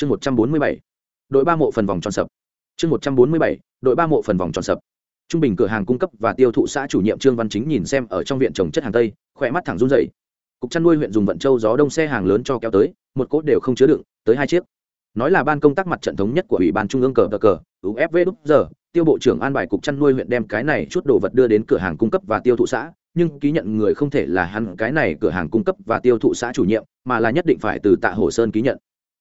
chương một trăm bốn mươi bảy, đội ba mộ phần vòng tròn sập. Chương một trăm bốn mươi bảy, đội ba mộ phần vòng tròn sập. Trung bình cửa hàng cung cấp và tiêu thụ xã chủ nhiệm trương văn chính nhìn xem ở trong viện trồng chất hàng tây, khỏe mắt thẳng run dậy cục chăn nuôi huyện dùng vận châu gió đông xe hàng lớn cho kéo tới, một cốt đều không chứa đựng, tới hai chiếc. Nói là ban công tác mặt trận thống nhất của ủy ban trung ương cờ cờ cờ ufv đúc giờ, tiêu bộ trưởng an bài cục chăn nuôi huyện đem cái này chút đồ vật đưa đến cửa hàng cung cấp và tiêu thụ xã, nhưng ký nhận người không thể là hắn, cái này cửa hàng cung cấp và tiêu thụ xã chủ nhiệm, mà là nhất định phải từ tạ hồ sơn ký nhận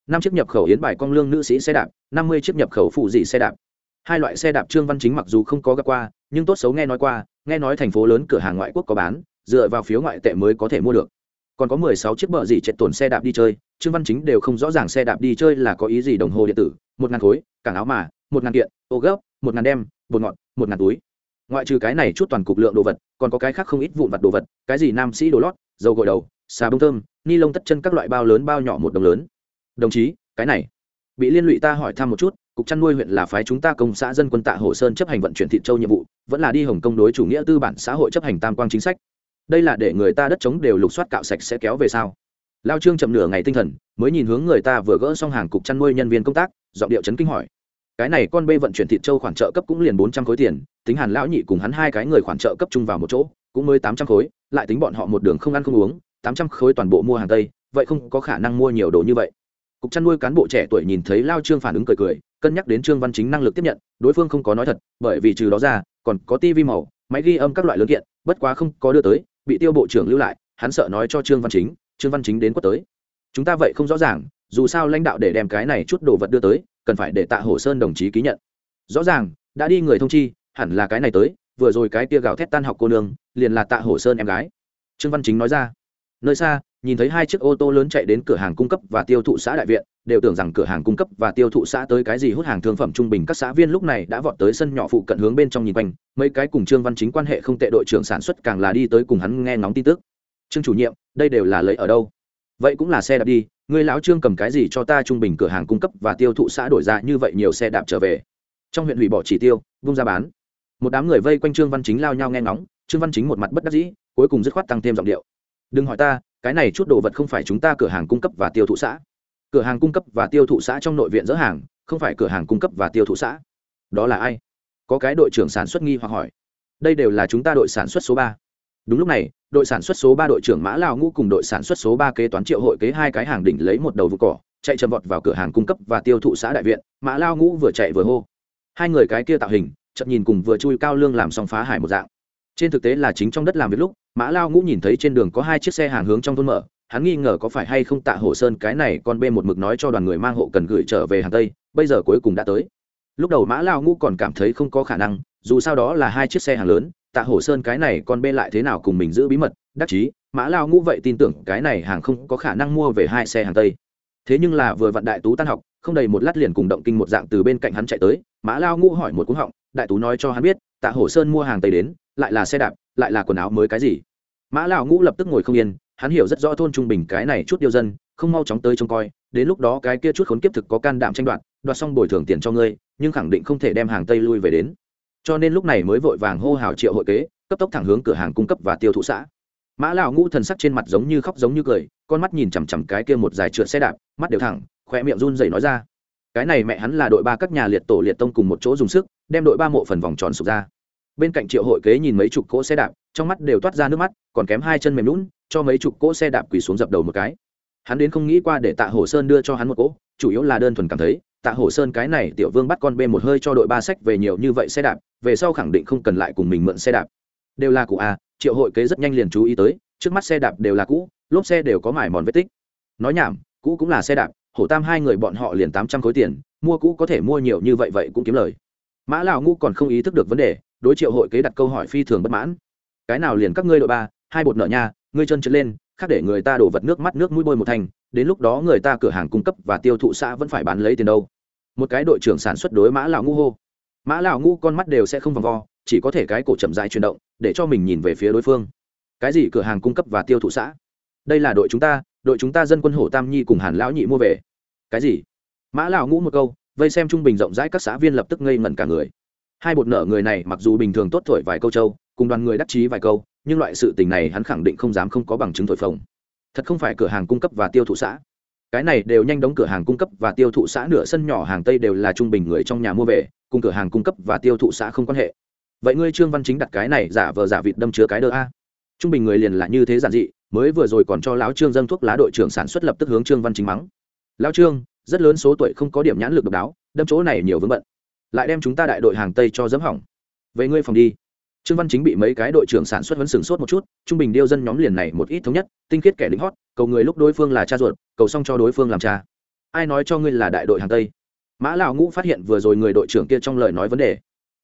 năm chiếc nhập khẩu yến bài con lương nữ sĩ xe đạp, năm mươi chiếc nhập khẩu phụ dị xe đạp. Hai loại xe đạp trương văn chính mặc dù không có gặp qua, nhưng tốt xấu nghe nói qua, nghe nói thành phố lớn cửa hàng ngoại quốc có bán, dựa vào phiếu ngoại tệ mới có thể mua được. Còn có mười sáu chiếc bờ dị chẹt tổn xe đạp đi chơi, trương văn chính đều không rõ ràng xe đạp đi chơi là có ý gì đồng hồ điện tử, một ngàn khối, cảng áo mà, một ngàn kiện, ô gốc một ngàn đem, bột ngọt, một ngàn túi. Ngoại trừ cái này chút toàn cục lượng đồ vật, còn có cái khác không ít vụn vặt đồ vật, cái gì nam sĩ đồ lót, dầu gội đầu, xà bông thơm, ni lông tất chân các loại bao lớn bao nhỏ một đồng lớn đồng chí, cái này, bị liên lụy ta hỏi thăm một chút, cục chăn nuôi huyện là phái chúng ta công xã dân quân tạ hồ sơn chấp hành vận chuyển thị châu nhiệm vụ, vẫn là đi hồng công đối chủ nghĩa tư bản xã hội chấp hành tam quang chính sách. Đây là để người ta đất chống đều lục soát cạo sạch sẽ kéo về sao? Lao trương chậm nửa ngày tinh thần, mới nhìn hướng người ta vừa gỡ xong hàng cục chăn nuôi nhân viên công tác, giọng điệu chấn kinh hỏi. Cái này con bê vận chuyển thịt châu khoản trợ cấp cũng liền bốn trăm khối tiền, tính hàn lão nhị cùng hắn hai cái người khoản trợ cấp chung vào một chỗ, cũng mới tám trăm khối, lại tính bọn họ một đường không ăn không uống, tám trăm khối toàn bộ mua hàng tây, vậy không có khả năng mua nhiều đồ như vậy cục chăn nuôi cán bộ trẻ tuổi nhìn thấy lao trương phản ứng cười cười, cân nhắc đến trương văn chính năng lực tiếp nhận, đối phương không có nói thật, bởi vì trừ đó ra, còn có tivi màu, máy ghi âm các loại lớn kiện, bất quá không có đưa tới, bị tiêu bộ trưởng lưu lại, hắn sợ nói cho trương văn chính, trương văn chính đến quất tới. Chúng ta vậy không rõ ràng, dù sao lãnh đạo để đem cái này chút đồ vật đưa tới, cần phải để tạ hồ sơn đồng chí ký nhận. Rõ ràng, đã đi người thông chi, hẳn là cái này tới, vừa rồi cái tia gạo thét tan học cô nương, liền là tạ hồ sơn em gái. Trương văn chính nói ra. Nơi xa nhìn thấy hai chiếc ô tô lớn chạy đến cửa hàng cung cấp và tiêu thụ xã đại viện, đều tưởng rằng cửa hàng cung cấp và tiêu thụ xã tới cái gì hút hàng thương phẩm trung bình. Các xã viên lúc này đã vọt tới sân nhỏ phụ cận hướng bên trong nhìn quanh, mấy cái cùng trương văn chính quan hệ không tệ đội trưởng sản xuất càng là đi tới cùng hắn nghe ngóng tin tức. Trương chủ nhiệm, đây đều là lấy ở đâu? Vậy cũng là xe đạp đi người lão trương cầm cái gì cho ta trung bình cửa hàng cung cấp và tiêu thụ xã đổi ra như vậy nhiều xe đạp trở về? Trong huyện hủy bỏ chỉ tiêu, vung ra bán. Một đám người vây quanh trương văn chính lao nhau nghe ngóng, trương văn chính một mặt bất đắc dĩ, cuối cùng dứt khoát tăng thêm giọng điệu. Đừng hỏi ta cái này chút đồ vật không phải chúng ta cửa hàng cung cấp và tiêu thụ xã. Cửa hàng cung cấp và tiêu thụ xã trong nội viện dỡ hàng, không phải cửa hàng cung cấp và tiêu thụ xã. Đó là ai? Có cái đội trưởng sản xuất nghi hoặc hỏi. Đây đều là chúng ta đội sản xuất số ba. Đúng lúc này, đội sản xuất số ba đội trưởng mã lao ngũ cùng đội sản xuất số ba kế toán triệu hội kế hai cái hàng đỉnh lấy một đầu vụ cỏ, chạy chầm vọt vào cửa hàng cung cấp và tiêu thụ xã đại viện, mã lao ngũ vừa chạy vừa hô. Hai người cái kia tạo hình, chậm nhìn cùng vừa chui cao lương làm xong phá hải một dạng. Trên thực tế là chính trong đất làm việc lúc mã lao ngũ nhìn thấy trên đường có hai chiếc xe hàng hướng trong thôn mở, hắn nghi ngờ có phải hay không tạ hồ sơn cái này con bê một mực nói cho đoàn người mang hộ cần gửi trở về hàng tây, bây giờ cuối cùng đã tới. Lúc đầu mã lao ngũ còn cảm thấy không có khả năng, dù sao đó là hai chiếc xe hàng lớn, tạ hồ sơn cái này con bê lại thế nào cùng mình giữ bí mật, đắc chí, mã lao ngũ vậy tin tưởng cái này hàng không có khả năng mua về hai xe hàng tây. Thế nhưng là vừa vặn đại tú tan học, không đầy một lát liền cùng động kinh một dạng từ bên cạnh hắn chạy tới, mã lao ngũ hỏi một cú họng, đại tú nói cho hắn biết, tạ hồ sơn mua hàng tây đến, lại là xe đạp lại là quần áo mới cái gì? Mã Lão ngũ lập tức ngồi không yên, hắn hiểu rất rõ thôn trung bình cái này chút điêu dân, không mau chóng tới trông coi, đến lúc đó cái kia chút khốn kiếp thực có can đảm tranh đoạt đoạt xong bồi thường tiền cho ngươi, nhưng khẳng định không thể đem hàng tây lui về đến. Cho nên lúc này mới vội vàng hô hào triệu hội kế, cấp tốc thẳng hướng cửa hàng cung cấp và tiêu thụ xã. Mã lão ngũ thần sắc trên mặt giống như khóc giống như cười, con mắt nhìn chằm chằm cái kia một dài trượt xe đạp, mắt đều thẳng khoe miệng run rẩy nói ra. Cái này mẹ hắn là đội ba các nhà liệt tổ liệt tông cùng một chỗ dùng sức, đem đội ba mộ phần vòng tròn sụp ra bên cạnh triệu hội kế nhìn mấy chục cỗ xe đạp, trong mắt đều toát ra nước mắt, còn kém hai chân mềm lún cho mấy chục cỗ xe đạp quỳ xuống dập đầu một cái. Hắn đến không nghĩ qua để tạ hồ sơn đưa cho hắn một cỗ, chủ yếu là đơn thuần cảm thấy, tạ hồ sơn cái này tiểu vương bắt con bê một hơi cho đội ba sách về nhiều như vậy xe đạp, về sau khẳng định không cần lại cùng mình mượn xe đạp. Đều là cụ a à, triệu hội kế rất nhanh liền chú ý tới, trước mắt xe đạp đều là cũ, lốp xe đều có mải mòn vết tích. Nói nhảm, cũ cũng là xe đạp, hổ tam hai người bọn họ liền tám trăm khối tiền, mua cũ có thể mua nhiều như vậy vậy cũng kiếm lời. Mã lão ngũ còn không ý thức được vấn đề đối triệu hội kế đặt câu hỏi phi thường bất mãn. Cái nào liền các ngươi đội ba, hai bột nợ nha, ngươi chân trượt lên, khác để người ta đổ vật nước mắt nước mũi bôi một thành, đến lúc đó người ta cửa hàng cung cấp và tiêu thụ xã vẫn phải bán lấy tiền đâu. Một cái đội trưởng sản xuất đối mã lão ngũ hô. Mã lão ngũ con mắt đều sẽ không vòng vo, chỉ có thể cái cổ chậm rãi chuyển động, để cho mình nhìn về phía đối phương. Cái gì cửa hàng cung cấp và tiêu thụ xã? Đây là đội chúng ta, đội chúng ta dân quân hổ tam nhi cùng hàn lão nhị mua về. Cái gì? Mã lão ngũ một câu, vây xem trung bình rộng rãi các xã viên lập tức ngây ngẩn cả người hai bột nợ người này mặc dù bình thường tốt thổi vài câu châu cùng đoàn người đắc chí vài câu, nhưng loại sự tình này hắn khẳng định không dám không có bằng chứng thổi phồng. Thật không phải cửa hàng cung cấp và tiêu thụ xã. Cái này đều nhanh đóng cửa hàng cung cấp và tiêu thụ xã nửa sân nhỏ hàng tây đều là trung bình người trong nhà mua về, cùng cửa hàng cung cấp và tiêu thụ xã không quan hệ. Vậy ngươi trương văn chính đặt cái này giả vờ giả vịt đâm chứa cái đơ a? Trung bình người liền là như thế giản dị, mới vừa rồi còn cho lão trương dâng thuốc lá đội trưởng sản xuất lập tức hướng trương văn chính mắng. Lão trương, rất lớn số tuổi không có điểm nhãn lực độc đáo, đâm chỗ này nhiều vướng bận lại đem chúng ta đại đội hàng tây cho dẫm hỏng. Về ngươi phòng đi. Trương văn chính bị mấy cái đội trưởng sản xuất vẫn sửng sốt một chút, trung bình điêu dân nhóm liền này một ít thống nhất, tinh khiết kẻ lính hót, cầu người lúc đối phương là cha ruột, cầu xong cho đối phương làm cha. Ai nói cho ngươi là đại đội hàng tây? Mã lão ngũ phát hiện vừa rồi người đội trưởng kia trong lời nói vấn đề.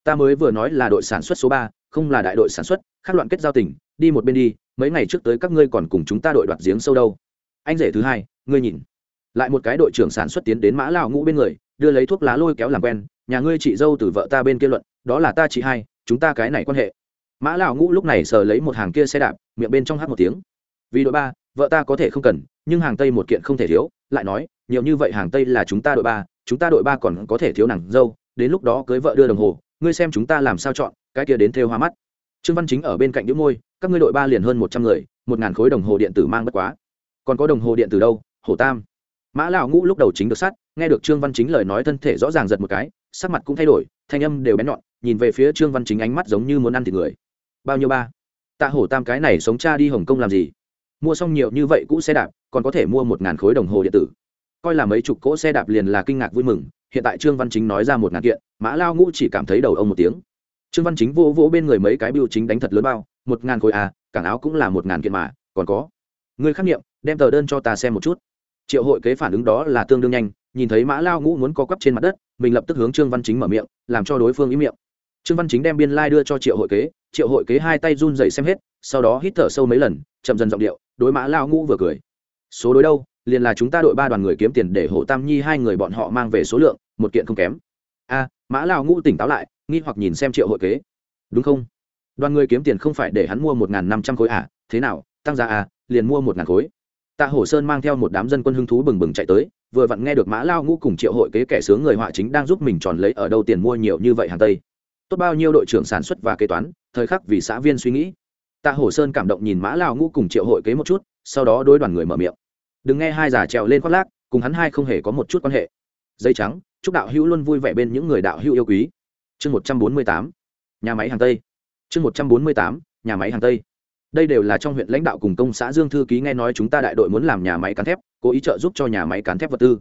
Ta mới vừa nói là đội sản xuất số ba, không là đại đội sản xuất, khác loạn kết giao tình, đi một bên đi, mấy ngày trước tới các ngươi còn cùng chúng ta đội đoạt giếng sâu đâu. Anh rể thứ hai, ngươi nhìn. Lại một cái đội trưởng sản xuất tiến đến mã lão ngũ bên người, đưa lấy thuốc lá lôi kéo làm quen nhà ngươi chị dâu từ vợ ta bên kia luận, đó là ta chị hai, chúng ta cái này quan hệ. Mã lão ngũ lúc này sờ lấy một hàng kia xe đạp, miệng bên trong hát một tiếng. Vì đội ba, vợ ta có thể không cần, nhưng hàng tây một kiện không thể thiếu, lại nói, nhiều như vậy hàng tây là chúng ta đội ba, chúng ta đội ba còn có thể thiếu nàng dâu, đến lúc đó cưới vợ đưa đồng hồ, ngươi xem chúng ta làm sao chọn, cái kia đến thêu hoa mắt. Trương văn chính ở bên cạnh đĩu môi, các ngươi đội ba liền hơn một trăm người, một ngàn khối đồng hồ điện tử mang bất quá. Còn có đồng hồ điện tử đâu, hồ tam? Mã lão ngũ lúc đầu chính được sát, nghe được trương văn chính lời nói thân thể rõ ràng giật một cái, sắc mặt cũng thay đổi, thanh âm đều bén nhọn, nhìn về phía trương văn chính ánh mắt giống như muốn ăn thịt người. Bao nhiêu ba? Tạ hổ tam cái này sống cha đi hồng kông làm gì? Mua xong nhiều như vậy cũ xe đạp, còn có thể mua một ngàn khối đồng hồ điện tử. Coi là mấy chục cỗ xe đạp liền là kinh ngạc vui mừng, hiện tại trương văn chính nói ra một ngàn kiện, mã lao ngũ chỉ cảm thấy đầu ông một tiếng. Trương văn chính vô vỗ bên người mấy cái biêu chính đánh thật lớn bao, một ngàn khối à cảng áo cũng là một ngàn kiện mà, còn có. Người khắc nghiệm đem tờ đơn cho ta xem một chút triệu hội kế phản ứng đó là tương đương nhanh, nhìn thấy mã lao ngũ muốn co quắp trên mặt đất, mình lập tức hướng trương văn chính mở miệng, làm cho đối phương ý miệng. Trương văn chính đem biên lai、like、đưa cho triệu hội kế, triệu hội kế hai tay run dậy xem hết, sau đó hít thở sâu mấy lần, chậm dần giọng điệu, đối mã lao ngũ vừa cười. Số đối đâu? Liền là chúng ta đội ba đoàn người kiếm tiền để hộ tam nhi hai người bọn họ mang về số lượng, một kiện không kém. A, mã lao ngũ tỉnh táo lại, nghi hoặc nhìn xem triệu hội kế. Đúng không? Đoàn người kiếm tiền không phải để hắn mua một n g h n năm trăm khối à? Thế nào? Tăng giá à? Liền mua một ngàn khối tạ hổ sơn mang theo một đám dân quân hưng thú bừng bừng chạy tới, vừa vặn nghe được mã lao ngũ cùng triệu hội kế kẻ sướng người họa chính đang giúp mình tròn lấy ở đâu tiền mua nhiều như vậy hàng tây. Tốt bao nhiêu đội trưởng sản xuất và kế toán, thời khắc vì xã viên suy nghĩ. Tạ hổ sơn cảm động nhìn mã lao ngũ cùng triệu hội kế một chút, sau đó đôi đoàn người mở miệng. Đừng nghe hai giả trèo lên khoác lác, cùng hắn hai không hề có một chút quan hệ. Dây trắng, chúc đạo hữu luôn vui vẻ bên những người đạo hữu yêu quý. Chương một trăm bốn mươi tám, nhà máy hàng tây. Chương một trăm bốn mươi tám, nhà máy hàng tây đây đều là trong huyện lãnh đạo cùng công xã dương thư ký nghe nói chúng ta đại đội muốn làm nhà máy cán thép, cố ý trợ giúp cho nhà máy cán thép vật tư.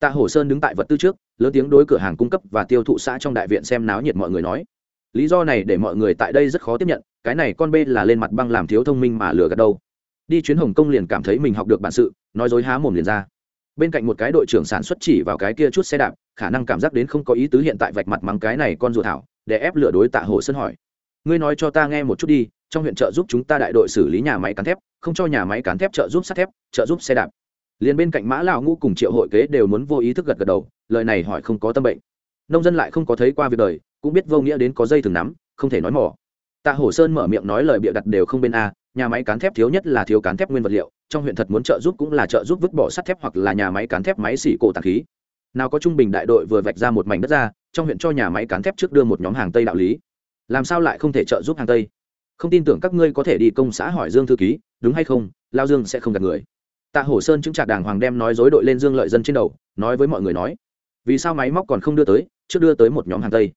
Tạ hổ sơn đứng tại vật tư trước, lớn tiếng đối cửa hàng cung cấp và tiêu thụ xã trong đại viện xem náo nhiệt mọi người nói. Lý do này để mọi người tại đây rất khó tiếp nhận, cái này con bê là lên mặt băng làm thiếu thông minh mà lừa gạt đâu. Đi chuyến hồng kông liền cảm thấy mình học được bản sự, nói dối há mồm liền ra. Bên cạnh một cái đội trưởng sản xuất chỉ vào cái kia chút xe đạp, khả năng cảm giác đến không có ý tứ hiện tại vạch mặt mắng cái này con ruột thảo, để ép lửa đối tạ hồ sơn hỏi. Ngươi nói cho ta nghe một chút đi trong huyện trợ giúp chúng ta đại đội xử lý nhà máy cán thép, không cho nhà máy cán thép trợ giúp sắt thép, trợ giúp xe đạp. Liền bên cạnh mã lão ngũ cùng triệu hội kế đều muốn vô ý thức gật gật đầu, lời này hỏi không có tâm bệnh. Nông dân lại không có thấy qua việc đời, cũng biết vô nghĩa đến có dây thường nắm, không thể nói mỏ. Tạ hổ sơn mở miệng nói lời bịa đặt đều không bên a, nhà máy cán thép thiếu nhất là thiếu cán thép nguyên vật liệu, trong huyện thật muốn trợ giúp cũng là trợ giúp vứt bỏ sắt thép hoặc là nhà máy cán thép máy xỉ cổ tạc khí. Nào có trung bình đại đội vừa vạch ra một mảnh đất ra, trong huyện cho nhà máy cán thép trước đưa một nhóm hàng tây đạo lý. Làm sao lại không thể trợ giúp hàng tây? Không tin tưởng các ngươi có thể đi công xã hỏi dương thư ký, đúng hay không? Lao dương sẽ không gặp người. Tạ hổ sơn chứng trạc đàng hoàng đem nói dối đội lên dương lợi dân trên đầu, nói với mọi người nói, vì sao máy móc còn không đưa tới, trước đưa tới một nhóm hàng tây?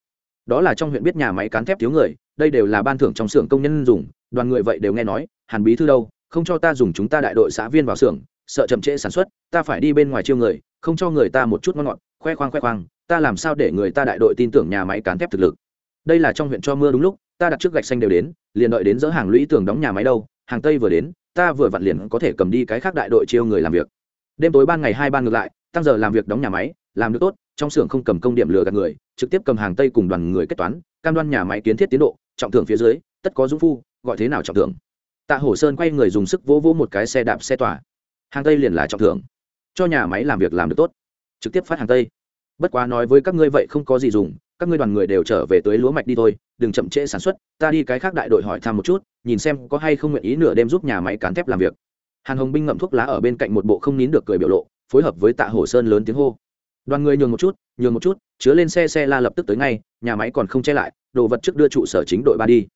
Đó là trong huyện biết nhà máy cán thép thiếu người, đây đều là ban thưởng trong xưởng công nhân dùng, đoàn người vậy đều nghe nói, hàn bí thư đâu, không cho ta dùng chúng ta đại đội xã viên vào xưởng, sợ chậm trễ sản xuất, ta phải đi bên ngoài chiêu người, không cho người ta một chút ngon ngọt, khoe khoang khoe khoang, ta làm sao để người ta đại đội tin tưởng nhà máy cán thép thực lực? Đây là trong huyện cho mưa đúng lúc ta đặt trước gạch xanh đều đến, liền đợi đến dỡ hàng lũy tường đóng nhà máy đâu, hàng tây vừa đến, ta vừa vặn liền có thể cầm đi cái khác đại đội chiêu người làm việc. Đêm tối ban ngày hai ban ngược lại, tăng giờ làm việc đóng nhà máy, làm được tốt, trong xưởng không cầm công điểm lừa gạt người, trực tiếp cầm hàng tây cùng đoàn người kết toán, cam đoan nhà máy kiến thiết tiến độ, trọng thưởng phía dưới, tất có dũng phu, gọi thế nào trọng thưởng. Tạ hổ sơn quay người dùng sức vỗ vỗ một cái xe đạp xe tỏa. Hàng tây liền là trọng thưởng. Cho nhà máy làm việc làm được tốt. Trực tiếp phát hàng tây. Bất quá nói với các ngươi vậy không có gì dùng các ngươi đoàn người đều trở về tới lúa mạch đi thôi, đừng chậm trễ sản xuất, ta đi cái khác đại đội hỏi thăm một chút, nhìn xem có hay không nguyện ý nửa đêm giúp nhà máy cán thép làm việc. Hàn hồng binh ngậm thuốc lá ở bên cạnh một bộ không nín được cười biểu lộ, phối hợp với tạ hồ sơn lớn tiếng hô. Đoàn người nhường một chút, nhường một chút, chứa lên xe xe la lập tức tới ngay, nhà máy còn không che lại, đồ vật trước đưa trụ sở chính đội ba đi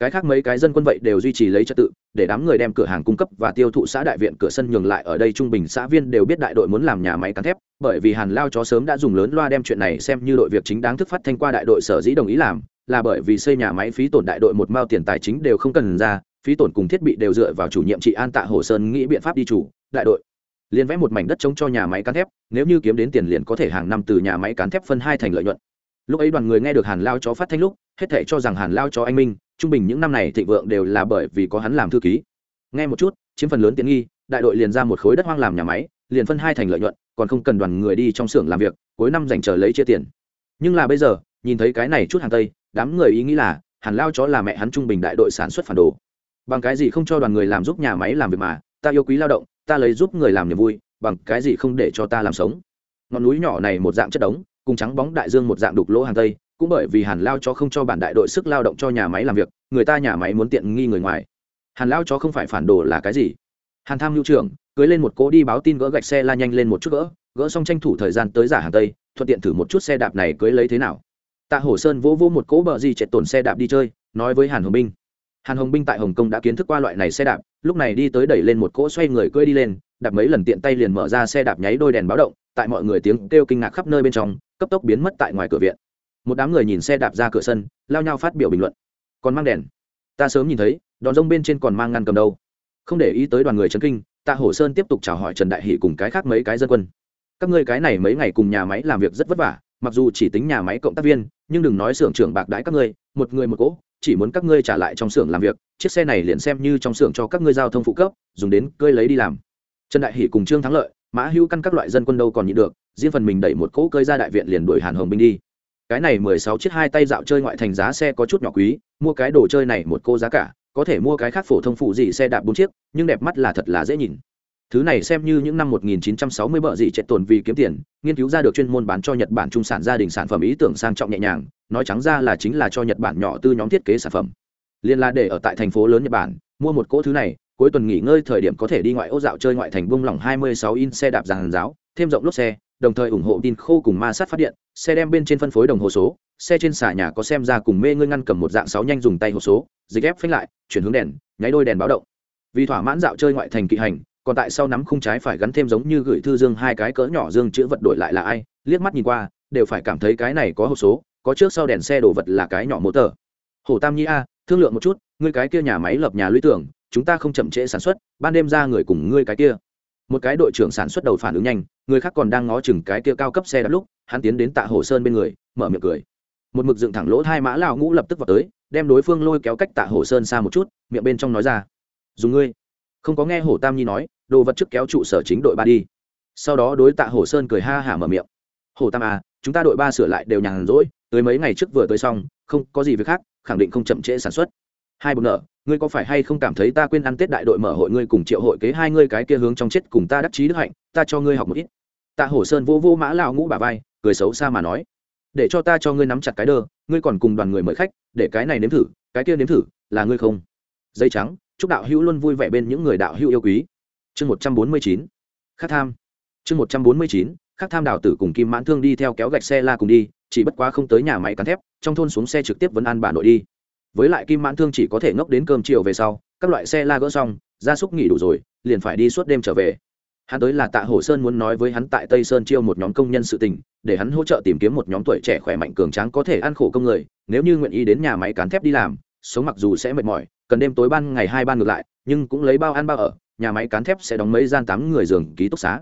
cái khác mấy cái dân quân vậy đều duy trì lấy trật tự, để đám người đem cửa hàng cung cấp và tiêu thụ xã đại viện cửa sân nhường lại ở đây trung bình xã viên đều biết đại đội muốn làm nhà máy cán thép, bởi vì hàn lao chó sớm đã dùng lớn loa đem chuyện này xem như đội việc chính đáng thức phát thanh qua đại đội sở dĩ đồng ý làm, là bởi vì xây nhà máy phí tổn đại đội một mao tiền tài chính đều không cần ra, phí tổn cùng thiết bị đều dựa vào chủ nhiệm trị an tạ hồ sơn nghĩ biện pháp đi chủ, đại đội. Liền vẽ một mảnh đất trống cho nhà máy cán thép, nếu như kiếm đến tiền liền có thể hàng năm từ nhà máy cán thép phân hai thành lợi nhuận lúc ấy đoàn người nghe được hàn lao chó phát thanh lúc, hết thể cho rằng hàn lao chó anh minh, trung bình những năm này thịnh vượng đều là bởi vì có hắn làm thư ký. Nghe một chút, chiếm phần lớn tiện nghi, đại đội liền ra một khối đất hoang làm nhà máy, liền phân hai thành lợi nhuận, còn không cần đoàn người đi trong xưởng làm việc, cuối năm dành chờ lấy chia tiền. Nhưng là bây giờ, nhìn thấy cái này chút hàng tây, đám người ý nghĩ là, hàn lao chó là mẹ hắn trung bình đại đội sản xuất phản đồ. Bằng cái gì không cho đoàn người làm giúp nhà máy làm việc mà, ta yêu quý lao động, ta lấy giúp người làm niềm vui, bằng cái gì không để cho ta làm sống. Ngọn núi nhỏ này một dạng chất đống cùng trắng bóng đại dương một dạng đục lỗ hàng tây, cũng bởi vì hàn lao chó không cho bản đại đội sức lao động cho nhà máy làm việc, người ta nhà máy muốn tiện nghi người ngoài. Hàn lao chó không phải phản đồ là cái gì? Hàn tham hữu trưởng, cưới lên một cỗ đi báo tin gỡ gạch xe la nhanh lên một chút gỡ gỡ xong tranh thủ thời gian tới giả hàng tây, thuận tiện thử một chút xe đạp này cưới lấy thế nào. Tạ hổ sơn vỗ vỗ một cỗ bờ gì chạy tổn xe đạp đi chơi, nói với hàn hồng binh. Hàn hồng binh tại hồng kông đã kiến thức qua loại này xe đạp, lúc này đi tới đẩy lên một cỗ xoay người cưỡi đi lên, đạp mấy lần tiện tay liền mở ra xe đạp nháy đôi đèn báo động tại mọi người tiếng kêu kinh ngạc khắp nơi bên trong, cấp tốc biến mất tại ngoài cửa viện. Một đám người nhìn xe đạp ra cửa sân, lao nhau phát biểu bình luận. Còn mang đèn. Ta sớm nhìn thấy, đòn rông bên trên còn mang ngăn cầm đâu. Không để ý tới đoàn người trấn kinh, tạ hổ sơn tiếp tục chào hỏi trần đại hỷ cùng cái khác mấy cái dân quân. Các ngươi cái này mấy ngày cùng nhà máy làm việc rất vất vả, mặc dù chỉ tính nhà máy cộng tác viên, nhưng đừng nói xưởng trưởng bạc đãi các ngươi, một người một cỗ, chỉ muốn các ngươi trả lại trong xưởng làm việc, chiếc xe này liền xem như trong xưởng cho các ngươi giao thông phụ cấp, dùng đến cơi lấy đi làm. Trần đại hỷ cùng trương thắng lợi mã hữu căn các loại dân quân đâu còn nhịn được, riêng phần mình đẩy một cỗ cơi ra đại viện liền đuổi hàn hồng binh đi. Cái này mười sáu chiếc hai tay dạo chơi ngoại thành giá xe có chút nhỏ quý, mua cái đồ chơi này một cô giá cả, có thể mua cái khác phổ thông phụ gì xe đạp bốn chiếc, nhưng đẹp mắt là thật là dễ nhìn. Thứ này xem như những năm 1960 bợ dị chạy tồn vì kiếm tiền, nghiên cứu ra được chuyên môn bán cho nhật bản trung sản gia đình sản phẩm ý tưởng sang trọng nhẹ nhàng, nói trắng ra là chính là cho nhật bản nhỏ tư nhóm thiết kế sản phẩm. Liên là để ở tại thành phố lớn nhật bản, mua một cỗ thứ này cuối tuần nghỉ ngơi thời điểm có thể đi ngoại ô dạo chơi ngoại thành bung lỏng 26 in xe đạp giàn giáo, thêm rộng lốp xe, đồng thời ủng hộ tin khô cùng ma sát phát điện, xe đem bên trên phân phối đồng hồ số, xe trên xà nhà có xem ra cùng mê ngươi ngăn cầm một dạng sáu nhanh dùng tay hồ số, dịch ép phanh lại, chuyển hướng đèn, nháy đôi đèn báo động. Vì thỏa mãn dạo chơi ngoại thành kỵ hành, còn tại sau nắm khung trái phải gắn thêm giống như gửi thư dương hai cái cỡ nhỏ dương chữ vật đổi lại là ai, liếc mắt nhìn qua, đều phải cảm thấy cái này có hộp số, có trước sau đèn xe đồ vật là cái nhỏ mô tờ. Hồ tam nhi a, thương lượng một chút, ngươi cái kia nhà máy lập nhà lũy tưởng chúng ta không chậm trễ sản xuất, ban đêm ra người cùng ngươi cái kia. Một cái đội trưởng sản xuất đầu phản ứng nhanh, người khác còn đang ngó chừng cái kia cao cấp xe đắt lúc, hắn tiến đến tạ hồ sơn bên người, mở miệng cười. Một mực dựng thẳng lỗ hai mã lão ngũ lập tức vào tới, đem đối phương lôi kéo cách tạ hồ sơn xa một chút, miệng bên trong nói ra. Dùng ngươi. Không có nghe hồ tam nhi nói, đồ vật trước kéo trụ sở chính đội ba đi. Sau đó đối tạ hồ sơn cười ha hả mở miệng. Hồ tam à chúng ta đội ba sửa lại đều nhàn rỗi, tới mấy ngày trước vừa tới xong, không có gì việc khác, khẳng định không chậm trễ sản xuất hai bụng nợ, ngươi có phải hay không cảm thấy ta quên ăn tết đại đội mở hội ngươi cùng triệu hội kế hai ngươi cái kia hướng trong chết cùng ta đắc chí đức hạnh, ta cho ngươi học một ít. Tạ hổ sơn vô vô mã lao ngũ bà vai, cười xấu xa mà nói, để cho ta cho ngươi nắm chặt cái đơ, ngươi còn cùng đoàn người mời khách, để cái này nếm thử, cái kia nếm thử, là ngươi không? Dây trắng, chúc đạo hữu luôn vui vẻ bên những người đạo hữu yêu quý. Chương một trăm bốn mươi chín, khắc tham. Chương một trăm bốn mươi chín, khắc tham đào tử cùng kim mãn thương đi theo kéo gạch xe la cùng đi, chỉ bất quá không tới nhà máy cắn thép, trong thôn xuống xe trực tiếp vẫn an bà nội đi với lại kim mãn thương chỉ có thể ngốc đến cơm chiều về sau, các loại xe la gỡ xong, gia súc nghỉ đủ rồi, liền phải đi suốt đêm trở về. Hắn tới là tạ hổ sơn muốn nói với hắn tại tây sơn chiêu một nhóm công nhân sự tình, để hắn hỗ trợ tìm kiếm một nhóm tuổi trẻ khỏe mạnh cường tráng có thể ăn khổ công người, nếu như nguyện ý đến nhà máy cán thép đi làm, sống mặc dù sẽ mệt mỏi, cần đêm tối ban ngày hai ban ngược lại, nhưng cũng lấy bao ăn bao ở, nhà máy cán thép sẽ đóng mấy gian tám người giường ký túc xá.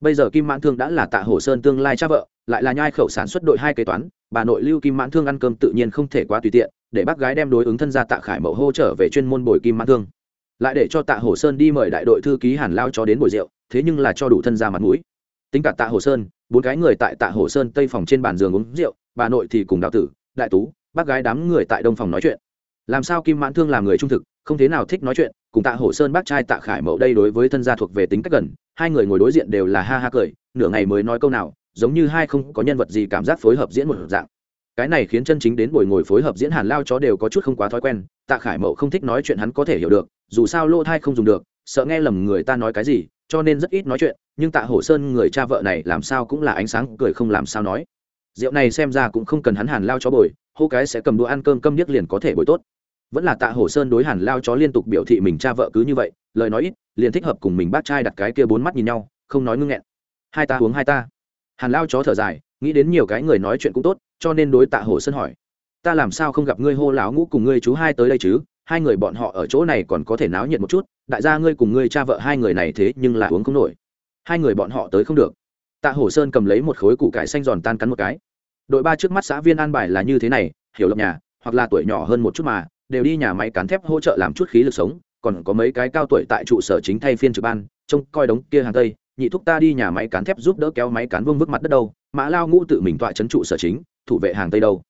Bây giờ kim mãn thương đã là tạ hổ sơn tương lai cha vợ, lại là nhai khẩu sản xuất đội hai kế toán bà nội lưu kim mãn thương ăn cơm tự nhiên không thể quá tùy tiện, để bác gái đem đối ứng thân gia tạ khải mậu hô trở về chuyên môn bồi kim mãn thương. Lại để cho tạ hồ sơn đi mời đại đội thư ký hàn lao cho đến bồi rượu, thế nhưng là cho đủ thân gia mặt mũi. Tính cả tạ hồ sơn, bốn cái người tại tạ hồ sơn tây phòng trên bàn giường uống rượu, bà nội thì cùng đạo tử, đại tú, bác gái đám người tại đông phòng nói chuyện. Làm sao kim mãn thương làm người trung thực, không thế nào thích nói chuyện, cùng tạ hồ sơn bác trai tạ khải mậu đây đối với thân gia thuộc về tính cách gần, hai người ngồi đối diện đều là ha ha cười, nửa ngày mới nói câu nào giống như hai không có nhân vật gì cảm giác phối hợp diễn một dạng. Cái này khiến chân chính đến buổi ngồi phối hợp diễn hàn lao chó đều có chút không quá thói quen, tạ khải mậu không thích nói chuyện hắn có thể hiểu được, dù sao lô thai không dùng được, sợ nghe lầm người ta nói cái gì, cho nên rất ít nói chuyện, nhưng tạ hổ sơn người cha vợ này làm sao cũng là ánh sáng, cười không làm sao nói. Rượu này xem ra cũng không cần hắn hàn lao chó bồi, hô cái sẽ cầm đũa ăn cơm câm điếc liền có thể bồi tốt. Vẫn là tạ hổ sơn đối hàn lao chó liên tục biểu thị mình cha vợ cứ như vậy, lời nói ít, liền thích hợp cùng mình bác trai đặt cái kia bốn mắt nhìn nhau, không nói ngưng nghẹn. Hai ta uống hai ta hàn lao chó thở dài, nghĩ đến nhiều cái người nói chuyện cũng tốt, cho nên đối tạ hổ sơn hỏi, ta làm sao không gặp ngươi hô lão ngũ cùng ngươi chú hai tới đây chứ? Hai người bọn họ ở chỗ này còn có thể náo nhiệt một chút, đại gia ngươi cùng ngươi cha vợ hai người này thế nhưng là uống không nổi. Hai người bọn họ tới không được. Tạ hổ sơn cầm lấy một khối củ cải xanh giòn tan cắn một cái. Đội ba trước mắt xã viên an bài là như thế này, hiểu lập nhà, hoặc là tuổi nhỏ hơn một chút mà, đều đi nhà máy cán thép hỗ trợ làm chút khí lực sống, còn có mấy cái cao tuổi tại trụ sở chính thay phiên trực ban, trông coi đống kia hàng tây nhị thúc ta đi nhà máy cán thép giúp đỡ kéo máy cán vương vứt mặt đất đâu, mã lao ngũ tự mình tọa trấn trụ sở chính, thủ vệ hàng tây đâu.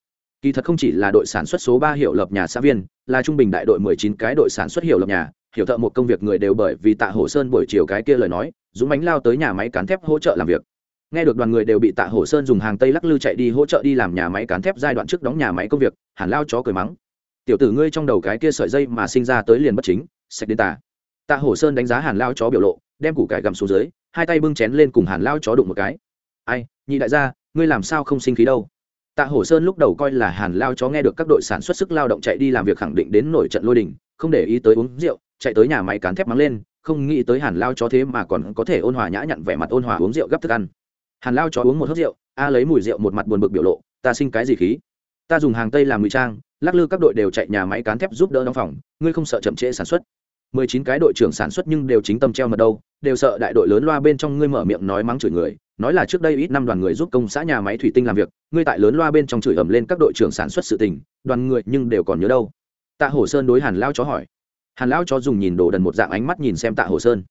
Kỳ thật không chỉ là đội sản xuất số ba hiệu lập nhà xã viên, là trung bình đại đội mười chín cái đội sản xuất hiệu lập nhà, hiểu thợ một công việc người đều bởi vì tạ hồ sơn buổi chiều cái kia lời nói, dũng bánh lao tới nhà máy cán thép hỗ trợ làm việc. Nghe được đoàn người đều bị tạ hồ sơn dùng hàng tây lắc lư chạy đi hỗ trợ đi làm nhà máy cán thép giai đoạn trước đóng nhà máy công việc hàn lao chó cười mắng. Tiểu tử ngươi trong đầu cái kia sợi dây mà sinh ra tới liền bất chính, sạch đến tà. Tạ hồ sơn đánh giá hàn lao chó biểu lộ đem củ cải gầm xuống dưới, hai tay bưng chén lên cùng hàn lao chó đụng một cái. Ai, nhị đại gia, ngươi làm sao không sinh khí đâu? Tạ hổ sơn lúc đầu coi là hàn lao chó nghe được các đội sản xuất sức lao động chạy đi làm việc khẳng định đến nổi trận lôi đình, không để ý tới uống rượu, chạy tới nhà máy cán thép mắng lên, không nghĩ tới hàn lao chó thế mà còn có thể ôn hòa nhã nhặn vẻ mặt ôn hòa uống rượu gấp thức ăn. Hàn lao chó uống một hớt rượu, a lấy mùi rượu một mặt buồn bực biểu lộ, ta sinh cái gì khí? Ta dùng hàng tây làm ngụy trang, lắc lư các đội đều chạy nhà máy cán thép giúp đỡ đóng phòng, ngươi không sợ chậm trễ sản xuất? Mười chín cái đội trưởng sản xuất nhưng đều chính tâm treo mật đâu, đều sợ đại đội lớn loa bên trong ngươi mở miệng nói mắng chửi người, nói là trước đây ít năm đoàn người giúp công xã nhà máy thủy tinh làm việc, ngươi tại lớn loa bên trong chửi ẩm lên các đội trưởng sản xuất sự tình, đoàn người nhưng đều còn nhớ đâu. Tạ hổ sơn đối hàn lao chó hỏi. Hàn lao chó dùng nhìn đồ đần một dạng ánh mắt nhìn xem tạ hổ sơn.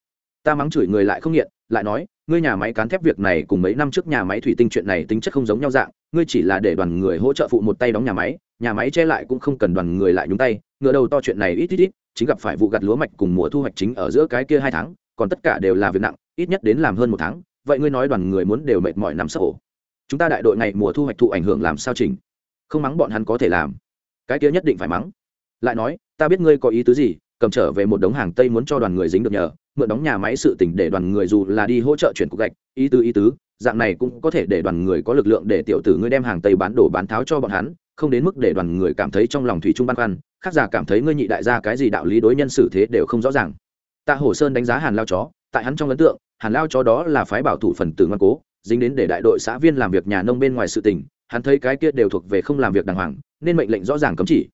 Ta mắng chửi người lại không nghiện, lại nói, ngươi nhà máy cán thép việc này cùng mấy năm trước nhà máy thủy tinh chuyện này tính chất không giống nhau dạng, ngươi chỉ là để đoàn người hỗ trợ phụ một tay đóng nhà máy nhà máy che lại cũng không cần đoàn người lại nhúng tay, ngựa đầu to chuyện này ít ít ít chính gặp phải vụ gặt lúa mạch cùng mùa thu hoạch chính ở giữa cái kia hai tháng, còn tất cả đều là việc nặng, ít nhất đến làm hơn một tháng, vậy ngươi nói đoàn người muốn đều mệt mỏi nằm sấp ổ chúng ta đại đội ngày mùa thu hoạch thụ ảnh hưởng làm sao chỉnh? Không mắng bọn hắn có thể làm. Cái kia nhất định phải mắng. Lại nói, ta biết ngươi có ý tứ gì, cầm trở về một đống hàng tây muốn cho đoàn người dính được nhờ, mượn đóng nhà máy sự tỉnh để đoàn người dù là đi hỗ trợ chuyển cục gạch, ý tứ ý tứ, dạng này cũng có thể để đoàn người có lực lượng để tiểu tử ngươi đem hàng tây bán đổ bán tháo cho bọn hắn không đến mức để đoàn người cảm thấy trong lòng thủy trung băn khoăn, khác giả cảm thấy ngươi nhị đại gia cái gì đạo lý đối nhân xử thế đều không rõ ràng. Tạ hổ sơn đánh giá hàn lao chó, tại hắn trong ấn tượng, hàn lao chó đó là phái bảo thủ phần tử ngoan cố, dính đến để đại đội xã viên làm việc nhà nông bên ngoài sự tình, hắn thấy cái kia đều thuộc về không làm việc đàng hoàng, nên mệnh lệnh rõ ràng cấm chỉ.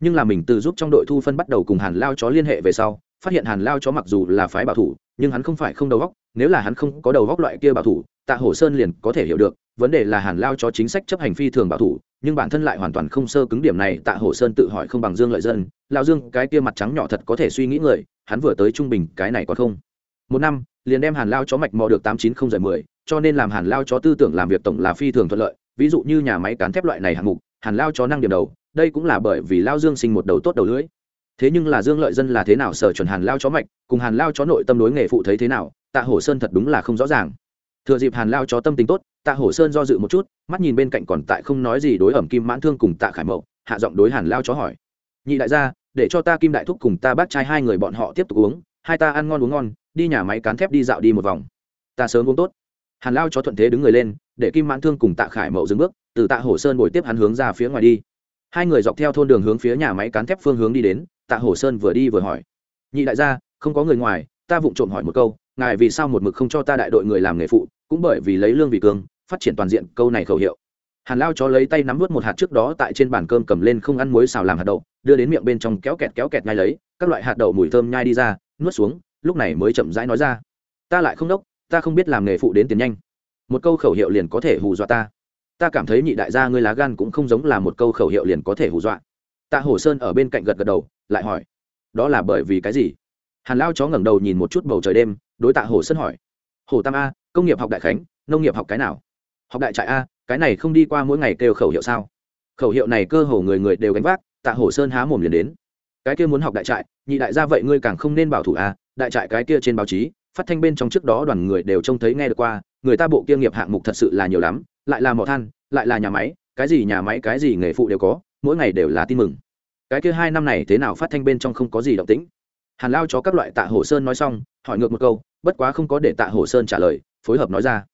Nhưng là mình từ giúp trong đội thu phân bắt đầu cùng hàn lao chó liên hệ về sau, phát hiện hàn lao chó mặc dù là phái bảo thủ, nhưng hắn không phải không đầu góc nếu là hắn không có đầu góc loại kia bảo thủ, tạ hổ sơn liền có thể hiểu được vấn đề là hàn lao cho chính sách chấp hành phi thường bảo thủ, nhưng bản thân lại hoàn toàn không sơ cứng điểm này, tạ hổ sơn tự hỏi không bằng dương lợi dân lao dương, cái kia mặt trắng nhỏ thật có thể suy nghĩ người, hắn vừa tới trung bình, cái này còn không. Một năm, liền đem hàn lao chó mạch mò được tám chín không giờ mười, cho nên làm hàn lao chó tư tưởng làm việc tổng là phi thường thuận lợi, ví dụ như nhà máy cán thép loại này hạng mục, hàn lao chó năng điểm đầu, đây cũng là bởi vì lao dương sinh một đầu tốt đầu lưỡi. Thế nhưng là dương lợi dân là thế nào sở chuẩn hàn lao chó mạch, cùng hàn lao chó nội tâm đối nghề phụ thấy thế nào, tạ hổ sơn thật đúng là không rõ ràng thừa dịp hàn lao chó tâm tính tốt, tạ hổ sơn do dự một chút, mắt nhìn bên cạnh còn tại không nói gì đối ẩm kim mãn thương cùng tạ khải mậu, hạ giọng đối hàn lao chó hỏi. Nhị đại gia, để cho ta kim đại thúc cùng ta bác trai hai người bọn họ tiếp tục uống, hai ta ăn ngon uống ngon, đi nhà máy cán thép đi dạo đi một vòng. Ta sớm uống tốt. Hàn lao chó thuận thế đứng người lên, để kim mãn thương cùng tạ khải mậu dừng bước, từ tạ hổ sơn bồi tiếp hắn hướng ra phía ngoài đi. Hai người dọc theo thôn đường hướng phía nhà máy cán thép phương hướng đi đến, tạ hổ sơn vừa đi vừa hỏi. Nhị đại gia, không có người ngoài, ta vụng trộm hỏi một câu, ngài vì sao một mực không cho ta đại đội người làm nghề phụ cũng bởi vì lấy lương vì cương, phát triển toàn diện câu này khẩu hiệu. Hàn lao chó lấy tay nắm vớt một hạt trước đó tại trên bàn cơm cầm lên không ăn muối xào làm hạt đậu, đưa đến miệng bên trong kéo kẹt kéo kẹt ngay lấy, các loại hạt đậu mùi thơm nhai đi ra, nuốt xuống, lúc này mới chậm rãi nói ra. Ta lại không đốc, ta không biết làm nghề phụ đến tiền nhanh. Một câu khẩu hiệu liền có thể hù dọa ta. Ta cảm thấy nhị đại gia ngươi lá gan cũng không giống là một câu khẩu hiệu liền có thể hù dọa. Tạ hổ sơn ở bên cạnh gật gật đầu, lại hỏi, đó là bởi vì cái gì? Hàn lao chó ngẩng đầu nhìn một chút bầu trời đêm, đối tạ hổ sơn hỏi, hồ tam a công nghiệp học đại khánh, nông nghiệp học cái nào? Học đại trại a, cái này không đi qua mỗi ngày kêu khẩu hiệu sao? Khẩu hiệu này cơ hồ người người đều gánh vác, tạ hổ sơn há mồm liền đến. Cái kia muốn học đại trại, nhị đại gia vậy ngươi càng không nên bảo thủ a, đại trại cái kia trên báo chí, phát thanh bên trong trước đó đoàn người đều trông thấy nghe được qua, người ta bộ kia nghiệp hạng mục thật sự là nhiều lắm, lại là mỏ than, lại là nhà máy, cái gì nhà máy cái gì nghề phụ đều có, mỗi ngày đều là tin mừng. Cái kia hai năm này thế nào phát thanh bên trong không có gì động tĩnh. Hàn lao cho các loại tạ hồ sơn nói xong, hỏi ngược một câu, bất quá không có để tạ hồ sơn trả lời phối hợp nói ra.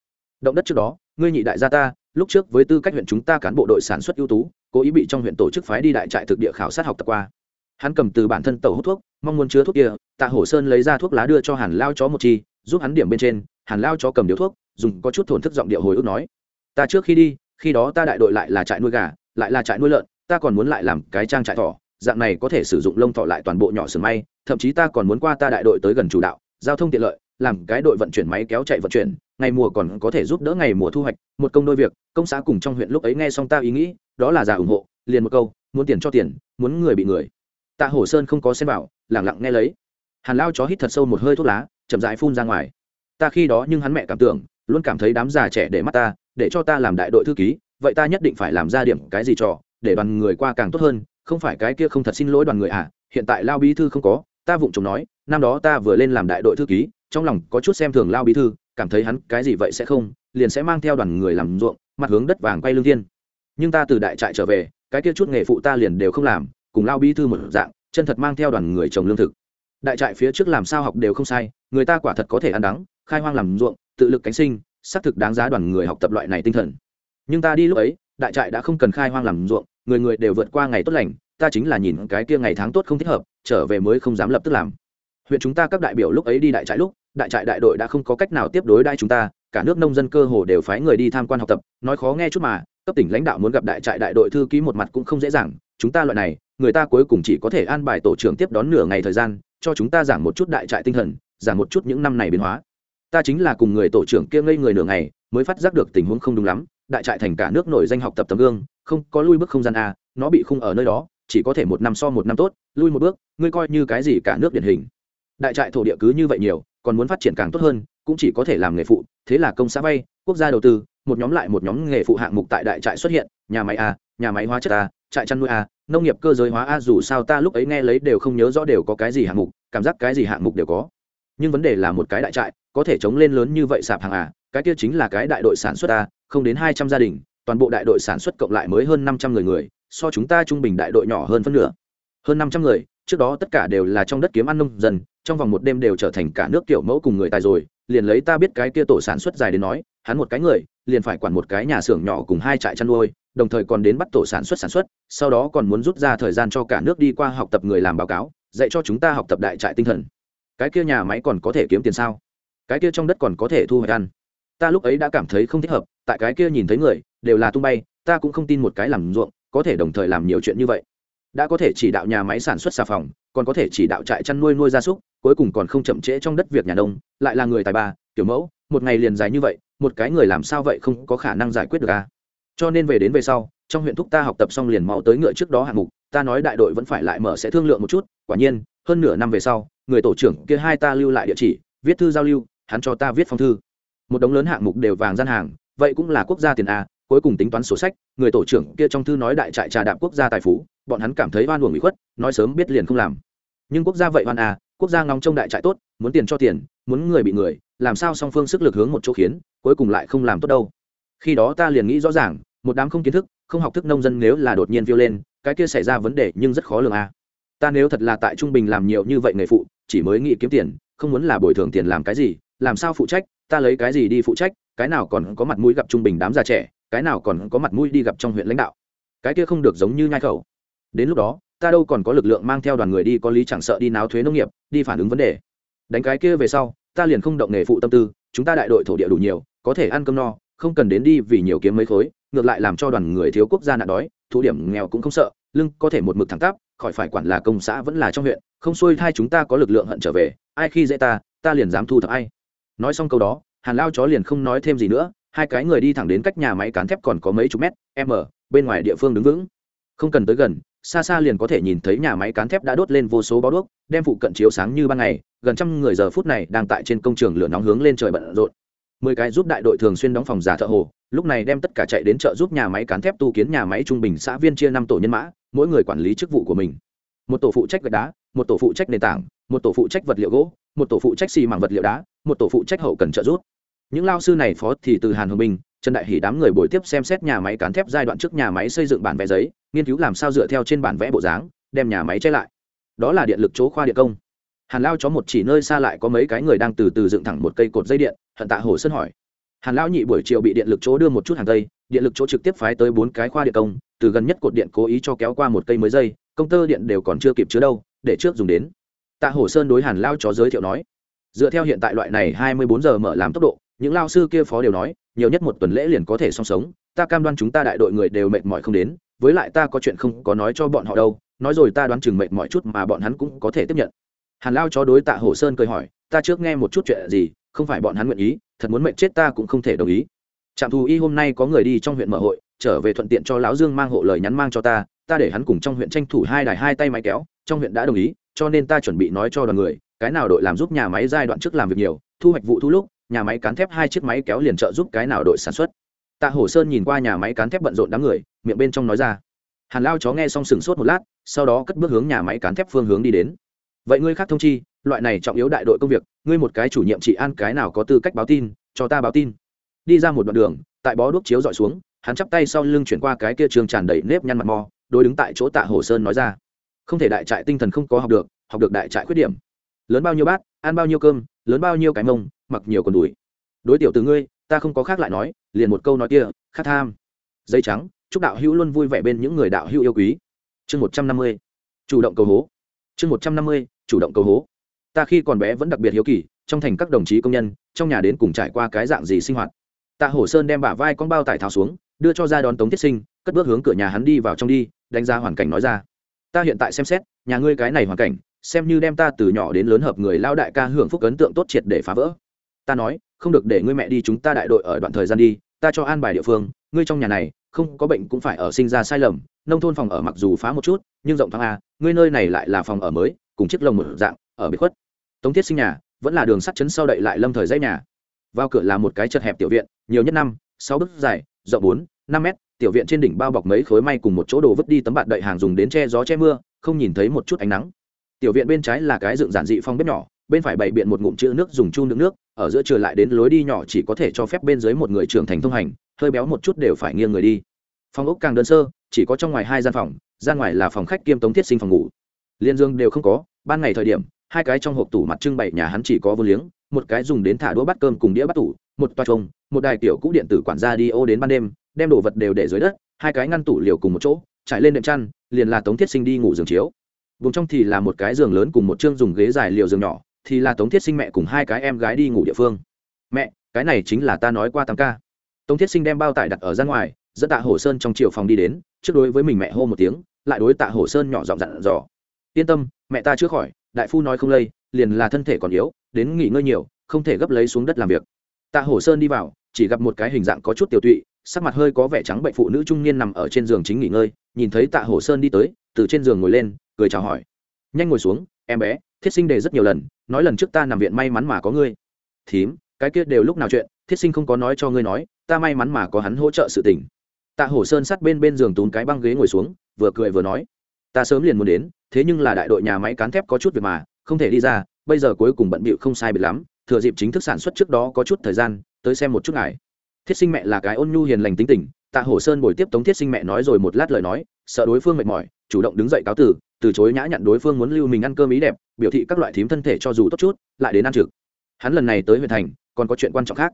Động đất trước đó, ngươi nhị đại gia ta, lúc trước với tư cách huyện chúng ta cán bộ đội sản xuất ưu tú, cố ý bị trong huyện tổ chức phái đi đại trại thực địa khảo sát học tập qua. Hắn cầm từ bản thân tàu hút thuốc, mong muốn chứa thuốc kia, tạ hổ sơn lấy ra thuốc lá đưa cho hàn lao chó một chi, giúp hắn điểm bên trên, hàn lao chó cầm điếu thuốc, dùng có chút thổn thức giọng điệu hồi ức nói, ta trước khi đi, khi đó ta đại đội lại là trại nuôi gà, lại là trại nuôi lợn, ta còn muốn lại làm cái trang trại thỏ, dạng này có thể sử dụng lông thọ lại toàn bộ nhỏ sừng may, thậm chí ta còn muốn qua ta đại đội tới gần chủ đạo, giao thông tiện lợi làm cái đội vận chuyển máy kéo chạy vận chuyển ngày mùa còn có thể giúp đỡ ngày mùa thu hoạch một công đôi việc công xã cùng trong huyện lúc ấy nghe xong ta ý nghĩ đó là già ủng hộ liền một câu muốn tiền cho tiền muốn người bị người. Tạ hổ sơn không có xem bảo, lẳng lặng nghe lấy. Hàn lao chó hít thật sâu một hơi thuốc lá chậm dại phun ra ngoài. Ta khi đó nhưng hắn mẹ cảm tưởng luôn cảm thấy đám già trẻ để mắt ta để cho ta làm đại đội thư ký vậy ta nhất định phải làm ra điểm cái gì trò để đoàn người qua càng tốt hơn không phải cái kia không thật xin lỗi đoàn người à hiện tại lao bí thư không có ta vụng chồng nói năm đó ta vừa lên làm đại đội thư ký trong lòng có chút xem thường lao bí thư, cảm thấy hắn cái gì vậy sẽ không, liền sẽ mang theo đoàn người làm ruộng, mặt hướng đất vàng quay lương thiên. Nhưng ta từ đại trại trở về, cái kia chút nghề phụ ta liền đều không làm, cùng lao bí thư một dạng, chân thật mang theo đoàn người trồng lương thực. Đại trại phía trước làm sao học đều không sai, người ta quả thật có thể ăn đắng, khai hoang làm ruộng, tự lực cánh sinh, xác thực đáng giá đoàn người học tập loại này tinh thần. Nhưng ta đi lúc ấy, đại trại đã không cần khai hoang làm ruộng, người người đều vượt qua ngày tốt lành, ta chính là nhìn cái kia ngày tháng tốt không thích hợp, trở về mới không dám lập tức làm. Huyện chúng ta các đại biểu lúc ấy đi đại trại lúc đại trại đại đội đã không có cách nào tiếp đối đai chúng ta, cả nước nông dân cơ hồ đều phái người đi tham quan học tập, nói khó nghe chút mà, cấp tỉnh lãnh đạo muốn gặp đại trại đại đội thư ký một mặt cũng không dễ dàng, chúng ta loại này, người ta cuối cùng chỉ có thể an bài tổ trưởng tiếp đón nửa ngày thời gian, cho chúng ta giảng một chút đại trại tinh thần, giảng một chút những năm này biến hóa. Ta chính là cùng người tổ trưởng kia ngây người nửa ngày, mới phát giác được tình huống không đúng lắm, đại trại thành cả nước nổi danh học tập tấm gương, không, có lui bước không gian a nó bị khung ở nơi đó, chỉ có thể một năm so một năm tốt, lui một bước, ngươi coi như cái gì cả nước điển hình. Đại trại thổ địa cứ như vậy nhiều còn muốn phát triển càng tốt hơn, cũng chỉ có thể làm nghề phụ, thế là công xã vay, quốc gia đầu tư, một nhóm lại một nhóm nghề phụ hạng mục tại đại trại xuất hiện, nhà máy a, nhà máy hóa chất a, trại chăn nuôi a, nông nghiệp cơ giới hóa a, dù sao ta lúc ấy nghe lấy đều không nhớ rõ đều có cái gì hạng mục, cảm giác cái gì hạng mục đều có. Nhưng vấn đề là một cái đại trại, có thể chống lên lớn như vậy sạp hàng à cái kia chính là cái đại đội sản xuất a, không đến hai trăm gia đình, toàn bộ đại đội sản xuất cộng lại mới hơn năm trăm người người, so chúng ta trung bình đại đội nhỏ hơn phân nửa. Hơn năm trăm người, trước đó tất cả đều là trong đất kiếm ăn nông dân trong vòng một đêm đều trở thành cả nước kiểu mẫu cùng người tài rồi, liền lấy ta biết cái kia tổ sản xuất dài đến nói, hắn một cái người, liền phải quản một cái nhà xưởng nhỏ cùng hai trại chăn nuôi, đồng thời còn đến bắt tổ sản xuất sản xuất, sau đó còn muốn rút ra thời gian cho cả nước đi qua học tập người làm báo cáo, dạy cho chúng ta học tập đại trại tinh thần. Cái kia nhà máy còn có thể kiếm tiền sao? Cái kia trong đất còn có thể thu hoạch ăn. Ta lúc ấy đã cảm thấy không thích hợp, tại cái kia nhìn thấy người, đều là tung bay, ta cũng không tin một cái làm ruộng, có thể đồng thời làm nhiều chuyện như vậy. Đã có thể chỉ đạo nhà máy sản xuất xà phòng, còn có thể chỉ đạo trại chăn nuôi nuôi gia súc cuối cùng còn không chậm trễ trong đất việc nhà nông, lại là người tài ba, kiểu mẫu, một ngày liền dài như vậy, một cái người làm sao vậy không có khả năng giải quyết được à? Cho nên về đến về sau, trong huyện thúc ta học tập xong liền mau tới ngựa trước đó hạng mục, ta nói đại đội vẫn phải lại mở sẽ thương lượng một chút, quả nhiên, hơn nửa năm về sau, người tổ trưởng kia hai ta lưu lại địa chỉ, viết thư giao lưu, hắn cho ta viết phong thư. Một đống lớn hạng mục đều vàng gian hàng, vậy cũng là quốc gia tiền a, cuối cùng tính toán sổ sách, người tổ trưởng kia trong thư nói đại trại trà đạm quốc gia tài phú, bọn hắn cảm thấy oan uổng bị khuất, nói sớm biết liền không làm. Nhưng quốc gia vậy oan a quốc gia ngóng trông đại trại tốt, muốn tiền cho tiền, muốn người bị người, làm sao song phương sức lực hướng một chỗ khiến, cuối cùng lại không làm tốt đâu. Khi đó ta liền nghĩ rõ ràng, một đám không kiến thức, không học thức nông dân nếu là đột nhiên phiêu lên, cái kia xảy ra vấn đề nhưng rất khó lường a. Ta nếu thật là tại trung bình làm nhiều như vậy nghề phụ, chỉ mới nghĩ kiếm tiền, không muốn là bồi thường tiền làm cái gì, làm sao phụ trách, ta lấy cái gì đi phụ trách, cái nào còn có mặt mũi gặp trung bình đám già trẻ, cái nào còn có mặt mũi đi gặp trong huyện lãnh đạo. Cái kia không được giống như nhai khẩu. Đến lúc đó ta đâu còn có lực lượng mang theo đoàn người đi có lý chẳng sợ đi náo thuế nông nghiệp, đi phản ứng vấn đề. Đánh cái kia về sau, ta liền không động nghề phụ tâm tư, chúng ta đại đội thổ địa đủ nhiều, có thể ăn cơm no, không cần đến đi vì nhiều kiếm mấy khối, ngược lại làm cho đoàn người thiếu quốc gia nạn đói thủ điểm nghèo cũng không sợ, lưng có thể một mực thẳng tắp, khỏi phải quản là công xã vẫn là trong huyện, không xuôi thai chúng ta có lực lượng hận trở về, ai khi dễ ta ta liền dám thu thập ai. Nói xong câu đó, hàn lao chó liền không nói thêm gì nữa, hai cái người đi thẳng đến cách nhà máy cán thép còn có mấy chục mét m bên ngoài địa phương đứng vững. Không cần tới gần xa xa liền có thể nhìn thấy nhà máy cán thép đã đốt lên vô số bó đuốc, đem phụ cận chiếu sáng như ban ngày, gần trăm người giờ phút này đang tại trên công trường lửa nóng hướng lên trời bận rộn mười cái giúp đại đội thường xuyên đóng phòng giả thợ hồ, lúc này đem tất cả chạy đến chợ giúp nhà máy cán thép tu kiến nhà máy trung bình xã viên chia năm tổ nhân mã, mỗi người quản lý chức vụ của mình một tổ phụ trách gạch đá, một tổ phụ trách nền tảng, một tổ phụ trách vật liệu gỗ, một tổ phụ trách xì mảng vật liệu đá, một tổ phụ trách hậu cần trợ giúp những lao sư này phó thì từ hàn hồng bình trần đại hỷ đám người buổi tiếp xem xét nhà máy cán thép giai đoạn trước nhà máy xây dựng bản vẽ giấy, nghiên cứu làm sao dựa theo trên bản vẽ bộ dáng, đem nhà máy che lại. Đó là điện lực chỗ khoa điện công. Hàn lao chó một chỉ nơi xa lại có mấy cái người đang từ từ dựng thẳng một cây cột dây điện, hận tạ hồ sơn hỏi. Hàn lao nhị buổi chiều bị điện lực chỗ đưa một chút hàng tây điện lực chỗ trực tiếp phái tới bốn cái khoa điện công, từ gần nhất cột điện cố ý cho kéo qua một cây mới dây, công tơ điện đều còn chưa kịp chứa đâu, để trước dùng đến. Tạ hổ sơn đối hàn lao chó giới thiệu nói. Dựa theo hiện tại loại này hai mươi bốn giờ mở làm tốc độ, những lao sư kia phó đều nói nhiều nhất một tuần lễ liền có thể song sống, ta cam đoan chúng ta đại đội người đều mệt mỏi không đến, với lại ta có chuyện không có nói cho bọn họ đâu, nói rồi ta đoán chừng mệt mỏi chút mà bọn hắn cũng có thể tiếp nhận. Hàn lao chó đối tạ hổ sơn cười hỏi, ta trước nghe một chút chuyện gì, không phải bọn hắn nguyện ý, thật muốn mệnh chết ta cũng không thể đồng ý. Trạm thù y hôm nay có người đi trong huyện mở hội, trở về thuận tiện cho lão dương mang hộ lời nhắn mang cho ta ta để hắn cùng trong huyện tranh thủ hai đài hai tay máy kéo, trong huyện đã đồng ý, cho nên ta chuẩn bị nói cho đoàn người, cái nào đội làm giúp nhà máy giai đoạn trước làm việc nhiều, thu hoạch vụ thu lúc nhà máy cán thép hai chiếc máy kéo liền trợ giúp cái nào đội sản xuất. Tạ hổ sơn nhìn qua nhà máy cán thép bận rộn đám người, miệng bên trong nói ra. Hàn lao chó nghe xong sừng sốt một lát, sau đó cất bước hướng nhà máy cán thép phương hướng đi đến. Vậy ngươi khác thông chi, loại này trọng yếu đại đội công việc, ngươi một cái chủ nhiệm chị an cái nào có tư cách báo tin, cho ta báo tin. Đi ra một đoạn đường, tại bó đuốc chiếu dọi xuống, hắn chắp tay sau lưng chuyển qua cái kia trường tràn đầy nếp nhăn mặt mò đôi đứng tại chỗ tạ hồ sơn nói ra. Không thể đại trại tinh thần không có học được học được đại trại khuyết điểm. Lớn bao nhiêu bát, ăn bao nhiêu cơm lớn bao nhiêu cái mông, mặc nhiều còn đùi. Đối tiểu từ ngươi, ta không có khác lại nói, liền một câu nói kia, khát tham. Dây trắng, chúc đạo hữu luôn vui vẻ bên những người đạo hữu yêu quý. Chương một trăm năm mươi, chủ động cầu hố. Chương một trăm năm mươi, chủ động cầu hố. Ta khi còn bé vẫn đặc biệt hiếu kỳ, trong thành các đồng chí công nhân, trong nhà đến cùng trải qua cái dạng gì sinh hoạt. Tạ hổ sơn đem bả vai con bao tải tháo xuống, đưa cho ra đón tống tiết sinh, cất bước hướng cửa nhà hắn đi vào trong đi, đánh giá hoàn cảnh nói ra. Ta hiện tại xem xét, nhà ngươi cái này hoàn cảnh xem như đem ta từ nhỏ đến lớn hợp người lao đại ca hưởng phúc ấn tượng tốt triệt để phá vỡ. Ta nói, không được để ngươi mẹ đi chúng ta đại đội ở đoạn thời gian đi, ta cho an bài địa phương, ngươi trong nhà này, không có bệnh cũng phải ở sinh ra sai lầm, nông thôn phòng ở mặc dù phá một chút, nhưng rộng thoáng a, ngươi nơi này lại là phòng ở mới, cùng chiếc lồng một dạng, ở biệt khuất. Tống thiết sinh nhà, vẫn là đường sắt chấn sau đậy lại lâm thời dãy nhà. Vào cửa là một cái chật hẹp tiểu viện, nhiều nhất năm, sáu bức dài, rộng bốn, năm mét, tiểu viện trên đỉnh bao bọc mấy khối may cùng một chỗ đồ vứt đi tấm bạt đậy hàng dùng đến che gió che mưa, không nhìn thấy một chút ánh nắng tiểu viện bên trái là cái dựng giản dị phong bếp nhỏ, bên phải bày biện một ngụm chữ nước dùng chu đựng nước, ở giữa trừ lại đến lối đi nhỏ chỉ có thể cho phép bên dưới một người trưởng thành thông hành, hơi béo một chút đều phải nghiêng người đi. Phòng ốc càng đơn sơ, chỉ có trong ngoài hai gian phòng, gian ngoài là phòng khách kiêm tống thiết sinh phòng ngủ. Liên dương đều không có, ban ngày thời điểm, hai cái trong hộp tủ mặt trưng bày nhà hắn chỉ có vô liếng, một cái dùng đến thả đũa bát cơm cùng đĩa bắt tủ, một toa trông một đài tiểu cũ điện tử quản gia đi ô đến ban đêm, đem đồ vật đều để dưới đất, hai cái ngăn tủ liều cùng một chỗ, trải lên đệm chăn, liền là tống thiết sinh đi ngủ giường chiếu vùng trong thì là một cái giường lớn cùng một chương dùng ghế dài liều giường nhỏ, thì là tống thiết sinh mẹ cùng hai cái em gái đi ngủ địa phương. Mẹ, cái này chính là ta nói qua tam ca. Tống thiết sinh đem bao tải đặt ở ra ngoài, dẫn tạ hổ sơn trong chiều phòng đi đến, trước đối với mình mẹ hô một tiếng, lại đối tạ hổ sơn nhỏ giọng dặn dò. Yên tâm, mẹ ta chưa khỏi, đại phu nói không lây, liền là thân thể còn yếu, đến nghỉ ngơi nhiều, không thể gấp lấy xuống đất làm việc. Tạ hổ sơn đi vào, chỉ gặp một cái hình dạng có chút tiểu tụy, sắc mặt hơi có vẻ trắng bệnh phụ nữ trung niên nằm ở trên giường chính nghỉ ngơi, nhìn thấy tạ hổ sơn đi tới, từ trên giường ngồi lên cười chào hỏi. Nhanh ngồi xuống, em bé, thiết sinh đề rất nhiều lần, nói lần trước ta nằm viện may mắn mà có ngươi. Thím, cái kia đều lúc nào chuyện, thiết sinh không có nói cho ngươi nói, ta may mắn mà có hắn hỗ trợ sự tình. Tạ hổ sơn sát bên bên giường tún cái băng ghế ngồi xuống, vừa cười vừa nói. Ta sớm liền muốn đến, thế nhưng là đại đội nhà máy cán thép có chút việc mà, không thể đi ra, bây giờ cuối cùng bận bịu không sai biệt lắm, thừa dịp chính thức sản xuất trước đó có chút thời gian, tới xem một chút ngài. Thiết sinh mẹ là cái ôn nhu hiền lành tính tình, tạ hổ sơn bồi tiếp tống thiết sinh mẹ nói rồi một lát lời nói, sợ đối phương mệt mỏi, chủ động đứng dậy cáo tử từ chối nhã nhặn đối phương muốn lưu mình ăn cơm ý đẹp, biểu thị các loại thím thân thể cho dù tốt chút, lại đến ăn trực. Hắn lần này tới huyện thành, còn có chuyện quan trọng khác.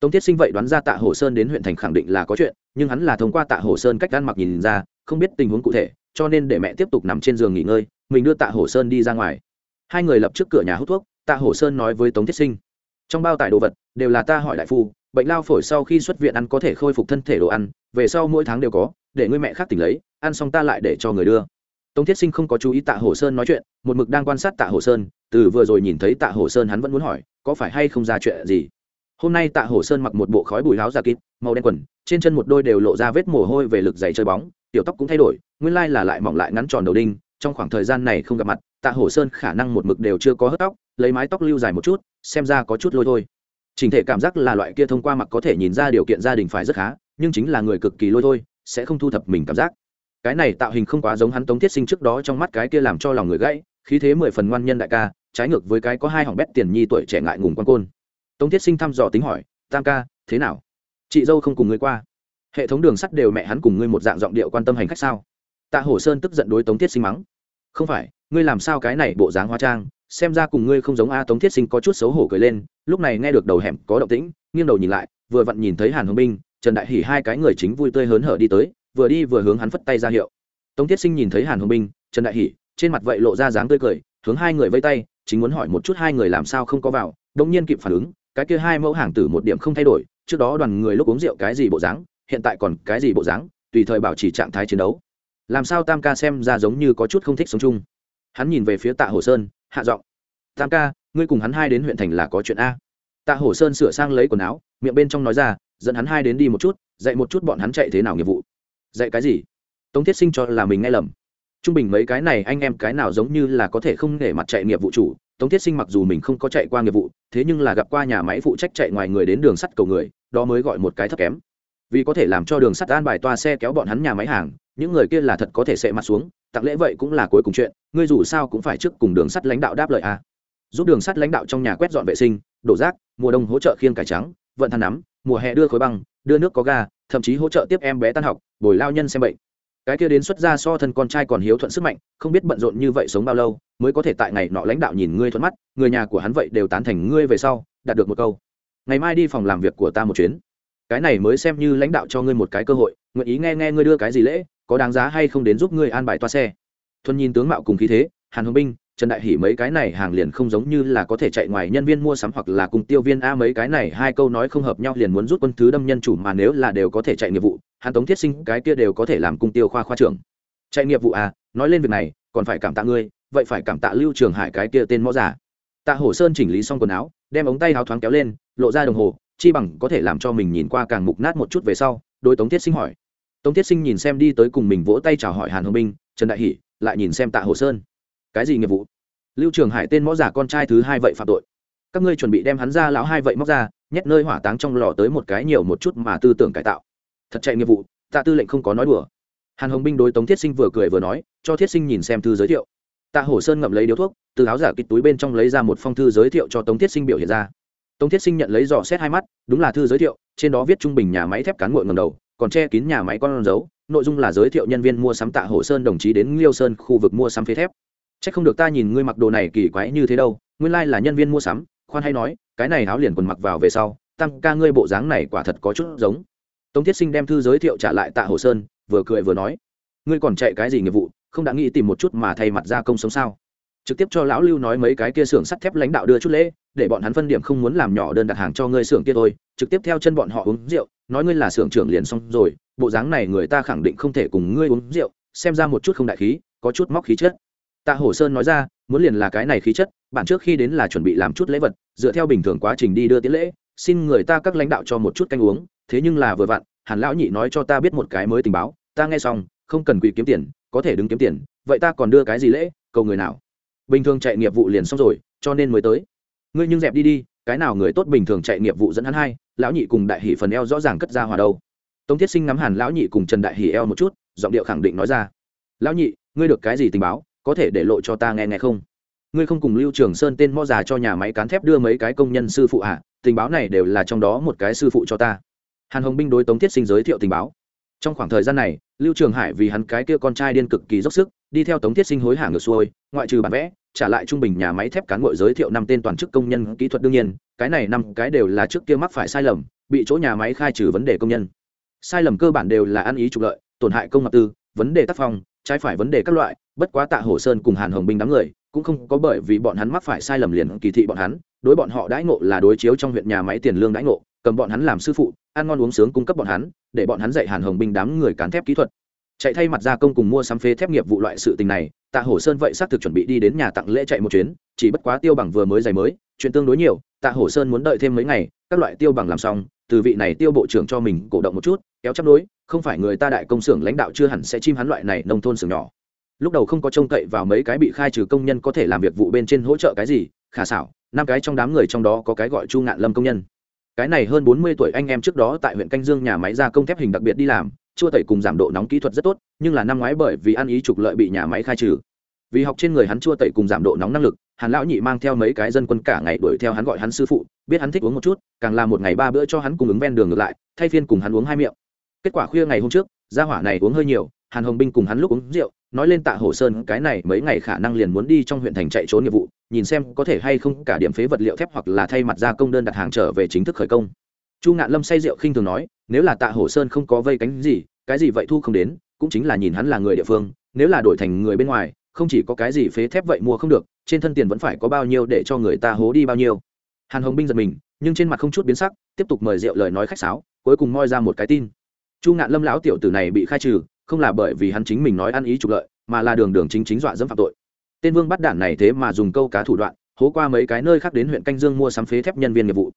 Tống thiết sinh vậy đoán ra tạ hồ sơn đến huyện thành khẳng định là có chuyện, nhưng hắn là thông qua tạ hồ sơn cách ăn mặc nhìn ra, không biết tình huống cụ thể, cho nên để mẹ tiếp tục nằm trên giường nghỉ ngơi, mình đưa tạ hồ sơn đi ra ngoài. Hai người lập trước cửa nhà hút thuốc, tạ hồ sơn nói với tống thiết sinh, trong bao tải đồ vật, đều là ta hỏi đại phu, bệnh lao phổi sau khi xuất viện ăn có thể khôi phục thân thể đồ ăn, về sau mỗi tháng đều có, để ngươi mẹ khác tỉnh lấy, ăn xong ta lại để cho người đưa tống thiết sinh không có chú ý tạ hồ sơn nói chuyện, một mực đang quan sát tạ hồ sơn, từ vừa rồi nhìn thấy tạ hồ sơn hắn vẫn muốn hỏi, có phải hay không ra chuyện gì? Hôm nay tạ hồ sơn mặc một bộ khói bùi láo da kít màu đen quần, trên chân một đôi đều lộ ra vết mồ hôi về lực dày chơi bóng, tiểu tóc cũng thay đổi, nguyên lai là lại mỏng lại ngắn tròn đầu đinh, trong khoảng thời gian này không gặp mặt, tạ hồ sơn khả năng một mực đều chưa có hớt tóc, lấy mái tóc lưu dài một chút, xem ra có chút lôi thôi. Trình thể cảm giác là loại kia thông qua mặc có thể nhìn ra điều kiện gia đình phải rất khá, nhưng chính là người cực kỳ lôi thôi, sẽ không thu thập mình cảm giác cái này tạo hình không quá giống hắn tống thiết sinh trước đó trong mắt cái kia làm cho lòng người gãy, khí thế mười phần ngoan nhân đại ca, trái ngược với cái có hai hỏng bét tiền nhi tuổi trẻ ngại ngùng quan côn. Tống thiết sinh thăm dò tính hỏi, tam ca, thế nào? Chị dâu không cùng ngươi qua. Hệ thống đường sắt đều mẹ hắn cùng ngươi một dạng giọng điệu quan tâm hành khách sao? Tạ hổ sơn tức giận đối tống thiết sinh mắng, không phải, ngươi làm sao cái này bộ dáng hóa trang, xem ra cùng ngươi không giống a. Tống thiết sinh có chút xấu hổ cười lên, lúc này nghe được đầu hẻm có động tĩnh, nghiêng đầu nhìn lại, vừa vặn nhìn thấy hàn hồng binh, trần đại hỉ hai cái người chính vui tươi hớn hở đi tới vừa đi vừa hướng hắn phất tay ra hiệu. Tống thiết sinh nhìn thấy hàn hồng binh trần đại hỷ, trên mặt vậy lộ ra dáng tươi cười, hướng hai người vây tay, chính muốn hỏi một chút hai người làm sao không có vào đông nhiên kịp phản ứng, cái kia hai mẫu hàng tử một điểm không thay đổi, trước đó đoàn người lúc uống rượu cái gì bộ dáng, hiện tại còn cái gì bộ dáng, tùy thời bảo trì trạng thái chiến đấu. Làm sao tam ca xem ra giống như có chút không thích sống chung. Hắn nhìn về phía tạ hồ sơn, hạ giọng, tam ca, ngươi cùng hắn hai đến huyện thành là có chuyện a? Tạ hồ sơn sửa sang lấy quần áo, miệng bên trong nói ra, dẫn hắn hai đến đi một chút, dạy một chút bọn hắn chạy thế nào nghiệp vụ dạy cái gì? Tống thiết sinh cho là mình nghe lầm. Trung bình mấy cái này anh em cái nào giống như là có thể không để mặt chạy nghiệp vụ chủ. Tống thiết sinh mặc dù mình không có chạy qua nghiệp vụ, thế nhưng là gặp qua nhà máy phụ trách chạy ngoài người đến đường sắt cầu người, đó mới gọi một cái thấp kém. Vì có thể làm cho đường sắt an bài toa xe kéo bọn hắn nhà máy hàng, những người kia là thật có thể sẽ mặt xuống, tặng lễ vậy cũng là cuối cùng chuyện, ngươi dù sao cũng phải trước cùng đường sắt lãnh đạo đáp lời a. Giúp đường sắt lãnh đạo trong nhà quét dọn vệ sinh, đổ rác, mùa đông hỗ trợ khiêng cải trắng, vận than nắm, mùa hè đưa khối băng, đưa nước có ga, thậm chí hỗ trợ tiếp em bé tan học bồi lao nhân xem bệnh. Cái kia đến xuất ra so thân con trai còn hiếu thuận sức mạnh, không biết bận rộn như vậy sống bao lâu, mới có thể tại ngày nọ lãnh đạo nhìn ngươi thuận mắt, người nhà của hắn vậy đều tán thành ngươi về sau, đạt được một câu. Ngày mai đi phòng làm việc của ta một chuyến. Cái này mới xem như lãnh đạo cho ngươi một cái cơ hội, nguyện ý nghe nghe ngươi đưa cái gì lễ, có đáng giá hay không đến giúp ngươi an bài toa xe. Thuần nhìn tướng mạo cùng khí thế, hàn hồng binh, trần đại hỉ mấy cái này hàng liền không giống như là có thể chạy ngoài nhân viên mua sắm hoặc là cùng tiêu viên a mấy cái này hai câu nói không hợp nhau liền muốn rút quân thứ đâm nhân chủ mà nếu là đều có thể chạy nghiệp vụ hàn tống thiết sinh cái kia đều có thể làm cung tiêu khoa khoa trưởng. Chạy nghiệp vụ à nói lên việc này, còn phải cảm tạ ngươi, vậy phải cảm tạ lưu trường hải cái kia tên mõ giả. Tạ hổ sơn chỉnh lý xong quần áo, đem ống tay áo thoáng kéo lên, lộ ra đồng hồ, chi bằng có thể làm cho mình nhìn qua càng mục nát một chút về sau đôi tống thiết sinh hỏi. Tống thiết sinh nhìn xem đi tới cùng mình vỗ tay chào hỏi hàn hồng binh, trần đại hỷ, lại nhìn xem tạ hồ sơn. Cái gì nghiệp vụ? Lưu trường hải tên mõ giả con trai thứ hai vậy phạm tội. Các ngươi chuẩn bị đem hắn ra lão hai vậy móc ra, nhét nơi hỏa táng trong lò tới một cái nhiều một chút mà tư tưởng cải tạo thật chạy nghiệp vụ, tạ tư lệnh không có nói đùa. Hàn hồng binh đối tống thiết sinh vừa cười vừa nói, cho thiết sinh nhìn xem thư giới thiệu. Tạ hổ sơn ngậm lấy điếu thuốc, từ áo giả kịch túi bên trong lấy ra một phong thư giới thiệu cho tống thiết sinh biểu hiện ra. Tống thiết sinh nhận lấy dò xét hai mắt, đúng là thư giới thiệu, trên đó viết trung bình nhà máy thép cán ngội ngầm đầu, còn che kín nhà máy con dấu, nội dung là giới thiệu nhân viên mua sắm tạ hổ sơn đồng chí đến liêu sơn khu vực mua sắm phế thép. C h ắ c không được ta nhìn ngươi mặc đồ này kỳ quái như thế đâu, nguyên lai là nhân viên mua sắm, khoan hay nói, cái này áo liền quần mặc vào về sau, tăng ca ngươi bộ dáng này quả thật có chút giống tống thiết sinh đem thư giới thiệu trả lại tạ hồ sơn, vừa cười vừa nói, ngươi còn chạy cái gì nghiệp vụ, không đã nghĩ tìm một chút mà thay mặt ra công sống sao? Trực tiếp cho lão lưu nói mấy cái kia xưởng sắt thép lãnh đạo đưa chút lễ, để bọn hắn phân điểm không muốn làm nhỏ đơn đặt hàng cho ngươi xưởng kia thôi. Trực tiếp theo chân bọn họ uống rượu, nói ngươi là xưởng trưởng liền xong rồi, bộ dáng này người ta khẳng định không thể cùng ngươi uống rượu, xem ra một chút không đại khí, có chút móc khí chất. Tạ hổ sơn nói ra, muốn liền là cái này khí chất bạn trước khi đến là chuẩn bị làm chút lễ vật, dựa theo bình thường quá trình đi đưa tiễn lễ, xin người ta các lãnh đạo cho một chút canh uống thế nhưng là vừa vặn, hàn lão nhị nói cho ta biết một cái mới tình báo, ta nghe xong, không cần quỳ kiếm tiền, có thể đứng kiếm tiền, vậy ta còn đưa cái gì lễ, cầu người nào? Bình thường chạy nghiệp vụ liền xong rồi, cho nên mới tới. Ngươi nhưng dẹp đi đi, cái nào người tốt bình thường chạy nghiệp vụ dẫn hắn hai, lão nhị cùng đại hỷ phần eo rõ ràng cất ra hòa đâu. Tống thiết sinh ngắm hàn lão nhị cùng trần đại hỷ eo một chút, giọng điệu khẳng định nói ra. Lão nhị, ngươi được cái gì tình báo, có thể để lộ cho ta nghe nghe không? Ngươi không cùng lưu trường sơn tên mo già cho nhà máy cán thép đưa mấy cái công nhân sư phụ ạ à? tình báo này đều là trong đó một cái sư phụ cho ta hàn hồng binh đối tống thiết sinh giới thiệu tình báo. Trong khoảng thời gian này, lưu trường hải vì hắn cái kia con trai điên cực kỳ dốc sức, đi theo tống thiết sinh hối hả ngược xuôi, ngoại trừ bản vẽ, trả lại trung bình nhà máy thép cán bộ giới thiệu năm tên toàn chức công nhân kỹ thuật đương nhiên, cái này năm cái đều là trước kia mắc phải sai lầm, bị chỗ nhà máy khai trừ vấn đề công nhân. Sai lầm cơ bản đều là ăn ý trục lợi, tổn hại công mặt tư, vấn đề tác phong, trái phải vấn đề các loại, bất quá tạ hổ sơn cùng hàn hồng binh đám người, cũng không có bởi vì bọn hắn mắc phải sai lầm liền kỳ thị bọn hắn, đối bọn họ đãi ngộ là đối chiếu trong huyện nhà máy tiền lương đãi ngộ cầm bọn hắn làm sư phụ, ăn ngon uống sướng cung cấp bọn hắn, để bọn hắn dạy hàn hồng binh đám người cán thép kỹ thuật. Chạy thay mặt gia công cùng mua sắm phế thép nghiệp vụ loại sự tình này, tạ hổ sơn vậy xác thực chuẩn bị đi đến nhà tặng lễ chạy một chuyến, chỉ bất quá tiêu bằng vừa mới giày mới, chuyện tương đối nhiều, tạ hổ sơn muốn đợi thêm mấy ngày, các loại tiêu bằng làm xong, từ vị này tiêu bộ trưởng cho mình cổ động một chút, kéo chấp đối, không phải người ta đại công xưởng lãnh đạo chưa hẳn sẽ chim hắn loại này nông thôn xưởng nhỏ. Lúc đầu không có trông cậy vào mấy cái bị khai trừ công nhân có thể làm việc vụ bên trên hỗ trợ cái gì, khả xảo, năm cái trong đám người trong đó có cái gọi chu ngạn lâm công nhân cái này hơn bốn mươi tuổi anh em trước đó tại huyện canh dương nhà máy gia công thép hình đặc biệt đi làm, chua tẩy cùng giảm độ nóng kỹ thuật rất tốt, nhưng là năm ngoái bởi vì ăn ý trục lợi bị nhà máy khai trừ. Vì học trên người hắn chua tẩy cùng giảm độ nóng năng lực, hàn lão nhị mang theo mấy cái dân quân cả ngày đuổi theo hắn gọi hắn sư phụ, biết hắn thích uống một chút, càng làm một ngày ba bữa cho hắn cùng ứng ven đường ngược lại, thay phiên cùng hắn uống hai miệng. Kết quả khuya ngày hôm trước, gia hỏa này uống hơi nhiều, hàn hồng binh cùng hắn lúc uống rượu nói lên tạ hổ sơn, cái này mấy ngày khả năng liền muốn đi trong huyện thành chạy trốn nghiệp vụ, nhìn xem có thể hay không cả điểm phế vật liệu thép hoặc là thay mặt gia công đơn đặt hàng trở về chính thức khởi công. Chu ngạn lâm say rượu khinh thường nói, nếu là tạ hổ sơn không có vây cánh gì, cái gì vậy thu không đến, cũng chính là nhìn hắn là người địa phương, nếu là đổi thành người bên ngoài, không chỉ có cái gì phế thép vậy mua không được, trên thân tiền vẫn phải có bao nhiêu để cho người ta hố đi bao nhiêu. Hàn hồng binh giật mình, nhưng trên mặt không chút biến sắc, tiếp tục mời rượu lời nói khách sáo, cuối cùng moi ra một cái tin. Chu ngạn lâm lão tiểu tử này bị khai trừ không là bởi vì hắn chính mình nói ăn ý trục lợi mà là đường đường chính chính dọa dẫm phạm tội tên vương bắt đản này thế mà dùng câu cá thủ đoạn hố qua mấy cái nơi khác đến huyện canh dương mua sắm phế thép nhân viên nghiệp vụ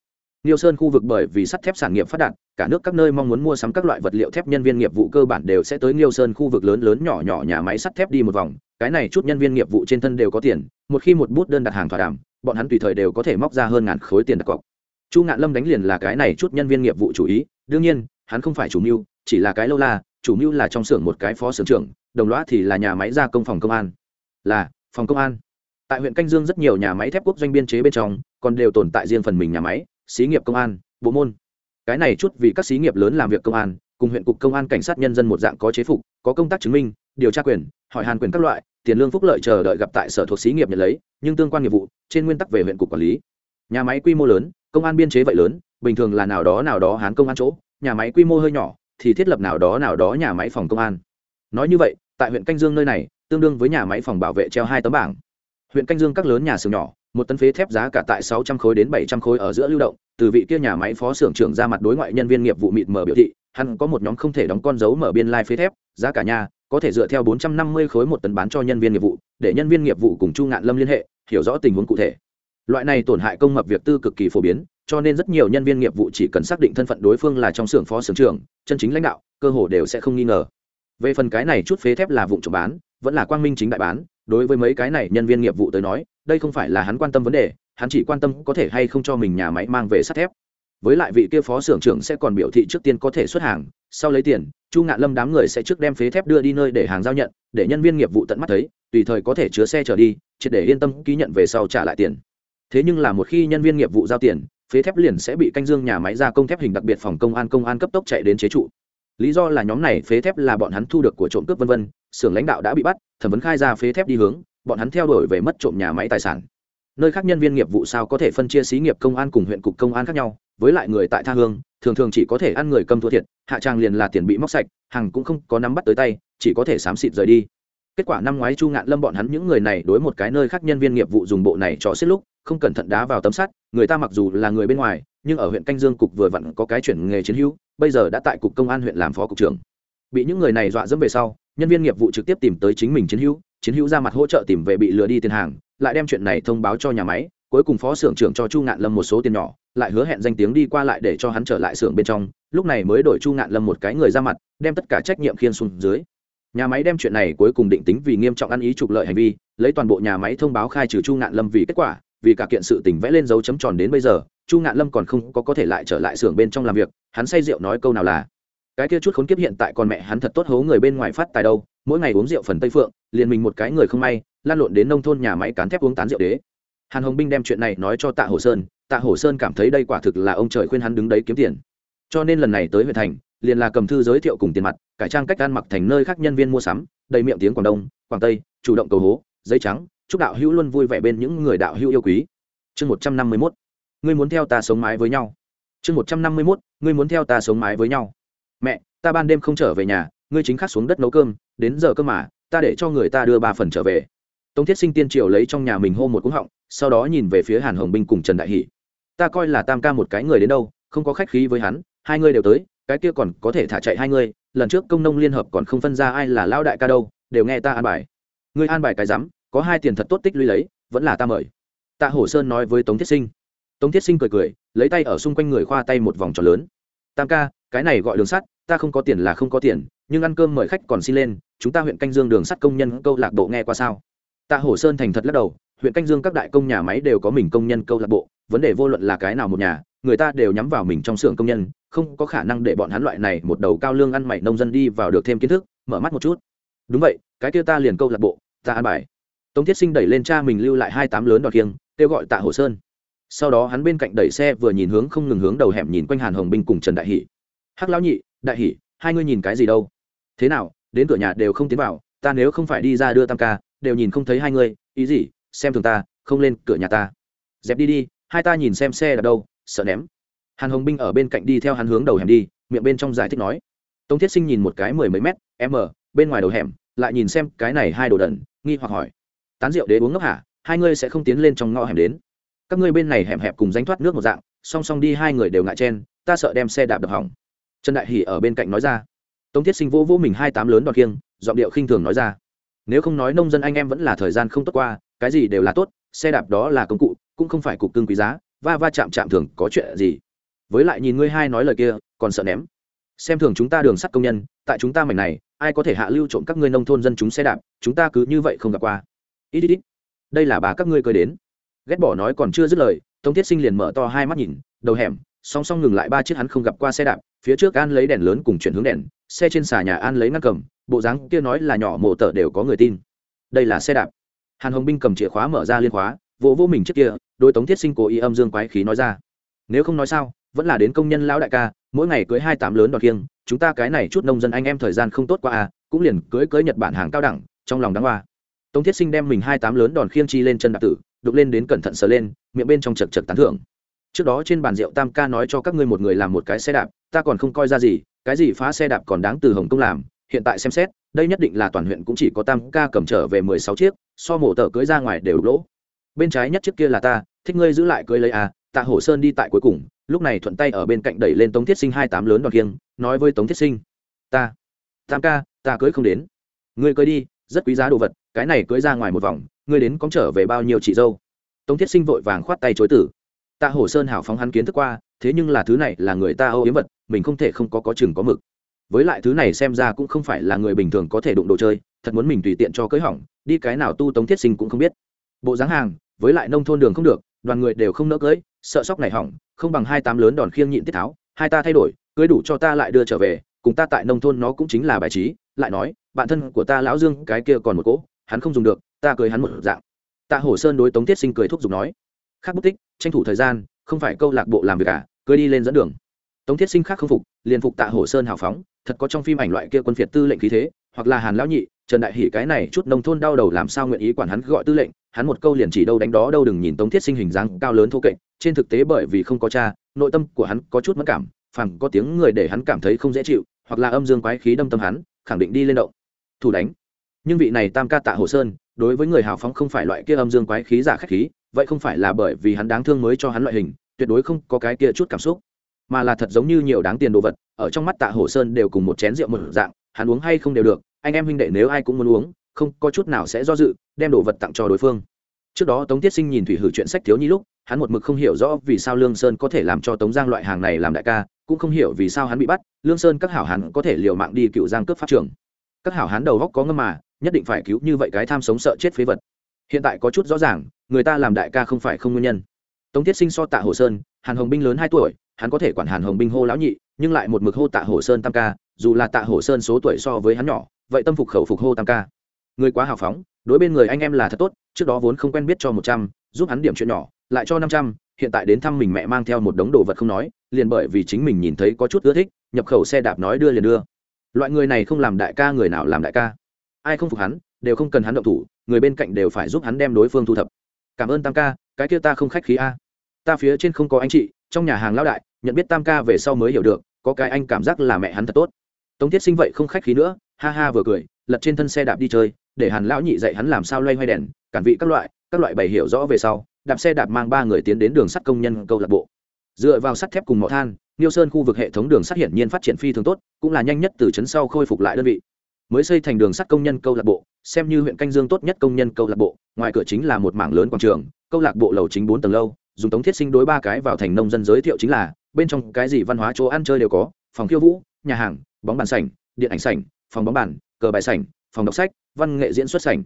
Niêu Sơn khu vực bởi vì sắt thép sản nghiệp phát đạt, cả nước các nơi mong muốn mua sắm các loại vật liệu thép nhân viên nghiệp vụ cơ bản đều sẽ tới Niêu Sơn khu vực lớn lớn nhỏ nhỏ nhà máy sắt thép đi một vòng, cái này chút nhân viên nghiệp vụ trên thân đều có tiền, một khi một bút đơn đặt hàng thỏa đàm, bọn hắn tùy thời đều có thể móc ra hơn ngàn khối tiền đặt cọc. Chu Ngạn Lâm đánh liền là cái này chút nhân viên nghiệp vụ chủ ý, đương nhiên, hắn không phải chủ mưu, chỉ là cái lâu la, chủ mưu là trong xưởng một cái phó xưởng trưởng, đồng loa thì là nhà máy gia công phòng công an. Là, phòng công an. Tại huyện Canh Dương rất nhiều nhà máy thép quốc doanh biên chế bên trong, còn đều tồn tại riêng phần mình nhà máy, xí nghiệp công an bộ môn cái này chút vì các xí nghiệp lớn làm việc công an cùng huyện cục công an cảnh sát nhân dân một dạng có chế phục có công tác chứng minh điều tra quyền hỏi hàn quyền các loại tiền lương phúc lợi chờ đợi gặp tại sở thuộc xí nghiệp nhận lấy nhưng tương quan nghiệp vụ trên nguyên tắc về huyện cục quản lý nhà máy quy mô lớn công an biên chế vậy lớn bình thường là nào đó nào đó hán công an chỗ nhà máy quy mô hơi nhỏ thì thiết lập nào đó nào đó nhà máy phòng công an. Nói như vậy, tại huyện canh dương nơi này, tương đương với nhà máy phòng bảo vệ treo hai tấm bảng. Huyện canh dương các lớn nhà xưởng nhỏ, một tấn phế thép giá cả tại sáu trăm khối đến bảy trăm khối ở giữa lưu động, từ vị kia nhà máy phó xưởng trưởng ra mặt đối ngoại nhân viên nghiệp vụ mịt mở biểu thị, hắn có một nhóm không thể đóng con dấu mở biên lai phế thép, giá cả nhà, có thể dựa theo bốn trăm năm mươi khối một tấn bán cho nhân viên nghiệp vụ, để nhân viên nghiệp vụ cùng chu ngạn lâm liên hệ, hiểu rõ tình huống cụ thể. Loại này tổn hại công mập việc tư cực kỳ phổ biến cho nên rất nhiều nhân viên nghiệp vụ chỉ cần xác định thân phận đối phương là trong xưởng phó xưởng trưởng, chân chính lãnh đạo, cơ hồ đều sẽ không nghi ngờ. Về phần cái này chút phế thép là vụ trộm bán, vẫn là quang minh chính đại bán, đối với mấy cái này nhân viên nghiệp vụ tới nói, đây không phải là hắn quan tâm vấn đề, hắn chỉ quan tâm có thể hay không cho mình nhà máy mang về sắt thép. Với lại vị kia phó xưởng trưởng sẽ còn biểu thị trước tiên có thể xuất hàng, sau lấy tiền, chu ngạn lâm đám người sẽ trước đem phế thép đưa đi nơi để hàng giao nhận, để nhân viên nghiệp vụ tận mắt thấy, tùy thời có thể chứa xe trở đi, triệt để yên tâm ký nhận về sau trả lại tiền. Thế nhưng là một khi nhân viên nghiệp vụ giao tiền phế thép liền sẽ bị canh dương nhà máy gia công thép hình đặc biệt phòng công an công an cấp tốc chạy đến chế trụ. Lý do là nhóm này phế thép là bọn hắn thu được của trộm cướp vân vân, xưởng lãnh đạo đã bị bắt, thẩm vấn khai ra phế thép đi hướng, bọn hắn theo đuổi về mất trộm nhà máy tài sản. Nơi khác nhân viên nghiệp vụ sao có thể phân chia xí nghiệp công an cùng huyện cục công an khác nhau, với lại người tại tha hương, thường thường chỉ có thể ăn người cầm thua thiệt, hạ trang liền là tiền bị móc sạch, hàng cũng không có nắm bắt tới tay, chỉ có thể xám xịt rời đi kết quả năm ngoái chu ngạn lâm bọn hắn những người này đối một cái nơi khác nhân viên nghiệp vụ dùng bộ này cho xích lúc, không cẩn thận đá vào tấm sắt, người ta mặc dù là người bên ngoài, nhưng ở huyện canh dương cục vừa vặn có cái chuyển nghề chiến hữu, bây giờ đã tại cục công an huyện làm phó cục trưởng. Bị những người này dọa dẫm về sau, nhân viên nghiệp vụ trực tiếp tìm tới chính mình chiến hữu chiến hữu ra mặt hỗ trợ tìm về bị lừa đi tiền hàng, lại đem chuyện này thông báo cho nhà máy, cuối cùng phó xưởng trưởng cho chu ngạn lâm một số tiền nhỏ, lại hứa hẹn danh tiếng đi qua lại để cho hắn trở lại xưởng bên trong, lúc này mới đổi chu ngạn lâm một cái người ra mặt, đem tất cả trách nhiệm khiên xuống dưới nhà máy đem chuyện này cuối cùng định tính vì nghiêm trọng ăn ý trục lợi hành vi, lấy toàn bộ nhà máy thông báo khai trừ chu ngạn lâm vì kết quả, vì cả kiện sự tình vẽ lên dấu chấm tròn đến bây giờ, chu ngạn lâm còn không có có thể lại trở lại xưởng bên trong làm việc, hắn say rượu nói câu nào là, cái kia chút khốn kiếp hiện tại còn mẹ hắn thật tốt hố người bên ngoài phát tài đâu, mỗi ngày uống rượu phần tây phượng, liền mình một cái người không may, lan lộn đến nông thôn nhà máy cán thép uống tán rượu đế. Hàn hồng binh đem chuyện này nói cho tạ hồ sơn, tạ hồ sơn cảm thấy đây quả thực là ông trời khuyên hắn đứng đấy kiếm tiền. Cho nên lần này tới huyện thành, liền là cầm thư giới thiệu cùng tiền mặt cải trang cách ăn mặc thành nơi khác nhân viên mua sắm, đầy miệng tiếng quảng đông, quảng tây, chủ động cầu hố, giấy trắng, chúc đạo hữu luôn vui vẻ bên những người đạo hữu yêu quý. Chương một trăm năm mươi mốt, ngươi muốn theo ta sống mái với nhau. Chương một trăm năm mươi mốt, ngươi muốn theo ta sống mái với nhau. Mẹ, ta ban đêm không trở về nhà, ngươi chính khắc xuống đất nấu cơm, đến giờ cơ mà, ta để cho người ta đưa ba phần trở về. Tống thiết sinh tiên triều lấy trong nhà mình hô một cúng họng, sau đó nhìn về phía hàn hồng binh cùng trần đại hỷ. Ta coi là tam ca một cái người đến đâu, không có khách khí với hắn, hai ngươi đều tới, cái kia còn có thể thả chạy hai ngươi lần trước công nông liên hợp còn không phân ra ai là lao đại ca đâu, đều nghe ta an bài. Ngươi an bài cái rắm, có hai tiền thật tốt tích lũy lấy, vẫn là ta mời. Tạ hổ sơn nói với tống thiết sinh. Tống thiết sinh cười cười, lấy tay ở xung quanh người khoa tay một vòng tròn lớn. Tam ca, cái này gọi đường sắt, ta không có tiền là không có tiền, nhưng ăn cơm mời khách còn xin lên, chúng ta huyện canh dương đường sắt công nhân câu lạc bộ nghe qua sao? Tạ hổ sơn thành thật lắc đầu, huyện canh dương các đại công nhà máy đều có mình công nhân câu lạc bộ, vấn đề vô luận là cái nào một nhà người ta đều nhắm vào mình trong xưởng công nhân, không có khả năng để bọn hắn loại này một đầu cao lương ăn mày nông dân đi vào được thêm kiến thức, mở mắt một chút. Đúng vậy, cái kia ta liền câu lạc bộ, ta ăn bài. Tống thiết sinh đẩy lên cha mình lưu lại hai tám lớn đọt kiêng kêu gọi tạ hồ sơn. Sau đó hắn bên cạnh đẩy xe vừa nhìn hướng không ngừng hướng đầu hẻm nhìn quanh hàn hồng binh cùng trần đại hỷ. Hắc lão nhị, đại hỷ, hai ngươi nhìn cái gì đâu? Thế nào, đến cửa nhà đều không tiến vào, ta nếu không phải đi ra đưa tam ca, đều nhìn không thấy hai ngươi, ý gì, xem thường ta, không lên cửa nhà ta. Dẹp đi đi, hai ta nhìn xem xe là đâu sợ ném. Hàn hồng binh ở bên cạnh đi theo hắn hướng đầu hẻm đi, miệng bên trong giải thích nói. Tống thiết sinh nhìn một cái mười mấy mét, m, bên ngoài đầu hẻm, lại nhìn xem cái này hai đồ đần, nghi hoặc hỏi. Tán rượu đế uống ngốc hả? Hai ngươi sẽ không tiến lên trong ngõ hẻm đến. Các ngươi bên này hẻm hẹp cùng danh thoát nước một dạng, song song đi hai người đều ngại chen, ta sợ đem xe đạp đập hỏng. Trần đại hỷ ở bên cạnh nói ra. Tống thiết sinh vô vỗ mình hai tám lớn đoạt kiêng giọng điệu khinh thường nói ra. Nếu không nói nông dân anh em vẫn là thời gian không tốt qua, cái gì đều là tốt, xe đạp đó là công cụ, cũng không phải cục cưng quý giá va va chạm chạm thường có chuyện gì? Với lại nhìn ngươi hai nói lời kia, còn sợ ném. Xem thường chúng ta đường sắt công nhân, tại chúng ta mảnh này, ai có thể hạ lưu trộm các ngươi nông thôn dân chúng xe đạp, chúng ta cứ như vậy không gặp qua. Ít ít ít. Đây là bà các ngươi cười đến. Ghét bỏ nói còn chưa dứt lời, tống thiết sinh liền mở to hai mắt nhìn, đầu hẻm, song song ngừng lại ba chiếc hắn không gặp qua xe đạp, phía trước an lấy đèn lớn cùng chuyển hướng đèn, xe trên xà nhà an lấy ngăn cầm, bộ dáng kia nói là nhỏ mộ tở đều có người tin. Đây là xe đạp. Hàn hồng binh cầm chìa khóa mở ra liên khóa vỗ vỗ mình trước kia đôi tống thiết sinh cố ý âm dương quái khí nói ra. Nếu không nói sao, vẫn là đến công nhân lão đại ca, mỗi ngày cưới hai tám lớn đòn kiêng, chúng ta cái này chút nông dân anh em thời gian không tốt qua à cũng liền cưới cưới nhật bản hàng cao đẳng, trong lòng đáng hoa. Tống thiết sinh đem mình hai tám lớn đòn khiêng chi lên chân đạp tử đục lên đến cẩn thận sờ lên, miệng bên trong chật chật tán thưởng. Trước đó trên bàn rượu tam ca nói cho các ngươi một người làm một cái xe đạp, ta còn không coi ra gì, cái gì phá xe đạp còn đáng từ hồng công làm, hiện tại xem xét, đây nhất định là toàn huyện cũng chỉ có tam ca cầm trở về mười sáu chiếc, so mổ tờ cưới ra ngoài đều lỗ bên trái nhất chiếc kia là ta, thích ngươi giữ lại cưới lấy à tạ hổ sơn đi tại cuối cùng, lúc này thuận tay ở bên cạnh đẩy lên tống thiết sinh hai tám lớn đòn kiêng, nói với tống thiết sinh, ta, tam ca, ta cưới không đến. Ngươi cưới đi, rất quý giá đồ vật, cái này cưới ra ngoài một vòng, ngươi đến cóng trở về bao nhiêu chị dâu? Tống thiết sinh vội vàng khoát tay chối tử tạ hổ sơn hảo phóng hắn kiến thức qua, thế nhưng là thứ này là người ta âu yếm vật, mình không thể không có có chừng có mực. Với lại thứ này xem ra cũng không phải là người bình thường có thể đụng đồ chơi, thật muốn mình tùy tiện cho cưới hỏng, đi cái nào tu tống thiết sinh cũng không biết bộ dáng hàng, với lại nông thôn đường không được, đoàn người đều không nỡ cưới, sợ sóc này hỏng, không bằng hai tám lớn đòn khiêng nhịn tiết tháo, hai ta thay đổi, cưới đủ cho ta lại đưa trở về, cùng ta tại nông thôn nó cũng chính là bài trí, lại nói, bạn thân của ta lão dương, cái kia còn một cỗ, hắn không dùng được, ta cưới hắn một dạng. Tạ hổ sơn đối tống tiết sinh cười thúc giục nói, khác bút tích, tranh thủ thời gian, không phải câu lạc bộ làm việc cả cưới đi lên dẫn đường. Tống thiết sinh khác không phục, liền phục tạ hổ sơn hào phóng, thật có trong phim ảnh loại kia quân phiệt tư lệnh khí thế, hoặc là hàn lão nhị trần đại hỷ cái này chút nông thôn đau đầu làm sao nguyện ý quản hắn gọi tư lệnh, hắn một câu liền chỉ đâu đánh đó đâu đừng nhìn tống thiết sinh hình dáng cao lớn thô kệch, trên thực tế bởi vì không có cha, nội tâm của hắn có chút mất cảm, phàm có tiếng người để hắn cảm thấy không dễ chịu, hoặc là âm dương quái khí đâm tâm hắn, khẳng định đi lên động. Thủ đánh. Nhưng vị này tam ca tạ hồ sơn, đối với người hào phóng không phải loại kia âm dương quái khí giả khách khí, vậy không phải là bởi vì hắn đáng thương mới cho hắn loại hình, tuyệt đối không có cái kia chút cảm xúc, mà là thật giống như nhiều đáng tiền đồ vật, ở trong mắt tạ hồ sơn đều cùng một chén rượu một dạng, hắn uống hay không đều được anh em huynh đệ nếu ai cũng muốn uống, không có chút nào sẽ do dự, đem đồ vật tặng cho đối phương. Trước đó tống tiết sinh nhìn thủy hử chuyện sách thiếu nhi lúc, hắn một mực không hiểu rõ vì sao lương sơn có thể làm cho tống giang loại hàng này làm đại ca, cũng không hiểu vì sao hắn bị bắt, lương sơn các hảo hán có thể liều mạng đi cựu giang cướp pháp trường. Các hảo hán đầu góc có ngâm mà, nhất định phải cứu như vậy cái tham sống sợ chết phế vật. Hiện tại có chút rõ ràng, người ta làm đại ca không phải không nguyên nhân. Tống tiết sinh so tạ hồ sơn, hàn hồng binh lớn hai tuổi, hắn có thể quản hàn hồng binh hô lão nhị, nhưng lại một mực hô tạ hồ sơn tam ca, dù là tạ hồ sơn số tuổi so với hắn nhỏ vậy tâm phục khẩu phục hô tam ca. Người quá hào phóng, đối bên người anh em là thật tốt, trước đó vốn không quen biết cho một trăm, giúp hắn điểm chuyện nhỏ, lại cho năm trăm, hiện tại đến thăm mình mẹ mang theo một đống đồ vật không nói, liền bởi vì chính mình nhìn thấy có chút ưa thích, nhập khẩu xe đạp nói đưa liền đưa. Loại người này không làm đại ca người nào làm đại ca. Ai không phục hắn, đều không cần hắn động thủ, người bên cạnh đều phải giúp hắn đem đối phương thu thập. Cảm ơn tam ca, cái kia ta không khách khí a. Ta phía trên không có anh chị, trong nhà hàng lão đại, nhận biết tam ca về sau mới hiểu được, có cái anh cảm giác là mẹ hắn thật tốt. Tống thiết sinh vậy không khách khí nữa ha ha vừa cười, lật trên thân xe đạp đi chơi, để hàn lão nhị dạy hắn làm sao loay hoay đèn, cản vị các loại các loại bày hiểu rõ về sau, đạp xe đạp mang ba người tiến đến đường sắt công nhân câu lạc bộ. Dựa vào sắt thép cùng mỏ than, niêu sơn khu vực hệ thống đường sắt hiển nhiên phát triển phi thường tốt, cũng là nhanh nhất từ trấn sau khôi phục lại đơn vị. Mới xây thành đường sắt công nhân câu lạc bộ, xem như huyện canh dương tốt nhất công nhân câu lạc bộ, ngoài cửa chính là một mảng lớn quảng trường, câu lạc bộ lầu chính bốn tầng lâu, dùng tống thiết sinh đối ba cái vào thành nông dân giới thiệu chính là, bên trong cái gì văn hóa chỗ ăn chơi đều có, phòng khiêu vũ, nhà hàng, bóng bàn sảnh, điện ảnh sảnh phòng bóng bàn, cờ bài sảnh, phòng đọc sách, văn nghệ diễn xuất sảnh.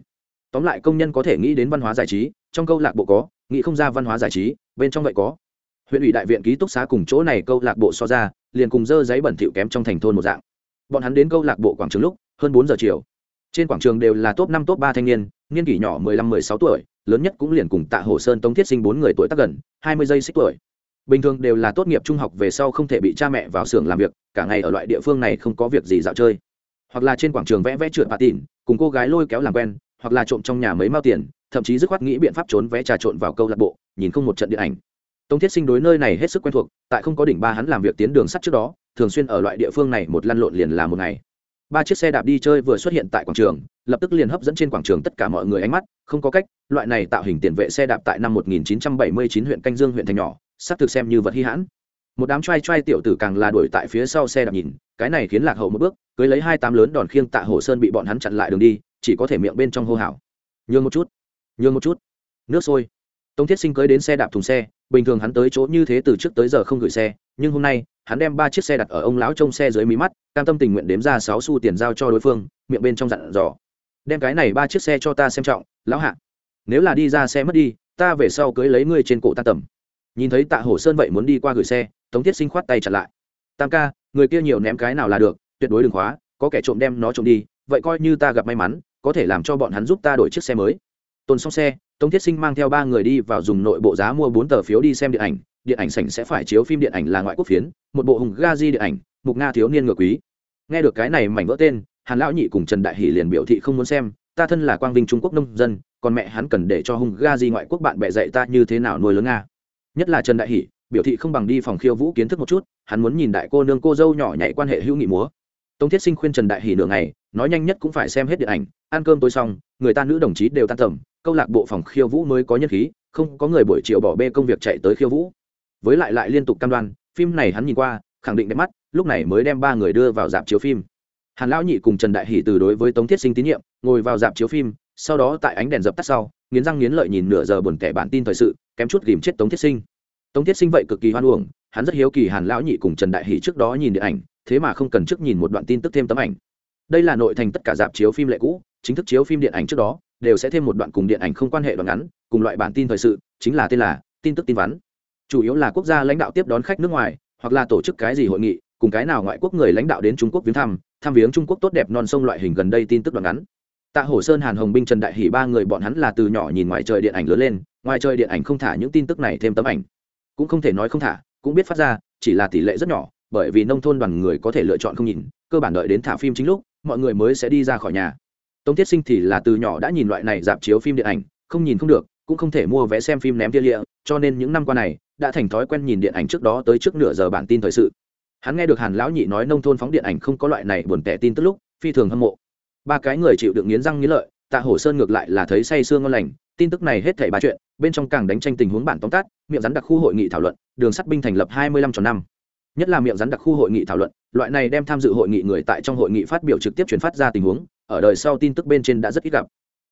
Tóm lại công nhân có thể nghĩ đến văn hóa giải trí, trong câu lạc bộ có, nghĩ không ra văn hóa giải trí, bên trong vậy có. Huyện ủy đại viện ký túc xá cùng chỗ này câu lạc bộ so ra, liền cùng dơ giấy bẩn thỉu kém trong thành thôn một dạng. Bọn hắn đến câu lạc bộ quảng trường lúc, hơn bốn giờ chiều. Trên quảng trường đều là top năm, top ba thanh niên niên kỷ nhỏ mười lăm, mười sáu tuổi, lớn nhất cũng liền cùng tạ hồ sơn, tống thiết sinh bốn người tuổi tác gần, hai mươi giây xích tuổi. Bình thường đều là tốt nghiệp trung học về sau không thể bị cha mẹ vào xưởng làm việc, cả ngày ở loại địa phương này không có việc gì dạo chơi hoặc là trên quảng trường vẽ vẽ trượt bà tịn, cùng cô gái lôi kéo làm quen hoặc là trộm trong nhà mấy mao tiền thậm chí dứt khoát nghĩ biện pháp trốn vẽ trà trộn vào câu lạc bộ nhìn không một trận điện ảnh. Tống thiết sinh đối nơi này hết sức quen thuộc tại không có đỉnh ba hắn làm việc tiến đường sắt trước đó thường xuyên ở loại địa phương này một lăn lộn liền là một ngày. Ba chiếc xe đạp đi chơi vừa xuất hiện tại quảng trường lập tức liền hấp dẫn trên quảng trường tất cả mọi người ánh mắt không có cách loại này tạo hình tiền vệ xe đạp tại năm 1979 huyện canh dương huyện thành nhỏ sắp thực xem như vật hy hãn một đám trai trai tiểu tử càng là đuổi tại phía sau xe đạp nhìn, cái này khiến lạc hậu một bước, cưới lấy hai tám lớn đòn khiêng tạ hồ sơn bị bọn hắn chặn lại đường đi, chỉ có thể miệng bên trong hô hào. Nhường một chút, nhường một chút. Nước sôi. Tống thiết sinh cưới đến xe đạp thùng xe, bình thường hắn tới chỗ như thế từ trước tới giờ không gửi xe, nhưng hôm nay, hắn đem ba chiếc xe đặt ở ông lão trông xe dưới mí mắt, cam tâm tình nguyện đếm ra sáu xu tiền giao cho đối phương, miệng bên trong dặn dò. Đem cái này ba chiếc xe cho ta xem trọng, lão hạ. Nếu là đi ra xe mất đi, ta về sau cưới lấy ngươi trên cổ ta tầm. Nhìn thấy tạ hổ sơn vậy muốn đi qua gửi xe tống thiết sinh khoát tay chặt lại. Tam ca, người kia nhiều ném cái nào là được, tuyệt đối đừng khóa, có kẻ trộm đem nó trộm đi, vậy coi như ta gặp may mắn, có thể làm cho bọn hắn giúp ta đổi chiếc xe mới. Tồn xong xe, tống thiết sinh mang theo ba người đi vào dùng nội bộ giá mua bốn tờ phiếu đi xem điện ảnh. Điện ảnh sảnh sẽ phải chiếu phim điện ảnh là ngoại quốc phiến, một bộ hùng ga di điện ảnh, mục nga thiếu niên ngựa quý. Nghe được cái này mảnh vỡ tên, hàn lão nhị cùng trần đại hỷ liền biểu thị không muốn xem, ta thân là quang vinh trung quốc nông dân, còn mẹ hắn cần để cho hùng ga di ngoại quốc bạn bè dạy ta như thế nào nuôi lớn nga. Nhất là trần đại hỷ biểu thị không bằng đi phòng khiêu vũ kiến thức một chút, hắn muốn nhìn đại cô nương cô dâu nhỏ nhảy quan hệ hữu nghị múa. Tống thiết sinh khuyên trần đại hỷ nửa ngày, nói nhanh nhất cũng phải xem hết điện ảnh, ăn cơm tối xong, người ta nữ đồng chí đều tan tầm, câu lạc bộ phòng khiêu vũ mới có nhân khí, không có người buổi chiều bỏ bê công việc chạy tới khiêu vũ. Với lại lại liên tục cam đoan, phim này hắn nhìn qua, khẳng định đẹp mắt, lúc này mới đem ba người đưa vào dạp chiếu phim. Hàn lão nhị cùng trần đại hỷ từ đối với tống thiết sinh tín nhiệm, ngồi vào dạp chiếu phim, sau đó tại ánh đèn dập tắt sau, nghiến răng nghiến lợi nhìn nửa giờ buồn kẻ bản tin thời sự, kém chút ghìm chết tống thiết sinh tống thiết sinh vậy cực kỳ hoan uổng, hắn rất hiếu kỳ hàn lão nhị cùng trần đại hỷ trước đó nhìn điện ảnh, thế mà không cần trước nhìn một đoạn tin tức thêm tấm ảnh. Đây là nội thành tất cả dạp chiếu phim lệ cũ, chính thức chiếu phim điện ảnh trước đó, đều sẽ thêm một đoạn cùng điện ảnh không quan hệ đoạn ngắn, cùng loại bản tin thời sự, chính là tên là tin tức tin vắn. Chủ yếu là quốc gia lãnh đạo tiếp đón khách nước ngoài, hoặc là tổ chức cái gì hội nghị, cùng cái nào ngoại quốc người lãnh đạo đến trung quốc viếng thăm thăm viếng trung quốc tốt đẹp non sông loại hình gần đây tin tức đoạn ngắn. Tạ hổ sơn, hàn hồng binh, trần đại hỷ ba người bọn hắn là từ nhỏ nhìn ngoài trời điện ảnh lớn lên, ngoài trời điện ảnh không thả những tin tức này thêm tấm ảnh cũng không thể nói không thả, cũng biết phát ra, chỉ là tỷ lệ rất nhỏ, bởi vì nông thôn đoàn người có thể lựa chọn không nhìn, cơ bản đợi đến thả phim chính lúc, mọi người mới sẽ đi ra khỏi nhà. Tống thiết sinh thì là từ nhỏ đã nhìn loại này dạp chiếu phim điện ảnh, không nhìn không được, cũng không thể mua vé xem phim ném tia lịa, cho nên những năm qua này, đã thành thói quen nhìn điện ảnh trước đó tới trước nửa giờ bản tin thời sự. Hắn nghe được hàn lão nhị nói nông thôn phóng điện ảnh không có loại này buồn tẻ tin tức lúc, phi thường hâm mộ. Ba cái người chịu được nghiến răng nghiến lợi tạ hổ sơn ngược lại là thấy say sương ngon lành, tin tức này hết thảy ba chuyện, bên trong càng đánh tranh tình huống bản tóm tắt, miệng rắn đặc khu hội nghị thảo luận, đường sắt binh thành lập hai mươi lăm tròn năm. Nhất là miệng rắn đặc khu hội nghị thảo luận, loại này đem tham dự hội nghị người tại trong hội nghị phát biểu trực tiếp truyền phát ra tình huống, ở đời sau tin tức bên trên đã rất ít gặp.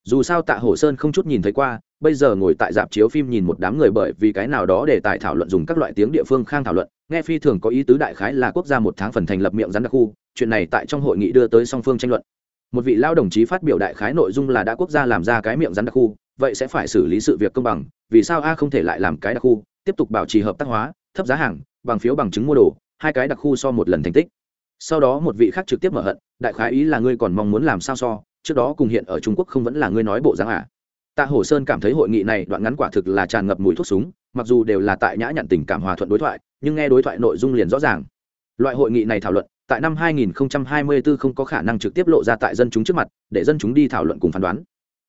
Dù sao tạ hổ sơn không chút nhìn thấy qua, bây giờ ngồi tại dạp chiếu phim nhìn một đám người bởi vì cái nào đó để tài thảo luận dùng các loại tiếng địa phương khang thảo luận, nghe phi thường có ý tứ đại khái là quốc gia một tháng phần thành lập miệng rắn đặc khu, chuyện này tại trong hội nghị đưa tới song phương tranh luận một vị lao đồng chí phát biểu đại khái nội dung là đã quốc gia làm ra cái miệng rắn đặc khu, vậy sẽ phải xử lý sự việc công bằng, vì sao a không thể lại làm cái đặc khu, tiếp tục bảo trì hợp tác hóa, thấp giá hàng, bằng phiếu bằng chứng mua đồ, hai cái đặc khu so một lần thành tích. Sau đó một vị khác trực tiếp mở hận, đại khái ý là ngươi còn mong muốn làm sao so, trước đó cùng hiện ở trung quốc không vẫn là ngươi nói bộ dáng à? Tạ hổ sơn cảm thấy hội nghị này đoạn ngắn quả thực là tràn ngập mùi thuốc súng, mặc dù đều là tại nhã nhận tình cảm hòa thuận đối thoại, nhưng nghe đối thoại nội dung liền rõ ràng. Loại hội nghị này thảo luận tại năm 2024 không có khả năng trực tiếp lộ ra tại dân chúng trước mặt, để dân chúng đi thảo luận cùng phán đoán.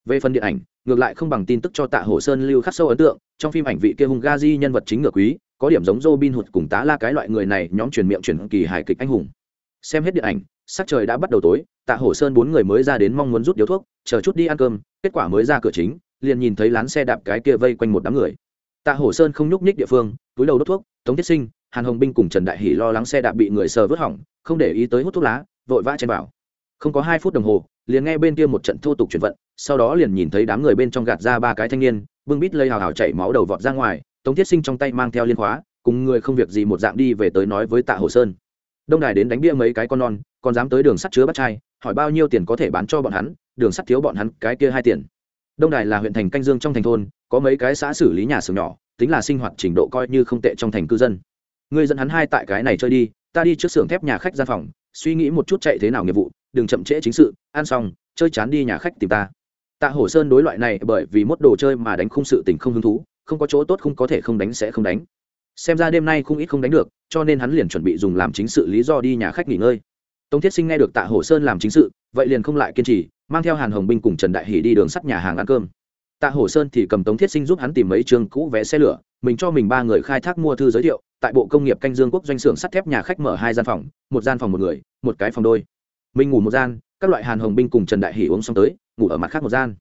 Về phần điện ảnh, ngược lại không bằng tin tức cho tạ hổ sơn, lưu khắc sâu ấn tượng, trong phim ảnh vị kia hung gazi nhân vật chính ngựa quý, có điểm giống Robin Hood cùng tá la cái loại người này, nhóm truyền miệng truyền kỳ hài kịch anh hùng. Xem hết điện ảnh, sắc trời đã bắt đầu tối, tạ hổ sơn bốn người mới ra đến mong muốn rút điếu thuốc, chờ chút đi ăn cơm, kết quả mới ra cửa chính, liền nhìn thấy lán xe đạp cái kia vây quanh một đám người. Tạ hổ sơn không nhúc nhích địa phương, túi đầu đốt thuốc, tống thiết sinh hàn hồng binh cùng trần đại hỷ lo lắng xe đạp bị người sờ vớt hỏng, không để ý tới hút thuốc lá, vội vã chen vào. Không có hai phút đồng hồ, liền nghe bên kia một trận thô tục chuyển vận, sau đó liền nhìn thấy đám người bên trong gạt ra ba cái thanh niên, bưng bít lây hào hào chảy máu đầu vọt ra ngoài, tống thiết sinh trong tay mang theo liên khóa, cùng người không việc gì một dạng đi về tới nói với tạ hồ sơn. Đông đài đến đánh bia mấy cái con non, còn dám tới đường sắt chứa bắt chai, hỏi bao nhiêu tiền có thể bán cho bọn hắn, đường sắt thiếu bọn hắn, cái kia hai tiền. Đông đài là huyện thành canh dương trong thành thôn, có mấy cái xã xử lý nhà xưởng nhỏ, tính là sinh hoạt trình độ coi như không tệ trong thành cư dân. Ngươi dẫn hắn hai tại cái này chơi đi, ta đi trước xưởng thép nhà khách gian phòng, suy nghĩ một chút chạy thế nào nghiệp vụ, đừng chậm trễ chính sự, ăn xong, chơi chán đi nhà khách tìm ta. Tạ hổ sơn đối loại này bởi vì mốt đồ chơi mà đánh khung sự tình không hứng thú, không có chỗ tốt không có thể không đánh sẽ không đánh. Xem ra đêm nay không ít không đánh được, cho nên hắn liền chuẩn bị dùng làm chính sự lý do đi nhà khách nghỉ ngơi. Tống thiết sinh nghe được tạ hổ sơn làm chính sự, vậy liền không lại kiên trì, mang theo hàn hồng binh cùng trần đại hỷ đi đường sắt nhà hàng ăn cơm. Tạ hổ sơn thì cầm tống thiết sinh giúp hắn tìm mấy trường cũ vé xe lửa, mình cho mình ba người khai thác mua thư giới thiệu tại bộ công nghiệp canh dương quốc doanh xưởng sắt thép nhà khách mở hai gian phòng, một gian phòng một người, một cái phòng đôi. Mình ngủ một gian, các loại hàn hồng binh cùng trần đại hỷ uống xong tới, ngủ ở mặt khác một gian.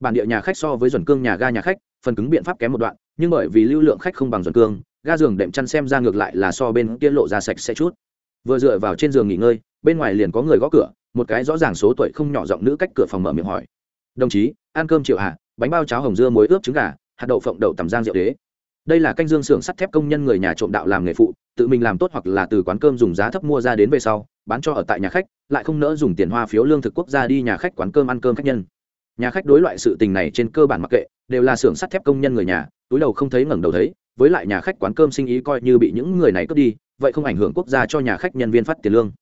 Bản địa nhà khách so với duẩn cương nhà ga nhà khách, phần cứng biện pháp kém một đoạn, nhưng bởi vì lưu lượng khách không bằng duẩn cương, ga giường đệm chăn xem ra ngược lại là so bên kia lộ ra sạch sẽ chút. Vừa dựa vào trên giường nghỉ ngơi, bên ngoài liền có người gõ cửa, một cái rõ ràng số tuổi không nhỏ giọng nữ cách cửa phòng mở miệng hỏi. Đồng chí, ăn cơm triệu hạ bánh bao cháo hồng dưa muối ướp trứng gà, hạt đậu phộng đậu tầm giang rượu đế đây là canh dương xưởng sắt thép công nhân người nhà trộm đạo làm nghề phụ, tự mình làm tốt hoặc là từ quán cơm dùng giá thấp mua ra đến về sau, bán cho ở tại nhà khách, lại không nỡ dùng tiền hoa phiếu lương thực quốc gia đi nhà khách quán cơm ăn cơm khách nhân. Nhà khách đối loại sự tình này trên cơ bản mặc kệ, đều là xưởng sắt thép công nhân người nhà, túi đầu không thấy ngẩng đầu thấy, với lại nhà khách quán cơm sinh ý coi như bị những người này cướp đi, vậy không ảnh hưởng quốc gia cho nhà khách nhân viên phát tiền lương.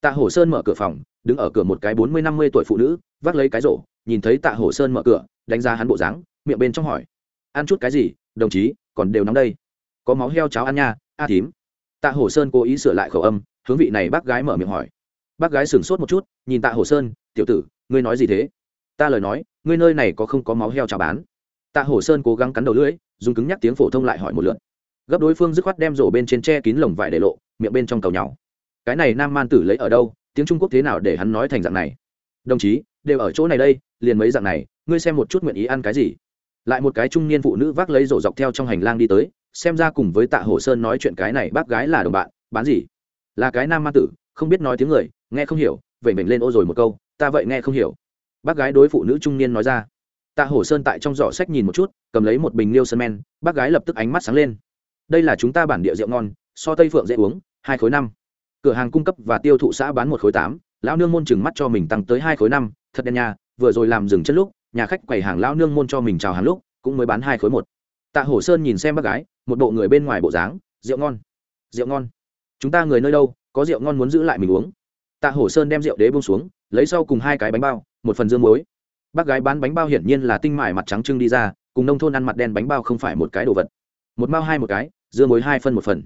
Tạ hổ sơn mở cửa phòng, đứng ở cửa một cái bốn mươi năm mươi tuổi phụ nữ, vác lấy cái rổ, nhìn thấy tạ hổ sơn mở cửa, đánh giá hắn bộ dáng, miệng bên trong hỏi. Ăn chút cái gì, đồng chí? Còn đều nóng đây. Có máu heo cháo ăn nha, a thím. Tạ hổ sơn cố ý sửa lại khẩu âm, hướng vị này bác gái mở miệng hỏi. Bác gái sửng sốt một chút, nhìn tạ hổ sơn, tiểu tử, ngươi nói gì thế? Ta lời nói, ngươi nơi này có không có máu heo cháo bán? Tạ hổ sơn cố gắng cắn đầu lưỡi, dùng cứng nhắc tiếng phổ thông lại hỏi một lượt. Gấp đối phương dứt khoát đem rổ bên trên tre kín lồng vải để lộ, miệng bên trong cầu nhau. Cái này nam man tử lấy ở đâu? Tiếng trung quốc thế nào để hắn nói thành dạng này? Đồng chí, đều ở chỗ này đây, liền mấy dạng này, ngươi xem một chút nguyện ý ăn cái gì? Lại một cái trung niên phụ nữ vác lấy rổ dọc theo trong hành lang đi tới, xem ra cùng với tạ hồ sơn nói chuyện cái này bác gái là đồng bạn, bán gì? Là cái nam ma tử, không biết nói tiếng người, nghe không hiểu vậy mình lên ô rồi một câu, ta vậy nghe không hiểu. Bác gái đối phụ nữ trung niên nói ra. Tạ hồ sơn tại trong giỏ sách nhìn một chút, cầm lấy một bình liêu sơn men, bác gái lập tức ánh mắt sáng lên. Đây là chúng ta bản địa rượu ngon, so tây phượng dễ uống, hai khối năm. Cửa hàng cung cấp và tiêu thụ xã bán một khối tám, lão nương môn chừng mắt cho mình tăng tới hai khối năm, thật đen nha, vừa rồi làm dừng chân lúc nhà khách quầy hàng lão nương môn cho mình chào hàng lúc, cũng mới bán hai khối một. Tạ hổ sơn nhìn xem bác gái, một bộ người bên ngoài bộ dáng, rượu ngon rượu ngon. Chúng ta người nơi đâu, có rượu ngon muốn giữ lại mình uống. Tạ hổ sơn đem rượu đế bông xuống, lấy sau cùng hai cái bánh bao, một phần dương muối. Bác gái bán bánh bao hiển nhiên là tinh mải mặt trắng trưng đi ra, cùng nông thôn ăn mặt đen bánh bao không phải một cái đồ vật. Một bao hai một cái dưa muối hai phân một phần.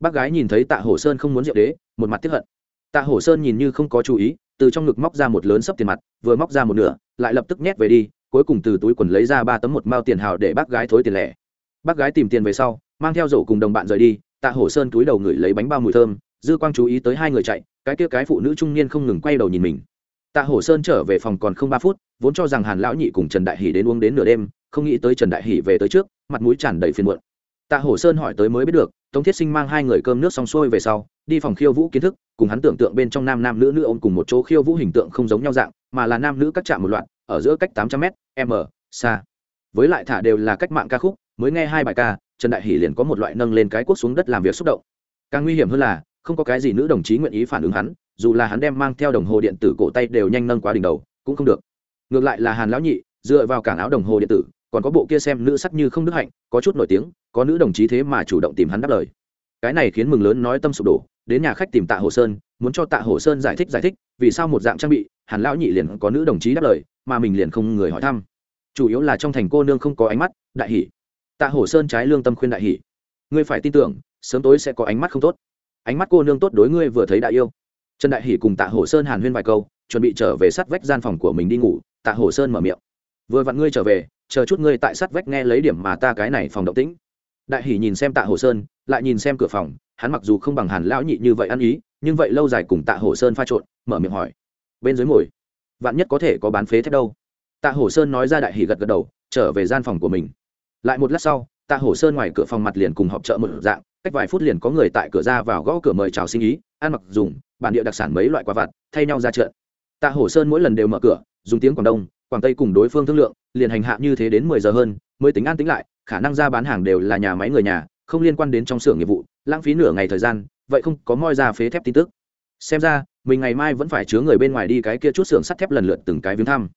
Bác gái nhìn thấy tạ hổ sơn không muốn rượu đế, một mặt tiếp hận. Tạ hổ sơn nhìn như không có chú ý từ trong ngực móc ra một lớn sấp tiền mặt, vừa móc ra một nửa, lại lập tức nhét về đi, cuối cùng từ túi quần lấy ra ba tấm một mao tiền hào để bác gái thối tiền lẻ. Bác gái tìm tiền về sau, mang theo rổ cùng đồng bạn rời đi, tạ hổ sơn túi đầu ngửi lấy bánh bao mùi thơm, dư quang chú ý tới hai người chạy, cái kia cái phụ nữ trung niên không ngừng quay đầu nhìn mình. Tạ hổ sơn trở về phòng còn không ba phút, vốn cho rằng hàn lão nhị cùng trần đại hỷ đến uống đến nửa đêm, không nghĩ tới trần đại hỷ về tới trước, mặt mũi tràn đầy phiền muộn tạ hổ sơn hỏi tới mới biết được, tống thiết sinh mang hai người cơm nước xong xuôi về sau, đi phòng khiêu vũ kiến thức, cùng hắn tưởng tượng bên trong nam nam nữ nữ ôm cùng một chỗ khiêu vũ hình tượng không giống nhau dạng, mà là nam nữ các chạm một loạt, ở giữa cách tám trăm m m, xa. Với lại thả đều là cách mạng ca khúc, mới nghe hai bài ca, trần đại hỷ liền có một loại nâng lên cái quốc xuống đất làm việc xúc động. Càng nguy hiểm hơn là, không có cái gì nữ đồng chí nguyện ý phản ứng hắn, dù là hắn đem mang theo đồng hồ điện tử cổ tay đều nhanh nâng quá đỉnh đầu, cũng không được. Ngược lại là hàn lão nhị, dựa vào cảng áo đồng hồ điện tử còn có bộ kia xem nữ sắc như không đức hạnh, có chút nổi tiếng, có nữ đồng chí thế mà chủ động tìm hắn đáp lời. Cái này khiến mừng lớn nói tâm sụp đổ, đến nhà khách tìm tạ hồ sơn, muốn cho tạ hồ sơn giải thích giải thích, vì sao một dạng trang bị, hàn lão nhị liền có nữ đồng chí đáp lời, mà mình liền không người hỏi thăm. Chủ yếu là trong thành cô nương không có ánh mắt, đại hỷ tạ hồ sơn trái lương tâm khuyên đại hỷ ngươi phải tin tưởng, sớm tối sẽ có ánh mắt không tốt. Ánh mắt cô nương tốt đối ngươi vừa thấy đại yêu. Trần đại hỷ cùng tạ hồ sơn hàn huyên vài câu, chuẩn bị trở về sát vách gian phòng của mình đi ngủ, tạ hồ sơn mở miệng. Vừa vặn ngươi trở về chờ chút ngươi tại sát vách nghe lấy điểm mà ta cái này phòng động tĩnh. Đại Hỉ nhìn xem tạ hồ sơn, lại nhìn xem cửa phòng, hắn mặc dù không bằng hàn lão nhị như vậy ăn ý, nhưng vậy lâu dài cùng tạ hồ sơn pha trộn, mở miệng hỏi. Bên dưới mồi vạn nhất có thể có bán phế thép đâu? Tạ hồ sơn nói ra đại Hỉ gật gật đầu, trở về gian phòng của mình. Lại một lát sau, tạ hồ sơn ngoài cửa phòng mặt liền cùng họp chợ một dạng, cách vài phút liền có người tại cửa ra vào gõ cửa mời chào sinh ý, ăn mặc dùng, bản địa đặc sản mấy loại quả vặt, thay nhau ra chợ. Tạ hồ sơn mỗi lần đều mở cửa, dùng tiếng quảng đông quảng tây cùng đối phương thương lượng, liền hành hạ như thế đến mười giờ hơn, mới tính an tính lại, khả năng ra bán hàng đều là nhà máy người nhà, không liên quan đến trong xưởng nghiệp vụ, lãng phí nửa ngày thời gian, vậy không có moi ra phế thép tin tức. Xem ra, mình ngày mai vẫn phải chứa người bên ngoài đi cái kia chút xưởng sắt thép lần lượt từng cái viếng thăm.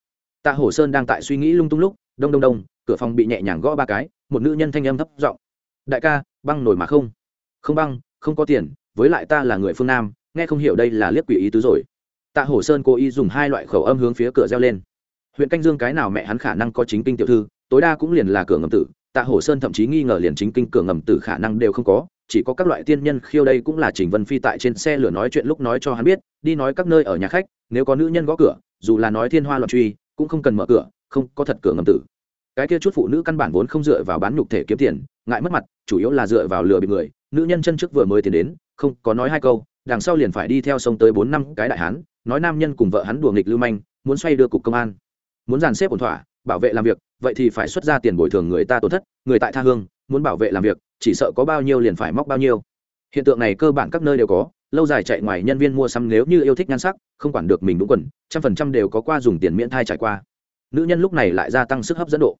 Tạ hổ sơn đang tại suy nghĩ lung tung lúc, đông đông đông, cửa phòng bị nhẹ nhàng gõ ba cái, một nữ nhân thanh âm thấp giọng. Đại ca, băng nổi mà không? Không băng, không có tiền, với lại ta là người phương nam, nghe không hiểu đây là liếc quỷ ý tứ rồi. Tạ hổ sơn cố ý dùng hai loại khẩu âm hướng phía cửa reo lên huyện canh dương cái nào mẹ hắn khả năng có chính kinh tiểu thư, tối đa cũng liền là cửa ngầm tử, tạ hổ sơn thậm chí nghi ngờ liền chính kinh cửa ngầm tử khả năng đều không có, chỉ có các loại tiên nhân khiêu đây cũng là trình vân phi tại trên xe lửa nói chuyện lúc nói cho hắn biết, đi nói các nơi ở nhà khách, nếu có nữ nhân gõ cửa, dù là nói thiên hoa loạn truy, cũng không cần mở cửa, không có thật cửa ngầm tử. Cái kia chút phụ nữ căn bản vốn không dựa vào bán nhục thể kiếm tiền, ngại mất mặt, chủ yếu là dựa vào lừa bị người, nữ nhân chân trước vừa mới tiến đến, không, có nói hai câu, đằng sau liền phải đi theo sông tới bốn năm cái đại hán, nói nam nhân cùng vợ hắn đùa nghịch lưu manh, muốn xoay đưa cục công an muốn dàn xếp ổn thỏa, bảo vệ làm việc, vậy thì phải xuất ra tiền bồi thường người ta tổn thất, người tại tha hương, muốn bảo vệ làm việc, chỉ sợ có bao nhiêu liền phải móc bao nhiêu. Hiện tượng này cơ bản các nơi đều có, lâu dài chạy ngoài nhân viên mua sắm nếu như yêu thích nhan sắc, không quản được mình đúng quần, trăm phần trăm đều có qua dùng tiền miễn thai trải qua. Nữ nhân lúc này lại gia tăng sức hấp dẫn độ.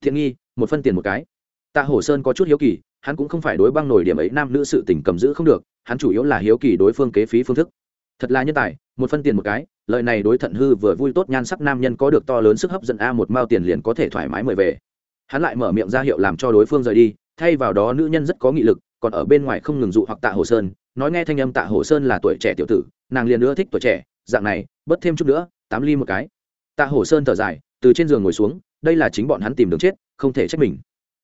Thiện nghi, một phân tiền một cái. Tạ hổ sơn có chút hiếu kỳ, hắn cũng không phải đối băng nổi điểm ấy nam nữ sự tình cầm giữ không được, hắn chủ yếu là hiếu kỳ đối phương kế phí phương thức. Thật là nhân tài, một phân tiền một cái lợi này đối thận hư vừa vui tốt, nhan sắc nam nhân có được to lớn sức hấp dẫn, a, một mao tiền liền có thể thoải mái mời về. Hắn lại mở miệng ra hiệu làm cho đối phương rời đi, thay vào đó nữ nhân rất có nghị lực, còn ở bên ngoài không ngừng dụ hoặc tạ hồ sơn, nói nghe thanh âm tạ hồ sơn là tuổi trẻ tiểu tử, nàng liền nữa thích tuổi trẻ, dạng này, bớt thêm chút nữa, tám ly một cái. Tạ hồ sơn thở dài, từ trên giường ngồi xuống, đây là chính bọn hắn tìm đường chết, không thể trách mình.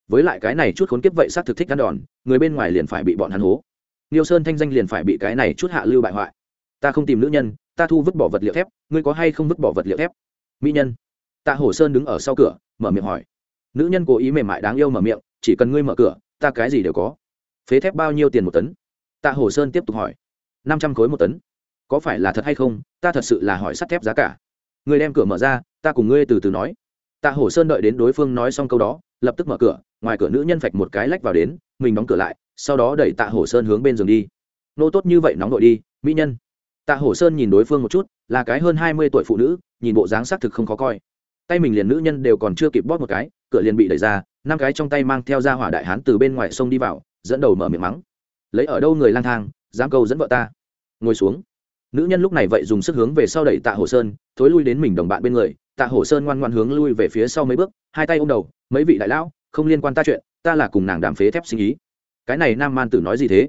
Với lại cái này chút khốn kiếp vậy xác thực thích ăn đòn, người bên ngoài liền phải bị bọn hắn hố. Niêu sơn thanh danh liền phải bị cái này chút hạ lưu bại hoại. Ta không tìm nữ nhân ta thu vứt bỏ vật liệu thép, ngươi có hay không vứt bỏ vật liệu thép? Mỹ nhân. Tạ hổ sơn đứng ở sau cửa, mở miệng hỏi. Nữ nhân cố ý mềm mại đáng yêu mở miệng, chỉ cần ngươi mở cửa, ta cái gì đều có. Phế thép bao nhiêu tiền một tấn? Tạ hổ sơn tiếp tục hỏi. Năm trăm khối một tấn. Có phải là thật hay không, ta thật sự là hỏi sắt thép giá cả. Người đem cửa mở ra, ta cùng ngươi từ từ nói. Tạ hổ sơn đợi đến đối phương nói xong câu đó, lập tức mở cửa, ngoài cửa nữ nhân phạch một cái lách vào đến, mình đóng cửa lại, sau đó đẩy tạ hổ sơn hướng bên giường đi. Nô tốt như vậy nóng đội đi, mỹ nhân tạ hổ sơn nhìn đối phương một chút, là cái hơn hai mươi tuổi phụ nữ, nhìn bộ dáng xác thực không khó coi. Tay mình liền nữ nhân đều còn chưa kịp bóp một cái, cửa liền bị đẩy ra, năm cái trong tay mang theo ra hỏa đại hán từ bên ngoài sông đi vào, dẫn đầu mở miệng mắng. Lấy ở đâu người lang thang, dám câu dẫn vợ ta. Ngồi xuống. Nữ nhân lúc này vậy dùng sức hướng về sau đẩy tạ Hổ sơn, thối lui đến mình đồng bạn bên người. Tạ Hổ sơn ngoan ngoan hướng lui về phía sau mấy bước, hai tay ôm đầu, mấy vị đại lão, không liên quan ta chuyện, ta là cùng nàng đàm phế thép sinh ý. Cái này nam man tử nói gì thế?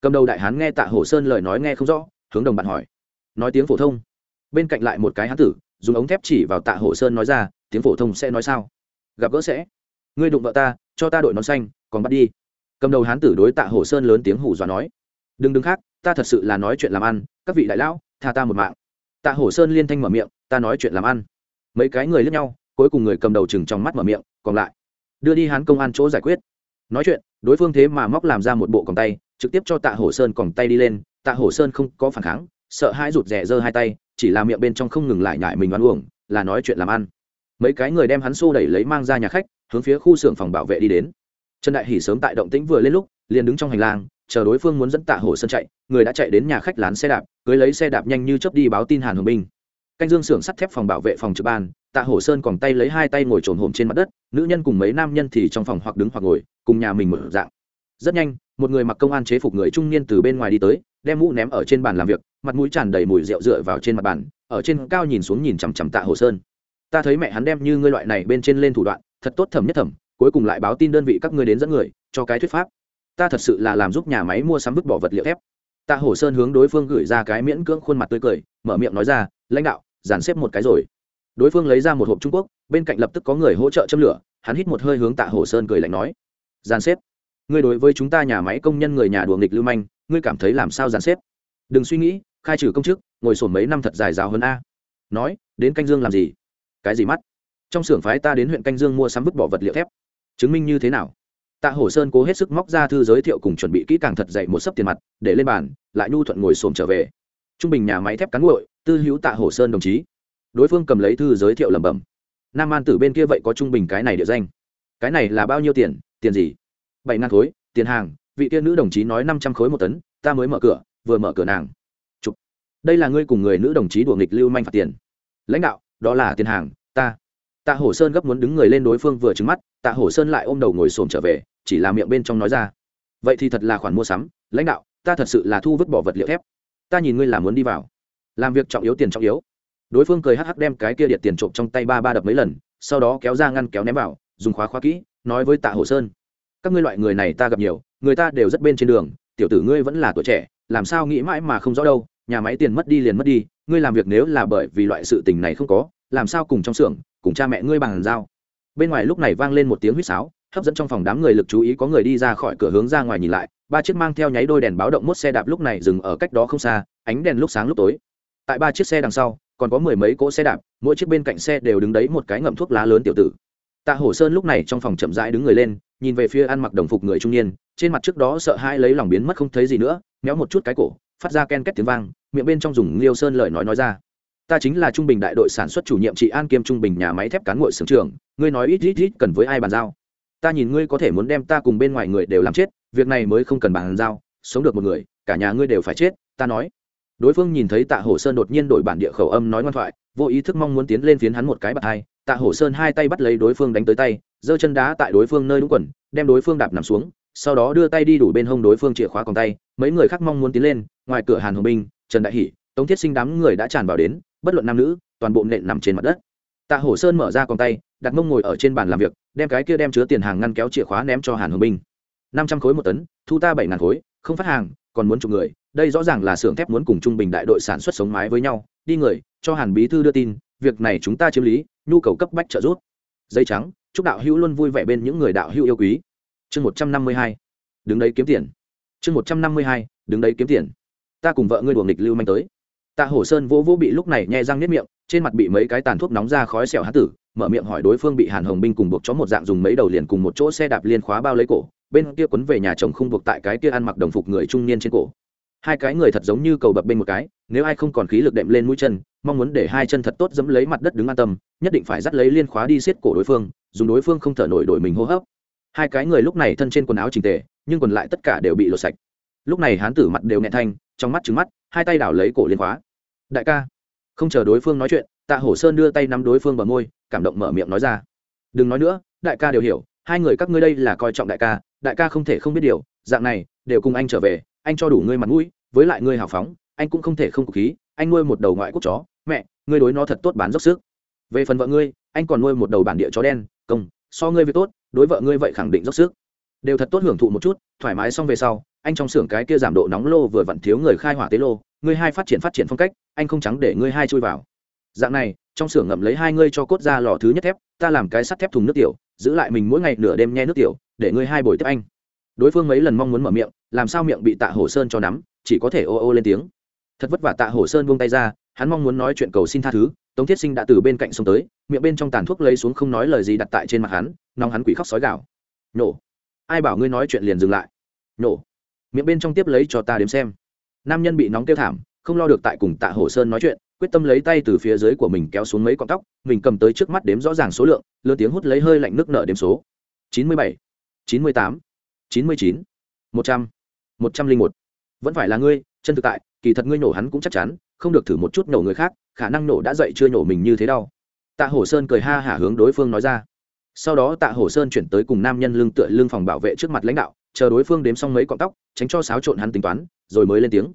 Cầm đầu đại hán nghe tạ Hổ sơn lời nói nghe không rõ hướng đồng bạn hỏi. Nói tiếng phổ thông. Bên cạnh lại một cái hán tử, dùng ống thép chỉ vào tạ hồ sơn nói ra, tiếng phổ thông sẽ nói sao? Gặp gỡ sẽ. Ngươi đụng vợ ta, cho ta đội nón xanh, còn bắt đi. Cầm đầu hán tử đối tạ hồ sơn lớn tiếng hủ dọa nói, đừng đứng khác, ta thật sự là nói chuyện làm ăn, các vị đại lão, tha ta một mạng. Tạ hồ sơn liên thanh mở miệng, ta nói chuyện làm ăn. Mấy cái người lướt nhau, cuối cùng người cầm đầu chừng trong mắt mở miệng, còn lại. Đưa đi hán công an chỗ giải quyết. Nói chuyện, đối phương thế mà móc làm ra một bộ còng tay, trực tiếp cho tạ hồ sơn còng tay đi lên tạ Hổ sơn không có phản kháng, sợ hãi rụt rè giơ hai tay, chỉ là miệng bên trong không ngừng lại nhại mình đoán uổng, là nói chuyện làm ăn. Mấy cái người đem hắn xô đẩy lấy mang ra nhà khách, hướng phía khu xưởng phòng bảo vệ đi đến. Trần đại Hỉ sớm tại động tĩnh vừa lên lúc, liền đứng trong hành lang, chờ đối phương muốn dẫn tạ Hổ sơn chạy, người đã chạy đến nhà khách lán xe đạp, cưới lấy xe đạp nhanh như chớp đi báo tin hàn hồng binh canh dương xưởng sắt thép phòng bảo vệ phòng trực ban, tạ Hổ sơn còn tay lấy hai tay ngồi trồn hổm trên mặt đất, nữ nhân cùng mấy nam nhân thì trong phòng hoặc đứng hoặc ngồi, cùng nhà mình mở dạng. Rất nhanh, một người mặc công an chế phục người trung niên từ bên ngoài đi tới đem mũ ném ở trên bàn làm việc, mặt mũi tràn đầy mùi rượu dựa vào trên mặt bàn, ở trên cao nhìn xuống nhìn chằm chằm tạ hồ sơn. Ta thấy mẹ hắn đem như ngươi loại này bên trên lên thủ đoạn, thật tốt thẩm nhất thẩm, cuối cùng lại báo tin đơn vị các ngươi đến dẫn người, cho cái thuyết pháp. Ta thật sự là làm giúp nhà máy mua sắm vứt bỏ vật liệu thép. Tạ hồ sơn hướng đối phương gửi ra cái miễn cưỡng khuôn mặt tươi cười, mở miệng nói ra, lãnh đạo, dàn xếp một cái rồi. Đối phương lấy ra một hộp trung quốc, bên cạnh lập tức có người hỗ trợ châm lửa, hắn hít một hơi hướng tạ hồ sơn cười lạnh nói, dàn xếp, ngươi đối với chúng ta nhà máy công nhân người nhà đùa nghịch lưu manh ngươi cảm thấy làm sao dàn xếp? Đừng suy nghĩ, khai trừ công chức, ngồi sổn mấy năm thật dài giáo hơn a. Nói, đến canh dương làm gì? Cái gì mắt? Trong xưởng phái ta đến huyện canh dương mua sắm vứt bỏ vật liệu thép. Chứng minh như thế nào? Tạ hổ sơn cố hết sức móc ra thư giới thiệu cùng chuẩn bị kỹ càng thật dậy một sấp tiền mặt, để lên bàn, lại nhu thuận ngồi xổm trở về. Trung bình nhà máy thép cán nguội, tư hữu tạ hổ sơn đồng chí. Đối phương cầm lấy thư giới thiệu lẩm bẩm. Nam an tử bên kia vậy có trung bình cái này địa danh. Cái này là bao nhiêu tiền? Tiền gì? Bảy ngàn khối, tiền hàng vị kia nữ đồng chí nói năm trăm khối một tấn, ta mới mở cửa, vừa mở cửa nàng. Chụp. Đây là ngươi cùng người nữ đồng chí đùa nghịch lưu manh phạt tiền. Lãnh đạo, đó là tiền hàng, ta. Tạ hổ sơn gấp muốn đứng người lên đối phương vừa trứng mắt, tạ hổ sơn lại ôm đầu ngồi xổm trở về, chỉ là miệng bên trong nói ra. Vậy thì thật là khoản mua sắm, lãnh đạo, ta thật sự là thu vứt bỏ vật liệu thép. Ta nhìn ngươi là muốn đi vào. Làm việc trọng yếu tiền trọng yếu. Đối phương cười hắc hắc đem cái kia điện tiền trộm trong tay ba ba đập mấy lần, sau đó kéo ra ngăn kéo ném vào, dùng khóa khóa kỹ, nói với tạ hổ sơn các ngươi loại người này ta gặp nhiều, người ta đều rất bên trên đường, tiểu tử ngươi vẫn là tuổi trẻ, làm sao nghĩ mãi mà không rõ đâu, nhà máy tiền mất đi liền mất đi, ngươi làm việc nếu là bởi vì loại sự tình này không có, làm sao cùng trong xưởng, cùng cha mẹ ngươi bằng dao. bên ngoài lúc này vang lên một tiếng huýt sáo, hấp dẫn trong phòng đám người lực chú ý có người đi ra khỏi cửa hướng ra ngoài nhìn lại, ba chiếc mang theo nháy đôi đèn báo động mốt xe đạp lúc này dừng ở cách đó không xa, ánh đèn lúc sáng lúc tối tại ba chiếc xe đằng sau, còn có mười mấy cỗ xe đạp, mỗi chiếc bên cạnh xe đều đứng đấy một cái ngậm thuốc lá lớn tiểu tử tạ hổ sơn lúc này trong phòng chậm rãi đứng người lên nhìn về phía ăn mặc đồng phục người trung niên, trên mặt trước đó sợ hai lấy lòng biến mất không thấy gì nữa, méo một chút cái cổ, phát ra ken két tiếng vang, miệng bên trong dùng liêu sơn lời nói nói ra. Ta chính là trung bình đại đội sản xuất chủ nhiệm trị an kiêm trung bình nhà máy thép cán ngội xưởng trưởng, ngươi nói ít ít ít cần với ai bàn giao? Ta nhìn ngươi có thể muốn đem ta cùng bên ngoài người đều làm chết, việc này mới không cần bàn giao, sống được một người, cả nhà ngươi đều phải chết, ta nói. Đối phương nhìn thấy tạ hổ sơn đột nhiên đổi bản địa khẩu âm nói ngoan thoại, vô ý thức mong muốn tiến lên phiến hắn một cái bạt hai, tạ hổ sơn hai tay bắt lấy đối phương đánh tới tay giơ chân đá tại đối phương nơi đúng quần, đem đối phương đạp nằm xuống, sau đó đưa tay đi đủ bên hông đối phương chìa khóa còn tay, mấy người khác mong muốn tiến lên, ngoài cửa hàn hồng binh trần đại hỷ, tống thiết sinh đám người đã tràn vào đến, bất luận nam nữ, toàn bộ nện nằm trên mặt đất. Tạ hổ sơn mở ra còn tay, đặt mông ngồi ở trên bàn làm việc, đem cái kia đem chứa tiền hàng ngăn kéo chìa khóa ném cho hàn hồng binh năm trăm khối một tấn, thu ta bảy ngàn khối, không phát hàng, còn muốn chục người, đây rõ ràng là xưởng thép muốn cùng trung bình đại đội sản xuất sống mái với nhau, đi người, cho hàn bí thư đưa tin, việc này chúng ta chiếm lý, nhu cầu cấp bách trợ giúp dây trắng, chúc đạo hữu luôn vui vẻ bên những người đạo hữu yêu quý. Chương một trăm năm mươi hai, đứng đấy kiếm tiền. Chương một trăm năm mươi hai, đứng đấy kiếm tiền. Ta cùng vợ ngươi đuồng nghịch lưu manh tới. Tạ hổ sơn vỗ vỗ bị lúc này nhẹ răng nếp miệng, trên mặt bị mấy cái tàn thuốc nóng ra khói xẻo há tử, mở miệng hỏi đối phương bị hàn hồng binh cùng buộc chó một dạng dùng mấy đầu liền cùng một chỗ xe đạp liên khóa bao lấy cổ, bên kia quấn về nhà chồng không buộc tại cái kia ăn mặc đồng phục người trung niên trên cổ hai cái người thật giống như cầu bập bên một cái, nếu ai không còn khí lực đệm lên mũi chân, mong muốn để hai chân thật tốt dẫm lấy mặt đất đứng an tâm, nhất định phải dắt lấy liên khóa đi xiết cổ đối phương, dùng đối phương không thở nổi đổi mình hô hấp. Hai cái người lúc này thân trên quần áo trình tề, nhưng còn lại tất cả đều bị lột sạch. Lúc này hán tử mặt đều nhẹ thanh, trong mắt trứng mắt, hai tay đảo lấy cổ liên khóa. Đại ca. Không chờ đối phương nói chuyện, tạ hổ sơn đưa tay nắm đối phương vào môi, cảm động mở miệng nói ra. Đừng nói nữa, đại ca đều hiểu, hai người các ngươi đây là coi trọng đại ca đại ca không thể không biết điều, dạng này, đều cùng anh trở về, anh cho đủ ngươi mặt mũi với lại ngươi hào phóng, anh cũng không thể không cục khí, anh nuôi một đầu ngoại quốc chó. Mẹ, ngươi đối nó thật tốt bán dốc sức. Về phần vợ ngươi, anh còn nuôi một đầu bản địa chó đen. Công, so ngươi việc tốt, đối vợ ngươi vậy khẳng định dốc sức. Đều thật tốt hưởng thụ một chút, thoải mái xong về sau, anh trong xưởng cái kia giảm độ nóng lô vừa vặn thiếu người khai hỏa tế lô. Ngươi hai phát triển phát triển phong cách, anh không trắng để ngươi hai chui vào. Dạng này, trong xưởng ngậm lấy hai ngươi cho cốt ra lò thứ nhất thép, ta làm cái sắt thép thùng nước tiểu, giữ lại mình mỗi ngày nửa đêm nhe nước tiểu, để ngươi hai bồi tiếp anh. Đối phương mấy lần mong muốn mở miệng, làm sao miệng bị tạ hổ sơn cho nắm chỉ có thể ô ô lên tiếng. Thật vất vả tạ hổ sơn buông tay ra, hắn mong muốn nói chuyện cầu xin tha thứ, tống thiết sinh đã từ bên cạnh xông tới, miệng bên trong tàn thuốc lấy xuống không nói lời gì đặt tại trên mặt hắn, nóng hắn quỷ khóc sói gạo nổ! Ai bảo ngươi nói chuyện liền dừng lại? Nổ! Miệng bên trong tiếp lấy cho ta đếm xem. Nam nhân bị nóng kêu thảm, không lo được tại cùng tạ hổ sơn nói chuyện, quyết tâm lấy tay từ phía dưới của mình kéo xuống mấy con tóc, mình cầm tới trước mắt đếm rõ ràng số lượng lơ tiếng hút lấy hơi lạnh nước nợ đếm số. Chín mươi bảy, chín mươi tám, chín mươi chín, một trăm một trăm linh một vẫn phải là ngươi, chân thực tại, kỳ thật ngươi nổ hắn cũng chắc chắn, không được thử một chút nổ người khác, khả năng nổ đã dậy chưa nổ mình như thế đâu. Tạ hổ sơn cười ha hả hướng đối phương nói ra. Sau đó tạ hổ sơn chuyển tới cùng nam nhân Lương tựa Lương phòng bảo vệ trước mặt lãnh đạo, chờ đối phương đếm xong mấy cọng tóc, tránh cho xáo trộn hắn tính toán, rồi mới lên tiếng.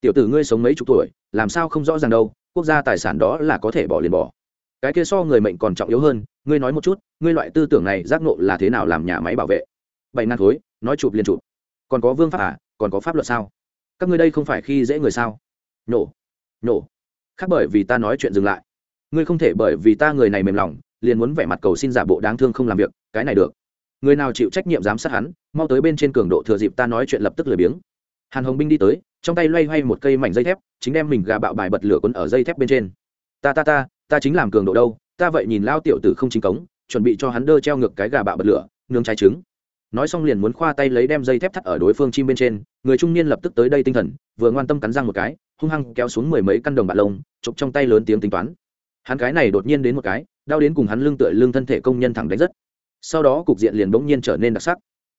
Tiểu tử ngươi sống mấy chục tuổi, làm sao không rõ ràng đâu, quốc gia tài sản đó là có thể bỏ liền bỏ. Cái kia so người mệnh còn trọng yếu hơn, ngươi nói một chút, ngươi loại tư tưởng này giác nộ là thế nào làm nhà máy bảo vệ? Bảy ngàn khối, nói chụp liền chụp. Còn có vương pháp à còn có pháp luật sao? Các ngươi đây không phải khi dễ người sao? Nổ nổ. Khác bởi vì ta nói chuyện dừng lại. Ngươi không thể bởi vì ta người này mềm lòng, liền muốn vẻ mặt cầu xin giả bộ đáng thương không làm việc, cái này được. Người nào chịu trách nhiệm giám sát hắn, mau tới bên trên cường độ thừa dịp ta nói chuyện lập tức lười biếng. Hàn hồng binh đi tới, trong tay loay hoay một cây mảnh dây thép, chính đem mình gà bạo bài bật lửa quấn ở dây thép bên trên. Ta ta ta ta chính làm cường độ đâu, ta vậy nhìn lao tiểu tử không chính cống, chuẩn bị cho hắn đơ treo ngược cái gà bạo bật lửa, nướng trái trứng nói xong liền muốn khoa tay lấy đem dây thép thắt ở đối phương chim bên trên, người trung niên lập tức tới đây tinh thần, vừa ngoan tâm cắn răng một cái, hung hăng kéo xuống mười mấy căn đồng bạc lông, chụp trong tay lớn tiếng tính toán. Hắn cái này đột nhiên đến một cái, đau đến cùng hắn lưng tựa lưng thân thể công nhân thẳng đánh rất. Sau đó cục diện liền bỗng nhiên trở nên đặc sắc.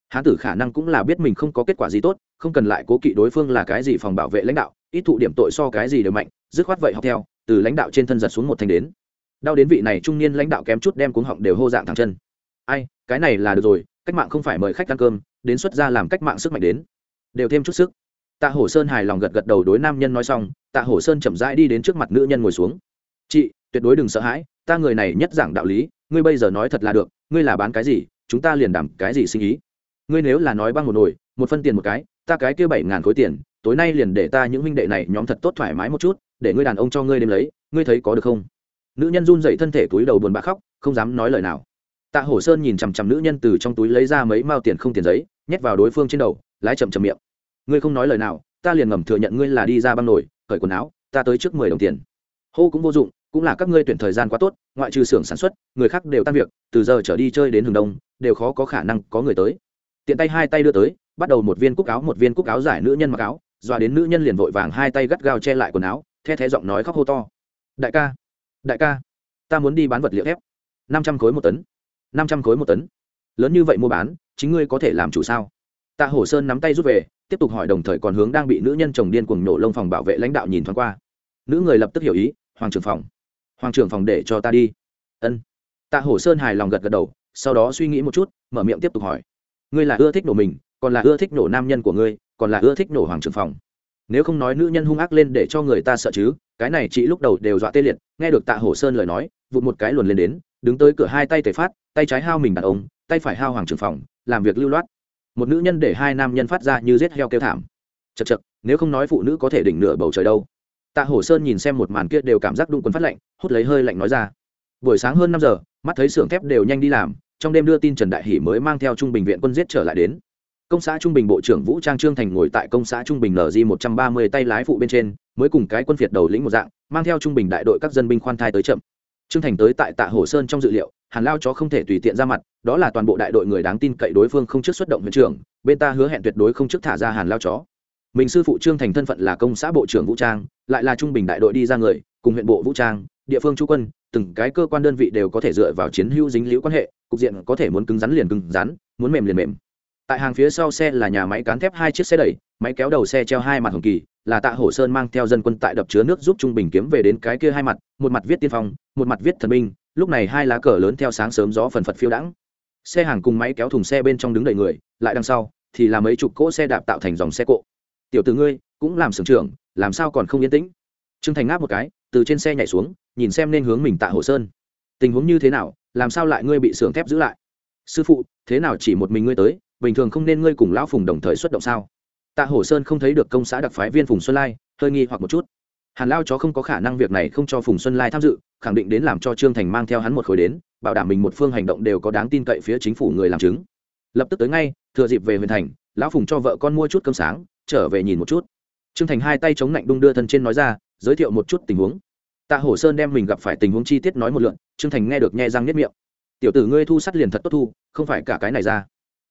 Hán tử khả năng cũng là biết mình không có kết quả gì tốt, không cần lại cố kỵ đối phương là cái gì phòng bảo vệ lãnh đạo, ít thụ điểm tội so cái gì đều mạnh, dứt khoát vậy học theo, từ lãnh đạo trên thân giật xuống một thành đến. Đau đến vị này trung niên lãnh đạo kém chút đem cuống họng đều hô dạng thẳng chân. Ai, cái này là được rồi cách mạng không phải mời khách ăn cơm, đến xuất ra làm cách mạng sức mạnh đến. Đều thêm chút sức. Tạ hổ sơn hài lòng gật gật đầu đối nam nhân nói xong, tạ hổ sơn chậm rãi đi đến trước mặt nữ nhân ngồi xuống. Chị, tuyệt đối đừng sợ hãi, ta người này nhất giảng đạo lý, ngươi bây giờ nói thật là được, ngươi là bán cái gì, chúng ta liền đảm cái gì sinh ý. Ngươi nếu là nói băng một nồi, một phân tiền một cái, ta cái kia bảy ngàn khối tiền, tối nay liền để ta những huynh đệ này nhóm thật tốt thoải mái một chút, để ngươi đàn ông cho ngươi đêm lấy, ngươi thấy có được không? Nữ nhân run dậy thân thể túi đầu buồn bã khóc, không dám nói lời nào tạ hổ sơn nhìn chằm chằm nữ nhân từ trong túi lấy ra mấy mao tiền không tiền giấy, nhét vào đối phương trên đầu, lái chậm chậm miệng. Ngươi không nói lời nào, ta liền ngầm thừa nhận ngươi là đi ra băng nổi, cởi quần áo, ta tới trước mười đồng tiền. Hô cũng vô dụng, cũng là các ngươi tuyển thời gian quá tốt, ngoại trừ xưởng sản xuất, người khác đều tan việc, từ giờ trở đi chơi đến hướng đông, đều khó có khả năng có người tới. Tiện tay hai tay đưa tới, bắt đầu một viên cúc áo, một viên cúc áo giải nữ nhân mặc áo, dọa đến nữ nhân liền vội vàng hai tay gắt gao che lại quần áo, the thé giọng nói khóc hô to. Đại ca đại ca, ta muốn đi bán vật liệu thép. Năm trăm khối một tấn năm trăm khối một tấn. Lớn như vậy mua bán, chính ngươi có thể làm chủ sao? Tạ hổ sơn nắm tay rút về, tiếp tục hỏi đồng thời còn hướng đang bị nữ nhân chồng điên cuồng nổ lông phòng bảo vệ lãnh đạo nhìn thoáng qua. Nữ người lập tức hiểu ý, hoàng trưởng phòng, hoàng trưởng phòng để cho ta đi. Ân. Tạ hổ sơn hài lòng gật gật đầu, sau đó suy nghĩ một chút, mở miệng tiếp tục hỏi, ngươi là ưa thích nổ mình, còn là ưa thích nổ nam nhân của ngươi, còn là ưa thích nổ hoàng trưởng phòng? Nếu không nói nữ nhân hung ác lên để cho người ta sợ chứ, cái này chị lúc đầu đều dọa tê liệt. Nghe được tạ hổ sơn lời nói, vụt một cái luồn lên đến đứng tới cửa hai tay tề phát, tay trái hao mình đàn ông, tay phải hao hoàng trưởng phòng, làm việc lưu loát. Một nữ nhân để hai nam nhân phát ra như rết heo kêu thảm. Chật chật nếu không nói phụ nữ có thể đỉnh nửa bầu trời đâu. Tạ hổ sơn nhìn xem một màn kia đều cảm giác đụng quần phát lạnh, hút lấy hơi lạnh nói ra. Buổi sáng hơn năm giờ, mắt thấy xưởng thép đều nhanh đi làm, trong đêm đưa tin trần đại hỷ mới mang theo trung bình viện quân giết trở lại đến. Công xã trung bình bộ trưởng vũ trang trương thành ngồi tại công xã trung bình lg một trăm ba mươi tay lái phụ bên trên, mới cùng cái quân phiệt đầu lĩnh một dạng, mang theo trung bình đại đội các dân binh khoan thai tới chậm trương thành tới tại tạ hồ sơn trong dự liệu, hàn lao chó không thể tùy tiện ra mặt, đó là toàn bộ đại đội người đáng tin cậy đối phương không trước xuất động huyện trưởng bên ta hứa hẹn tuyệt đối không trước thả ra hàn lao chó. Mình sư phụ trương thành thân phận là công xã bộ trưởng vũ trang, lại là trung bình đại đội đi ra người, cùng huyện bộ vũ trang, địa phương chú quân, từng cái cơ quan đơn vị đều có thể dựa vào chiến hữu dính liễu quan hệ, cục diện có thể muốn cứng rắn liền cứng rắn, muốn mềm liền mềm. Tại hàng phía sau xe là nhà máy cán thép hai chiếc xe đẩy, máy kéo đầu xe treo hai mặt hồng kỳ là tạ hổ sơn mang theo dân quân tại đập chứa nước giúp trung bình kiếm về đến cái kia hai mặt, một mặt viết tiên phong, một mặt viết thần minh. lúc này hai lá cờ lớn theo sáng sớm gió phần phật phiêu đãng. Xe hàng cùng máy kéo thùng xe bên trong đứng đầy người, lại đằng sau thì là mấy chục cỗ xe đạp tạo thành dòng xe cộ. Tiểu từ ngươi, cũng làm sưởng trưởng, làm sao còn không yên tĩnh? Trương thành ngáp một cái, từ trên xe nhảy xuống, nhìn xem nên hướng mình tạ hồ sơn. Tình huống như thế nào, làm sao lại ngươi bị xưởng thép giữ lại? Sư phụ, thế nào chỉ một mình ngươi tới, bình thường không nên ngươi cùng lão phùng đồng thời xuất động sao? Tạ hổ sơn không thấy được công xã đặc phái viên phùng xuân lai, hơi nghi hoặc một chút. Hàn lao chó không có khả năng việc này không cho phùng xuân lai tham dự, khẳng định đến làm cho trương thành mang theo hắn một khối đến, bảo đảm mình một phương hành động đều có đáng tin cậy phía chính phủ người làm chứng. Lập tức tới ngay, thừa dịp về huyện thành, lão phùng cho vợ con mua chút cơm sáng, trở về nhìn một chút. Trương thành hai tay chống lạnh đung đưa thân trên nói ra, giới thiệu một chút tình huống. Tạ hổ sơn đem mình gặp phải tình huống chi tiết nói một lượn, trương thành nghe được nghe răng nếp miệng. Tiểu tử ngươi thu sắt liền thật tốt thu, không phải cả cái này ra.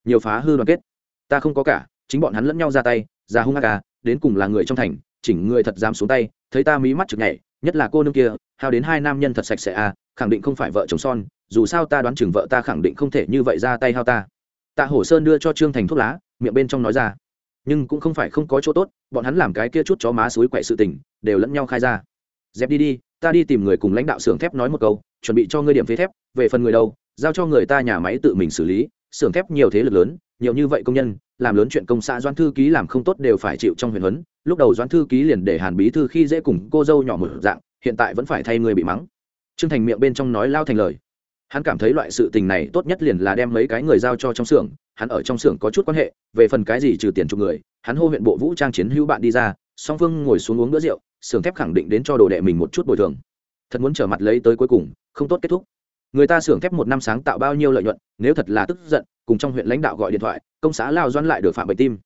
Nhiều phá hư đoàn kết. Ta không có cả chính bọn hắn lẫn nhau ra tay ra hung hạ à đến cùng là người trong thành, chỉnh người thật dám xuống tay, thấy ta mí mắt chực nhảy, nhất là cô nương kia, hao đến hai nam nhân thật sạch sẽ à khẳng định không phải vợ chồng son, dù sao ta đoán chừng vợ ta khẳng định không thể như vậy ra tay hao ta. Tạ hổ sơn đưa cho trương thành thuốc lá, miệng bên trong nói ra. Nhưng cũng không phải không có chỗ tốt, bọn hắn làm cái kia chút chó má suối quậy sự tình, đều lẫn nhau khai ra. Dẹp đi đi, ta đi tìm người cùng lãnh đạo xưởng thép nói một câu, chuẩn bị cho ngươi điểm phế thép, về phần người đâu, giao cho người ta nhà máy tự mình xử lý xưởng thép nhiều thế lực lớn, nhiều như vậy công nhân, làm lớn chuyện công xã doan thư ký làm không tốt đều phải chịu trong huyền huấn. Lúc đầu doan thư ký liền để hàn bí thư khi dễ cùng cô dâu nhỏ một dạng, hiện tại vẫn phải thay người bị mắng. Trương thành miệng bên trong nói lao thành lời. Hắn cảm thấy loại sự tình này tốt nhất liền là đem mấy cái người giao cho trong xưởng, hắn ở trong xưởng có chút quan hệ, về phần cái gì trừ tiền chục người, hắn hô huyện bộ vũ trang chiến hữu bạn đi ra, song phương ngồi xuống uống bữa rượu, xưởng thép khẳng định đến cho đồ đệ mình một chút bồi thường. Thật muốn trở mặt lấy tới cuối cùng, không tốt kết thúc người ta xưởng thép một năm sáng tạo bao nhiêu lợi nhuận, nếu thật là tức giận, cùng trong huyện lãnh đạo gọi điện thoại, công xã lao doan lại được phạm bệnh tim.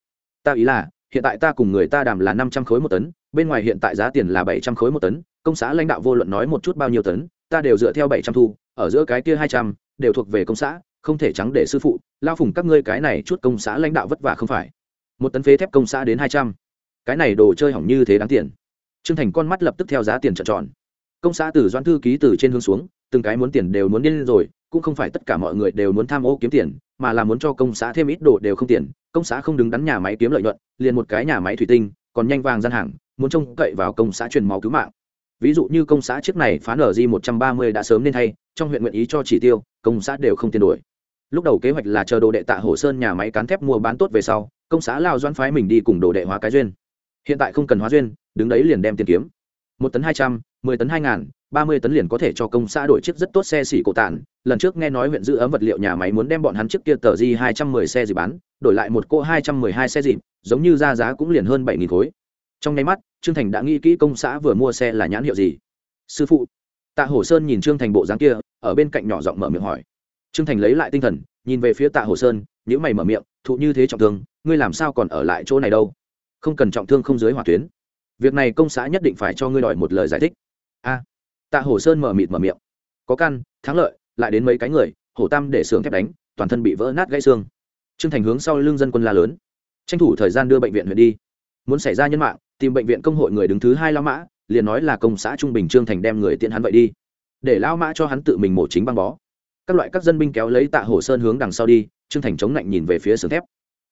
Ta ý là, hiện tại ta cùng người ta đàm là năm trăm khối một tấn, bên ngoài hiện tại giá tiền là bảy trăm khối một tấn, công xã lãnh đạo vô luận nói một chút bao nhiêu tấn, ta đều dựa theo bảy trăm thu, ở giữa cái kia hai trăm, đều thuộc về công xã, không thể trắng để sư phụ, lao phùng các ngươi cái này chút công xã lãnh đạo vất vả không phải. Một tấn phế thép công xã đến hai trăm. Cái này đồ chơi hỏng như thế đáng tiền. Trương thành con mắt lập tức theo giá tiền trợn tròn. Công xã từ doan thư ký từ trên hướng xuống từng cái muốn tiền đều muốn điên rồi, cũng không phải tất cả mọi người đều muốn tham ô kiếm tiền, mà là muốn cho công xã thêm ít đồ đều không tiền. Công xã không đứng đắn nhà máy kiếm lợi nhuận, liền một cái nhà máy thủy tinh, còn nhanh vàng gian hàng, muốn trông cậy vào công xã truyền máu cứu mạng. Ví dụ như công xã chiếc này phá nở di một trăm ba mươi đã sớm nên thay, trong huyện nguyện ý cho chỉ tiêu, công xã đều không tiền đổi. Lúc đầu kế hoạch là chờ đồ đệ tạ hồ sơn nhà máy cán thép mua bán tốt về sau, công xã lao doãn phái mình đi cùng đồ đệ hóa cái duyên. Hiện tại không cần hóa duyên, đứng đấy liền đem tiền kiếm. Một tấn hai trăm, mười tấn hai ngàn ba mươi tấn liền có thể cho công xã đổi chiếc rất tốt xe xỉ cổ tản. Lần trước nghe nói huyện giữ ấm vật liệu nhà máy muốn đem bọn hắn chiếc kia tờ di hai trăm mười xe gì bán, đổi lại một cô hai trăm mười hai xe dịp giống như ra giá cũng liền hơn bảy nghìn khối. Trong nháy mắt, trương thành đã nghĩ kỹ công xã vừa mua xe là nhãn hiệu gì. Sư phụ. Tạ hồ sơn nhìn trương thành bộ dáng kia, ở bên cạnh nhỏ giọng mở miệng hỏi. Trương thành lấy lại tinh thần, nhìn về phía tạ hồ sơn nếu mày mở miệng, thụ như thế trọng thương, ngươi làm sao còn ở lại chỗ này đâu? Không cần trọng thương không dưới hỏa tuyến. Việc này công xã nhất định phải cho ngươi đòi một lời giải thích. A tạ hổ sơn mở mịt mở miệng. Có căn, thắng lợi, lại đến mấy cái người, hổ tam để xưởng thép đánh, toàn thân bị vỡ nát gãy xương. Trương thành hướng sau lưng dân quân la lớn. Tranh thủ thời gian đưa bệnh viện huyện đi. Muốn xảy ra nhân mạng, tìm bệnh viện công hội người đứng thứ hai lao mã, liền nói là công xã trung bình trương thành đem người tiện hắn vậy đi. Để lao mã cho hắn tự mình mổ chính băng bó. Các loại các dân binh kéo lấy tạ hổ sơn hướng đằng sau đi, trương thành chống lạnh nhìn về phía sườn thép.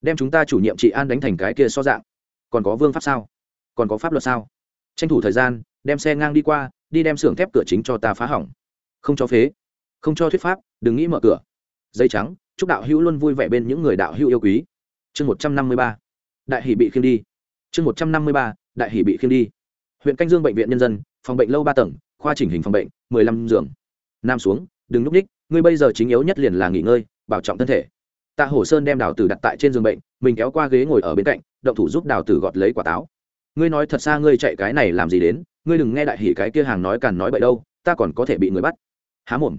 Đem chúng ta chủ nhiệm trị an đánh thành cái kia so dạng. Còn có vương pháp sao? Còn có pháp luật sao? Tranh thủ thời gian, đem xe ngang đi qua đi đem xưởng thép cửa chính cho ta phá hỏng. Không cho phế. Không cho thuyết pháp, đừng nghĩ mở cửa. Dây trắng, chúc đạo hữu luôn vui vẻ bên những người đạo hữu yêu quý. Chương một trăm năm mươi ba. Đại hỷ bị khiêng đi. Chương một trăm năm mươi ba. Đại hỷ bị khiêng đi. Huyện canh dương bệnh viện nhân dân, phòng bệnh lâu ba tầng, khoa chỉnh hình phòng bệnh, mười lăm giường. Nam xuống, đừng núp ních, ngươi bây giờ chính yếu nhất liền là nghỉ ngơi, bảo trọng thân thể. Tạ hổ sơn đem đào tử đặt tại trên giường bệnh, mình kéo qua ghế ngồi ở bên cạnh, động thủ giúp đào tử gọt lấy quả táo. Ngươi nói thật xa ngươi chạy cái này làm gì đến? Ngươi đừng nghe đại hỉ cái kia hàng nói càn nói bậy đâu ta còn có thể bị người bắt. Há mồm.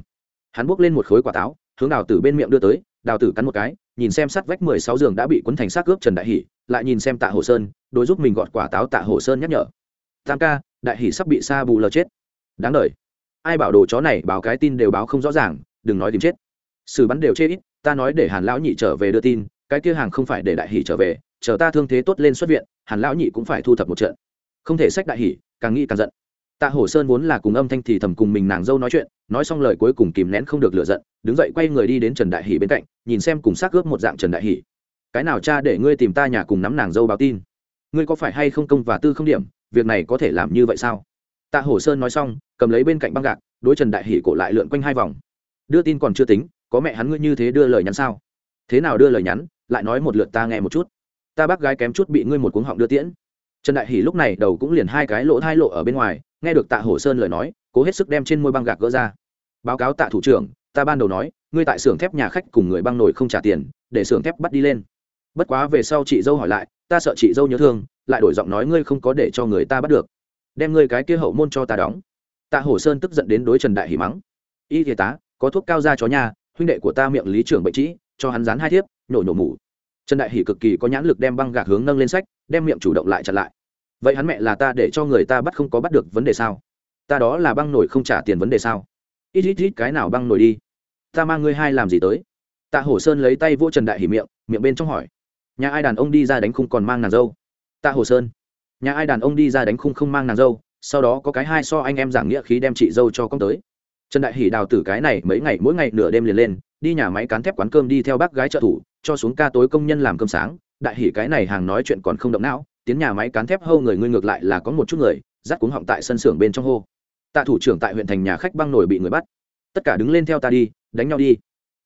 Hắn buốc lên một khối quả táo hướng đào tử bên miệng đưa tới đào tử cắn một cái nhìn xem sắt vách mười sáu giường đã bị cuốn thành xác cướp trần đại Hỉ, lại nhìn xem tạ hồ sơn đối giúp mình gọt quả táo tạ hồ sơn nhắc nhở. Tam ca đại Hỉ sắp bị sa bù lờ chết. Đáng đ ai bảo đồ chó này báo cái tin đều báo không rõ ràng đừng nói tìm chết. Xử bắn đều chê ít ta nói để hàn lão nhị trở về đưa tin cái kia hàng không phải để đại hỷ trở về chờ ta thương thế tốt lên xuất viện hàn lão nhị cũng phải thu thập một trận. Không thể sách đại hỷ càng nghĩ càng giận. Tạ hổ sơn vốn là cùng âm thanh thì thầm cùng mình nàng dâu nói chuyện, nói xong lời cuối cùng kìm nén không được lựa giận, đứng dậy quay người đi đến trần đại hỷ bên cạnh, nhìn xem cùng xác ướp một dạng trần đại hỷ. Cái nào cha để ngươi tìm ta nhà cùng nắm nàng dâu báo tin? Ngươi có phải hay không công và tư không điểm, việc này có thể làm như vậy sao? Tạ hổ sơn nói xong, cầm lấy bên cạnh băng gạc, đối trần đại hỷ cổ lại lượn quanh hai vòng. Đưa tin còn chưa tính, có mẹ hắn ngươi như thế đưa lời nhắn sao? Thế nào đưa lời nhắn, lại nói một lượt ta nghe một chút. Ta bác gái kém chút bị ngươi một cuống họng đưa tiễn trần đại hỷ lúc này đầu cũng liền hai cái lỗ hai lộ ở bên ngoài, nghe được tạ hổ sơn lời nói, cố hết sức đem trên môi băng gạc gỡ ra. Báo cáo tạ thủ trưởng, ta ban đầu nói, ngươi tại xưởng thép nhà khách cùng người băng nổi không trả tiền, để xưởng thép bắt đi lên. Bất quá về sau chị dâu hỏi lại, ta sợ chị dâu nhớ thương, lại đổi giọng nói ngươi không có để cho người ta bắt được. Đem ngươi cái kia hậu môn cho ta đóng. Tạ hổ sơn tức giận đến đối trần đại Hỉ mắng. Y thiệt tá, có thuốc cao ra chó nhà, huynh đệ của ta miệng lý trưởng bệnh trĩ, cho hắn dán hai thiếp, nhổ nhổ mủ trần đại hỷ cực kỳ có nhãn lực đem băng gạc hướng nâng lên sách, đem miệng chủ động lại chặn lại. Vậy hắn mẹ là ta để cho người ta bắt không có bắt được vấn đề sao? Ta đó là băng nổi không trả tiền vấn đề sao? Ít ít ít, cái nào băng nổi đi? Ta mang ngươi hai làm gì tới? Tạ hổ sơn lấy tay vỗ trần đại hỉ miệng miệng bên trong hỏi. Nhà ai đàn ông đi ra đánh khung còn mang nàng dâu? Tạ hổ sơn. Nhà ai đàn ông đi ra đánh khung không mang nàng dâu, sau đó có cái hai so anh em giảng nghĩa khí đem chị dâu cho con tới. Trần đại hỉ đào tử cái này mấy ngày, mỗi ngày nửa đêm liền lên, đi nhà máy cán thép quán cơm đi theo bác gái trợ thủ cho xuống ca tối công nhân làm cơm sáng, đại hỉ cái này hàng nói chuyện còn không động não, tiến nhà máy cán thép hâu người ngươi ngược lại là có một chút người dắt cuống họng tại sân xưởng bên trong hô. Tạ thủ trưởng tại huyện thành nhà khách băng nổi bị người bắt. Tất cả đứng lên theo ta đi, đánh nhau đi.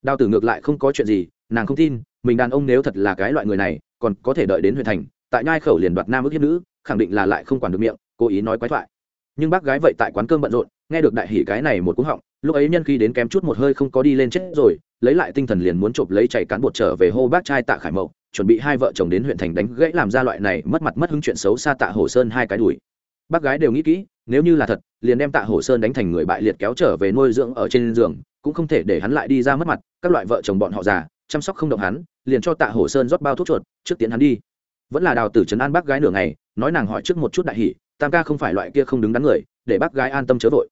Đào tử ngược lại không có chuyện gì, nàng không tin, mình đàn ông nếu thật là cái loại người này, còn có thể đợi đến huyện thành, tại nhai khẩu liền đoạt nam ước hiếp nữ, khẳng định là lại không quản được miệng, cố ý nói quái thoại. Nhưng bác gái vậy tại quán cơm bận rộn, nghe được đại hỉ cái này một cú họng, lúc ấy nhân khi đến kém chút một hơi không có đi lên chết rồi lấy lại tinh thần liền muốn chộp lấy chạy cán bột trở về hô bác trai tạ khải mậu, chuẩn bị hai vợ chồng đến huyện thành đánh gãy làm ra loại này mất mặt mất hứng chuyện xấu xa tạ hồ sơn hai cái đuổi. Bác gái đều nghĩ kỹ, nếu như là thật, liền đem tạ hồ sơn đánh thành người bại liệt kéo trở về nuôi dưỡng ở trên giường, cũng không thể để hắn lại đi ra mất mặt, các loại vợ chồng bọn họ già, chăm sóc không động hắn, liền cho tạ hồ sơn rót bao thuốc chuột, trước tiến hắn đi. Vẫn là đào tử trấn an bác gái nửa ngày, nói nàng hỏi trước một chút đại hỷ, tam ca không phải loại kia không đứng đắn người, để bác gái an tâm chớ vội.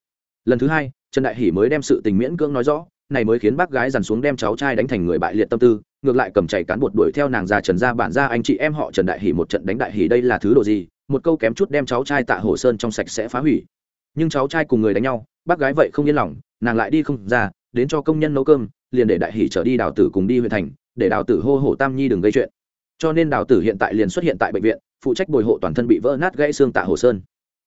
Lần thứ hai, trần đại hỷ mới đem sự tình miễn cưỡng nói rõ này mới khiến bác gái dằn xuống đem cháu trai đánh thành người bại liệt tâm tư, ngược lại cầm chảy cán bột đuổi theo nàng già trần ra bản ra anh chị em họ trần đại hỷ một trận đánh đại hỷ đây là thứ đồ gì? Một câu kém chút đem cháu trai tạ hồ sơn trong sạch sẽ phá hủy. Nhưng cháu trai cùng người đánh nhau, bác gái vậy không yên lòng, nàng lại đi không ra, đến cho công nhân nấu cơm, liền để đại hỷ trở đi đào tử cùng đi huyện thành, để đào tử hô hổ tam nhi đừng gây chuyện. Cho nên đào tử hiện tại liền xuất hiện tại bệnh viện, phụ trách bồi hộ toàn thân bị vỡ nát gãy xương tạ hồ sơn.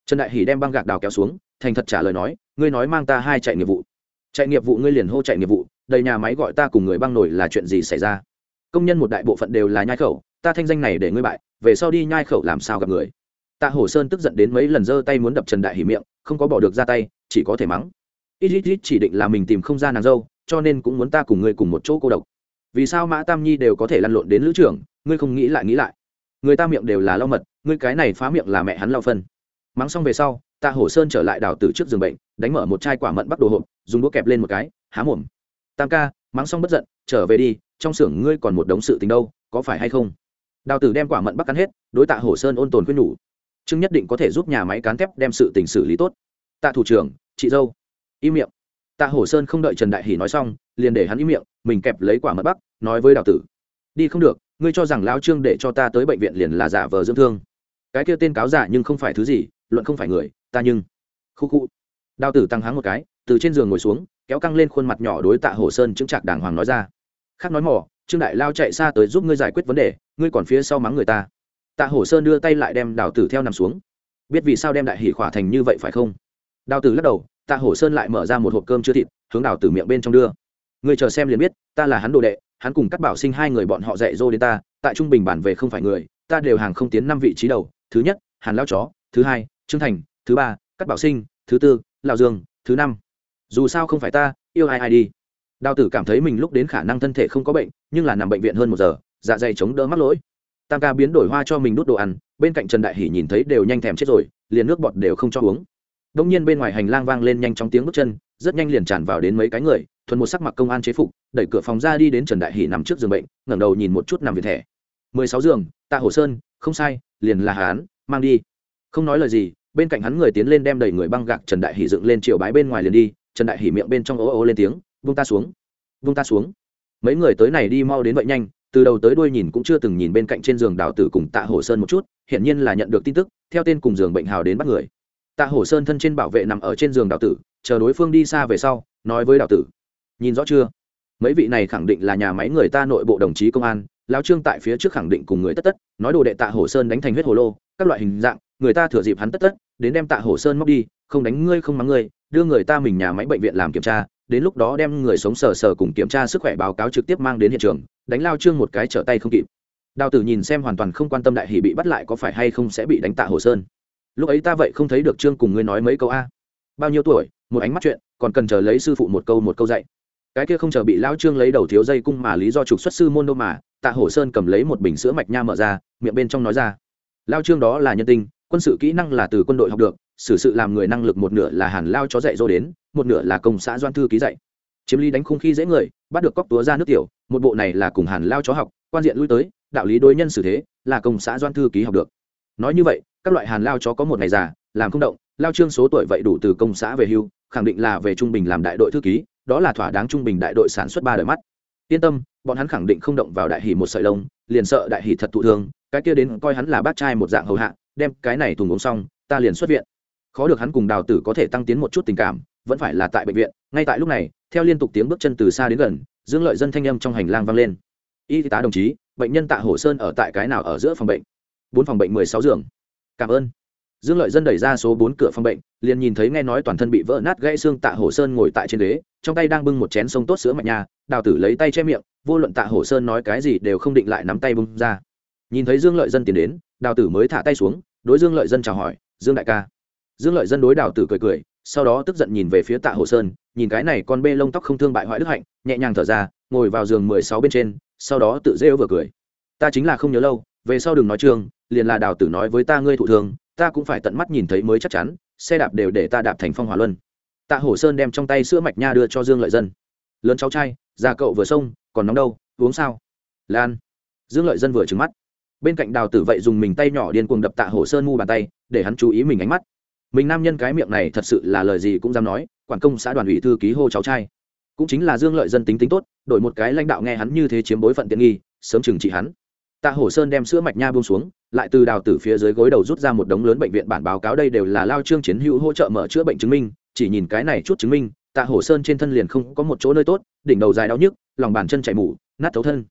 Trần đại hỷ đem băng gạc đào kéo xuống, thành thật trả lời nói, ngươi nói mang ta hai chạy nghiệp vụ chạy nghiệp vụ ngươi liền hô chạy nghiệp vụ, đầy nhà máy gọi ta cùng người băng nổi là chuyện gì xảy ra? Công nhân một đại bộ phận đều là nhai khẩu, ta thanh danh này để ngươi bại, về sau đi nhai khẩu làm sao gặp người? Tạ hổ sơn tức giận đến mấy lần giơ tay muốn đập trần đại hỉ miệng, không có bỏ được ra tay, chỉ có thể mắng. Ít ít ít chỉ định là mình tìm không ra nàng dâu, cho nên cũng muốn ta cùng ngươi cùng một chỗ cô độc. Vì sao mã tam nhi đều có thể lăn lộn đến lữ trưởng, ngươi không nghĩ lại nghĩ lại. Người ta miệng đều là lau mật, ngươi cái này phá miệng là mẹ hắn lau phân. Mắng xong về sau, tạ hổ sơn trở lại đào tử trước giường bệnh đánh mở một chai quả mận bắt đồ hộp, dùng đũa kẹp lên một cái, há mồm. Tam ca, mắng xong bất giận, trở về đi, trong xưởng ngươi còn một đống sự tình đâu, có phải hay không? Đào tử đem quả mận bắt cắn hết, đối tạ hổ sơn ôn tồn khuyên nhủ. Trương nhất định có thể giúp nhà máy cán thép đem sự tình xử lý tốt. Tạ thủ trưởng, chị dâu, im miệng. Tạ hổ sơn không đợi trần đại hỷ nói xong, liền để hắn im miệng, mình kẹp lấy quả mận bắc, nói với đào tử. Đi không được, ngươi cho rằng lão trương để cho ta tới bệnh viện liền là giả vờ dưỡng thương. Cái kia tên cáo giả nhưng không phải thứ gì, luận không phải người, ta nhưng. Khu khu đào tử tăng háng một cái, từ trên giường ngồi xuống, kéo căng lên khuôn mặt nhỏ đối tạ hồ sơn chứng trạc đàng hoàng nói ra. Khác nói mỏ, trương đại lao chạy xa tới giúp ngươi giải quyết vấn đề, ngươi còn phía sau mắng người ta. Tạ hồ sơn đưa tay lại đem đào tử theo nằm xuống. Biết vì sao đem đại hỷ khỏa thành như vậy phải không? Đào tử lắc đầu, tạ hồ sơn lại mở ra một hộp cơm chưa thịt, hướng đào tử miệng bên trong đưa. Ngươi chờ xem liền biết, ta là hắn đồ đệ, hắn cùng cắt bảo sinh hai người bọn họ dạy dô đến ta, tại trung bình bản về không phải người, ta đều hàng không tiến năm vị trí đầu, thứ nhất, hàn lao chó, thứ hai, trương thành, thứ ba cắt bảo sinh, thứ tư lào dương, thứ năm. Dù sao không phải ta, yêu ai ai đi. Đào tử cảm thấy mình lúc đến khả năng thân thể không có bệnh, nhưng là nằm bệnh viện hơn một giờ dạ dày chống đỡ mắc lỗi. Tam ca biến đổi hoa cho mình đút đồ ăn, bên cạnh trần đại hỷ nhìn thấy đều nhanh thèm chết rồi, liền nước bọt đều không cho uống. Đông nhiên bên ngoài hành lang vang lên nhanh chóng tiếng bước chân, rất nhanh liền tràn vào đến mấy cái người, thuần một sắc mặc công an chế phục, đẩy cửa phòng ra đi đến trần đại hỷ nằm trước giường bệnh, ngẩng đầu nhìn một chút nằm viện thẻ. Mười sáu giường, tạ hồ sơn, không sai, liền là hán mang đi. Không nói lời gì bên cạnh hắn người tiến lên đem đầy người băng gạc trần đại hỷ dựng lên chiều bái bên ngoài liền đi, trần đại hỷ miệng bên trong ố ô lên tiếng, vung ta xuống, vung ta xuống. Mấy người tới này đi mau đến vậy nhanh, từ đầu tới đuôi nhìn cũng chưa từng nhìn bên cạnh trên giường đào tử cùng tạ hồ sơn một chút, hiển nhiên là nhận được tin tức, theo tên cùng giường bệnh hào đến bắt người. Tạ hồ sơn thân trên bảo vệ nằm ở trên giường đào tử, chờ đối phương đi xa về sau, nói với đào tử, nhìn rõ chưa? Mấy vị này khẳng định là nhà máy người ta nội bộ đồng chí công an lao trương tại phía trước khẳng định cùng người tất tất, nói đồ đệ tạ hồ sơn đánh thành huyết hồ lô, các loại hình dạng người ta thừa dịp hắn tất tất, đến đem tạ Hổ sơn móc đi, không đánh ngươi, không mắng ngươi, đưa người ta mình nhà máy bệnh viện làm kiểm tra, đến lúc đó đem người sống sờ sờ cùng kiểm tra sức khỏe báo cáo trực tiếp mang đến hiện trường, đánh lao trương một cái trở tay không kịp. Đào tử nhìn xem hoàn toàn không quan tâm đại hỷ bị bắt lại có phải hay không sẽ bị đánh tạ hồ sơn. Lúc ấy ta vậy không thấy được trương cùng ngươi nói mấy câu a. Bao nhiêu tuổi, một ánh mắt chuyện, còn cần chờ lấy sư phụ một câu một câu dạy. Cái kia không chờ bị lao trương lấy đầu thiếu dây cung mà lý do trục xuất sư môn đô mà, tạ hồ sơn cầm lấy một bình sữa mạch nha mở ra, miệng bên trong nói ra. Lao trương đó là nhân tinh quân sự kỹ năng là từ quân đội học được, xử sự làm người năng lực một nửa là hàn lao chó dạy dỗ đến, một nửa là công xã doan thư ký dạy. Chiếm lý đánh khung khi dễ người, bắt được cóc túa ra nước tiểu, một bộ này là cùng hàn lao chó học, quan diện lui tới, đạo lý đối nhân xử thế, là công xã doan thư ký học được. Nói như vậy, các loại hàn lao chó có một ngày già, làm không động, lao trương số tuổi vậy đủ từ công xã về hưu, khẳng định là về trung bình làm đại đội thư ký, đó là thỏa đáng trung bình đại đội sản xuất ba đời mắt. Yên tâm, bọn hắn khẳng định không động vào đại hỷ một sợi lông, liền sợ đại hỷ thật thụ thương, cái kia đến coi hắn là bác trai một dạng hầu hạ đem cái này thùng uống xong, ta liền xuất viện. Khó được hắn cùng đào tử có thể tăng tiến một chút tình cảm, vẫn phải là tại bệnh viện. Ngay tại lúc này, theo liên tục tiếng bước chân từ xa đến gần, dương lợi dân thanh âm trong hành lang vang lên. Y tá đồng chí, bệnh nhân tạ hổ sơn ở tại cái nào ở giữa phòng bệnh? Bốn phòng bệnh mười sáu giường. Cảm ơn. Dương lợi dân đẩy ra số bốn cửa phòng bệnh, liền nhìn thấy nghe nói toàn thân bị vỡ nát gãy xương tạ hổ sơn ngồi tại trên ghế, trong tay đang bưng một chén sông tốt sữa mạch nhà, đào tử lấy tay che miệng, vô luận tạ hổ sơn nói cái gì đều không định lại nắm tay bưng ra. Nhìn thấy dương lợi dân tiến đến, đào tử mới thả tay xuống đối dương lợi dân chào hỏi, dương đại ca. Dương lợi dân đối đào tử cười cười, sau đó tức giận nhìn về phía tạ hồ sơn, nhìn cái này con bê lông tóc không thương bại hoại đức hạnh, nhẹ nhàng thở ra, ngồi vào giường mười sáu bên trên, sau đó tự rêu vừa cười. Ta chính là không nhớ lâu, về sau đừng nói trường, liền là đào tử nói với ta ngươi thụ thường, ta cũng phải tận mắt nhìn thấy mới chắc chắn, xe đạp đều để ta đạp thành phong hỏa luân. Tạ hổ sơn đem trong tay sữa mạch nha đưa cho dương lợi dân. Lớn cháu trai, già cậu vừa xông còn nóng đâu, uống sao? Lan. Dương lợi dân vừa trứng mắt bên cạnh đào tử vậy dùng mình tay nhỏ điên cuồng đập tạ hổ sơn mu bàn tay, để hắn chú ý mình ánh mắt. Mình nam nhân cái miệng này thật sự là lời gì cũng dám nói, quản công xã đoàn ủy thư ký hô cháu trai. Cũng chính là dương lợi dân tính tính tốt, đổi một cái lãnh đạo nghe hắn như thế chiếm bối phận tiện nghi, sớm trừng trị hắn. Tạ hổ sơn đem sữa mạch nha buông xuống, lại từ đào tử phía dưới gối đầu rút ra một đống lớn bệnh viện bản báo cáo đây đều là lao trương chiến hữu hỗ trợ mở chữa bệnh chứng minh, chỉ nhìn cái này chút chứng minh, tạ hổ sơn trên thân liền không có một chỗ nơi tốt, đỉnh đầu dài đau nhức, lòng bàn chân chảy mủ nát thấu thân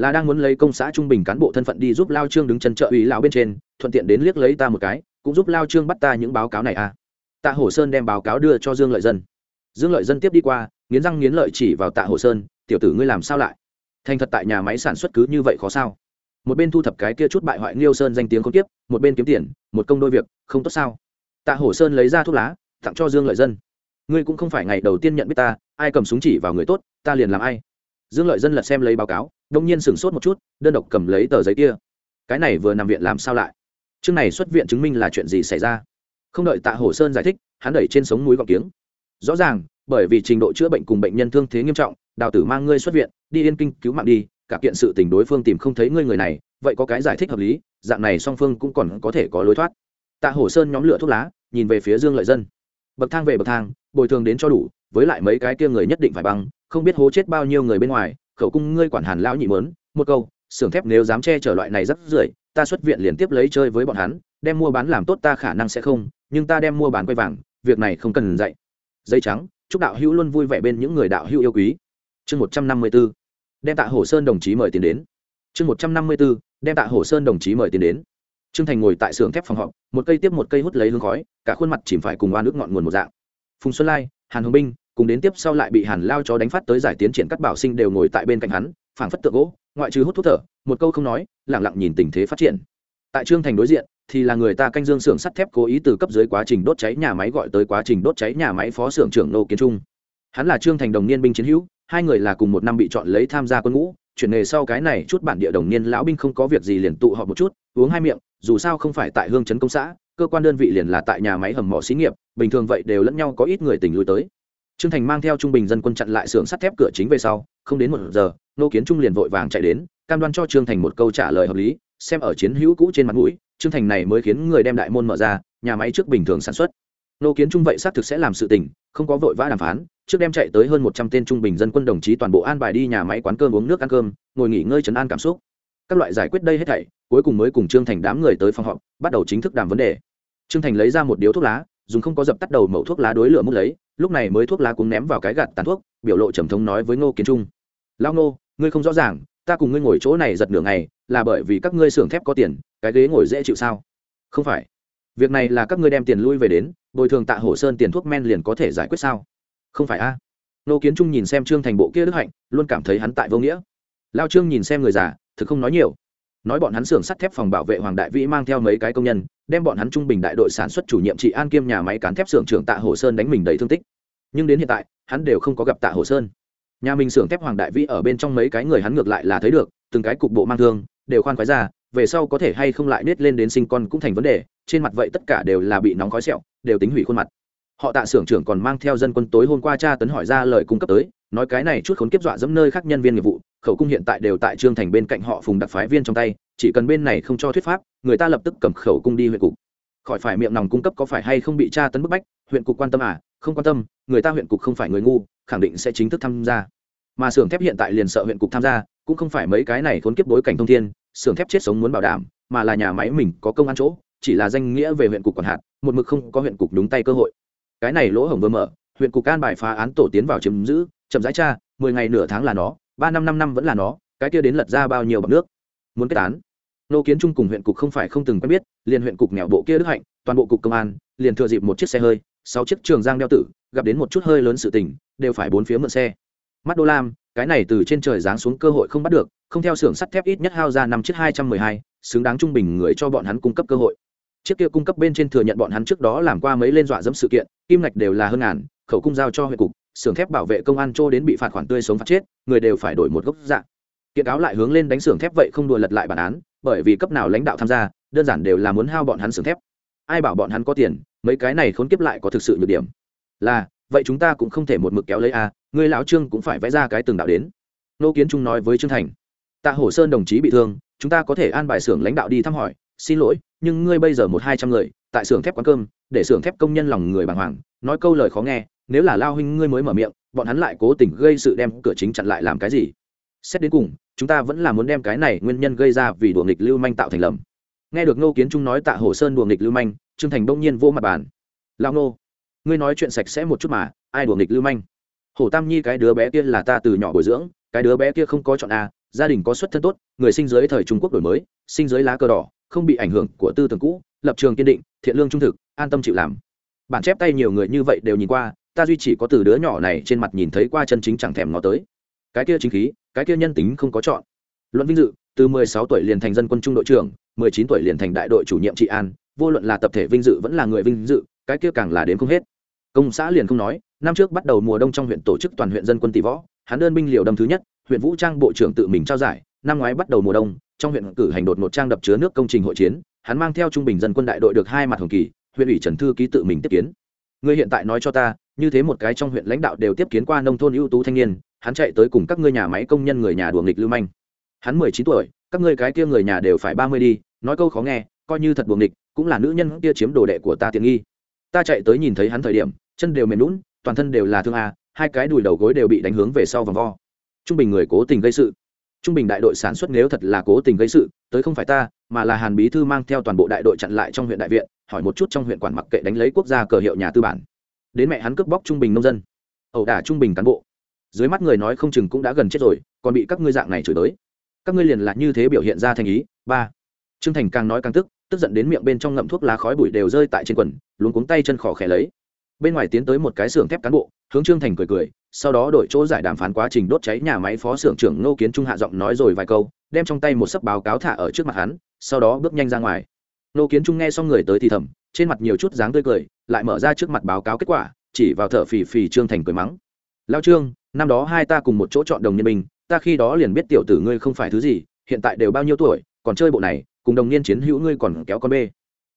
là đang muốn lấy công xã trung bình cán bộ thân phận đi giúp lao trương đứng chân trợ ủy lão bên trên, thuận tiện đến liếc lấy ta một cái, cũng giúp lao trương bắt ta những báo cáo này à. Tạ hổ sơn đem báo cáo đưa cho dương lợi dân. Dương lợi dân tiếp đi qua, nghiến răng nghiến lợi chỉ vào tạ hổ sơn, tiểu tử ngươi làm sao lại? Thành thật tại nhà máy sản xuất cứ như vậy khó sao? Một bên thu thập cái kia chút bại hoại nghiêu sơn danh tiếng không tiếp một bên kiếm tiền, một công đôi việc, không tốt sao? Tạ hổ sơn lấy ra thuốc lá, tặng cho dương lợi dân. Ngươi cũng không phải ngày đầu tiên nhận biết ta, ai cầm súng chỉ vào người tốt, ta liền làm ai? Dương lợi dân lật xem lấy báo cáo đông nhiên sửng sốt một chút, đơn độc cầm lấy tờ giấy kia. Cái này vừa nằm viện làm sao lại? Chương này xuất viện chứng minh là chuyện gì xảy ra? Không đợi tạ hổ sơn giải thích, hắn đẩy trên sống núi gọc tiếng rõ ràng, bởi vì trình độ chữa bệnh cùng bệnh nhân thương thế nghiêm trọng, đào tử mang ngươi xuất viện, đi yên kinh cứu mạng đi, cả kiện sự tình đối phương tìm không thấy ngươi người này, vậy có cái giải thích hợp lý, dạng này song phương cũng còn có thể có lối thoát. Tạ hổ sơn nhóm lửa thuốc lá, nhìn về phía dương lợi dân. Bậc thang về bậc thang, bồi thường đến cho đủ, với lại mấy cái kia người nhất định phải băng không biết hố chết bao nhiêu người bên ngoài khẩu cung ngươi quản hàn lão nhị mớn, một câu, xưởng thép nếu dám che chở loại này rất rưởi, ta xuất viện liền tiếp lấy chơi với bọn hắn, đem mua bán làm tốt ta khả năng sẽ không, nhưng ta đem mua bán quay vàng, việc này không cần dạy. Dây trắng, chúc đạo hữu luôn vui vẻ bên những người đạo hữu yêu quý. Chương một trăm năm mươi b ố đem tạ hồ sơn đồng chí mời tiền đến. Chương một trăm năm mươi b ố đem tạ hồ sơn đồng chí mời tiền đến. Trương thành ngồi tại xưởng thép phòng họp, một cây tiếp một cây hút lấy hương khói, cả khuôn mặt chìm phải cùng oan nước ngọn nguồn một dạng. Phùng xuân lai, hàn hồng binh cùng đến tiếp sau lại bị hàn lao cho đánh phát tới giải tiến triển các bảo sinh đều ngồi tại bên cạnh hắn, phảng phất tượng gỗ, ngoại trừ hút thuốc thở, một câu không nói lẳng lặng nhìn tình thế phát triển. Tại trương thành đối diện, thì là người ta canh dương xưởng sắt thép cố ý từ cấp dưới quá trình đốt cháy nhà máy gọi tới quá trình đốt cháy nhà máy phó xưởng trưởng nô kiến trung. Hắn là trương thành đồng niên binh chiến hữu, hai người là cùng một năm bị chọn lấy tham gia quân ngũ, chuyển nghề sau cái này chút bản địa đồng niên lão binh không có việc gì liền tụ họp một chút, uống hai miệng, dù sao không phải tại hương trấn công xã, cơ quan đơn vị liền là tại nhà máy hầm mỏ xí nghiệp, bình thường vậy đều lẫn nhau có ít người tình lui tới trương thành mang theo trung bình dân quân chặn lại xưởng sắt thép cửa chính về sau, không đến một giờ, nô kiến trung liền vội vàng chạy đến, cam đoan cho trương thành một câu trả lời hợp lý, xem ở chiến hữu cũ trên mặt mũi, trương thành này mới khiến người đem đại môn mở ra, nhà máy trước bình thường sản xuất. Nô kiến trung vậy xác thực sẽ làm sự tình, không có vội vã đàm phán, trước đem chạy tới hơn một trăm tên trung bình dân quân đồng chí toàn bộ an bài đi nhà máy quán cơm uống nước ăn cơm, ngồi nghỉ ngơi chấn an cảm xúc. Các loại giải quyết đây hết thảy, cuối cùng mới cùng trương thành đám người tới phòng họp, bắt đầu chính thức đàm vấn đề. Trương thành lấy ra một điếu thuốc lá, dùng không có dập tắt đầu mẩu thuốc lá đối lửa mút lấy lúc này mới thuốc lá cũng ném vào cái gạt tàn thuốc, biểu lộ trầm thống nói với ngô kiến trung. Lao ngô, ngươi không rõ ràng, ta cùng ngươi ngồi chỗ này giật nửa ngày, là bởi vì các ngươi xưởng thép có tiền, cái ghế ngồi dễ chịu sao? Không phải. Việc này là các ngươi đem tiền lui về đến, bồi thường tạ hổ sơn tiền thuốc men liền có thể giải quyết sao? Không phải a. À? nô kiến trung nhìn xem trương thành bộ kia đức hạnh, luôn cảm thấy hắn tại vô nghĩa. Lao trương nhìn xem người già, thực không nói nhiều nói bọn hắn xưởng sắt thép phòng bảo vệ hoàng đại vĩ mang theo mấy cái công nhân, đem bọn hắn trung bình đại đội sản xuất chủ nhiệm trị an kiêm nhà máy cán thép xưởng trưởng tạ hồ sơn đánh mình đầy thương tích. Nhưng đến hiện tại, hắn đều không có gặp tạ hồ sơn. Nhà mình xưởng thép hoàng đại vĩ ở bên trong mấy cái người hắn ngược lại là thấy được, từng cái cục bộ mang thương, đều khoan khoái ra, về sau có thể hay không lại nết lên đến sinh con cũng thành vấn đề, trên mặt vậy tất cả đều là bị nóng khói sẹo, đều tính hủy khuôn mặt. Họ tạ xưởng trưởng còn mang theo dân quân tối hôm qua cha tấn hỏi ra lời cung cấp tới nói cái này chút khốn kiếp dọa dẫm nơi khác nhân viên nghiệp vụ, khẩu cung hiện tại đều tại trương thành bên cạnh họ phùng đặc phái viên trong tay, chỉ cần bên này không cho thuyết pháp, người ta lập tức cầm khẩu cung đi huyện cục. Khỏi phải miệng nòng cung cấp có phải hay không bị tra tấn bức bách, huyện cục quan tâm à không quan tâm, người ta huyện cục không phải người ngu, khẳng định sẽ chính thức tham gia. Mà xưởng thép hiện tại liền sợ huyện cục tham gia, cũng không phải mấy cái này khốn kiếp bối cảnh thông thiên, xưởng thép chết sống muốn bảo đảm, mà là nhà máy mình có công ăn chỗ, chỉ là danh nghĩa về huyện cục còn hạt, một mực không có huyện cục đúng tay cơ hội. Cái này lỗ hổng vừa mở, huyện cục can bài phá án tổ tiến vào chiếm giữ chậm rãi cha, mười ngày nửa tháng là nó, ba năm năm năm vẫn là nó, cái kia đến lật ra bao nhiêu bậc nước. Muốn kết án. Nô kiến trung cùng huyện cục không phải không từng quen biết, liền huyện cục nghèo bộ kia đức hạnh, toàn bộ cục công an, liền thừa dịp một chiếc xe hơi, sáu chiếc trường giang đeo tử, gặp đến một chút hơi lớn sự tình, đều phải bốn phía mượn xe. Mắt đô lam, cái này từ trên trời giáng xuống cơ hội không bắt được, không theo xưởng sắt thép ít nhất hao ra năm chiếc hai trăm mười hai, xứng đáng trung bình người cho bọn hắn cung cấp cơ hội. Chiếc kia cung cấp bên trên thừa nhận bọn hắn trước đó làm qua mấy lên dọa dẫm sự kiện, kim ngạch đều là hơn ngàn, khẩu cung giao cho huyện cục xưởng thép bảo vệ công an trô đến bị phạt khoản tươi sống phạt chết người đều phải đổi một gốc dạng kiện cáo lại hướng lên đánh xưởng thép vậy không đùa lật lại bản án bởi vì cấp nào lãnh đạo tham gia đơn giản đều là muốn hao bọn hắn xưởng thép. Ai bảo bọn hắn có tiền mấy cái này khốn kiếp lại có thực sự nhược điểm. Là vậy chúng ta cũng không thể một mực kéo lấy a à, người lão trương cũng phải vẽ ra cái từng đạo đến. Nô kiến trung nói với trương thành tạ hổ sơn đồng chí bị thương chúng ta có thể an bài xưởng lãnh đạo đi thăm hỏi xin lỗi nhưng ngươi bây giờ một hai trăm người tại xưởng thép quán cơm để xưởng thép công nhân lòng người bàng hoàng nói câu lời khó nghe nếu là lao huynh ngươi mới mở miệng, bọn hắn lại cố tình gây sự đem cửa chính chặn lại làm cái gì? Xét đến cùng, chúng ta vẫn là muốn đem cái này nguyên nhân gây ra vì đùa nghịch lưu manh tạo thành lầm. Nghe được ngô kiến trung nói tạ hồ sơn đùa nghịch lưu manh, trương thành đông nhiên vô mặt bàn. Lao ngô, ngươi nói chuyện sạch sẽ một chút mà, ai đùa nghịch lưu manh? Hồ tam nhi cái đứa bé kia là ta từ nhỏ bồi dưỡng, cái đứa bé kia không có chọn a, gia đình có xuất thân tốt, người sinh dưới thời trung quốc đổi mới, sinh dưới lá cờ đỏ, không bị ảnh hưởng của tư tưởng cũ, lập trường kiên định, thiện lương trung thực, an tâm chịu làm. Bản chép tay nhiều người như vậy đều nhìn qua ta duy chỉ có từ đứa nhỏ này trên mặt nhìn thấy qua chân chính chẳng thèm ngó tới. Cái kia chính khí, cái kia nhân tính không có chọn. Luận vinh dự, từ 16 tuổi liền thành dân quân trung đội trưởng 19 tuổi liền thành đại đội chủ nhiệm trị an, vô luận là tập thể vinh dự vẫn là người vinh dự, cái kia càng là đến không hết. Công xã liền không nói, năm trước bắt đầu mùa đông trong huyện tổ chức toàn huyện dân quân tỷ võ, hắn đơn binh liều đâm thứ nhất, huyện vũ trang bộ trưởng tự mình trao giải, năm ngoái bắt đầu mùa đông, trong huyện cử hành đột một trang đập chứa nước công trình hội chiến, hắn mang theo trung bình dân quân đại đội được hai mặt hồng kỳ, huyện ủy trần thư ký tự mình tiếp kiến. Ngươi hiện tại nói cho ta như thế một cái trong huyện lãnh đạo đều tiếp kiến qua nông thôn ưu tú thanh niên, hắn chạy tới cùng các ngươi nhà máy công nhân người nhà đùa nghịch lưu manh. Hắn mười chín tuổi, các ngươi cái kia người nhà đều phải ba mươi đi, nói câu khó nghe, coi như thật buồng nghịch, cũng là nữ nhân kia chiếm đồ đệ của ta tiện nghi. Ta chạy tới nhìn thấy hắn thời điểm, chân đều mềm lún, toàn thân đều là thương à hai cái đùi đầu gối đều bị đánh hướng về sau vòng vo. Trung bình người cố tình gây sự. Trung bình đại đội sản xuất nếu thật là cố tình gây sự, tới không phải ta, mà là hàn bí thư mang theo toàn bộ đại đội chặn lại trong huyện đại viện, hỏi một chút trong huyện quản mặc kệ đánh lấy quốc gia cờ hiệu nhà tư bản đến mẹ hắn cướp bóc trung bình nông dân. Ẩu đả trung bình cán bộ. Dưới mắt người nói không chừng cũng đã gần chết rồi, còn bị các ngươi dạng này chửi tới. Các ngươi liền lạc như thế biểu hiện ra thành ý. Ba. Trương thành càng nói càng tức tức giận đến miệng bên trong ngậm thuốc lá khói bụi đều rơi tại trên quần, luống cuống tay chân khỏ khẽ lấy. Bên ngoài tiến tới một cái xưởng thép cán bộ, hướng trương thành cười cười, sau đó đổi chỗ giải đàm phán quá trình đốt cháy nhà máy phó xưởng trưởng ngô kiến trung hạ giọng nói rồi vài câu, đem trong tay một sấp báo cáo thả ở trước mặt hắn, sau đó bước nhanh ra ngoài. Ngô kiến trung nghe xong người tới thì thầm trên mặt nhiều chút dáng tươi cười lại mở ra trước mặt báo cáo kết quả chỉ vào thợ phì phì trương thành cười mắng. Lao trương năm đó hai ta cùng một chỗ chọn đồng nhân bình ta khi đó liền biết tiểu tử ngươi không phải thứ gì hiện tại đều bao nhiêu tuổi còn chơi bộ này cùng đồng niên chiến hữu ngươi còn kéo con bê.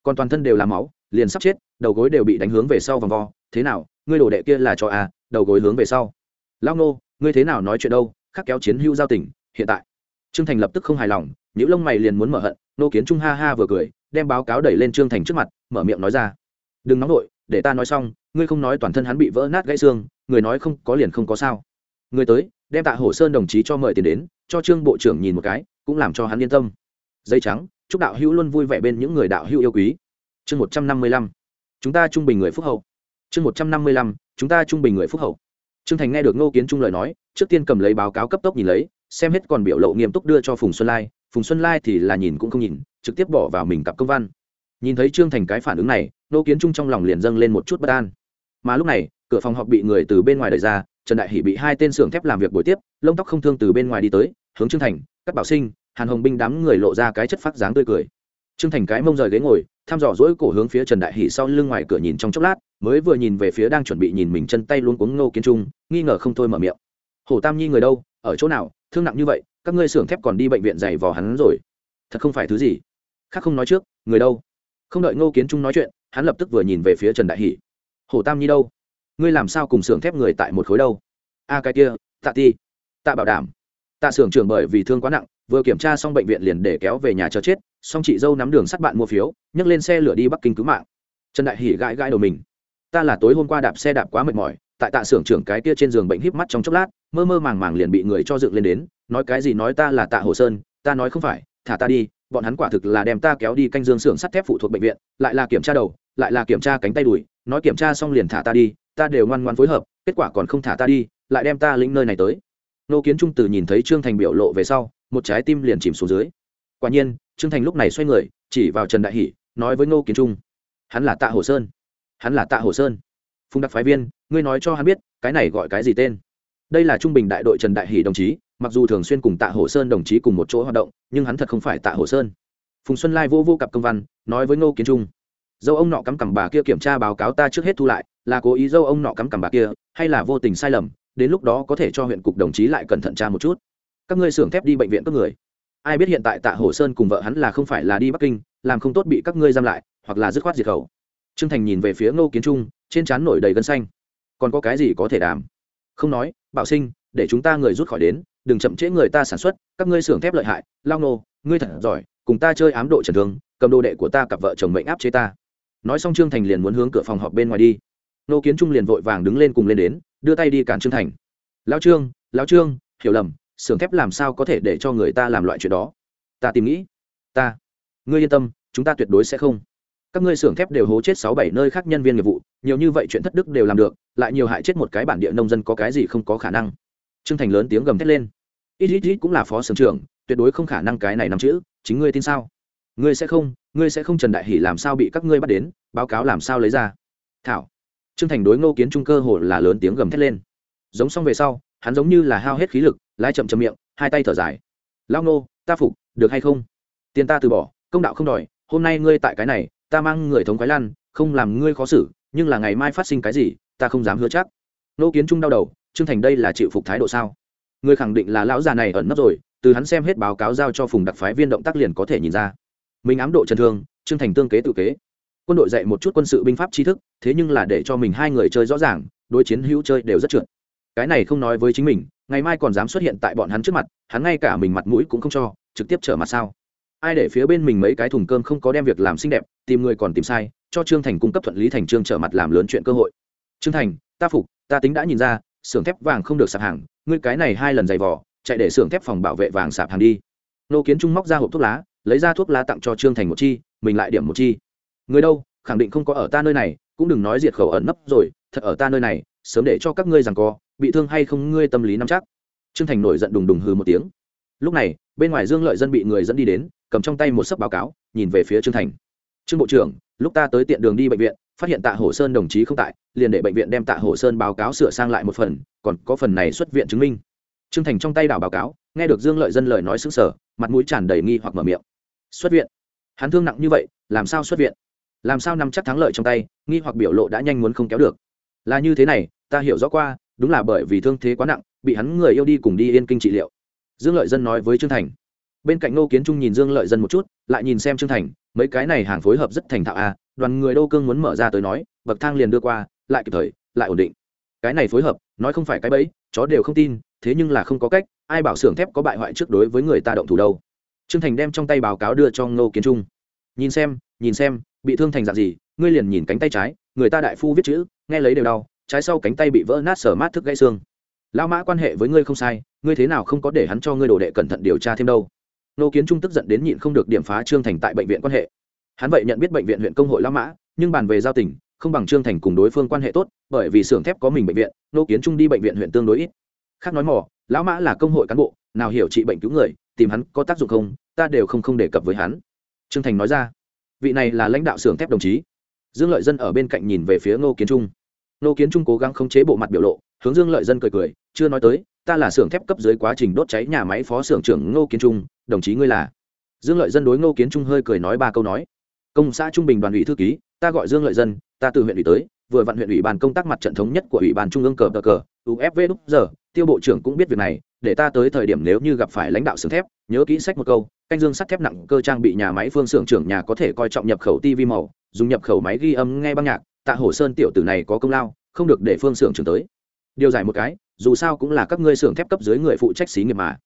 Còn toàn thân đều là máu liền sắp chết đầu gối đều bị đánh hướng về sau vòng vo. Thế nào ngươi đồ đệ kia là cho à đầu gối hướng về sau. Lao nô ngươi thế nào nói chuyện đâu khắc kéo chiến hữu giao tình, hiện tại. Trương thành lập tức không hài lòng những lông mày liền muốn mở hận nô kiến trung ha ha vừa cười, đem báo cáo đẩy lên trương thành trước mặt, mở miệng nói ra. Đừng nóng nổi để ta nói xong, ngươi không nói toàn thân hắn bị vỡ nát gãy xương, người nói không có liền không có sao. Người tới, đem tạ Hổ sơn đồng chí cho mời tiền đến, cho trương bộ trưởng nhìn một cái, cũng làm cho hắn yên tâm. Dây trắng, chúc đạo hữu luôn vui vẻ bên những người đạo hữu yêu quý. Chương một trăm năm mươi lăm. Chúng ta trung bình người phúc hậu. Chương một trăm năm mươi lăm, chúng ta trung bình người phúc hậu. Trương thành nghe được ngô kiến trung lời nói, trước tiên cầm lấy báo cáo cấp tốc nhìn lấy, xem hết còn biểu lộ nghiêm túc đưa cho phùng xuân lai phùng xuân lai thì là nhìn cũng không nhìn, trực tiếp bỏ vào mình cặp công văn. Nhìn thấy trương thành cái phản ứng này, Nô kiến trung trong lòng liền dâng lên một chút bất an. Mà lúc này, cửa phòng họp bị người từ bên ngoài đẩy ra, trần đại hỷ bị hai tên xưởng thép làm việc buổi tiếp, lông tóc không thương từ bên ngoài đi tới, hướng trương thành, cắt bảo sinh, hàn hồng binh đám người lộ ra cái chất phát dáng tươi cười. Trương thành cái mông rời ghế ngồi, thăm dò dỗi cổ hướng phía trần đại hỷ sau lưng ngoài cửa nhìn trong chốc lát, mới vừa nhìn về phía đang chuẩn bị nhìn mình chân tay luôn cuống Nô kiến trung, nghi ngờ không thôi mở miệng. Hồ tam nhi người đâu? Ở chỗ nào? Thương nặng như vậy các ngươi xưởng thép còn đi bệnh viện giày vò hắn rồi. Thật không phải thứ gì. Khác không nói trước, người đâu? Không đợi ngô kiến trung nói chuyện, hắn lập tức vừa nhìn về phía trần đại hỷ. Hồ tam nhi đâu? Ngươi làm sao cùng xưởng thép người tại một khối đâu? A, cái kia, tạ ti. Tạ bảo đảm. Tạ xưởng trưởng bởi vì thương quá nặng, vừa kiểm tra xong bệnh viện liền để kéo về nhà cho chết, xong chị dâu nắm đường sắt bạn mua phiếu, nhấc lên xe lửa đi bắc kinh cứu mạng. Trần đại Hỷ gãi gãi đầu mình. Ta là tối hôm qua đạp xe đạp quá mệt mỏi, tại tạ xưởng trưởng cái kia trên giường bệnh híp mắt trong chốc lát, mơ mơ màng màng liền bị người cho dựng lên đến nói cái gì nói ta là tạ hồ sơn, ta nói không phải, thả ta đi, bọn hắn quả thực là đem ta kéo đi canh dương xưởng sắt thép phụ thuộc bệnh viện, lại là kiểm tra đầu, lại là kiểm tra cánh tay đùi, nói kiểm tra xong liền thả ta đi, ta đều ngoan ngoan phối hợp, kết quả còn không thả ta đi, lại đem ta lĩnh nơi này tới. Nô kiến trung từ nhìn thấy trương thành biểu lộ về sau, một trái tim liền chìm xuống dưới. Quả nhiên, trương thành lúc này xoay người, chỉ vào trần đại hỷ, nói với ngô kiến trung, hắn là tạ hồ sơn, hắn là tạ hồ sơn. Phùng đặc phái viên, ngươi nói cho hắn biết, cái này gọi cái gì tên? Đây là trung bình đại đội trần đại hỷ đồng chí mặc dù thường xuyên cùng tạ hồ sơn đồng chí cùng một chỗ hoạt động, nhưng hắn thật không phải tạ hồ sơn. Phùng xuân lai vô vô cặp công văn, nói với ngô kiến trung, dâu ông nọ cắm cằm bà kia kiểm tra báo cáo ta trước hết thu lại, là cố ý dâu ông nọ cắm cằm bà kia, hay là vô tình sai lầm, đến lúc đó có thể cho huyện cục đồng chí lại cẩn thận tra một chút. Các ngươi xưởng thép đi bệnh viện các người. Ai biết hiện tại tạ hồ sơn cùng vợ hắn là không phải là đi bắc kinh, làm không tốt bị các ngươi giam lại, hoặc là dứt khoát diệt khẩu. Trương thành nhìn về phía ngô kiến trung, trên trán nổi đầy gân xanh. Còn có cái gì có thể đàm? Không nói, bảo sinh, để chúng ta người rút khỏi đến đừng chậm trễ người ta sản xuất, các ngươi xưởng thép lợi hại, lao nô, ngươi thật giỏi, cùng ta chơi ám độ trần thương, cầm đồ đệ của ta cặp vợ chồng mệnh áp chế ta. Nói xong trương thành liền muốn hướng cửa phòng họp bên ngoài đi. Nô kiến trung liền vội vàng đứng lên cùng lên đến, đưa tay đi cản trương thành. Lao trương lao trương, hiểu lầm, xưởng thép làm sao có thể để cho người ta làm loại chuyện đó? Ta tìm nghĩ. Ta, ngươi yên tâm, chúng ta tuyệt đối sẽ không. Các ngươi xưởng thép đều hố chết sáu bảy nơi khác nhân viên nghiệp vụ, nhiều như vậy chuyện thất đức đều làm được, lại nhiều hại chết một cái bản địa nông dân có cái gì không có khả năng? Trương thành lớn tiếng gầm thét lên. Ít ít ít cũng là phó sưởng trưởng, tuyệt đối không khả năng cái này nắm chữ, chính ngươi tin sao? Ngươi sẽ không, ngươi sẽ không trần đại hỷ làm sao bị các ngươi bắt đến, báo cáo làm sao lấy ra? Thảo. Trương thành đối ngô kiến trung cơ hồ là lớn tiếng gầm thét lên. Giống xong về sau, hắn giống như là hao hết khí lực, lái chậm chậm miệng, hai tay thở dài. Lao ngô, ta phục, được hay không? Tiền ta từ bỏ, công đạo không đòi, hôm nay ngươi tại cái này, ta mang người thống quái lan không làm ngươi khó xử, nhưng là ngày mai phát sinh cái gì, ta không dám hứa chắc. Nô kiến trung đau đầu trương thành đây là chịu phục thái độ sao? Người khẳng định là lão già này ẩn nấp rồi, từ hắn xem hết báo cáo giao cho phùng đặc phái viên động tác liền có thể nhìn ra. Mình ám độ trần thương, trương thành tương kế tự kế. Quân đội dạy một chút quân sự binh pháp tri thức, thế nhưng là để cho mình hai người chơi rõ ràng, đối chiến hữu chơi đều rất trượt. Cái này không nói với chính mình, ngày mai còn dám xuất hiện tại bọn hắn trước mặt, hắn ngay cả mình mặt mũi cũng không cho, trực tiếp trở mặt sao? Ai để phía bên mình mấy cái thùng cơm không có đem việc làm xinh đẹp, tìm người còn tìm sai, cho trương thành cung cấp thuận lý thành trương trở mặt làm lớn chuyện cơ hội. Trương thành, ta phục, ta tính đã nhìn ra xưởng thép vàng không được sạp hàng, ngươi cái này hai lần giày vò, chạy để xưởng thép phòng bảo vệ vàng sạp hàng đi. Nô kiến trung móc ra hộp thuốc lá, lấy ra thuốc lá tặng cho trương thành một chi, mình lại điểm một chi. Người đâu, khẳng định không có ở ta nơi này, cũng đừng nói diệt khẩu ẩn nấp rồi, thật ở ta nơi này, sớm để cho các ngươi rằng co, bị thương hay không ngươi tâm lý nắm chắc. Trương thành nổi giận đùng đùng hừ một tiếng. Lúc này, bên ngoài dương lợi dân bị người dẫn đi đến, cầm trong tay một sấp báo cáo, nhìn về phía trương thành trương bộ trưởng, lúc ta tới tiện đường đi bệnh viện, phát hiện tạ hồ sơn đồng chí không tại, liền để bệnh viện đem tạ hồ sơn báo cáo sửa sang lại một phần, còn có phần này xuất viện chứng minh. Trương thành trong tay đảo báo cáo, nghe được dương lợi dân lời nói xứng sở mặt mũi tràn đầy nghi hoặc mở miệng. Xuất viện? Hắn thương nặng như vậy, làm sao xuất viện? Làm sao nắm chắc thắng lợi trong tay, nghi hoặc biểu lộ đã nhanh muốn không kéo được. Là như thế này, ta hiểu rõ qua, đúng là bởi vì thương thế quá nặng, bị hắn người yêu đi cùng đi yên kinh trị liệu. Dương lợi dân nói với trương thành. Bên cạnh ngô kiến trung nhìn dương lợi dân một chút, lại nhìn xem trương thành mấy cái này hàng phối hợp rất thành thạo à đoàn người đô cương muốn mở ra tới nói, bậc thang liền đưa qua, lại kịp thời, lại ổn định. Cái này phối hợp, nói không phải cái bẫy, chó đều không tin, thế nhưng là không có cách, ai bảo xưởng thép có bại hoại trước đối với người ta động thủ đâu. Trương thành đem trong tay báo cáo đưa cho ngô kiến trung. Nhìn xem nhìn xem, bị thương thành dạng gì, ngươi liền nhìn cánh tay trái, người ta đại phu viết chữ, nghe lấy đều đau, trái sau cánh tay bị vỡ nát sở mát thức gãy xương. Lao mã quan hệ với ngươi không sai, ngươi thế nào không có để hắn cho ngươi đồ đệ cẩn thận điều tra thêm đâu nô kiến trung tức giận đến nhịn không được điểm phá trương thành tại bệnh viện quan hệ. Hắn vậy nhận biết bệnh viện huyện công hội la mã, nhưng bàn về giao tình, không bằng trương thành cùng đối phương quan hệ tốt, bởi vì xưởng thép có mình bệnh viện, nô kiến trung đi bệnh viện huyện tương đối ít. Khác nói mỏ lão mã là công hội cán bộ, nào hiểu trị bệnh cứu người, tìm hắn có tác dụng không, ta đều không không đề cập với hắn. Trương thành nói ra, vị này là lãnh đạo xưởng thép đồng chí. Dương lợi dân ở bên cạnh nhìn về phía ngô kiến trung. Ngô kiến trung cố gắng khống chế bộ mặt biểu lộ, hướng dương lợi dân cười cười, chưa nói tới ta là xưởng thép cấp dưới quá trình đốt cháy nhà máy phó xưởng trưởng ngô kiến trung, đồng chí ngươi là. Dương lợi dân đối ngô kiến trung hơi cười nói ba câu nói. Công xã trung bình đoàn ủy thư ký, ta gọi dương lợi dân, ta từ huyện ủy tới, vừa vặn huyện ủy ban công tác mặt trận thống nhất của ủy ban trung ương cờ cờ cờ ufv đúc giờ, tiêu bộ trưởng cũng biết việc này, để ta tới thời điểm nếu như gặp phải lãnh đạo xưởng thép, nhớ kỹ sách một câu, canh dương sắt thép nặng, cơ trang bị nhà máy phương xưởng trưởng nhà có thể coi trọng nhập khẩu tv màu, dùng nhập khẩu máy ghi âm nghe băng nhạc, tạ hồ sơn tiểu tử này có công lao, không được để phương xưởng trưởng tới. Điều giải một cái dù sao cũng là các ngươi xưởng thép cấp dưới người phụ trách xí nghiệp mà.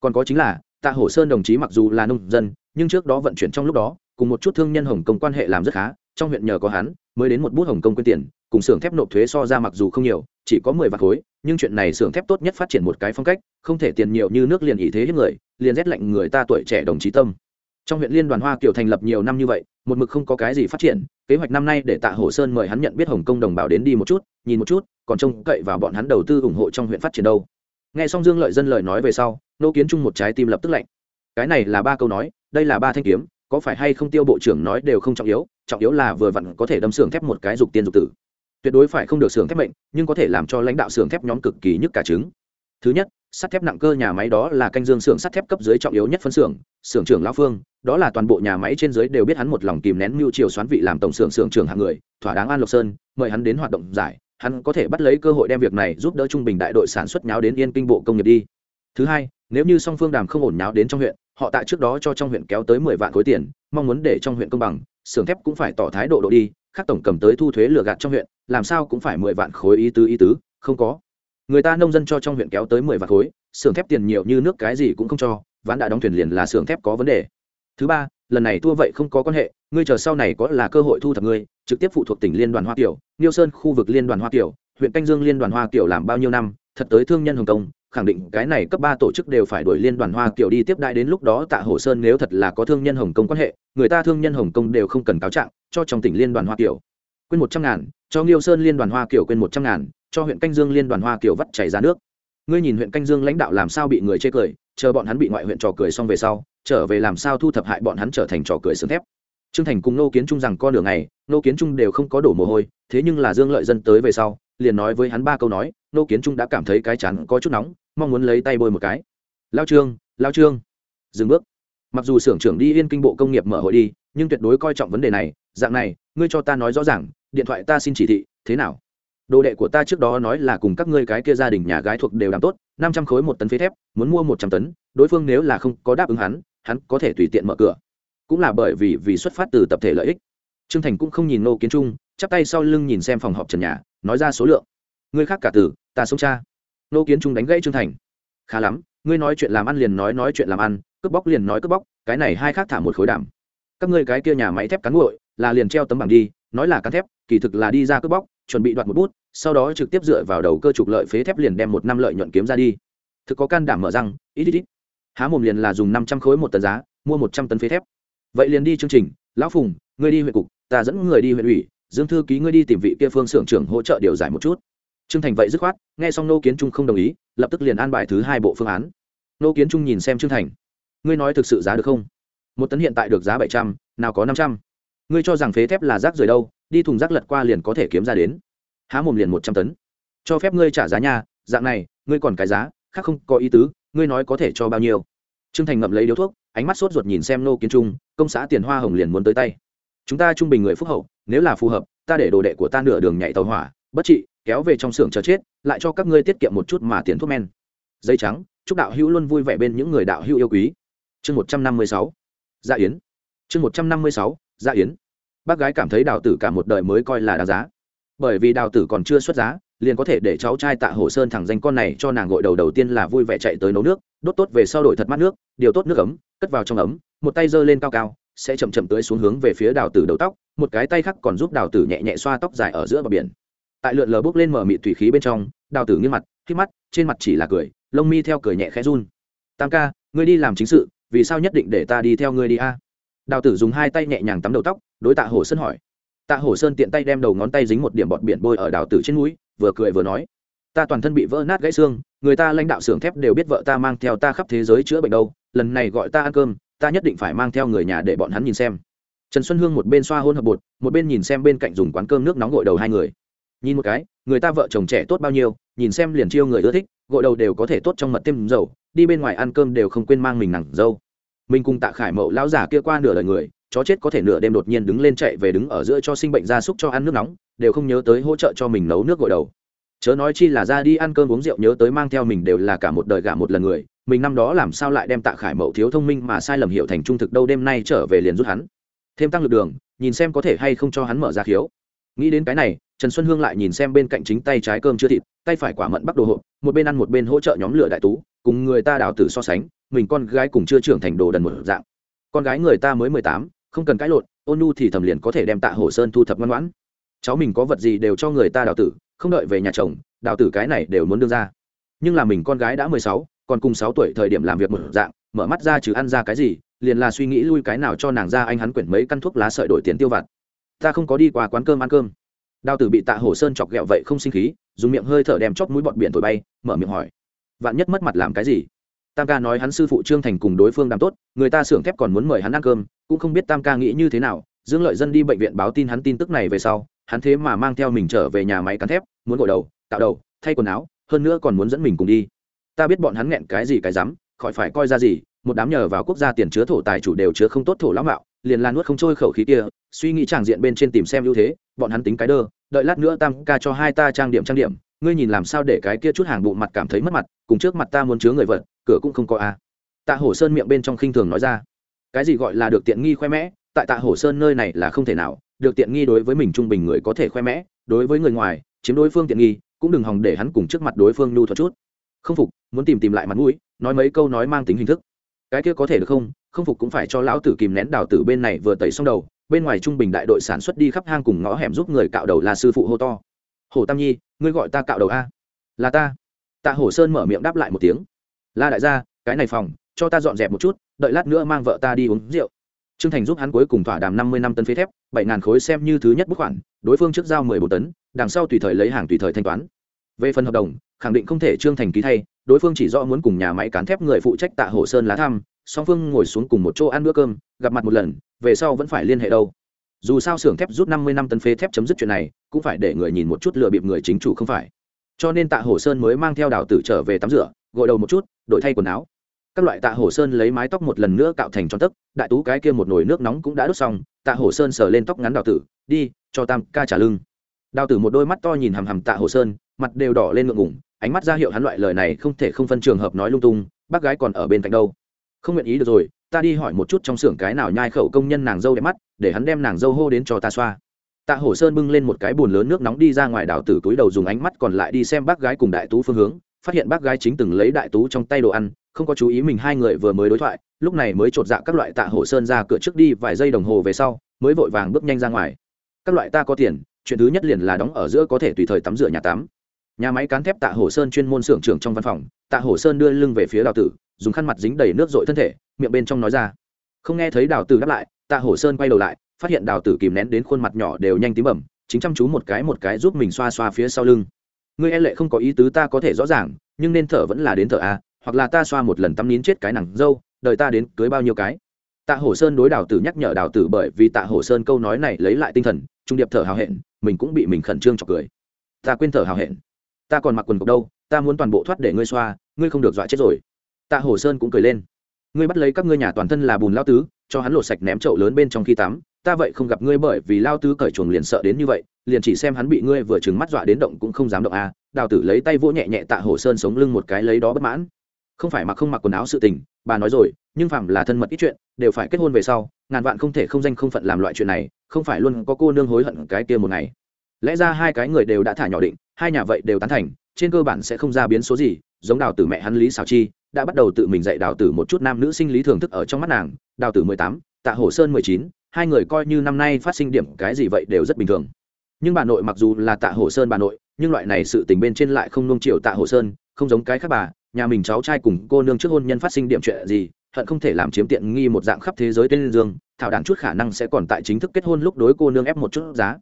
Còn có chính là, tạ Hổ sơn đồng chí mặc dù là nông dân, nhưng trước đó vận chuyển trong lúc đó, cùng một chút thương nhân hồng công quan hệ làm rất khá, trong huyện nhờ có hắn, mới đến một bút hồng công quyên tiền, cùng xưởng thép nộp thuế so ra mặc dù không nhiều, chỉ có mười vạn khối, nhưng chuyện này xưởng thép tốt nhất phát triển một cái phong cách, không thể tiền nhiều như nước liền ý thế hết người, liền rét lạnh người ta tuổi trẻ đồng chí tâm. Trong huyện liên đoàn hoa kiều thành lập nhiều năm như vậy, một mực không có cái gì phát triển, kế hoạch năm nay để tạ Hổ sơn mời hắn nhận biết hồng công đồng bào đến đi một chút, nhìn một chút còn trông cậy vào bọn hắn đầu tư ủng hộ trong huyện phát triển đâu. Nghe xong dương lợi dân lời nói về sau nô kiến trung một trái tim lập tức lạnh. Cái này là ba câu nói đây là ba thanh kiếm có phải hay không tiêu bộ trưởng nói đều không trọng yếu trọng yếu là vừa vặn có thể đâm xưởng thép một cái dục tiên dục tử. Tuyệt đối phải không được xưởng thép mệnh, nhưng có thể làm cho lãnh đạo xưởng thép nhóm cực kỳ nhức cả trứng. Thứ nhất sắt thép nặng cơ nhà máy đó là canh dương xưởng sắt thép cấp dưới trọng yếu nhất phân xưởng xưởng trưởng lão phương đó là toàn bộ nhà máy trên dưới đều biết hắn một lòng kìm nén mưu triều xoán vị làm tổng xưởng xưởng trưởng hạng người thỏa đáng an lộc sơn mời hắn đến hoạt động giải hắn có thể bắt lấy cơ hội đem việc này giúp đỡ trung bình đại đội sản xuất nháo đến yên kinh bộ công nghiệp đi. Thứ hai, nếu như song phương đàm không ổn nháo đến trong huyện, họ tại trước đó cho trong huyện kéo tới mười vạn khối tiền, mong muốn để trong huyện công bằng, xưởng thép cũng phải tỏ thái độ độ đi, khác tổng cầm tới thu thuế lừa gạt trong huyện, làm sao cũng phải mười vạn khối ý tứ ý tứ, không có. Người ta nông dân cho trong huyện kéo tới mười vạn khối, xưởng thép tiền nhiều như nước cái gì cũng không cho, ván đã đóng thuyền liền là xưởng thép có vấn đề. Thứ ba lần này thua vậy không có quan hệ, ngươi chờ sau này có là cơ hội thu thập ngươi, trực tiếp phụ thuộc tỉnh liên đoàn hoa kiều, niêu sơn khu vực liên đoàn hoa kiều, huyện canh dương liên đoàn hoa kiều làm bao nhiêu năm, thật tới thương nhân hồng công, khẳng định cái này cấp ba tổ chức đều phải đuổi liên đoàn hoa kiều đi tiếp đại đến lúc đó tạ hồ sơn nếu thật là có thương nhân hồng công quan hệ, người ta thương nhân hồng công đều không cần cáo trạng, cho trong tỉnh liên đoàn hoa kiều. Quên một trăm ngàn, cho nghiêu sơn liên đoàn hoa kiều quên một trăm ngàn, cho huyện canh dương liên đoàn hoa kiều vắt chảy ra nước. Ngươi nhìn huyện canh dương lãnh đạo làm sao bị người chê cười, chờ bọn hắn bị ngoại huyện trò cười xong về sau trở về làm sao thu thập hại bọn hắn trở thành trò cười sướng thép. Trương thành cùng nô kiến trung rằng con đường này nô kiến trung đều không có đổ mồ hôi, thế nhưng là dương lợi dân tới về sau, liền nói với hắn ba câu nói nô kiến trung đã cảm thấy cái chán có chút nóng, mong muốn lấy tay bôi một cái. Lao trương lao trương. Dừng bước. Mặc dù xưởng trưởng đi yên kinh bộ công nghiệp mở hội đi, nhưng tuyệt đối coi trọng vấn đề này, dạng này, ngươi cho ta nói rõ ràng, điện thoại ta xin chỉ thị, thế nào? Đồ đệ của ta trước đó nói là cùng các ngươi cái kia gia đình nhà gái thuộc đều làm tốt, năm trăm khối một tấn phế thép, muốn mua một trăm tấn, đối phương nếu là không có đáp ứng hắn hắn có thể tùy tiện mở cửa. Cũng là bởi vì vì xuất phát từ tập thể lợi ích. Trương thành cũng không nhìn nô kiến trung, chắp tay sau lưng nhìn xem phòng họp trần nhà, nói ra số lượng. Ngươi khác cả từ ta sống cha. Nô kiến trung đánh gãy trương thành. Khá lắm, ngươi nói chuyện làm ăn liền nói nói chuyện làm ăn, cướp bóc liền nói cướp bóc, cái này hai khác thả một khối đảm. Các ngươi cái kia nhà máy thép cán nguội, là liền treo tấm bảng đi, nói là cán thép, kỳ thực là đi ra cướp bóc, chuẩn bị đoạt một bút, sau đó trực tiếp dựa vào đầu cơ trục lợi phế thép liền đem một năm lợi nhuận kiếm ra đi. Thực có can đảm mở răng, ít ít ít há mồm liền là dùng năm trăm khối một tấn giá, mua một trăm tấn phế thép. Vậy liền đi chương trình, lão phùng, ngươi đi huyện cục, ta dẫn người đi huyện ủy, dương thư ký ngươi đi tìm vị kia phương xưởng trưởng hỗ trợ điều giải một chút. Trương thành vậy dứt khoát, nghe xong nô kiến trung không đồng ý, lập tức liền an bài thứ hai bộ phương án. Nô kiến trung nhìn xem trương thành, ngươi nói thực sự giá được không? Một tấn hiện tại được giá bảy trăm, nào có năm trăm. Ngươi cho rằng phế thép là rác rời đâu, đi thùng rác lật qua liền có thể kiếm ra đến. Há mồm liền một trăm tấn. Cho phép ngươi trả giá nha, dạng này, ngươi còn cái giá, khác không có ý tứ ngươi nói có thể cho bao nhiêu? Trương thành ngậm lấy điếu thuốc, ánh mắt sốt ruột nhìn xem nô kiến trung, công xã tiền hoa hồng liền muốn tới tay. Chúng ta trung bình người phúc hậu, nếu là phù hợp, ta để đồ đệ của ta nửa đường nhảy tàu hỏa, bất trị, kéo về trong xưởng chờ chết, lại cho các ngươi tiết kiệm một chút mà tiền thuốc men. Dây trắng, chúc đạo hữu luôn vui vẻ bên những người đạo hữu yêu quý. Chương một trăm năm mươi sáu. Gia yến. Chương một trăm năm mươi sáu. Gia yến. Bác gái cảm thấy đào tử cả một đời mới coi là đáng giá. Bởi vì đào tử còn chưa xuất giá liền có thể để cháu trai tạ hồ sơn thẳng danh con này cho nàng gội đầu đầu tiên là vui vẻ chạy tới nấu nước, đốt tốt về sau đổi thật mát nước, điều tốt nước ấm, cất vào trong ấm, một tay giơ lên cao cao, sẽ chậm chậm tưới xuống hướng về phía đào tử đầu tóc, một cái tay khác còn giúp đào tử nhẹ nhẹ xoa tóc dài ở giữa bờ biển. Tại lượn lờ bốc lên mở mịt thủy khí bên trong, đào tử nghiêm mặt, khi mắt, trên mặt chỉ là cười, lông mi theo cười nhẹ khẽ run. Tam ca, ngươi đi làm chính sự, vì sao nhất định để ta đi theo ngươi đi a? Đào tử dùng hai tay nhẹ nhàng tắm đầu tóc, đối tạ hổ sơn hỏi. Tạ hổ sơn tiện tay đem đầu ngón tay dính một điểm bọt biển bôi ở đào tử trên núi vừa cười vừa nói, ta toàn thân bị vỡ nát gãy xương, người ta lãnh đạo xưởng thép đều biết vợ ta mang theo ta khắp thế giới chữa bệnh đâu, lần này gọi ta ăn cơm, ta nhất định phải mang theo người nhà để bọn hắn nhìn xem. Trần xuân hương một bên xoa hôn hợp bột, một bên nhìn xem bên cạnh dùng quán cơm nước nóng gội đầu hai người. Nhìn một cái, người ta vợ chồng trẻ tốt bao nhiêu, nhìn xem liền chiêu người ưa thích, gội đầu đều có thể tốt trong mật tiêm dầu, đi bên ngoài ăn cơm đều không quên mang mình nặng dâu. Mình cùng tạ khải mậu lão giả kia qua nửa đời người chó chết có thể nửa đêm đột nhiên đứng lên chạy về đứng ở giữa cho sinh bệnh gia súc cho ăn nước nóng, đều không nhớ tới hỗ trợ cho mình nấu nước gội đầu. Chớ nói chi là ra đi ăn cơm uống rượu nhớ tới mang theo mình đều là cả một đời gả một lần người, mình năm đó làm sao lại đem tạ khải mậu thiếu thông minh mà sai lầm hiểu thành trung thực đâu đêm nay trở về liền rút hắn. Thêm tăng lực đường, nhìn xem có thể hay không cho hắn mở ra khiếu. Nghĩ đến cái này, trần xuân hương lại nhìn xem bên cạnh chính tay trái cơm chưa thịt, tay phải quả mận bắt đồ hộp, một bên ăn một bên hỗ trợ nhóm lửa đại tú, cùng người ta đào tử so sánh, mình con gái cùng chưa trưởng thành đồ đần một dạng. Con gái người ta mới mười tám không cần cãi lộn, ôn nu thì thầm liền có thể đem tạ hồ sơn thu thập ngoan ngoãn. Cháu mình có vật gì đều cho người ta đào tử, không đợi về nhà chồng, đào tử cái này đều muốn đưa ra. Nhưng là mình con gái đã mười sáu, còn cùng sáu tuổi thời điểm làm việc một dạng, mở mắt ra chứ ăn ra cái gì, liền là suy nghĩ lui cái nào cho nàng ra anh hắn quyển mấy căn thuốc lá sợi đổi tiền tiêu vặt. Ta không có đi qua quán cơm ăn cơm. Đào tử bị tạ hổ sơn chọc ghẹo vậy không sinh khí, dùng miệng hơi thở đem chóp mũi bọt biển thổi bay, mở miệng hỏi. Vạn nhất mất mặt làm cái gì? Tam ca nói hắn sư phụ trương thành cùng đối phương đàm tốt, người ta xưởng thép còn muốn mời hắn ăn cơm, cũng không biết tam ca nghĩ như thế nào. Dương lợi dân đi bệnh viện báo tin hắn tin tức này về sau, hắn thế mà mang theo mình trở về nhà máy cắn thép, muốn gội đầu, tạo đầu, thay quần áo, hơn nữa còn muốn dẫn mình cùng đi. Ta biết bọn hắn nghẹn cái gì cái rắm, khỏi phải coi ra gì, một đám nhờ vào quốc gia tiền chứa thổ tài chủ đều chứa không tốt thổ lão mạo, liền lan nuốt không trôi khẩu khí kia, suy nghĩ tràng diện bên trên tìm xem ưu thế, bọn hắn tính cái đơ, đợi lát nữa tam ca cho hai ta trang điểm trang điểm, ngươi nhìn làm sao để cái kia chút hàng bụng mặt cảm thấy mất mặt, cùng trước mặt ta muốn chứa người vật cửa cũng không có a tạ hổ sơn miệng bên trong khinh thường nói ra. Cái gì gọi là được tiện nghi khoe mẽ, tại tạ hổ sơn nơi này là không thể nào. Được tiện nghi đối với mình trung bình người có thể khoe mẽ, đối với người ngoài, chiếm đối phương tiện nghi, cũng đừng hòng để hắn cùng trước mặt đối phương nhu thuật chút. Không phục, muốn tìm tìm lại mặt mũi, nói mấy câu nói mang tính hình thức. Cái kia có thể được không? Không phục cũng phải cho lão tử kìm nén đào tử bên này vừa tẩy xong đầu, bên ngoài trung bình đại đội sản xuất đi khắp hang cùng ngõ hẻm giúp người cạo đầu là sư phụ hô to. Hồ tam nhi, ngươi gọi ta cạo đầu a? Là ta. Tạ hổ sơn mở miệng đáp lại một tiếng la đại gia, cái này phòng, cho ta dọn dẹp một chút, đợi lát nữa mang vợ ta đi uống rượu. Trương thành giúp hắn cuối cùng thỏa đàm năm mươi năm tấn phế thép, bảy ngàn khối xem như thứ nhất bức khoản, đối phương trước giao mười bốn tấn, đằng sau tùy thời lấy hàng tùy thời thanh toán. Về phần hợp đồng, khẳng định không thể trương thành ký thay, đối phương chỉ rõ muốn cùng nhà máy cán thép người phụ trách tạ hồ sơn lá thăm, song phương ngồi xuống cùng một chỗ ăn bữa cơm, gặp mặt một lần, về sau vẫn phải liên hệ đâu. Dù sao xưởng thép rút năm mươi năm tấn phế thép chấm dứt chuyện này, cũng phải để người nhìn một chút lừa bịp người chính chủ không phải. Cho nên tạ hồ sơn mới mang theo đào tử trở về tắm rửa gội đầu một chút, đổi thay quần áo. Các loại tạ Hổ sơn lấy mái tóc một lần nữa cạo thành tròn tấc, đại tú cái kia một nồi nước nóng cũng đã đốt xong, tạ Hổ sơn sờ lên tóc ngắn đào tử, đi, cho tam ca trả lưng đào tử một đôi mắt to nhìn hằm hằm tạ Hổ sơn, mặt đều đỏ lên ngượng ngủng ánh mắt ra hiệu hắn loại lời này không thể không phân trường hợp nói lung tung, bác gái còn ở bên cạnh đâu? Không nguyện ý được rồi, ta đi hỏi một chút trong xưởng cái nào nhai khẩu công nhân nàng dâu đẹp mắt, để hắn đem nàng dâu hô đến cho ta xoa. Tạ hổ sơn bưng lên một cái bùn lớn nước nóng đi ra ngoài đào tử túi đầu dùng ánh mắt còn lại đi xem bác gái cùng đại tú phương hướng phát hiện bác gái chính từng lấy đại tú trong tay đồ ăn, không có chú ý mình hai người vừa mới đối thoại, lúc này mới chột dạ các loại tạ hổ sơn ra cửa trước đi vài giây đồng hồ về sau, mới vội vàng bước nhanh ra ngoài. Các loại ta có tiền, chuyện thứ nhất liền là đóng ở giữa có thể tùy thời tắm rửa nhà tắm. Nhà máy cán thép tạ hổ sơn chuyên môn xưởng trưởng trong văn phòng, tạ hổ sơn đưa lưng về phía đào tử, dùng khăn mặt dính đầy nước dội thân thể, miệng bên trong nói ra. Không nghe thấy đào tử đáp lại, tạ hổ sơn quay đầu lại, phát hiện đào tử kìm nén đến khuôn mặt nhỏ đều nhanh tím bẩm chính chăm chú một cái một cái giúp mình xoa xoa phía sau lưng ngươi e lệ không có ý tứ ta có thể rõ ràng, nhưng nên thở vẫn là đến thở a, hoặc là ta xoa một lần tắm nín chết cái nặng dâu đợi ta đến cưới bao nhiêu cái. Tạ hổ sơn đối đào tử nhắc nhở đào tử bởi vì tạ hổ sơn câu nói này lấy lại tinh thần, trung điệp thở hào hẹn, mình cũng bị mình khẩn trương chọc cười. Ta quên thở hào hẹn. Ta còn mặc quần cộc đâu, ta muốn toàn bộ thoát để ngươi xoa, ngươi không được dọa chết rồi. Tạ hổ sơn cũng cười lên. Ngươi bắt lấy các ngươi nhà toàn thân là bùn lao tứ, cho hắn lột sạch ném chậu lớn bên trong khi tắm, ta vậy không gặp ngươi bởi vì lao tứ cởi chuồng liền sợ đến như vậy liền chỉ xem hắn bị ngươi vừa trừng mắt dọa đến động cũng không dám động a à. đào tử lấy tay vỗ nhẹ nhẹ tạ hổ sơn sống lưng một cái lấy đó bất mãn. Không phải mặc không mặc quần áo sự tình, bà nói rồi, nhưng phạm là thân mật ít chuyện, đều phải kết hôn về sau, ngàn vạn không thể không danh không phận làm loại chuyện này, không phải luôn có cô nương hối hận cái kia một ngày. Lẽ ra hai cái người đều đã thả nhỏ định, hai nhà vậy đều tán thành, trên cơ bản sẽ không ra biến số gì, giống đào tử mẹ hắn lý xào chi, đã bắt đầu tự mình dạy đào tử một chút nam nữ sinh lý thường thức ở trong mắt nàng. Đào tử mười tám, tạ hổ sơn mười chín, hai người coi như năm nay phát sinh điểm cái gì vậy đều rất bình thường nhưng bà nội mặc dù là tạ hổ sơn bà nội, nhưng loại này sự tình bên trên lại không nung chiều tạ hổ sơn, không giống cái khác bà, nhà mình cháu trai cùng cô nương trước hôn nhân phát sinh điểm chuyện gì, hận không thể làm chiếm tiện nghi một dạng khắp thế giới tên dương, thảo đàn chút khả năng sẽ còn tại chính thức kết hôn lúc đối cô nương ép một chút giá.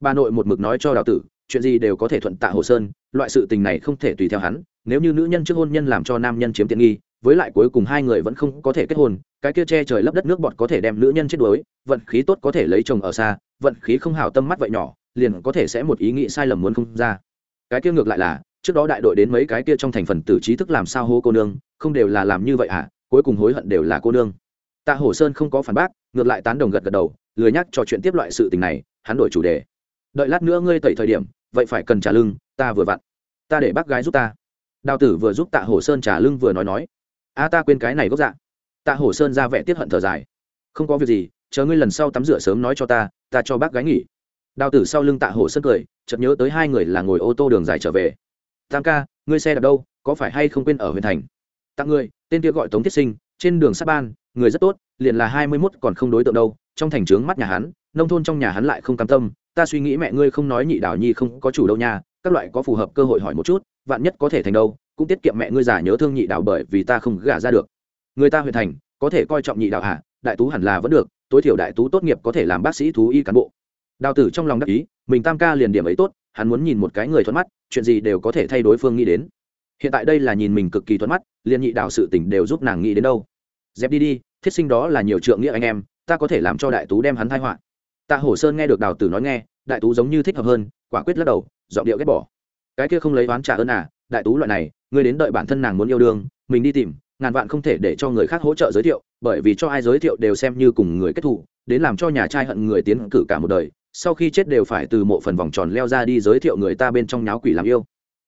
Bà nội một mực nói cho đào tử, chuyện gì đều có thể thuận tạ hồ sơn, loại sự tình này không thể tùy theo hắn, nếu như nữ nhân trước hôn nhân làm cho nam nhân chiếm tiện nghi với lại cuối cùng hai người vẫn không có thể kết hôn, cái kia che trời lấp đất nước bọt có thể đem nữ nhân chết đuối, vận khí tốt có thể lấy chồng ở xa, vận khí không hào tâm mắt vậy nhỏ, liền có thể sẽ một ý nghĩ sai lầm muốn không ra. Cái kia ngược lại là, trước đó đại đội đến mấy cái kia trong thành phần tử trí thức làm sao hô cô nương, không đều là làm như vậy à cuối cùng hối hận đều là cô nương. Tạ hổ sơn không có phản bác, ngược lại tán đồng gật gật đầu, lười nhắc trò chuyện tiếp loại sự tình này, hắn đổi chủ đề. Đợi lát nữa ngươi tẩy thời điểm, vậy phải cần trả lưng, ta vừa vặn. Ta để bác gái giúp ta. Đào tử vừa giúp tạ hổ sơn trả lưng vừa nói nói a ta quên cái này gốc dạ. Tạ hổ sơn ra vẻ tiết hận thở dài. Không có việc gì, chờ ngươi lần sau tắm rửa sớm nói cho ta ta cho bác gái nghỉ. Đào tử sau lưng tạ hổ sơn cười, chợt nhớ tới hai người là ngồi ô tô đường dài trở về. Tam ca, ngươi xe đạp đâu, có phải hay không quên ở huyện thành? Tặng ngươi, tên kia gọi tống thiết sinh, trên đường sắp ban, người rất tốt, liền là hai mươi mốt còn không đối tượng đâu, trong thành trướng mắt nhà hắn, nông thôn trong nhà hắn lại không cam tâm, ta suy nghĩ mẹ ngươi không nói nhị đảo nhi không có chủ đâu nha, các loại có phù hợp cơ hội hỏi một chút, vạn nhất có thể thành đâu cũng tiết kiệm mẹ ngươi già nhớ thương nhị đạo bởi vì ta không gả ra được. Người ta huyện thành, có thể coi trọng nhị đạo hả? Đại tú hẳn là vẫn được, tối thiểu đại tú tốt nghiệp có thể làm bác sĩ thú y cán bộ. Đào tử trong lòng đắc ý, mình tam ca liền điểm ấy tốt, hắn muốn nhìn một cái người thuận mắt, chuyện gì đều có thể thay đối phương nghĩ đến. Hiện tại đây là nhìn mình cực kỳ thuận mắt, liền nhị đạo sự tỉnh đều giúp nàng nghĩ đến đâu. Dẹp đi đi, thiết sinh đó là nhiều trượng nghĩa anh em, ta có thể làm cho đại tú đem hắn thai họa. Tạ hổ sơn nghe được đào tử nói nghe, đại tú giống như thích hợp hơn, quả quyết lắc đầu, giọng điệu ghét bỏ. Cái kia không lấy oán trả ơn à đại tú loại này, ngươi đến đợi bản thân nàng muốn yêu đương, mình đi tìm, ngàn vạn không thể để cho người khác hỗ trợ giới thiệu, bởi vì cho ai giới thiệu đều xem như cùng người kết thù, đến làm cho nhà trai hận người tiến cử cả một đời, sau khi chết đều phải từ mộ phần vòng tròn leo ra đi giới thiệu người ta bên trong nháo quỷ làm yêu.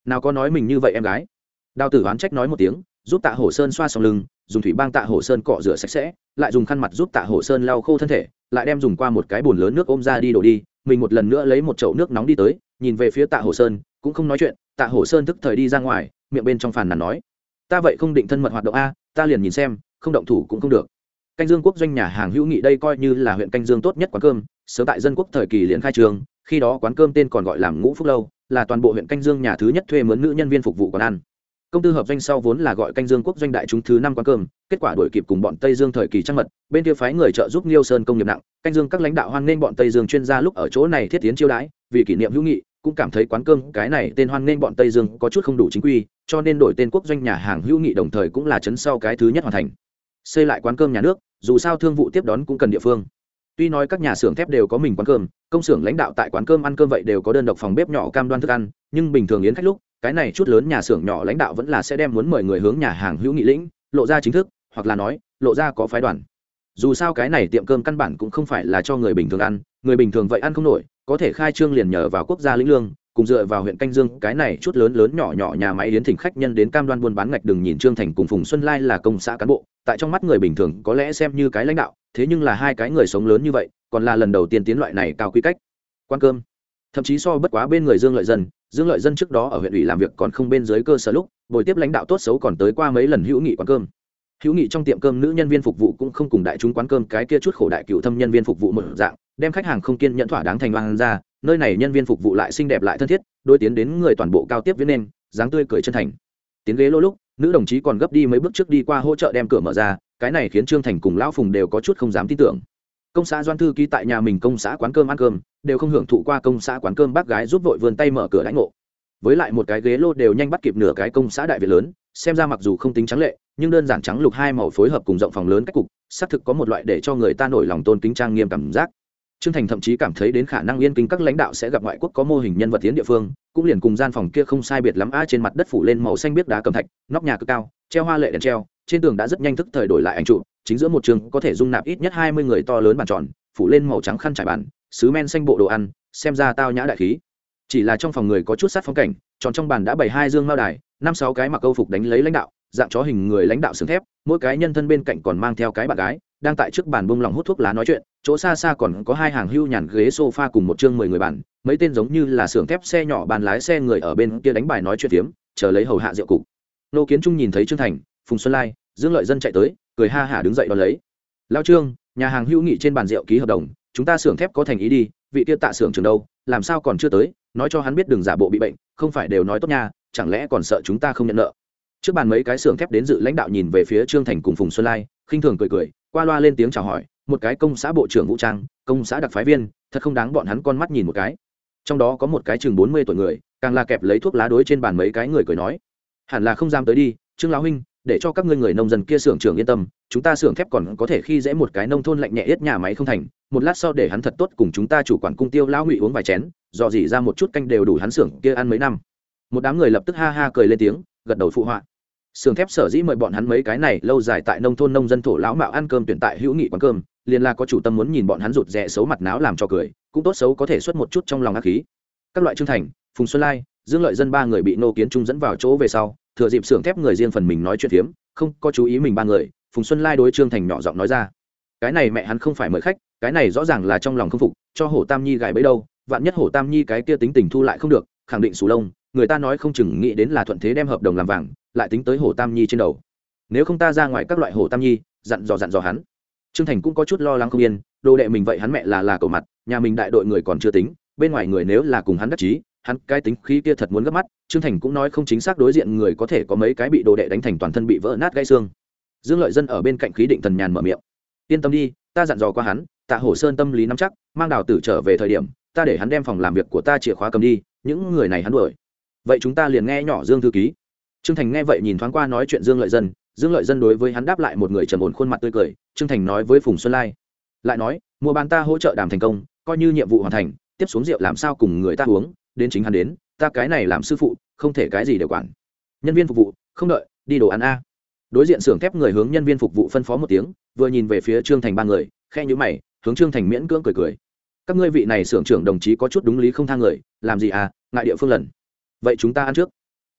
Nào có nói mình như vậy em gái? Đào tử oán trách nói một tiếng, giúp tạ hổ sơn xoa xong lưng, dùng thủy bang tạ hổ sơn cọ rửa sạch sẽ, lại dùng khăn mặt giúp tạ hổ sơn lau khô thân thể, lại đem dùng qua một cái bồn lớn nước ôm ra đi đổ đi, mình một lần nữa lấy một chậu nước nóng đi tới, nhìn về phía tạ hổ sơn, cũng không nói chuyện tạ hổ sơn thức thời đi ra ngoài, miệng bên trong phàn nàn nói, ta vậy không định thân mật hoạt động a, ta liền nhìn xem, không động thủ cũng không được. Canh dương quốc doanh nhà hàng hữu nghị đây coi như là huyện canh dương tốt nhất quán cơm, sớm tại dân quốc thời kỳ liền khai trường, khi đó quán cơm tên còn gọi là ngũ phúc lâu, là toàn bộ huyện canh dương nhà thứ nhất thuê mướn nữ nhân viên phục vụ quán ăn. Công tư hợp doanh sau vốn là gọi canh dương quốc doanh đại chúng thứ năm quán cơm, kết quả đổi kịp cùng bọn tây dương thời kỳ trăng mật, bên kia phái người trợ giúp Nghiêu sơn công nghiệp nặng, canh dương các lãnh đạo hoan nghênh bọn tây dương chuyên gia lúc ở chỗ này thiết tiến chiêu đãi, vì kỷ niệm hữu nghị cũng cảm thấy quán cơm cái này tên hoan nghênh bọn tây dương có chút không đủ chính quy, cho nên đổi tên quốc doanh nhà hàng hữu nghị đồng thời cũng là chấn sau cái thứ nhất hoàn thành. Xây lại quán cơm nhà nước, dù sao thương vụ tiếp đón cũng cần địa phương. Tuy nói các nhà xưởng thép đều có mình quán cơm, công xưởng lãnh đạo tại quán cơm ăn cơm vậy đều có đơn độc phòng bếp nhỏ cam đoan thức ăn, nhưng bình thường yến khách lúc, cái này chút lớn nhà xưởng nhỏ lãnh đạo vẫn là sẽ đem muốn mời người hướng nhà hàng hữu nghị lĩnh, lộ ra chính thức, hoặc là nói, lộ ra có phái đoàn. Dù sao cái này tiệm cơm căn bản cũng không phải là cho người bình thường ăn, người bình thường vậy ăn không nổi có thể khai trương liền nhờ vào quốc gia lĩnh lương, cùng dựa vào huyện canh dương, cái này chút lớn lớn nhỏ nhỏ nhà máy đến thỉnh khách nhân đến cam đoan buôn bán ngạch đừng nhìn trương thành cùng phùng xuân lai là công xã cán bộ, tại trong mắt người bình thường có lẽ xem như cái lãnh đạo, thế nhưng là hai cái người sống lớn như vậy, còn là lần đầu tiên tiến loại này cao quy cách. Quan cơm. Thậm chí so bất quá bên người dương lợi dân, dương lợi dân trước đó ở huyện ủy làm việc còn không bên dưới cơ sở lúc, buổi tiếp lãnh đạo tốt xấu còn tới qua mấy lần hữu nghị quán cơm. Hữu nghị trong tiệm cơm nữ nhân viên phục vụ cũng không cùng đại chúng quán cơm, cái kia chút khổ đại cựu thâm nhân viên phục vụ một dạng đem khách hàng không kiên nhẫn thỏa đáng thành oan ra, nơi này nhân viên phục vụ lại xinh đẹp lại thân thiết đôi tiến đến người toàn bộ cao tiếp viết nên, dáng tươi cười chân thành. Tiến ghế lô lúc, nữ đồng chí còn gấp đi mấy bước trước đi qua hỗ trợ đem cửa mở ra, cái này khiến trương thành cùng lão phùng đều có chút không dám tin tưởng. Công xã doan thư ký tại nhà mình công xã quán cơm ăn cơm, đều không hưởng thụ qua công xã quán cơm bác gái giúp vội vươn tay mở cửa đánh ngộ. Với lại một cái ghế lô đều nhanh bắt kịp nửa cái công xã đại việt lớn, xem ra mặc dù không tính trắng lệ, nhưng đơn giản trắng lục hai màu phối hợp cùng rộng phòng lớn cách cục, xác thực có một loại để cho người ta nổi lòng tôn kính trang nghiêm cảm giác. Trương Thành thậm chí cảm thấy đến khả năng yên kinh các lãnh đạo sẽ gặp ngoại quốc có mô hình nhân vật tiến địa phương, cũng liền cùng gian phòng kia không sai biệt lắm a trên mặt đất phủ lên màu xanh biếc đá cầm thạch, nóc nhà cực cao, treo hoa lệ đèn treo, trên tường đã rất nhanh thức thời đổi lại ảnh trụ, chính giữa một trường có thể dung nạp ít nhất hai mươi người to lớn bàn tròn, phủ lên màu trắng khăn trải bàn, sứ men xanh bộ đồ ăn, xem ra tao nhã đại khí. Chỉ là trong phòng người có chút sát phong cảnh, tròn trong bàn đã bày hai dương mao đài, năm sáu cái mặc câu phục đánh lấy lãnh đạo, dạng chó hình người lãnh đạo sừng thép, mỗi cái nhân thân bên cạnh còn mang theo cái bạn gái, đang tại trước bàn bông lòng hút thuốc lá nói chuyện chỗ xa xa còn có hai hàng hưu nhàn ghế sofa cùng một chương mười người bàn mấy tên giống như là xưởng thép xe nhỏ bàn lái xe người ở bên kia đánh bài nói chuyện tiếm, chờ lấy hầu hạ rượu cục. Nô kiến trung nhìn thấy trương thành phùng xuân lai dương lợi dân chạy tới cười ha hả đứng dậy đón lấy. Lao trương nhà hàng hữu nghị trên bàn rượu ký hợp đồng chúng ta xưởng thép có thành ý đi vị tiêu tạ xưởng trường đâu làm sao còn chưa tới nói cho hắn biết đừng giả bộ bị bệnh không phải đều nói tốt nha chẳng lẽ còn sợ chúng ta không nhận nợ? Trước bàn mấy cái xưởng thép đến dự lãnh đạo nhìn về phía trương thành cùng phùng xuân lai khinh thường cười cười qua loa lên tiếng chào hỏi, một cái công xã bộ trưởng vũ trang, công xã đặc phái viên, thật không đáng bọn hắn con mắt nhìn một cái. Trong đó có một cái chừng bốn mươi tuổi người, càng là kẹp lấy thuốc lá đối trên bàn mấy cái người cười nói. Hẳn là không dám tới đi, trương lão huynh, để cho các ngươi người nông dân kia xưởng trưởng yên tâm, chúng ta xưởng thép còn có thể khi dễ một cái nông thôn lạnh nhẹ hết nhà máy không thành, một lát sau để hắn thật tốt cùng chúng ta chủ quản cung tiêu lão ngụy uống vài chén, dò dỉ ra một chút canh đều đủ hắn xưởng kia ăn mấy năm. Một đám người lập tức ha ha cười lên tiếng, gật đầu phụ họa sườn thép sở dĩ mời bọn hắn mấy cái này lâu dài tại nông thôn nông dân thổ lão mạo ăn cơm tuyển tại hữu nghị quán cơm, liền là có chủ tâm muốn nhìn bọn hắn rụt rè xấu mặt náo làm cho cười, cũng tốt xấu có thể xuất một chút trong lòng ác khí. Các loại trương thành, phùng xuân lai, dương lợi dân ba người bị nô kiến trung dẫn vào chỗ về sau, thừa dịp xưởng thép người riêng phần mình nói chuyện phiếm, không có chú ý mình ba người, phùng xuân lai đối trương thành nhỏ giọng nói ra. Cái này mẹ hắn không phải mời khách, cái này rõ ràng là trong lòng không phục, cho hổ tam nhi gài bấy đâu, vạn nhất hổ tam nhi cái kia tính tình thu lại không được, khẳng định sù lông, người ta nói không chừng nghĩ đến là thuận thế đem hợp đồng làm vàng lại tính tới hồ tam nhi trên đầu. Nếu không ta ra ngoài các loại hồ tam nhi, dặn dò dặn dò hắn. Trương thành cũng có chút lo lắng không yên, đồ đệ mình vậy hắn mẹ là là cầu mặt, nhà mình đại đội người còn chưa tính, bên ngoài người nếu là cùng hắn đắc chí, hắn cái tính khí kia thật muốn gấp mắt, trương thành cũng nói không chính xác đối diện người có thể có mấy cái bị đồ đệ đánh thành toàn thân bị vỡ nát gãy xương. Dương lợi dân ở bên cạnh khí định thần nhàn mở miệng. Yên tâm đi, ta dặn dò qua hắn, tạ hổ sơn tâm lý nắm chắc, mang đào tử trở về thời điểm, ta để hắn đem phòng làm việc của ta chìa khóa cầm đi, những người này hắn đuổi. Vậy chúng ta liền nghe nhỏ dương thư ký trương thành nghe vậy nhìn thoáng qua nói chuyện dương lợi dân, dương lợi dân đối với hắn đáp lại một người trầm ổn khuôn mặt tươi cười, trương thành nói với phùng xuân lai, lại nói, mua bán ta hỗ trợ đàm thành công, coi như nhiệm vụ hoàn thành, tiếp xuống rượu làm sao cùng người ta uống, đến chính hắn đến, ta cái này làm sư phụ, không thể cái gì để quản. Nhân viên phục vụ, không đợi, đi đồ ăn a. Đối diện xưởng thép người hướng nhân viên phục vụ phân phó một tiếng, vừa nhìn về phía trương thành ba người, khe nhữ mày, hướng trương thành miễn cưỡng cười cười. Các ngươi vị này xưởng trưởng đồng chí có chút đúng lý không thang người, làm gì à ngại địa phương lần. Vậy chúng ta ăn trước.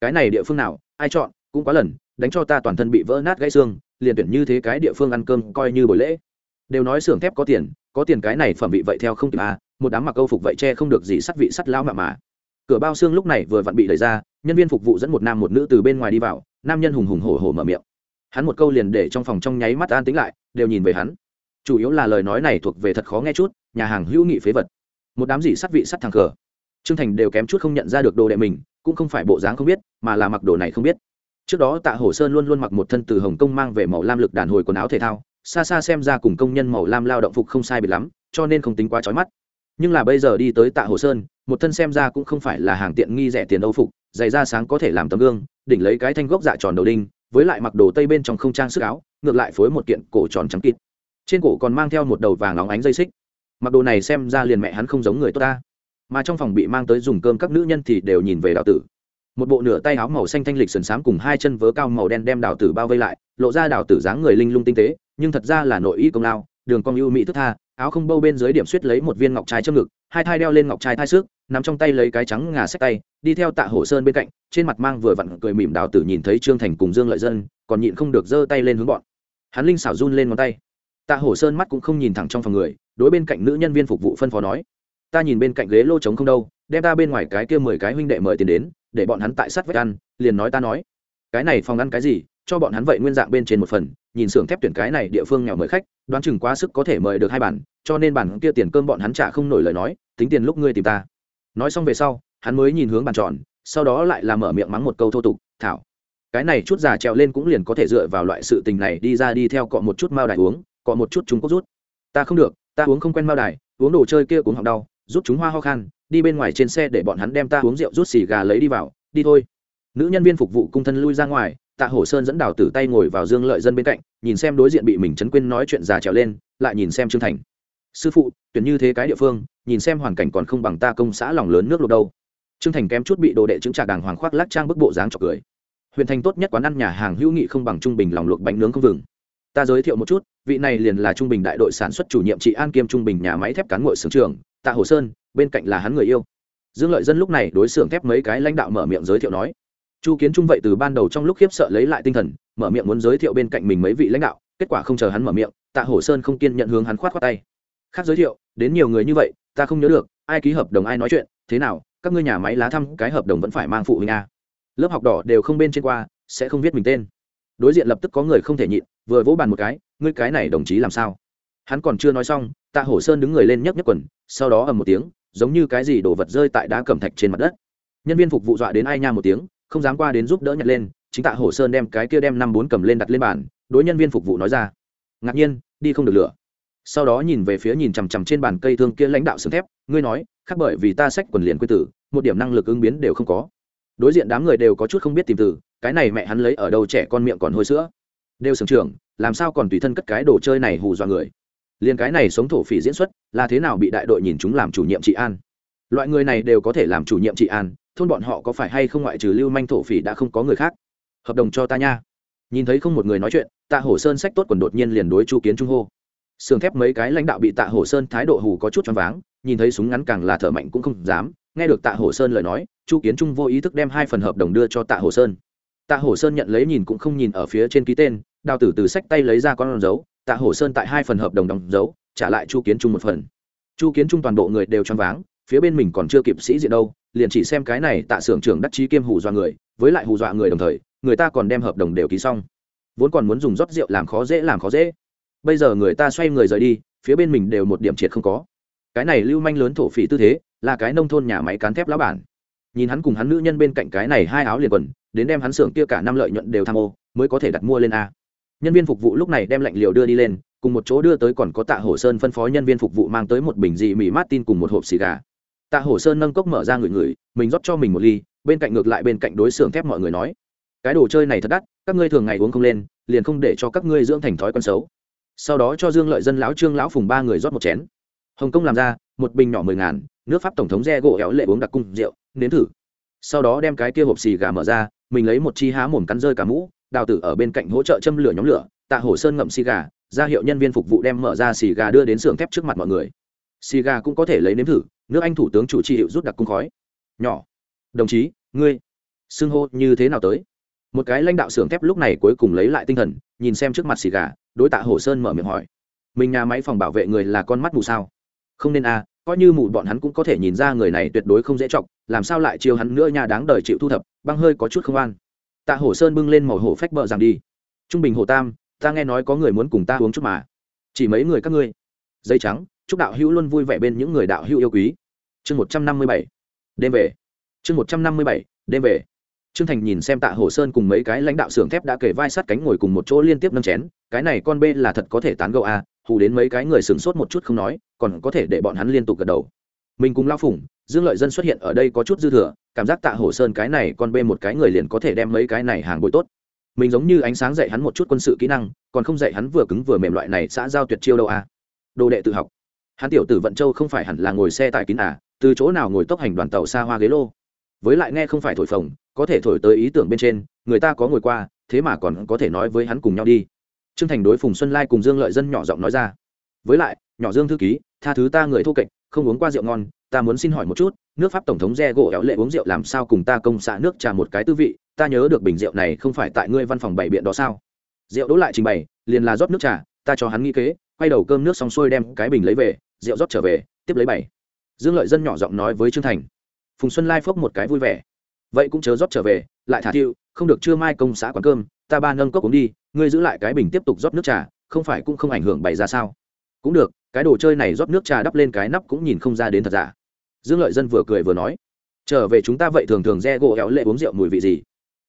Cái này địa phương nào ai chọn, cũng quá lần, đánh cho ta toàn thân bị vỡ nát gãy xương, liền tuyển như thế cái địa phương ăn cơm coi như buổi lễ. Đều nói xưởng thép có tiền có tiền cái này phẩm vị vậy theo không kịp à một đám mặc câu phục vậy che không được gì sắt vị sắt lao mạ mà cửa bao xương lúc này vừa vặn bị đẩy ra, nhân viên phục vụ dẫn một nam một nữ từ bên ngoài đi vào, nam nhân hùng hùng hổ hổ mở miệng. Hắn một câu liền để trong phòng trong nháy mắt an tính lại, đều nhìn về hắn. Chủ yếu là lời nói này thuộc về thật khó nghe chút, nhà hàng hữu nghị phế vật. Một đám gì sắt vị sắt thằng cờ trương thành đều kém chút không nhận ra được đồ đệ mình, cũng không phải bộ dáng không biết, mà là mặc đồ này không biết. Trước đó tạ hổ sơn luôn luôn mặc một thân từ hồng kông mang về màu lam lực đàn hồi quần áo thể thao, xa xa xem ra cùng công nhân màu lam lao động phục không sai biệt lắm, cho nên không tính quá trói mắt. Nhưng là bây giờ đi tới tạ hồ sơn, một thân xem ra cũng không phải là hàng tiện nghi rẻ tiền âu phục, giày da sáng có thể làm tấm gương, đỉnh lấy cái thanh gốc dạ tròn đầu đinh, với lại mặc đồ tây bên trong không trang sức áo, ngược lại phối một kiện cổ tròn trắng kịt. Trên cổ còn mang theo một đầu vàng óng ánh dây xích. Mặc đồ này xem ra liền mẹ hắn không giống người tốt ta mà trong phòng bị mang tới dùng cơm các nữ nhân thì đều nhìn về đạo tử. Một bộ nửa tay áo màu xanh thanh lịch sườn xám cùng hai chân vớ cao màu đen đem đào tử bao vây lại, lộ ra đào tử dáng người linh lung tinh tế, nhưng thật ra là nội y công lao, đường cong ưu mỹ thức tha, áo không bâu bên dưới điểm suýt lấy một viên ngọc trai trước ngực, hai thai đeo lên ngọc trai thai xước nằm trong tay lấy cái trắng ngà xách tay, đi theo tạ hổ sơn bên cạnh, trên mặt mang vừa vặn cười mỉm đào tử nhìn thấy trương thành cùng dương lợi dân, còn nhịn không được giơ tay lên hướng bọn. Hắn linh xảo run lên ngón tay. Tạ hổ sơn mắt cũng không nhìn thẳng trong phòng người, đối bên cạnh nữ nhân viên phục vụ phân phó nói ta nhìn bên cạnh ghế lô trống không đâu, đem ta bên ngoài cái kia mười cái huynh đệ mời tiền đến, để bọn hắn tại sát vách ăn, liền nói ta nói. Cái này phòng ăn cái gì, cho bọn hắn vậy nguyên dạng bên trên một phần, nhìn xưởng thép tuyển cái này địa phương nghèo mời khách, đoán chừng quá sức có thể mời được hai bản cho nên bản kia tiền cơm bọn hắn trả không nổi lời nói, tính tiền lúc ngươi tìm ta. Nói xong về sau, hắn mới nhìn hướng bàn tròn, sau đó lại làm mở miệng mắng một câu thô tục, thảo, cái này chút già trèo lên cũng liền có thể dựa vào loại sự tình này đi ra đi theo cọ một chút mao đài uống, cọ một chút chúng quốc rút. Ta không được, ta uống không quen mao đài, uống đồ chơi kia uống họng đau giúp chúng hoa ho khan, đi bên ngoài trên xe để bọn hắn đem ta uống rượu rút xì gà lấy đi vào, đi thôi. Nữ nhân viên phục vụ cung thân lui ra ngoài, tạ hổ sơn dẫn đào tử tay ngồi vào dương lợi dân bên cạnh, nhìn xem đối diện bị mình chấn quên nói chuyện già trèo lên, lại nhìn xem trương thành. Sư phụ, tuyển như thế cái địa phương, nhìn xem hoàn cảnh còn không bằng ta công xã lòng lớn nước lục đâu. Trương thành kém chút bị đồ đệ chứng trả đàng hoàng khoác lắc trang bức bộ dáng chọc cười. Huyện thành tốt nhất quán ăn nhà hàng hữu nghị không bằng trung bình lòng luộc bánh nướng không vừng. Ta giới thiệu một chút, vị này liền là trung bình đại đội sản xuất chủ nhiệm trị an kiêm trung bình nhà máy thép cán ngội xưởng trường tạ hồ sơn, bên cạnh là hắn người yêu. Dương lợi dân lúc này đối xưởng thép mấy cái lãnh đạo mở miệng giới thiệu nói, chu kiến trung vậy từ ban đầu trong lúc khiếp sợ lấy lại tinh thần, mở miệng muốn giới thiệu bên cạnh mình mấy vị lãnh đạo, kết quả không chờ hắn mở miệng, tạ hổ sơn không kiên nhận hướng hắn khoát khoát tay. Khác giới thiệu, đến nhiều người như vậy, ta không nhớ được, ai ký hợp đồng ai nói chuyện, thế nào, các ngươi nhà máy lá thăm cái hợp đồng vẫn phải mang phụ huynh a. Lớp học đỏ đều không bên trên qua, sẽ không viết mình tên. Đối diện lập tức có người không thể nhịn, vừa vỗ bàn một cái, ngươi cái này đồng chí làm sao? Hắn còn chưa nói xong tạ hổ sơn đứng người lên nhấc nhấc quần, sau đó ầm một tiếng, giống như cái gì đổ vật rơi tại đá cẩm thạch trên mặt đất. Nhân viên phục vụ dọa đến ai nha một tiếng, không dám qua đến giúp đỡ nhặt lên, chính tạ hổ sơn đem cái kia đem năm bốn cầm lên đặt lên bàn, đối nhân viên phục vụ nói ra. Ngạc nhiên, đi không được lửa. Sau đó nhìn về phía nhìn chằm chằm trên bàn cây thương kia lãnh đạo sừng thép, ngươi nói, khác bởi vì ta sách quần liền quê tử, một điểm năng lực ứng biến đều không có. Đối diện đám người đều có chút không biết tìm từ, cái này mẹ hắn lấy ở đâu trẻ con miệng còn hôi sữa. Đều sừng trưởng, làm sao còn tùy thân cất cái đồ chơi này hù dọa người? Liền cái này sống thổ phỉ diễn xuất, là thế nào bị đại đội nhìn chúng làm chủ nhiệm trị an? Loại người này đều có thể làm chủ nhiệm trị an, thôn bọn họ có phải hay không ngoại trừ lưu manh thổ phỉ đã không có người khác? Hợp đồng cho ta nha. Nhìn thấy không một người nói chuyện, tạ hổ sơn sách tốt còn đột nhiên liền đối chu kiến trung hô. Sườn thép mấy cái lãnh đạo bị tạ hổ sơn thái độ hù có chút choáng váng, nhìn thấy súng ngắn càng là thở mạnh cũng không dám, nghe được tạ hổ sơn lời nói, chu kiến trung vô ý thức đem hai phần hợp đồng đưa cho tạ hổ sơn. Tạ hổ sơn nhận lấy nhìn cũng không nhìn ở phía trên ký tên, đào tử từ sách tay lấy ra con dấu tạ hổ sơn tại hai phần hợp đồng đóng dấu, trả lại chu kiến trung một phần. Chu kiến trung toàn bộ người đều choáng váng, phía bên mình còn chưa kịp sĩ diện đâu, liền chỉ xem cái này tạ xưởng trưởng đắc chí kiêm hù dọa người, với lại hù dọa người đồng thời, người ta còn đem hợp đồng đều ký xong. Vốn còn muốn dùng rót rượu làm khó dễ làm khó dễ. Bây giờ người ta xoay người rời đi, phía bên mình đều một điểm triệt không có. Cái này lưu manh lớn thổ phỉ tư thế, là cái nông thôn nhà máy cán thép lá bản. Nhìn hắn cùng hắn nữ nhân bên cạnh cái này hai áo liền quần, đến đem hắn xưởng kia cả năm lợi nhuận đều tham ô, mới có thể đặt mua lên a nhân viên phục vụ lúc này đem lệnh liều đưa đi lên, cùng một chỗ đưa tới còn có tạ hổ sơn phân phó nhân viên phục vụ mang tới một bình dị mì martin cùng một hộp xì gà. Tạ hổ sơn nâng cốc mở ra người người mình rót cho mình một ly, bên cạnh ngược lại bên cạnh đối xưởng thép mọi người nói, cái đồ chơi này thật đắt, các ngươi thường ngày uống không lên, liền không để cho các ngươi dưỡng thành thói quen xấu. Sau đó cho dương lợi dân lão trương lão phùng ba người rót một chén. Hồng kông làm ra, một bình nhỏ mười ngàn, nước pháp tổng thống re gỗ éo lệ uống đặc cung rượu, nếm thử. Sau đó đem cái kia hộp xì gà mở ra, mình lấy một chi há mồm cắn rơi cả mũ đào tử ở bên cạnh hỗ trợ châm lửa nhóm lửa, tạ hổ sơn ngậm xì gà, ra hiệu nhân viên phục vụ đem mở ra xì gà đưa đến xưởng thép trước mặt mọi người. Xì gà cũng có thể lấy nếm thử, nước anh thủ tướng chủ trì hiệu rút đặc cung khói. Nhỏ. Đồng chí, ngươi. Xưng hô như thế nào tới? Một cái lãnh đạo xưởng thép lúc này cuối cùng lấy lại tinh thần, nhìn xem trước mặt xì gà, đối tạ hổ sơn mở miệng hỏi. Mình nhà máy phòng bảo vệ người là con mắt mù sao? Không nên à coi như mù bọn hắn cũng có thể nhìn ra người này tuyệt đối không dễ chọc, làm sao lại chiêu hắn nữa nhà đáng đời chịu thu thập, băng hơi có chút không an tạ hổ sơn bưng lên màu hổ phách bợ rằng đi. Trung bình Hổ tam ta nghe nói có người muốn cùng ta uống chút mà. Chỉ mấy người các ngươi. Dây trắng chúc đạo hữu luôn vui vẻ bên những người đạo hữu yêu quý. Chương một trăm năm mươi bảy đêm về. Chương một trăm năm mươi bảy đêm về. Trương Thành nhìn xem Tạ Hổ Sơn cùng mấy cái lãnh đạo xưởng thép đã kể vai sát cánh ngồi cùng một chỗ liên tiếp nâng chén, cái này con bê là thật có thể tán gẫu a, à, hù đến mấy cái người sửng sốt một chút không nói, còn có thể để bọn hắn liên tục gật đầu. Mình cùng lao phủng, Dương Lợi Dân xuất hiện ở đây có chút dư thừa, cảm giác Tạ Hổ Sơn cái này con bê một cái người liền có thể đem mấy cái này hàng bội tốt. Mình giống như ánh sáng dạy hắn một chút quân sự kỹ năng, còn không dạy hắn vừa cứng vừa mềm loại này xã giao tuyệt chiêu đâu. À. Đồ đệ tự học. Hắn tiểu tử Vận Châu không phải hẳn là ngồi xe tại kín à, từ chỗ nào ngồi tốc hành đoàn tàu xa hoa ghế lô với lại nghe không phải thổi phồng có thể thổi tới ý tưởng bên trên người ta có ngồi qua thế mà còn có thể nói với hắn cùng nhau đi trương thành đối phùng xuân lai cùng dương lợi dân nhỏ giọng nói ra với lại nhỏ dương thư ký tha thứ ta người thô kệch không uống qua rượu ngon ta muốn xin hỏi một chút nước pháp tổng thống re gỗ éo lệ uống rượu làm sao cùng ta công xạ nước trà một cái tư vị, ta nhớ được bình rượu này không phải tại ngươi văn phòng bảy biện đó sao? Rượu đỗ lại trình bày, liền là rót nước trà, ta cho hắn nghĩ kế, quay đầu cơm nước xong xuôi đem cái bình lấy về, rượu rót trở về, tiếp lấy bảy dương lợi dân nhỏ giọng nói với trương thành. Phùng xuân lai phốc một cái vui vẻ. Vậy cũng chớ rót trở về, lại thả thiệu, không được chưa mai công xã quán cơm, ta ba nâng cốc uống đi, ngươi giữ lại cái bình tiếp tục rót nước trà, không phải cũng không ảnh hưởng bày ra sao? Cũng được, cái đồ chơi này rót nước trà đắp lên cái nắp cũng nhìn không ra đến thật giả dương lợi dân vừa cười vừa nói, trở về chúng ta vậy thường thường re gỗ éo lệ uống rượu mùi vị gì?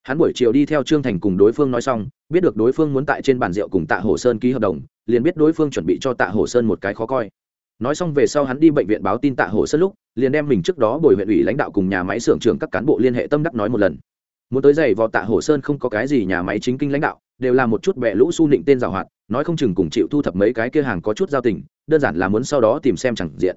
Hắn buổi chiều đi theo trương thành cùng đối phương nói xong, biết được đối phương muốn tại trên bàn rượu cùng tạ hồ sơn ký hợp đồng, liền biết đối phương chuẩn bị cho tạ hồ sơn một cái khó coi. Nói xong về sau hắn đi bệnh viện báo tin tạ hồ sơn lúc, liền đem mình trước đó bồi huyện ủy lãnh đạo cùng nhà máy xưởng trưởng các cán bộ liên hệ tâm đắc nói một lần. Muốn tới giày vò tạ hồ sơn không có cái gì nhà máy chính kinh lãnh đạo, đều là một chút bẹ lũ su nịnh tên giảo hoạt, nói không chừng cùng chịu thu thập mấy cái kia hàng có chút giao tình, đơn giản là muốn sau đó tìm xem chẳng diện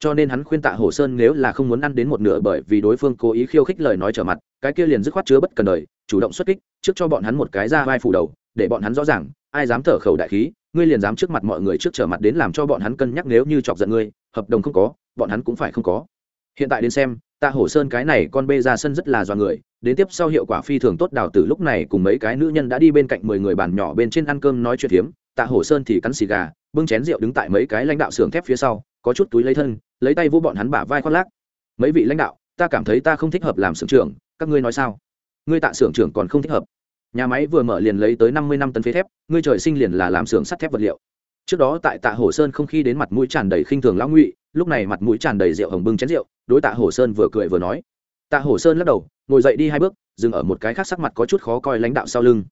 cho nên hắn khuyên tạ hồ sơn nếu là không muốn ăn đến một nửa bởi vì đối phương cố ý khiêu khích lời nói trở mặt, cái kia liền dứt khoát chứa bất cần đời, chủ động xuất kích, trước cho bọn hắn một cái ra vai phủ đầu, để bọn hắn rõ ràng, ai dám thở khẩu đại khí, ngươi liền dám trước mặt mọi người trước trở mặt đến làm cho bọn hắn cân nhắc nếu như chọc giận ngươi, hợp đồng không có, bọn hắn cũng phải không có. Hiện tại đến xem, tạ hổ sơn cái này con bê ra sân rất là do người, đến tiếp sau hiệu quả phi thường tốt đào tử lúc này cùng mấy cái nữ nhân đã đi bên cạnh mười người bàn nhỏ bên trên ăn cơm nói chuyện hiếm tạ hổ sơn thì cắn xì gà, bưng chén rượu đứng tại mấy cái lãnh đạo xưởng thép phía sau có chút túi lấy thân, lấy tay vô bọn hắn bả vai khoác lác. Mấy vị lãnh đạo, ta cảm thấy ta không thích hợp làm xưởng trưởng, các ngươi nói sao? Ngươi tạ xưởng trưởng còn không thích hợp. Nhà máy vừa mở liền lấy tới năm mươi năm tấn phế thép, ngươi trời sinh liền là làm xưởng sắt thép vật liệu. Trước đó tại tạ hồ sơn không khi đến mặt mũi tràn đầy khinh thường lão ngụy, lúc này mặt mũi tràn đầy rượu hồng bưng chén rượu, đối tạ hồ sơn vừa cười vừa nói. Tạ hồ sơn lắc đầu, ngồi dậy đi hai bước, dừng ở một cái khác sắc mặt có chút khó coi lãnh đạo sau lưng.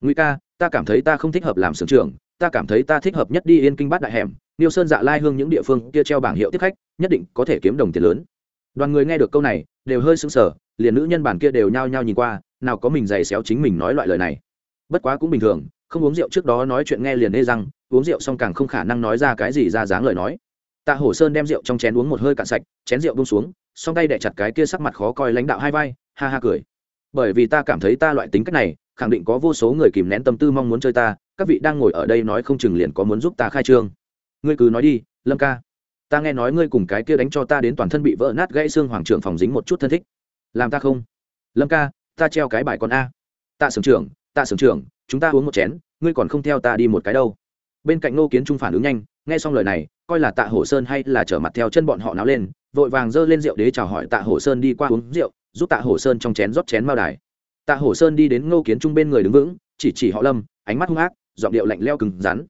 Ngụy ca, ta cảm thấy ta không thích hợp làm xưởng trưởng, ta cảm thấy ta thích hợp nhất đi yên kinh bát đại hẻm niêu sơn dạ lai hương những địa phương kia treo bảng hiệu tiếp khách nhất định có thể kiếm đồng tiền lớn. Đoàn người nghe được câu này đều hơi sững sờ liền nữ nhân bản kia đều nhao nhao nhìn qua nào có mình giày xéo chính mình nói loại lời này. Bất quá cũng bình thường không uống rượu trước đó nói chuyện nghe liền ê rằng, uống rượu xong càng không khả năng nói ra cái gì ra dáng lời nói. Tạ hổ sơn đem rượu trong chén uống một hơi cạn sạch chén rượu bông xuống song tay đẻ chặt cái kia sắc mặt khó coi lãnh đạo hai vai ha ha cười. Bởi vì ta cảm thấy ta loại tính cách này khẳng định có vô số người kìm nén tâm tư mong muốn chơi ta các vị đang ngồi ở đây nói không chừng liền có muốn giúp ta khai trương ngươi cứ nói đi, lâm ca. Ta nghe nói ngươi cùng cái kia đánh cho ta đến toàn thân bị vỡ nát gãy xương hoàng trưởng phòng dính một chút thân thích. Làm ta không? Lâm ca, ta treo cái bài con a. Tạ sưởng trưởng, tạ sưởng trưởng, chúng ta uống một chén, ngươi còn không theo ta đi một cái đâu. Bên cạnh nô kiến trung phản ứng nhanh, nghe xong lời này, coi là tạ hổ sơn hay là trở mặt theo chân bọn họ náo lên, vội vàng giơ lên rượu đế chào hỏi tạ hổ sơn đi qua uống rượu, giúp tạ hổ sơn trong chén rót chén mao đài. Tạ hổ sơn đi đến ngô kiến trung bên người đứng vững, chỉ chỉ họ lâm, ánh mắt hung ác, giọng điệu lạnh leo cứng rắn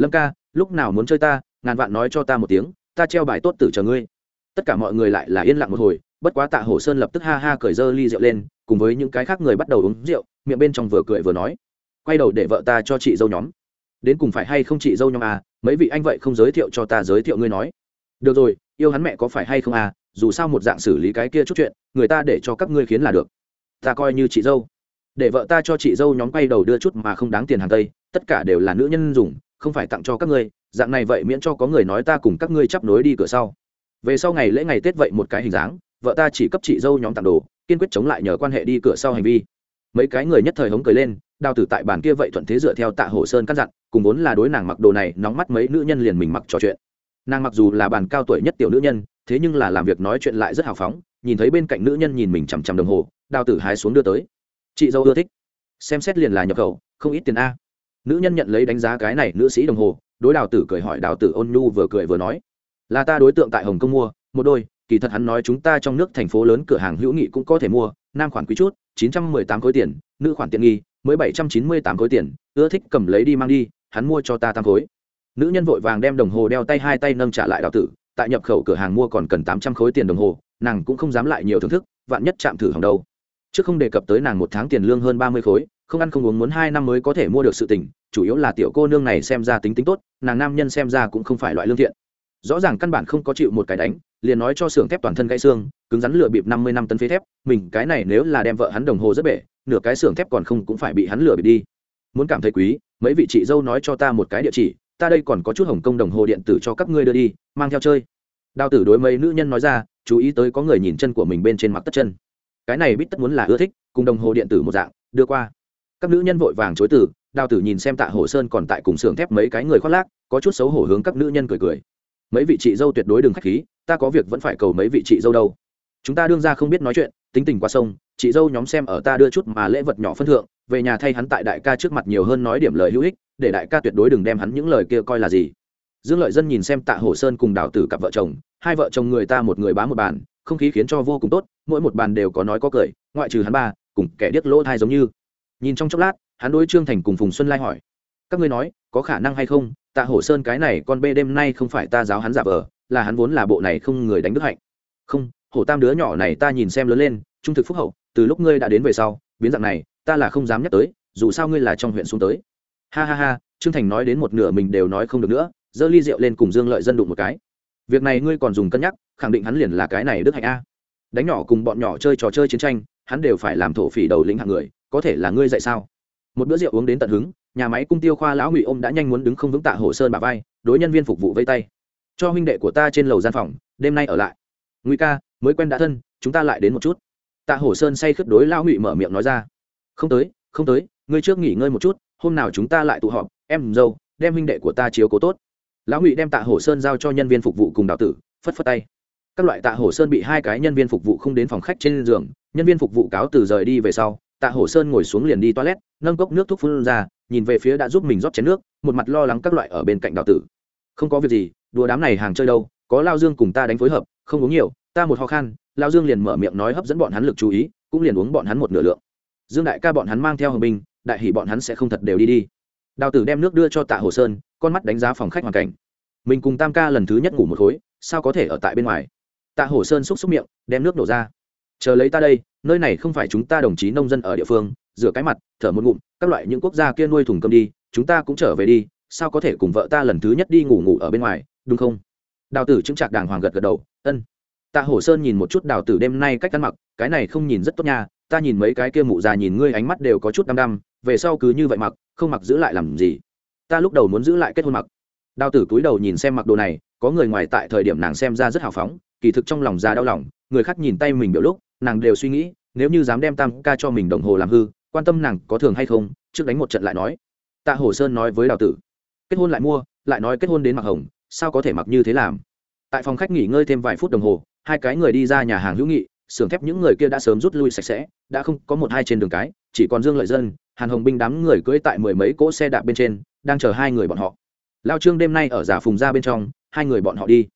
lâm ca, lúc nào muốn chơi ta, ngàn vạn nói cho ta một tiếng, ta treo bài tốt tử chờ ngươi. Tất cả mọi người lại là yên lặng một hồi, bất quá tạ hổ sơn lập tức ha ha cởi dơ ly rượu lên, cùng với những cái khác người bắt đầu uống rượu, miệng bên trong vừa cười vừa nói. Quay đầu để vợ ta cho chị dâu nhóm. Đến cùng phải hay không chị dâu nhóm à mấy vị anh vậy không giới thiệu cho ta giới thiệu ngươi nói. Được rồi, yêu hắn mẹ có phải hay không à dù sao một dạng xử lý cái kia chút chuyện, người ta để cho các ngươi khiến là được. Ta coi như chị dâu. Để vợ ta cho chị dâu nhóm quay đầu đưa chút mà không đáng tiền hàng tây, tất cả đều là nữ nhân dùng không phải tặng cho các ngươi, dạng này vậy miễn cho có người nói ta cùng các ngươi chấp nối đi cửa sau. Về sau ngày lễ ngày tết vậy một cái hình dáng, vợ ta chỉ cấp chị dâu nhóm tặng đồ, kiên quyết chống lại nhờ quan hệ đi cửa sau hành vi. Mấy cái người nhất thời hống cười lên, đào tử tại bàn kia vậy thuận thế dựa theo tạ hồ sơn căn dặn, cùng vốn là đối nàng mặc đồ này, nóng mắt mấy nữ nhân liền mình mặc trò chuyện. Nàng mặc dù là bàn cao tuổi nhất tiểu nữ nhân, thế nhưng là làm việc nói chuyện lại rất hào phóng, nhìn thấy bên cạnh nữ nhân nhìn mình chằm chằm đồng hồ, đào tử hái xuống đưa tới. Chị dâu ưa thích. Xem xét liền là nhập khẩu, không ít tiền a nữ nhân nhận lấy đánh giá cái này nữ sĩ đồng hồ, đối đào tử cười hỏi đào tử ôn nhu vừa cười vừa nói, là ta đối tượng tại hồng kông mua, một đôi, kỳ thật hắn nói chúng ta trong nước thành phố lớn cửa hàng hữu nghị cũng có thể mua, nam khoản quý chút, chín trăm mười tám khối tiền, nữ khoản tiện nghi, mới bảy trăm chín mươi tám khối tiền, ưa thích cầm lấy đi mang đi, hắn mua cho ta tam khối. Nữ nhân vội vàng đem đồng hồ đeo tay hai tay nâng trả lại đào tử, tại nhập khẩu cửa hàng mua còn cần tám trăm khối tiền đồng hồ, nàng cũng không dám lại nhiều thưởng thức, vạn nhất chạm thử hàng đầu trước không đề cập tới nàng một tháng tiền lương hơn ba mươi khối không ăn không uống muốn hai năm mới có thể mua được sự tình, chủ yếu là tiểu cô nương này xem ra tính tính tốt, nàng nam nhân xem ra cũng không phải loại lương thiện. Rõ ràng căn bản không có chịu một cái đánh, liền nói cho xưởng thép toàn thân gãy xương, cứng rắn lửa bịp năm mươi năm tấn phế thép, mình cái này nếu là đem vợ hắn đồng hồ rất bể, nửa cái xưởng thép còn không cũng phải bị hắn lửa bịp đi. Muốn cảm thấy quý, mấy vị chị dâu nói cho ta một cái địa chỉ, ta đây còn có chút hồng công đồng hồ điện tử cho các ngươi đưa đi, mang theo chơi. Đào tử đối mấy nữ nhân nói ra, chú ý tới có người nhìn chân của mình bên trên mặt tất chân. Cái này biết tất muốn là ưa thích, cùng đồng hồ điện tử một dạng, đưa qua các nữ nhân vội vàng chối từ, đào tử nhìn xem tạ hồ sơn còn tại cùng xưởng thép mấy cái người khoác lác, có chút xấu hổ hướng các nữ nhân cười cười. Mấy vị chị dâu tuyệt đối đừng k h á c h khí, ta có việc vẫn phải cầu mấy vị chị dâu đâu. Chúng ta đương ra không biết nói chuyện, tính tình qua sông, chị dâu nhóm xem ở ta đưa chút mà lễ vật nhỏ phân thượng, về nhà thay hắn tại đại ca trước mặt nhiều hơn nói điểm lời hữu ích, để đại ca tuyệt đối đừng đem hắn những lời kia coi là gì. Dương lợi dân nhìn xem tạ hồ sơn cùng đào tử cặp vợ chồng, hai vợ chồng người ta một người bám một bàn, không khí khiến cho vô cùng tốt, mỗi một bàn đều có nói có cười, ngoại trừ hắn ba, cùng kẻ điếc lỗ thai giống như nhìn trong chốc lát, hắn đối trương thành cùng phùng xuân lai hỏi, các ngươi nói, có khả năng hay không? Tạ hổ sơn cái này con bê đêm nay không phải ta giáo hắn giả vờ, là hắn vốn là bộ này không người đánh đức hạnh. Không, hổ tam đứa nhỏ này ta nhìn xem lớn lên, trung thực phúc hậu, từ lúc ngươi đã đến về sau, biến dạng này, ta là không dám nhắc tới, dù sao ngươi là trong huyện xuống tới. Ha ha ha, trương thành nói đến một nửa mình đều nói không được nữa, giơ ly rượu lên cùng dương lợi dân đụng một cái. Việc này ngươi còn dùng cân nhắc, khẳng định hắn liền là cái này đức hạnh a. Đánh nhỏ cùng bọn nhỏ chơi trò chơi chiến tranh, hắn đều phải làm thổ phỉ đầu lĩnh hạng người có thể là ngươi dạy sao? Một bữa rượu uống đến tận hứng, nhà máy cung tiêu khoa lão ngụy ôm đã nhanh muốn đứng không vững tạ hồ sơn bà vai, đối nhân viên phục vụ vây tay. Cho huynh đệ của ta trên lầu gian phòng, đêm nay ở lại. Ngụy ca, mới quen đã thân, chúng ta lại đến một chút. Tạ hồ sơn say khướt đối lão ngụy mở miệng nói ra. Không tới không tới, ngươi trước nghỉ ngơi một chút, hôm nào chúng ta lại tụ họp, em dâu, đem huynh đệ của ta chiếu cố tốt. Lão ngụy đem tạ hồ sơn giao cho nhân viên phục vụ cùng đào tử, phất phất tay. Các loại tạ hồ sơn bị hai cái nhân viên phục vụ không đến phòng khách trên giường, nhân viên phục vụ cáo từ rời đi về sau tạ Hổ sơn ngồi xuống liền đi toilet, nâng cốc nước thuốc phun ra, nhìn về phía đã giúp mình rót chén nước, một mặt lo lắng các loại ở bên cạnh đào tử. Không có việc gì, đùa đám này hàng chơi đâu, có lao dương cùng ta đánh phối hợp, không uống nhiều, ta một ho khan, lao dương liền mở miệng nói hấp dẫn bọn hắn lực chú ý, cũng liền uống bọn hắn một nửa lượng. Dương đại ca bọn hắn mang theo hồng binh, đại hỷ bọn hắn sẽ không thật đều đi đi. Đào tử đem nước đưa cho tạ hồ sơn, con mắt đánh giá phòng khách hoàn cảnh. Mình cùng tam ca lần thứ nhất ngủ một khối, sao có thể ở tại bên ngoài? Tạ hồ sơn xúc xúc miệng, đem nước đổ ra chờ lấy ta đây, nơi này không phải chúng ta đồng chí nông dân ở địa phương, rửa cái mặt, thở một ngụm, các loại những quốc gia kia nuôi thùng cơm đi, chúng ta cũng trở về đi, sao có thể cùng vợ ta lần thứ nhất đi ngủ ngủ ở bên ngoài, đúng không? Đào tử chứng trạc đàng hoàng gật gật đầu, ân. Tạ hổ sơn nhìn một chút đào tử đêm nay cách ăn mặc, cái này không nhìn rất tốt nha, ta nhìn mấy cái kia mụ già nhìn ngươi ánh mắt đều có chút đăm đăm, về sau cứ như vậy mặc, không mặc giữ lại làm gì? Ta lúc đầu muốn giữ lại kết hôn mặc. Đào tử cúi đầu nhìn xem mặc đồ này, có người ngoài tại thời điểm nàng xem ra rất hào phóng, kỳ thực trong lòng già đau lòng, người khác nhìn tay mình biểu lúc nàng đều suy nghĩ, nếu như dám đem tam ca cho mình đồng hồ làm hư, quan tâm nàng có thường hay không, trước đánh một trận lại nói. Tạ hồ sơn nói với đào tử, kết hôn lại mua, lại nói kết hôn đến mặc hồng, sao có thể mặc như thế làm? Tại phòng khách nghỉ ngơi thêm vài phút đồng hồ, hai cái người đi ra nhà hàng hữu nghị, xưởng thép những người kia đã sớm rút lui sạch sẽ, đã không có một hai trên đường cái, chỉ còn dương lợi dân, hàn hồng binh đám người cưỡi tại mười mấy cỗ xe đạp bên trên, đang chờ hai người bọn họ. Lao trương đêm nay ở giả phùng ra bên trong, hai người bọn họ đi.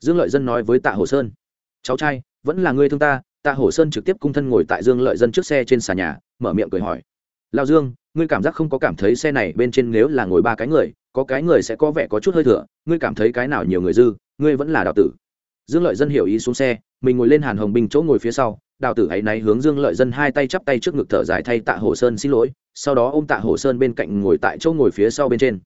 Dương lợi dân nói với tạ hồ sơn, cháu trai, vẫn là người thương ta tạ Hổ sơn trực tiếp cung thân ngồi tại dương lợi dân trước xe trên xà nhà, mở miệng cười hỏi. Lao dương, ngươi cảm giác không có cảm thấy xe này bên trên nếu là ngồi ba cái người, có cái người sẽ có vẻ có chút hơi thừa ngươi cảm thấy cái nào nhiều người dư, ngươi vẫn là đào tử. Dương lợi dân hiểu ý xuống xe, mình ngồi lên hàn hồng bình chỗ ngồi phía sau đào tử ấy náy hướng dương lợi dân hai tay chắp tay trước ngực thở dài thay tạ hồ sơn xin lỗi, sau đó ô m tạ hồ sơn bên cạnh ngồi tại chỗ ngồi phía sau bên trên.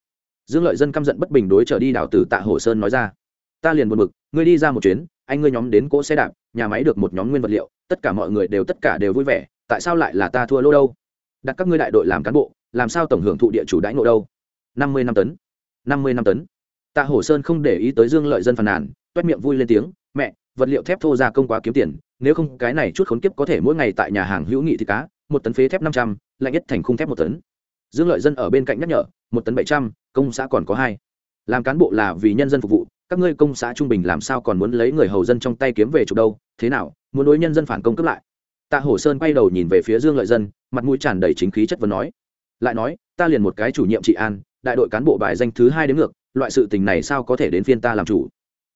Dương lợi dân căm giận bất bình đối trở đi đào tử tạ hồ sơn nói ra. Ta liền buồn b ự c ngươi đi ra một chuyến anh ngươi nhóm đến cỗ xe đạp, nhà máy được một nhóm nguyên vật liệu, tất cả mọi người đều tất cả đều vui vẻ, tại sao lại là ta thua lô đâu? Đặt các ngươi đại đội làm cán bộ, làm sao tổng hưởng thụ địa chủ đãi ngộ đâu? Năm mươi năm tấn. Năm mươi năm tấn. Tạ hổ sơn không để ý tới dương lợi dân phàn nàn, toét miệng vui lên tiếng, mẹ, vật liệu thép thô ra công quá kiếm tiền, nếu không cái này chút khốn kiếp có thể mỗi ngày tại nhà hàng hữu nghị thịt cá, một tấn phế thép năm trăm, lạnh nhất thành khung thép một tấn. Dương lợi dân ở bên cạnh nhắc nhở, một tấn bảy trăm, công xã còn có hai. Làm cán bộ là vì nhân dân phục vụ các ngươi công xã trung bình làm sao còn muốn lấy người hầu dân trong tay kiếm về chụp đâu, thế nào, muốn đối nhân dân phản công cướp lại? Tạ hổ sơn quay đầu nhìn về phía dương lợi dân, mặt mũi tràn đầy chính khí chất vấn nói. Lại nói, ta liền một cái chủ nhiệm trị an, đại đội cán bộ bài danh thứ hai đến ngược, loại sự tình này sao có thể đến phiên ta làm chủ?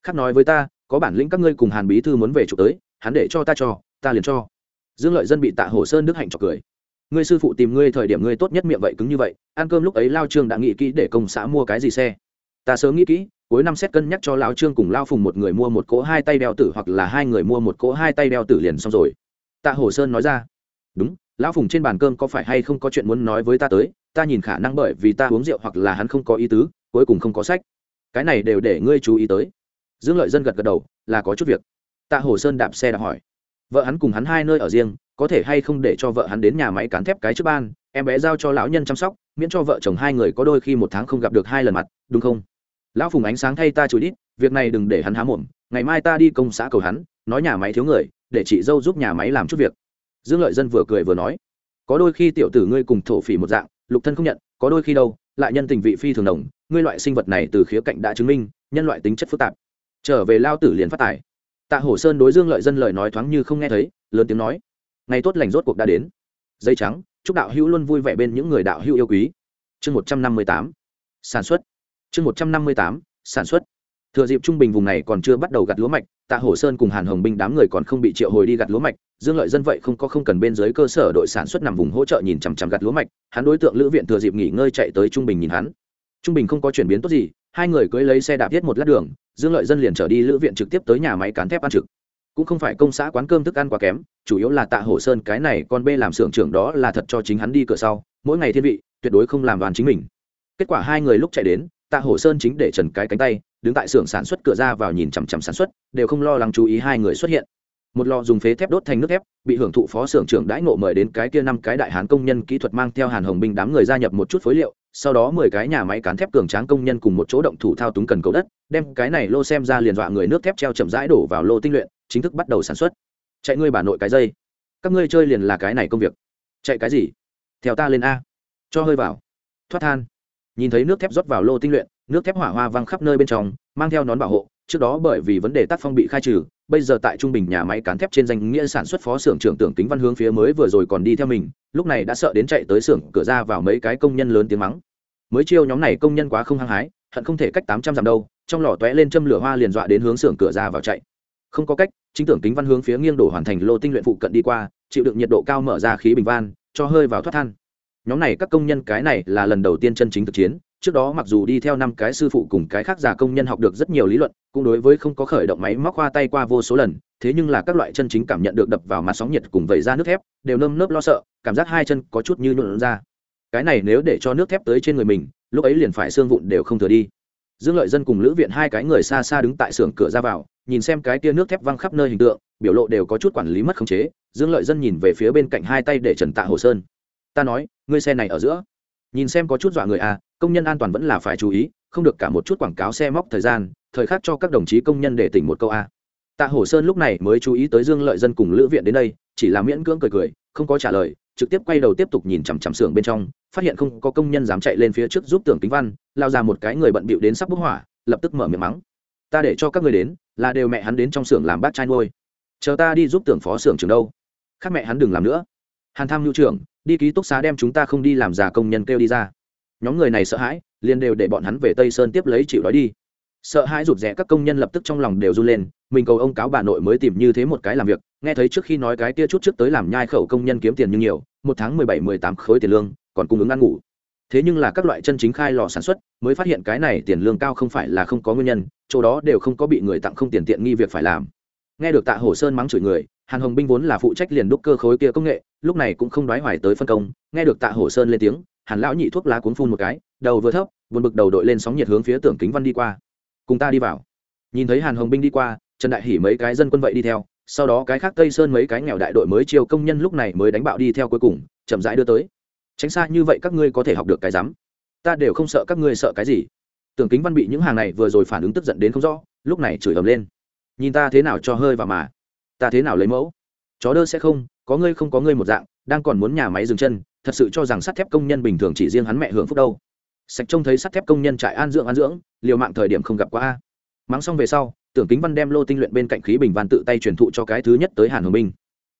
Khác nói với ta, có bản lĩnh các ngươi cùng hàn bí thư muốn về chụp tới, hắn để cho ta cho, ta liền cho. Dương lợi dân bị tạ hổ sơn đức hạnh chọc cười. Ngươi sư phụ tìm ngươi thời điểm ngươi tốt nhất miệng vậy cứng như vậy, ăn cơm lúc ấy lao trương đã nghĩ kỹ để công xã mua cái gì xe. Ta sớm nghĩ kỹ cuối năm xét cân nhắc cho Lão trương cùng lao phùng một người mua một cỗ hai tay đeo tử hoặc là hai người mua một cỗ hai tay đeo tử liền xong rồi. Tạ Hồ sơn nói ra, đúng, lão phùng trên bàn cơm có phải hay không có chuyện muốn nói với ta tới? Ta nhìn khả năng bởi vì ta uống rượu hoặc là hắn không có ý tứ, cuối cùng không có sách. Cái này đều để ngươi chú ý tới. Dương lợi dân gật gật đầu, là có chút việc. Tạ hồ sơn đạp xe đạp hỏi, vợ hắn cùng hắn hai nơi ở riêng, có thể hay không để cho vợ hắn đến nhà máy cán thép cái trước ban? Em bé giao cho lão nhân chăm sóc, miễn cho vợ chồng hai người có đôi khi một tháng không gặp được hai lần mặt, đúng không? Lão phùng ánh sáng thay ta chửi đít, việc này đừng để hắn há mồm, ngày mai ta đi công xã cầu hắn, nói nhà máy thiếu người, để chị dâu giúp nhà máy làm chút việc. Dương lợi dân vừa cười vừa nói, có đôi khi tiểu tử ngươi cùng thổ phỉ một dạng, lục thân không nhận, có đôi khi đâu, lại nhân tình vị phi thường đồng, ngươi loại sinh vật này từ khía cạnh đã chứng minh, nhân loại tính chất phức tạp. Trở về lao tử liền phát tài. Tạ hổ sơn đối dương lợi dân lời nói thoáng như không nghe thấy, lớn tiếng nói, ngày tốt lành rốt cuộc đã đến. Dây trắng, chúc đạo hữu luôn vui vẻ bên những người đạo hữu yêu quý. Chương một trăm năm mươi tám, sản xuất chương một trăm năm mươi tám, sản xuất. Thừa dịp trung bình vùng này còn chưa bắt đầu gặt lúa mạch, tạ hổ sơn cùng hàn hồng binh đám người còn không bị triệu hồi đi gặt lúa mạch, dương lợi dân vậy không có không cần bên dưới cơ sở đội sản xuất nằm vùng hỗ trợ nhìn chằm chằm gặt lúa mạch, hắn đối tượng lữ viện thừa dịp nghỉ ngơi chạy tới trung bình nhìn hắn. Trung bình không có chuyển biến tốt gì, hai người cưới lấy xe đạp thiết một lát đường, dương lợi dân liền trở đi lữ viện trực tiếp tới nhà máy cán thép ăn trực. Cũng không phải công xã quán cơm thức ăn quá kém, chủ yếu là tạ hổ sơn cái này con bê làm xưởng trưởng đó là thật cho chính hắn đi cửa sau, mỗi ngày thiên vị, tuyệt đối không làm đoàn chính mình. Kết quả hai người lúc chạy đến tạ hổ sơn chính để trần cái cánh tay, đứng tại xưởng sản xuất cửa ra vào nhìn chằm chằm sản xuất, đều không lo lắng chú ý hai người xuất hiện. Một lò dùng phế thép đốt thành nước thép, bị hưởng thụ phó xưởng trưởng đãi ngộ mời đến cái kia năm cái đại hán công nhân kỹ thuật mang theo hàn hồng binh đám người gia nhập một chút phối liệu, sau đó mười cái nhà máy cán thép cường tráng công nhân cùng một chỗ động thủ thao túng cần cầu đất, đem cái này lô xem ra liền dọa người nước thép treo chậm rãi đổ vào lô tinh luyện, chính thức bắt đầu sản xuất. Chạy ngươi bà nội cái dây. Các ngươi chơi liền là cái này công việc. Chạy cái gì? Theo ta lên a. Cho hơi vào. Thoát than nhìn thấy nước thép rót vào lô tinh luyện, nước thép hỏa hoa văng khắp nơi bên trong, mang theo nón bảo hộ. Trước đó bởi vì vấn đề tác phong bị khai trừ, bây giờ tại trung bình nhà máy cán thép trên danh nghĩa sản xuất phó xưởng trưởng tưởng tính văn hướng phía mới vừa rồi còn đi theo mình, lúc này đã sợ đến chạy tới xưởng cửa ra vào mấy cái công nhân lớn tiếng mắng. Mới chiêu nhóm này công nhân quá không hăng hái, hận không thể cách tám trăm dặm đâu, trong lò tóe lên châm lửa hoa liền dọa đến hướng xưởng cửa ra vào chạy. Không có cách, chính tưởng tính văn hướng phía nghiêng đổ hoàn thành lô tinh luyện phụ cận đi qua, chịu đựng nhiệt độ cao mở ra khí bình van, cho hơi vào thoát than nhóm này các công nhân cái này là lần đầu tiên chân chính thực chiến, trước đó mặc dù đi theo năm cái sư phụ cùng cái khác già công nhân học được rất nhiều lý luận, cũng đối với không có khởi động máy móc hoa tay qua vô số lần, thế nhưng là các loại chân chính cảm nhận được đập vào mặt sóng nhiệt cùng vẩy ra nước thép, đều nơm nớp lo sợ, cảm giác hai chân có chút như nhuộn ra. Cái này nếu để cho nước thép tới trên người mình, lúc ấy liền phải xương vụn đều không thừa đi. Dương lợi dân cùng lữ viện hai cái người xa xa đứng tại xưởng cửa ra vào, nhìn xem cái tia nước thép văng khắp nơi hình tượng, biểu lộ đều có chút quản lý mất khống chế. Dương lợi dân nhìn về phía bên cạnh hai tay để trần tạ hồ sơn. Ta nói ngươi xe này ở giữa. Nhìn xem có chút dọa người à công nhân an toàn vẫn là phải chú ý, không được cả một chút quảng cáo xe móc thời gian, thời khắc cho các đồng chí công nhân để tỉnh một câu a. Tạ hổ sơn lúc này mới chú ý tới dương lợi dân cùng lữ viện đến đây, chỉ là miễn cưỡng cười cười, không có trả lời, trực tiếp quay đầu tiếp tục nhìn chằm chằm xưởng bên trong, phát hiện không có công nhân dám chạy lên phía trước giúp tưởng kính văn, lao ra một cái người bận bịu đến sắp bốc hỏa, lập tức mở miệng mắng. Ta để cho các người đến, là đều mẹ hắn đến trong xưởng làm bát trai nuôi. Chờ ta đi giúp tưởng phó xưởng trường đâu. Khác mẹ hắn đừng làm nữa. Hàn tham nhu trưởng đi ký túc xá đem chúng ta không đi làm già công nhân kêu đi ra. Nhóm người này sợ hãi, liền đều để bọn hắn về tây sơn tiếp lấy chịu đói đi. Sợ hãi rụt rẽ các công nhân lập tức trong lòng đều run lên, mình cầu ông cáo bà nội mới tìm như thế một cái làm việc, nghe thấy trước khi nói cái kia chút trước tới làm nhai khẩu công nhân kiếm tiền như nhiều, một tháng mười bảy, mười tám khối tiền lương, còn cung ứng ăn ngủ. Thế nhưng là các loại chân chính khai lò sản xuất, mới phát hiện cái này tiền lương cao không phải là không có nguyên nhân, chỗ đó đều không có bị người tặng không tiền tiện nghi việc phải làm. Nghe được tạ hồ sơn mắng chửi người hàn hồng binh vốn là phụ trách liền đúc cơ khối kia công nghệ, lúc này cũng không đoái hoài tới phân công, nghe được tạ Hổ sơn lên tiếng, hàn lão nhị thuốc lá cuốn phun một cái, đầu vừa thấp vượt bực đầu đội lên sóng nhiệt hướng phía tưởng kính văn đi qua. Cùng ta đi vào. Nhìn thấy hàn hồng binh đi qua, trần đại hỉ mấy cái dân quân vậy đi theo, sau đó cái khác tây sơn mấy cái nghèo đại đội mới chiêu công nhân lúc này mới đánh bạo đi theo cuối cùng, chậm rãi đưa tới. Tránh xa như vậy các ngươi có thể học được cái rắm. Ta đều không sợ các ngươi sợ cái gì. Tưởng kính văn bị những hàng này vừa rồi phản ứng tức giận đến không rõ, lúc này chửi ầm lên. Nhìn ta thế nào cho hơi vào mà ta thế nào lấy mẫu? Chó đơ sẽ không, có ngươi không có ngươi một dạng, đang còn muốn nhà máy dừng chân, thật sự cho rằng sắt thép công nhân bình thường chỉ riêng hắn mẹ hưởng phúc đâu. Sạch trông thấy sắt thép công nhân trại an dưỡng an dưỡng, liều mạng thời điểm không gặp qua a. Mắng xong về sau, tưởng kính văn đem lô tinh luyện bên cạnh khí bình văn tự tay truyền thụ cho cái thứ nhất tới hàn hồng minh.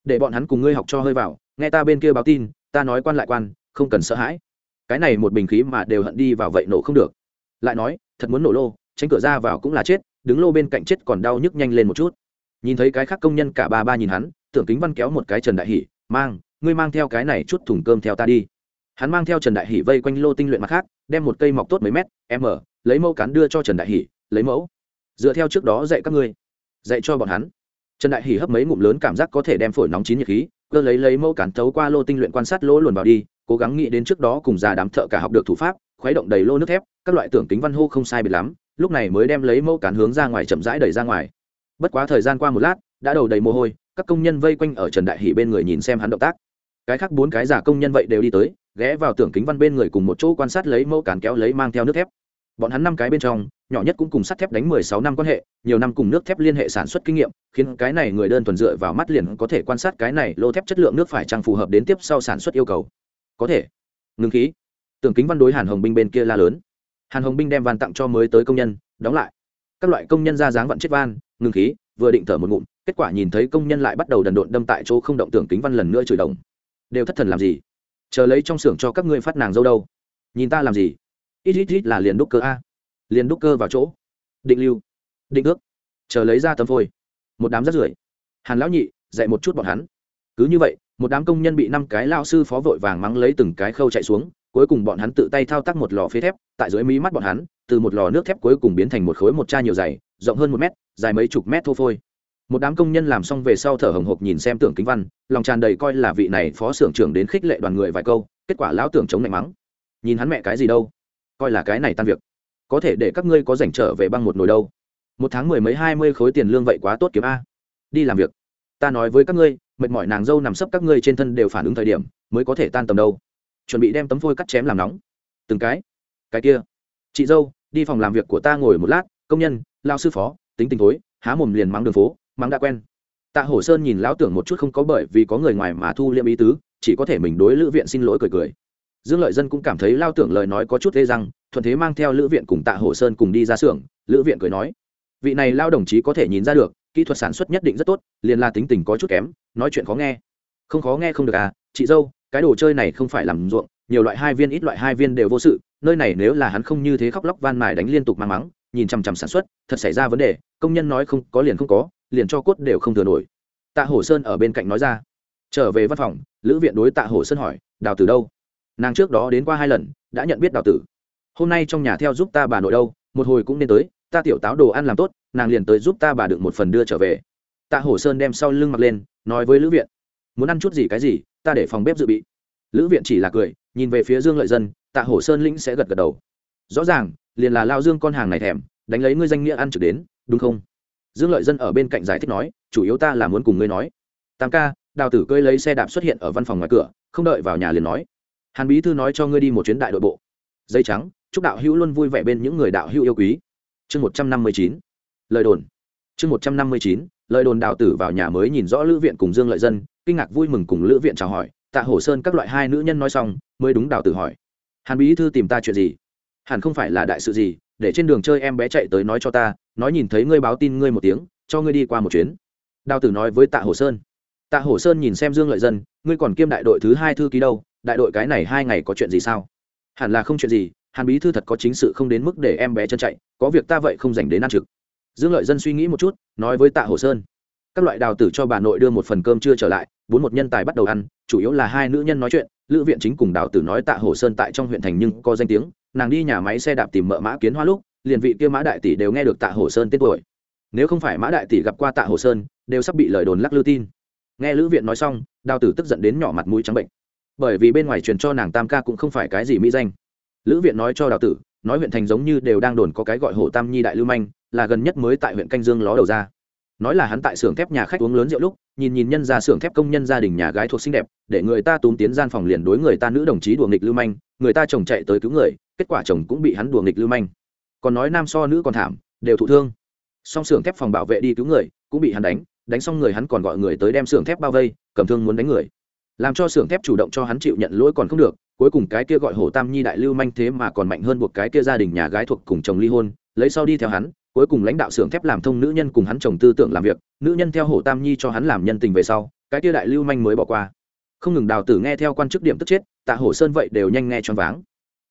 Để bọn hắn cùng ngươi học cho hơi vào, nghe ta bên kia báo tin, ta nói quan lại quan, không cần sợ hãi. Cái này một bình khí mà đều hận đi vào vậy nổ không được. Lại nói, thật muốn nổ lô, tránh cửa ra vào cũng là chết, đứng lô bên cạnh chết còn đau nhức nhanh lên một chút nhìn thấy cái khác công nhân cả ba ba nhìn hắn, tưởng kính văn kéo một cái trần đại hỷ, mang, ngươi mang theo cái này chút thùng cơm theo ta đi. Hắn mang theo trần đại hỷ vây quanh lô tinh luyện mặt khác, đem một cây mọc tốt mấy mét, m, lấy mẫu cán đưa cho trần đại hỷ, lấy mẫu. Dựa theo trước đó dạy các ngươi, dạy cho bọn hắn. Trần đại hỷ hấp mấy ngụm lớn cảm giác có thể đem phổi nóng chín nhiệt khí, cơ lấy lấy mẫu cán tấu qua lô tinh luyện quan sát lỗ luồn vào đi, cố gắng nghĩ đến trước đó cùng già đám thợ cả học được thủ pháp, khuấy động đầy lô nước thép, các loại tưởng kính văn hô không sai biệt lắm, lúc này mới đem lấy mẫu cán hướng ra ngoài chậm rãi đẩy ra ngoài bất quá thời gian qua một lát, đã đầu đầy mồ hôi, các công nhân vây quanh ở trần đại hỷ bên người nhìn xem hắn động tác. Cái khác bốn cái giả công nhân vậy đều đi tới, ghé vào tưởng kính văn bên người cùng một chỗ quan sát lấy mẫu cán kéo lấy mang theo nước thép. Bọn hắn năm cái bên trong, nhỏ nhất cũng cùng sắt thép đánh mười sáu năm quan hệ, nhiều năm cùng nước thép liên hệ sản xuất kinh nghiệm, khiến cái này người đơn thuần dựa vào mắt liền có thể quan sát cái này lô thép chất lượng nước phải trang phù hợp đến tiếp sau sản xuất yêu cầu. Có thể. Ngừng khí. Tưởng kính văn đối hàn hồng binh bên kia la lớn. Hàn hồng binh đem van tặng cho mới tới công nhân, đóng lại. Các loại công nhân ra dáng vận chết van ngừng khí, vừa định thở một ngụm, kết quả nhìn thấy công nhân lại bắt đầu đần độn đâm tại chỗ không động tưởng kính văn lần nữa chửi đồng. Đều thất thần làm gì? Chờ lấy trong xưởng cho các ngươi phát nàng dâu đâu? Nhìn ta làm gì? Ít ít ít là liền đúc cơ a. Liền đúc cơ vào chỗ. Định lưu. Định ước. Chờ lấy ra tấm phôi. Một đám rắt rưởi. Hàn lão nhị, dạy một chút bọn hắn. Cứ như vậy, một đám công nhân bị năm cái lao sư phó vội vàng mắng lấy từng cái khâu chạy xuống, cuối cùng bọn hắn tự tay thao tác một lò phế thép, tại dưới mí mắt bọn hắn, từ một lò nước thép cuối cùng biến thành một khối một cha nhiều dày rộng hơn một mét, dài mấy chục mét thô phôi. Một đám công nhân làm xong về sau thở hồng hộc nhìn xem tưởng kính văn, lòng tràn đầy coi là vị này phó xưởng trưởng đến khích lệ đoàn người vài câu, kết quả lão tưởng chống lạnh mắng. Nhìn hắn mẹ cái gì đâu? Coi là cái này tan việc. Có thể để các ngươi có rảnh trở về băng một nồi đâu. Một tháng mười mấy hai mươi khối tiền lương vậy quá tốt kiếm a. Đi làm việc. Ta nói với các ngươi, mệt mỏi nàng dâu nằm sấp các ngươi trên thân đều phản ứng thời điểm, mới có thể tan tầm đâu. Chuẩn bị đem tấm phôi cắt chém làm nóng. Từng cái. Cái kia. Chị dâu, đi phòng làm việc của ta ngồi một lát, công nhân lao sư phó, tính tình thối, há mồm liền mắng đường phố, mắng đã quen. Tạ hổ sơn nhìn lão tưởng một chút không có bởi vì có người ngoài mà thu liệm ý tứ, chỉ có thể mình đối lữ viện xin lỗi cười cười. Dương lợi dân cũng cảm thấy lao tưởng lời nói có chút thế rằng thuận thế mang theo lữ viện cùng tạ hổ sơn cùng đi ra xưởng, lữ viện cười nói, vị này lao đồng chí có thể nhìn ra được, kỹ thuật sản xuất nhất định rất tốt, liền là tính tình có chút kém, nói chuyện khó nghe. Không khó nghe không được à chị dâu, cái đồ chơi này không phải làm ruộng, nhiều loại hai viên ít loại hai viên đều vô sự, nơi này nếu là hắn không như thế khóc lóc van mài đánh liên tục mang mắng nhìn chằm chằm sản xuất, thật xảy ra vấn đề, công nhân nói không có liền không có, liền cho cốt đều không thừa nổi. Tạ hổ sơn ở bên cạnh nói ra. Trở về văn phòng, lữ viện đối tạ hổ sơn hỏi, đào từ đâu? Nàng trước đó đến qua hai lần, đã nhận biết đào tử. Hôm nay trong nhà theo giúp ta bà nội đâu, một hồi cũng nên tới, ta tiểu táo đồ ăn làm tốt, nàng liền tới giúp ta bà được một phần đưa trở về. Tạ hổ sơn đem sau lưng mặc lên, nói với lữ viện, muốn ăn chút gì cái gì, ta để phòng bếp dự bị. Lữ viện chỉ là cười, nhìn về phía dương lợi dân, tạ hổ sơn lĩnh sẽ gật gật đầu. Rõ ràng liền là lao dương con hàng này thèm, đánh lấy ngươi danh nghĩa ăn trực đến, đúng không? Dương lợi dân ở bên cạnh giải thích nói, chủ yếu ta là muốn cùng ngươi nói. Tám ca, đào tử cơi lấy xe đạp xuất hiện ở văn phòng ngoài cửa, không đợi vào nhà liền nói. Hàn bí thư nói cho ngươi đi một chuyến đại đội bộ. Dây trắng, chúc đạo hữu luôn vui vẻ bên những người đạo hữu yêu quý. Chương một trăm năm mươi chín, lời đồn. Chương một trăm năm mươi chín, lời đồn đào tử vào nhà mới nhìn rõ lữ viện cùng dương lợi dân, kinh ngạc vui mừng cùng lữ viện chào hỏi. Tạ hổ sơn các loại hai nữ nhân nói xong, mới đúng đào tử hỏi. Hàn bí thư tìm ta chuyện gì? Hẳn không phải là đại sự gì, để trên đường chơi em bé chạy tới nói cho ta, nói nhìn thấy ngươi báo tin ngươi một tiếng, cho ngươi đi qua một chuyến. Đào tử nói với tạ Hồ sơn. Tạ Hồ sơn nhìn xem dương lợi dân, ngươi còn kiêm đại đội thứ hai thư ký đâu, đại đội cái này hai ngày có chuyện gì sao? Hẳn là không chuyện gì, hàn bí thư thật có chính sự không đến mức để em bé chân chạy, có việc ta vậy không dành đến ăn trực. Dương lợi dân suy nghĩ một chút, nói với tạ Hồ sơn. Các loại đào tử cho bà nội đưa một phần cơm chưa trở lại, bốn một nhân tài bắt đầu ăn, chủ yếu là hai nữ nhân nói chuyện, lữ viện chính cùng đào tử nói tạ Hồ sơn tại trong huyện thành nhưng có danh tiếng nàng đi nhà máy xe đạp tìm mợ mã kiến hoa lúc, liền vị kia mã đại tỷ đều nghe được tạ hồ sơn tên tuổi. Nếu không phải mã đại tỷ gặp qua tạ hồ sơn, đều sắp bị lời đồn lắc lư tin. Nghe lữ viện nói xong, đào tử tức giận đến nhỏ mặt mũi trắng bệnh. Bởi vì bên ngoài truyền cho nàng tam ca cũng không phải cái gì mỹ danh. Lữ viện nói cho đào tử, nói huyện thành giống như đều đang đồn có cái gọi hồ tam nhi đại lưu manh, là gần nhất mới tại huyện canh dương ló đầu ra. Nói là hắn tại xưởng thép nhà khách uống lớn rượu lúc, nhìn nhìn nhân ra xưởng thép công nhân gia đình nhà gái thuộc xinh đẹp, để người ta túm tiến gian phòng liền đối người ta nữ đồng chí đùa nghịch lưu manh, người ta chồng chạy tới cứu người kết quả chồng cũng bị hắn đùa nghịch lưu manh. Còn nói nam so nữ còn thảm, đều thụ thương. Song xưởng thép phòng bảo vệ đi cứu người, cũng bị hắn đánh đánh xong người hắn còn gọi người tới đem xưởng thép bao vây, cầm thương muốn đánh người. Làm cho xưởng thép chủ động cho hắn chịu nhận lỗi còn không được, cuối cùng cái kia gọi hồ tam nhi đại lưu manh thế mà còn mạnh hơn buộc cái kia gia đình nhà gái thuộc cùng chồng ly hôn, lấy sau đi theo hắn, cuối cùng lãnh đạo xưởng thép làm thông nữ nhân cùng hắn chồng tư tưởng làm việc, nữ nhân theo hồ tam nhi cho hắn làm nhân tình về sau, cái kia đại lưu manh mới bỏ qua. Không ngừng đào tử nghe theo quan chức điểm tức chết, tạ hổ sơn vậy đều nhanh nghe choáng váng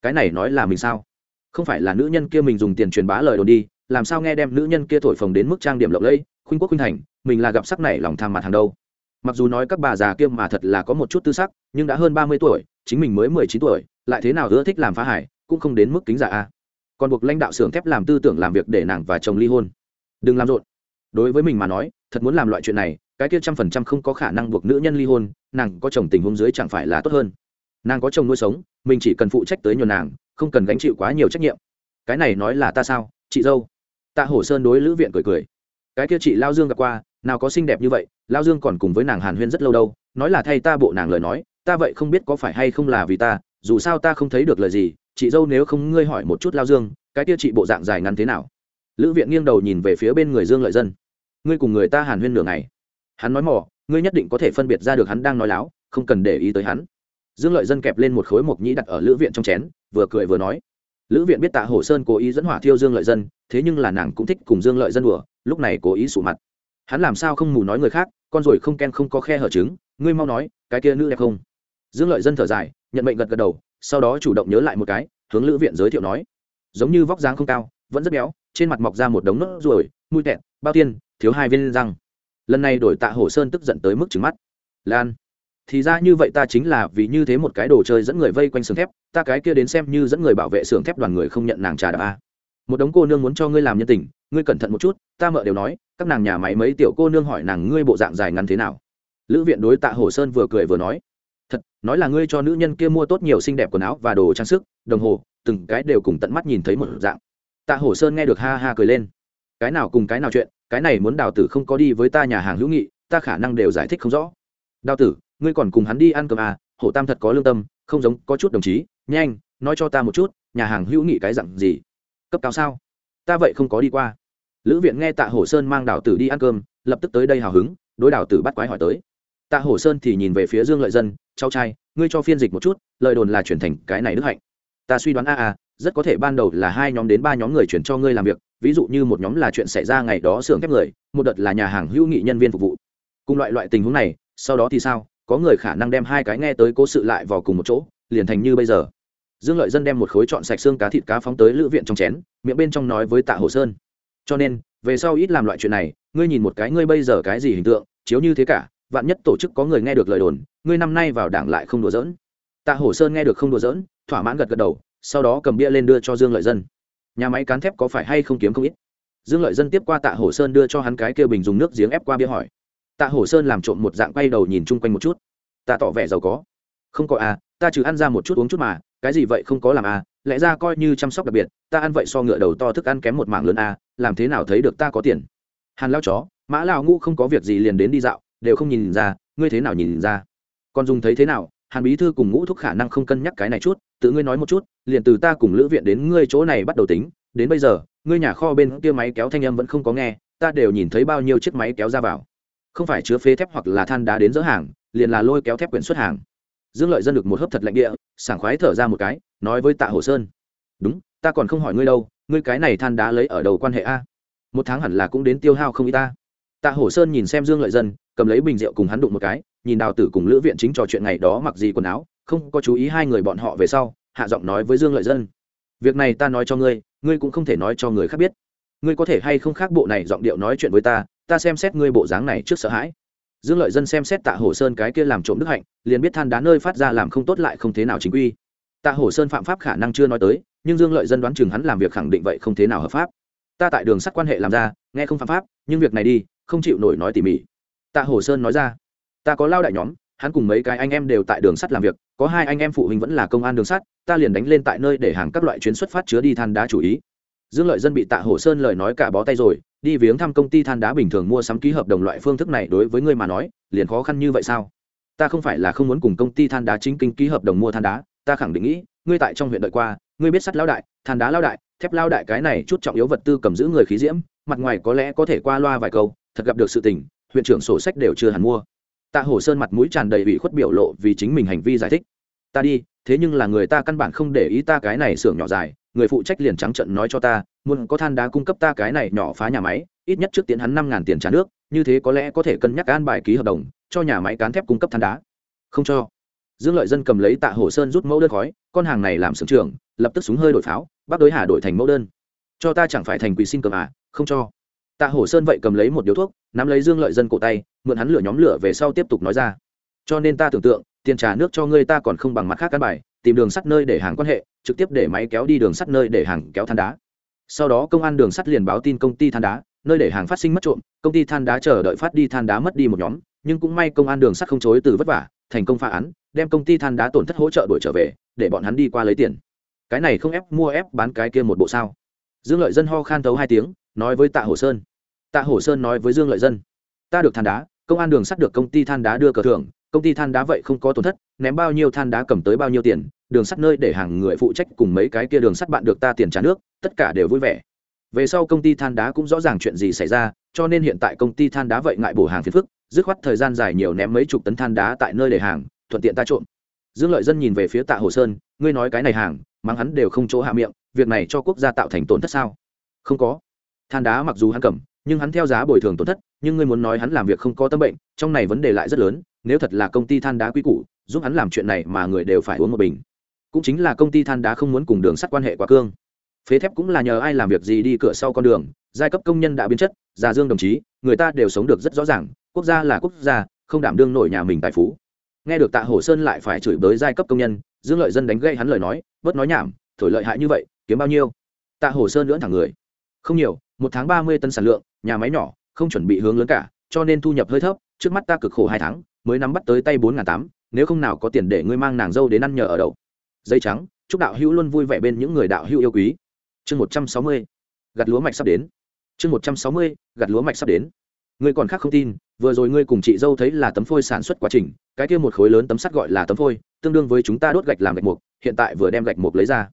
cái này nói là mình sao? Không phải là nữ nhân kia mình dùng tiền truyền bá lời đồn đi, làm sao nghe đem nữ nhân kia thổi phồng đến mức trang điểm lộng lẫy, khuynh quốc khuynh thành, mình là gặp sắc này lòng tham mặt hàng đâu? Mặc dù nói các bà già kia mà thật là có một chút tư sắc, nhưng đã hơn ba mươi tuổi, chính mình mới mười chín tuổi, lại thế nào ưa thích làm phá hải cũng không đến mức kính giả a. Còn buộc lãnh đạo xưởng thép làm tư tưởng làm việc để nàng và chồng ly hôn. Đừng làm rộn. Đối với mình mà nói, thật muốn làm loại chuyện này, cái kia trăm phần trăm không có khả năng buộc nữ nhân ly hôn, nàng có chồng tình huống dưới chẳng phải là tốt hơn nàng có chồng nuôi sống, mình chỉ cần phụ trách tới nhuần nàng, không cần gánh chịu quá nhiều trách nhiệm. Cái này nói là ta sao? Chị dâu. Tạ hổ sơn đối lữ viện cười cười. Cái kia chị lao dương gặp qua, nào có xinh đẹp như vậy, lao dương còn cùng với nàng hàn huyên rất lâu đâu, nói là thay ta bộ nàng lời nói, ta vậy không biết có phải hay không là vì ta, dù sao ta không thấy được lời gì, chị dâu nếu không ngươi hỏi một chút lao dương, cái kia chị bộ dạng dài ngắn thế nào? Lữ viện nghiêng đầu nhìn về phía bên người dương lợi dân. Ngươi cùng người ta hàn huyên nửa ngày. Hắn nói mỏ, ngươi nhất định có thể phân biệt ra được hắn đang nói láo, không cần để ý tới hắn dương lợi dân kẹp lên một khối mộc nhĩ đặt ở lữ viện trong chén, vừa cười vừa nói. Lữ viện biết tạ hổ sơn cố ý dẫn hỏa thiêu dương lợi dân, thế nhưng là nàng cũng thích cùng dương lợi dân đùa, lúc này cố ý sụ mặt. Hắn làm sao không mù nói người khác, con rồi không ken không có khe hở trứng, ngươi mau nói, cái kia nữ đẹp không? Dương lợi dân thở dài, nhận mệnh gật gật đầu, sau đó chủ động nhớ lại một cái, hướng lữ viện giới thiệu nói. Giống như vóc dáng không cao, vẫn rất béo, trên mặt mọc ra một đống nốt ruồi mũi tẹt, bao tiên, thiếu hai viên răng. Lần này đổi tạ hổ sơn tức giận tới mức trứng mắt. Lan thì ra như vậy ta chính là vì như thế một cái đồ chơi dẫn người vây quanh xưởng thép, ta cái kia đến xem như dẫn người bảo vệ xưởng thép đoàn người không nhận nàng trà đạp a. Một đống cô nương muốn cho ngươi làm nhân tình, ngươi cẩn thận một chút, ta mợ đều nói, các nàng nhà máy mấy tiểu cô nương hỏi nàng ngươi bộ dạng dài ngắn thế nào. Lữ viện đối tạ hồ sơn vừa cười vừa nói, thật, nói là ngươi cho nữ nhân kia mua tốt nhiều xinh đẹp quần áo và đồ trang sức, đồng hồ, từng cái đều cùng tận mắt nhìn thấy một dạng. Tạ hồ sơn nghe được ha ha cười lên, cái nào cùng cái nào chuyện, cái này muốn đào tử không có đi với ta nhà hàng hữu nghị, ta khả năng đều giải thích không rõ. Đào tử ngươi còn cùng hắn đi ăn cơm à hổ tam thật có lương tâm, không giống, có chút đồng chí, nhanh, nói cho ta một chút, nhà hàng hữu nghị cái dặn gì? Cấp cao sao? Ta vậy không có đi qua. Lữ viện nghe tạ hổ sơn mang đào tử đi ăn cơm, lập tức tới đây hào hứng, đối đào tử bắt quái hỏi tới. Tạ hổ sơn thì nhìn về phía dương lợi dân, cháu trai, ngươi cho phiên dịch một chút, lời đồn là chuyển thành cái này đức hạnh. Ta suy đoán a a, rất có thể ban đầu là hai nhóm đến ba nhóm người chuyển cho ngươi làm việc, ví dụ như một nhóm là chuyện xảy ra ngày đó xưởng thép người, một đợt là nhà hàng hữu nghị nhân viên phục vụ. Cùng loại loại tình huống này, sau đó thì sao? Có người khả năng đem hai cái nghe tới cố sự lại vào cùng một chỗ, liền thành như bây giờ. Dương lợi dân đem một khối chọn sạch xương cá thịt cá phóng tới lữ viện trong chén, miệng bên trong nói với tạ hồ sơn. Cho nên, về sau ít làm loại chuyện này, ngươi nhìn một cái ngươi bây giờ cái gì hình tượng, chiếu như thế cả, vạn nhất tổ chức có người nghe được lời đồn, ngươi năm nay vào đảng lại không đùa giỡn. Tạ hồ sơn nghe được không đùa giỡn, thỏa mãn gật gật đầu, sau đó cầm bia lên đưa cho dương lợi dân. Nhà máy cán thép có phải hay không kiếm không ít? Dương lợi dân tiếp qua tạ hồ sơn đưa cho hắn cái kêu bình dùng nước giếng ép qua bia hỏi tạ Hổ sơn làm trộm một dạng quay đầu nhìn chung quanh một chút. Ta tỏ vẻ giàu có. Không có à ta trừ ăn ra một chút uống chút mà, cái gì vậy không có làm à lẽ ra coi như chăm sóc đặc biệt, ta ăn vậy so ngựa đầu to thức ăn kém một mảng lớn à làm thế nào thấy được ta có tiền? Hàn lao chó, mã lao ngũ không có việc gì liền đến đi dạo, đều không nhìn ra, ngươi thế nào nhìn ra? Còn dùng thấy thế nào, hàn bí thư cùng ngũ thúc khả năng không cân nhắc cái này chút, tự ngươi nói một chút, liền từ ta cùng lữ viện đến ngươi chỗ này bắt đầu tính, đến bây giờ, ngươi nhà kho bên kia máy kéo thanh âm vẫn không có nghe, ta đều nhìn thấy bao nhiêu chiếc máy kéo ra vào không phải chứa phế thép hoặc là than đá đến dỡ hàng, liền là lôi kéo thép quyển xuất hàng. Dương lợi dân được một hớp thật lạnh địa, sảng khoái thở ra một cái, nói với tạ hồ sơn. Đúng, ta còn không hỏi ngươi đâu, ngươi cái này than đá lấy ở đầu quan hệ a. Một tháng hẳn là cũng đến tiêu hao không y ta. Tạ hồ sơn nhìn xem dương lợi dân, cầm lấy bình rượu cùng hắn đụng một cái, nhìn đào tử cùng lữ viện chính trò chuyện ngày đó mặc gì quần áo, không có chú ý hai người bọn họ về sau, hạ giọng nói với dương lợi dân. Việc này ta nói cho ngươi ngươi cũng không thể nói cho người khác biết. Ngươi có thể hay không khác bộ này giọng điệu nói chuyện với ta ta xem xét ngươi bộ dáng này trước sợ hãi. Dương lợi dân xem xét tạ hồ sơn cái kia làm trộm đức hạnh, liền biết than đá nơi phát ra làm không tốt lại không thế nào chính quy. Tạ hồ sơn phạm pháp khả năng chưa nói tới, nhưng dương lợi dân đoán chừng hắn làm việc khẳng định vậy không thế nào hợp pháp. Ta tại đường sắt quan hệ làm ra, nghe không phạm pháp, nhưng việc này đi, không chịu nổi nói tỉ mỉ. Tạ hồ sơn nói ra, ta có lao đại nhóm, hắn cùng mấy cái anh em đều tại đường sắt làm việc, có hai anh em phụ huynh vẫn là công an đường sắt, ta liền đánh lên tại nơi để hàng các loại chuyến xuất phát chứa đi than đá chủ ý. Dương lợi dân bị tạ hồ sơn lời nói cả bó tay rồi đi viếng thăm công ty than đá bình thường mua sắm ký hợp đồng loại phương thức này đối với ngươi mà nói, liền khó khăn như vậy sao? Ta không phải là không muốn cùng công ty than đá chính kinh ký hợp đồng mua than đá, ta khẳng định nghĩ, ngươi tại trong huyện đợi qua, ngươi biết sắt lao đại, than đá lao đại, thép lao đại cái này chút trọng yếu vật tư cầm giữ người khí diễm, mặt ngoài có lẽ có thể qua loa vài câu, thật gặp được sự tình, huyện trưởng sổ sách đều chưa hẳn mua. Tạ hổ sơn mặt mũi tràn đầy ủy khuất biểu lộ vì chính mình hành vi giải thích. Ta đi, thế nhưng là người ta căn bản không để ý ta cái này xưởng nhỏ dài người phụ trách liền trắng trận nói cho ta, muốn có than đá cung cấp ta cái này nhỏ phá nhà máy, ít nhất trước tiến hắn năm ngàn tiền trả nước, như thế có lẽ có thể cân nhắc an bài ký hợp đồng, cho nhà máy cán thép cung cấp than đá. Không cho. Dương lợi dân cầm lấy tạ hồ sơn rút mẫu đơn khói, con hàng này làm sưởng trưởng, lập tức súng hơi đổi pháo bắt đối hà đổi thành mẫu đơn. Cho ta chẳng phải thành quỷ xin cầm à không cho. Tạ hồ sơn vậy cầm lấy một điếu thuốc, nắm lấy dương lợi dân cổ tay, mượn hắn lửa nhóm lửa về sau tiếp tục nói ra. Cho nên ta tưởng tượng, tiền trả nước cho ngươi ta còn không bằng mặt khác cán bài tìm đường sắt nơi để hàng quan hệ, trực tiếp để máy kéo đi đường sắt nơi để hàng kéo than đá. Sau đó công an đường sắt liền báo tin công ty than đá, nơi để hàng phát sinh mất trộm, công ty than đá chờ đợi phát đi than đá mất đi một nhóm, nhưng cũng may công an đường sắt không chối từ vất vả, thành công phá án, đem công ty than đá tổn thất hỗ trợ đuổi trở về, để bọn hắn đi qua lấy tiền. Cái này không ép mua ép bán cái kia một bộ sao? Dương lợi dân ho khan thấu hai tiếng, nói với tạ hồ sơn. Tạ hồ sơn nói với dương lợi dân. Ta được than đá, công an đường sắt được công ty than đá đưa cờ thưởng công ty than đá vậy không có tổn thất, ném bao nhiêu than đá cầm tới bao nhiêu tiền, đường sắt nơi để hàng người phụ trách cùng mấy cái kia đường sắt bạn được ta tiền trả nước, tất cả đều vui vẻ. Về sau công ty than đá cũng rõ ràng chuyện gì xảy ra, cho nên hiện tại công ty than đá vậy ngại bổ hàng phiền phức, dứt khoát thời gian dài nhiều ném mấy chục tấn than đá tại nơi để hàng, thuận tiện ta trộm. Dương lợi dân nhìn về phía tạ hồ sơn, ngươi nói cái này hàng, mắng hắn đều không chỗ hạ miệng, việc này cho quốc gia tạo thành tổn thất sao? Không có. Than đá mặc dù hắn cầm nhưng hắn theo giá bồi thường tổn thất, nhưng ngươi muốn nói hắn làm việc không có tâm bệnh, trong này vấn đề lại rất lớn, nếu thật là công ty than đá quý củ, giúp hắn làm chuyện này mà người đều phải uống một bình. Cũng chính là công ty than đá không muốn cùng đường sắt quan hệ quá cương. Phế thép cũng là nhờ ai làm việc gì đi cửa sau con đường, giai cấp công nhân đã biến chất, già dương đồng chí, người ta đều sống được rất rõ ràng, quốc gia là quốc gia, không đảm đương nổi nhà mình tài phú. Nghe được tạ hổ sơn lại phải chửi bới giai cấp công nhân, dương lợi dân đánh gây hắn lời nói, bớt nói nhảm, thổi lợi hại như vậy, kiếm bao nhiêu? Tạ hổ sơn lưỡn thẳng người không nhiều, một tháng ba mươi tân sản lượng, nhà máy nhỏ, không chuẩn bị hướng lớn cả, cho nên thu nhập hơi thấp, trước mắt ta cực khổ hai tháng, mới nắm bắt tới tay bốn n g h n tám, nếu không nào có tiền để ngươi mang nàng dâu đến ăn nhờ ở đậu. Dây trắng, chúc đạo hữu luôn vui vẻ bên những người đạo hữu yêu quý. Chương một trăm sáu mươi, gặt lúa mạch sắp đến. Chương một trăm sáu mươi, gặt lúa mạch sắp đến. Ngươi còn khác không tin, vừa rồi ngươi cùng chị dâu thấy là tấm phôi sản xuất quá trình, cái kia một khối lớn tấm sắt gọi là tấm phôi, tương đương với chúng ta đốt gạch làm gạch mục, hiện tại vừa đem gạch mục lấy ra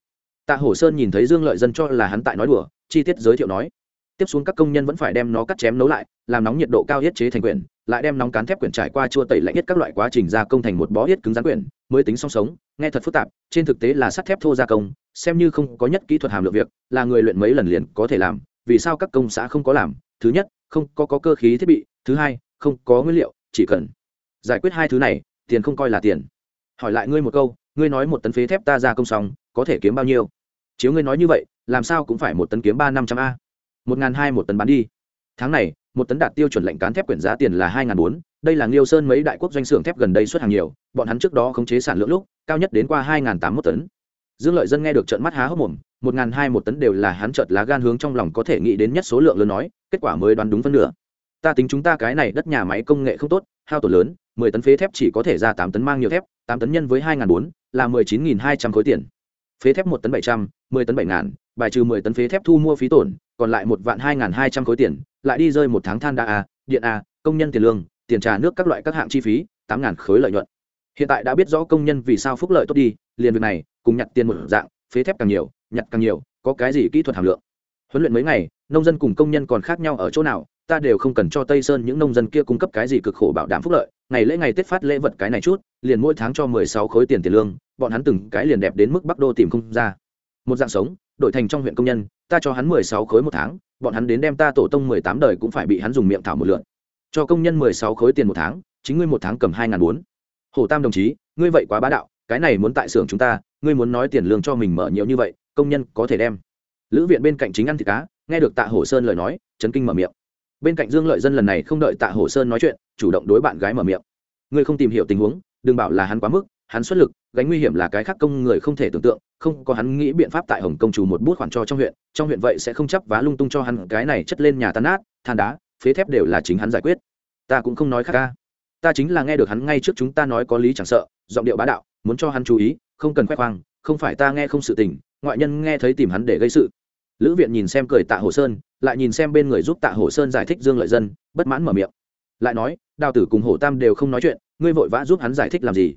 tạ hổ sơn nhìn thấy dương lợi dân cho là hắn tại nói đùa chi tiết giới thiệu nói. Tiếp xuống các công nhân vẫn phải đem nó cắt chém nấu lại làm nóng nhiệt độ cao yết chế thành quyển lại đem nóng cán thép quyển trải qua chua tẩy lạnh nhất các loại quá trình gia công thành một bó yết cứng rắn quyển mới tính song sống nghe thật phức tạp trên thực tế là sắt thép thô gia công xem như không có nhất kỹ thuật hàm lượng việc là người luyện mấy lần liền có thể làm vì sao các công xã không có làm? Thứ nhất không có, có cơ khí thiết bị thứ hai không có nguyên liệu chỉ cần giải quyết hai thứ này tiền không coi là tiền. Hỏi lại ngươi một câu ngươi nói một tấn phế thép ta gia công xong có thể kiếm bao nhiêu? Chiếu ngươi nói như vậy, làm sao cũng phải một tấn kiếm ba năm trăm a. một n g h n hai một tấn bán đi. Tháng này, một tấn đạt tiêu chuẩn lệnh cán thép quyển giá tiền là hai n g h n bốn. Đây là nghiêu sơn mấy đại quốc doanh xưởng thép gần đây xuất hàng nhiều, bọn hắn trước đó khống chế sản lượng lúc, cao nhất đến qua hai n g h n tám một tấn. Dương lợi dân nghe được trận mắt há hốc mồm, một n g h n hai một tấn đều là hắn trợt lá gan hướng trong lòng có thể nghĩ đến nhất số lượng lớn nói, kết quả mới đoán đúng phân nửa. Ta tính chúng ta cái này đất nhà máy công nghệ không tốt, hao tổn lớn, mười tấn phế thép chỉ có thể ra tám tấn mang nhiều thép, tám tấn nhân với hai n g h n bốn, là mười chín nghìn hai trăm khối tiền. Phế thép một tấn bảy trăm mười tấn bảy ngàn, bài trừ mười tấn phế thép thu mua phí tổn, còn lại một vạn hai n g h n hai trăm khối tiền, lại đi rơi một tháng than đa a, điện a, công nhân tiền lương, tiền trà nước các loại các hạng chi phí, tám ngàn khối lợi nhuận. Hiện tại đã biết rõ công nhân vì sao phúc lợi tốt đi, liền việc này, cùng nhặt tiền một dạng, phế thép càng nhiều, nhặt càng nhiều, có cái gì kỹ thuật hàm lượng. Huấn luyện mấy ngày, nông dân cùng công nhân còn khác nhau ở chỗ nào, ta đều không cần cho tây sơn những nông dân kia cung cấp cái gì cực khổ bảo đảm phúc lợi, ngày lễ ngày tết phát lễ vật cái này chút, liền mỗi tháng cho mười sáu khối tiền tiền lương, bọn hắn từng cái liền đẹp đến mức bắc đô tìm không ra một dạng sống, đổi thành trong huyện công nhân, ta cho hắn mười sáu khối một tháng, bọn hắn đến đem ta tổ tông mười tám đời cũng phải bị hắn dùng miệng thảo một lượn cho công nhân mười sáu khối tiền một tháng, chính ngươi một tháng cầm hai ngàn bốn. Hồ tam đồng chí, ngươi vậy quá bá đạo, cái này muốn tại xưởng chúng ta, ngươi muốn nói tiền lương cho mình mở nhiều như vậy, công nhân có thể đem. Lữ viện bên cạnh chính ăn thịt cá, nghe được tạ hổ sơn lời nói, chấn kinh mở miệng. Bên cạnh dương lợi dân lần này không đợi tạ hổ sơn nói chuyện, chủ động đối bạn gái mở miệng. Ngươi không tìm hiểu tình huống, đừng bảo là hắn quá mức, hắn xuất lực, gánh nguy hiểm là cái khác công người không thể tưởng tượng không có hắn nghĩ biện pháp tại hồng công chủ một bút khoản cho trong huyện trong huyện vậy sẽ không chấp vá lung tung cho hắn, cái này chất lên nhà tan nát, than đá, phế thép đều là chính hắn giải quyết. Ta cũng không nói khác ca. Ta chính là nghe được hắn ngay trước chúng ta nói có lý chẳng sợ, giọng điệu bá đạo, muốn cho hắn chú ý, không cần khoe khoang, không phải ta nghe không sự tình, ngoại nhân nghe thấy tìm hắn để gây sự. Lữ viện nhìn xem cười tạ hồ sơn, lại nhìn xem bên người giúp tạ hồ sơn giải thích dương lợi dân, bất mãn mở miệng. Lại nói, đào tử cùng hồ tam đều không nói chuyện, ngươi vội vã giúp hắn giải thích làm gì?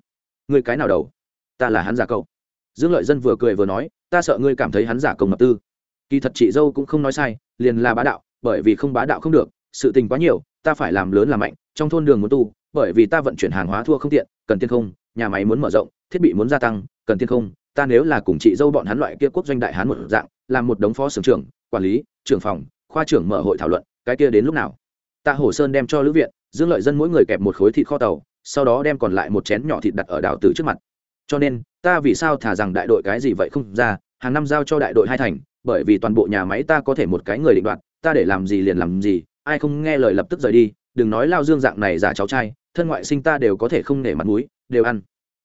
Ngươi cái nào đầu? Ta là hắn giả cậu dương lợi dân vừa cười vừa nói, ta sợ ngươi cảm thấy hắn giả công mập tư. Kỳ thật chị dâu cũng không nói sai, liền là bá đạo, bởi vì không bá đạo không được, sự tình quá nhiều, ta phải làm lớn làm mạnh, trong thôn đường muốn tu, bởi vì ta vận chuyển hàng hóa thua không tiện, cần tiên không, nhà máy muốn mở rộng, thiết bị muốn gia tăng, cần tiên không, ta nếu là cùng chị dâu bọn hắn loại kia quốc doanh đại hán một dạng, làm một đống phó sưởng trưởng, quản lý, trưởng phòng, khoa trưởng mở hội thảo luận, cái kia đến lúc nào? Ta hồ sơn đem cho lữ viện, dương lợi dân mỗi người kẹp một khối thịt kho tàu, sau đó đem còn lại một chén nhỏ thịt đặt ở đảo tử trước mặt cho nên, ta vì sao thả rằng đại đội cái gì vậy không ra, hàng năm giao cho đại đội hai thành, bởi vì toàn bộ nhà máy ta có thể một cái người định đoạt, ta để làm gì liền làm gì, ai không nghe lời lập tức rời đi, đừng nói lao dương dạng này giả cháu trai, thân ngoại sinh ta đều có thể không nể mặt mũi, đều ăn.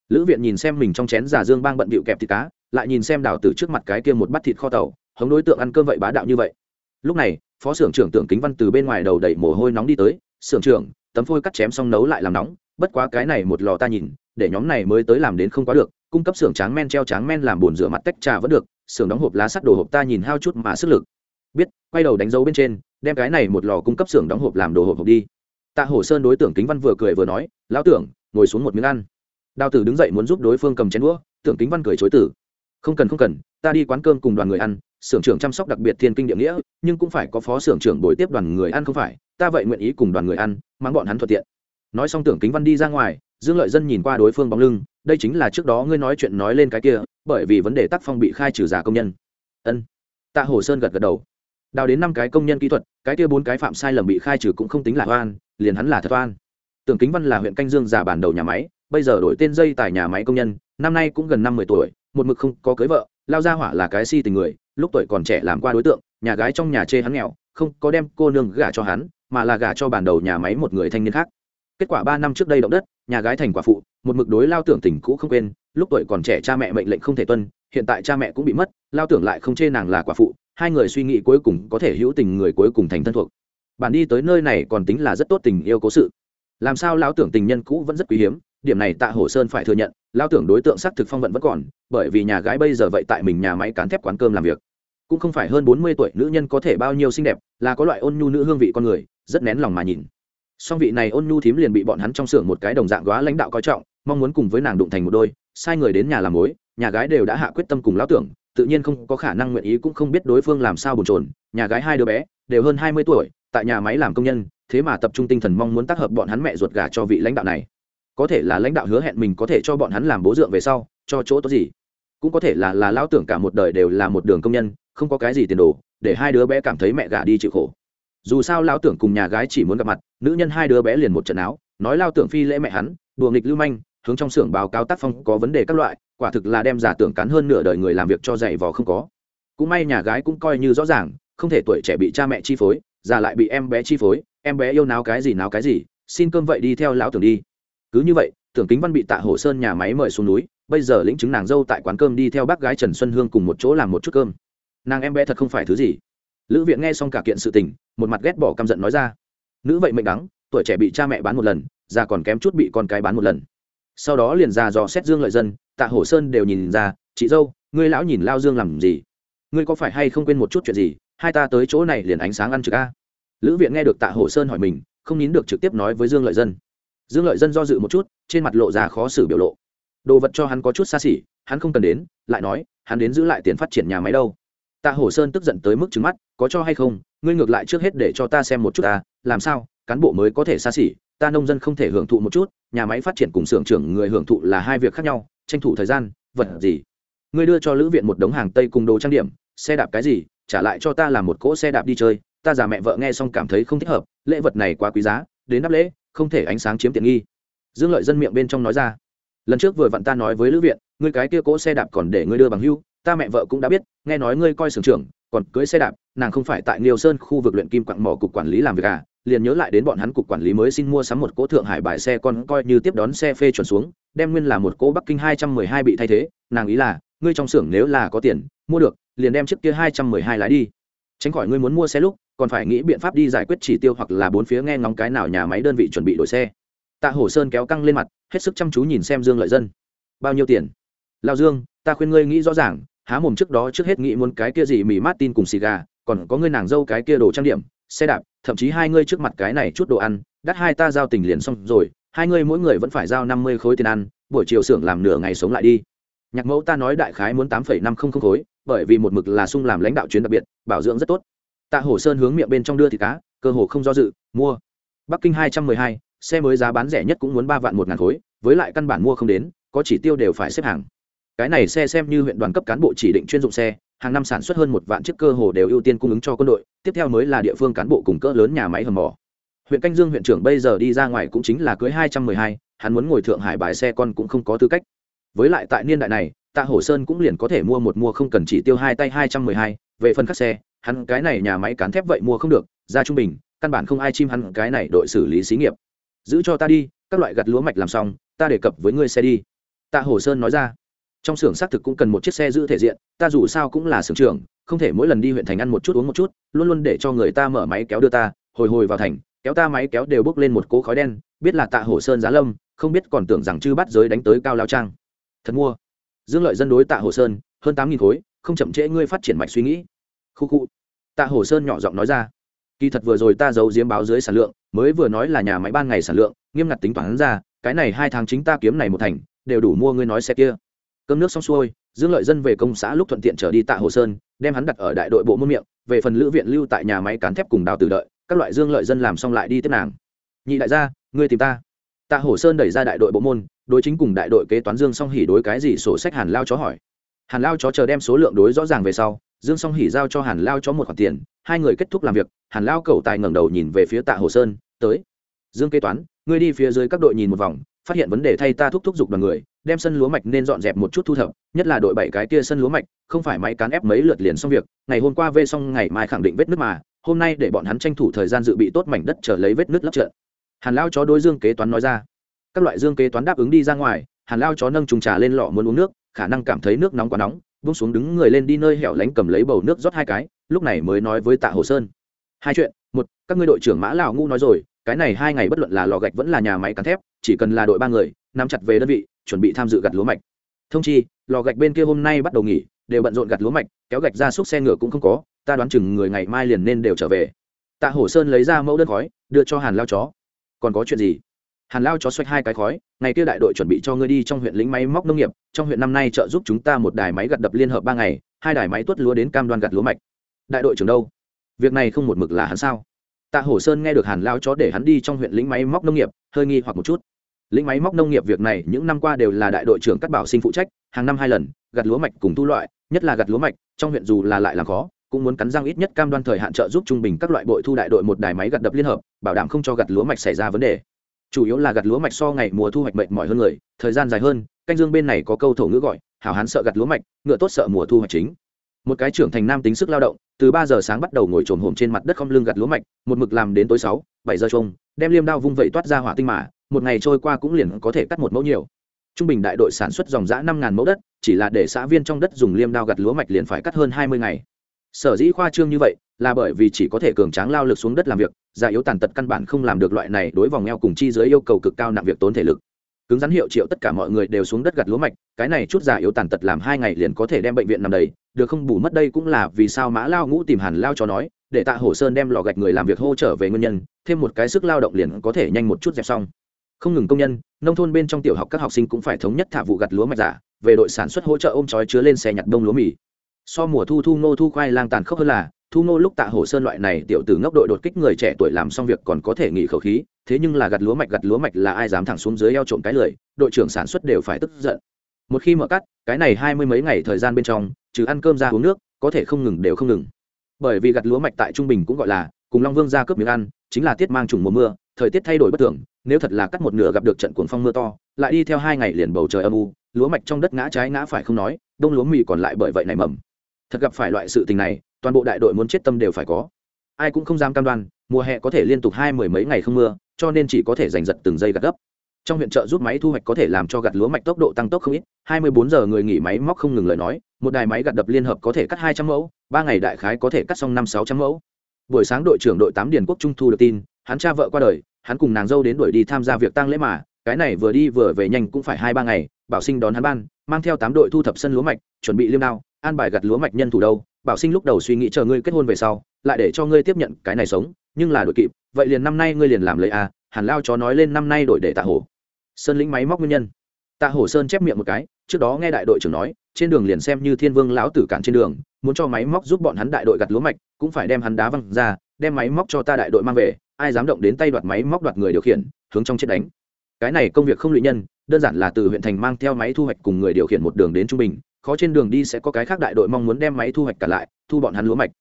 Lữ viện nhìn xem mình trong chén giả dương bang bận bịu kẹp thịt cá, lại nhìn xem đào tử trước mặt cái kia một bát thịt kho tàu, hống đối tượng ăn cơm vậy bá đạo như vậy. Lúc này, phó xưởng trưởng tưởng kính văn từ bên ngoài đầu đẩy mồ hôi nóng đi tới, xưởng trưởng, tấm phôi cắt chém xong nấu lại làm nóng, bất quá cái này một lò ta nhìn để nhóm này mới tới làm đến không quá được, cung cấp xưởng tráng men treo tráng men làm bồn rửa mặt tách trà vẫn được, xưởng đóng hộp lá sắt đồ hộp ta nhìn hao chút mà sức lực. Biết, quay đầu đánh dấu bên trên, đem cái này một lò cung cấp xưởng đóng hộp làm đồ hộp hộp đi. Tạ hổ sơn đối tượng kính văn vừa cười vừa nói, lão tưởng, ngồi xuống một miếng ăn. Đào tử đứng dậy muốn giúp đối phương cầm chén đũa, tưởng kính văn cười chối tử không cần không cần, ta đi quán cơm cùng đoàn người ăn, xưởng trưởng chăm sóc đặc biệt thiên kinh địa nghĩa, nhưng cũng phải có phó xưởng trưởng bồi tiếp đoàn người ăn không phải? Ta vậy nguyện ý cùng đoàn người ăn mang bọn hắn thuận tiện. Nói xong tưởng kính văn đi ra ngoài dương lợi dân nhìn qua đối phương bóng lưng, đây chính là trước đó ngươi nói chuyện nói lên cái kia, bởi vì vấn đề tác phong bị khai trừ giả công nhân. Ân. Tạ hồ sơn gật gật đầu. Đào đến năm cái công nhân kỹ thuật, cái kia bốn cái phạm sai lầm bị khai trừ cũng không tính là oan, liền hắn là thật oan. Tưởng kính văn là huyện canh dương già bản đầu nhà máy, bây giờ đổi tên dây tại nhà máy công nhân, năm nay cũng gần năm mươi tuổi, một mực không có cưới vợ, lao ra hỏa là cái si tình người, lúc tuổi còn trẻ làm qua đối tượng, nhà gái trong nhà chê hắn nghèo, không có đem cô nương gả cho hắn, mà là gả cho bản đầu nhà máy một người thanh niên khác kết quả ba năm trước đây động đất, nhà gái thành quả phụ, một mực đối lao tưởng tình cũ không quên, lúc tuổi còn trẻ cha mẹ mệnh lệnh không thể tuân, hiện tại cha mẹ cũng bị mất, lao tưởng lại không chê nàng là quả phụ, hai người suy nghĩ cuối cùng có thể hữu tình người cuối cùng thành thân thuộc. Bản đi tới nơi này còn tính là rất tốt tình yêu cố sự. Làm sao lão tưởng tình nhân cũ vẫn rất quý hiếm, điểm này tạ hổ sơn phải thừa nhận, lão tưởng đối tượng xác thực phong vận vẫn còn, bởi vì nhà gái bây giờ vậy tại mình nhà máy cán thép quán cơm làm việc. Cũng không phải hơn bốn mươi tuổi nữ nhân có thể bao nhiêu xinh đẹp, là có loại ôn nhu nữ hương vị con người, rất nén lòng mà nhìn song vị này ôn nhu thím liền bị bọn hắn trong xưởng một cái đồng dạng góa lãnh đạo coi trọng, mong muốn cùng với nàng đụng thành một đôi, sai người đến nhà làm mối, nhà gái đều đã hạ quyết tâm cùng lão tưởng, tự nhiên không có khả năng nguyện ý cũng không biết đối phương làm sao bồn trồn nhà gái hai đứa bé, đều hơn hai mươi tuổi, tại nhà máy làm công nhân, thế mà tập trung tinh thần mong muốn tác hợp bọn hắn mẹ ruột gà cho vị lãnh đạo này. Có thể là lãnh đạo hứa hẹn mình có thể cho bọn hắn làm bố dượng về sau, cho chỗ tốt gì. Cũng có thể là là lão tưởng cả một đời đều là một đường công nhân, không có cái gì tiền đồ, để hai đứa bé cảm thấy mẹ gà đi chịu khổ dù sao lão tưởng cùng nhà gái chỉ muốn gặp mặt, nữ nhân hai đứa bé liền một trận áo, nói lao tưởng phi lễ mẹ hắn, đùa nghịch lưu manh, hướng trong xưởng báo cáo tác phong có vấn đề các loại, quả thực là đem giả tưởng cắn hơn nửa đời người làm việc cho dạy vò không có. Cũng may nhà gái cũng coi như rõ ràng, không thể tuổi trẻ bị cha mẹ chi phối, già lại bị em bé chi phối, em bé yêu náo cái gì náo cái gì, xin cơm vậy đi theo lão tưởng đi. Cứ như vậy, tưởng kính văn bị tạ Hổ sơn nhà máy mời xuống núi, bây giờ lĩnh chứng nàng dâu tại quán cơm đi theo bác gái trần xuân hương cùng một chỗ làm một chút cơm. Nàng em bé thật không phải thứ gì. Lữ viện nghe xong cả kiện sự tình một mặt ghét bỏ căm giận nói ra. Nữ vậy mệnh đắng, tuổi trẻ bị cha mẹ bán một lần, già còn kém chút bị con cái bán một lần. Sau đó liền ra dò xét dương lợi dân, tạ hổ sơn đều nhìn ra, chị dâu, ngươi lão nhìn lao dương làm gì? Ngươi có phải hay không quên một chút chuyện gì? Hai ta tới chỗ này liền ánh sáng ăn trực a. Lữ viện nghe được tạ hổ sơn hỏi mình, không nín được trực tiếp nói với dương lợi dân. Dương lợi dân do dự một chút, trên mặt lộ ra khó xử biểu lộ. Đồ vật cho hắn có chút xa xỉ, hắn không cần đến, lại nói, hắn đến giữ lại tiền phát triển nhà máy đâu? Tạ hổ sơn tức giận tới mức trứng mắt, có cho hay không? Ngươi ngược lại trước hết để cho ta xem một chút ta làm sao? Cán bộ mới có thể xa xỉ, ta nông dân không thể hưởng thụ một chút, nhà máy phát triển cùng xưởng trưởng người hưởng thụ là hai việc khác nhau, tranh thủ thời gian, vật gì? Ngươi đưa cho lữ viện một đống hàng tây cùng đồ trang điểm, xe đạp cái gì, trả lại cho ta làm một cỗ xe đạp đi chơi, ta già mẹ vợ nghe xong cảm thấy không thích hợp, lễ vật này quá quý giá, đến đáp lễ, không thể ánh sáng chiếm tiện nghi. Dương lợi dân miệng bên trong nói ra, lần trước vừa vặn ta nói với lữ viện, ngươi cái kia cỗ xe đạp còn để ngươi đưa bằng hưu ta mẹ vợ cũng đã biết nghe nói ngươi coi sưởng trưởng còn cưới xe đạp nàng không phải tại Niêu Sơn khu vực luyện kim quặng mỏ cục quản lý làm việc à, liền nhớ lại đến bọn hắn cục quản lý mới xin mua sắm một cỗ thượng hải bài xe con coi như tiếp đón xe phê chuẩn xuống, đem nguyên là một cỗ Bắc Kinh hai trăm mười hai bị thay thế, nàng ý là, ngươi trong xưởng nếu là có tiền, mua được, liền đem chiếc kia hai trăm mười hai lái đi. Tránh khỏi ngươi muốn mua xe lúc, còn phải nghĩ biện pháp đi giải quyết chỉ tiêu hoặc là bốn phía nghe ngóng cái nào nhà máy đơn vị chuẩn bị đổi xe. Tạ Hổ Sơn kéo căng lên mặt, hết sức chăm chú nhìn xem Dương Lợi Dân. Bao nhiêu tiền? Lão Dương, ta khuyên ngươi nghĩ rõ ràng, há mồm trước đó trước hết nghĩ muốn cái kia gì mì Martin cùng xì gà, còn có ngươi nàng dâu cái kia đồ trang điểm xe đạp thậm chí hai ngươi trước mặt cái này chút đồ ăn đắt hai ta giao tình liền xong rồi hai ngươi mỗi người vẫn phải giao năm mươi khối tiền ăn buổi chiều xưởng làm nửa ngày sống lại đi. Nhạc mẫu ta nói đại khái muốn tám phẩy năm không không khối bởi vì một mực là sung làm lãnh đạo chuyến đặc biệt bảo dưỡng rất tốt. Tạ hổ sơn hướng miệng bên trong đưa thịt cá cơ hồ không do dự mua. Bắc kinh hai trăm mười hai xe mới giá bán rẻ nhất cũng muốn ba vạn một ngàn khối với lại căn bản mua không đến có chỉ tiêu đều phải xếp hàng cái này xe xem như huyện đoàn cấp cán bộ chỉ định chuyên dụng xe, hàng năm sản xuất hơn một vạn chiếc cơ hồ đều ưu tiên cung ứng cho quân đội, tiếp theo mới là địa phương cán bộ cùng cỡ lớn nhà máy hầm mỏ. Huyện canh dương huyện trưởng bây giờ đi ra ngoài cũng chính là cưới hai trăm mười hai, hắn muốn ngồi thượng hải bài xe con cũng không có tư cách. Với lại tại niên đại này, tạ hổ sơn cũng liền có thể mua một mua không cần chỉ tiêu hai tay hai trăm mười hai, về phần các xe, hắn cái này nhà máy cán thép vậy mua không được, ra trung bình, căn bản không ai chim hắn cái này đội xử lý xí nghiệp. Giữ cho ta đi, các loại gặt lúa mạch làm xong, ta đề cập với ngươi xe đi. Tạ hổ sơn nói ra trong xưởng xác thực cũng cần một chiếc xe giữ thể diện, ta dù sao cũng là xưởng trưởng, không thể mỗi lần đi huyện thành ăn một chút uống một chút, luôn luôn để cho người ta mở máy kéo đưa ta, hồi hồi vào thành, kéo ta máy kéo đều bốc lên một cỗ khói đen, biết là tạ hổ sơn giá lâm, không biết còn tưởng rằng chư bắt giới đánh tới cao lao trang. Thật mua. Dương lợi dân đối tạ hồ sơn, hơn tám nghìn khối, không chậm trễ ngươi phát triển mạch suy nghĩ. Khu khu. Tạ hồ sơn nhỏ giọng nói ra. Kỳ thật vừa rồi ta giấu diếm báo dưới sản lượng, mới vừa nói là nhà máy ban ngày sản lượng, nghiêm ngặt tính toán ra, cái này hai tháng chính ta kiếm này một thành, đều đủ mua ngươi nói xe kia cơm nước xong xuôi, dương lợi dân về công xã lúc thuận tiện trở đi tạ hồ sơn, đem hắn đặt ở đại đội bộ môn miệng, về phần lữ viện lưu tại nhà máy cán thép cùng đào tử đợi, các loại dương lợi dân làm xong lại đi tiếp nàng. Nhị đại gia, ngươi tìm ta. Tạ hồ sơn đẩy ra đại đội bộ môn, đối chính cùng đại đội kế toán dương song hỉ đối cái gì sổ sách hàn lao chó hỏi. Hàn lao chó chờ đem số lượng đối rõ ràng về sau, dương song hỉ giao cho hàn lao chó một khoản tiền, hai người kết thúc làm việc, hàn lao cầu tài ngẩng đầu nhìn về phía tạ hồ sơn, tới. Dương kế toán, ngươi đi phía dưới các đội nhìn một vòng, phát hiện vấn đề thay ta thúc thúc giục đoàn người đem sân lúa mạch nên dọn dẹp một chút thu thập, nhất là đội bảy cái kia sân lúa mạch, không phải máy cán ép mấy lượt liền xong việc, ngày hôm qua vê xong ngày mai khẳng định vết nước mà, hôm nay để bọn hắn tranh thủ thời gian dự bị tốt mảnh đất trở lấy vết nước lấp trận. Hàn lao chó đối dương kế toán nói ra. Các loại dương kế toán đáp ứng đi ra ngoài, hàn lao chó nâng trùng trà lên lọ muốn uống nước, khả năng cảm thấy nước nóng quá nóng bung xuống đứng người lên đi nơi hẻo lánh cầm lấy bầu nước rót hai cái, lúc này mới nói với tạ hồ sơn. Hai chuyện, một, các ngươi đội trưởng mã lão ngu nói rồi, cái này hai ngày bất luận là lò gạch vẫn là nhà máy cán thép, chỉ cần là đội ba người, nắm chặt về đơn vị chuẩn bị tham dự gặt lúa mạch. Thông chi, lò gạch bên kia hôm nay bắt đầu nghỉ, đều bận rộn gặt lúa mạch, kéo gạch ra xúc xe ngựa cũng không có, ta đoán chừng người ngày mai liền nên đều trở về. Tạ hổ sơn lấy ra mẫu đơn khói, đưa cho hàn lao chó. Còn có chuyện gì? Hàn lao chó xoay hai cái khói, ngày kia đại đội chuẩn bị cho ngươi đi trong huyện lính máy móc nông nghiệp, trong huyện năm nay trợ giúp chúng ta một đài máy gặt đập liên hợp ba ngày, hai đài máy tuất lúa đến cam đoan gặt lúa mạch. Đại đội trưởng đâu? Việc này không một mực là hắn sao? Tạ hổ sơn nghe được hàn lao chó để hắn đi trong huyện lính máy móc nông nghiệp, hơi nghi hoặc một chút lĩnh máy móc nông nghiệp việc này những năm qua đều là đại đội trưởng cắt bảo sinh phụ trách, hàng năm hai lần, gặt lúa mạch cùng thu loại, nhất là gặt lúa mạch, trong huyện dù là lại làm khó, cũng muốn cắn răng ít nhất cam đoan thời hạn trợ giúp trung bình các loại bội thu đại đội một đài máy gặt đập liên hợp, bảo đảm không cho gặt lúa mạch xảy ra vấn đề. Chủ yếu là gặt lúa mạch so ngày mùa thu hoạch mệt mỏi hơn người, thời gian dài hơn, canh dương bên này có câu thổ ngữ gọi, hảo hán sợ gặt lúa mạch, ngựa tốt sợ mùa thu hoạch chính. Một cái trưởng thành nam tính sức lao động, từ ba giờ sáng bắt đầu ngồi trồm hổm trên mặt đất không lưng gặt lúa mạch, một mực làm đến tối sáu, bảy giờ trông, đem liêm đao vung vẩy toát ra hỏa tinh mà một ngày trôi qua cũng liền có thể cắt một mẫu nhiều. Trung bình đại đội sản xuất dòng giã năm ngàn mẫu đất, chỉ là để xã viên trong đất dùng liêm đao gặt lúa mạch liền phải cắt hơn hai mươi ngày. Sở dĩ khoa trương như vậy, là bởi vì chỉ có thể cường tráng lao lực xuống đất làm việc, già yếu tàn tật căn bản không làm được loại này đối vòng eo cùng chi dưới yêu cầu cực cao nặng việc tốn thể lực. Cứng rắn hiệu triệu tất cả mọi người đều xuống đất gặt lúa mạch, cái này chút già yếu tàn tật làm hai ngày liền có thể đem bệnh viện nằm đầy, được không bù mất đây cũng là vì sao mã lao ngũ tìm hàn lao cho nói, để tạ hồ sơn đem lò gạch người làm việc hô trở về nguyên nhân, thêm một cái sức lao động liền có thể nhanh một chút dẹp xong không ngừng công nhân, nông thôn bên trong tiểu học các học sinh cũng phải thống nhất thả vụ gặt lúa mạch giả, về đội sản xuất hỗ trợ ôm chói chứa lên xe nhặt đông lúa mì. So mùa thu thu ngô thu khoai lang tàn khốc hơn là, thu ngô lúc tạ hồ sơn loại này tiểu tử ngốc đội đột kích người trẻ tuổi làm xong việc còn có thể nghỉ khẩu khí, thế nhưng là gặt lúa mạch gặt lúa mạch là ai dám thẳng xuống dưới eo trộm cái lười, đội trưởng sản xuất đều phải tức giận. Một khi mở cắt, cái này hai mươi mấy ngày thời gian bên trong, trừ ăn cơm ra uống nước, có thể không ngừng đều không ngừng. Bởi vì gặt lúa mạch tại trung bình cũng gọi là, cùng long vương ra cướp miếng ăn, chính là tiết mang trùng mùa mưa, thời tiết thay đổi bất thường nếu thật là cắt một nửa gặp được trận cuồng phong mưa to, lại đi theo hai ngày liền bầu trời âm u, lúa mạch trong đất ngã trái ngã phải không nói, đông lúa mì còn lại bởi vậy này mầm. Thật gặp phải loại sự tình này, toàn bộ đại đội muốn chết tâm đều phải có. Ai cũng không dám cam đoan, mùa hè có thể liên tục hai mười mấy ngày không mưa, cho nên chỉ có thể giành giật từng giây gặt gấp. Trong huyện trợ giúp máy thu hoạch có thể làm cho gặt lúa mạch tốc độ tăng tốc không ít, hai mươi bốn giờ người nghỉ máy móc không ngừng lời nói, một đài máy gặt đập liên hợp có thể cắt hai trăm mẫu, ba ngày đại khái có thể cắt xong năm sáu trăm mẫu. Buổi sáng đội trưởng đội tám điền quốc trung thu được tin, hắn cha vợ qua đời hắn cùng nàng dâu đến đuổi đi tham gia việc tăng lễ mà, cái này vừa đi vừa về nhanh cũng phải hai ba ngày, bảo sinh đón hắn ban, mang theo tám đội thu thập sân lúa mạch, chuẩn bị liêm đao, an bài gặt lúa mạch nhân thủ đâu, bảo sinh lúc đầu suy nghĩ chờ ngươi kết hôn về sau, lại để cho ngươi tiếp nhận cái này sống, nhưng là đội kịp, vậy liền năm nay ngươi liền làm lấy à hàn lao chó nói lên năm nay đổi để tạ hổ. Sơn lĩnh máy móc nguyên nhân. Tạ hổ sơn chép miệng một cái, trước đó nghe đại đội trưởng nói, trên đường liền xem như thiên vương lão tử cản trên đường, muốn cho máy móc giúp bọn hắn đại đội gặt lúa mạch, cũng phải đem hắn đá văng ra, đem máy móc cho ta đại đội mang về ai dám động đến tay đoạt máy móc đoạt người điều khiển, hướng trong chết đánh. Cái này công việc không lụy nhân, đơn giản là từ huyện thành mang theo máy thu hoạch cùng người điều khiển một đường đến trung bình, khó trên đường đi sẽ có cái khác đại đội mong muốn đem máy thu hoạch cả lại, thu bọn hắn lúa mạch.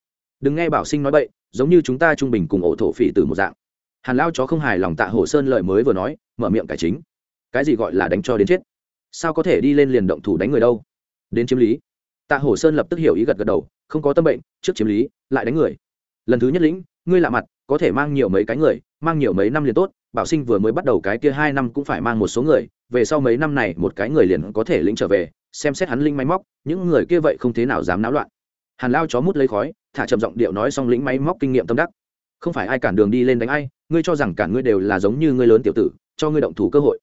Đừng nghe bảo sinh nói bậy, giống như chúng ta trung bình cùng ổ thổ phỉ từ một dạng. Hàn lao chó không hài lòng tạ hồ sơn lợi mới vừa nói, mở miệng cải chính. Cái gì gọi là đánh cho đến chết? Sao có thể đi lên liền động thủ đánh người đâu? Đến chiếm lý. Tạ hồ sơn lập tức hiểu ý gật gật đầu, không có tâm bệnh, trước chiếm lý, lại đánh người. Lần thứ nhất lĩnh, ngươi lạ mặt có thể mang nhiều mấy cái người, mang nhiều mấy năm liền tốt, bảo sinh vừa mới bắt đầu cái kia hai năm cũng phải mang một số người, về sau mấy năm này một cái người liền có thể lĩnh trở về, xem xét hắn linh máy móc, những người kia vậy không thế nào dám náo loạn. Hàn lao chó mút lấy khói, thả chậm giọng điệu nói xong lĩnh máy móc kinh nghiệm tâm đắc. Không phải ai cản đường đi lên đánh ai, ngươi cho rằng cản ngươi đều là giống như ngươi lớn tiểu tử, cho ngươi động thủ cơ hội.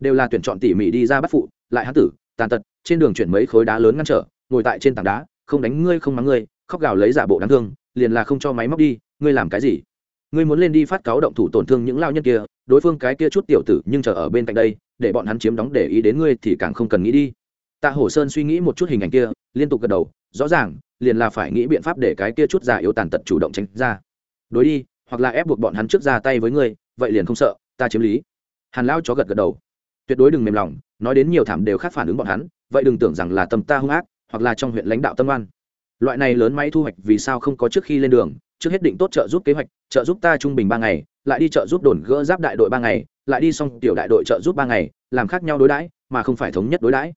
Đều là tuyển chọn tỉ mỉ đi ra bắt phụ, lại hán tử, tàn tật, trên đường chuyển mấy khối đá lớn ngăn trở, ngồi tại trên tảng đá, không đánh ngươi không mắng ngươi, khóc gào lấy giả bộ đáng thương, liền là không cho máy móc đi, ngươi làm cái gì? Ngươi muốn lên đi phát cáo động thủ tổn thương những lao nhân kia, đối phương cái kia chút tiểu tử nhưng chờ ở bên cạnh đây, để bọn hắn chiếm đóng để ý đến ngươi thì càng không cần nghĩ đi. Tạ hổ sơn suy nghĩ một chút hình ảnh kia, liên tục gật đầu, rõ ràng, liền là phải nghĩ biện pháp để cái kia chút già yếu tàn tật chủ động tránh ra. Đối đi, hoặc là ép buộc bọn hắn trước ra tay với ngươi, vậy liền không sợ, ta chiếm lý. Hàn lao chó gật gật đầu. Tuyệt đối đừng mềm lòng, nói đến nhiều thảm đều khác phản ứng bọn hắn, vậy đừng tưởng rằng là tâm ta hung ác, hoặc là trong huyện lãnh đạo tâm oan loại này lớn máy thu hoạch vì sao không có trước khi lên đường? Trước hết định tốt trợ giúp kế hoạch, trợ giúp ta trung bình ba ngày, lại đi trợ giúp đồn gỡ giáp đại đội ba ngày, lại đi xong tiểu đại đội trợ giúp ba ngày, làm khác nhau đối đãi, mà không phải thống nhất đối đãi.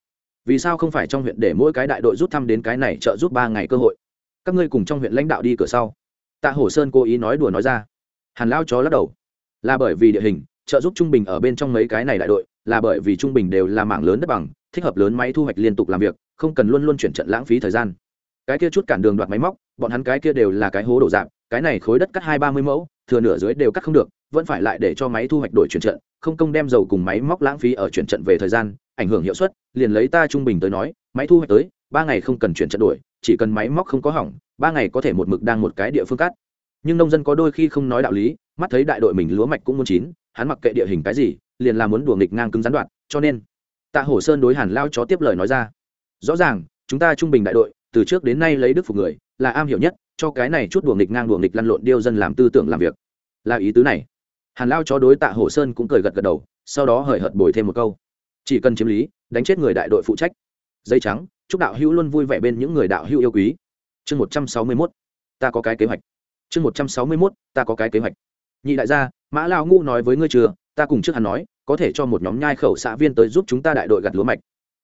Vì sao không phải trong huyện để mỗi cái đại đội rút thăm đến cái này trợ giúp ba ngày cơ hội? Các ngươi cùng trong huyện lãnh đạo đi cửa sau. Tạ hổ sơn cố ý nói đùa nói ra. Hàn lao chó lắc đầu. Là bởi vì địa hình, trợ giúp trung bình ở bên trong mấy cái này đại đội, là bởi vì trung bình đều là mảng lớn đất bằng, thích hợp lớn máy thu hoạch liên tục làm việc, không cần luôn luôn chuyển trận lãng phí thời gian cái kia chút cản đường đoạt máy móc, bọn hắn cái kia đều là cái hố đổ dạp cái này khối đất cắt hai ba mươi mẫu, thừa nửa dưới đều cắt không được, vẫn phải lại để cho máy thu hoạch đổi chuyển trận, không công đem dầu cùng máy móc lãng phí ở chuyển trận về thời gian, ảnh hưởng hiệu suất, liền lấy ta trung bình tới nói, máy thu hoạch tới, ba ngày không cần chuyển trận đổi, chỉ cần máy móc không có hỏng, ba ngày có thể một mực đang một cái địa phương cắt. Nhưng nông dân có đôi khi không nói đạo lý, mắt thấy đại đội mình lúa mạch cũng muốn chín, hắn mặc kệ địa hình cái gì, liền là muốn đùa nghịch ngang cứng gián đoạn cho nên, tạ hổ sơn đối hàn lao chó tiếp lời nói ra, rõ ràng, chúng ta trung bình đại đội từ trước đến nay lấy đức phục người, là am hiểu nhất, cho cái này chút đùa nghịch ngang đùa nghịch lăn lộn điêu dân làm tư tưởng làm việc. Là ý tứ này. Hàn lao chó đối tạ hổ sơn cũng cười gật gật đầu, sau đó hời hợt bồi thêm một câu. Chỉ cần chiếm lý, đánh chết người đại đội phụ trách. Dây trắng, chúc đạo hữu luôn vui vẻ bên những người đạo hữu yêu quý. Chương một trăm sáu mươi mốt. Ta có cái kế hoạch. Chương một trăm sáu mươi mốt, ta có cái kế hoạch. Nhị đại gia, mã lao ngu nói với ngươi chưa? Ta cùng trước hắn nói, có thể cho một nhóm nhai khẩu xã viên tới giúp chúng ta đại đội gặt lúa mạch.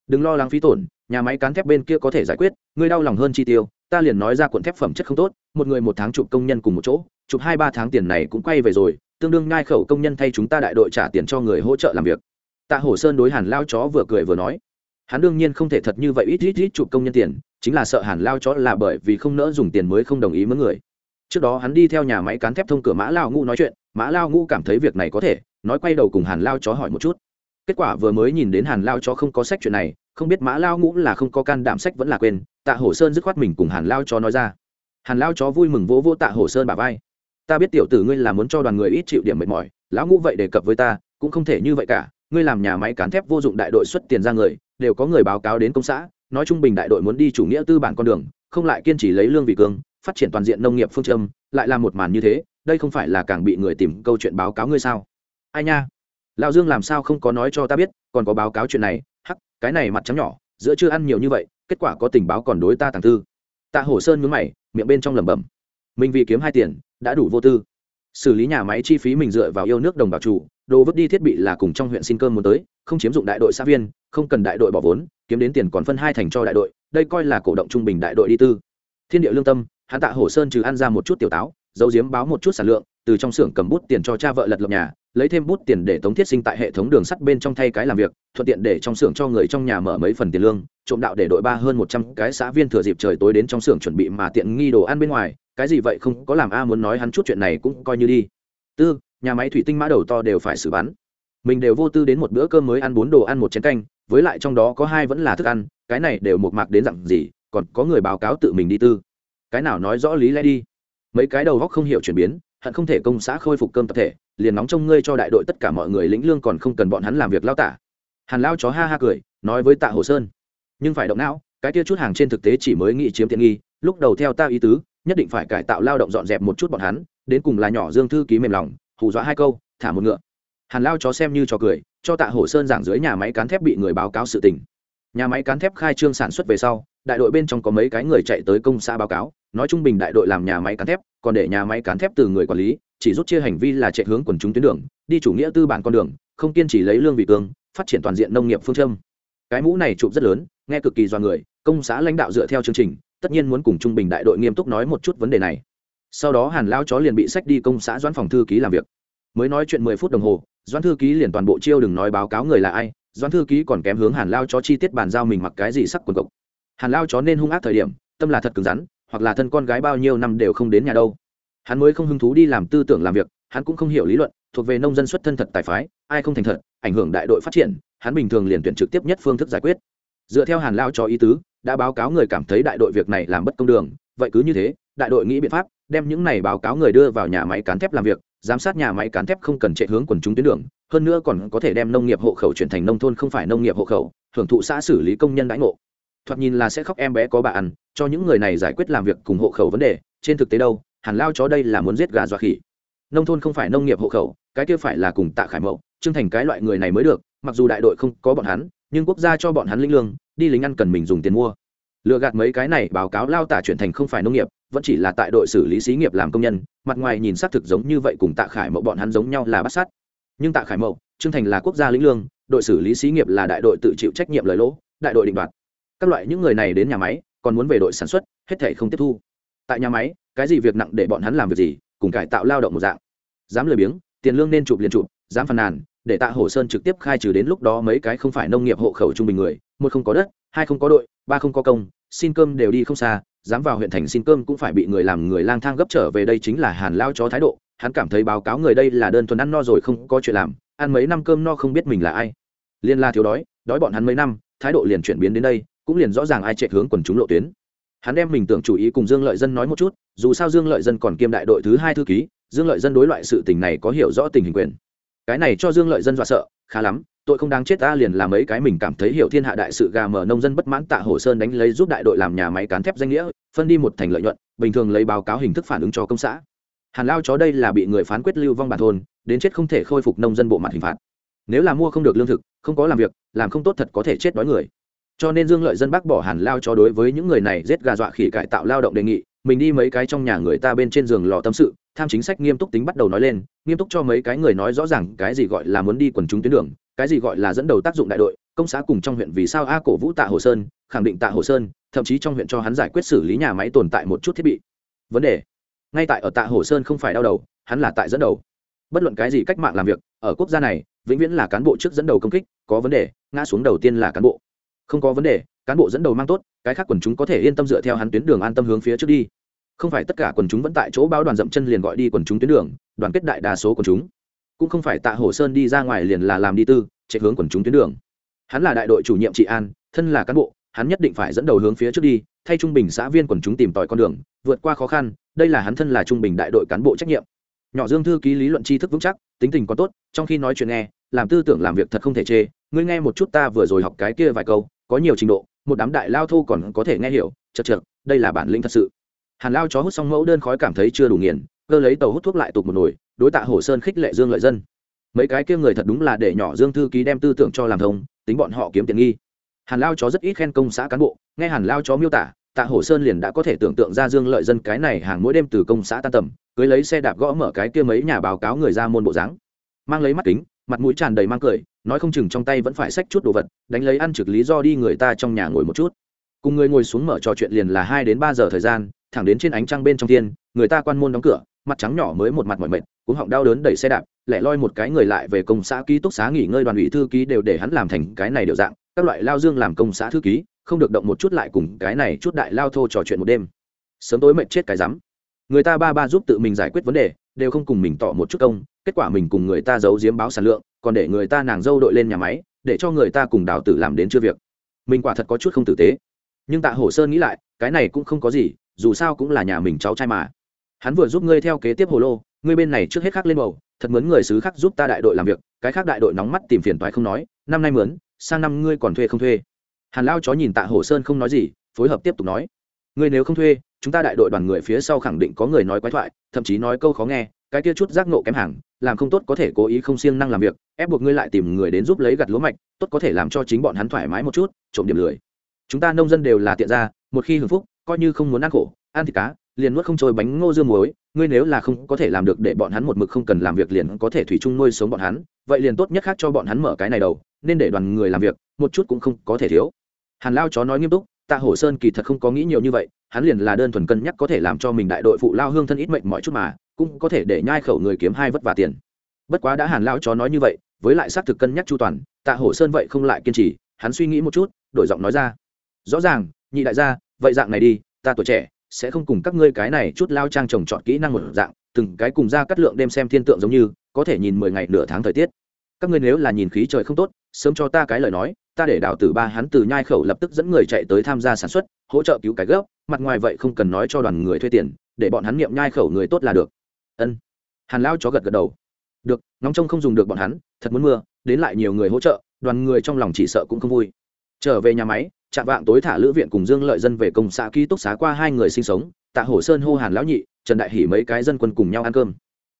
Đừng lo lắng phí tổn nhà máy cán thép bên kia có thể giải quyết, ngươi đau lòng hơn chi tiêu, ta liền nói ra cuộn thép phẩm chất không tốt, một người một tháng chụp công nhân cùng một chỗ, chụp hai ba tháng tiền này cũng quay về rồi, tương đương ngai khẩu công nhân thay chúng ta đại đội trả tiền cho người hỗ trợ làm việc. Tạ hổ sơn đối hàn lao chó vừa cười vừa nói, hắn đương nhiên không thể thật như vậy ít ít ít chụp công nhân tiền, chính là sợ hàn lao chó là bởi vì không nỡ dùng tiền mới không đồng ý mướn người. Trước đó hắn đi theo nhà máy cán thép thông cửa mã lao ngũ nói chuyện, mã lao ngũ cảm thấy việc này có thể, nói quay đầu cùng hàn lao chó hỏi một chút. Kết quả vừa mới nhìn đến hàn lao chó không có sách chuyện này không biết mã lao ngũ là không có can đảm sách vẫn là quên, tạ hổ sơn dứt khoát mình cùng hàn lao chó nói ra. Hàn lao chó vui mừng vỗ vỗ tạ hổ sơn bà vai. Ta biết tiểu tử ngươi là muốn cho đoàn người ít chịu điểm mệt mỏi, lão ngũ vậy đề cập với ta, cũng không thể như vậy cả. Ngươi làm nhà máy cán thép vô dụng đại đội xuất tiền ra người, đều có người báo cáo đến công xã, nói trung bình đại đội muốn đi chủ nghĩa tư bản con đường, không lại kiên trì lấy lương vị cương, phát triển toàn diện nông nghiệp phương châm, lại là một màn như thế, đây không phải là càng bị người tìm câu chuyện báo cáo ngươi sao? Ai nha? Lão dương làm sao không có nói cho ta biết, còn có báo cáo chuyện này cái này mặt trắng nhỏ, giữa chưa ăn nhiều như vậy, kết quả có tình báo còn đối ta tàng tư tạ hổ sơn nhướng mày, miệng bên trong lẩm bẩm. Mình vì kiếm hai tiền, đã đủ vô tư. Xử lý nhà máy chi phí mình dựa vào yêu nước đồng bào chủ, đồ vứt đi thiết bị là cùng trong huyện xin cơm muốn tới, không chiếm dụng đại đội xã viên, không cần đại đội bỏ vốn, kiếm đến tiền còn phân hai thành cho đại đội, đây coi là cổ động trung bình đại đội đi tư. Thiên địa lương tâm, hắn tạ hổ sơn trừ ăn ra một chút tiểu táo dấu diếm báo một chút sản lượng từ trong xưởng cầm bút tiền cho cha vợ lật lập nhà, lấy thêm bút tiền để tống thiết sinh tại hệ thống đường sắt bên trong thay cái làm việc, thuận tiện để trong xưởng cho người trong nhà mở mấy phần tiền lương, trộm đạo để đội ba hơn một trăm cái xã viên thừa dịp trời tối đến trong xưởng chuẩn bị mà tiện nghi đồ ăn bên ngoài, cái gì vậy không có làm a muốn nói hắn chút chuyện này cũng coi như đi. Tư, nhà máy thủy tinh mã đầu to đều phải xử bắn. Mình đều vô tư đến một bữa cơm mới ăn bốn đồ ăn một chén canh, với lại trong đó có hai vẫn là thức ăn, cái này đều một mạc đến dặn gì, còn có người báo cáo tự mình đi tư. Cái nào nói rõ lý lẽ đi. Mấy cái đầu góc không hiểu chuyển biến hận không thể công xã khôi phục cơm tập thể, liền nóng trong ngươi cho đại đội tất cả mọi người lĩnh lương còn không cần bọn hắn làm việc lao tả. Hàn lao chó ha ha cười, nói với tạ hồ sơn. Nhưng phải động não, cái kia chút hàng trên thực tế chỉ mới nghĩ chiếm tiện nghi, lúc đầu theo ta ý tứ, nhất định phải cải tạo lao động dọn dẹp một chút bọn hắn, đến cùng là nhỏ dương thư ký mềm lòng, hù dọa hai câu, thả một ngựa. Hàn lao chó xem như trò cười, cho tạ hồ sơn giảng dưới nhà máy cán thép bị người báo cáo sự tình. Nhà máy cán thép khai trương sản xuất về sau, đại đội bên trong có mấy cái người chạy tới công xã báo cáo, nói trung bình đại đội làm nhà máy cán thép còn để nhà máy cán thép từ người quản lý, chỉ rút chia hành vi là chạy hướng quần chúng tuyến đường, đi chủ nghĩa tư bản con đường, không kiên trì lấy lương vị cương, phát triển toàn diện nông nghiệp phương châm. Cái mũ này chụp rất lớn, nghe cực kỳ do người, công xã lãnh đạo dựa theo chương trình, tất nhiên muốn cùng trung bình đại đội nghiêm túc nói một chút vấn đề này. Sau đó hàn lao chó liền bị sách đi công xã doãn phòng thư ký làm việc. Mới nói chuyện mười phút đồng hồ, doãn thư ký liền toàn bộ chiêu đừng nói báo cáo người là ai, doãn thư ký còn kém hướng hàn lao chó chi tiết bàn giao mình mặc cái gì sắc quần cộc. Hàn lao chó nên hung ác thời điểm, tâm là thật cứng rắn hoặc là thân con gái bao nhiêu năm đều không đến nhà đâu. Hắn mới không hứng thú đi làm tư tưởng làm việc, hắn cũng không hiểu lý luận, thuộc về nông dân xuất thân thật tài phái, ai không thành thật, ảnh hưởng đại đội phát triển, hắn bình thường liền tuyển trực tiếp nhất phương thức giải quyết. Dựa theo hàn lao cho ý tứ, đã báo cáo người cảm thấy đại đội việc này làm bất công đường, vậy cứ như thế, đại đội nghĩ biện pháp, đem những này báo cáo người đưa vào nhà máy cán thép làm việc, giám sát nhà máy cán thép không cần chạy hướng quần chúng tuyến đường, hơn nữa còn có thể đem nông nghiệp hộ khẩu chuyển thành nông thôn không phải nông nghiệp hộ khẩu, hưởng thụ xã xử lý công nhân đãi ngộ. Thoạt nhìn là sẽ khóc em bé có bà ăn cho những người này giải quyết làm việc cùng hộ khẩu vấn đề, trên thực tế đâu, hàn lao chó đây là muốn giết gà dọa khỉ. Nông thôn không phải nông nghiệp hộ khẩu, cái kia phải là cùng tạ khải mậu trưng thành cái loại người này mới được, mặc dù đại đội không có bọn hắn, nhưng quốc gia cho bọn hắn linh lương, đi lính ăn cần mình dùng tiền mua. Lừa gạt mấy cái này báo cáo lao tả chuyển thành không phải nông nghiệp, vẫn chỉ là tại đội xử lý xí nghiệp làm công nhân, mặt ngoài nhìn xác thực giống như vậy cùng tạ khải mậu bọn hắn giống nhau là bắt sát. Nhưng tạ khải mậu trưng thành là quốc gia lĩnh lương, đội xử lý xí nghiệp là đại đội tự chịu trách nhiệm lời lỗ, đại đội định đoạt. Các loại những người này đến nhà máy còn muốn về đội sản xuất, hết thể không tiếp thu. Tại nhà máy, cái gì việc nặng để bọn hắn làm việc gì, cùng cải tạo lao động một dạng. Dám lười biếng, tiền lương nên chụp liền chụp, dám phàn nàn, để tạ hồ sơn trực tiếp khai trừ đến lúc đó mấy cái không phải nông nghiệp hộ khẩu trung bình người, một không có đất, hai không có đội, ba không có công, xin cơm đều đi không xa, dám vào huyện thành xin cơm cũng phải bị người làm người lang thang gấp trở về đây chính là hàn lao chó thái độ, hắn cảm thấy báo cáo người đây là đơn thuần ăn no rồi không có chuyện làm, ăn mấy năm cơm no không biết mình là ai. Liên la thiếu đói đói bọn hắn mấy năm, thái độ liền chuyển biến đến đây cũng liền rõ ràng ai chạy hướng quần chúng lộ tuyến. Hắn đem mình tưởng chủ ý cùng dương lợi dân nói một chút, dù sao dương lợi dân còn kiêm đại đội thứ hai thư ký, dương lợi dân đối loại sự tình này có hiểu rõ tình hình quyền. Cái này cho dương lợi dân dọa sợ, khá lắm, tội không đáng chết ta liền làm mấy cái mình cảm thấy hiểu thiên hạ đại sự gà mở nông dân bất mãn tạ hồ sơn đánh lấy giúp đại đội làm nhà máy cán thép danh nghĩa, phân đi một thành lợi nhuận, bình thường lấy báo cáo hình thức phản ứng cho công xã. Hàn lao chó đây là bị người phán quyết lưu vong bản thôn, đến chết không thể khôi phục nông dân bộ mặt hình phạt. Nếu là mua không được lương thực, không có làm việc, làm không tốt thật có thể chết đói người cho nên dương lợi dân bác bỏ hàn lao cho đối với những người này giết gà dọa khỉ cải tạo lao động đề nghị, mình đi mấy cái trong nhà người ta bên trên giường lò tâm sự, tham chính sách nghiêm túc tính bắt đầu nói lên, nghiêm túc cho mấy cái người nói rõ ràng cái gì gọi là muốn đi quần chúng tuyến đường, cái gì gọi là dẫn đầu tác dụng đại đội, công xã cùng trong huyện vì sao a cổ vũ tạ hồ sơn, khẳng định tạ hồ sơn, thậm chí trong huyện cho hắn giải quyết xử lý nhà máy tồn tại một chút thiết bị. Vấn đề, ngay tại ở tạ hồ sơn không phải đau đầu, hắn là tại dẫn đầu. Bất luận cái gì cách mạng làm việc, ở quốc gia này, vĩnh viễn là cán bộ trước dẫn đầu công kích, có vấn đề, ngã xuống đầu tiên là cán bộ không có vấn đề, cán bộ dẫn đầu mang tốt, cái khác quần chúng có thể yên tâm dựa theo hắn tuyến đường an tâm hướng phía trước đi. Không phải tất cả quần chúng vẫn tại chỗ báo đoàn dậm chân liền gọi đi quần chúng tuyến đường, đoàn kết đại đa số quần chúng. Cũng không phải tạ hồ sơn đi ra ngoài liền là làm đi tư, chạy hướng quần chúng tuyến đường. Hắn là đại đội chủ nhiệm trị an, thân là cán bộ, hắn nhất định phải dẫn đầu hướng phía trước đi, thay trung bình xã viên quần chúng tìm tòi con đường, vượt qua khó khăn, đây là hắn thân là trung bình đại đội cán bộ trách nhiệm. Nhỏ dương thư ký lý luận tri thức vững chắc, tính tình có tốt, trong khi nói chuyện nghe, làm tư tưởng làm việc thật không thể chê, ngươi nghe một chút ta vừa rồi học cái kia vài câu có nhiều trình độ, một đám đại lao thô còn có thể nghe hiểu, chật chật đây là bản lĩnh thật sự. Hàn lao chó hút xong mẫu đơn khói cảm thấy chưa đủ nghiền, cơ lấy tàu hút thuốc lại tục một nồi, đối tạ hồ sơn khích lệ dương lợi dân. Mấy cái kia người thật đúng là để nhỏ dương thư ký đem tư tưởng cho làm thông, tính bọn họ kiếm tiền nghi. Hàn lao chó rất ít khen công xã cán bộ, nghe hàn lao chó miêu tả, tạ hồ sơn liền đã có thể tưởng tượng ra dương lợi dân cái này hàng mỗi đêm từ công xã tan tầm, cưới lấy xe đạp gõ mở cái kia mấy nhà báo cáo người ra môn bộ dáng. Mang lấy mắt kính, mặt mũi tràn đầy mang cười nói không chừng trong tay vẫn phải xách chút đồ vật, đánh lấy ăn trực lý do đi người ta trong nhà ngồi một chút. Cùng người ngồi xuống mở trò chuyện liền là hai đến ba giờ thời gian, thẳng đến trên ánh trăng bên trong thiên, người ta quan môn đóng cửa, mặt trắng nhỏ mới một mặt mỏi mệt cũng họng đau đớn đẩy xe đạp, lẻ loi một cái người lại về công xã ký túc xá nghỉ ngơi đoàn ủy thư ký đều để hắn làm thành cái này đều dạng, các loại lao dương làm công xã thư ký, không được động một chút lại cùng cái này chút đại lao thô trò chuyện một đêm. Sớm tối mệt chết cái rắm. Người ta ba ba giúp tự mình giải quyết vấn đề, đều không cùng mình tỏ một chút công, kết quả mình cùng người ta giấu giếm báo sản lượng còn để người ta nàng dâu đội lên nhà máy, để cho người ta cùng đào tử làm đến chưa việc. Mình quả thật có chút không tử tế. Nhưng tạ hổ sơn nghĩ lại, cái này cũng không có gì, dù sao cũng là nhà mình cháu trai mà. Hắn vừa giúp ngươi theo kế tiếp hồ lô, ngươi bên này trước hết khác lên bầu, thật mướn người xứ khác giúp ta đại đội làm việc, cái khác đại đội nóng mắt tìm phiền toái không nói, năm nay mướn, sang năm ngươi còn thuê không thuê. Hàn lao chó nhìn tạ hổ sơn không nói gì, phối hợp tiếp tục nói. Ngươi nếu không thuê, chúng ta đại đội đoàn người phía sau khẳng định có người nói quái thoại, thậm chí nói câu khó nghe cái kia chút giác nộ kém hàng, làm không tốt có thể cố ý không siêng năng làm việc, ép buộc ngươi lại tìm người đến giúp lấy gặt lúa mạch, tốt có thể làm cho chính bọn hắn thoải mái một chút, trộm điểm lười. Chúng ta nông dân đều là tiện ra một khi hưởng phúc, coi như không muốn ăn khổ, ăn thịt cá, liền nuốt không trôi bánh ngô dương muối, ngươi nếu là không có thể làm được để bọn hắn một mực không cần làm việc liền có thể thủy chung nuôi sống bọn hắn, vậy liền tốt nhất khác cho bọn hắn mở cái này đầu, nên để đoàn người làm việc, một chút cũng không có thể thiếu. Hàn lao chó nói nghiêm túc, tạ hổ sơn kỳ thật không có nghĩ nhiều như vậy, hắn liền là đơn thuần cân nhắc có thể làm cho mình đại đội phụ lao hương thân ít mệnh mọi chút mà cũng có thể để nhai khẩu người kiếm hai vất vả tiền. Bất quá đã hàn lao chó nói như vậy, với lại xác thực cân nhắc chu toàn, tạ hổ sơn vậy không lại kiên trì, hắn suy nghĩ một chút, đổi giọng nói ra. Rõ ràng, nhị đại gia, vậy dạng này đi, ta tuổi trẻ, sẽ không cùng các ngươi cái này chút lao trang trồng trọt kỹ năng một dạng, từng cái cùng ra cắt lượng đem xem thiên tượng giống như, có thể nhìn mười ngày nửa tháng thời tiết. Các ngươi nếu là nhìn khí trời không tốt, sớm cho ta cái lời nói, ta để đào tử ba hắn từ nhai khẩu lập tức dẫn người chạy tới tham gia sản xuất, hỗ trợ cứu cái gốc, mặt ngoài vậy không cần nói cho đoàn người thuê tiền, để bọn hắn nghiệm nhai khẩu người tốt là được ân. Hàn lao chó gật gật đầu. Được nóng trông không dùng được bọn hắn, thật muốn mưa, đến lại nhiều người hỗ trợ, đoàn người trong lòng chỉ sợ cũng không vui. Trở về nhà máy chạm vạng tối thả lữ viện cùng dương lợi dân về công xã ký túc xá qua hai người sinh sống, tạ hổ sơn hô hàn lão nhị, trần đại hỉ mấy cái dân quân cùng nhau ăn cơm.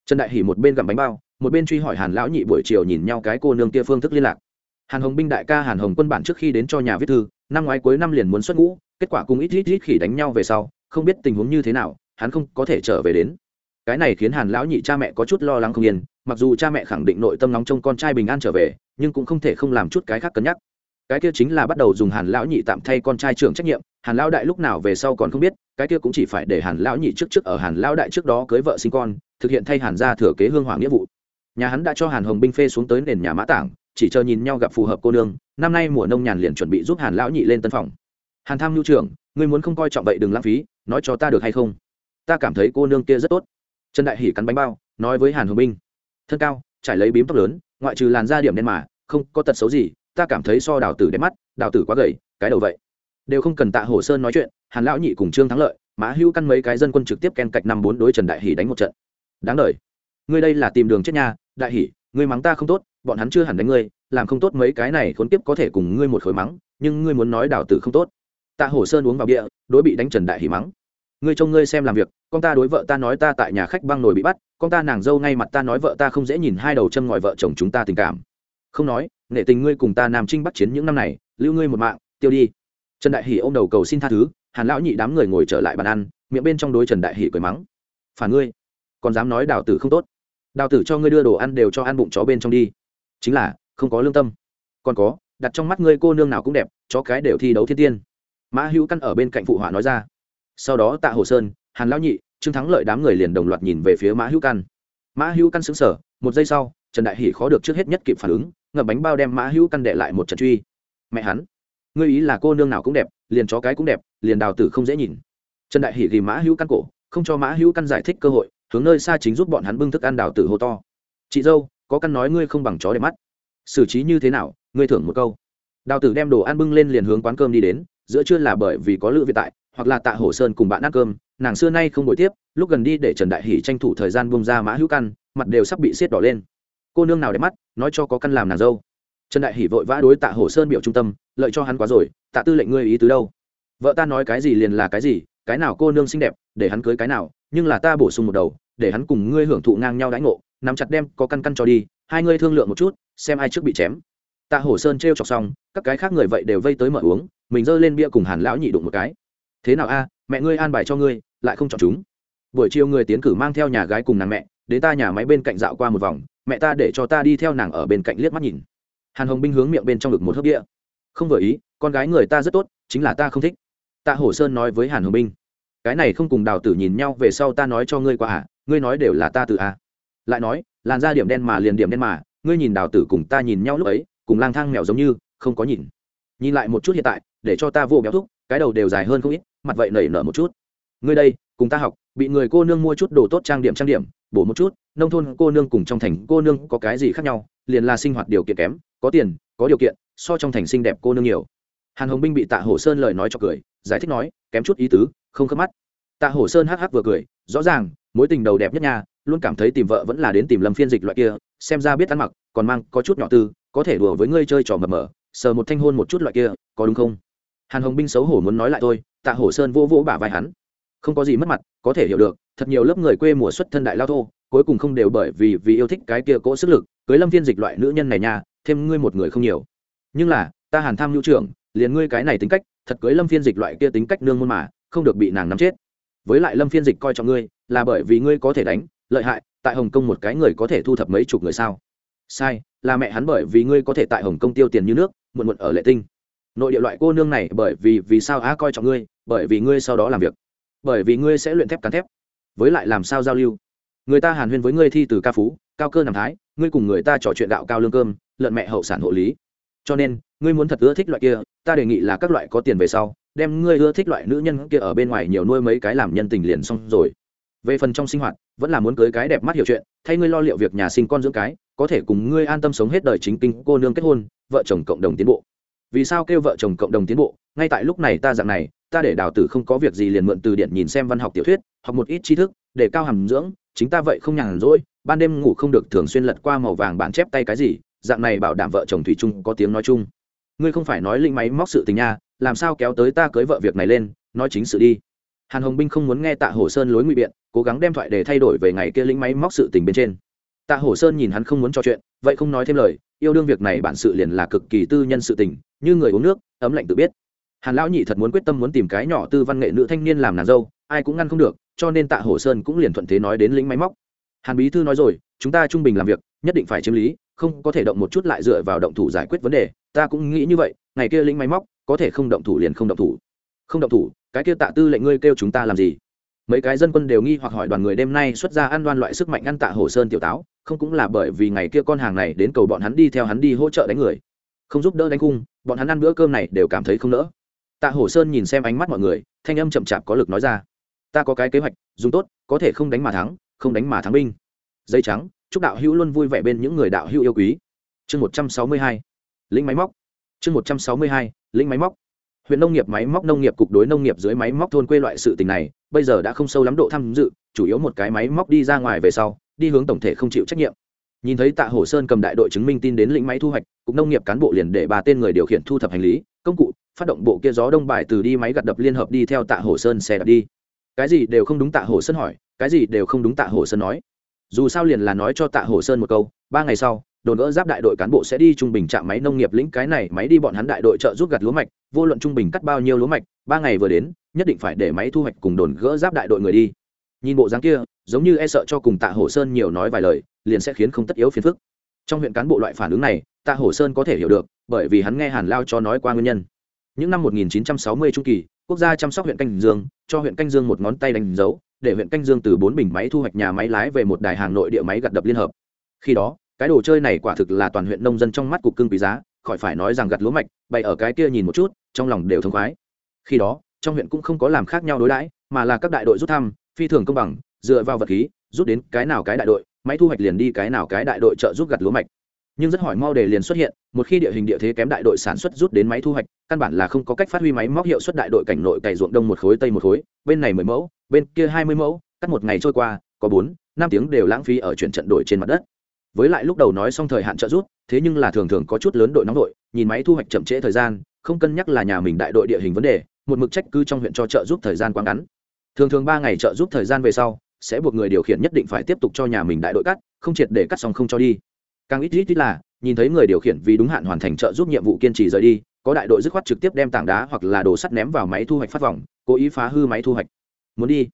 Trần đại hỉ một bên gặm bánh bao, một bên truy hỏi hàn lão nhị buổi chiều nhìn nhau cái cô nương kia phương thức liên lạc. Hàn hồng binh đại ca hàn hồng quân bản trước khi đến cho nhà viết thư, năm ngoái cuối năm liền muốn xuất ngũ, kết quả cùng ít ít ít khỉ đánh nhau về sau, không biết tình huống như thế nào, hắn không có thể trở về đến cái này khiến hàn lão nhị cha mẹ có chút lo lắng không yên, mặc dù cha mẹ khẳng định nội tâm nóng trong con trai bình an trở về, nhưng cũng không thể không làm chút cái khác cân nhắc. Cái kia chính là bắt đầu dùng hàn lão nhị tạm thay con trai trưởng trách nhiệm, hàn lão đại lúc nào về sau còn không biết, cái kia cũng chỉ phải để hàn lão nhị trước trước ở hàn lão đại trước đó cưới vợ sinh con, thực hiện thay hàn gia thừa kế hương hỏa nghĩa vụ. Nhà hắn đã cho hàn hồng binh phê xuống tới nền nhà mã tảng, chỉ chờ nhìn nhau gặp phù hợp cô nương, năm nay mùa nông nhàn liền chuẩn bị giúp hàn lão nhị lên tân phòng. Hàn tham nhu trưởng, ngươi muốn không coi trọng vậy đừng lãng phí, nói cho ta được hay không? Ta cảm thấy cô nương kia rất tốt trần đại hỷ cắn bánh bao, nói với hàn hồng binh thân cao, trải lấy bím tóc lớn, ngoại trừ làn da điểm đen mà, không có tật xấu gì, ta cảm thấy so đào tử đẹp mắt, đào tử quá gầy, cái đầu vậy. Đều không cần tạ hồ sơn nói chuyện, hàn lão nhị cùng trương thắng lợi, mã hữu căn mấy cái dân quân trực tiếp ken cạch năm bốn đối trần đại hỷ đánh một trận. Đáng đ ngươi đây là tìm đường chết nhà đại hỷ ngươi mắng ta không tốt, bọn hắn chưa hẳn đánh ngươi, làm không tốt mấy cái này khốn kiếp có thể cùng ngươi một khối mắng, nhưng ngươi muốn nói đào tử không tốt. Tạ hồ sơn uống vào bia, đối bị đánh trần đại hỷ mắng, ngươi trông ngươi xem làm việc con ta đối vợ ta nói ta tại nhà khách băng nồi bị bắt, con ta nàng dâu ngay mặt ta nói vợ ta không dễ nhìn, hai đầu chân ngòi vợ chồng chúng ta tình cảm. Không nói, nể tình ngươi cùng ta nam trinh bắt chiến những năm này, lưu ngươi một mạng, tiêu đi. Trần đại hỷ ôm đầu cầu xin tha thứ, hàn lão nhị đám người ngồi trở lại bàn ăn, miệng bên trong đối trần đại hỷ cười mắng. Phản ngươi, còn dám nói đào tử không tốt. Đào tử cho ngươi đưa đồ ăn đều cho ăn bụng chó bên trong đi. Chính là, không có lương tâm. Còn có, đặt trong mắt ngươi cô nương nào cũng đẹp, chó cái đều thi đấu thiên tiên. Mã hữu căn ở bên cạnh phụ họa nói ra. Sau đó tạ hồ sơn hàn lão nhị, trương thắng lợi đám người liền đồng loạt nhìn về phía mã hữu căn. Mã hữu căn xứng sở một giây sau, trần đại hỷ khó được trước hết nhất kịp phản ứng, ngậm bánh bao đem mã hữu căn đệ lại một trận truy. Mẹ hắn, ngươi ý là cô nương nào cũng đẹp, liền chó cái cũng đẹp, liền đào tử không dễ nhìn. Trần đại hỷ ghi mã hữu căn cổ, không cho mã hữu căn giải thích cơ hội, hướng nơi xa chính giúp bọn hắn bưng thức ăn đào tử hô to. Chị dâu, có căn nói ngươi không bằng chó đẹp mắt. Xử trí như thế nào, ngươi thưởng một câu. Đào tử đem đồ ăn bưng lên liền hướng quán cơm đi đến, giữa trưa là bởi vì có lữ vi tại, hoặc là tạ hổ sơn cùng bạn ăn cơm nàng xưa nay không buổi tiếp, lúc gần đi để trần đại hỷ tranh thủ thời gian bông ra mã hữu căn, mặt đều sắp bị xiết đỏ lên. Cô nương nào đẹp mắt, nói cho có căn làm nàng dâu. Trần đại hỷ vội vã đối tạ hồ sơn biểu trung tâm, lợi cho hắn quá rồi, tạ tư lệnh ngươi ý tứ đâu? Vợ ta nói cái gì liền là cái gì, cái nào cô nương xinh đẹp, để hắn cưới cái nào, nhưng là ta bổ sung một đầu, để hắn cùng ngươi hưởng thụ ngang nhau đãi ngộ, nắm chặt đem có căn căn cho đi, hai ngươi thương lượng một chút, xem ai trước bị chém. Tạ hổ sơn t r e o chọc xong, các cái khác người vậy đều vây tới mở uống, mình giơ lên bia cùng hàn lão nhị đụng một cái. Thế nào a mẹ ngươi an bài cho ngươi, lại không chọn chúng. Buổi chiều người tiến cử mang theo nhà gái cùng nàng mẹ, đến ta nhà máy bên cạnh dạo qua một vòng, mẹ ta để cho ta đi theo nàng ở bên cạnh liếc mắt nhìn. Hàn hồng binh hướng miệng bên trong ngực một hớp đĩa không vừa ý, con gái người ta rất tốt, chính là ta không thích. Tạ hổ sơn nói với hàn hồng binh. Cái này không cùng đào tử nhìn nhau, về sau ta nói cho ngươi qua à ngươi nói đều là ta tự à. Lại nói, làn da điểm đen mà liền điểm đen mà, ngươi nhìn đào tử cùng ta nhìn nhau lúc ấy, cùng lang thang mèo giống như, không có nhìn. Nhìn lại một chút hiện tại, để cho ta vô béo thúc, cái đầu đều dài hơn không ít mặt vậy nảy nở một chút. Ngươi đây, cùng ta học, bị người cô nương mua chút đồ tốt trang điểm trang điểm, bổ một chút, nông thôn cô nương cùng trong thành cô nương có cái gì khác nhau, liền là sinh hoạt điều kiện kém, có tiền, có điều kiện, so trong thành xinh đẹp cô nương nhiều. Hàn hồng binh bị tạ hổ sơn lời nói cho cười, giải thích nói, kém chút ý tứ, không khớp mắt. Tạ hổ sơn hắc hắc vừa cười, rõ ràng, mối tình đầu đẹp nhất nha, luôn cảm thấy tìm vợ vẫn là đến tìm lâm phiên dịch loại kia, xem ra biết ăn mặc, còn mang có chút nhỏ tư, có thể đùa với ngươi chơi trò mập mờ, sờ một thanh hôn một chút loại kia, có đúng không? Hàn hồng binh xấu hổ muốn nói lại tôi tạ hổ sơn vô vỗ bả vai hắn. Không có gì mất mặt, có thể hiểu được, thật nhiều lớp người quê mùa xuất thân đại lao thô, cuối cùng không đều bởi vì vì yêu thích cái kia cỗ sức lực, cưới lâm phiên dịch loại nữ nhân này nha, thêm ngươi một người không nhiều. Nhưng là, ta hàn tham hữu trưởng, liền ngươi cái này tính cách, thật cưới lâm phiên dịch loại kia tính cách nương môn mà, không được bị nàng nắm chết. Với lại lâm phiên dịch coi trọng ngươi, là bởi vì ngươi có thể đánh, lợi hại, tại hồng kông một cái người có thể thu thập mấy chục người sao? Sai, là mẹ hắn bởi vì ngươi có thể tại hồng kông tiêu tiền như nước, muộn muộn ở lệ tinh nội địa loại cô nương này bởi vì vì sao á coi trọng ngươi? Bởi vì ngươi sau đó làm việc. Bởi vì ngươi sẽ luyện thép cán thép. Với lại làm sao giao lưu? Người ta hàn huyên với ngươi thi từ ca phú, cao cơ nằm thái, ngươi cùng người ta trò chuyện gạo cao lương cơm, lợn mẹ hậu sản hộ lý. Cho nên, ngươi muốn thật ưa thích loại kia, ta đề nghị là các loại có tiền về sau, đem ngươi ưa thích loại nữ nhân kia ở bên ngoài nhiều nuôi mấy cái làm nhân tình liền xong rồi. Về phần trong sinh hoạt, vẫn là muốn cưới cái đẹp mắt hiểu chuyện, thay ngươi lo liệu việc nhà sinh con dưỡng cái, có thể cùng ngươi an tâm sống hết đời chính kinh, cô nương kết hôn, vợ chồng cộng đồng tiến bộ vì sao kêu vợ chồng cộng đồng tiến bộ? Ngay tại lúc này ta dạng này, ta để đào tử không có việc gì liền mượn từ điển nhìn xem văn học tiểu thuyết, học một ít tri thức, để cao hàm dưỡng, chính ta vậy không nhàn rỗi, ban đêm ngủ không được thường xuyên lật qua màu vàng bản chép tay cái gì, dạng này bảo đảm vợ chồng thủy chung có tiếng nói chung. Ngươi không phải nói linh máy móc sự tình nha, làm sao kéo tới ta cưới vợ việc này lên, nói chính sự đi. Hàn hồng binh không muốn nghe tạ hồ sơn lối ngụy biện, cố gắng đem thoại để thay đổi về ngày kia linh máy móc sự tình bên trên tạ Hổ sơn nhìn hắn không muốn trò chuyện, vậy không nói thêm lời, yêu đương việc này bản sự liền là cực kỳ tư nhân sự tình, như người uống nước, ấm lạnh tự biết. Hàn lão nhị thật muốn quyết tâm muốn tìm cái nhỏ tư văn nghệ nữ thanh niên làm nàng dâu, ai cũng ngăn không được, cho nên tạ Hổ sơn cũng liền thuận thế nói đến lính máy móc. Hàn bí thư nói rồi, chúng ta trung bình làm việc, nhất định phải chiếm lý, không có thể động một chút lại dựa vào động thủ giải quyết vấn đề. Ta cũng nghĩ như vậy, ngày kia lính máy móc, có thể không động thủ liền không động thủ. Không động thủ, cái kia tạ tư lệnh ngươi kêu chúng ta làm gì? Mấy cái dân quân đều nghi hoặc hỏi đoàn người đêm nay xuất ra ăn đoan loại sức mạnh ăn tạ hồ sơn tiểu táo không cũng là bởi vì ngày kia con hàng này đến cầu bọn hắn đi theo hắn đi hỗ trợ đánh người. Không giúp đỡ đánh cung bọn hắn ăn bữa cơm này đều cảm thấy không nỡ. Tạ Hổ sơn nhìn xem ánh mắt mọi người, thanh âm chậm chạp có lực nói ra. Ta có cái kế hoạch, dùng tốt, có thể không đánh mà thắng, không đánh mà thắng binh. Dây trắng, chúc đạo hữu luôn vui vẻ bên những người đạo hữu yêu quý. Chương một trăm sáu mươi hai, lĩnh máy móc. Chương một trăm sáu mươi hai, lĩnh máy móc. Huyện nông nghiệp, máy móc nông nghiệp, cục đối nông nghiệp dưới máy móc thôn quê loại sự tình này, bây giờ đã không sâu lắm độ tham dự, chủ yếu một cái máy móc đi ra ngoài về sau đi hướng tổng thể không chịu trách nhiệm. Nhìn thấy tạ hồ sơn cầm đại đội chứng minh tin đến lĩnh máy thu hoạch, cục nông nghiệp cán bộ liền để ba tên người điều khiển thu thập hành lý, công cụ, phát động bộ kia gió đông bài từ đi máy gặt đập liên hợp đi theo tạ hồ sơn xe đạp đi. Cái gì đều không đúng tạ hồ sơn hỏi, cái gì đều không đúng tạ hồ sơn nói. Dù sao liền là nói cho tạ hồ sơn một câu, ba ngày sau, đồn gỡ giáp đại đội cán bộ sẽ đi trung bình trạm máy nông nghiệp lĩnh cái này, máy đi bọn hắn đại đội trợ giúp gặt lúa mạch, vô luận trung bình cắt bao nhiêu lúa mạch, ba ngày vừa đến, nhất định phải để máy thu hoạch cùng đồn gỡ giáp đại đội người đi. Nhìn bộ dáng kia giống như e sợ cho cùng tạ Hổ sơn nhiều nói vài lời, liền sẽ khiến không tất yếu phiền phức. Trong huyện cán bộ loại phản ứng này, tạ Hổ sơn có thể hiểu được, bởi vì hắn nghe hàn lao cho nói qua nguyên nhân. Những năm 1960 trung kỳ, quốc gia chăm sóc huyện canh dương, cho huyện canh dương một ngón tay đánh dấu, để huyện canh dương từ bốn bình máy thu hoạch nhà máy lái về một đài hàng nội địa máy gặt đập liên hợp. Khi đó, cái đồ chơi này quả thực là toàn huyện nông dân trong mắt cục cưng quý giá, khỏi phải nói rằng gặt lúa mạch, bày ở cái kia nhìn một chút, trong lòng đều thông khoái. Khi đó, trong huyện cũng không có làm khác nhau đối đãi, mà là các đại đội rút thăm, phi thường công bằng dựa vào vật khí, rút đến cái nào cái đại đội, máy thu hoạch liền đi cái nào cái đại đội trợ giúp gặt lúa mạch. Nhưng rất hỏi mau đề liền xuất hiện, một khi địa hình địa thế kém đại đội sản xuất rút đến máy thu hoạch, căn bản là không có cách phát huy máy móc hiệu suất đại đội cảnh nội cày ruộng đông một khối, tây một khối, bên này mười mẫu, bên kia hai mươi mẫu, cắt một ngày trôi qua, có bốn, năm tiếng đều lãng phí ở chuyển trận đội trên mặt đất. Với lại lúc đầu nói xong thời hạn trợ rút thế nhưng là thường thường có chút lớn đội nóng đội, nhìn máy thu hoạch chậm trễ thời gian, không cân nhắc là nhà mình đại đội địa hình vấn đề, một mực trách cứ trong huyện cho trợ giúp thời gian quá ngắn. Thường thường ba ngày trợ giúp thời gian về sau sẽ buộc người điều khiển nhất định phải tiếp tục cho nhà mình đại đội cắt, không triệt để cắt xong không cho đi. Càng ít ít ít là, nhìn thấy người điều khiển vì đúng hạn hoàn thành trợ giúp nhiệm vụ kiên trì rời đi, có đại đội dứt khoát trực tiếp đem tảng đá hoặc là đồ sắt ném vào máy thu hoạch phát vòng, cố ý phá hư máy thu hoạch. Muốn đi?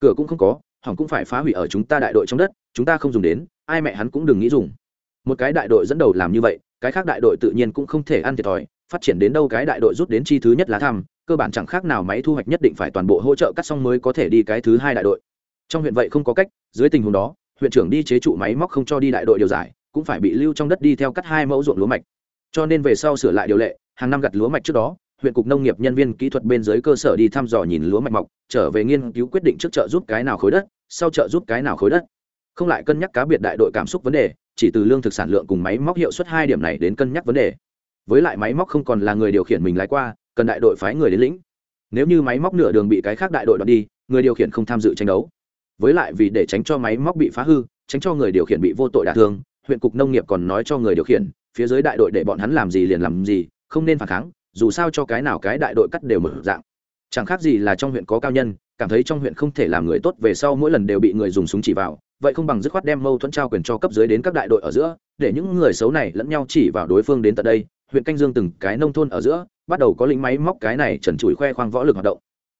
Cửa cũng không có, hỏng cũng phải phá hủy ở chúng ta đại đội trong đất, chúng ta không dùng đến, ai mẹ hắn cũng đừng nghĩ dùng. Một cái đại đội dẫn đầu làm như vậy, cái khác đại đội tự nhiên cũng không thể ăn thiệt thòi, phát triển đến đâu cái đại đội rút đến chi thứ nhất là thăm, cơ bản chẳng khác nào máy thu hoạch nhất định phải toàn bộ hỗ trợ cắt xong mới có thể đi cái thứ hai đại đội trong huyện vậy không có cách, dưới tình huống đó, huyện trưởng đi chế trụ máy móc không cho đi đại đội điều giải, cũng phải bị lưu trong đất đi theo cắt hai mẫu ruộng lúa mạch. Cho nên về sau sửa lại điều lệ, hàng năm gặt lúa mạch trước đó, huyện cục nông nghiệp nhân viên kỹ thuật bên dưới cơ sở đi thăm dò nhìn lúa mạch mọc, trở về nghiên cứu quyết định trước chợ giúp cái nào khối đất, sau chợ giúp cái nào khối đất. Không lại cân nhắc cá biệt đại đội cảm xúc vấn đề, chỉ từ lương thực sản lượng cùng máy móc hiệu suất hai điểm này đến cân nhắc vấn đề. Với lại máy móc không còn là người điều khiển mình lái qua, cần đại đội phái người đến lĩnh. Nếu như máy móc nửa đường bị cái khác đại đội đoạt đi, người điều khiển không tham dự tranh đấu với lại vì để tránh cho máy móc bị phá hư, tránh cho người điều khiển bị vô tội đả thương, huyện cục nông nghiệp còn nói cho người điều khiển, phía dưới đại đội để bọn hắn làm gì liền làm gì, không nên phản kháng, dù sao cho cái nào cái đại đội cắt đều mở dạng. Chẳng khác gì là trong huyện có cao nhân, cảm thấy trong huyện không thể làm người tốt, về sau mỗi lần đều bị người dùng súng chỉ vào, vậy không bằng dứt khoát đem mâu thuẫn trao quyền cho cấp dưới đến các đại đội ở giữa, để những người xấu này lẫn nhau chỉ vào đối phương đến tận đây, huyện canh dương từng cái nông thôn ở giữa, bắt đầu có lính máy móc cái này trần trụi khoe khoang võ lực hoạt động.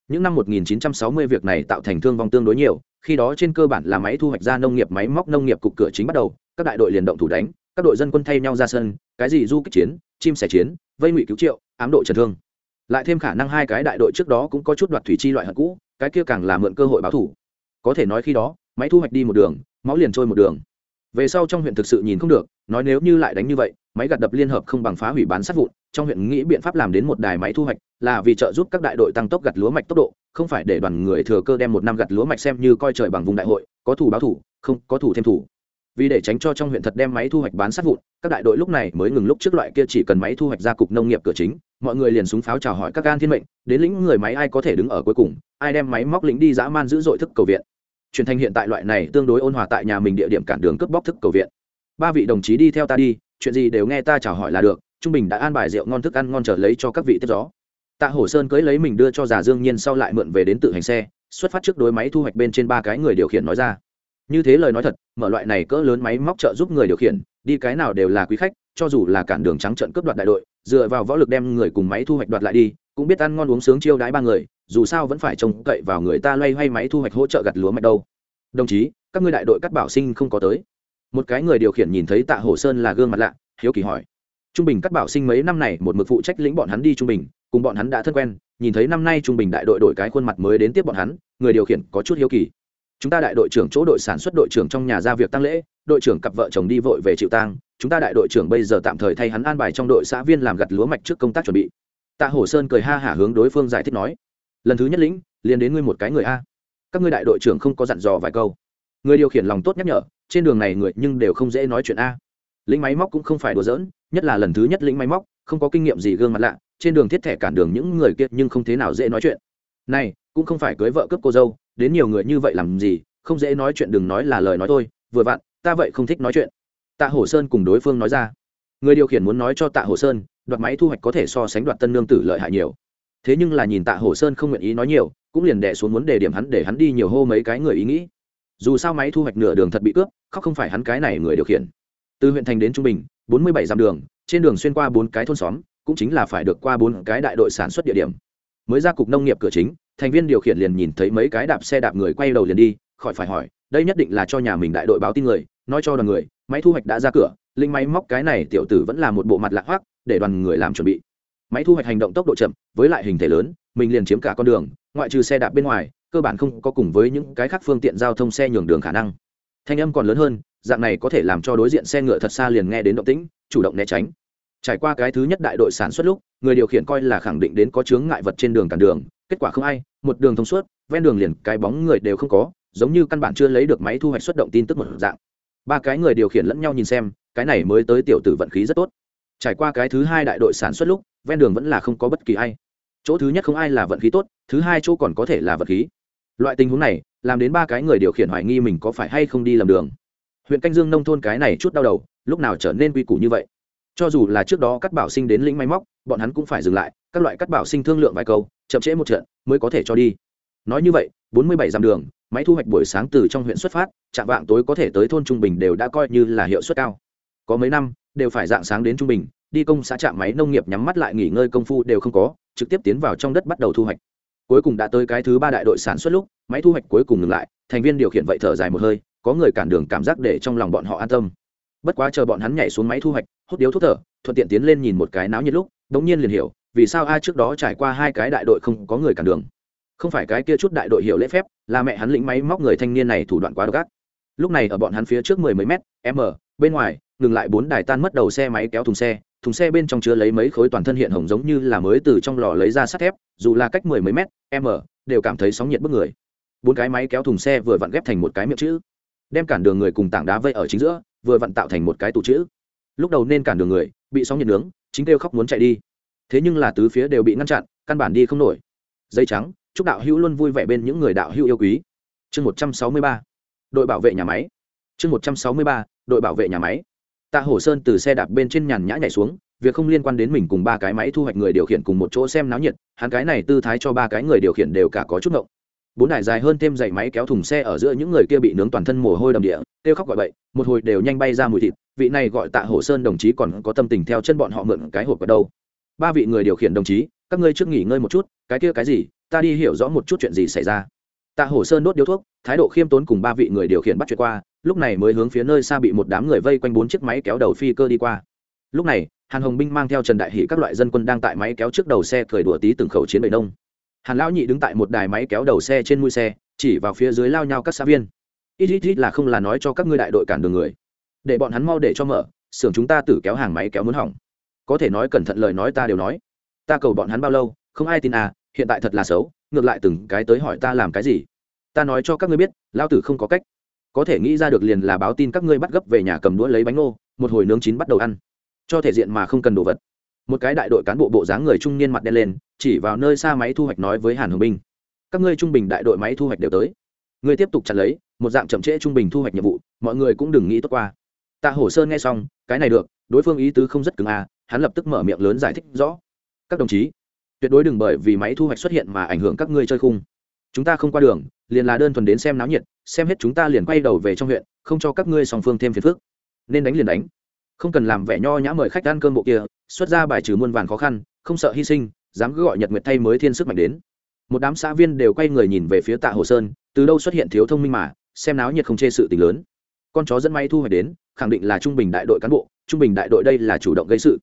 Những năm 1960 việc này tạo thành thương vong tương đối nhiều khi đó trên cơ bản là máy thu hoạch ra nông nghiệp, máy móc nông nghiệp cục cửa chính bắt đầu, các đại đội liền động thủ đánh, các đội dân quân thay nhau ra sân, cái gì du kích chiến, chim sẻ chiến, vây ngụy cứu triệu, ám độ trần thương. Lại thêm khả năng hai cái đại đội trước đó cũng có chút đoạt thủy chi loại hận cũ, cái kia càng là mượn cơ hội báo thủ. Có thể nói khi đó, máy thu hoạch đi một đường, máu liền trôi một đường về sau trong huyện thực sự nhìn không được, nói nếu như lại đánh như vậy, máy gặt đập liên hợp không bằng phá hủy bán sát vụn, trong huyện nghĩ biện pháp làm đến một đài máy thu hoạch là vì trợ giúp các đại đội tăng tốc gặt lúa mạch tốc độ, không phải để đoàn người thừa cơ đem một năm gặt lúa mạch xem như coi trời bằng vùng đại hội, có thủ báo thủ, không có thủ thêm thủ. Vì để tránh cho trong huyện thật đem máy thu hoạch bán sát vụn, các đại đội lúc này mới ngừng lúc trước loại kia chỉ cần máy thu hoạch ra cục nông nghiệp cửa chính, mọi người liền súng pháo chào hỏi các gan thiên mệnh, đến lĩnh người máy ai có thể đứng ở cuối cùng, ai đem máy móc lĩnh đi dã man dữ dội thức cầu viện. Chuyển thành hiện tại loại này tương đối ôn hòa tại nhà mình địa điểm cản đường cướp bóc thức cầu viện. Ba vị đồng chí đi theo ta đi, chuyện gì đều nghe ta chào hỏi là được, trung bình đã an bài rượu ngon thức ăn ngon trở lấy cho các vị tiếp gió. Tạ hổ sơn cưới lấy mình đưa cho già dương nhiên sau lại mượn về đến tự hành xe, xuất phát trước đối máy thu hoạch bên trên ba cái người điều khiển nói ra. Như thế lời nói thật, mở loại này cỡ lớn máy móc trợ giúp người điều khiển, đi cái nào đều là quý khách, cho dù là cản đường trắng trận cướp đoạt đại đội, dựa vào võ lực đem người cùng máy thu hoạch đoạt lại đi, cũng biết ăn ngon uống sướng chiêu đãi ba người dù sao vẫn phải trông cậy vào người ta loay hoay máy thu hoạch hỗ trợ gặt lúa mạch đâu. Đồng chí, các ngươi đại đội cắt bảo sinh không có tới. Một cái người điều khiển nhìn thấy tạ hồ sơn là gương mặt lạ, hiếu kỳ hỏi. Trung bình cắt bảo sinh mấy năm này một mực phụ trách lĩnh bọn hắn đi trung bình, cùng bọn hắn đã thân quen, nhìn thấy năm nay trung bình đại đội đổi cái khuôn mặt mới đến tiếp bọn hắn, người điều khiển có chút hiếu kỳ. Chúng ta đại đội trưởng chỗ đội sản xuất đội trưởng trong nhà ra việc tăng lễ, đội trưởng cặp vợ chồng đi vội về chịu tang, chúng ta đại đội trưởng bây giờ tạm thời thay hắn an bài trong đội xã viên làm gặt lúa mạch trước công tác chuẩn bị. Tạ hổ sơn cười ha hả hướng đối phương giải thích nói lần thứ nhất lĩnh, liền đến ngươi một cái người a. Các ngươi đại đội trưởng không có dặn dò vài câu. Người điều khiển lòng tốt nhắc nhở, trên đường này người nhưng đều không dễ nói chuyện a. Lính máy móc cũng không phải đùa giỡn, nhất là lần thứ nhất lính máy móc, không có kinh nghiệm gì gương mặt lạ, trên đường thiết thẻ cản đường những người kia nhưng không thế nào dễ nói chuyện. Này, cũng không phải cưới vợ cướp cô dâu, đến nhiều người như vậy làm gì, không dễ nói chuyện đừng nói là lời nói thôi vừa vặn, ta vậy không thích nói chuyện. Tạ hổ sơn cùng đối phương nói ra. Người điều khiển muốn nói cho tạ hổ sơn, đoạt máy thu hoạch có thể so sánh đoạt tân lương tử lợi hại nhiều thế nhưng là nhìn tạ hổ sơn không nguyện ý nói nhiều, cũng liền đẻ xuống muốn đề điểm hắn để hắn đi nhiều hô mấy cái người ý nghĩ. Dù sao máy thu hoạch nửa đường thật bị cướp, khóc không phải hắn cái này người điều khiển. Từ huyện thành đến trung bình, bốn mươi bảy dặm đường, trên đường xuyên qua bốn cái thôn xóm, cũng chính là phải được qua bốn cái đại đội sản xuất địa điểm. Mới ra cục nông nghiệp cửa chính, thành viên điều khiển liền nhìn thấy mấy cái đạp xe đạp người quay đầu liền đi, khỏi phải hỏi, đây nhất định là cho nhà mình đại đội báo tin người, nói cho đoàn người, máy thu hoạch đã ra cửa, linh máy móc cái này tiểu tử vẫn là một bộ mặt lạc hoác để đoàn người làm chuẩn bị máy thu hoạch hành động tốc độ chậm, với lại hình thể lớn, mình liền chiếm cả con đường, ngoại trừ xe đạp bên ngoài, cơ bản không có cùng với những cái khác phương tiện giao thông xe nhường đường khả năng. Thanh âm còn lớn hơn, dạng này có thể làm cho đối diện xe ngựa thật xa liền nghe đến động tĩnh, chủ động né tránh. Trải qua cái thứ nhất đại đội sản xuất lúc, người điều khiển coi là khẳng định đến có chướng ngại vật trên đường cản đường, kết quả không ai, một đường thông suốt, ven đường liền cái bóng người đều không có, giống như căn bản chưa lấy được máy thu hoạch xuất động tin tức một dạng. Ba cái người điều khiển lẫn nhau nhìn xem, cái này mới tới tiểu tử vận khí rất tốt. Trải qua cái thứ hai đại đội sản xuất lúc ven đường vẫn là không có bất kỳ ai. Chỗ thứ nhất không ai là vận khí tốt, thứ hai chỗ còn có thể là vận khí. Loại tình huống này, làm đến ba cái người điều khiển hoài nghi mình có phải hay không đi lầm đường. Huyện canh dương nông thôn cái này chút đau đầu, lúc nào trở nên quy củ như vậy? Cho dù là trước đó cắt bảo sinh đến lĩnh máy móc, bọn hắn cũng phải dừng lại, các loại cắt bảo sinh thương lượng vài câu, chậm trễ một trận mới có thể cho đi. Nói như vậy, bốn mươi bảy dặm đường, máy thu hoạch buổi sáng từ trong huyện xuất phát, chạm vạng tối có thể tới thôn trung bình đều đã coi như là hiệu suất cao. Có mấy năm, đều phải dạng sáng đến trung bình đi công xã trạm máy nông nghiệp nhắm mắt lại nghỉ ngơi công phu đều không có, trực tiếp tiến vào trong đất bắt đầu thu hoạch. Cuối cùng đã tới cái thứ ba đại đội sản xuất lúc, máy thu hoạch cuối cùng ngừng lại, thành viên điều khiển vậy thở dài một hơi, có người cản đường cảm giác để trong lòng bọn họ an tâm. Bất quá chờ bọn hắn nhảy xuống máy thu hoạch, hút điếu thuốc thở, thuận tiện tiến lên nhìn một cái náo nhiệt lúc, đống nhiên liền hiểu, vì sao ai trước đó trải qua hai cái đại đội không có người cản đường. Không phải cái kia chút đại đội hiểu lễ phép, là mẹ hắn lĩnh máy móc người thanh niên này thủ đoạn quá độc ác. Lúc này ở bọn hắn phía trước mười mấy mét, m, bên ngoài, ngừng lại bốn đài tan mất đầu xe máy kéo thùng xe thùng xe bên trong chứa lấy mấy khối toàn thân hiện hồng giống như là mới từ trong lò lấy ra sắt thép, dù là cách mười mấy mét m đều cảm thấy sóng nhiệt bức người. Bốn cái máy kéo thùng xe vừa vặn ghép thành một cái miệng chữ, đem cản đường người cùng tảng đá vây ở chính giữa, vừa vặn tạo thành một cái tủ chữ. Lúc đầu nên cản đường người, bị sóng nhiệt nướng, chính kêu khóc muốn chạy đi. Thế nhưng là tứ phía đều bị ngăn chặn, căn bản đi không nổi. Dây trắng, chúc đạo hữu luôn vui vẻ bên những người đạo hữu yêu quý. Chương một trăm sáu mươi ba, đội bảo vệ nhà máy. Chương một trăm sáu mươi ba, đội bảo vệ nhà máy tạ hổ sơn từ xe đạp bên trên nhàn nhã nhảy xuống, việc không liên quan đến mình cùng ba cái máy thu hoạch người điều khiển cùng một chỗ xem náo nhiệt, hắn cái này tư thái cho ba cái người điều khiển đều cả có chút ngộng. Bốn đài dài hơn thêm dày máy kéo thùng xe ở giữa những người kia bị nướng toàn thân mồ hôi đầm địa, kêu khóc gọi bậy, một hồi đều nhanh bay ra mùi thịt, vị này gọi tạ hổ sơn đồng chí còn có tâm tình theo chân bọn họ mượn cái hộp ở đâu. Ba vị người điều khiển đồng chí, các ngươi trước nghỉ ngơi một chút, cái kia cái gì, ta đi hiểu rõ một chút chuyện gì xảy ra. Tạ hổ sơn đốt điếu thuốc, thái độ khiêm tốn cùng ba vị người điều khiển bắt chuyện qua lúc này mới hướng phía nơi xa bị một đám người vây quanh bốn chiếc máy kéo đầu phi cơ đi qua. Lúc này, hàn hồng binh mang theo trần đại hỷ các loại dân quân đang tại máy kéo trước đầu xe cười đùa tí từng khẩu chiến bệ nông. Hàn lão nhị đứng tại một đài máy kéo đầu xe trên mũi xe, chỉ vào phía dưới lao nhau các xã viên. Ít ít ít là không là nói cho các ngươi đại đội cản đường người. Để bọn hắn mau để cho mở, xưởng chúng ta tử kéo hàng máy kéo muốn hỏng. Có thể nói cẩn thận lời nói ta đều nói. Ta cầu bọn hắn bao lâu, không ai tin à hiện tại thật là xấu, ngược lại từng cái tới hỏi ta làm cái gì. Ta nói cho các ngươi biết, lao tử không có cách có thể nghĩ ra được liền là báo tin các ngươi bắt gấp về nhà cầm đũa lấy bánh ngô, một hồi nướng chín bắt đầu ăn. Cho thể diện mà không cần đồ vật. Một cái đại đội cán bộ bộ dáng người trung niên mặt đen lên, chỉ vào nơi xa máy thu hoạch nói với hàn hồng binh các ngươi trung bình đại đội máy thu hoạch đều tới. Ngươi tiếp tục chặt lấy, một dạng chậm trễ trung bình thu hoạch nhiệm vụ, mọi người cũng đừng nghĩ tốt qua. Tạ hổ sơn nghe xong, cái này được, đối phương ý tứ không rất cứng à hắn lập tức mở miệng lớn giải thích rõ. Các đồng chí, tuyệt đối đừng bởi vì máy thu hoạch xuất hiện mà ảnh hưởng các ngươi chơi khung. Chúng ta không qua đường liền là đơn thuần đến xem náo nhiệt, xem hết chúng ta liền quay đầu về trong huyện, không cho các ngươi song phương thêm phiền phức. Nên đánh liền đánh. Không cần làm vẻ nho nhã mời khách ăn cơm bộ kia, xuất ra bài trừ muôn vàn khó khăn, không sợ hy sinh, dám cứ gọi nhật nguyệt thay mới thiên sức mạnh đến. Một đám xã viên đều quay người nhìn về phía tạ hồ sơn, từ đâu xuất hiện thiếu thông minh mà, xem náo nhiệt không chê sự tình lớn. Con chó dẫn may thu hoạch đến, khẳng định là trung bình đại đội cán bộ, trung bình đại đội đây là chủ động gây sự.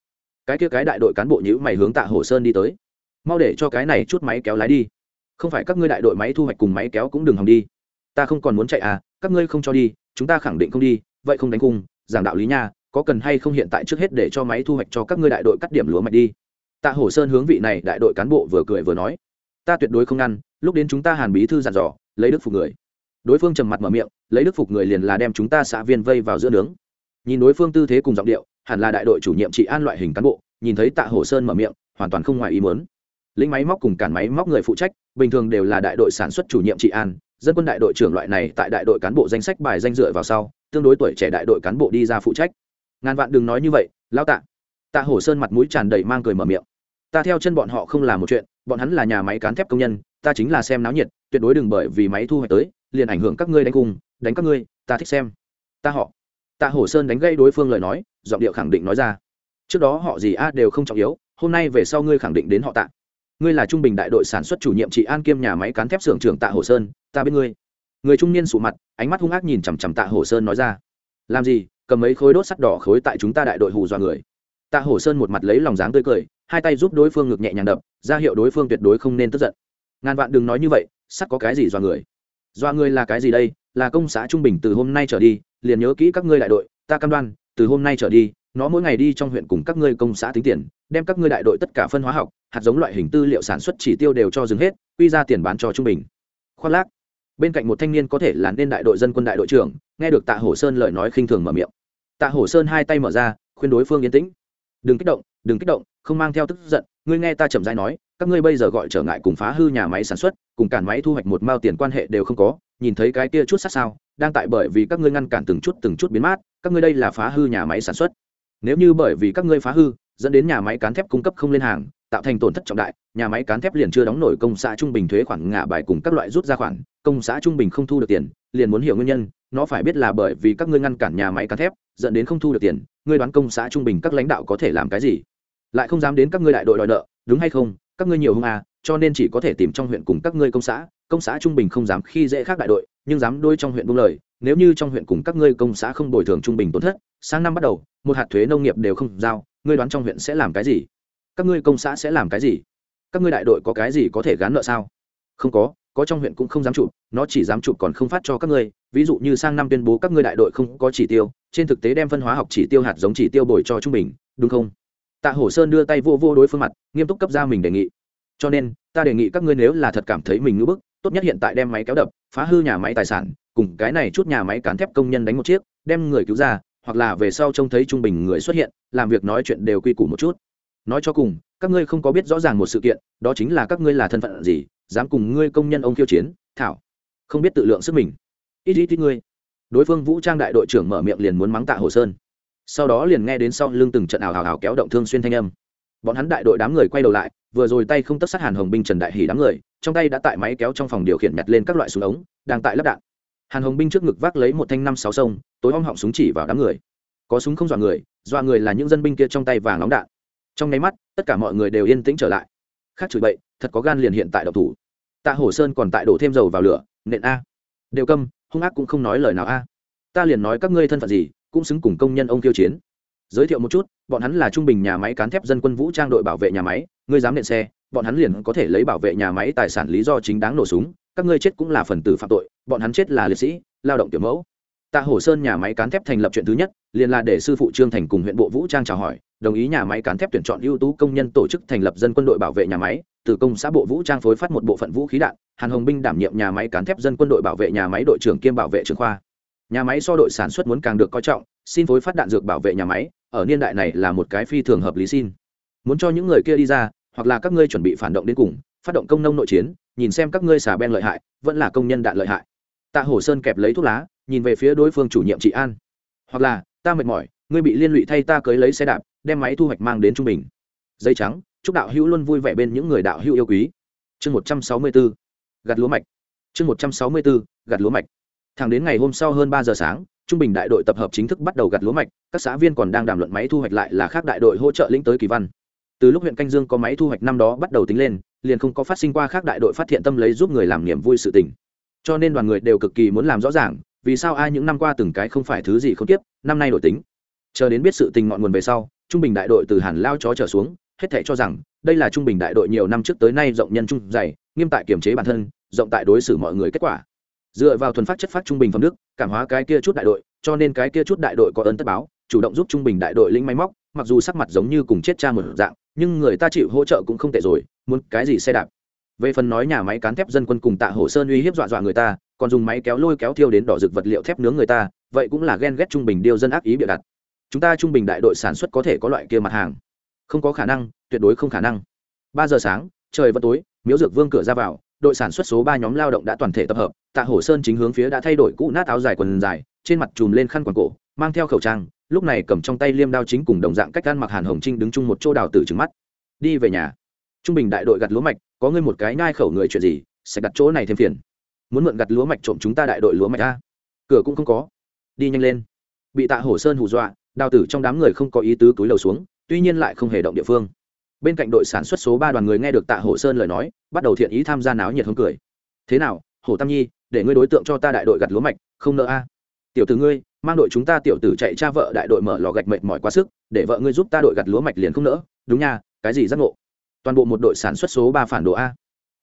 Cái kia cái đại đội cán bộ nhữ mày hướng tạ hồ sơn đi tới. Mau để cho cái này chút máy kéo lái đi không phải các ngươi đại đội máy thu hoạch cùng máy kéo cũng đừng hòng đi. Ta không còn muốn chạy à các ngươi không cho đi, chúng ta khẳng định không đi, vậy không đánh cung giảng đạo lý nha, có cần hay không hiện tại trước hết để cho máy thu hoạch cho các ngươi đại đội cắt điểm lúa mạch đi. Tạ hổ sơn hướng vị này đại đội cán bộ vừa cười vừa nói. Ta tuyệt đối không ngăn, lúc đến chúng ta hàn bí thư giàn dò, lấy đức phục người. Đối phương trầm mặt mở miệng, lấy đức phục người liền là đem chúng ta xã viên vây vào giữa nướng. Nhìn đối phương tư thế cùng giọng điệu, hẳn là đại đội chủ nhiệm trị an loại hình cán bộ, nhìn thấy tạ hổ sơn mở miệng, hoàn toàn không ngoài ý muốn lính máy móc cùng cản máy móc người phụ trách, bình thường đều là đại đội sản xuất chủ nhiệm trị an, dân quân đại đội trưởng loại này tại đại đội cán bộ danh sách bài danh dựa vào sau, tương đối tuổi trẻ đại đội cán bộ đi ra phụ trách. Ngàn vạn đừng nói như vậy lao tạ. Tạ hổ sơn mặt mũi tràn đầy mang cười mở miệng. Ta theo chân bọn họ không là một chuyện, bọn hắn là nhà máy cán thép công nhân, ta chính là xem náo nhiệt, tuyệt đối đừng bởi vì máy thu hoạch tới, liền ảnh hưởng các ngươi đánh cùng đánh các ngươi, ta thích xem. Ta họ. Tạ hổ sơn đánh gây đối phương lời nói, giọng điệu khẳng định nói ra. Trước đó họ gì a đều không trọng yếu, hôm nay về sau ngươi khẳng định đến họ tạ ngươi là trung bình đại đội sản xuất chủ nhiệm trị an kiêm nhà máy cán thép xưởng trưởng tạ hồ sơn, ta biết ngươi. Người trung niên sụ mặt, ánh mắt hung ác nhìn chằm chằm tạ hồ sơn nói ra. Làm gì, cầm mấy khối đốt sắt đỏ khối tại chúng ta đại đội hù dọa người. Tạ hồ sơn một mặt lấy lòng dáng tươi cười, hai tay giúp đối phương ngực nhẹ nhàng đập, ra hiệu đối phương tuyệt đối không nên tức giận. Ngàn vạn đừng nói như vậy, sắt có cái gì dọa người? Dọa người là cái gì đây? Là công xã trung bình từ hôm nay trở đi, liền nhớ kỹ các ngươi đại đội, ta cam đoan, từ hôm nay trở đi nó mỗi ngày đi trong huyện cùng các ngươi công xã tính tiền, đem các ngươi đại đội tất cả phân hóa học, hạt giống loại hình tư liệu sản xuất chỉ tiêu đều cho dừng hết, quy ra tiền bán cho trung bình. Khoác lác. Bên cạnh một thanh niên có thể là nên đại đội dân quân đại đội trưởng, nghe được tạ hổ sơn lời nói khinh thường mở miệng. Tạ hổ sơn hai tay mở ra, khuyên đối phương yên tĩnh. Đừng kích động, đừng kích động, không mang theo tức giận, ngươi nghe ta chậm rãi nói, các ngươi bây giờ gọi trở ngại cùng phá hư nhà máy sản xuất, cùng cản máy thu hoạch một mao tiền quan hệ đều không có, nhìn thấy cái kia chút sát sao, đang tại bởi vì các ngươi ngăn cản từng chút từng chút biến mát, các ngươi đây là phá hư nhà máy sản xuất nếu như bởi vì các ngươi phá hư, dẫn đến nhà máy cán thép cung cấp không lên hàng, tạo thành tổn thất trọng đại, nhà máy cán thép liền chưa đóng nổi công xã trung bình thuế khoản ngả bài cùng các loại rút ra khoản, công xã trung bình không thu được tiền, liền muốn hiểu nguyên nhân, nó phải biết là bởi vì các ngươi ngăn cản nhà máy cán thép, dẫn đến không thu được tiền, ngươi đoán công xã trung bình các lãnh đạo có thể làm cái gì? Lại không dám đến các ngươi đại đội đòi nợ, đúng hay không? Các ngươi nhiều hung à cho nên chỉ có thể tìm trong huyện cùng các ngươi công xã công xã trung bình không dám khi dễ khác đại đội, nhưng dám đôi trong huyện buông lời, nếu như trong huyện cùng các ngươi công xã không bồi thường trung bình tổn thất sang năm bắt đầu, một hạt thuế nông nghiệp đều không giao, ngươi đoán trong huyện sẽ làm cái gì? Các ngươi công xã sẽ làm cái gì? Các ngươi đại đội có cái gì có thể gán nợ sao? Không có có trong huyện cũng không dám chụp, nó chỉ dám chụp còn không phát cho các ngươi. Ví dụ như sang năm tuyên bố các ngươi đại đội không có chỉ tiêu, trên thực tế đem phân hóa học chỉ tiêu hạt giống chỉ tiêu bồi cho trung bình, đúng không? Tạ hổ sơn đưa tay vô vô đối phương mặt, nghiêm túc cấp ra mình đề nghị. Cho nên, ta đề nghị các ngươi nếu là thật cảm thấy mình ngưỡng bức, tốt nhất hiện tại đem máy kéo đập, phá hư nhà máy tài sản, cùng cái này chút nhà máy cán thép công nhân đánh một chiếc, đem người cứu ra hoặc là về sau trông thấy trung bình người xuất hiện, làm việc nói chuyện đều quy củ một chút. Nói cho cùng, các ngươi không có biết rõ ràng một sự kiện, đó chính là các ngươi là thân phận gì, dám cùng ngươi công nhân ông khiêu chiến, thảo. Không biết tự lượng sức mình. Ít ít ít ngươi. Đối phương vũ trang đại đội trưởng mở miệng liền muốn mắng tạ hồ sơn. Sau đó liền nghe đến sau lưng từng trận ảo hào hào kéo động thương xuyên thanh âm. Bọn hắn đại đội đám người quay đầu lại, vừa rồi tay không tất sát hàn hồng binh trần đại hỉ đám người, trong tay đã tại máy kéo trong phòng điều khiển nhặt lên các loại súng ống, đang tại lắp đạn. Hàn hồng binh trước ngực vác lấy một thanh năm sáu sông tối om họng súng chỉ vào đám người. Có súng không dọa người dọa người là những dân binh kia trong tay vàng nóng đạn. Trong nháy mắt, tất cả mọi người đều yên tĩnh trở lại. Khác chửi bậy, thật có gan liền hiện tại độc thủ. Tạ hổ sơn còn tại đổ thêm dầu vào lửa, nện a. Đều câm, hung ác cũng không nói lời nào a. Ta liền nói các ngươi thân phận gì, cũng xứng cùng công nhân ông tiêu chiến. Giới thiệu một chút, bọn hắn là trung bình nhà máy cán thép dân quân vũ trang đội bảo vệ nhà máy, ngươi dám nện xe, bọn hắn liền có thể lấy bảo vệ nhà máy tài sản lý do chính đáng nổ súng, các ngươi chết cũng là phần tử phạm tội, bọn hắn chết là liệt sĩ, lao động tiểu mẫu tạ hổ sơn nhà máy cán thép thành lập chuyện thứ nhất, liền là để sư phụ trương thành cùng huyện bộ vũ trang chào hỏi, đồng ý nhà máy cán thép tuyển chọn ưu tú công nhân tổ chức thành lập dân quân đội bảo vệ nhà máy, từ công xã bộ vũ trang phối phát một bộ phận vũ khí đạn, hàn hồng binh đảm nhiệm nhà máy cán thép dân quân đội bảo vệ nhà máy đội trưởng kiêm bảo vệ trường khoa. Nhà máy so đội sản xuất muốn càng được coi trọng, xin phối phát đạn dược bảo vệ nhà máy, ở niên đại này là một cái phi thường hợp lý xin. Muốn cho những người kia đi ra, hoặc là các ngươi chuẩn bị phản động đến cùng, phát động công nông nội chiến, nhìn xem các ngươi xả ben lợi hại, vẫn là công nhân đạn lợi hại. Tạ hổ sơn kẹp lấy thuốc lá nhìn về phía đối phương chủ nhiệm trị an. Hoặc là, ta mệt mỏi, ngươi bị liên lụy thay ta cưới lấy xe đạp, đem máy thu hoạch mang đến trung bình. Dây trắng, chúc đạo hữu luôn vui vẻ bên những người đạo hữu yêu quý. Chương một trăm sáu mươi bốn gặt lúa mạch. Chương một trăm sáu mươi bốn gặt lúa mạch. Thẳng đến ngày hôm sau hơn ba giờ sáng, trung bình đại đội tập hợp chính thức bắt đầu gặt lúa mạch, các xã viên còn đang đàm luận máy thu hoạch lại là khác đại đội hỗ trợ lĩnh tới kỳ văn. Từ lúc huyện canh dương có máy thu hoạch năm đó bắt đầu tính lên, liền không có phát sinh qua khác đại đội phát hiện tâm lấy giúp người làm niềm vui sự tình. Cho nên đoàn người đều cực kỳ muốn làm rõ ràng vì sao ai những năm qua từng cái không phải thứ gì không tiếp, năm nay đổi tính. Chờ đến biết sự tình ngọn nguồn về sau, trung bình đại đội từ hàn lao chó trở xuống, hết thể cho rằng, đây là trung bình đại đội nhiều năm trước tới nay rộng nhân trung dày, nghiêm tại kiềm chế bản thân, rộng tại đối xử mọi người kết quả. Dựa vào thuần phát chất phát trung bình phẩm đức, cảm hóa cái kia chút đại đội, cho nên cái kia chút đại đội có ơn tất báo, chủ động giúp trung bình đại đội lĩnh máy móc, mặc dù sắc mặt giống như cùng chết cha một dạng, nhưng người ta chịu hỗ trợ cũng không tệ rồi, muốn cái gì xe đạp. Về phần nói nhà máy cán thép dân quân cùng tạ hổ sơn uy hiếp dọa dọa người ta còn dùng máy kéo lôi kéo thiêu đến đỏ rực vật liệu thép nướng người ta, vậy cũng là ghen ghét trung bình điêu dân ác ý bịa đặt. Chúng ta trung bình đại đội sản xuất có thể có loại kia mặt hàng. Không có khả năng, tuyệt đối không khả năng. Ba giờ sáng, trời vẫn tối, miếu dược vương cửa ra vào, đội sản xuất số ba nhóm lao động đã toàn thể tập hợp, tạ hổ sơn chính hướng phía đã thay đổi cũ nát áo dài quần dài, trên mặt chùm lên khăn quàng cổ, mang theo khẩu trang, lúc này cầm trong tay liêm đao chính cùng đồng dạng cách ăn mặc hàn hồng trinh đứng chung một chỗ đào tử trứng mắt. Đi về nhà. Trung bình đại đội gặt lúa mạch, có ngươi một cái ngai khẩu người chuyện gì, sẽ đặt chỗ này thêm phiền muốn mượn gặt lúa mạch trộm chúng ta đại đội lúa mạch a. Cửa cũng không có. Đi nhanh lên. Bị tạ hổ sơn hù dọa, đào tử trong đám người không có ý tứ túi lầu xuống, tuy nhiên lại không hề động địa phương. Bên cạnh đội sản xuất số ba đoàn người nghe được tạ hổ sơn lời nói, bắt đầu thiện ý tham gia náo nhiệt hông cười. Thế nào, hổ tam nhi, để ngươi đối tượng cho ta đại đội gặt lúa mạch, không nợ a? Tiểu tử ngươi, mang đội chúng ta tiểu tử chạy cha vợ đại đội mở lò gạch mệt mỏi quá sức, để vợ ngươi giúp ta đội gặt lúa mạch liền không nỡ đúng nha, cái gì giác ngộ? Toàn bộ một đội sản xuất số ba phản đồ a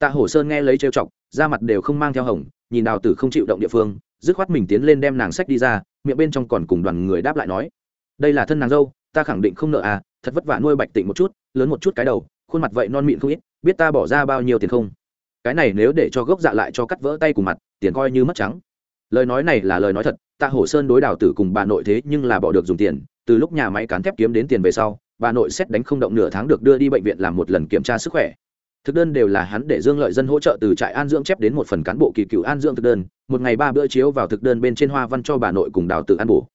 tạ hổ sơn nghe lấy trêu chọc, da mặt đều không mang theo hồng, nhìn đào tử không chịu động địa phương, dứt khoát mình tiến lên đem nàng sách đi ra, miệng bên trong còn cùng đoàn người đáp lại nói, đây là thân nàng dâu, ta khẳng định không nợ à thật vất vả nuôi bạch tịnh một chút, lớn một chút cái đầu, khuôn mặt vậy non mịn không ít, biết ta bỏ ra bao nhiêu tiền không? Cái này nếu để cho gốc dạ lại cho cắt vỡ tay cùng mặt, tiền coi như mất trắng. Lời nói này là lời nói thật, tạ hổ sơn đối đào tử cùng bà nội thế nhưng là bỏ được dùng tiền, từ lúc nhà máy cán thép kiếm đến tiền về sau, bà nội xét đánh không động nửa tháng được đưa đi bệnh viện làm một lần kiểm tra sức khỏe thực đơn đều là hắn để dương lợi dân hỗ trợ từ trại an dưỡng chép đến một phần cán bộ kỳ cựu an dưỡng thực đơn, một ngày ba bữa chiếu vào thực đơn bên trên hoa văn cho bà nội cùng đào tử ăn bổ.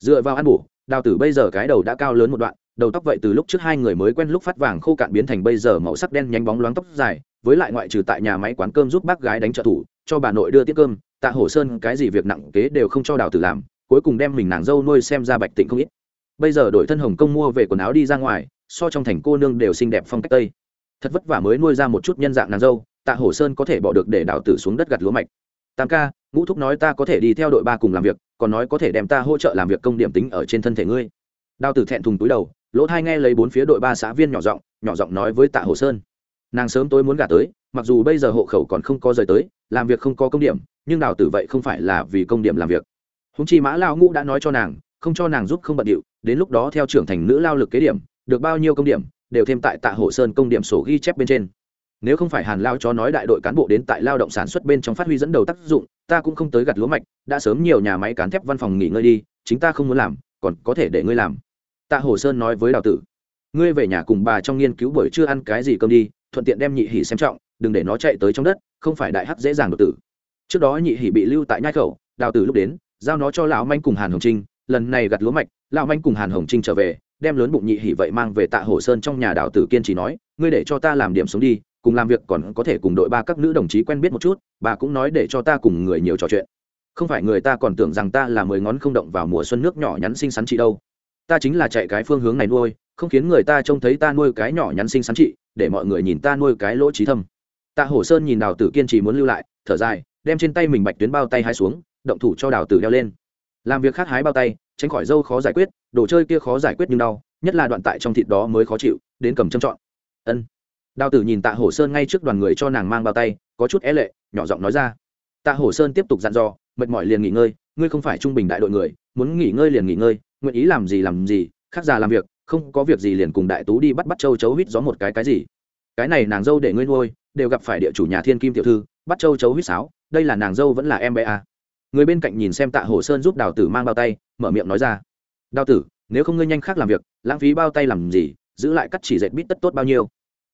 Dựa vào ăn bổ, đào tử bây giờ cái đầu đã cao lớn một đoạn, đầu tóc vậy từ lúc trước hai người mới quen lúc phát vàng khô cạn biến thành bây giờ màu sắc đen nhánh bóng loáng tóc dài, với lại ngoại trừ tại nhà máy quán cơm giúp bác gái đánh trợ thủ, cho bà nội đưa tiết cơm, tạ hổ sơn cái gì việc nặng kế đều không cho đào tử làm, cuối cùng đem mình nàng dâu nuôi xem ra bạch tịnh không ít. Bây giờ đổi thân hồng công mua về quần áo đi ra ngoài, so trong thành cô nương đều xinh đẹp phong cách tây thật vất vả mới nuôi ra một chút nhân dạng nàng dâu, tạ hổ sơn có thể bỏ được để đào tử xuống đất gặt lúa mạch. Tam ca, ngũ thúc nói ta có thể đi theo đội ba cùng làm việc, còn nói có thể đem ta hỗ trợ làm việc công điểm tính ở trên thân thể ngươi. Đào tử thẹn thùng túi đầu, lỗ thai nghe lấy bốn phía đội ba xã viên nhỏ giọng nhỏ giọng nói với tạ hồ sơn. Nàng sớm tối muốn gả tới, mặc dù bây giờ hộ khẩu còn không có rời tới, làm việc không có công điểm, nhưng đào tử vậy không phải là vì công điểm làm việc. Húng chi mã lao ngũ đã nói cho nàng, không cho nàng giúp không bận điệu, đến lúc đó theo trưởng thành nữ lao lực kế điểm, được bao nhiêu công điểm đều thêm tại tạ hồ sơn công điểm sổ ghi chép bên trên. Nếu không phải hàn lao cho nói đại đội cán bộ đến tại lao động sản xuất bên trong phát huy dẫn đầu tác dụng, ta cũng không tới gặt lúa mạch, đã sớm nhiều nhà máy cán thép văn phòng nghỉ ngơi đi, chính ta không muốn làm, còn có thể để ngươi làm. Tạ hồ sơn nói với đào tử. Ngươi về nhà cùng bà trong nghiên cứu buổi chưa ăn cái gì cơm đi, thuận tiện đem nhị hỉ xem trọng, đừng để nó chạy tới trong đất, không phải đại hắc dễ dàng đột tử. Trước đó nhị hỉ bị lưu tại nhai khẩu, đào tử lúc đến, giao nó cho lão manh cùng hàn hồng trinh, lần này gặt lúa mạch, lão manh cùng hàn hồng trinh trở về đem lớn bụng nhị hỉ vậy mang về tạ hồ sơn trong nhà đào tử kiên trì nói, ngươi để cho ta làm điểm sống đi, cùng làm việc còn có thể cùng đội ba các nữ đồng chí quen biết một chút, bà cũng nói để cho ta cùng người nhiều trò chuyện. Không phải người ta còn tưởng rằng ta là mười ngón không động vào mùa xuân nước nhỏ nhắn xinh xắn chị đâu. Ta chính là chạy cái phương hướng này nuôi, không khiến người ta trông thấy ta nuôi cái nhỏ nhắn xinh xắn chị, để mọi người nhìn ta nuôi cái lỗ trí thâm. Tạ hổ sơn nhìn đào tử kiên trì muốn lưu lại, thở dài, đem trên tay mình bạch tuyến bao tay hái xuống, động thủ cho đào tử đeo lên. Làm việc khác hái bao tay tránh khỏi dâu khó giải quyết, đồ chơi kia khó giải quyết nhưng đau, nhất là đoạn tại trong thịt đó mới khó chịu, đến cầm châm trọn ân. Đào tử nhìn tạ hổ sơn ngay trước đoàn người cho nàng mang bao tay, có chút é lệ, nhỏ giọng nói ra. Tạ hổ sơn tiếp tục dặn dò, mệt mỏi liền nghỉ ngơi, ngươi không phải trung bình đại đội người, muốn nghỉ ngơi liền nghỉ ngơi, nguyện ý làm gì làm gì, khác già làm việc, không có việc gì liền cùng đại tú đi bắt bắt châu chấu huýt gió một cái cái gì. Cái này nàng dâu để ngươi nuôi, đều gặp phải địa chủ nhà thiên kim tiểu thư, bắt châu chấu huýt sáo, đây là nàng dâu vẫn là em bé à người bên cạnh nhìn xem tạ hồ sơn giúp đào tử mang bao tay, mở miệng nói ra. Đào tử, nếu không ngươi nhanh khác làm việc, lãng phí bao tay làm gì, giữ lại cắt chỉ dệt bít tất tốt bao nhiêu?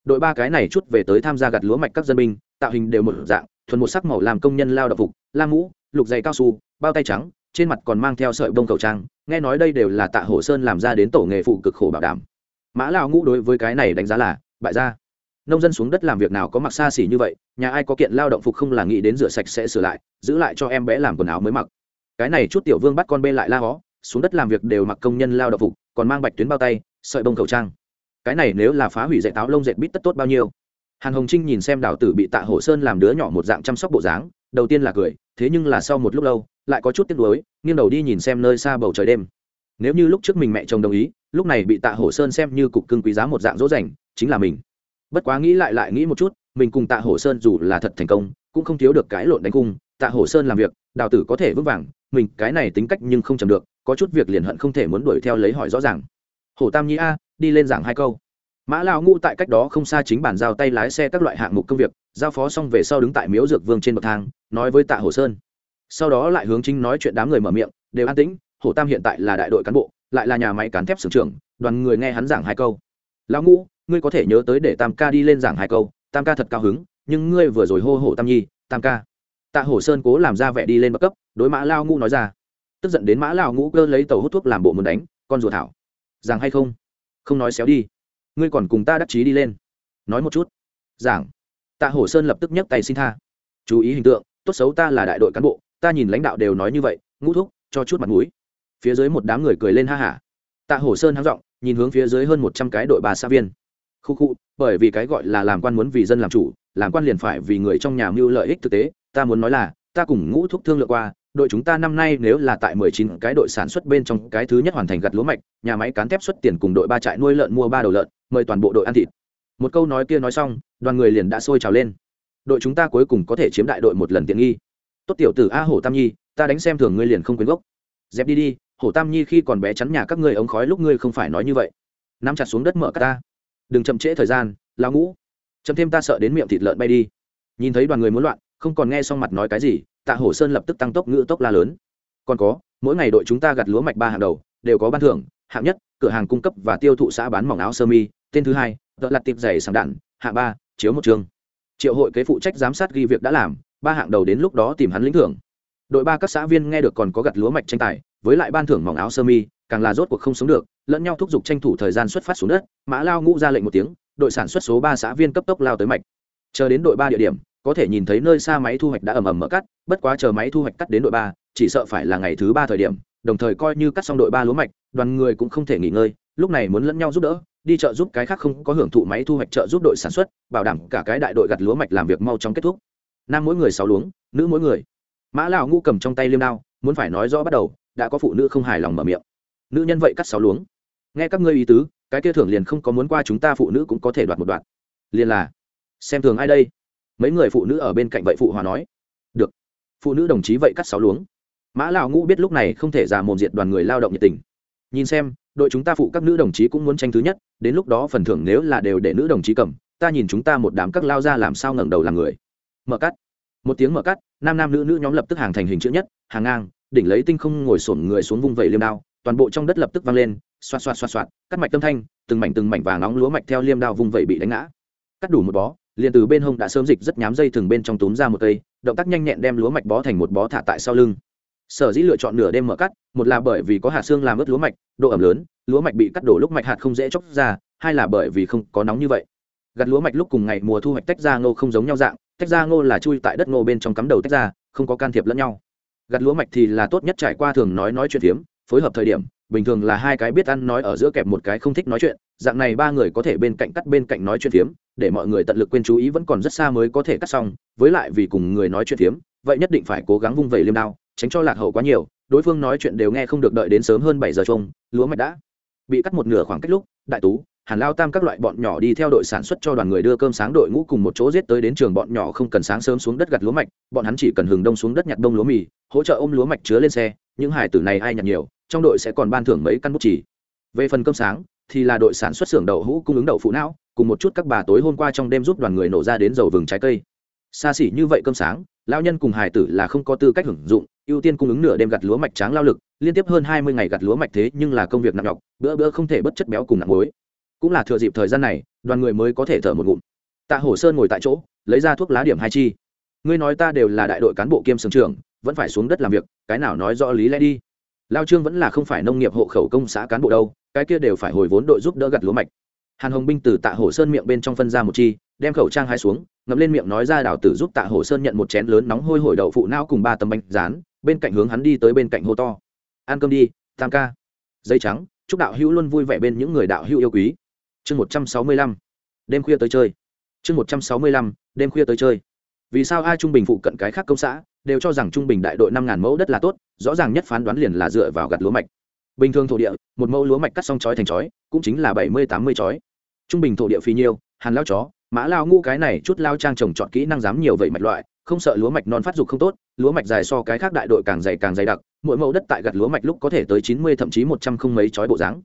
Đội ba cái này chút về tới tham gia gặt lúa mạch các dân binh, tạo hình đều một dạng, thuần một sắc màu làm công nhân lao động phục la mũ, lục dày cao su, bao tay trắng, trên mặt còn mang theo sợi bông khẩu trang, nghe nói đây đều là tạ hổ sơn làm ra đến tổ nghề phụ cực khổ bảo đảm. Mã lao ngũ đối với cái này đánh giá là, bại gia nông dân xuống đất làm việc nào có mặc xa xỉ như vậy, nhà ai có kiện lao động phục không là nghĩ đến rửa sạch sẽ sửa lại, giữ lại cho em bé làm quần áo mới mặc. Cái này chút tiểu vương bắt con bê lại la hó, xuống đất làm việc đều mặc công nhân lao động phục, còn mang bạch tuyến bao tay, sợi bông khẩu trang. Cái này nếu là phá hủy dạy táo lông dệt bít tất tốt bao nhiêu? Hàn hồng trinh nhìn xem đào tử bị tạ hổ sơn làm đứa nhỏ một dạng chăm sóc bộ dáng, đầu tiên là cười, thế nhưng là sau một lúc lâu, lại có chút tiếc nuối, nghiêng đầu đi nhìn xem nơi xa bầu trời đêm. Nếu như lúc trước mình mẹ chồng đồng ý, lúc này bị tạ hổ sơn xem như cục cưng quý giá một dạng dỗ dành, chính là mình bất quá nghĩ lại lại nghĩ một chút, mình cùng tạ hổ sơn dù là thật thành công, cũng không thiếu được cái lộn đánh cung tạ hổ sơn làm việc, đào tử có thể vững vàng, mình cái này tính cách nhưng không chầm được, có chút việc liền hận không thể muốn đuổi theo lấy hỏi rõ ràng. Hổ tam nhi a, đi lên giảng hai câu. Mã lao ngũ tại cách đó không xa chính bàn giao tay lái xe các loại hạng mục công việc, giao phó xong về sau đứng tại miếu dược vương trên bậc thang, nói với tạ hồ sơn. Sau đó lại hướng chính nói chuyện đám người mở miệng, đều an tĩnh, Hổ tam hiện tại là đại đội cán bộ, lại là nhà máy cán thép sưởng trưởng, đoàn người nghe hắn giảng hai câu. Lão ngũ ngươi có thể nhớ tới để tam ca đi lên giảng hai câu, tam ca thật cao hứng, nhưng ngươi vừa rồi hô hổ tam nhi, tam ca. Tạ hổ sơn cố làm ra vẻ đi lên bậc cấp, đối mã lao ngũ nói ra. Tức giận đến mã lao ngũ cơ lấy tàu hút thuốc làm bộ muốn đánh, con rùa thảo. Giảng hay không? Không nói xéo đi. Ngươi còn cùng ta đắc chí đi lên. Nói một chút. Giảng. Tạ hổ sơn lập tức nhấc tay xin tha. Chú ý hình tượng, tốt xấu ta là đại đội cán bộ, ta nhìn lãnh đạo đều nói như vậy, ngũ thúc, cho chút mặt mũi. Phía dưới một đám người cười lên ha hả. Tạ hổ sơn hắng g nhìn hướng phía dưới hơn một trăm cái đội bà xã viên khu khu, bởi vì cái gọi là làm quan muốn vì dân làm chủ, làm quan liền phải vì người trong nhà mưu lợi ích thực tế. Ta muốn nói là, ta cùng ngũ thúc thương lượng qua, đội chúng ta năm nay nếu là tại mười chín cái đội sản xuất bên trong cái thứ nhất hoàn thành gặt lúa mạch, nhà máy cán thép xuất tiền cùng đội ba trại nuôi lợn mua ba đầu lợn, mời toàn bộ đội ăn thịt. Một câu nói kia nói xong, đoàn người liền đã sôi trào lên. Đội chúng ta cuối cùng có thể chiếm đại đội một lần tiện nghi. Tốt tiểu tử a hổ tam nhi, ta đánh xem thường ngươi liền không quyến gốc. Dẹp đi đi, hổ tam nhi khi còn bé chắn nhà các ngươi ống khói lúc ngươi không phải nói như vậy. Nắm chặt xuống đất mở cả ta đừng chậm trễ thời gian lao ngũ. Chậm thêm ta sợ đến miệng thịt lợn bay đi. Nhìn thấy đoàn người muốn loạn, không còn nghe xong mặt nói cái gì, tạ hổ sơn lập tức tăng tốc ngữ tốc la lớn. Còn có, mỗi ngày đội chúng ta gặt lúa mạch ba hàng đầu, đều có ban thưởng, hạng nhất, cửa hàng cung cấp và tiêu thụ xã bán mỏng áo sơ mi, tên thứ hai đợt lặt tiệp giày sàng đạn, hạng ba, chiếu một chương. Triệu hội kế phụ trách giám sát ghi việc đã làm, ba hạng đầu đến lúc đó tìm hắn lĩnh thưởng. Đội ba các xã viên nghe được còn có gặt lúa mạch tranh tài, với lại ban thưởng mỏng áo sơ mi càng là rốt cuộc không sống được, lẫn nhau thúc giục tranh thủ thời gian xuất phát xuống đất, mã lao ngũ ra lệnh một tiếng, đội sản xuất số ba xã viên cấp tốc lao tới mạch. Chờ đến đội ba địa điểm, có thể nhìn thấy nơi xa máy thu hoạch đã ầm ầm mở cắt, bất quá chờ máy thu hoạch cắt đến đội ba, chỉ sợ phải là ngày thứ ba thời điểm, đồng thời coi như cắt xong đội ba lúa mạch, đoàn người cũng không thể nghỉ ngơi, lúc này muốn lẫn nhau giúp đỡ, đi chợ giúp cái khác không có hưởng thụ máy thu hoạch trợ giúp đội sản xuất, bảo đảm cả cái đại đội gặt lúa mạch làm việc mau chóng kết thúc. Nam mỗi người sáu luống, nữ mỗi người. Mã lão ngu cầm trong tay liêm đao, muốn phải nói rõ bắt đầu, đã có phụ nữ không hài lòng mở miệng nữ nhân vậy cắt sáu luống. Nghe các ngươi ý tứ, cái kia thưởng liền không có muốn qua chúng ta phụ nữ cũng có thể đoạt một đoạn. Liền là, xem thường ai đây? Mấy người phụ nữ ở bên cạnh vậy phụ hòa nói. Được. Phụ nữ đồng chí vậy cắt sáu luống. Mã lão ngũ biết lúc này không thể ra mồm diệt đoàn người lao động nhiệt tình. Nhìn xem, đội chúng ta phụ các nữ đồng chí cũng muốn tranh thứ nhất, đến lúc đó phần thưởng nếu là đều để nữ đồng chí cầm, ta nhìn chúng ta một đám các lao ra làm sao ngẩng đầu làm người. Mở cắt. Một tiếng mở cắt, nam nam nữ nữ nhóm lập tức hàng thành hình chữ nhất, hàng ngang, đỉnh lấy tinh không ngồi sổn người xuống vung vẩy liêm đao toàn bộ trong đất lập tức vang lên, xoạt xoạt xoạt xoạt, cắt mạch tâm thanh, từng mảnh từng mảnh vàng nóng lúa mạch theo liêm đao vung vẩy bị đánh ngã. Cắt đủ một bó, liền từ bên hông đã sớm dịch rất nhám dây thừng bên trong túm ra một cây, động tác nhanh nhẹn đem lúa mạch bó thành một bó thả tại sau lưng. Sở dĩ lựa chọn nửa đêm mở cắt, một là bởi vì có hạt xương làm ướt lúa mạch, độ ẩm lớn, lúa mạch bị cắt đổ lúc mạch hạt không dễ chóc ra, hai là bởi vì không có nóng như vậy. Gặt lúa mạch lúc cùng ngày mùa thu hoạch tách ra ngô không giống nhau dạng, tách ra ngô là chui tại đất ngô bên trong cắm đầu tách ra, không có can thiệp lẫn nhau. Gặt lúa mạch thì là tốt nhất trải qua thường nói nói chuyện phiếm phối hợp thời điểm, bình thường là hai cái biết ăn nói ở giữa kẹp một cái không thích nói chuyện, dạng này ba người có thể bên cạnh cắt bên cạnh nói chuyện phiếm, để mọi người tận lực quên chú ý vẫn còn rất xa mới có thể cắt xong, với lại vì cùng người nói chuyện phiếm, vậy nhất định phải cố gắng vung vẩy liêm đao, tránh cho lạc hậu quá nhiều, đối phương nói chuyện đều nghe không được đợi đến sớm hơn bảy giờ chung lúa mạch đã bị cắt một nửa khoảng cách lúc, đại tú, hàn lao tam các loại bọn nhỏ đi theo đội sản xuất cho đoàn người đưa cơm sáng đội ngũ cùng một chỗ giết tới đến trường bọn nhỏ không cần sáng sớm xuống đất gặt lúa mạch, bọn hắn chỉ cần hừng đông xuống đất nhặt đông lúa mì, hỗ trợ ôm lúa mạch chứa lên xe, những hải tử này ai nhặt nhiều trong đội sẽ còn ban thưởng mấy căn bút chỉ về phần cơm sáng, thì là đội sản xuất xưởng đậu hũ cung ứng đậu phụ não, cùng một chút các bà tối hôm qua trong đêm giúp đoàn người nổ ra đến dầu vừng trái cây. Xa xỉ như vậy cơm sáng lao nhân cùng hải tử là không có tư cách hưởng dụng, ưu tiên cung ứng nửa đêm gặt lúa mạch tráng lao lực, liên tiếp hơn hai mươi ngày gặt lúa mạch thế nhưng là công việc nặng nhọc, bữa bữa không thể bất chất béo cùng nặng muối. Cũng là thừa dịp thời gian này, đoàn người mới có thể thở một ngụm. Tạ hổ sơn ngồi tại chỗ, lấy ra thuốc lá điểm hai chi. Ngươi nói ta đều là đại đội cán bộ kiêm sưởng trưởng, vẫn phải xuống đất làm việc, cái nào nói rõ lý lẽ đi lao trương vẫn là không phải nông nghiệp hộ khẩu công xã cán bộ đâu, cái kia đều phải hồi vốn đội giúp đỡ gặt lúa mạch. Hàn hồng binh từ tạ hổ sơn miệng bên trong phân ra một chi, đem khẩu trang hai xuống, ngậm lên miệng nói ra đào tử giúp tạ hổ sơn nhận một chén lớn nóng hôi hổi đậu phụ não cùng ba tấm bánh rán, bên cạnh hướng hắn đi tới bên cạnh hô to. Ăn cơm đi, tam ca. Dây trắng, chúc đạo hữu luôn vui vẻ bên những người đạo hữu yêu quý. Chương một trăm sáu mươi lăm, đêm khuya tới chơi. Chương một trăm sáu mươi lăm, đêm khuya tới chơi. Vì sao ai trung bình phụ cận cái khác công xã đều cho rằng trung bình đại đội năm ngàn mẫu đất là tốt, rõ ràng nhất phán đoán liền là dựa vào gặt lúa mạch. Bình thường thổ địa, một mẫu lúa mạch cắt xong chói thành chói cũng chính là bảy mươi, tám mươi chói trung bình thổ địa phi nhiêu, hàn lao chó, mã lao ngu cái này chút lao trang trồng chọn kỹ năng dám nhiều vậy mạch loại, không sợ lúa mạch non phát dục không tốt, lúa mạch dài so cái khác đại đội càng dày càng dày đặc, mỗi mẫu đất tại gặt lúa mạch lúc có thể tới chín mươi, thậm chí một trăm không mấy chói bộ dáng.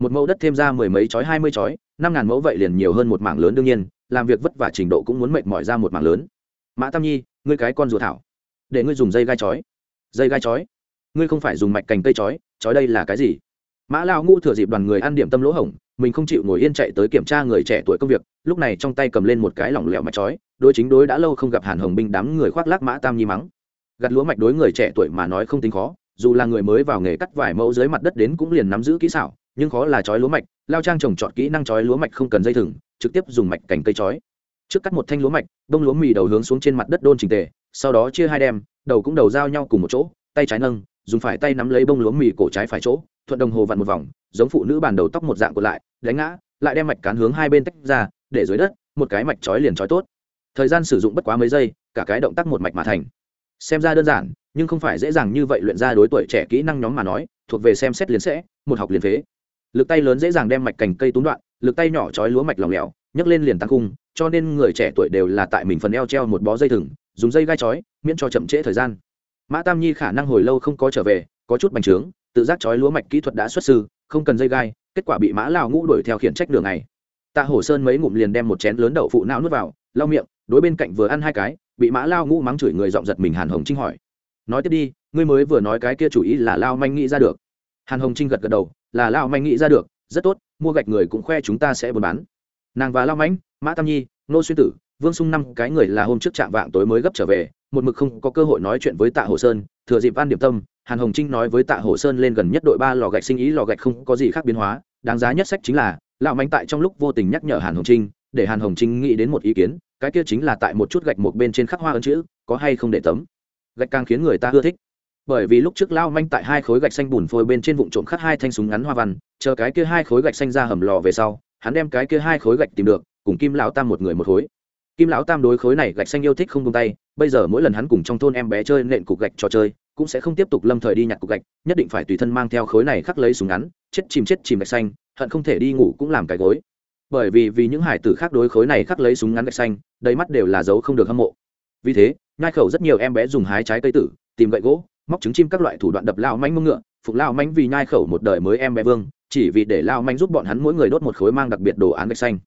Một mẫu đất thêm ra mười mấy chói hai mươi chói năm ngàn mẫu vậy liền nhiều hơn một mảng lớn đương nhiên, làm việc vất vả trình độ cũng muốn mệt mỏi ra một mảng lớn. Mã tam nhi, ngươi cái con rùa thảo để ngươi dùng dây gai chói. Dây gai chói? Ngươi không phải dùng mạch cành cây chói chói đây là cái gì? Mã lao ngu thừa dịp đoàn người ăn điểm tâm lỗ hổng, mình không chịu ngồi yên chạy tới kiểm tra người trẻ tuổi công việc, lúc này trong tay cầm lên một cái lỏng lẻo mạch chói, đối chính đối đã lâu không gặp hàn hồng binh đám người khoác lác mã tam nhi mắng. Gặt lúa mạch đối người trẻ tuổi mà nói không tính khó, dù là người mới vào nghề cắt vải mẫu dưới mặt đất đến cũng liền nắm giữ kỹ xảo, nhưng khó là chói lúa mạch, lao trang trồng trọt kỹ năng chói lúa mạch không cần dây thừng, trực tiếp dùng mạch cành cây chói. Trước cắt một thanh lúa mạch, bông lúa mì đầu hướng xuống trên mặt đất đôn trình tề sau đó chia hai đem, đầu cũng đầu giao nhau cùng một chỗ, tay trái nâng, dùng phải tay nắm lấy bông lúa mì cổ trái phải chỗ, thuận đồng hồ vặn một vòng, giống phụ nữ bàn đầu tóc một dạng còn lại, đánh ngã, lại đem mạch cán hướng hai bên tách ra, để dưới đất, một cái mạch chói liền chói tốt. Thời gian sử dụng bất quá mấy giây, cả cái động tác một mạch mà thành. Xem ra đơn giản, nhưng không phải dễ dàng như vậy luyện ra đối tuổi trẻ kỹ năng nhóm mà nói, thuộc về xem xét liền sẽ, một học liền phế. Lực tay lớn dễ dàng đem mạch cành cây túng đoạn, lực tay nhỏ chói lúa mạch lỏng lẻo, nhấc lên liền tăng cung cho nên người trẻ tuổi đều là tại mình phần eo treo một bó dây thừng dùng dây gai chói, miễn cho chậm trễ thời gian. Mã tam nhi khả năng hồi lâu không có trở về, có chút bành trướng, tự giác chói lúa mạch kỹ thuật đã xuất sư, không cần dây gai, kết quả bị mã lào ngũ đuổi theo khiển trách đường này. Tạ hổ sơn mấy ngụm liền đem một chén lớn đậu phụ não nuốt vào, lau miệng, đối bên cạnh vừa ăn hai cái, bị mã lao ngũ mắng chửi người giọng giật mình hàn hồng trinh hỏi. Nói tiếp đi, ngươi mới vừa nói cái kia chủ ý là lao manh nghĩ ra được. Hàn hồng trinh gật gật đầu, là lao manh nghĩ ra được, rất tốt, mua gạch người cũng khoe chúng ta sẽ buôn bán. Nàng và lao manh, mã tam nhi nô xuyên tử vương sung năm cái người là hôm trước trạm vạng tối mới gấp trở về, một mực không có cơ hội nói chuyện với tạ hồ sơn, thừa dịp ăn điểm tâm, hàn hồng trinh nói với tạ hồ sơn lên gần nhất đội ba lò gạch sinh ý lò gạch không có gì khác biến hóa, đáng giá nhất sách chính là, lão manh tại trong lúc vô tình nhắc nhở hàn hồng trinh, để hàn hồng trinh nghĩ đến một ý kiến, cái kia chính là tại một chút gạch một bên trên khắc hoa ấn chữ, có hay không để tấm. Gạch càng khiến người ta ưa thích. Bởi vì lúc trước lao manh tại hai khối gạch xanh bùn phôi bên trên vụn trộm khắc hai thanh súng ngắn hoa văn, chờ cái kia hai khối gạch xanh ra hầm lò về sau, hắn đem cái kia hai khối gạch tìm được, cùng kim lão tam một người một khối kim lão tam đối khối này gạch xanh yêu thích không tung tay, bây giờ mỗi lần hắn cùng trong thôn em bé chơi nện cục gạch trò chơi, cũng sẽ không tiếp tục lâm thời đi nhặt cục gạch, nhất định phải tùy thân mang theo khối này khắc lấy súng ngắn, chết chìm chết chìm gạch xanh, hận không thể đi ngủ cũng làm cái gối. Bởi vì vì những hải tử khác đối khối này khắc lấy súng ngắn gạch xanh, đầy mắt đều là dấu không được hâm mộ. Vì thế, nhai khẩu rất nhiều em bé dùng hái trái cây tử, tìm gậy gỗ, móc trứng chim các loại thủ đoạn đập lao manh mông ngựa, phục lao manh vì nhai khẩu một đời mới em bé vương, chỉ vì để lao manh giúp bọn hắn mỗi người đốt một khối mang đặc biệt đồ án gạch xanh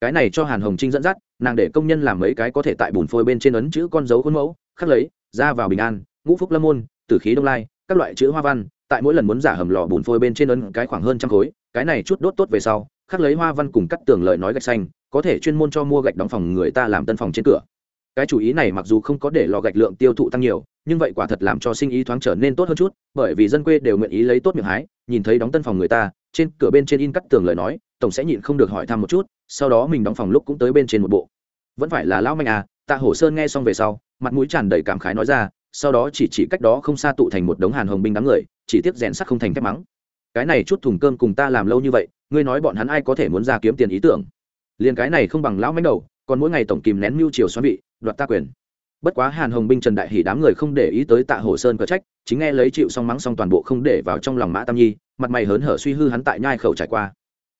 cái này cho hàn hồng trinh dẫn dắt, nàng để công nhân làm mấy cái có thể tại bùn phôi bên trên ấn chữ con dấu khuôn mẫu, khắc lấy, ra vào bình an, ngũ phúc lâm môn, tử khí đông lai, các loại chữ hoa văn, tại mỗi lần muốn giả hầm lò bùn phôi bên trên ấn cái khoảng hơn trăm khối, cái này chút đốt tốt về sau, khắc lấy hoa văn cùng cắt tường lời nói gạch xanh, có thể chuyên môn cho mua gạch đóng phòng người ta làm tân phòng trên cửa. Cái chủ ý này mặc dù không có để lò gạch lượng tiêu thụ tăng nhiều, nhưng vậy quả thật làm cho sinh ý thoáng trở nên tốt hơn chút, bởi vì dân quê đều nguyện ý lấy tốt miệng hái, nhìn thấy đóng tân phòng người ta, trên cửa bên trên in cắt tường lời nói, tổng sẽ nhịn không được hỏi thăm một chút sau đó mình đóng phòng lúc cũng tới bên trên một bộ. Vẫn phải là lão manh à tạ hổ sơn nghe xong về sau, mặt mũi tràn đầy cảm khái nói ra, sau đó chỉ chỉ cách đó không xa tụ thành một đống hàn hồng binh đám người, chỉ tiếc rèn sắt không thành thép mắng. Cái này chút thùng cơm cùng ta làm lâu như vậy, ngươi nói bọn hắn ai có thể muốn ra kiếm tiền ý tưởng? Liền cái này không bằng lão mánh đầu, còn mỗi ngày tổng kìm nén mưu chiều xoắn vị, đoạt ta quyền. Bất quá hàn hồng binh trần đại hỉ đám người không để ý tới tạ hồ sơn có trách, chính nghe lấy chịu xong mắng xong toàn bộ không để vào trong lòng mã tam nhi, mặt mày hớn hở suy hư hắn tại nhai khẩu trải qua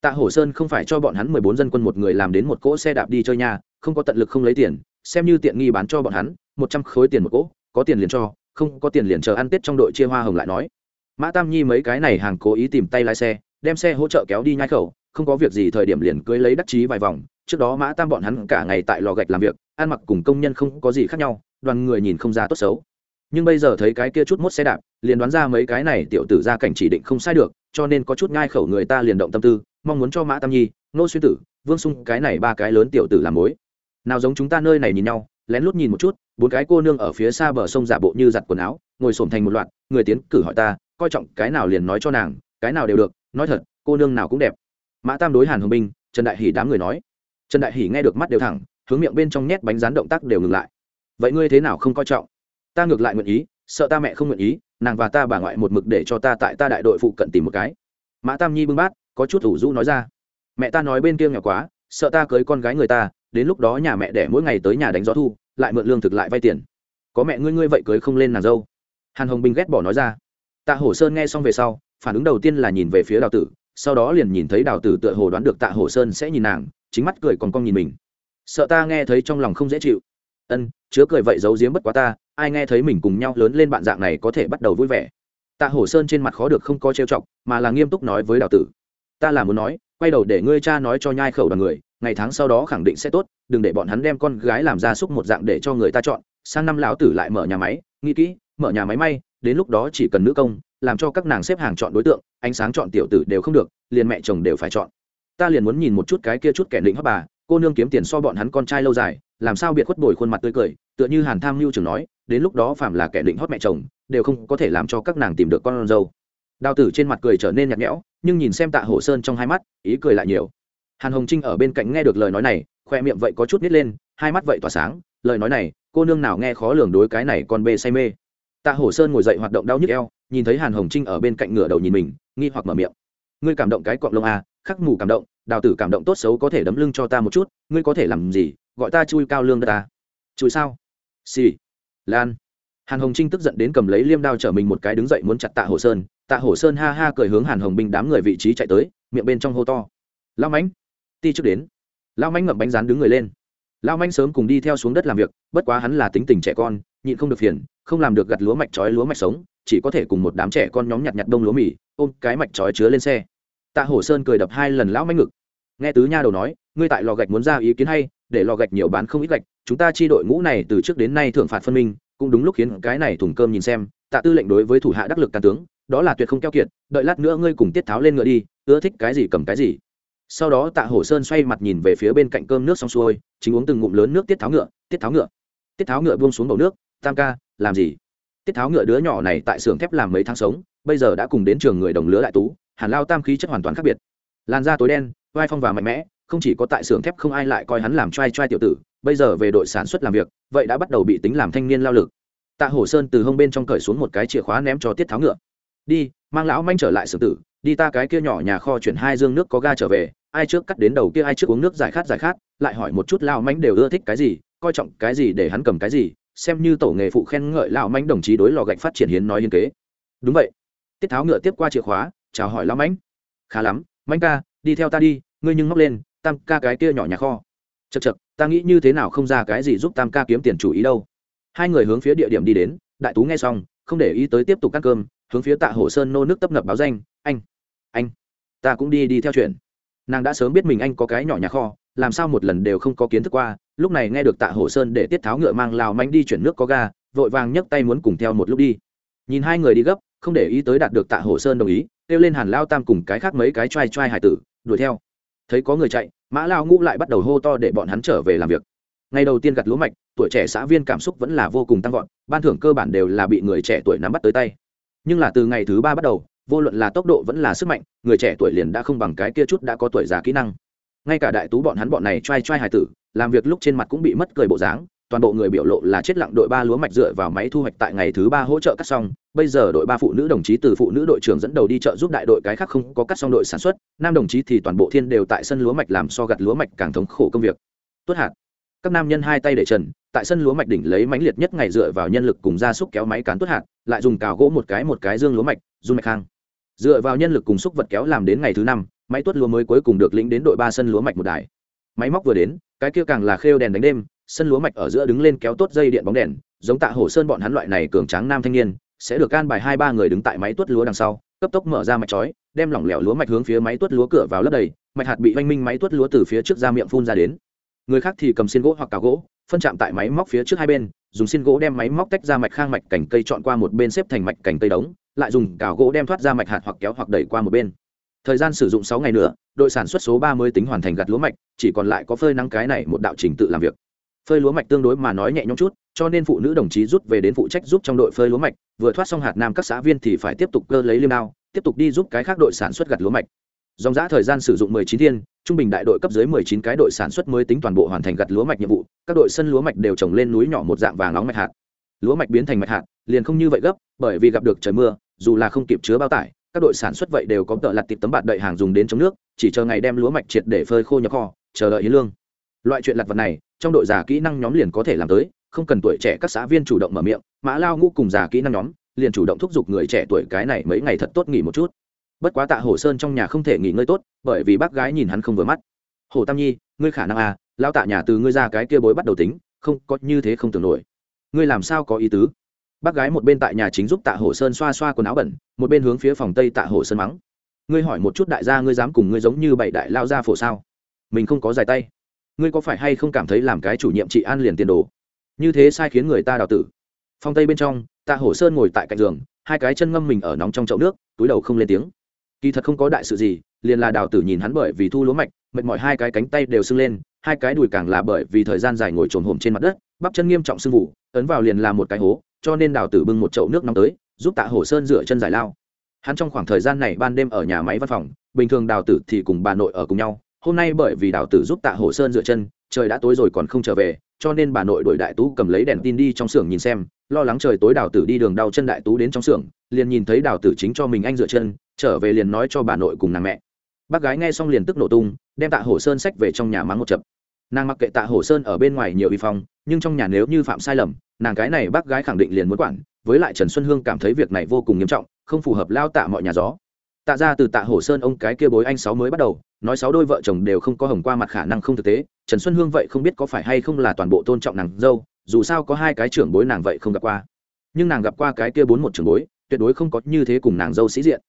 tạ Hổ sơn không phải cho bọn hắn mười bốn dân quân một người làm đến một cỗ xe đạp đi chơi nhà không có tận lực không lấy tiền, xem như tiện nghi bán cho bọn hắn, một trăm khối tiền một cỗ, có tiền liền cho, không có tiền liền chờ ăn tết trong đội chia hoa hồng lại nói. Mã tam nhi mấy cái này hàng cố ý tìm tay lái xe, đem xe hỗ trợ kéo đi nhai khẩu, không có việc gì thời điểm liền cưới lấy đắc chí vài vòng, trước đó mã tam bọn hắn cả ngày tại lò gạch làm việc, ăn mặc cùng công nhân không có gì khác nhau, đoàn người nhìn không ra tốt xấu nhưng bây giờ thấy cái kia chút mốt xe đạp, liền đoán ra mấy cái này tiểu tử ra cảnh chỉ định không sai được, cho nên có chút ngai khẩu người ta liền động tâm tư, mong muốn cho mã tam nhi nô xuyên tử, vương sung cái này ba cái lớn tiểu tử làm mối. Nào giống chúng ta nơi này nhìn nhau, lén lút nhìn một chút, bốn cái cô nương ở phía xa bờ sông giả bộ như giặt quần áo, ngồi xổm thành một loạt, người tiến cử hỏi ta, coi trọng cái nào liền nói cho nàng, cái nào đều được, nói thật, cô nương nào cũng đẹp. Mã tam đối hàn hồng binh trần đại hỷ đám người nói. Trần đại hỷ nghe được mắt đều thẳng, hướng miệng bên trong nhét bánh rán động tác đều ngừng lại. Vậy ngươi thế nào không coi trọng? Ta ngược lại nguyện ý, sợ ta mẹ không nguyện ý, nàng và ta bà ngoại một mực để cho ta tại ta đại đội phụ cận tìm một cái. Mã tam nhi bưng bát, có chút ủ rũ nói ra. Mẹ ta nói bên kia nghèo quá, sợ ta cưới con gái người ta, đến lúc đó nhà mẹ đẻ mỗi ngày tới nhà đánh gió thu, lại mượn lương thực lại vay tiền. Có mẹ ngươi ngươi vậy cưới không lên nàng dâu. Hàn hồng bình ghét bỏ nói ra. Tạ hổ sơn nghe xong về sau, phản ứng đầu tiên là nhìn về phía đào tử, sau đó liền nhìn thấy đào tử tựa hồ đoán được tạ hổ sơn sẽ nhìn nàng, chính mắt cười còn cong nhìn mình. Sợ ta nghe thấy trong lòng không dễ chịu. Ân, chứa cười vậy giấu giếm bất quá ta ai nghe thấy mình cùng nhau lớn lên bạn dạng này có thể bắt đầu vui vẻ. Tạ hổ sơn trên mặt khó được không có trêu chọc, mà là nghiêm túc nói với đào tử. Ta là muốn nói, quay đầu để ngươi cha nói cho nhai khẩu đoàn người, ngày tháng sau đó khẳng định sẽ tốt, đừng để bọn hắn đem con gái làm ra súc một dạng để cho người ta chọn. Sang năm lão tử lại mở nhà máy, nghĩ kỹ, mở nhà máy may, đến lúc đó chỉ cần nữ công, làm cho các nàng xếp hàng chọn đối tượng, ánh sáng chọn tiểu tử đều không được, liền mẹ chồng đều phải chọn. Ta liền muốn nhìn một chút cái kia chút kẻ định hấp bà, cô nương kiếm tiền so bọn hắn con trai lâu dài, làm sao biệt khuất bồi khuôn mặt tươi cười, tựa như hàn tham mưu trưởng nói đến lúc đó phàm là kẻ định hót mẹ chồng đều không có thể làm cho các nàng tìm được con dâu. Đào tử trên mặt cười trở nên nhạt nhẽo nhưng nhìn xem tạ hổ sơn trong hai mắt ý cười lại nhiều. Hàn hồng trinh ở bên cạnh nghe được lời nói này khoe miệng vậy có chút nít lên hai mắt vậy tỏa sáng lời nói này cô nương nào nghe khó lường đối cái này còn bê say mê. Tạ hổ sơn ngồi dậy hoạt động đau nhức eo nhìn thấy hàn hồng trinh ở bên cạnh ngửa đầu nhìn mình nghi hoặc mở miệng. Ngươi cảm động cái cọng lông à, khắc mù cảm động đào tử cảm động tốt xấu có thể đấm lưng cho ta một chút ngươi có thể làm gì gọi ta chui cao lương đất ta chui sao? Xì、sì lan. Hàn hồng trinh tức giận đến cầm lấy liêm đao chở mình một cái đứng dậy muốn chặt tạ hồ sơn. Tạ hồ sơn ha ha cười hướng hàn hồng binh đám người vị trí chạy tới, miệng bên trong hô to. Lao mãnh! Ti trước đến. Lao mãnh ngậm bánh rán đứng người lên. Lao mãnh sớm cùng đi theo xuống đất làm việc, bất quá hắn là tính tình trẻ con, nhịn không được phiền, không làm được gặt lúa mạch trói lúa mạch sống, chỉ có thể cùng một đám trẻ con nhóm nhặt nhặt đông lúa mì, ôm cái mạch trói chứa lên xe. Tạ hổ sơn cười đập hai lần lão mãnh ngực. Nghe tứ nha đầu nói, ngươi tại lò gạch muốn ra ý kiến hay, để lò gạch nhiều bán không ít gạch chúng ta chi đội ngũ này từ trước đến nay thưởng phạt phân minh, cũng đúng lúc khiến cái này thùng cơm nhìn xem, tạ tư lệnh đối với thủ hạ đắc lực can tướng, đó là tuyệt không keo kiệt, đợi lát nữa ngươi cùng tiết tháo lên ngựa đi, ưa thích cái gì cầm cái gì. Sau đó tạ hổ sơn xoay mặt nhìn về phía bên cạnh cơm nước xong xuôi, chính uống từng ngụm lớn nước tiết tháo ngựa, tiết tháo ngựa. Tiết tháo ngựa buông xuống bầu nước, tam ca, làm gì? Tiết tháo ngựa đứa nhỏ này tại xưởng thép làm mấy tháng sống, bây giờ đã cùng đến trường người đồng lứa đại tú, hàn lao tam khí chất hoàn toàn khác biệt. Làn da tối đen, vai phong và mạnh mẽ, không chỉ có tại xưởng thép không ai lại coi hắn làm trai trai tiểu tử bây giờ về đội sản xuất làm việc, vậy đã bắt đầu bị tính làm thanh niên lao lực. Tạ hổ sơn từ hông bên trong cởi xuống một cái chìa khóa ném cho tiết tháo ngựa. Đi, mang lão manh trở lại xưởng tử, đi ta cái kia nhỏ nhà kho chuyển hai dương nước có ga trở về, ai trước cắt đến đầu kia, ai trước uống nước giải khát giải khát, lại hỏi một chút lão manh đều ưa thích cái gì, coi trọng cái gì để hắn cầm cái gì, xem như tổ nghề phụ khen ngợi lão manh đồng chí đối lò gạch phát triển hiến nói hiên kế. Đúng vậy. Tiết tháo ngựa tiếp qua chìa khóa, chào hỏi lão manh. Khá lắm, manh ca, đi theo ta đi, ngươi nhưng móc lên, tam ca cái kia nhỏ nhà kho. Chật chật ta nghĩ như thế nào không ra cái gì giúp tam ca kiếm tiền chủ ý đâu. Hai người hướng phía địa điểm đi đến, đại tú nghe xong, không để ý tới tiếp tục ăn cơm, hướng phía tạ hồ sơn nô nước tấp nập báo danh, anh anh, ta cũng đi đi theo chuyện. Nàng đã sớm biết mình anh có cái nhỏ nhà kho, làm sao một lần đều không có kiến thức qua. Lúc này nghe được tạ hồ sơn để tiết tháo ngựa mang lào manh đi chuyển nước có ga, vội vàng nhấc tay muốn cùng theo một lúc đi. Nhìn hai người đi gấp, không để ý tới đạt được tạ hồ sơn đồng ý, kêu lên hàn lao tam cùng cái khác mấy cái t r a i t r a i hải tử, đuổi theo thấy có người chạy, mã lao ngũ lại bắt đầu hô to để bọn hắn trở về làm việc. Ngày đầu tiên gặt lúa mạch, tuổi trẻ xã viên cảm xúc vẫn là vô cùng tăng vọt, ban thưởng cơ bản đều là bị người trẻ tuổi nắm bắt tới tay. Nhưng là từ ngày thứ ba bắt đầu, vô luận là tốc độ vẫn là sức mạnh, người trẻ tuổi liền đã không bằng cái kia chút đã có tuổi già kỹ năng. Ngay cả đại tú bọn hắn bọn này t r a i t r a i hài tử, làm việc lúc trên mặt cũng bị mất cười bộ dáng toàn bộ người biểu lộ là chết lặng đội ba lúa mạch dựa vào máy thu hoạch tại ngày thứ ba hỗ trợ cắt xong. Bây giờ đội ba phụ nữ đồng chí từ phụ nữ đội trưởng dẫn đầu đi chợ giúp đại đội cái khác không có cắt xong đội sản xuất. Nam đồng chí thì toàn bộ thiên đều tại sân lúa mạch làm so gặt lúa mạch càng thống khổ công việc. Tuất hạt các nam nhân hai tay để trần, tại sân lúa mạch đỉnh lấy mãnh liệt nhất ngày dựa vào nhân lực cùng gia súc kéo máy cán tuất hạt lại dùng cào gỗ một cái một cái dương lúa mạch dung mạch khang dựa vào nhân lực cùng xúc vật kéo làm đến ngày thứ năm, máy tuất lúa mới cuối cùng được lĩnh đến đội ba sân lúa mạch một đài. Máy móc vừa đến, cái kia càng là khêu đèn đánh đêm sân lúa mạch ở giữa đứng lên kéo tốt dây điện bóng đèn, giống tạ hổ sơn bọn hắn loại này cường tráng nam thanh niên, sẽ được can bài hai ba người đứng tại máy tuốt lúa đằng sau, cấp tốc mở ra mạch chói, đem lỏng lẻo lúa mạch hướng phía máy tuốt lúa cửa vào lấp đầy, mạch hạt bị oanh minh máy tuốt lúa từ phía trước ra miệng phun ra đến. Người khác thì cầm xiên gỗ hoặc cào gỗ, phân chạm tại máy móc phía trước hai bên, dùng xiên gỗ đem máy móc tách ra mạch khang mạch cành cây chọn qua một bên xếp thành mạch cành cây đống, lại dùng cào gỗ đem thoát ra mạch hạt hoặc kéo hoặc đẩy qua một bên. Thời gian sử dụng sáu ngày nữa, đội sản xuất số ba mươi tính hoàn thành gặt lúa mạch, chỉ còn lại có phơi nắng cái này một đạo trình tự làm việc phơi lúa mạch tương đối mà nói nhẹ nhõm chút, cho nên phụ nữ đồng chí rút về đến phụ trách giúp trong đội phơi lúa mạch, vừa thoát xong hạt nam các xã viên thì phải tiếp tục cơ lấy liêm đao, tiếp tục đi giúp cái khác đội sản xuất gặt lúa mạch. Dòng giã thời gian sử dụng 19 thiên, trung bình đại đội cấp dưới 19 cái đội sản xuất mới tính toàn bộ hoàn thành gặt lúa mạch nhiệm vụ, các đội sân lúa mạch đều trồng lên núi nhỏ một dạng vàng nóng mạch hạt. Lúa mạch biến thành mạch hạt, liền không như vậy gấp, bởi vì gặp được trời mưa, dù là không kịp chứa bao tải, các đội sản xuất vậy đều có tợ lặt tịp tấm bạt đậy hàng dùng đến chống nước, chỉ chờ ngày đem lúa mạch triệt để phơi khô nhập kho, chờ đợi ý lương loại chuyện lặt vật này, trong đội già kỹ năng nhóm liền có thể làm tới, không cần tuổi trẻ các xã viên chủ động mở miệng, mã lao ngũ cùng già kỹ năng nhóm liền chủ động thúc giục người trẻ tuổi cái này mấy ngày thật tốt nghỉ một chút. Bất quá tạ hồ sơn trong nhà không thể nghỉ ngơi tốt, bởi vì bác gái nhìn hắn không vừa mắt. Hồ tam nhi, ngươi khả năng à lao tạ nhà từ ngươi ra cái kia bối bắt đầu tính, không, có như thế không tưởng nổi. Ngươi làm sao có ý tứ? Bác gái một bên tại nhà chính giúp tạ hồ sơn xoa xoa quần áo bẩn, một bên hướng phía phòng tây tạ hồ sơn mắng. Ngươi hỏi một chút đại gia ngươi dám cùng ngươi giống như bảy đại lao gia phổ sao? Mình không có dài tay ngươi có phải hay không cảm thấy làm cái chủ nhiệm trị an liền tiền đồ? Như thế sai khiến người ta đào tử. Phong tây bên trong, tạ hổ sơn ngồi tại cạnh giường, hai cái chân ngâm mình ở nóng trong chậu nước, túi đầu không lên tiếng. Kỳ thật không có đại sự gì, liền là đào tử nhìn hắn bởi vì thu lúa mạch, mệt mỏi hai cái cánh tay đều sưng lên, hai cái đùi càng là bởi vì thời gian dài ngồi trồn hổm trên mặt đất, bắp chân nghiêm trọng sưng vụ ấn vào liền là một cái hố, cho nên đào tử bưng một chậu nước nóng tới, giúp tạ hổ sơn rửa chân giải lao. Hắn trong khoảng thời gian này ban đêm ở nhà máy văn phòng, bình thường đào tử thì cùng bà nội ở cùng nhau hôm nay bởi vì đào tử giúp tạ hổ sơn rửa chân, trời đã tối rồi còn không trở về, cho nên bà nội đổi đại tú cầm lấy đèn tin đi trong xưởng nhìn xem, lo lắng trời tối đào tử đi đường đau chân đại tú đến trong xưởng, liền nhìn thấy đào tử chính cho mình anh rửa chân, trở về liền nói cho bà nội cùng nàng mẹ. Bác gái nghe xong liền tức nổ tung, đem tạ hổ sơn sách về trong nhà mắng một chập. Nàng mặc kệ tạ hổ sơn ở bên ngoài nhiều vi phong, nhưng trong nhà nếu như phạm sai lầm, nàng cái này bác gái khẳng định liền muốn quản, với lại trần xuân hương cảm thấy việc này vô cùng nghiêm trọng, không phù hợp lao tạ mọi nhà gió tạ ra từ tạ hổ sơn ông cái kia bối anh sáu mới bắt đầu, nói sáu đôi vợ chồng đều không có hồng qua mặt khả năng không thực tế, trần xuân hương vậy không biết có phải hay không là toàn bộ tôn trọng nàng dâu, dù sao có hai cái trưởng bối nàng vậy không gặp qua. Nhưng nàng gặp qua cái kia bốn một trưởng bối, tuyệt đối không có như thế cùng nàng dâu sĩ diện.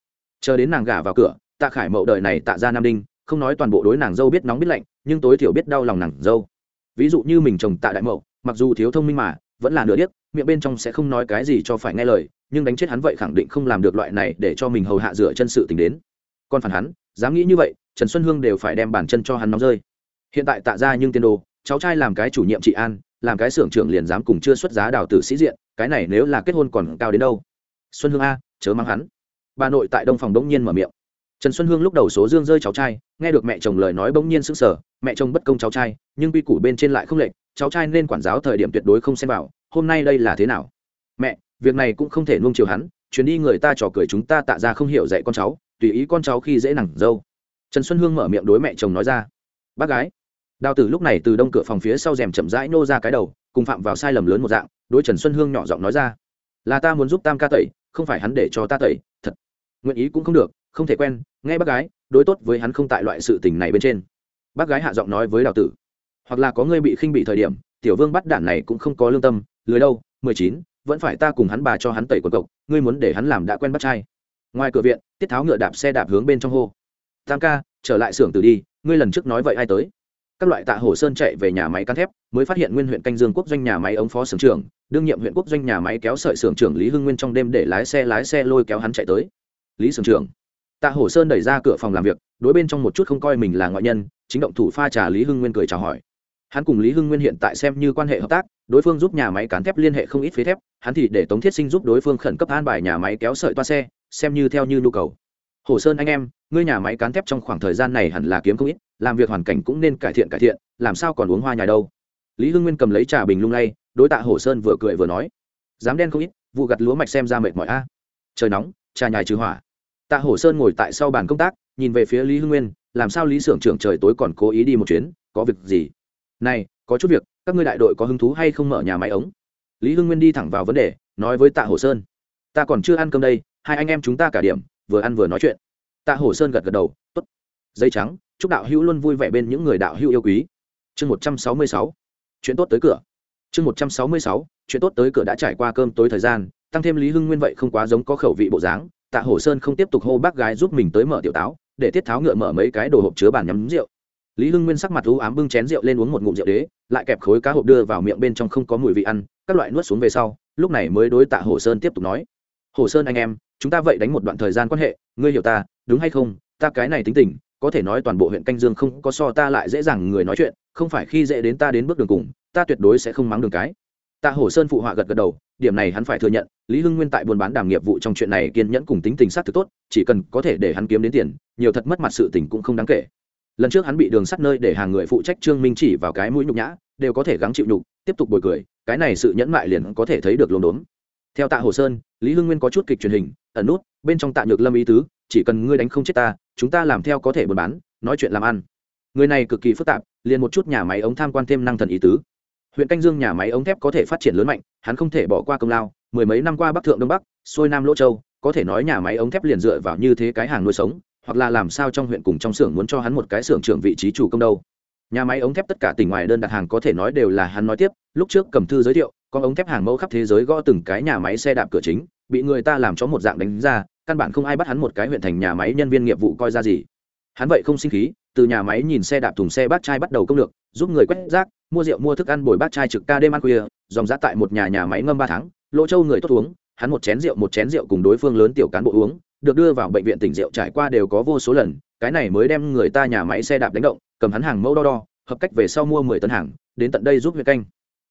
Chờ đến nàng gả vào cửa, tạ khải mậu đời này tạ ra nam đinh, không nói toàn bộ đối nàng dâu biết nóng biết lạnh, nhưng tối thiểu biết đau lòng nàng dâu. Ví dụ như mình chồng tạ đại mậu, mặc dù thiếu thông minh mà, vẫn là nửa điếc, miệng bên trong sẽ không nói cái gì cho phải nghe lời nhưng đánh chết hắn vậy khẳng định không làm được loại này để cho mình hầu hạ rửa chân sự tình đến. Còn phản hắn, dám nghĩ như vậy, trần xuân hương đều phải đem bản chân cho hắn nóng rơi. Hiện tại tạ ra nhưng tiên đồ, cháu trai làm cái chủ nhiệm trị an, làm cái xưởng trưởng liền dám cùng chưa xuất giá đào tử sĩ diện, cái này nếu là kết hôn còn cao đến đâu? Xuân hương a, chớ mang hắn. Bà nội tại đông phòng bỗng nhiên mở miệng. Trần xuân hương lúc đầu số dương rơi cháu trai, nghe được mẹ chồng lời nói bỗng nhiên sững sờ, mẹ chồng bất công cháu trai, nhưng quy củ bên trên lại không lệch, cháu trai nên quản giáo thời điểm tuyệt đối không xem vào, hôm nay đây là thế nào? Mẹ việc này cũng không thể nuông chiều hắn, chuyến đi người ta trò cười chúng ta tạ ra không hiểu dạy con cháu, tùy ý con cháu khi dễ nặng dâu. Trần xuân hương mở miệng đối mẹ chồng nói ra, bác gái. Đào tử lúc này từ đông cửa phòng phía sau rèm chậm rãi nô ra cái đầu, cùng phạm vào sai lầm lớn một dạng, đối trần xuân hương nhỏ giọng nói ra, là ta muốn giúp tam ca tẩy, không phải hắn để cho ta tẩy, thật. Nguyện ý cũng không được, không thể quen, nghe bác gái, đối tốt với hắn không tại loại sự tình này bên trên. Bác gái hạ giọng nói với đào tử, hoặc là có người bị khinh bị thời điểm, tiểu vương bắt đản này cũng không có lương tâm, lười đâu, mười chín vẫn phải ta cùng hắn bà cho hắn tẩy quần cộc, ngươi muốn để hắn làm đã quen bắt trai. Ngoài cửa viện, tiết tháo ngựa đạp xe đạp hướng bên trong hô. Tam ca, trở lại xưởng từ đi, ngươi lần trước nói vậy ai tới? Các loại tạ hồ sơn chạy về nhà máy cán thép, mới phát hiện nguyên huyện canh dương quốc doanh nhà máy ống phó xưởng trưởng, đương nhiệm huyện quốc doanh nhà máy kéo sợi xưởng trưởng lý hưng nguyên trong đêm để lái xe lái xe lôi kéo hắn chạy tới. Lý xưởng trưởng, tạ hồ sơn đẩy ra cửa phòng làm việc, đối bên trong một chút không coi mình là ngoại nhân, chính động thủ pha trà lý hưng nguyên cười chào hỏi. Hắn cùng lý hưng nguyên hiện tại xem như quan hệ hợp tác đối phương giúp nhà máy cán thép liên hệ không ít phế thép, hắn thì để tống thiết sinh giúp đối phương khẩn cấp an bài nhà máy kéo sợi toa xe, xem như theo như nhu cầu. Hồ sơn anh em, ngươi nhà máy cán thép trong khoảng thời gian này hẳn là kiếm không ít, làm việc hoàn cảnh cũng nên cải thiện cải thiện, làm sao còn uống hoa nhà đâu. Lý hưng nguyên cầm lấy trà bình lung lay, đối tạ hồ sơn vừa cười vừa nói, dám đen không ít, vụ gặt lúa mạch xem ra mệt mỏi a. Trời nóng, trà nhài trừ hỏa. Tạ hồ sơn ngồi tại sau bàn công tác, nhìn về phía lý hưng nguyên, làm sao lý xưởng trưởng trời tối còn cố ý đi một chuyến, có việc gì? Này có chút việc, các ngươi đại đội có hứng thú hay không mở nhà máy ống? Lý hưng nguyên đi thẳng vào vấn đề, nói với tạ hồ sơn. Ta còn chưa ăn cơm đây, hai anh em chúng ta cả điểm, vừa ăn vừa nói chuyện. Tạ hồ sơn gật gật đầu t ố t dây trắng, chúc đạo hữu luôn vui vẻ bên những người đạo hữu yêu quý. Chương một trăm sáu mươi sáu, chuyện tốt tới cửa. Chương một trăm sáu mươi sáu, chuyện tốt tới cửa đã trải qua cơm tối thời gian, tăng thêm lý hưng nguyên vậy không quá giống có khẩu vị bộ dáng. Tạ hồ sơn không tiếp tục hô bác gái giúp mình tới mở tiểu táo, để tiết tháo ngựa mở mấy cái đồ hộp chứa bàn nhắm rượu lý hưng nguyên sắc mặt u ám bưng chén rượu lên uống một ngụm rượu đế, lại kẹp khối cá hộp đưa vào miệng bên trong không có mùi vị ăn, các loại nuốt xuống về sau, lúc này mới đối tạ hồ sơn tiếp tục nói. Hồ sơn anh em, chúng ta vậy đánh một đoạn thời gian quan hệ, ngươi hiểu ta, đúng hay không? Ta cái này tính tình, có thể nói toàn bộ huyện canh dương không có so ta lại dễ dàng người nói chuyện, không phải khi dễ đến ta đến bước đường cùng, ta tuyệt đối sẽ không mắng đường cái. Tạ hồ sơn phụ họa gật gật đầu, điểm này hắn phải thừa nhận, lý hưng nguyên tại buôn bán đàm nghiệp vụ trong chuyện này kiên nhẫn cùng tính tình sát thực tốt, chỉ cần có thể để hắn kiếm đến tiền, nhiều thật mất mặt sự tình cũng không đáng kể lần trước hắn bị đường sắt nơi để hàng người phụ trách trương minh chỉ vào cái mũi nhục nhã, đều có thể gắng chịu nhục, tiếp tục bồi cười, cái này sự nhẫn mại liền có thể thấy được lồn đốn theo tạ hồ sơn, lý hưng nguyên có chút kịch truyền hình, ẩn nút, bên trong tạ nhược lâm ý tứ, chỉ cần ngươi đánh không chết ta, chúng ta làm theo có thể buôn bán, nói chuyện làm ăn. Người này cực kỳ phức tạp, liền một chút nhà máy ống tham quan thêm năng thần ý tứ. Huyện canh dương nhà máy ống thép có thể phát triển lớn mạnh, hắn không thể bỏ qua công lao, mười mấy năm qua bắc thượng đông bắc, xuôi nam lỗ châu, có thể nói nhà máy ống thép liền dựa vào như thế cái hàng nuôi sống hoặc là làm sao trong huyện cùng trong xưởng muốn cho hắn một cái xưởng trưởng vị trí chủ công đâu. Nhà máy ống thép tất cả tỉnh ngoài đơn đặt hàng có thể nói đều là hắn nói tiếp, lúc trước cầm thư giới thiệu con ống thép hàng mẫu khắp thế giới gõ từng cái nhà máy xe đạp cửa chính, bị người ta làm cho một dạng đánh ra, căn bản không ai bắt hắn một cái huyện thành nhà máy nhân viên nghiệp vụ coi ra gì. Hắn vậy không sinh khí, từ nhà máy nhìn xe đạp thùng xe bác trai bắt đầu công lược, giúp người quét rác, mua rượu mua thức ăn bồi bác trai trực ca đêm ăn khuya, dòng giá tại một nhà nhà máy ngâm ba tháng, lỗ châu người tốt uống, hắn một chén rượu một chén rượu cùng đối phương lớn tiểu cán bộ uống được đưa vào bệnh viện tỉnh rượu trải qua đều có vô số lần, cái này mới đem người ta nhà máy xe đạp đánh động, cầm hắn hàng mẫu đo đo, hợp cách về sau mua mười tấn hàng, đến tận đây giúp huyện canh.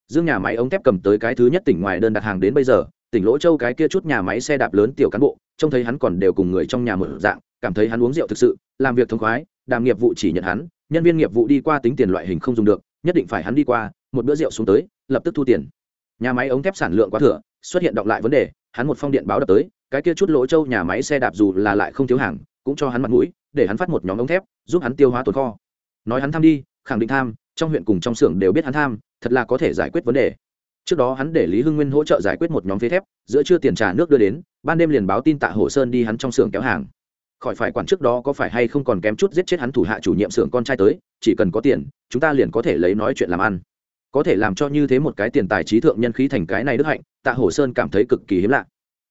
Dương nhà máy ống thép cầm tới cái thứ nhất tỉnh ngoài đơn đặt hàng đến bây giờ, tỉnh lỗ châu cái kia chút nhà máy xe đạp lớn tiểu cán bộ, trông thấy hắn còn đều cùng người trong nhà mở dạng, cảm thấy hắn uống rượu thực sự, làm việc thông khoái, đàm nghiệp vụ chỉ nhận hắn, nhân viên nghiệp vụ đi qua tính tiền loại hình không dùng được, nhất định phải hắn đi qua, một bữa rượu xuống tới, lập tức thu tiền. Nhà máy ống thép sản lượng quá thừa, xuất hiện động lại vấn đề, hắn một phong điện báo đập tới cái kia chút lỗ châu nhà máy xe đạp dù là lại không thiếu hàng, cũng cho hắn mặt mũi, để hắn phát một nhóm ống thép, giúp hắn tiêu hóa tồn kho. Nói hắn tham đi, khẳng định tham, trong huyện cùng trong xưởng đều biết hắn tham, thật là có thể giải quyết vấn đề. Trước đó hắn để lý hưng nguyên hỗ trợ giải quyết một nhóm phế thép, giữa trưa tiền trả nước đưa đến, ban đêm liền báo tin tạ hồ sơn đi hắn trong xưởng kéo hàng. Khỏi phải quản trước đó có phải hay không còn kém chút giết chết hắn thủ hạ chủ nhiệm xưởng con trai tới, chỉ cần có tiền, chúng ta liền có thể lấy nói chuyện làm ăn. Có thể làm cho như thế một cái tiền tài trí thượng nhân khí thành cái này đức hạnh, tạ hồ sơn cảm thấy cực kỳ hiếm lạ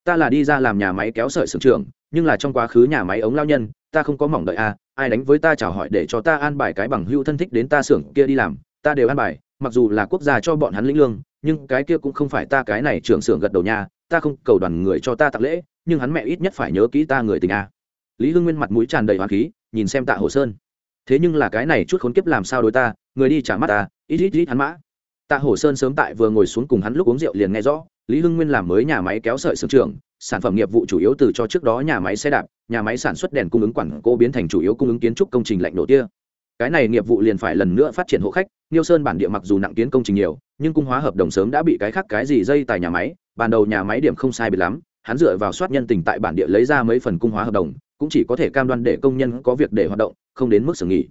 ta là đi ra làm nhà máy kéo sợi sưởng trường nhưng là trong quá khứ nhà máy ống lao nhân, ta không có mỏng đợi a ai đánh với ta chào hỏi để cho ta an bài cái bằng hưu thân thích đến ta xưởng kia đi làm, ta đều an bài, mặc dù là quốc gia cho bọn hắn lĩnh lương, nhưng cái kia cũng không phải ta cái này trưởng xưởng gật đầu nhà ta không cầu đoàn người cho ta tặng lễ, nhưng hắn mẹ ít nhất phải nhớ kỹ ta người tình a lý hưng nguyên mặt mũi tràn đầy hoàng khí, nhìn xem tạ hồ sơn. Thế nhưng là cái này chút khốn kiếp làm sao đối ta, người đi trả mắt ta ít ít ít hắn mã. Tạ hồ sơn sớm tại vừa ngồi xuống cùng hắn lúc uống rượu liền nghe rõ lý hưng nguyên làm mới nhà máy kéo sợi sưởng trường sản phẩm nghiệp vụ chủ yếu từ cho trước đó nhà máy xe đạp, nhà máy sản xuất đèn cung ứng quản cô biến thành chủ yếu cung ứng kiến trúc công trình lạnh nổ tia. Cái này nghiệp vụ liền phải lần nữa phát triển hộ khách, niêu sơn bản địa mặc dù nặng kiến công trình nhiều, nhưng cung hóa hợp đồng sớm đã bị cái khác cái gì dây tại nhà máy, ban đầu nhà máy điểm không sai biệt lắm, hắn dựa vào soát nhân tình tại bản địa lấy ra mấy phần cung hóa hợp đồng, cũng chỉ có thể cam đoan để công nhân có việc để hoạt động, không đến mức xử nghỉ.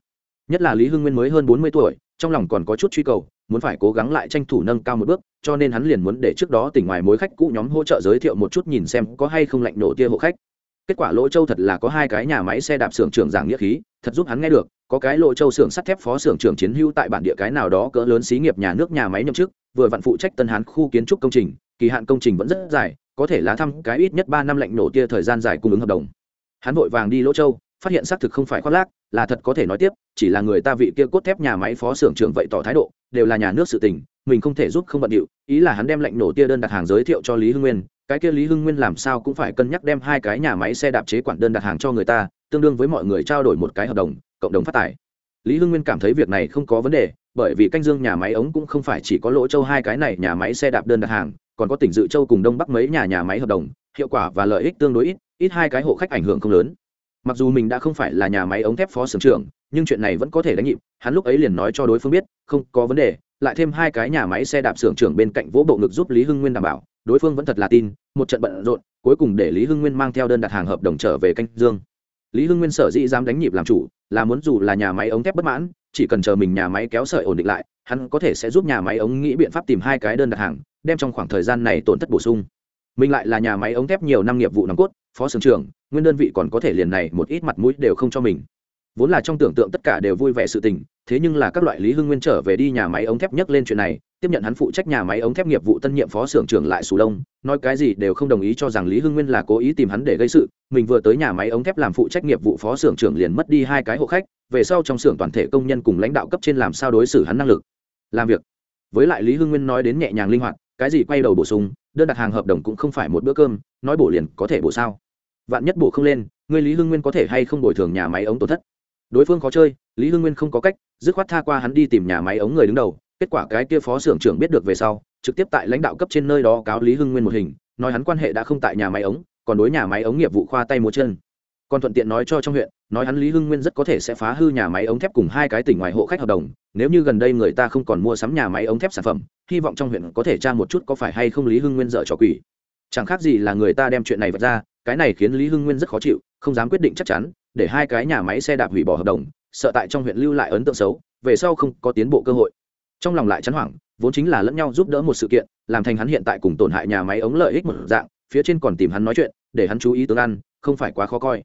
Nhất là lý hưng nguyên mới hơn bốn mươi tuổi trong lòng còn có chút truy cầu, muốn phải cố gắng lại tranh thủ nâng cao một bước, cho nên hắn liền muốn để trước đó tỉnh ngoài mối khách cũ nhóm hỗ trợ giới thiệu một chút nhìn xem có hay không lạnh nổ tia hộ khách. Kết quả lỗ châu thật là có hai cái nhà máy xe đạp xưởng trưởng giảng nghĩa khí, thật giúp hắn nghe được, có cái lỗ châu xưởng sắt thép phó xưởng trưởng chiến hưu tại bản địa cái nào đó cỡ lớn xí nghiệp nhà nước nhà máy nhậm chức, vừa vặn phụ trách tân hán khu kiến trúc công trình, kỳ hạn công trình vẫn rất dài, có thể lá thăm cái ít nhất ba năm lạnh nổ tia thời gian dài cung ứng hợp đồng. Hắn vội vàng đi lỗ châu phát hiện xác thực không phải khoác lác, là thật có thể nói tiếp, chỉ là người ta vị kia cốt thép nhà máy phó xưởng trưởng vậy tỏ thái độ, đều là nhà nước sự tình, mình không thể giúp không bận điệu, ý là hắn đem lệnh nổ tia đơn đặt hàng giới thiệu cho lý hưng nguyên, cái kia lý hưng nguyên làm sao cũng phải cân nhắc đem hai cái nhà máy xe đạp chế quản đơn đặt hàng cho người ta, tương đương với mọi người trao đổi một cái hợp đồng, cộng đồng phát tài lý hưng nguyên cảm thấy việc này không có vấn đề, bởi vì canh dương nhà máy ống cũng không phải chỉ có lỗ châu hai cái này nhà máy xe đạp đơn đặt hàng, còn có tỉnh dự châu cùng đông bắc mấy nhà nhà máy hợp đồng, hiệu quả và lợi ích tương đối ít ít hai cái hộ khách ảnh hưởng không lớn mặc dù mình đã không phải là nhà máy ống thép phó xưởng trưởng, nhưng chuyện này vẫn có thể đánh nhịp, hắn lúc ấy liền nói cho đối phương biết, không có vấn đề, lại thêm hai cái nhà máy xe đạp xưởng trưởng bên cạnh vỗ bộ ngực giúp lý hưng nguyên đảm bảo, đối phương vẫn thật là tin, một trận bận rộn, cuối cùng để lý hưng nguyên mang theo đơn đặt hàng hợp đồng trở về canh dương. Lý hưng nguyên sở dĩ dám đánh nhịp làm chủ, là muốn dù là nhà máy ống thép bất mãn, chỉ cần chờ mình nhà máy kéo sợi ổn định lại, hắn có thể sẽ giúp nhà máy ống nghĩ biện pháp tìm hai cái đơn đặt hàng, đem trong khoảng thời gian này tổn thất bổ sung mình lại là nhà máy ống thép nhiều năm nghiệp vụ nòng cốt, phó sưởng trưởng, nguyên đơn vị còn có thể liền này một ít mặt mũi đều không cho mình. Vốn là trong tưởng tượng tất cả đều vui vẻ sự tình, thế nhưng là các loại lý hưng nguyên trở về đi nhà máy ống thép nhắc lên chuyện này, tiếp nhận hắn phụ trách nhà máy ống thép nghiệp vụ tân nhiệm phó xưởng trưởng lại sù đông nói cái gì đều không đồng ý cho rằng lý hưng nguyên là cố ý tìm hắn để gây sự, mình vừa tới nhà máy ống thép làm phụ trách nghiệp vụ phó xưởng trưởng liền mất đi hai cái hộ khách, về sau trong xưởng toàn thể công nhân cùng lãnh đạo cấp trên làm sao đối xử hắn năng lực. Làm việc. Với lại lý hưng nguyên nói đến nhẹ nhàng linh hoạt, cái gì quay đầu bổ sung đơn đặt hàng hợp đồng cũng không phải một bữa cơm, nói bổ liền có thể bổ sao? Vạn nhất bổ không lên người lý hưng nguyên có thể hay không bồi thường nhà máy ống tổn thất? Đối phương khó chơi, lý hưng nguyên không có cách, dứt khoát tha qua hắn đi tìm nhà máy ống người đứng đầu, kết quả cái kia phó xưởng trưởng biết được về sau, trực tiếp tại lãnh đạo cấp trên nơi đó cáo lý hưng nguyên một hình, nói hắn quan hệ đã không tại nhà máy ống, còn đối nhà máy ống nghiệp vụ khoa tay múa chân. Còn thuận tiện nói cho trong huyện nói hắn lý hưng nguyên rất có thể sẽ phá hư nhà máy ống thép cùng hai cái tỉnh ngoài hộ khách hợp đồng, nếu như gần đây người ta không còn mua sắm nhà máy ống thép sản phẩm, hy vọng trong huyện có thể tra một chút có phải hay không lý hưng nguyên dở trò quỷ. Chẳng khác gì là người ta đem chuyện này vật ra, cái này khiến lý hưng nguyên rất khó chịu, không dám quyết định chắc chắn, để hai cái nhà máy xe đạp hủy bỏ hợp đồng, sợ tại trong huyện lưu lại ấn tượng xấu, về sau không có tiến bộ cơ hội. Trong lòng lại chán hoảng, vốn chính là lẫn nhau giúp đỡ một sự kiện, làm thành hắn hiện tại cùng tổn hại nhà máy ống lợi ích một dạng, phía trên còn tìm hắn nói chuyện, để hắn chú ý tướng ăn, không phải quá khó coi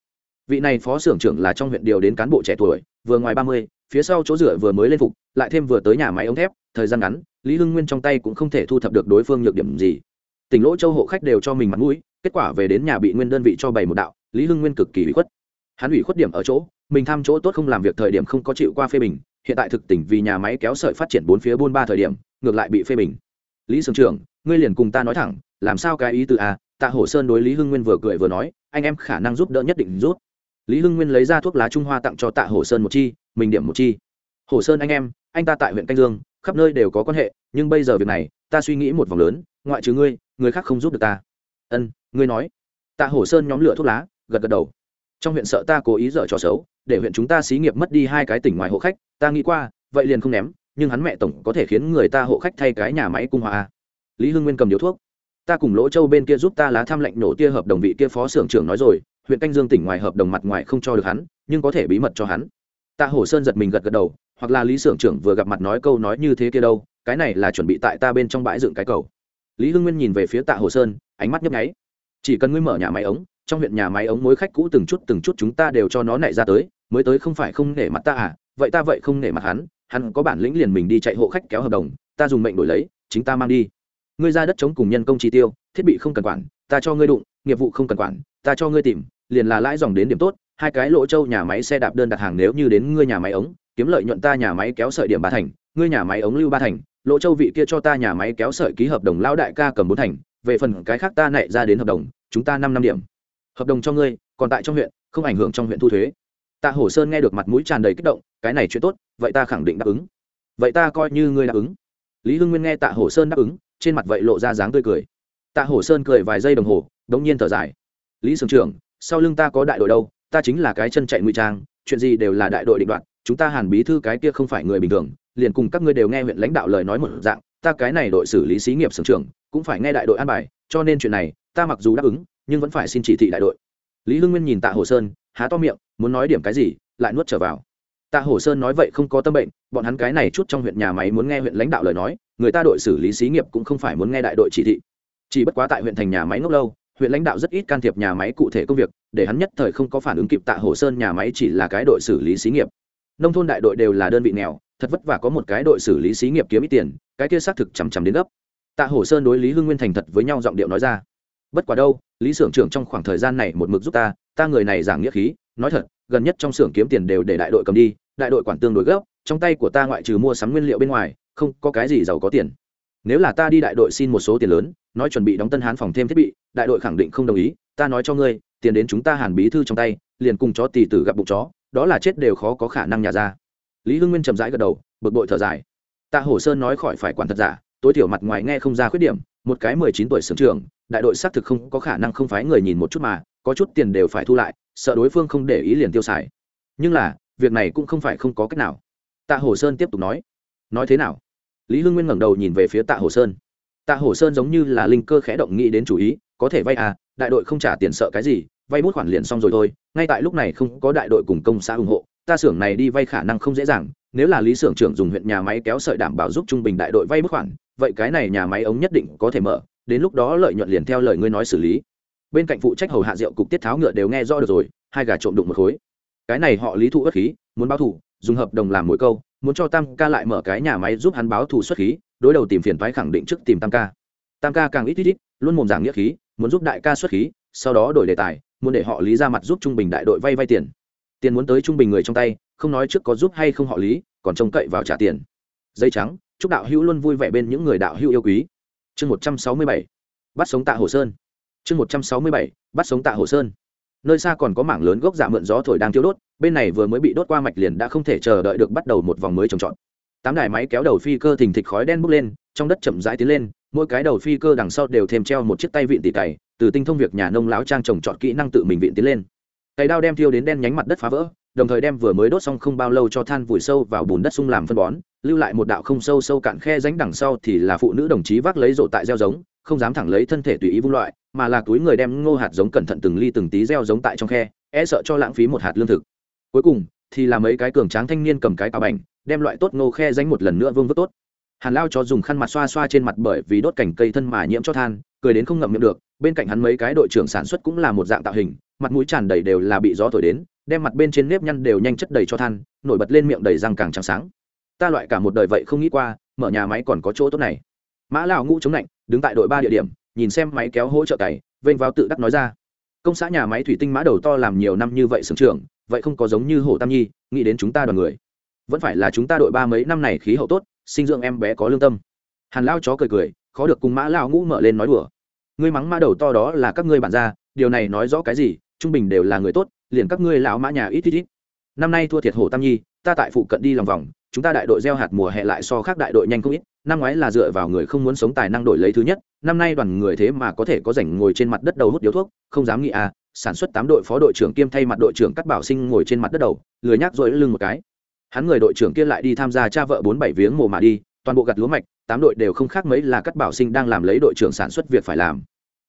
vị này phó xưởng trưởng là trong huyện điều đến cán bộ trẻ tuổi, vừa ngoài ba mươi, phía sau chỗ rửa vừa mới lên phục, lại thêm vừa tới nhà máy ống thép, thời gian ngắn, lý hưng nguyên trong tay cũng không thể thu thập được đối phương nhược điểm gì. Tỉnh lỗ châu hộ khách đều cho mình mặt mũi, kết quả về đến nhà bị nguyên đơn vị cho bày một đạo, lý hưng nguyên cực kỳ ủy khuất. Hắn ủy khuất điểm ở chỗ, mình tham chỗ tốt không làm việc thời điểm không có chịu qua phê bình, hiện tại thực tỉnh vì nhà máy kéo sợi phát triển bốn phía buôn ba thời điểm, ngược lại bị phê bình. Lý sưởng trưởng, ngươi liền cùng ta nói thẳng, làm sao cái ý từ a, tạ hổ sơn đối lý hưng nguyên vừa cười vừa nói, anh em khả năng giúp đỡ nhất định rút lý hưng nguyên lấy ra thuốc lá trung hoa tặng cho tạ hổ sơn một chi, mình điểm một chi. Hổ sơn anh em, anh ta tại huyện canh dương, khắp nơi đều có quan hệ, nhưng bây giờ việc này, ta suy nghĩ một vòng lớn, ngoại trừ ngươi, người khác không giúp được ta. Ân, ngươi nói. Tạ hổ sơn nhóm lửa thuốc lá, gật gật đầu. Trong huyện sợ ta cố ý dở trò xấu, để huyện chúng ta xí nghiệp mất đi hai cái tỉnh ngoài hộ khách, ta nghĩ qua, vậy liền không ném, nhưng hắn mẹ tổng có thể khiến người ta hộ khách thay cái nhà máy cung hòa lý hưng nguyên cầm điếu thuốc. Ta cùng lỗ châu bên kia giúp ta lá tham lệnh nổ tia hợp đồng vị kia phó xưởng trưởng nói rồi huyện canh dương tỉnh ngoài hợp đồng mặt ngoài không cho được hắn, nhưng có thể bí mật cho hắn. Tạ hổ sơn giật mình gật gật đầu, hoặc là lý xưởng trưởng vừa gặp mặt nói câu nói như thế kia đâu, cái này là chuẩn bị tại ta bên trong bãi dựng cái cầu. Lý hưng nguyên nhìn về phía tạ hồ sơn, ánh mắt nhấp nháy. Chỉ cần ngươi mở nhà máy ống, trong huyện nhà máy ống mối khách cũ từng chút từng chút chúng ta đều cho nó nảy ra tới, mới tới không phải không nể mặt ta à vậy ta vậy không nể mặt hắn hắn có bản lĩnh liền mình đi chạy hộ khách kéo hợp đồng, ta dùng mệnh đổi lấy, chính ta mang đi. Ngươi ra đất chống cùng nhân công chi tiêu, thiết bị không cần quản, ta cho ngươi đụng, nghiệp vụ không cần quản, ta cho ngươi tìm liền là lãi dòng đến điểm tốt, hai cái lỗ châu nhà máy xe đạp đơn đặt hàng nếu như đến ngươi nhà máy ống, kiếm lợi nhuận ta nhà máy kéo sợi điểm ba thành, ngươi nhà máy ống lưu ba thành, lỗ châu vị kia cho ta nhà máy kéo sợi ký hợp đồng lao đại ca cầm bốn thành, về phần cái khác ta nảy ra đến hợp đồng, chúng ta năm năm điểm. Hợp đồng cho ngươi, còn tại trong huyện, không ảnh hưởng trong huyện thu thuế. Tạ hổ sơn nghe được mặt mũi tràn đầy kích động, cái này chuyện tốt, vậy ta khẳng định đáp ứng. Vậy ta coi như ngươi đáp ứng. Lý hưng nguyên nghe tạ hổ sơn đáp ứng, trên mặt vậy lộ ra dáng tươi cười. Tạ hổ sơn cười vài giây đồng hồ, đống nhiên thở dài. Lý sưởng trưởng sau lưng ta có đại đội đâu, ta chính là cái chân chạy ngụy trang, chuyện gì đều là đại đội định đoạt, chúng ta hàn bí thư cái kia không phải người bình thường, liền cùng các ngươi đều nghe huyện lãnh đạo lời nói một dạng, ta cái này đội xử lý xí nghiệp sưởng trưởng, cũng phải nghe đại đội an bài, cho nên chuyện này, ta mặc dù đáp ứng, nhưng vẫn phải xin chỉ thị đại đội. Lý hưng nguyên nhìn tạ hồ sơn, há to miệng, muốn nói điểm cái gì, lại nuốt trở vào. Tạ hồ sơn nói vậy không có tâm bệnh, bọn hắn cái này chút trong huyện nhà máy muốn nghe huyện lãnh đạo lời nói, người ta đội xử lý xí nghiệp cũng không phải muốn nghe đại đội chỉ thị. Chỉ bất quá tại huyện thành nhà máy ngốc lâu huyện lãnh đạo rất ít can thiệp nhà máy cụ thể công việc, để hắn nhất thời không có phản ứng kịp tạ hồ sơn nhà máy chỉ là cái đội xử lý xí nghiệp. Nông thôn đại đội đều là đơn vị nghèo, thật vất vả có một cái đội xử lý xí nghiệp kiếm ít tiền, cái kia xác thực chằm chằm đến gấp. Tạ hồ sơn đối lý hưng nguyên thành thật với nhau giọng điệu nói ra. Bất quá đâu, lý xưởng trưởng trong khoảng thời gian này một mực giúp ta ta người này giảng nghĩa khí, nói thật, gần nhất trong xưởng kiếm tiền đều để đại đội cầm đi, đại đội quản tương đối gấp, trong tay của ta ngoại trừ mua sắm nguyên liệu bên ngoài, không có cái gì giàu có tiền. Nếu là ta đi đại đội xin một số tiền lớn nói chuẩn bị đóng tân hán phòng thêm thiết bị, đại đội khẳng định không đồng ý, ta nói cho ngươi, tiền đến chúng ta hàn bí thư trong tay, liền cùng chó tì tử gặp bụng chó, đó là chết đều khó có khả năng nhà ra. Lý hưng nguyên chậm rãi gật đầu, bực bội thở dài. Tạ hổ sơn nói khỏi phải quản thật giả, tối thiểu mặt ngoài nghe không ra khuyết điểm, một cái mười chín tuổi sưởng trường đại đội xác thực không có khả năng không phái người nhìn một chút mà, có chút tiền đều phải thu lại, sợ đối phương không để ý liền tiêu xài. Nhưng là, việc này cũng không phải không có cách nào. Tạ hổ sơn tiếp tục nói. Nói thế nào? Lý hưng nguyên ngẩng đầu nhìn về phía tạ hổ sơn tạ hổ sơn giống như là linh cơ khẽ động nghĩ đến chủ ý, có thể vay à đại đội không trả tiền sợ cái gì, vay bút khoản liền xong rồi thôi, ngay tại lúc này không có đại đội cùng công xã ủng hộ, ta xưởng này đi vay khả năng không dễ dàng, nếu là lý xưởng trưởng dùng huyện nhà máy kéo sợi đảm bảo giúp trung bình đại đội vay bút khoản, vậy cái này nhà máy ống nhất định có thể mở, đến lúc đó lợi nhuận liền theo lời ngươi nói xử lý. Bên cạnh phụ trách hầu hạ rượu cục tiết tháo ngựa đều nghe rõ được rồi, hai gà trộm đụng một khối. Cái này họ lý thụ ất khí, muốn báo thủ, dùng hợp đồng làm mỗi câu muốn cho tam ca lại mở cái nhà máy giúp hắn báo thù xuất khí, đối đầu tìm phiền thoái khẳng định trước tìm tam ca. Tam ca càng ít ít ít, luôn mồm giảng nghĩa khí, muốn giúp đại ca xuất khí, sau đó đổi đề tài, muốn để họ lý ra mặt giúp trung bình đại đội vay vay tiền. Tiền muốn tới trung bình người trong tay, không nói trước có giúp hay không họ lý, còn trông cậy vào trả tiền. Dây trắng, chúc đạo hữu luôn vui vẻ bên những người đạo hữu yêu quý. Chương một trăm sáu mươi bảy, bắt sống tạ hồ sơn. Chương một trăm sáu mươi bảy, bắt sống tạ hồ sơn. Nơi xa còn có mảng lớn gốc dạ mượn gió thổi đang thiếu đốt bên này vừa mới bị đốt qua mạch liền đã không thể chờ đợi được bắt đầu một vòng mới trồng trọt. Tám đài máy kéo đầu phi cơ thình thịch khói đen bốc lên, trong đất chậm rãi tiến lên, mỗi cái đầu phi cơ đằng sau đều thêm treo một chiếc tay vịn tỉ cày, từ tinh thông việc nhà nông láo trang trồng trọt kỹ năng tự mình vịn tiến lên. Cày đao đem thiêu đến đen nhánh mặt đất phá vỡ, đồng thời đem vừa mới đốt xong không bao lâu cho than vùi sâu vào bùn đất sung làm phân bón, lưu lại một đạo không sâu sâu cạn khe ránh đằng sau thì là phụ nữ đồng chí vác lấy rộ tại gieo giống, không dám thẳng lấy thân thể tùy ý vung loại, mà là túi người đem ngô hạt giống cẩn thận từng ly từng tí gieo giống tại trong khe e sợ cho lãng phí một hạt lương thực cuối cùng, thì là mấy cái cường tráng thanh niên cầm cái cao bành, đem loại tốt ngô khe danh một lần nữa vương vớt tốt. Hàn lao cho dùng khăn mặt xoa xoa trên mặt bởi vì đốt cảnh cây thân mà nhiễm cho than, cười đến không ngậm miệng được, bên cạnh hắn mấy cái đội trưởng sản xuất cũng là một dạng tạo hình, mặt mũi tràn đầy đều là bị gió thổi đến, đem mặt bên trên nếp nhăn đều nhanh chất đầy cho than, nổi bật lên miệng đầy răng càng trắng sáng. Ta loại cả một đời vậy không nghĩ qua, mở nhà máy còn có chỗ tốt này. Mã lão ngũ chống lạnh, đứng tại đội ba địa điểm, nhìn xem máy kéo hỗ trợ cày, vênh vào tự đắc nói ra. Công xã nhà máy thủy tinh mã đầu to làm nhiều năm như vậy sưởng trưởng vậy không có giống như hồ tam nhi, nghĩ đến chúng ta đoàn người. Vẫn phải là chúng ta đội ba mấy năm này khí hậu tốt, sinh dưỡng em bé có lương tâm. Hàn lao chó cười cười, khó được cùng mã lao ngũ mở lên nói đùa. Ngươi mắng mã đầu to đó là các ngươi bản ra điều này nói rõ cái gì, trung bình đều là người tốt, liền các ngươi lão mã nhà ít ít ít. Năm nay thua thiệt hồ tam nhi, ta tại phụ cận đi lòng vòng, chúng ta đại đội gieo hạt mùa hè lại so khác đại đội nhanh không ít, năm ngoái là dựa vào người không muốn sống tài năng đổi lấy thứ nhất, năm nay đoàn người thế mà có thể có rảnh ngồi trên mặt đất đầu hút điếu thuốc, không dám nghĩ à sản xuất tám đội phó đội trưởng kiêm thay mặt đội trưởng cắt bảo sinh ngồi trên mặt đất đầu, lười nhác rồi lưng một cái. Hắn người đội trưởng kia lại đi tham gia cha vợ bốn bảy viếng mồ mà đi, toàn bộ gặt lúa mạch, tám đội đều không khác mấy là cắt bảo sinh đang làm lấy đội trưởng sản xuất việc phải làm.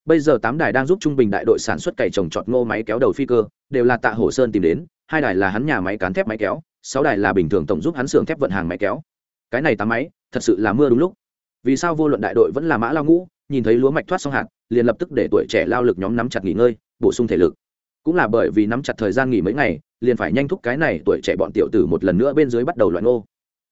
Bây giờ tám đài đang giúp trung bình đại đội sản xuất cày trồng trọt ngô máy kéo đầu phi cơ, đều là tạ hồ sơn tìm đến, hai đài là hắn nhà máy cán thép máy kéo, sáu đài là bình thường tổng giúp hắn xưởng thép vận hàng máy kéo. Cái này tám máy, thật sự là mưa đúng lúc. Vì sao vô luận đại đội vẫn là mã lao ngũ, nhìn thấy lúa mạch thoát xong hạt liền lập tức để tuổi trẻ lao lực nhóm nắm chặt nghỉ ngơi, bổ sung thể lực. Cũng là bởi vì nắm chặt thời gian nghỉ mấy ngày, liền phải nhanh thúc cái này tuổi trẻ bọn tiểu tử một lần nữa bên dưới bắt đầu loạn ô.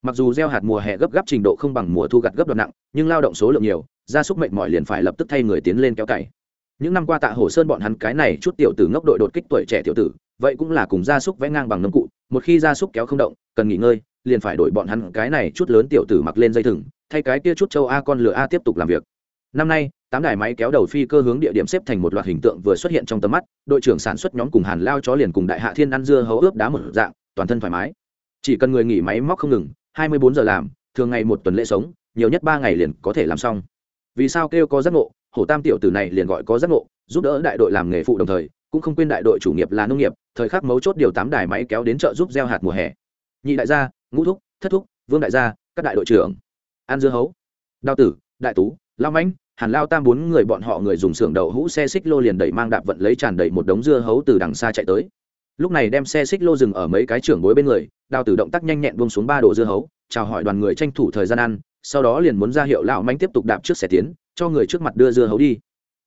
mặc dù gieo hạt mùa hè gấp gáp trình độ không bằng mùa thu gặt gấp đoạn nặng, nhưng lao động số lượng nhiều, gia súc mệnh mỏi liền phải lập tức thay người tiến lên kéo cày. Những năm qua tạ hồ sơn bọn hắn cái này chút tiểu tử ngốc đội đột kích tuổi trẻ tiểu tử, vậy cũng là cùng gia súc vẽ ngang bằng nấm cụ, một khi gia súc kéo không động, cần nghỉ ngơi, liền phải đổi bọn hắn cái này chút lớn tiểu tử mặc lên dây thừng, thay cái kia chút châu a con lửa a tiếp tục làm việc năm nay, tám đài máy kéo đầu phi cơ hướng địa điểm xếp thành một loạt hình tượng vừa xuất hiện trong tầm mắt, đội trưởng sản xuất nhóm cùng hàn lao chó liền cùng đại hạ thiên ăn dưa hấu ướp đá một dạng, toàn thân thoải mái. Chỉ cần người nghỉ máy móc không ngừng, hai mươi bốn giờ làm, thường ngày một tuần lễ sống, nhiều nhất ba ngày liền có thể làm xong. Vì sao kêu có giác ngộ, hổ tam tiểu tử này liền gọi có giác ngộ, giúp đỡ đại đội làm nghề phụ đồng thời, cũng không quên đại đội chủ nghiệp là nông nghiệp, thời khắc mấu chốt điều tám đài máy kéo đến chợ giúp gieo hạt mùa hè. Nhị đại gia, ngũ thúc, thất thúc, vương đại gia, các đại đội trưởng. An dưa hấu. Đao tử, đại tú lao mãnh, hàn lao tam bốn người bọn họ người dùng xưởng đậu hũ xe xích lô liền đẩy mang đạp vận lấy tràn đầy một đống dưa hấu từ đằng xa chạy tới. Lúc này đem xe xích lô dừng ở mấy cái trưởng bối bên người, đào tử động tác nhanh nhẹn buông xuống ba đồ dưa hấu, chào hỏi đoàn người tranh thủ thời gian ăn, sau đó liền muốn ra hiệu lão manh tiếp tục đạp trước xe tiến, cho người trước mặt đưa dưa hấu đi.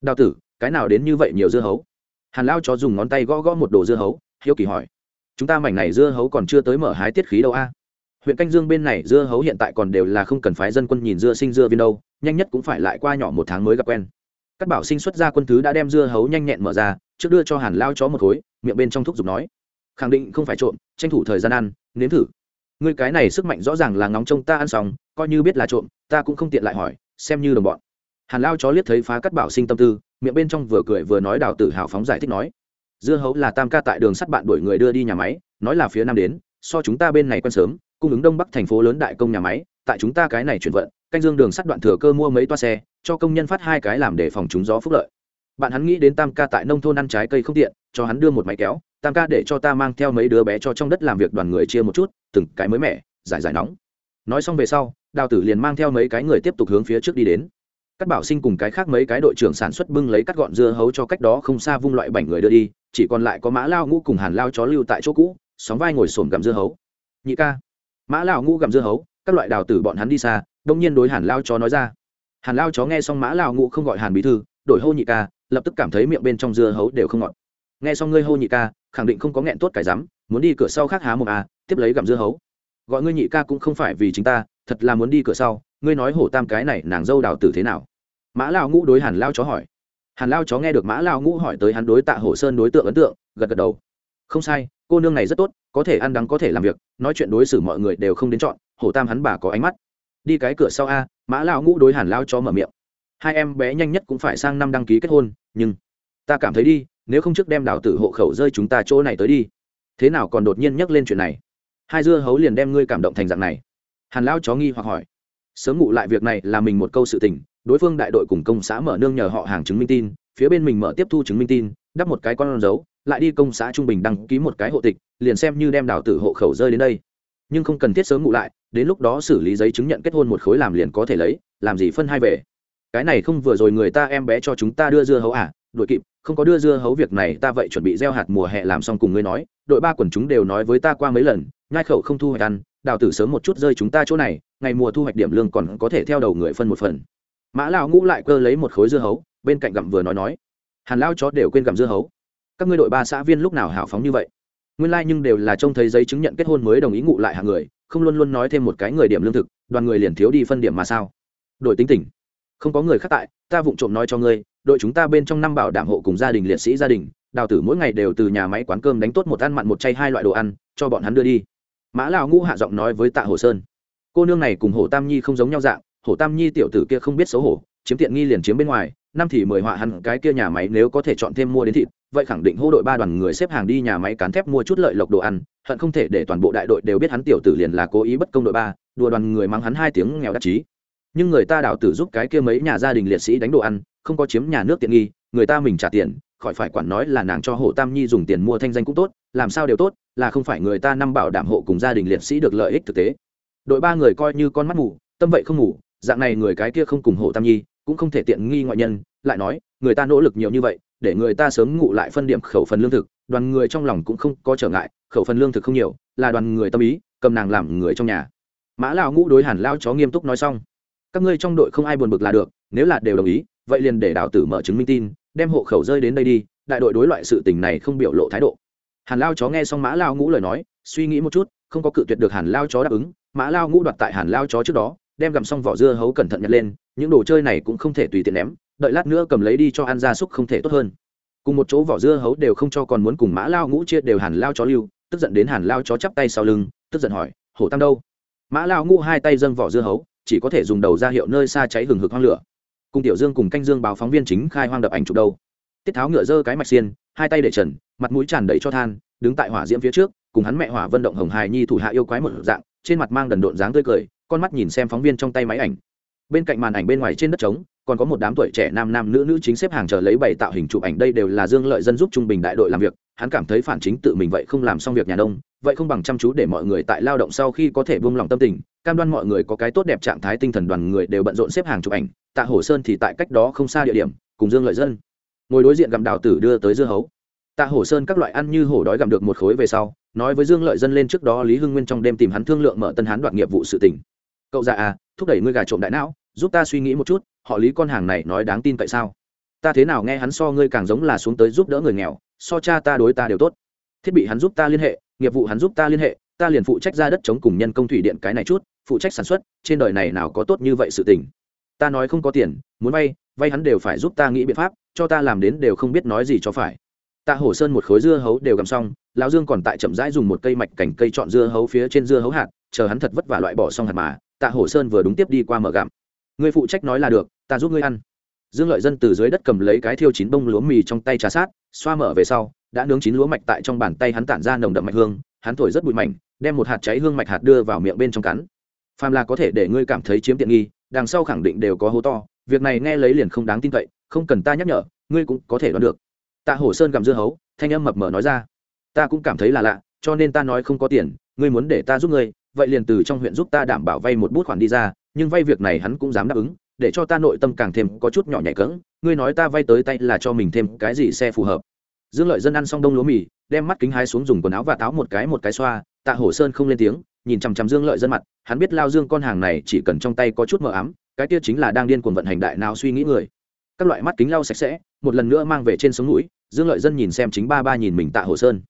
Đào tử, cái nào đến như vậy nhiều dưa hấu? Hàn lao cho dùng ngón tay gõ gõ một đồ dưa hấu, hiếu kỳ hỏi. Chúng ta mảnh này dưa hấu còn chưa tới mở hái tiết khí đâu a? Huyện canh dương bên này dưa hấu hiện tại còn đều là không cần phái dân quân nhìn dưa sinh dưa viên đâu nhanh nhất cũng phải lại qua nhỏ một tháng mới gặp quen. Các bảo sinh xuất ra quân thứ đã đem dưa hấu nhanh nhẹn mở ra, trước đưa cho hàn lao chó một khối, miệng bên trong thúc giục nói, khẳng định không phải trộm, tranh thủ thời gian ăn, nếm thử. Người cái này sức mạnh rõ ràng là ngóng trông ta ăn xong, coi như biết là trộm, ta cũng không tiện lại hỏi, xem như đồng bọn. Hàn lao chó liếc thấy phá cắt bảo sinh tâm tư, miệng bên trong vừa cười vừa nói đào tử hào phóng giải thích nói, dưa hấu là tam ca tại đường sắt bạn đuổi người đưa đi nhà máy, nói là phía nam đến, so chúng ta bên này quen sớm, cung ứng đông bắc thành phố lớn đại công nhà máy, tại chúng ta cái này chuyển vận canh dương đường sắt đoạn thừa cơ mua mấy toa xe, cho công nhân phát hai cái làm để phòng trúng gió phúc lợi. Bạn hắn nghĩ đến tam ca tại nông thôn ăn trái cây không tiện, cho hắn đưa một máy kéo, tam ca để cho ta mang theo mấy đứa bé cho trong đất làm việc đoàn người chia một chút, từng cái mới mẻ, giải giải nóng. Nói xong về sau, đào tử liền mang theo mấy cái người tiếp tục hướng phía trước đi đến. Các bảo sinh cùng cái khác mấy cái đội trưởng sản xuất bưng lấy cắt gọn dưa hấu cho cách đó không xa vung loại bảnh người đưa đi, chỉ còn lại có mã lao ngũ cùng hàn lao chó lưu tại chỗ cũ, sóng vai ngồi sồn gặm dưa hấu. Nhị ca. Mã lao ngũ gặm dưa hấu, các loại đào tử bọn hắn đi xa đông nhiên đối hàn lao chó nói ra. Hàn lao chó nghe xong mã lao ngũ không gọi hàn bí thư, đổi hô nhị ca, lập tức cảm thấy miệng bên trong dưa hấu đều không ngọt. Nghe xong ngươi hô nhị ca, khẳng định không có nghẹn tốt cái rắm, muốn đi cửa sau khác há một à tiếp lấy gặm dưa hấu. Gọi ngươi nhị ca cũng không phải vì chính ta, thật là muốn đi cửa sau, ngươi nói hổ tam cái này nàng dâu đào tử thế nào? Mã lao ngũ đối hàn lao chó hỏi. Hàn lao chó nghe được mã lao ngũ hỏi tới hắn đối tạ hổ sơn đối tượng ấn tượng, gật gật đầu. Không sai, cô nương này rất tốt, có thể ăn đắng có thể làm việc, nói chuyện đối xử mọi người đều không đến chọn, hổ tam hắn bà có ánh mắt đi cái cửa sau a, mã lão ngũ đối hàn lao chó mở miệng. Hai em bé nhanh nhất cũng phải sang năm đăng ký kết hôn, nhưng ta cảm thấy đi, nếu không trước đem đào tử hộ khẩu rơi chúng ta chỗ này tới đi. Thế nào còn đột nhiên nhắc lên chuyện này? Hai dưa hấu liền đem ngươi cảm động thành dạng này. Hàn lao chó nghi hoặc hỏi. Sớm ngụ lại việc này là mình một câu sự tình, đối phương đại đội cùng công xã mở nương nhờ họ hàng chứng minh tin, phía bên mình mở tiếp thu chứng minh tin, đắp một cái con dấu, lại đi công xã trung bình đăng ký một cái hộ tịch, liền xem như đem đào tử hộ khẩu rơi đến đây. Nhưng không cần thiết sớm ngụ lại đến lúc đó xử lý giấy chứng nhận kết hôn một khối làm liền có thể lấy, làm gì phân hai về. Cái này không vừa rồi người ta em bé cho chúng ta đưa dưa hấu à? Đội kịp, không có đưa dưa hấu việc này ta vậy chuẩn bị gieo hạt mùa hè làm xong cùng ngươi nói, đội ba quần chúng đều nói với ta qua mấy lần, nhai khẩu không thu hoạch ăn, đào tử sớm một chút rơi chúng ta chỗ này, ngày mùa thu hoạch điểm lương còn có thể theo đầu người phân một phần. Mã lão ngũ lại cơ lấy một khối dưa hấu, bên cạnh gặm vừa nói nói, hàn lao chó đều quên gặm dưa hấu. Các ngươi đội ba xã viên lúc nào hào phóng như vậy? Nguyên lai nhưng đều là trông thấy giấy chứng nhận kết hôn mới đồng ý ngụ lại hàng người không luôn luôn nói thêm một cái người điểm lương thực, đoàn người liền thiếu đi phân điểm mà sao? Đội tính tỉnh. Không có người khác tại, ta vụng trộm nói cho ngươi, đội chúng ta bên trong năm bảo đảm hộ cùng gia đình liệt sĩ gia đình, đào tử mỗi ngày đều từ nhà máy quán cơm đánh tốt một ăn mặn một chay hai loại đồ ăn, cho bọn hắn đưa đi. Mã lao ngũ hạ giọng nói với tạ hồ sơn. Cô nương này cùng hồ tam nhi không giống nhau dạng, hồ tam nhi tiểu tử kia không biết xấu hổ chiếm tiện nghi liền chiếm bên ngoài, năm thì mười họa hắn cái kia nhà máy nếu có thể chọn thêm mua đến thịt, vậy khẳng định hô đội ba đoàn người xếp hàng đi nhà máy cán thép mua chút lợi lộc đồ ăn, hận không thể để toàn bộ đại đội đều biết hắn tiểu tử liền là cố ý bất công đội ba, đùa đoàn người mắng hắn hai tiếng nghèo đắc chí. Nhưng người ta đảo tử giúp cái kia mấy nhà gia đình liệt sĩ đánh đồ ăn, không có chiếm nhà nước tiện nghi, người ta mình trả tiền, khỏi phải quản nói là nàng cho hồ tam nhi dùng tiền mua thanh danh cũng tốt, làm sao đều tốt, là không phải người ta năm bảo đảm hộ cùng gia đình liệt sĩ được lợi ích thực tế. Đội ba người coi như con mắt ngủ tâm vậy không ngủ dạng này người cái kia không cùng hộ tam nhi cũng không thể tiện nghi ngoại nhân, lại nói, người ta nỗ lực nhiều như vậy, để người ta sớm ngủ lại phân điểm khẩu phần lương thực, đoàn người trong lòng cũng không có trở ngại, khẩu phần lương thực không nhiều, là đoàn người tâm ý, cầm nàng làm người trong nhà. Mã lao ngũ đối hàn lao chó nghiêm túc nói xong, các ngươi trong đội không ai buồn bực là được, nếu là đều đồng ý, vậy liền để đào tử mở chứng minh tin, đem hộ khẩu rơi đến đây đi, đại đội đối loại sự tình này không biểu lộ thái độ. Hàn lao chó nghe xong mã lao ngũ lời nói, suy nghĩ một chút, không có cự tuyệt được hàn lao chó đáp ứng, mã lao ngũ đoạt tại hàn lao chó trước đó đem gặm xong vỏ dưa hấu cẩn thận nhặt lên, những đồ chơi này cũng không thể tùy tiện ném, đợi lát nữa cầm lấy đi cho ăn gia súc không thể tốt hơn. Cùng một chỗ vỏ dưa hấu đều không cho còn muốn cùng mã lao ngũ chia đều hàn lao chó lưu, tức giận đến hàn lao chó chắp tay sau lưng, tức giận hỏi, hổ tam đâu? Mã lao ngũ hai tay dâng vỏ dưa hấu, chỉ có thể dùng đầu ra hiệu nơi xa cháy hừng hực hoang lửa. Cùng tiểu dương cùng canh dương báo phóng viên chính khai hoang đập ảnh chụp đâu. Tiết tháo ngựa dơ cái mạch xiên, hai tay để trần, mặt mũi tràn đầy cho than, đứng tại hỏa diễm phía trước, cùng hắn mẹ hỏa vận động hồng hài nhi thủ hạ yêu quái một dạng, trên mặt mang đần độn dáng tươi cười con mắt nhìn xem phóng viên trong tay máy ảnh. Bên cạnh màn ảnh bên ngoài trên đất trống, còn có một đám tuổi trẻ nam nam nữ nữ chính xếp hàng chờ lấy bảy tạo hình chụp ảnh. Đây đều là dương lợi dân giúp trung bình đại đội làm việc, hắn cảm thấy phản chính tự mình vậy không làm xong việc nhà đông vậy không bằng chăm chú để mọi người tại lao động sau khi có thể buông lòng tâm tình, cam đoan mọi người có cái tốt đẹp trạng thái tinh thần đoàn người đều bận rộn xếp hàng chụp ảnh. Tạ hổ sơn thì tại cách đó không xa địa điểm, cùng dương lợi dân ngồi đối diện gặm đào tử đưa tới dưa hấu. Tạ hổ sơn các loại ăn như hổ đói gặm được một khối về sau, nói với dương lợi dân lên trước đó lý hưng nguyên trong đêm tìm hắn thương lượng mở tân hán đoạt nghiệp vụ sự tình cậu già à thúc đẩy ngươi gà trộm đại não, giúp ta suy nghĩ một chút, họ lý con hàng này nói đáng tin tại sao? Ta thế nào nghe hắn so ngươi càng giống là xuống tới giúp đỡ người nghèo, so cha ta đối ta đều tốt. Thiết bị hắn giúp ta liên hệ, nghiệp vụ hắn giúp ta liên hệ, ta liền phụ trách ra đất chống cùng nhân công thủy điện cái này chút, phụ trách sản xuất, trên đời này nào có tốt như vậy sự tình. Ta nói không có tiền, muốn vay vay hắn đều phải giúp ta nghĩ biện pháp, cho ta làm đến đều không biết nói gì cho phải. Ta hổ sơn một khối dưa hấu đều gầm xong, lão dương còn tại chậm rãi dùng một cây mạch cành cây chọn dưa hấu phía trên dưa hấu hạt, chờ hắn thật vất vả loại bỏ xong hạt mà tạ hổ sơn vừa đúng tiếp đi qua mở gặm. Người phụ trách nói là được, ta giúp ngươi ăn. Dương lợi dân từ dưới đất cầm lấy cái thiêu chín bông lúa mì trong tay trà sát, xoa mở về sau, đã nướng chín lúa mạch tại trong bàn tay hắn tản ra nồng đậm mạch hương, hắn thổi rất bụi mảnh, đem một hạt cháy hương mạch hạt đưa vào miệng bên trong cắn. Phàm là có thể để ngươi cảm thấy chiếm tiện nghi, đằng sau khẳng định đều có hố to, việc này nghe lấy liền không đáng tin cậy, không cần ta nhắc nhở, ngươi cũng có thể đoán được. Tạ hổ sơn gặm dưa hấu, thanh âm mập mờ nói ra. Ta cũng cảm thấy là lạ, cho nên ta nói không có tiền, ngươi muốn để ta giúp ngươi vậy liền từ trong huyện giúp ta đảm bảo vay một bút khoản đi ra, nhưng vay việc này hắn cũng dám đáp ứng, để cho ta nội tâm càng thêm có chút nhỏ nhảy cỡng ngươi nói ta vay tới tay là cho mình thêm cái gì xe phù hợp. Dương lợi dân ăn xong đông lúa mì, đem mắt kính hai xuống dùng quần áo và táo một cái một cái xoa, tạ hổ sơn không lên tiếng, nhìn chằm chằm dương lợi dân mặt, hắn biết lao dương con hàng này chỉ cần trong tay có chút mờ ám, cái kia chính là đang điên cuồng vận hành đại nào suy nghĩ người. Các loại mắt kính lau sạch sẽ, một lần nữa mang về trên sống mũi dương lợi dân nhìn xem chính ba ba nhìn mình tạ hổ sơn.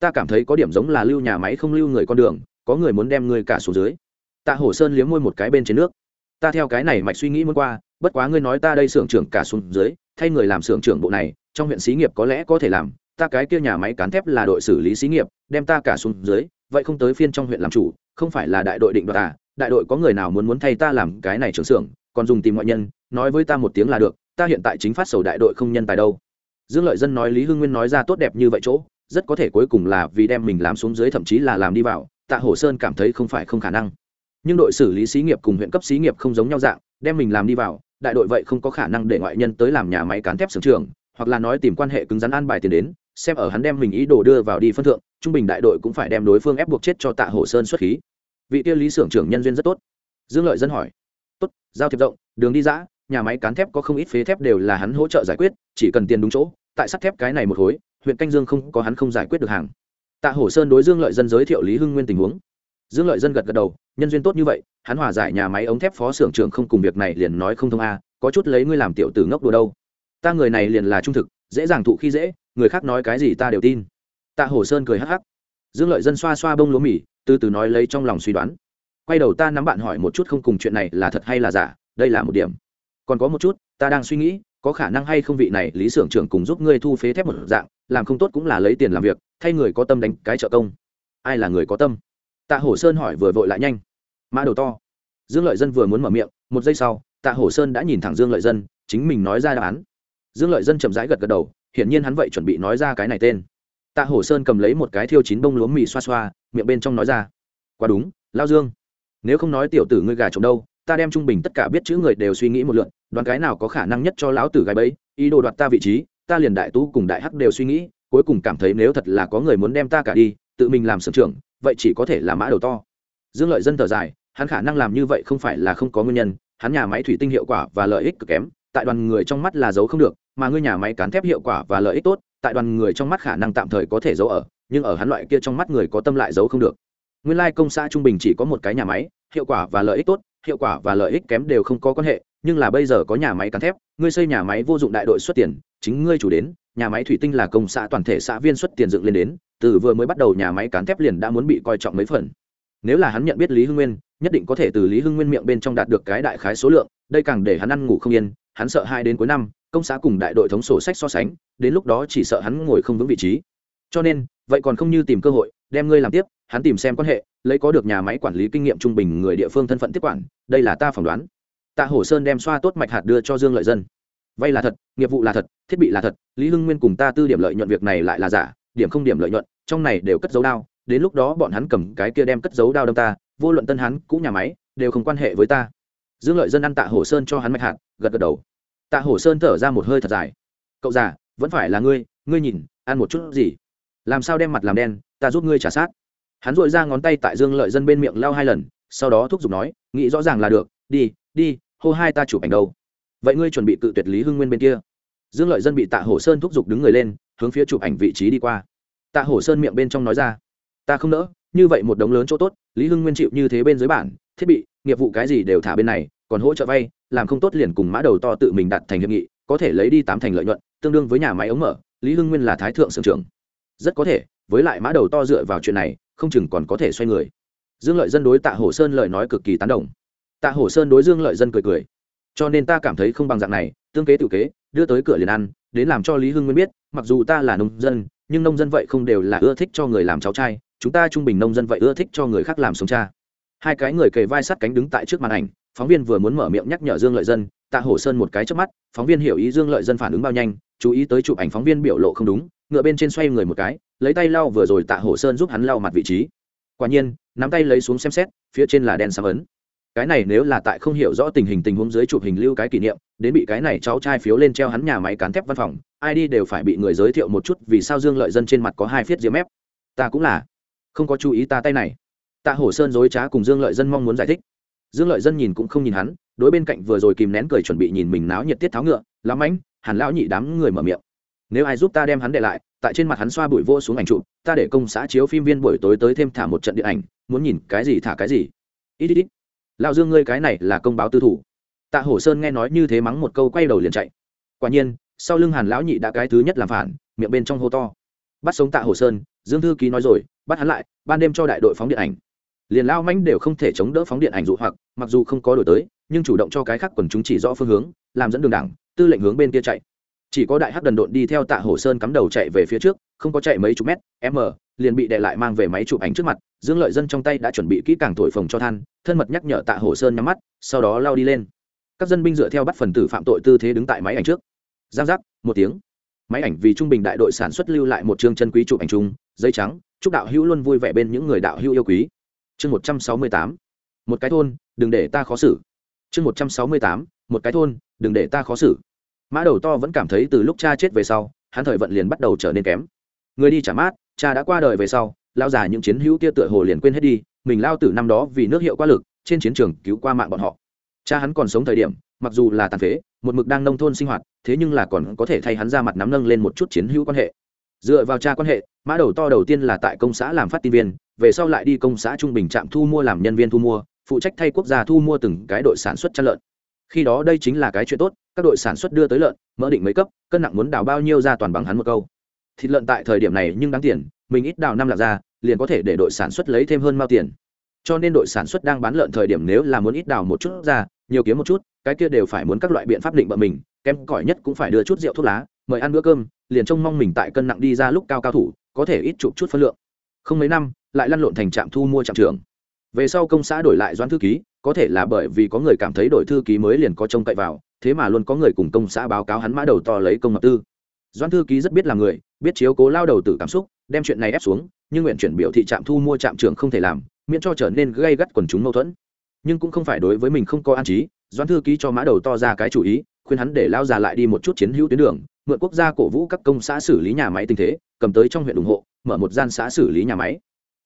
Ta cảm thấy có điểm giống là lưu nhà máy không lưu người con đường có người muốn đem ngươi cả xuống dưới. Tạ hổ sơn liếm môi một cái bên trên nước. Ta theo cái này mạch suy nghĩ muốn qua, bất quá ngươi nói ta đây xưởng trưởng cả xuống dưới, thay người làm xưởng trưởng bộ này, trong huyện xí nghiệp có lẽ có thể làm, ta cái kia nhà máy cán thép là đội xử lý xí nghiệp, đem ta cả xuống dưới, vậy không tới phiên trong huyện làm chủ, không phải là đại đội định đoạt à? Đại đội có người nào muốn muốn thay ta làm cái này trưởng xưởng, còn dùng tìm ngoại nhân, nói với ta một tiếng là được, ta hiện tại chính phát sầu đại đội không nhân tài đâu. Dương lợi dân nói lý hưng nguyên nói ra tốt đẹp như vậy chỗ, rất có thể cuối cùng là vì đem mình làm xuống dưới thậm chí là làm đi vào tạ hổ sơn cảm thấy không phải không khả năng. Nhưng đội xử lý xí nghiệp cùng huyện cấp xí nghiệp không giống nhau dạng, đem mình làm đi vào, đại đội vậy không có khả năng để ngoại nhân tới làm nhà máy cán thép sưởng trường, hoặc là nói tìm quan hệ cứng rắn an bài tiền đến, xem ở hắn đem mình ý đồ đưa vào đi phân thượng, trung bình đại đội cũng phải đem đối phương ép buộc chết cho tạ hổ sơn xuất khí. Vị tiêu lý xưởng trưởng nhân duyên rất tốt. Dương lợi dân hỏi. Tốt, giao thiệp rộng, đường đi giã, nhà máy cán thép có không ít phế thép đều là hắn hỗ trợ giải quyết, chỉ cần tiền đúng chỗ, tại sắt thép cái này một khối huyện canh dương không có hắn không giải quyết được hàng tạ hổ sơn đối dương lợi dân giới thiệu lý hưng nguyên tình huống. Dương lợi dân gật gật đầu, nhân duyên tốt như vậy, hắn hòa giải nhà máy ống thép phó xưởng trưởng không cùng việc này liền nói không thông a, có chút lấy ngươi làm tiểu tử ngốc đồ đâu. Ta người này liền là trung thực, dễ dàng thụ khi dễ, người khác nói cái gì ta đều tin. Tạ hổ sơn cười hắc hắc. Dương lợi dân xoa xoa bông lúa mì, từ từ nói lấy trong lòng suy đoán. Quay đầu ta nắm bạn hỏi một chút không cùng chuyện này là thật hay là giả, đây là một điểm. Còn có một chút, ta đang suy nghĩ, có khả năng hay không vị này lý xưởng trưởng cùng giúp ngươi thu phế thép một dạng, làm không tốt cũng là lấy tiền làm việc thay người có tâm đánh cái trợ công. Ai là người có tâm? Tạ hổ sơn hỏi vừa vội lại nhanh. Mã đầu to. Dương lợi dân vừa muốn mở miệng, một giây sau, tạ hổ sơn đã nhìn thẳng dương lợi dân, chính mình nói ra đáp án. Dương lợi dân chậm rãi gật gật đầu, hiển nhiên hắn vậy chuẩn bị nói ra cái này tên. Tạ hổ sơn cầm lấy một cái thiêu chín bông lúa mì xoa xoa, miệng bên trong nói ra. Quá đúng, lao dương. Nếu không nói tiểu tử ngươi gà trống đâu, ta đem trung bình tất cả biết chữ người đều suy nghĩ một lượn, đoán cái nào có khả năng nhất cho lão tử gái bấy ý đồ đoạt ta vị trí, ta liền đại tú cùng đại hắc đều suy nghĩ cuối cùng cảm thấy nếu thật là có người muốn đem ta cả đi, tự mình làm sưởng trưởng, vậy chỉ có thể là mã đầu to. Dương lợi dân thở dài, hắn khả năng làm như vậy không phải là không có nguyên nhân, hắn nhà máy thủy tinh hiệu quả và lợi ích cực kém, tại đoàn người trong mắt là giấu không được, mà ngươi nhà máy cán thép hiệu quả và lợi ích tốt, tại đoàn người trong mắt khả năng tạm thời có thể giấu ở, nhưng ở hắn loại kia trong mắt người có tâm lại giấu không được. Nguyên lai công xã trung bình chỉ có một cái nhà máy, hiệu quả và lợi ích tốt, hiệu quả và lợi ích kém đều không có quan hệ nhưng là bây giờ có nhà máy cán thép, ngươi xây nhà máy vô dụng đại đội xuất tiền, chính ngươi chủ đến, nhà máy thủy tinh là công xã toàn thể xã viên xuất tiền dựng lên đến, từ vừa mới bắt đầu nhà máy cán thép liền đã muốn bị coi trọng mấy phần. Nếu là hắn nhận biết lý hưng nguyên, nhất định có thể từ lý hưng nguyên miệng bên trong đạt được cái đại khái số lượng, đây càng để hắn ăn ngủ không yên, hắn sợ hai đến cuối năm, công xã cùng đại đội thống sổ sách so sánh, đến lúc đó chỉ sợ hắn ngồi không vững vị trí. Cho nên, vậy còn không như tìm cơ hội, đem ngươi làm tiếp, hắn tìm xem quan hệ, lấy có được nhà máy quản lý kinh nghiệm trung bình người địa phương thân phận tiếp quản, đây là ta phỏng đoán tạ hổ sơn đem xoa tốt mạch hạt đưa cho dương lợi dân. Vay là thật, nghiệp vụ là thật, thiết bị là thật, lý hưng nguyên cùng ta tư điểm lợi nhuận việc này lại là giả, điểm không điểm lợi nhuận, trong này đều cất dấu đao, đến lúc đó bọn hắn cầm cái kia đem cất dấu đao đâm ta, vô luận tân hắn, cũ nhà máy, đều không quan hệ với ta. Dương lợi dân ăn tạ hổ sơn cho hắn mạch hạt, gật gật đầu. Tạ hổ sơn thở ra một hơi thật dài. Cậu già, vẫn phải là ngươi ngươi nhìn, ăn một chút gì? Làm sao đem mặt làm đen, ta giúp ngươi trả sát. Hắn dội ra ngón tay tại dương lợi dân bên miệng lao hai lần, sau đó thúc giục nói, nghĩ rõ ràng là được, đi đi hô hai ta chụp ảnh đâu? Vậy ngươi chuẩn bị tự tuyệt lý hưng nguyên bên kia. Dương lợi dân bị tạ hổ sơn thúc giục đứng người lên, hướng phía chụp ảnh vị trí đi qua. Tạ hổ sơn miệng bên trong nói ra, ta không nỡ, như vậy một đống lớn chỗ tốt, lý hưng nguyên chịu như thế bên dưới bản, thiết bị, nghiệp vụ cái gì đều thả bên này, còn hỗ trợ vay, làm không tốt liền cùng mã đầu to tự mình đặt thành hiệp nghị, có thể lấy đi tám thành lợi nhuận, tương đương với nhà máy ống mở, lý hưng nguyên là thái thượng sưởng trưởng. Rất có thể, với lại mã đầu to dựa vào chuyện này, không chừng còn có thể xoay người. Dương lợi dân đối tạ hổ sơn lời nói cực kỳ tán đồng tạ hổ sơn đối dương lợi dân cười cười. Cho nên ta cảm thấy không bằng dạng này, tương kế tự kế, đưa tới cửa liền ăn, đến làm cho lý hưng nguyên biết, mặc dù ta là nông dân, nhưng nông dân vậy không đều là ưa thích cho người làm cháu trai, chúng ta trung bình nông dân vậy ưa thích cho người khác làm sống cha. Hai cái người kề vai sát cánh đứng tại trước màn ảnh, phóng viên vừa muốn mở miệng nhắc nhở dương lợi dân, tạ hổ sơn một cái trước mắt, phóng viên hiểu ý dương lợi dân phản ứng bao nhanh, chú ý tới chụp ảnh phóng viên biểu lộ không đúng, ngựa bên trên xoay người một cái, lấy tay lau vừa rồi tạ hổ sơn giúp hắn lau mặt vị trí. Quả nhiên, nắm tay lấy xuống xem xét, phía trên là đen sáng ấn cái này nếu là tại không hiểu rõ tình hình tình huống dưới chụp hình lưu cái kỷ niệm, đến bị cái này cháu trai phiếu lên treo hắn nhà máy cán thép văn phòng, ai đi đều phải bị người giới thiệu một chút vì sao dương lợi dân trên mặt có hai phiết diếm mép. Ta cũng là. Không có chú ý ta tay này. Tạ hổ sơn dối trá cùng dương lợi dân mong muốn giải thích. Dương lợi dân nhìn cũng không nhìn hắn, đối bên cạnh vừa rồi kìm nén cười chuẩn bị nhìn mình náo nhiệt tiết tháo ngựa lắm ánh hàn lão nhị đám người mở miệng. Nếu ai giúp ta đem hắn để lại, tại trên mặt hắn xoa bụi vô xuống ảnh trụ ta để công xã chiếu phim viên buổi tối tới thêm thả một trận điện ảnh, muốn nhìn cái gì thả cái gì. Ít ít ít lão dương ngươi cái này là công báo tư thủ. Tạ hổ sơn nghe nói như thế mắng một câu quay đầu liền chạy. Quả nhiên, sau lưng hàn lão nhị đã cái thứ nhất làm phản, miệng bên trong hô to. Bắt sống tạ hổ sơn, dương thư ký nói rồi, bắt hắn lại, ban đêm cho đại đội phóng điện ảnh. Liền lao mánh đều không thể chống đỡ phóng điện ảnh dụ hoặc, mặc dù không có đổi tới, nhưng chủ động cho cái khác quần chúng chỉ rõ phương hướng, làm dẫn đường đảng, tư lệnh hướng bên kia chạy. Chỉ có đại hắc đần độn đi theo tạ hổ sơn cắm đầu chạy về phía trước, không có chạy mấy chục mét, m liền bị đệ lại mang về máy chụp ảnh trước mặt, dương lợi dân trong tay đã chuẩn bị kỹ càng thổi phồng cho than, thân mật nhắc nhở tạ hồ sơn nhắm mắt, sau đó lao đi lên. Các dân binh dựa theo bắt phần tử phạm tội tư thế đứng tại máy ảnh trước. Giang giác, một tiếng. Máy ảnh vì trung bình đại đội sản xuất lưu lại một chương chân quý chụp ảnh chung dây trắng, chúc đạo hữu luôn vui vẻ bên những người đạo hữu yêu quý. Chương một trăm sáu mươi tám. Một cái thôn, đừng để ta khó xử. Chương một trăm sáu mươi tám. Một cái thôn, đừng để ta khó xử. Mã đầu to vẫn cảm thấy từ lúc cha chết về sau, hắn thời vận liền bắt đầu trở nên kém người đi trả mát, cha đã qua đời về sau lao già những chiến hữu kia tựa hồ liền quên hết đi, mình lao từ năm đó vì nước hiệu qua lực, trên chiến trường cứu qua mạng bọn họ. Cha hắn còn sống thời điểm, mặc dù là tàn phế, một mực đang nông thôn sinh hoạt, thế nhưng là còn có thể thay hắn ra mặt nắm nâng lên một chút chiến hữu quan hệ. Dựa vào cha quan hệ, mã đầu to đầu tiên là tại công xã làm phát tin viên, về sau lại đi công xã trung bình trạm thu mua làm nhân viên thu mua, phụ trách thay quốc gia thu mua từng cái đội sản xuất chăn lợn. Khi đó đây chính là cái chuyện tốt, các đội sản xuất đưa tới lợn, mỡ định mấy cấp, cân nặng muốn đào bao nhiêu ra toàn bằng hắn một câu thịt lợn tại thời điểm này nhưng đáng tiền, mình ít đào năm lạc ra, liền có thể để đội sản xuất lấy thêm hơn mao tiền. Cho nên đội sản xuất đang bán lợn thời điểm nếu là muốn ít đào một chút ra, nhiều kiếm một chút, cái kia đều phải muốn các loại biện pháp định bợ mình, kém cỏi nhất cũng phải đưa chút rượu thuốc lá, mời ăn bữa cơm, liền trông mong mình tại cân nặng đi ra lúc cao cao thủ, có thể ít chụp chút phân lượng. Không mấy năm, lại lăn lộn thành trạm thu mua trạm trưởng. Về sau công xã đổi lại doãn thư ký, có thể là bởi vì có người cảm thấy đổi thư ký mới liền có trông cậy vào, thế mà luôn có người cùng công xã báo cáo hắn mã đầu to lấy công mập tư. Doan thư ký rất biết là người, biết chiếu cố lao đầu tử cảm xúc, đem chuyện này ép xuống, nhưng nguyện chuyển biểu thị trạm thu mua trạm trưởng không thể làm, miễn cho trở nên gây gắt quần chúng mâu thuẫn. Nhưng cũng không phải đối với mình không có an trí Doan thư ký cho mã đầu to ra cái chủ ý, khuyên hắn để lao già lại đi một chút chiến hữu tuyến đường, mượn quốc gia cổ vũ các công xã xử lý nhà máy tình thế, cầm tới trong huyện ủng hộ, mở một gian xã xử lý nhà máy.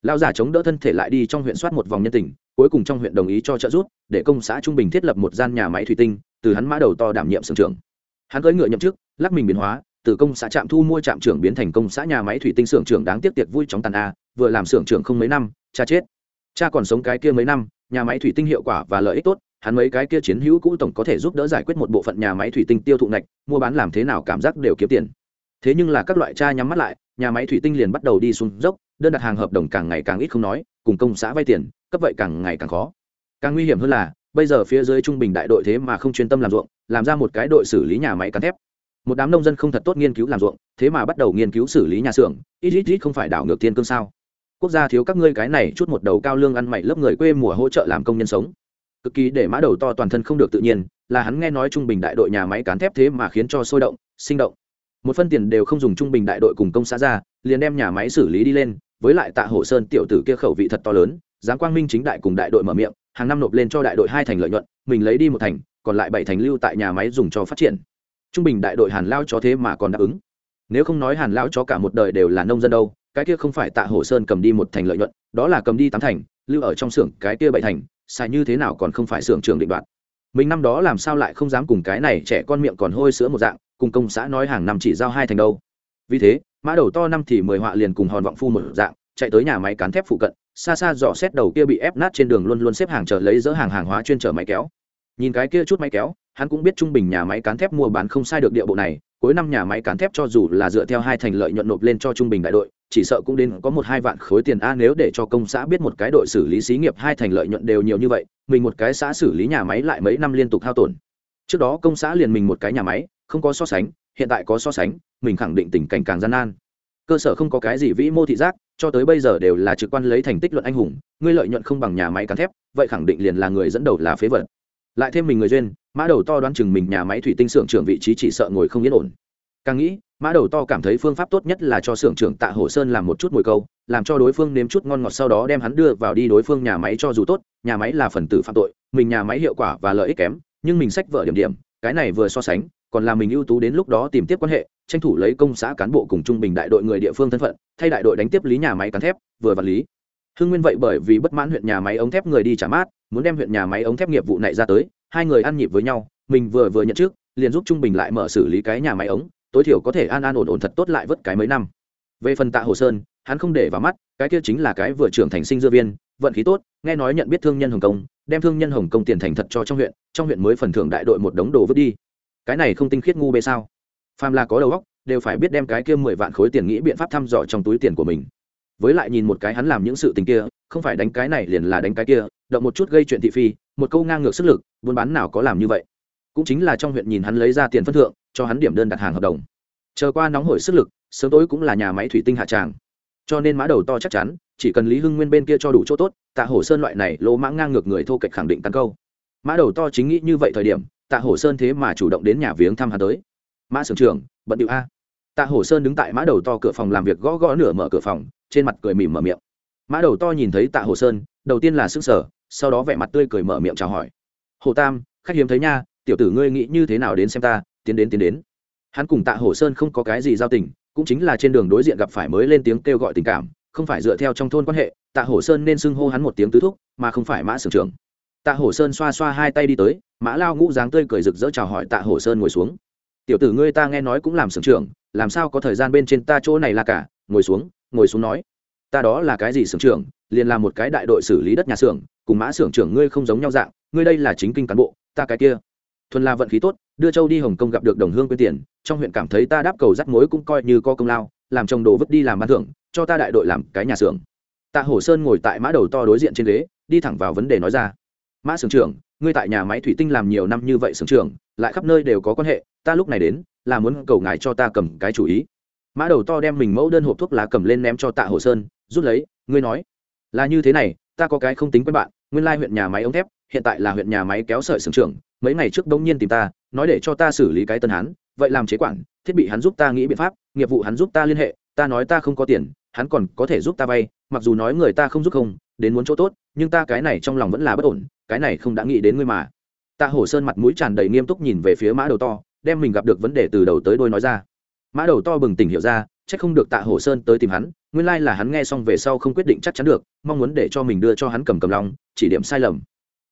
Lao già chống đỡ thân thể lại đi trong huyện soát một vòng nhân tình, cuối cùng trong huyện đồng ý cho trợ giúp, để công xã trung bình thiết lập một gian nhà máy thủy tinh, từ hắn mã đầu to đảm nhiệm sưởng trưởng. Hắn cưỡi ngựa nhậm chức, lắc mình biến hóa từ công xã trạm thu mua trạm trưởng biến thành công xã nhà máy thủy tinh xưởng trưởng đáng tiếc tiệc vui chóng tàn a, vừa làm xưởng trưởng không mấy năm, cha chết. Cha còn sống cái kia mấy năm, nhà máy thủy tinh hiệu quả và lợi ích tốt, hắn mấy cái kia chiến hữu cũ tổng có thể giúp đỡ giải quyết một bộ phận nhà máy thủy tinh tiêu thụ ngạch, mua bán làm thế nào cảm giác đều kiếm tiền. Thế nhưng là các loại cha nhắm mắt lại, nhà máy thủy tinh liền bắt đầu đi xuống dốc, đơn đặt hàng hợp đồng càng ngày càng ít không nói, cùng công xã vay tiền, cấp vậy càng ngày càng khó. Càng nguy hiểm hơn là, bây giờ phía dưới trung bình đại đội thế mà không chuyên tâm làm ruộng, làm ra một cái đội xử lý nhà máy cán thép một đám nông dân không thật tốt nghiên cứu làm ruộng, thế mà bắt đầu nghiên cứu xử lý nhà xưởng. Ít ít ít không phải đảo ngược thiên cương sao? Quốc gia thiếu các ngươi cái này chút một đầu cao lương ăn mày lớp người quê mùa hỗ trợ làm công nhân sống. Cực kỳ để mã đầu to toàn thân không được tự nhiên, là hắn nghe nói trung bình đại đội nhà máy cán thép thế mà khiến cho sôi động, sinh động. Một phân tiền đều không dùng trung bình đại đội cùng công xã ra, liền đem nhà máy xử lý đi lên, với lại tạ hổ sơn tiểu tử kia khẩu vị thật to lớn giáng quang minh chính đại cùng đại đội mở miệng, hàng năm nộp lên cho đại đội hai thành lợi nhuận, mình lấy đi một thành, còn lại bảy thành lưu tại nhà máy dùng cho phát triển trung bình đại đội hàn lao cho thế mà còn đáp ứng. Nếu không nói hàn lão cho cả một đời đều là nông dân đâu, cái kia không phải tạ hổ sơn cầm đi một thành lợi nhuận, đó là cầm đi tám thành, lưu ở trong xưởng cái kia bảy thành, xài như thế nào còn không phải xưởng trường định đoạt. Mình năm đó làm sao lại không dám cùng cái này trẻ con miệng còn hôi sữa một dạng, cùng công xã nói hàng năm chỉ giao hai thành đâu. Vì thế, mã đầu to năm thì mười họa liền cùng hòn vọng phu một dạng, chạy tới nhà máy cán thép phụ cận, xa xa dò xét đầu kia bị ép nát trên đường luôn luôn xếp hàng chờ lấy dỡ hàng hàng hóa chuyên chở máy kéo nhìn cái kia chút máy kéo, hắn cũng biết trung bình nhà máy cán thép mua bán không sai được địa bộ này, cuối năm nhà máy cán thép cho dù là dựa theo hai thành lợi nhuận nộp lên cho trung bình đại đội, chỉ sợ cũng đến có một hai vạn khối tiền a nếu để cho công xã biết một cái đội xử lý xí nghiệp hai thành lợi nhuận đều nhiều như vậy, mình một cái xã xử lý nhà máy lại mấy năm liên tục hao tổn. Trước đó công xã liền mình một cái nhà máy, không có so sánh, hiện tại có so sánh, mình khẳng định tình cảnh càng gian nan. Cơ sở không có cái gì vĩ mô thị giác, cho tới bây giờ đều là trực quan lấy thành tích luận anh hùng, ngươi lợi nhuận không bằng nhà máy cán thép, vậy khẳng định liền là người dẫn đầu là phế vật lại thêm mình người duyên, mã đầu to đoán chừng mình nhà máy thủy tinh xưởng trưởng vị trí chỉ sợ ngồi không yên ổn. Càng nghĩ, mã đầu to cảm thấy phương pháp tốt nhất là cho xưởng trưởng tạ hồ sơn làm một chút mùi câu, làm cho đối phương nếm chút ngon ngọt sau đó đem hắn đưa vào đi đối phương nhà máy cho dù tốt, nhà máy là phần tử phạm tội, mình nhà máy hiệu quả và lợi ích kém, nhưng mình sách vợ điểm điểm, cái này vừa so sánh, còn là mình ưu tú đến lúc đó tìm tiếp quan hệ, tranh thủ lấy công xã cán bộ cùng trung bình đại đội người địa phương thân phận, thay đại đội đánh tiếp lý nhà máy cán thép, vừa vật lý. Hưng nguyên vậy bởi vì bất mãn huyện nhà máy ống thép người đi trả mát muốn đem huyện nhà máy ống thép nghiệp vụ này ra tới hai người ăn nhịp với nhau mình vừa vừa nhận trước liền giúp trung bình lại mở xử lý cái nhà máy ống tối thiểu có thể an an ổn ổn thật tốt lại vất cái mấy năm. Về phần tạ hồ sơn hắn không để vào mắt cái kia chính là cái vừa trưởng thành sinh dư viên vận khí tốt nghe nói nhận biết thương nhân hồng Công, đem thương nhân hồng Công tiền thành thật cho trong huyện trong huyện mới phần thưởng đại đội một đống đồ vứt đi. Cái này không tinh khiết ngu bê sao? Phàm là có đầu óc đều phải biết đem cái kia mười vạn khối tiền nghĩ biện pháp thăm dò trong túi tiền của mình với lại nhìn một cái hắn làm những sự tình kia, không phải đánh cái này liền là đánh cái kia, động một chút gây chuyện thị phi, một câu ngang ngược sức lực, buôn bán nào có làm như vậy. Cũng chính là trong huyện nhìn hắn lấy ra tiền phân thượng, cho hắn điểm đơn đặt hàng hợp đồng. Chờ qua nóng hổi sức lực, sớm tối cũng là nhà máy thủy tinh hạ tràng. Cho nên mã đầu to chắc chắn, chỉ cần lý hưng nguyên bên kia cho đủ chỗ tốt, tạ hổ sơn loại này lỗ mãng ngang ngược người thô kệch khẳng định tấn câu. Mã đầu to chính nghĩ như vậy thời điểm, tạ hổ sơn thế mà chủ động đến nhà viếng thăm hắn tới. Mã sưởng trưởng, bận điệu a. Tạ hổ sơn đứng tại mã đầu to cửa phòng làm việc gõ gõ nửa mở cửa phòng trên mặt cười mỉm mở miệng. Mã đầu to nhìn thấy tạ hồ sơn, đầu tiên là sức sở sau đó vẻ mặt tươi cười mở miệng chào hỏi. Hồ tam, khách hiếm thấy nha, tiểu tử ngươi nghĩ như thế nào đến xem ta, tiến đến tiến đến. Hắn cùng tạ hồ sơn không có cái gì giao tình, cũng chính là trên đường đối diện gặp phải mới lên tiếng kêu gọi tình cảm, không phải dựa theo trong thôn quan hệ, tạ hồ sơn nên xưng hô hắn một tiếng tứ thúc, mà không phải mã sưởng trưởng. Tạ hồ sơn xoa xoa hai tay đi tới, mã lao ngũ dáng tươi cười rực rỡ chào hỏi tạ hồ sơn ngồi xuống. Tiểu tử ngươi ta nghe nói cũng làm sưởng trưởng, làm sao có thời gian bên trên ta chỗ này là cả, ngồi xuống ngồi xuống nói, ta đó là cái gì xưởng trưởng, liền là một cái đại đội xử lý đất nhà xưởng, cùng mã xưởng trưởng ngươi không giống nhau dạng, ngươi đây là chính kinh cán bộ, ta cái kia. Thuần là vận khí tốt, đưa châu đi hồng kông gặp được đồng hương quyên tiền, trong huyện cảm thấy ta đáp cầu rắt mối cũng coi như có công lao, làm chồng đồ vứt đi làm ban thưởng, cho ta đại đội làm cái nhà xưởng. Tạ hổ sơn ngồi tại mã đầu to đối diện trên ghế, đi thẳng vào vấn đề nói ra. Mã xưởng trưởng, ngươi tại nhà máy thủy tinh làm nhiều năm như vậy xưởng trưởng, lại khắp nơi đều có quan hệ, ta lúc này đến, là muốn cầu ngài cho ta cầm cái chủ ý mã đầu to đem mình mẫu đơn hộp thuốc lá cầm lên ném cho tạ hồ sơn, rút lấy, ngươi nói, là như thế này, ta có cái không tính quen bạn, nguyên lai huyện nhà máy ống thép, hiện tại là huyện nhà máy kéo sợi sưởng trưởng, mấy ngày trước đông nhiên tìm ta, nói để cho ta xử lý cái tân hán, vậy làm chế quản, thiết bị hắn giúp ta nghĩ biện pháp, nghiệp vụ hắn giúp ta liên hệ, ta nói ta không có tiền, hắn còn có thể giúp ta vay, mặc dù nói người ta không giúp không, đến muốn chỗ tốt, nhưng ta cái này trong lòng vẫn là bất ổn, cái này không đã nghĩ đến ngươi mà. Tạ hổ sơn mặt mũi tràn đầy nghiêm túc nhìn về phía mã đầu to, đem mình gặp được vấn đề từ đầu tới đôi nói ra mã đầu to bừng tỉnh hiểu ra c h ắ c không được tạ hổ sơn tới tìm hắn, nguyên lai là hắn nghe xong về sau không quyết định chắc chắn được, mong muốn để cho mình đưa cho hắn cầm cầm lòng, chỉ điểm sai lầm.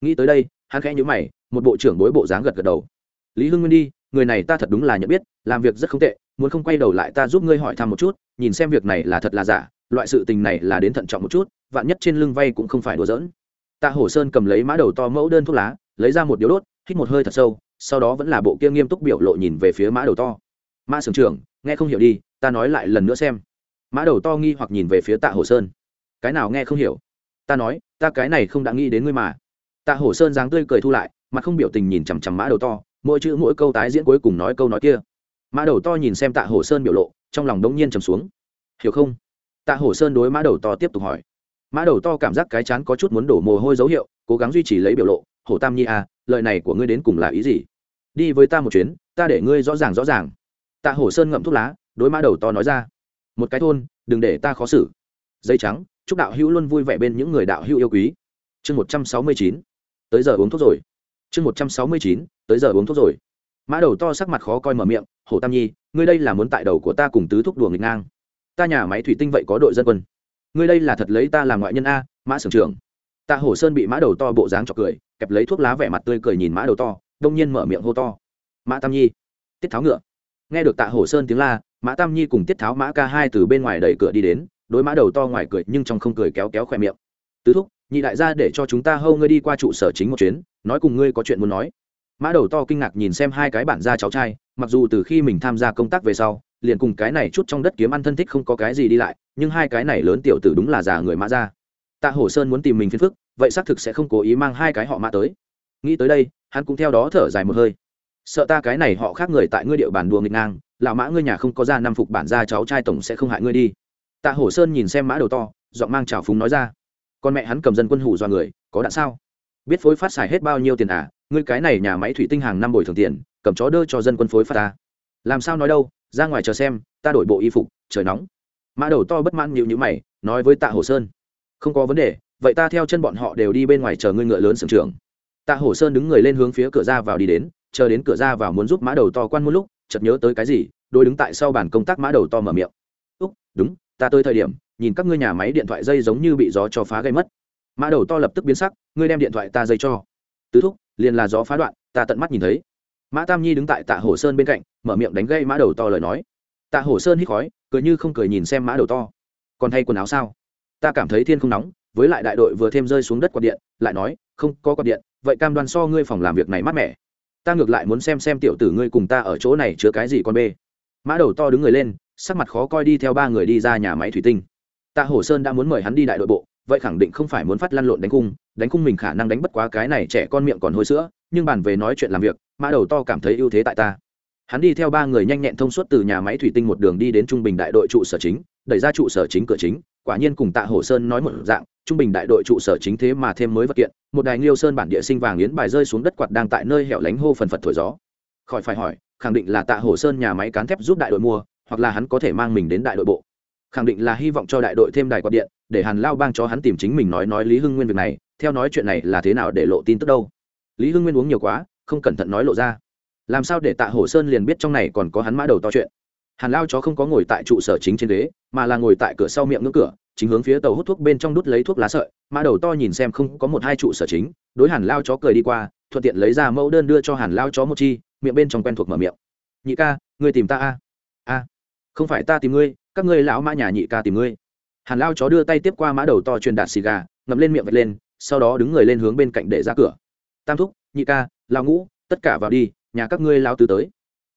Nghĩ tới đây, hắn khẽ nhữ mày, một bộ trưởng bối bộ dáng gật gật đầu. Lý hưng nguyên đi, người này ta thật đúng là nhận biết, làm việc rất không tệ, muốn không quay đầu lại ta giúp ngươi hỏi thăm một chút, nhìn xem việc này là thật là giả, loại sự tình này là đến thận trọng một chút, vạn nhất trên lưng vay cũng không phải đùa giỡn. Tạ hổ sơn cầm lấy mã đầu to mẫu đơn thuốc lá, lấy ra một điếu đốt, hít một hơi thật sâu, sau đó vẫn là bộ kia nghiêm túc biểu lộ nhìn về phía mã đầu to. Mã sưởng trưởng nghe không hiểu đi, ta nói lại lần nữa xem. Mã đầu to nghi hoặc nhìn về phía tạ hồ sơn. Cái nào nghe không hiểu? Ta nói, ta cái này không đã nghĩ đến ngươi mà. Tạ hồ sơn dáng tươi cười thu lại, mặt không biểu tình nhìn chằm chằm mã đầu to, mỗi chữ mỗi câu tái diễn cuối cùng nói câu nói kia. Mã đầu to nhìn xem tạ hồ sơn biểu lộ, trong lòng đống nhiên trầm xuống. Hiểu không? Tạ hồ sơn đối mã đầu to tiếp tục hỏi. Mã đầu to cảm giác cái chán có chút muốn đổ mồ hôi dấu hiệu, cố gắng duy trì lấy biểu lộ. Hổ tam nhi à lời này của ngươi đến cùng là ý gì? Đi với ta một chuyến, ta để ngươi rõ ràng rõ ràng tạ hổ sơn ngậm thuốc lá, đối mã đầu to nói ra. Một cái thôn, đừng để ta khó xử. Dây trắng, chúc đạo hữu luôn vui vẻ bên những người đạo hữu yêu quý. Chương một trăm sáu mươi chín, tới giờ uống thuốc rồi. Chương một trăm sáu mươi chín, tới giờ uống thuốc rồi. Mã đầu to sắc mặt khó coi mở miệng, hổ tam nhi, ngươi đây là muốn tại đầu của ta cùng tứ thúc đùa nghịch ngang. Ta nhà máy thủy tinh vậy có đội dân quân. Ngươi đây là thật lấy ta làm ngoại nhân a, mã sưởng trưởng. Tạ hổ sơn bị mã đầu to bộ dáng chọc cười, kẹp lấy thuốc lá vẻ mặt tươi cười nhìn mã đầu to, đông nhiên mở miệng hô to. Mã tam nhi, tiết tháo ngựa nghe được tạ hổ sơn tiếng la, mã tam nhi cùng tiết tháo mã ca hai từ bên ngoài đẩy cửa đi đến, đối mã đầu to ngoài cười nhưng trong không cười kéo kéo khoe miệng. Tứ thúc, nhị đại gia để cho chúng ta hâu ngươi đi qua trụ sở chính một chuyến, nói cùng ngươi có chuyện muốn nói. Mã đầu to kinh ngạc nhìn xem hai cái bản gia cháu trai, mặc dù từ khi mình tham gia công tác về sau, liền cùng cái này chút trong đất kiếm ăn thân thích không có cái gì đi lại, nhưng hai cái này lớn tiểu tử đúng là già người mã ra tạ hổ sơn muốn tìm mình phiền phức, vậy xác thực sẽ không cố ý mang hai cái họ mã tới. Nghĩ tới đây, hắn cũng theo đó thở dài một hơi sợ ta cái này họ khác người tại ngươi địa bàn đùa nghịch ngang, lão mã ngươi nhà không có ra năm phục bản ra cháu trai tổng sẽ không hại ngươi đi. Tạ hổ sơn nhìn xem mã đầu to, giọng mang trào phúng nói ra. Con mẹ hắn cầm dân quân hủ do người, có đạn sao? Biết phối phát xài hết bao nhiêu tiền à? Ngươi cái này nhà máy thủy tinh hàng năm bồi thường tiền, cầm chó đơ cho dân quân phối phát ta. Làm sao nói đâu, ra ngoài chờ xem, ta đổi bộ y phục, trời nóng. Mã đầu to bất mãn nhịu nhữ mày, nói với tạ hồ sơn. Không có vấn đề, vậy ta theo chân bọn họ đều đi bên ngoài chờ ngươi ngựa lớn sưởng trường tạ hồ sơn đứng người lên hướng phía cửa ra vào đi đến chờ đến cửa ra vào muốn giúp mã đầu to quan một lúc, chợt nhớ tới cái gì, đôi đứng tại sau bàn công tác mã đầu to mở miệng. Úc, đúng, ta tới thời điểm, nhìn các ngươi nhà máy điện thoại dây giống như bị gió cho phá gây mất. Mã đầu to lập tức biến sắc, ngươi đem điện thoại ta dây cho. Tứ thúc, liền là gió phá đoạn, ta tận mắt nhìn thấy. Mã tam nhi đứng tại tạ hồ sơn bên cạnh, mở miệng đánh gây mã đầu to lời nói. Tạ hồ sơn hít khói, cười như không cười nhìn xem mã đầu to. Còn thay quần áo sao? Ta cảm thấy thiên không nóng, với lại đại đội vừa thêm rơi xuống đất quạt điện, lại nói, không có quạt điện, vậy cam đoan so ngươi phòng làm việc này mát mẻ ta ngược lại muốn xem xem tiểu tử ngươi cùng ta ở chỗ này chứa cái gì con bê. Mã đầu to đứng người lên, sắc mặt khó coi đi theo ba người đi ra nhà máy thủy tinh. Tạ hồ sơn đã muốn mời hắn đi đại đội bộ, vậy khẳng định không phải muốn phát lăn lộn đánh cung đánh cung mình khả năng đánh bất quá cái này trẻ con miệng còn hôi sữa, nhưng bàn về nói chuyện làm việc, mã đầu to cảm thấy ưu thế tại ta. Hắn đi theo ba người nhanh nhẹn thông suốt từ nhà máy thủy tinh một đường đi đến trung bình đại đội trụ sở chính, đẩy ra trụ sở chính cửa chính quả nhiên cùng tạ hổ sơn nói một dạng, trung bình đại đội trụ sở chính thế mà thêm mới vật kiện, một đài liêu sơn bản địa sinh vàng yến bài rơi xuống đất quạt đang tại nơi hẻo lánh hô phần phật thổi gió. Khỏi phải hỏi, khẳng định là tạ hổ sơn nhà máy cán thép giúp đại đội mua, hoặc là hắn có thể mang mình đến đại đội bộ? Khẳng định là hy vọng cho đại đội thêm đài quạt điện, để hàn lao bang cho hắn tìm chính mình nói nói lý hưng nguyên việc này, theo nói chuyện này là thế nào để lộ tin tức đâu? Lý hưng nguyên uống nhiều quá, không cẩn thận nói lộ ra. Làm sao để tạ hổ sơn liền biết trong này còn có hắn mã đầu to chuyện? Hàn lao chó không có ngồi tại trụ sở chính trên ghế, mà là ngồi tại cửa sau miệng ngưỡng cửa, chính hướng phía tàu hút thuốc bên trong đút lấy thuốc lá sợi mã đầu to nhìn xem không có một hai trụ sở chính, đối hàn lao chó cười đi qua, thuận tiện lấy ra mẫu đơn đưa cho hàn lao chó một chi, miệng bên trong quen thuộc mở miệng. Nhị ca người tìm ta a? A, không phải ta tìm ngươi, các ngươi lão mã nhà nhị ca tìm ngươi. Hàn lao chó đưa tay tiếp qua mã đầu to truyền đạt xì gà, ngậm lên miệng vạch lên, sau đó đứng người lên hướng bên cạnh để ra cửa. Tam thúc, nhị ca lao ngũ, tất cả vào đi, nhà các ngươi lao tứ tới.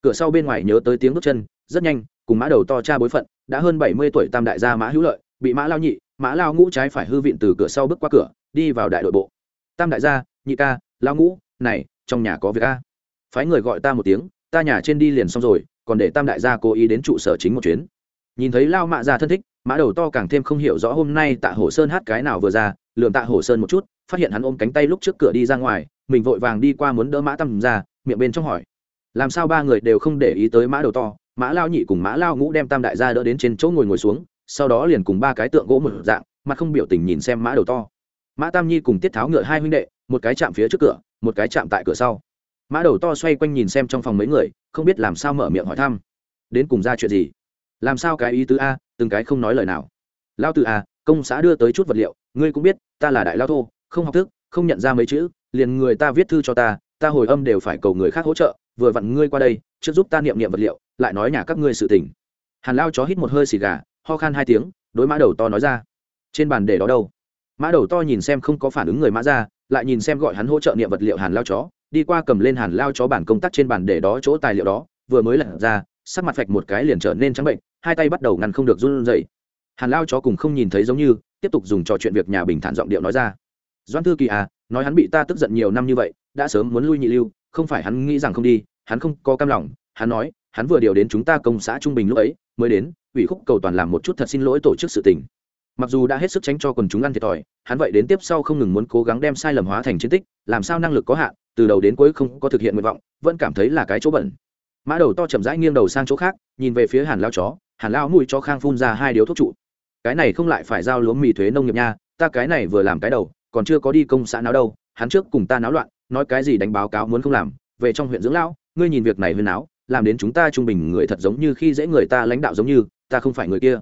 Cửa sau bên ngoài nhớ tới tiếng bước chân rất nhanh, cùng mã đầu to cha bối phận, đã hơn bảy mươi tuổi tam đại gia mã hữu lợi, bị mã lao nhị, mã lao ngũ trái phải hư vịn từ cửa sau bước qua cửa, đi vào đại đội bộ. Tam đại gia, nhị ca, lao ngũ, này, trong nhà có việc a. Phái người gọi ta một tiếng, ta nhà trên đi liền xong rồi, còn để tam đại gia cố ý đến trụ sở chính một chuyến. Nhìn thấy lao mạ ra thân thích, mã đầu to càng thêm không hiểu rõ hôm nay tạ hổ sơn hát cái nào vừa ra lượm tạ hổ sơn một chút, phát hiện hắn ôm cánh tay lúc trước cửa đi ra ngoài, mình vội vàng đi qua muốn đỡ mã tam ra, miệng bên trong hỏi. Làm sao ba người đều không để ý tới mã đầu to? Mã lao nhị cùng mã lao ngũ đem tam đại gia đỡ đến trên chỗ ngồi ngồi xuống, sau đó liền cùng ba cái tượng gỗ một dạng, mặt không biểu tình nhìn xem mã đầu to. Mã tam nhi cùng tiết tháo ngựa hai huynh đệ, một cái chạm phía trước cửa, một cái chạm tại cửa sau. Mã đầu to xoay quanh nhìn xem trong phòng mấy người, không biết làm sao mở miệng hỏi thăm. Đến cùng ra chuyện gì? Làm sao cái ý tứ a, từng cái không nói lời nào. Lao tự a, công xã đưa tới chút vật liệu, ngươi cũng biết, ta là đại lao thô, không học thức, không nhận ra mấy chữ, liền người ta viết thư cho ta ta hồi âm đều phải cầu người khác hỗ trợ, vừa vặn ngươi qua đây, trước giúp ta niệm niệm vật liệu lại nói nhà các ngươi sự tình. Hàn lao chó hít một hơi xì gà, ho khan hai tiếng, đối mã đầu to nói ra. Trên bàn để đó đâu? Mã đầu to nhìn xem không có phản ứng người mã ra, lại nhìn xem gọi hắn hỗ trợ niệm vật liệu hàn lao chó, đi qua cầm lên hàn lao chó bản công tác trên bàn để đó chỗ tài liệu đó, vừa mới lật ra, sắc mặt phạch một cái liền trở nên trắng bệnh, hai tay bắt đầu ngăn không được run rẩy. Hàn lao chó cùng không nhìn thấy giống như, tiếp tục dùng trò chuyện việc nhà bình thản giọng điệu nói ra. Doan thư kỳ à nói hắn bị ta tức giận nhiều năm như vậy, đã sớm muốn lui nhị lưu, không phải hắn nghĩ rằng không đi, hắn không có cam lòng, hắn nói hắn vừa điều đến chúng ta công xã trung bình lúc ấy, mới đến, ủy khúc cầu toàn làm một chút thật xin lỗi tổ chức sự tình. Mặc dù đã hết sức tránh cho quần chúng ăn thiệt thòi, hắn vậy đến tiếp sau không ngừng muốn cố gắng đem sai lầm hóa thành chiến tích, làm sao năng lực có hạn, từ đầu đến cuối không có thực hiện nguyện vọng, vẫn cảm thấy là cái chỗ bẩn. Mã đầu to chậm rãi nghiêng đầu sang chỗ khác, nhìn về phía hàn lao chó, hàn lao mùi cho khang phun ra hai điếu thuốc trụ. Cái này không lại phải giao lúa mì thuế nông nghiệp nha, ta cái này vừa làm cái đầu, còn chưa có đi công xã nào đâu, hắn trước cùng ta náo loạn, nói cái gì đánh báo cáo muốn không làm, về trong huyện dưỡng lão, ngươi nhìn việc này huyên náo làm đến chúng ta trung bình người thật giống như khi dễ người ta lãnh đạo giống như, ta không phải người kia.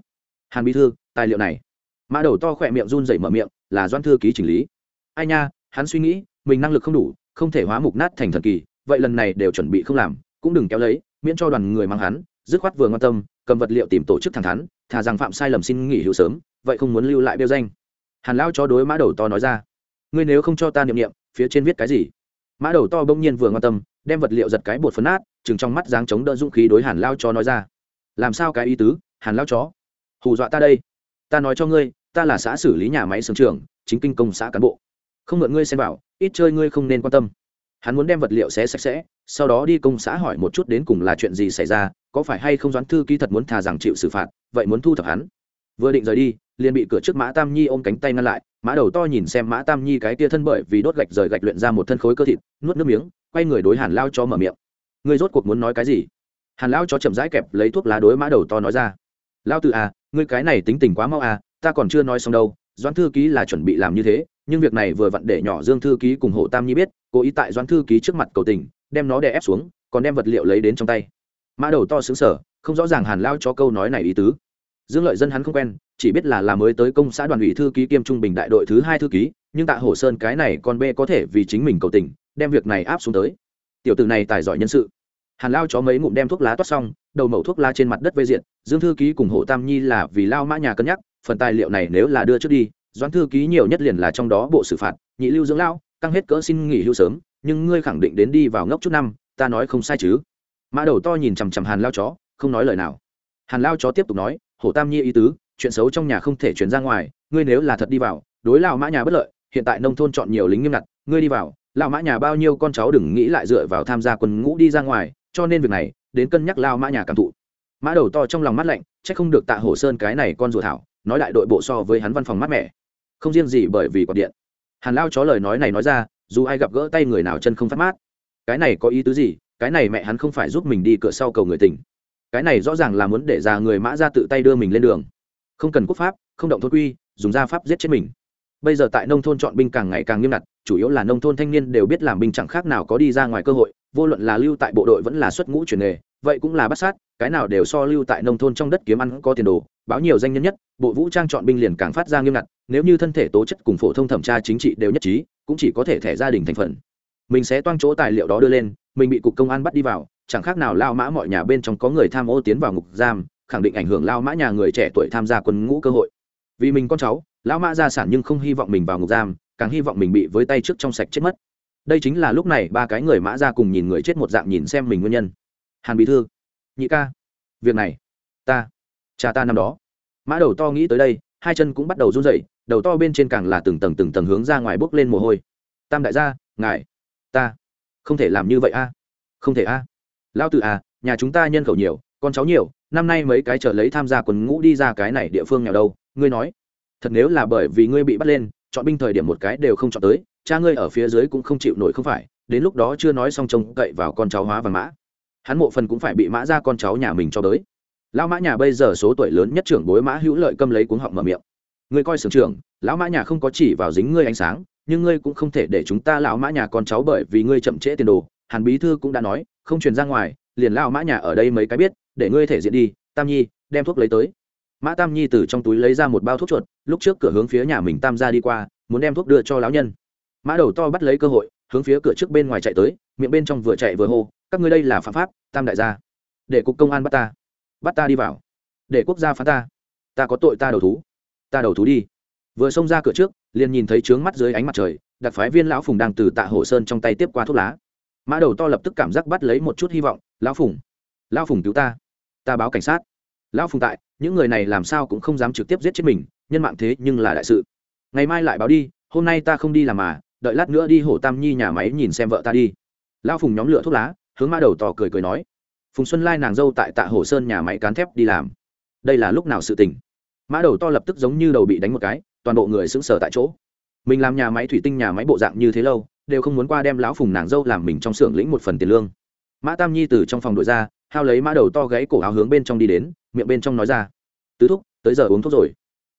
Hàn bí thư, tài liệu này. Mã đầu to khỏe miệng run dậy mở miệng, là doan thư ký chỉnh lý. Ai nha, hắn suy nghĩ, mình năng lực không đủ, không thể hóa mục nát thành thần kỳ, vậy lần này đều chuẩn bị không làm, cũng đừng kéo lấy, miễn cho đoàn người mang hắn, dứt khoát vừa quan tâm, cầm vật liệu tìm tổ chức thẳng thắn, thà rằng phạm sai lầm xin nghỉ hữu sớm, vậy không muốn lưu lại biêu danh. Hàn lao cho đối mã đầu to nói ra. Ngươi nếu không cho ta niệm niệm, phía trên viết cái gì? Mã đầu to bỗng nhiên vừa quan tâm, đem vật liệu giật cái bột phấn nát chừng trong mắt dáng chống đỡ dũng khí đối hàn lao cho nói ra. Làm sao cái ý tứ, hàn lao chó? Hù dọa ta đây. Ta nói cho ngươi, ta là xã xử lý nhà máy sưởng trường chính kinh công xã cán bộ. Không mượn ngươi xem bảo, ít chơi ngươi không nên quan tâm. Hắn muốn đem vật liệu xé sạch sẽ, sau đó đi công xã hỏi một chút đến cùng là chuyện gì xảy ra, có phải hay không doãn thư ký thật muốn thà rằng chịu xử phạt, vậy muốn thu thập hắn. Vừa định rời đi, liền bị cửa trước mã tam nhi ôm cánh tay ngăn lại, mã đầu to nhìn xem mã tam nhi cái tia thân bởi vì đốt gạch rời gạch luyện ra một thân khối cơ thịt, nuốt nước miếng, quay người đối hàn lao cho mở miệng. Ngươi rốt cuộc muốn nói cái gì? Hàn Lão cho chậm rãi kẹp lấy thuốc lá đối mã đầu to nói ra. Lao tự à ngươi cái này tính tình quá mau à ta còn chưa nói xong đâu, doãn thư ký là chuẩn bị làm như thế, nhưng việc này vừa vặn để nhỏ dương thư ký cùng hộ tam nhi biết cố ý tại doãn thư ký trước mặt cầu tình, đem nó đè ép xuống, còn đem vật liệu lấy đến trong tay. Mã đầu to xứng sở không rõ ràng hàn lao cho câu nói này ý tứ. Dương lợi dân hắn không quen, chỉ biết là là mới tới công xã đoàn ủy thư ký kiêm trung bình đại đội thứ hai thư ký, nhưng tạ Hổ sơn cái này con b có thể vì chính mình cầu tình, đem việc này áp xuống tới tiểu tử này tài giỏi nhân sự. Hàn lao chó mấy ngụm đem thuốc lá toát xong, đầu mẩu thuốc lá trên mặt đất vây diện, dương thư ký cùng hộ tam nhi là vì lao mã nhà cân nhắc, phần tài liệu này nếu là đưa trước đi, doãn thư ký nhiều nhất liền là trong đó bộ xử phạt, nhị lưu dưỡng lao căng hết cỡ xin nghỉ hưu sớm, nhưng ngươi khẳng định đến đi vào ngốc chút năm, ta nói không sai chứ. Mã đầu to nhìn chằm chằm hàn lao chó, không nói lời nào. Hàn lao chó tiếp tục nói hổ tam nhi ý tứ, chuyện xấu trong nhà không thể chuyển ra ngoài, ngươi nếu là thật đi vào, đối lao mã nhà bất lợi, hiện tại nông thôn chọn nhiều lính nghiêm ngặt, ngươi đi vào Lão mã nhà bao nhiêu con cháu đừng nghĩ lại dựa vào tham gia quân ngũ đi ra ngoài, cho nên việc này, đến cân nhắc lao mã nhà cảm thụ. Mã đầu to trong lòng mắt lạnh c h ắ c không được tạ hổ sơn cái này con ruột thảo, nói đại đội bộ so với hắn văn phòng mát mẻ. Không riêng gì bởi vì quạt điện. Hàn lao chó lời nói này nói ra, dù ai gặp gỡ tay người nào chân không phát mát. Cái này có ý tứ gì? Cái này mẹ hắn không phải giúp mình đi cửa sau cầu người tình cái này rõ ràng là muốn để già người mã ra tự tay đưa mình lên đường. Không cần quốc pháp, không động thôn quy, dùng gia pháp giết chết mình. Bây giờ tại nông thôn chọn binh càng ngày càng nghiêm ngặt chủ yếu là nông thôn thanh niên đều biết làm binh chẳng khác nào có đi ra ngoài cơ hội, vô luận là lưu tại bộ đội vẫn là xuất ngũ chuyển nghề, vậy cũng là bắt sát, cái nào đều so lưu tại nông thôn trong đất kiếm ăn có tiền đồ, báo nhiều danh nhân nhất, bộ vũ trang chọn binh liền càng phát ra nghiêm ngặt, nếu như thân thể tố chất cùng phổ thông thẩm tra chính trị đều nhất trí, cũng chỉ có thể thẻ gia đình thành phần. Mình sẽ toang chỗ tài liệu đó đưa lên, mình bị cục công an bắt đi vào, chẳng khác nào lao mã mọi nhà bên trong có người tham ô tiến vào ngục giam, khẳng định ảnh hưởng lao mã nhà người trẻ tuổi tham gia quân ngũ cơ hội. Vì mình con cháu, lão mã gia sản nhưng không hy vọng mình vào ngục giam càng hy vọng mình bị với tay trước trong sạch chết mất. Đây chính là lúc này ba cái người mã ra cùng nhìn người chết một dạng nhìn xem mình nguyên nhân. Hàn bí thư, nhị ca, việc này, ta, cha ta năm đó. Mã đầu to nghĩ tới đây, hai chân cũng bắt đầu run rẩy, đầu to bên trên càng là từng tầng từng tầng hướng ra ngoài bốc lên mồ hôi. Tam đại gia, ngài, ta, không thể làm như vậy a, không thể a. Lao tử à nhà chúng ta nhân khẩu nhiều, con cháu nhiều, năm nay mấy cái trở lấy tham gia quần ngũ đi ra cái này địa phương nghèo đâu, ngươi nói. Thật nếu là bởi vì ngươi bị bắt lên chọn binh thời điểm một cái đều không chọn tới, cha ngươi ở phía dưới cũng không chịu nổi không phải, đến lúc đó chưa nói xong trông cậy vào con cháu hóa và mã. Hắn mộ phần cũng phải bị mã ra con cháu nhà mình cho tới. Lão mã nhà bây giờ số tuổi lớn nhất trưởng bối mã hữu lợi câm lấy cuống họng mở miệng. Ngươi coi sưởng trưởng, lão mã nhà không có chỉ vào dính ngươi ánh sáng, nhưng ngươi cũng không thể để chúng ta lão mã nhà con cháu bởi vì ngươi chậm trễ tiền đồ, hàn bí thư cũng đã nói, không truyền ra ngoài, liền lão mã nhà ở đây mấy cái biết, để ngươi thể diện đi, tam nhi, đem thuốc lấy tới mã tam nhi từ trong túi lấy ra một bao thuốc chuột, lúc trước cửa hướng phía nhà mình tam ra đi qua, muốn đem thuốc đưa cho lão nhân. Mã đầu to bắt lấy cơ hội, hướng phía cửa trước bên ngoài chạy tới, miệng bên trong vừa chạy vừa hô, các ngươi đây là phạm pháp, tam đại gia, để cục công an bắt ta bắt ta đi vào, để quốc gia phá ta. Ta có tội ta đầu thú, ta đầu thú đi. Vừa xông ra cửa trước, liền nhìn thấy trướng mắt dưới ánh mặt trời, đặc phái viên lão phùng đang từ tạ hồ sơn trong tay tiếp qua thuốc lá. Mã đầu to lập tức cảm giác bắt lấy một chút hy vọng, lão phùng lão phùng cứu ta ta báo cảnh sát lão phùng tại, những người này làm sao cũng không dám trực tiếp giết chết mình, nhân mạng thế nhưng là đại sự. Ngày mai lại báo đi, hôm nay ta không đi làm mà, đợi lát nữa đi hổ tam nhi nhà máy nhìn xem vợ ta đi. Lão phùng nhóm lửa thuốc lá, hướng mã đầu to cười cười nói. Phùng xuân lai nàng dâu tại tạ hồ sơn nhà máy cán thép đi làm. Đây là lúc nào sự tình? Mã đầu to lập tức giống như đầu bị đánh một cái, toàn bộ người sững sờ tại chỗ. Mình làm nhà máy thủy tinh nhà máy bộ dạng như thế lâu, đều không muốn qua đem lão phùng nàng dâu làm mình trong xưởng lĩnh một phần tiền lương. Mã tam nhi từ trong phòng đội ra hao lấy mã đầu to gáy cổ áo hướng bên trong đi đến, miệng bên trong nói ra, tứ thúc, tới giờ uống thuốc rồi.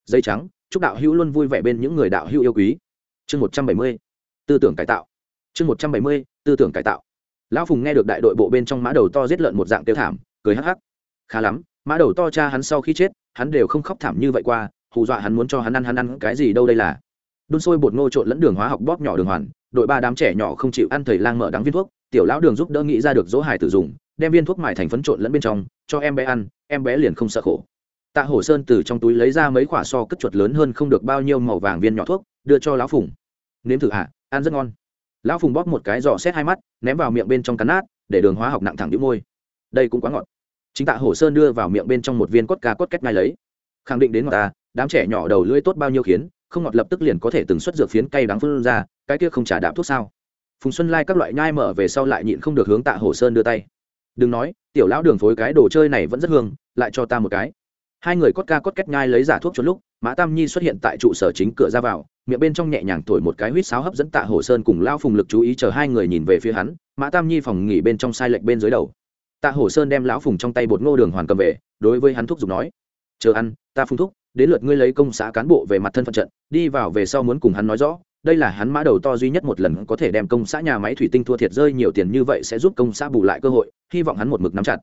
Dây trắng, chúc đạo hữu luôn vui vẻ bên những người đạo hữu yêu quý. Chương một trăm bảy mươi, tư tưởng cải tạo. Chương một trăm bảy mươi, tư tưởng cải tạo. Lão phùng nghe được đại đội bộ bên trong mã đầu to giết lợn một dạng tiêu thảm, cười hắc hắc. Khá lắm, mã đầu to cha hắn sau khi chết, hắn đều không khóc thảm như vậy qua, hù dọa hắn muốn cho hắn ăn hắn ăn cái gì đâu đây là. Đun sôi bột ngô trộn lẫn đường hóa học bóp nhỏ đường hoàn, đội ba đám trẻ nhỏ không chịu ăn thầy lang mở đắng viên thuốc, tiểu lão đường giúp đỡ nghĩ ra được dỗ hài tử dùng đem viên thuốc mài thành phấn trộn lẫn bên trong, cho em bé ăn, em bé liền không sợ khổ. Tạ hổ sơn từ trong túi lấy ra mấy quả so cất chuột lớn hơn không được bao nhiêu màu vàng viên nhỏ thuốc, đưa cho lão phùng. Nếm thử hạ ăn rất ngon. Lão phùng bóp một cái giỏ xét hai mắt, ném vào miệng bên trong cắn nát, để đường hóa học nặng thẳng đĩu môi. Đây cũng quá ngọt. Chính tạ hổ sơn đưa vào miệng bên trong một viên cốt ca cốt cách ngay lấy. Khẳng định đến ngọt ta, đám trẻ nhỏ đầu lưỡi tốt bao nhiêu khiến, không ngọt lập tức liền có thể từng xuất dược phiến cay đắng phân ra, cái kia không trả đạm thuốc sao? Phùng xuân lai các loại nhai mở về sau lại nhịn không được hướng tạ hổ sơn đưa tay đừng nói, tiểu lão đường phối cái đồ chơi này vẫn rất hương, lại cho ta một cái. Hai người cốt ca cốt cách nhai lấy giả thuốc cho lúc, mã tam nhi xuất hiện tại trụ sở chính cửa ra vào, miệng bên trong nhẹ nhàng thổi một cái huýt sáo hấp dẫn tạ hồ sơn cùng lao phùng lực chú ý chờ hai người nhìn về phía hắn, mã tam nhi phòng nghỉ bên trong sai lệch bên dưới đầu. Tạ hồ sơn đem lão phùng trong tay bột ngô đường hoàn cầm về, đối với hắn thúc giục nói, chờ ăn, ta phung thúc đến lượt ngươi lấy công xã cán bộ về mặt thân phận trận, đi vào về sau muốn cùng hắn nói rõ, đây là hắn mã đầu to duy nhất một lần có thể đem công xã nhà máy thủy tinh thua thiệt rơi nhiều tiền như vậy sẽ giúp công xã bù lại cơ hội hy vọng hắn một mực nắm chặt.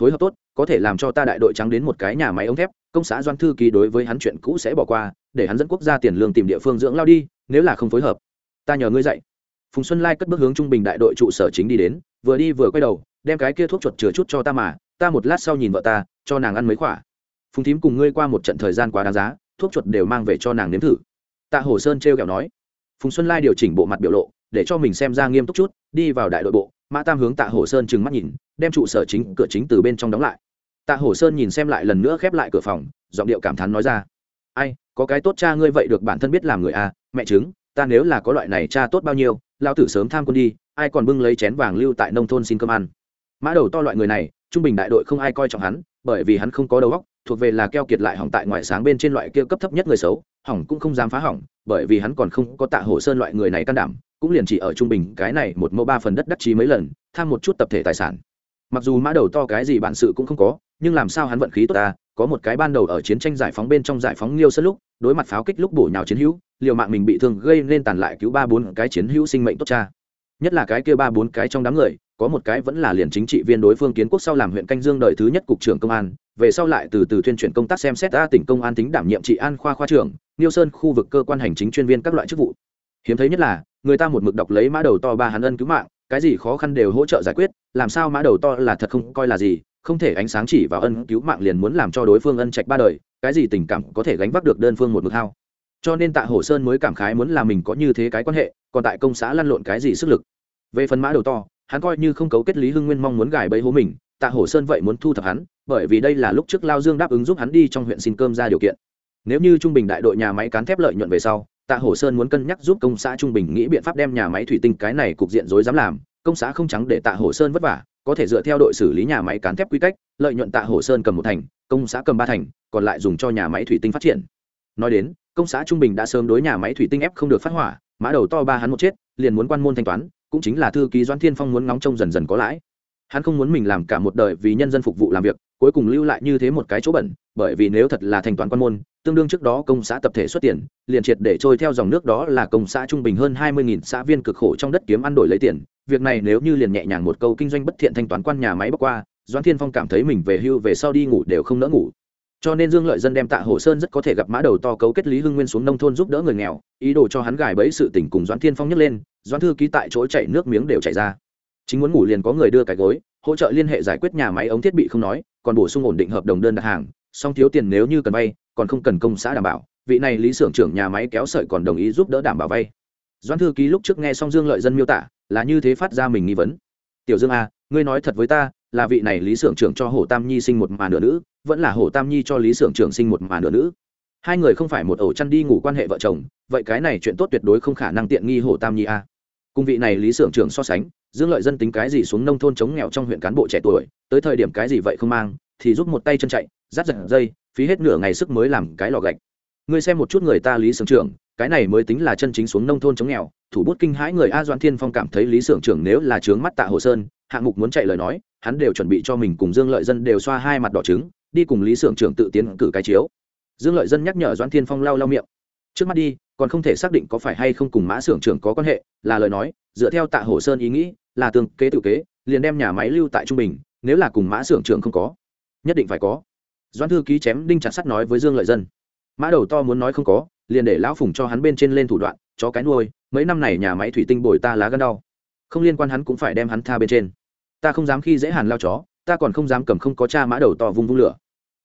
Phối hợp tốt, có thể làm cho ta đại đội trắng đến một cái nhà máy ống thép, công xã doan thư ký đối với hắn chuyện cũ sẽ bỏ qua, để hắn dẫn quốc gia tiền lương tìm địa phương dưỡng lao đi, nếu là không phối hợp. Ta nhờ ngươi dạy. Phùng xuân lai cất bước hướng trung bình đại đội trụ sở chính đi đến, vừa đi vừa quay đầu, đem cái kia thuốc chuột chừa chút cho ta mà, ta một lát sau nhìn vợ ta, cho nàng ăn mấy quả. Phùng thím cùng ngươi qua một trận thời gian quá đáng giá, thuốc chuột đều mang về cho nàng nếm thử. Tạ hồ sơn trêu kẹo nói. Phùng xuân lai điều chỉnh bộ mặt biểu lộ, để cho mình xem ra nghiêm túc chút, đi vào đại đội bộ mã tam hướng tạ Hổ sơn trừng mắt nhìn, đem trụ sở chính cửa chính từ bên trong đóng lại. Tạ Hổ sơn nhìn xem lại lần nữa khép lại cửa phòng, giọng điệu cảm thán nói ra, ai, có cái tốt cha ngươi vậy được bản thân biết làm người à mẹ chứng, ta nếu là có loại này cha tốt bao nhiêu lao tử sớm tham quân đi, ai còn bưng lấy chén vàng lưu tại nông thôn xin cơm ăn. Mã đầu to loại người này, trung bình đại đội không ai coi trọng hắn, bởi vì hắn không có đầu óc, thuộc về là keo kiệt lại hỏng tại ngoại sáng bên trên loại kia cấp thấp nhất người xấu, hỏng cũng không dám phá hỏng, bởi vì hắn còn không có tạ Hổ sơn loại người này can đảm cũng liền chỉ ở trung bình cái này một mẫu ba phần đất đắc chí mấy lần, tham một chút tập thể tài sản. Mặc dù mã đầu to cái gì bản sự cũng không có, nhưng làm sao hắn vận khí tốt ta, có một cái ban đầu ở chiến tranh giải phóng bên trong giải phóng liêu sân lúc, đối mặt pháo kích lúc bổ nhào chiến hữu, liều mạng mình bị thương gây nên tàn lại cứu ba bốn cái chiến hữu sinh mệnh tốt cha. Nhất là cái kia ba bốn cái trong đám người, có một cái vẫn là liền chính trị viên đối phương kiến quốc sau làm huyện canh dương đời thứ nhất cục trưởng công an, về sau lại từ từ tuyên truyền công tác xem xét ra tỉnh công an tính đảm nhiệm trị an khoa khoa trưởng niêu sơn khu vực cơ quan hành chính chuyên viên các loại chức vụ. Hiếm thấy nhất là người ta một mực đọc lấy mã đầu to ba hắn ân cứu mạng, cái gì khó khăn đều hỗ trợ giải quyết, làm sao mã đầu to là thật không coi là gì, không thể ánh sáng chỉ vào ân cứu mạng liền muốn làm cho đối phương ân trạch ba đời, cái gì tình cảm có thể gánh vác được đơn phương một mực hao. Cho nên tạ hổ sơn mới cảm khái muốn là mình có như thế cái quan hệ, còn tại công xã lăn lộn cái gì sức lực. Về phần mã đầu to, hắn coi như không cấu kết lý hưng nguyên mong muốn gài bẫy hố mình, tạ hổ sơn vậy muốn thu thập hắn, bởi vì đây là lúc trước lao dương đáp ứng giúp hắn đi trong huyện xin cơm ra điều kiện. Nếu như trung bình đại đội nhà máy cán thép lợi nhuận về sau tạ hổ sơn muốn cân nhắc giúp công xã trung bình nghĩ biện pháp đem nhà máy thủy tinh cái này cục diện rối dám làm, công xã không trắng để tạ hổ sơn vất vả, có thể dựa theo đội xử lý nhà máy cán thép quy cách, lợi nhuận tạ Hổ sơn cầm một thành, công xã cầm ba thành, còn lại dùng cho nhà máy thủy tinh phát triển. Nói đến, công xã trung bình đã sớm đối nhà máy thủy tinh ép không được phát hỏa, mã đầu to ba hắn một chết, liền muốn quan môn thanh toán, cũng chính là thư ký doãn thiên phong muốn ngóng trông dần dần có lãi. Hắn không muốn mình làm cả một đời vì nhân dân phục vụ làm việc cuối cùng lưu lại như thế một cái chỗ bẩn, bởi vì nếu thật là thanh toán quan môn, tương đương trước đó công xã tập thể xuất tiền, liền triệt để trôi theo dòng nước đó là công xã trung bình hơn hai mươi xã viên cực khổ trong đất kiếm ăn đổi lấy tiền. Việc này nếu như liền nhẹ nhàng một câu kinh doanh bất thiện thanh toán quan nhà máy bắc qua, doãn thiên phong cảm thấy mình về hưu về sau đi ngủ đều không nỡ ngủ. Cho nên dương lợi dân đem tạ hồ sơn rất có thể gặp mã đầu to cấu kết lý hưng nguyên xuống nông thôn giúp đỡ người nghèo, ý đồ cho hắn gài bẫy sự tình cùng doãn thiên phong nhấc lên, doãn thư ký tại chỗ chạy nước miếng đều chảy ra chính muốn ngủ liền có người đưa cái gối, hỗ trợ liên hệ giải quyết nhà máy ống thiết bị không nói, còn bổ sung ổn định hợp đồng đơn đặt hàng. Song thiếu tiền nếu như cần vay, còn không cần công xã đảm bảo, vị này lý xưởng trưởng nhà máy kéo sợi còn đồng ý giúp đỡ đảm bảo vay. Doãn thư ký lúc trước nghe xong dương lợi dân miêu tả, là như thế phát ra mình nghi vấn. Tiểu dương a ngươi nói thật với ta, là vị này lý xưởng trưởng cho hồ tam nhi sinh một mà nửa nữ, vẫn là hồ tam nhi cho lý xưởng trưởng sinh một mà nửa nữ. Hai người không phải một ổ chăn đi ngủ quan hệ vợ chồng, vậy cái này chuyện tốt tuyệt đối không khả năng tiện nghi hồ tam nhi a cùng vị này lý xưởng trưởng so sánh dương lợi dân tính cái gì xuống nông thôn chống nghèo trong huyện cán bộ trẻ tuổi, tới thời điểm cái gì vậy không mang, thì giúp một tay chân chạy, rát giật dây, phí hết nửa ngày sức mới làm cái lò gạch. Ngươi xem một chút người ta lý sưởng trưởng, cái này mới tính là chân chính xuống nông thôn chống nghèo, thủ bút kinh hãi người a doan thiên phong cảm thấy lý sưởng trưởng nếu là trướng mắt tạ hồ sơn, hạng mục muốn chạy lời nói, hắn đều chuẩn bị cho mình cùng dương lợi dân đều xoa hai mặt đỏ trứng, đi cùng lý sưởng trưởng tự tiến cử cái chiếu. Dương lợi dân nhắc nhở doan thiên phong lau lau miệng. Trước mắt đi còn không thể xác định có phải hay không cùng mã xưởng trưởng có quan hệ, là lời nói, dựa theo tạ hồ sơn ý nghĩ, là tương kế tự kế, liền đem nhà máy lưu tại trung bình, nếu là cùng mã xưởng trưởng không có, nhất định phải có. Doan thư ký chém đinh chặt sắt nói với dương lợi dân. Mã đầu to muốn nói không có, liền để lão phùng cho hắn bên trên lên thủ đoạn cho cái nuôi, mấy năm này nhà máy thủy tinh bồi ta lá gân đau. Không liên quan hắn cũng phải đem hắn tha bên trên. Ta không dám khi dễ hàn lao chó, ta còn không dám cầm không có cha mã đầu to vung vung lửa.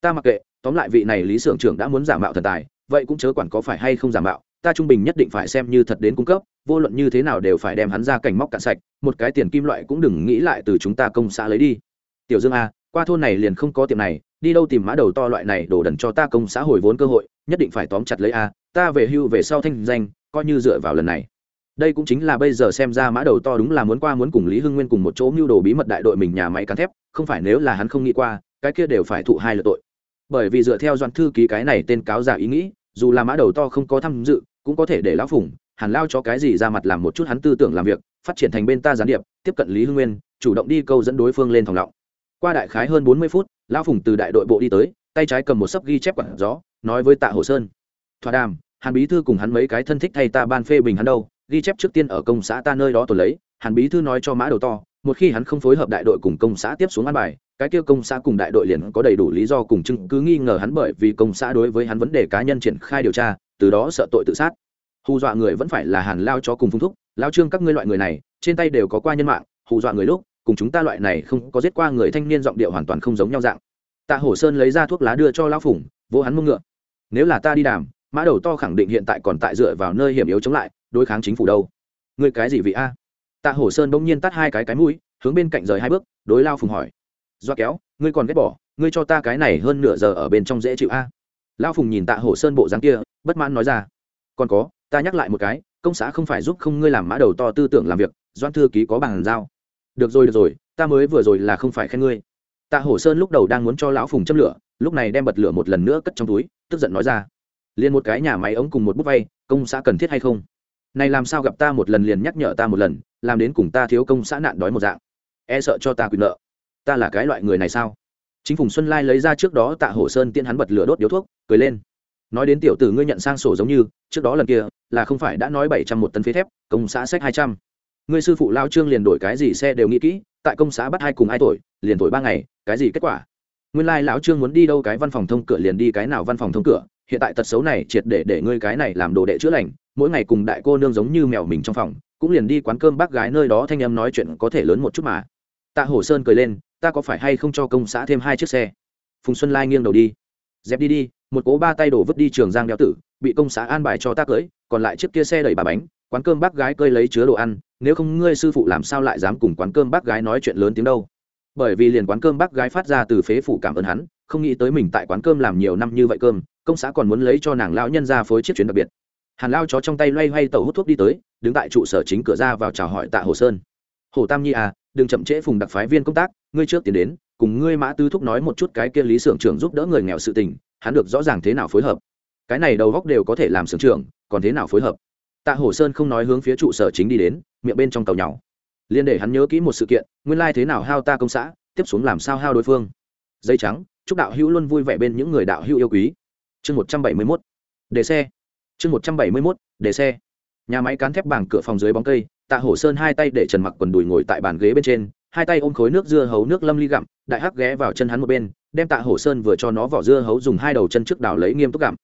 Ta mặc kệ, tóm lại vị này lý xưởng trưởng đã muốn giả mạo thần tài, vậy cũng chớ quản có phải hay không giả mạo ta trung bình nhất định phải xem như thật đến cung cấp, vô luận như thế nào đều phải đem hắn ra cảnh móc cạn sạch, một cái tiền kim loại cũng đừng nghĩ lại từ chúng ta công xã lấy đi. Tiểu dương a, qua thôn này liền không có tiệm này, đi đâu tìm mã đầu to loại này đổ đần cho ta công xã hồi vốn cơ hội, nhất định phải tóm chặt lấy a, ta về hưu về sau thanh danh, coi như dựa vào lần này. Đây cũng chính là bây giờ xem ra mã đầu to đúng là muốn qua muốn cùng lý hưng nguyên cùng một chỗ mưu đồ bí mật đại đội mình nhà máy cán thép, không phải nếu là hắn không nghĩ qua, cái kia đều phải thụ hai lượt tội. Bởi vì dựa theo doanh thư ký cái này tên cáo giả ý nghĩ, dù là mã đầu to không có tham dự cũng có thể để lão phùng, hàn lao cho cái gì ra mặt làm một chút hắn tư tưởng làm việc, phát triển thành bên ta gián điệp, tiếp cận lý hưng nguyên, chủ động đi câu dẫn đối phương lên thòng lọng. Qua đại khái hơn bốn mươi phút, lão phùng từ đại đội bộ đi tới, tay trái cầm một sấp ghi chép quản gió, nói với tạ hồ sơn. Thỏa đàm, hàn bí thư cùng hắn mấy cái thân thích thay ta ban phê bình hắn đâu, ghi chép trước tiên ở công xã ta nơi đó tồn lấy, hàn bí thư nói cho mã đầu to, một khi hắn không phối hợp đại đội cùng công xã tiếp xuống ăn bài, cái kia công xã cùng đại đội liền có đầy đủ lý do cùng chứng cứ nghi ngờ hắn bởi vì công xã đối với hắn vấn đề cá nhân triển khai điều tra từ đó sợ tội tự sát. Hù dọa người vẫn phải là hàn lao cho cùng phung thúc, lao trương các ngươi loại người này, trên tay đều có qua nhân mạng, hù dọa người lúc, cùng chúng ta loại này không có giết qua người thanh niên giọng điệu hoàn toàn không giống nhau dạng. Tạ hổ sơn lấy ra thuốc lá đưa cho lão phủng vô hắn mông ngựa. Nếu là ta đi đàm, mã đầu to khẳng định hiện tại còn tại dựa vào nơi hiểm yếu chống lại, đối kháng chính phủ đâu. Người cái gì vị a? Tạ hổ sơn bỗng nhiên tắt hai cái cái mũi, hướng bên cạnh rời hai bước, đối lao phùng hỏi. Do kéo, ngươi còn ghét bỏ, ngươi cho ta cái này hơn nửa giờ ở bên trong dễ chịu a. Lao phùng nhìn tạ hổ sơn bộ dáng kia bất mãn nói ra. Còn có, ta nhắc lại một cái, công xã không phải giúp không ngươi làm mã đầu to tư tưởng làm việc doan thư ký có bằng giao. Được rồi được rồi, ta mới vừa rồi là không phải khen ngươi. Tạ hổ sơn lúc đầu đang muốn cho lão phùng châm lửa, lúc này đem bật lửa một lần nữa cất trong túi, tức giận nói ra. Liền một cái nhà máy ống cùng một bút vay, công xã cần thiết hay không? Này làm sao gặp ta một lần liền nhắc nhở ta một lần, làm đến cùng ta thiếu công xã nạn đói một dạng. E sợ cho ta quyền nợ. Ta là cái loại người này sao? Chính phùng xuân lai lấy ra trước đó tạ hổ sơn tiên hắn bật lửa đốt điếu thuốc, cười lên nói đến tiểu tử ngươi nhận sang sổ giống như, trước đó lần kia, là không phải đã nói bảy trăm một tấn phế thép, công xã sách hai trăm. Ngươi sư phụ lao trương liền đổi cái gì xe đều nghĩ kỹ, tại công xã bắt hai cùng ai tuổi, liền tuổi ba ngày, cái gì kết quả? Nguyên lai lão trương muốn đi đâu cái văn phòng thông cửa liền đi cái nào văn phòng thông cửa, hiện tại tật xấu này triệt để để ngươi cái này làm đồ đệ chữa lành, mỗi ngày cùng đại cô nương giống như mèo mình trong phòng, cũng liền đi quán cơm bác gái nơi đó thanh em nói chuyện có thể lớn một chút mà. Tạ hổ sơn cười lên, ta có phải hay không cho công xã thêm hai chiếc xe? Phùng xuân lai nghiêng đầu đi. Dẹp đi đi một cố ba tay đổ vứt đi trường giang đeo tử, bị công xã an bài cho tác cưới, còn lại chiếc kia xe đẩy bà bánh, quán cơm bác gái cơi lấy chứa đồ ăn, nếu không ngươi sư phụ làm sao lại dám cùng quán cơm bác gái nói chuyện lớn tiếng đâu? Bởi vì liền quán cơm bác gái phát ra từ phế phủ cảm ơn hắn, không nghĩ tới mình tại quán cơm làm nhiều năm như vậy cơm, công xã còn muốn lấy cho nàng lão nhân ra phối chiếc chuyến đặc biệt. Hàn lao chó trong tay loay hoay tàu hút thuốc đi tới, đứng tại trụ sở chính cửa ra vào chào hỏi tạ hồ sơn. Hồ tam nhi à đừng chậm trễ phùng đặc phái viên công tác, ngươi trước tiến đến, cùng ngươi mã tư thúc nói một chút cái kia lý xưởng trưởng giúp đỡ người nghèo sự tình hắn được rõ ràng thế nào phối hợp. Cái này đầu góc đều có thể làm sưởng trưởng, còn thế nào phối hợp? Tạ hổ sơn không nói hướng phía trụ sở chính đi đến, miệng bên trong tàu nhau liên để hắn nhớ kỹ một sự kiện, nguyên lai thế nào hao ta công xã, tiếp xuống làm sao hao đối phương. Dây trắng, chúc đạo hữu luôn vui vẻ bên những người đạo hữu yêu quý. Chương một trăm bảy mươi mốt. Đề xe. Chương một trăm bảy mươi mốt, đề xe. Nhà máy cán thép bảng cửa phòng dưới bóng cây, tạ hổ sơn hai tay để trần mặc quần đùi ngồi tại bàn ghế bên trên hai tay ôm khối nước dưa hấu nước lâm ly gặm, đại hắc ghé vào chân hắn một bên, đem tạ hổ sơn vừa cho nó vỏ dưa hấu dùng hai đầu chân trước đảo lấy nghiêm túc gặm.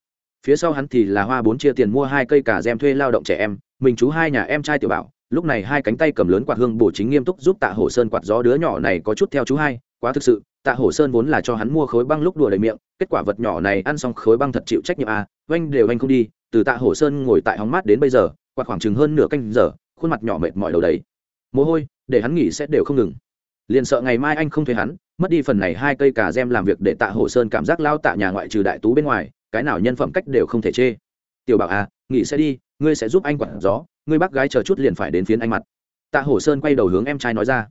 Phía sau hắn thì là hoa bốn chia tiền mua hai cây cà gem thuê lao động trẻ em, mình chú hai nhà em trai tiểu bảo, lúc này hai cánh tay cầm lớn quạt hương bổ chính nghiêm túc giúp tạ hổ sơn quạt gió đứa nhỏ này có chút theo chú hai, quá thực sự, tạ hổ sơn vốn là cho hắn mua khối băng lúc đùa đầy miệng, kết quả vật nhỏ này ăn xong khối băng thật chịu trách nhiệm à oanh đều oanh không đi, từ tạ hổ sơn ngồi tại hóng mát đến bây giờ, quạt khoảng chừng hơn nửa canh giờ, khuôn mặt nhỏ mệt mỏi đầu đấy mồ hôi để hắn nghỉ sẽ đều không ngừng. Liền sợ ngày mai anh không thuê hắn, mất đi phần này hai cây cà gem làm việc để tạ hổ sơn cảm giác lao tạ nhà ngoại trừ đại tú bên ngoài, cái nào nhân phẩm cách đều không thể chê. Tiểu bảo à nghỉ sẽ đi, ngươi sẽ giúp anh quản gió, ngươi bác gái chờ chút liền phải đến phiến anh mặt. Tạ hổ sơn quay đầu hướng em trai nói ra.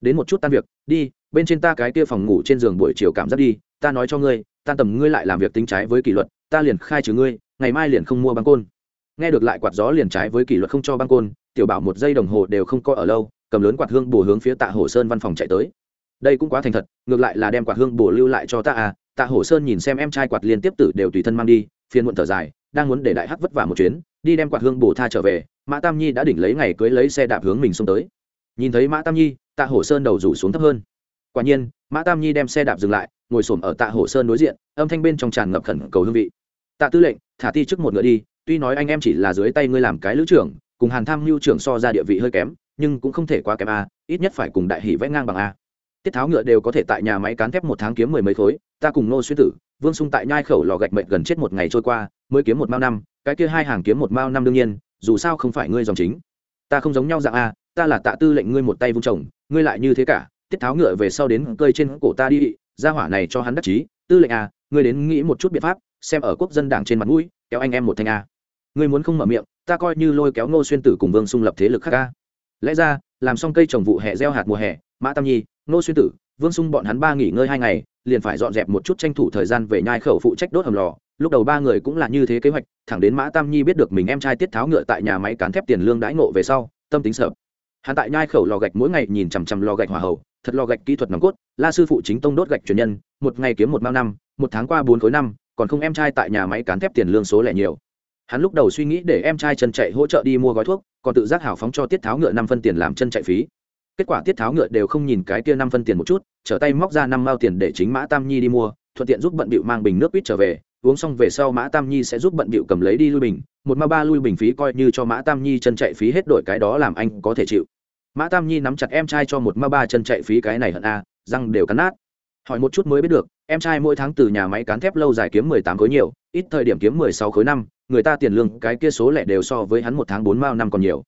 Đến một chút tan việc, đi, bên trên ta cái kia phòng ngủ trên giường buổi chiều cảm giác đi, ta nói cho ngươi tan tầm ngươi lại làm việc tính trái với kỷ luật, ta liền khai trừ ngươi, ngày mai liền không mua băng côn. Nghe được lại quạt gió liền trái với kỷ luật không cho băng côn, tiểu bảo một giây đồng hồ đều không co ở lâu cầm lớn quạt hương bổ hướng phía tạ hổ sơn văn phòng chạy tới. Đây cũng quá thành thật, ngược lại là đem quạt hương bổ lưu lại cho ta à. Tạ hổ sơn nhìn xem em trai quạt liên tiếp tử đều tùy thân mang đi phiên muộn thở dài, đang muốn để đại hắc vất vả một chuyến, đi đem quạt hương bổ tha trở về, mã tam nhi đã đỉnh lấy ngày cưới lấy xe đạp hướng mình xông tới. Nhìn thấy mã tam nhi, tạ hổ sơn đầu rủ xuống thấp hơn. Quả nhiên, mã tam nhi đem xe đạp dừng lại, ngồi xổm ở tạ hổ sơn đối diện, âm thanh bên trong tràn ngập khẩn cầu hương vị. Tạ tư lệnh, thả ti trước một ngựa đi, tuy nói anh em chỉ là dưới tay ngươi làm cái lữ trưởng, cùng hàn tham mưu trưởng so ra địa vị hơi kém nhưng cũng không thể quá kém a, ít nhất phải cùng đại hỷ vẽ ngang bằng a. Tiết tháo ngựa đều có thể tại nhà máy cán thép một tháng kiếm mười mấy khối, ta cùng nô xuyên tử, vương sung tại nhai khẩu lò gạch mệnh gần chết một ngày trôi qua, mới kiếm một mao năm, cái kia hai hàng kiếm một mao năm đương nhiên, dù sao không phải ngươi dòng chính. Ta không giống nhau dạng a, ta là tạ tư lệnh ngươi một tay vung chồng, ngươi lại như thế cả, tiết tháo ngựa về sau đến cơi trên cổ ta đi ra hỏa này cho hắn đắc chí, tư lệnh a, ngươi đến nghĩ một chút biện pháp, xem ở quốc dân đảng trên mặt mũi, kéo anh em một thanh a. Ngươi muốn không mở miệng, ta coi như lôi kéo ngô xuyên tử cùng vương xung lập thế lực khác a lẽ ra, làm xong cây trồng vụ hè gieo hạt mùa hè, mã tam nhi, ngô xuyên tử, vương xung bọn hắn ba nghỉ ngơi hai ngày, liền phải dọn dẹp một chút tranh thủ thời gian về nhai khẩu phụ trách đốt hầm lò. Lúc đầu ba người cũng là như thế kế hoạch, thẳng đến mã tam nhi biết được mình em trai tiết tháo ngựa tại nhà máy cán thép tiền lương đãi ngộ về sau, tâm tính sợ. Hắn tại nhai khẩu lò gạch mỗi ngày nhìn chằm chằm lò gạch hỏa hậu, thật lò gạch kỹ thuật nòng cốt, la sư phụ chính tông đốt gạch truyền nhân, một ngày kiếm một mao năm, một tháng qua bốn khối năm, còn không em trai tại nhà máy cán thép tiền lương số lẻ nhiều. Hắn lúc đầu suy nghĩ để em trai trần chạy hỗ trợ đi mua gói thuốc còn tự giác hảo phóng cho tiết tháo ngựa năm phân tiền làm chân chạy phí. Kết quả tiết tháo ngựa đều không nhìn cái kia năm phân tiền một chút, trở tay móc ra năm mao tiền để chính mã tam nhi đi mua, thuận tiện giúp bận bịu mang bình nước quýt trở về, uống xong về sau mã tam nhi sẽ giúp bận bịu cầm lấy đi lui bình, một mao ba lui bình phí coi như cho mã tam nhi chân chạy phí hết đổi cái đó làm anh có thể chịu. Mã tam nhi nắm chặt em trai cho một mao ba chân chạy phí cái này hận a, răng đều cắn nát hỏi một chút mới biết được, em trai mỗi tháng từ nhà máy cán thép lâu dài kiếm mười tám khối nhiều, ít thời điểm kiếm mười sáu khối năm, người ta tiền lương cái kia số lẻ đều so với hắn một tháng bốn mao năm còn nhiều.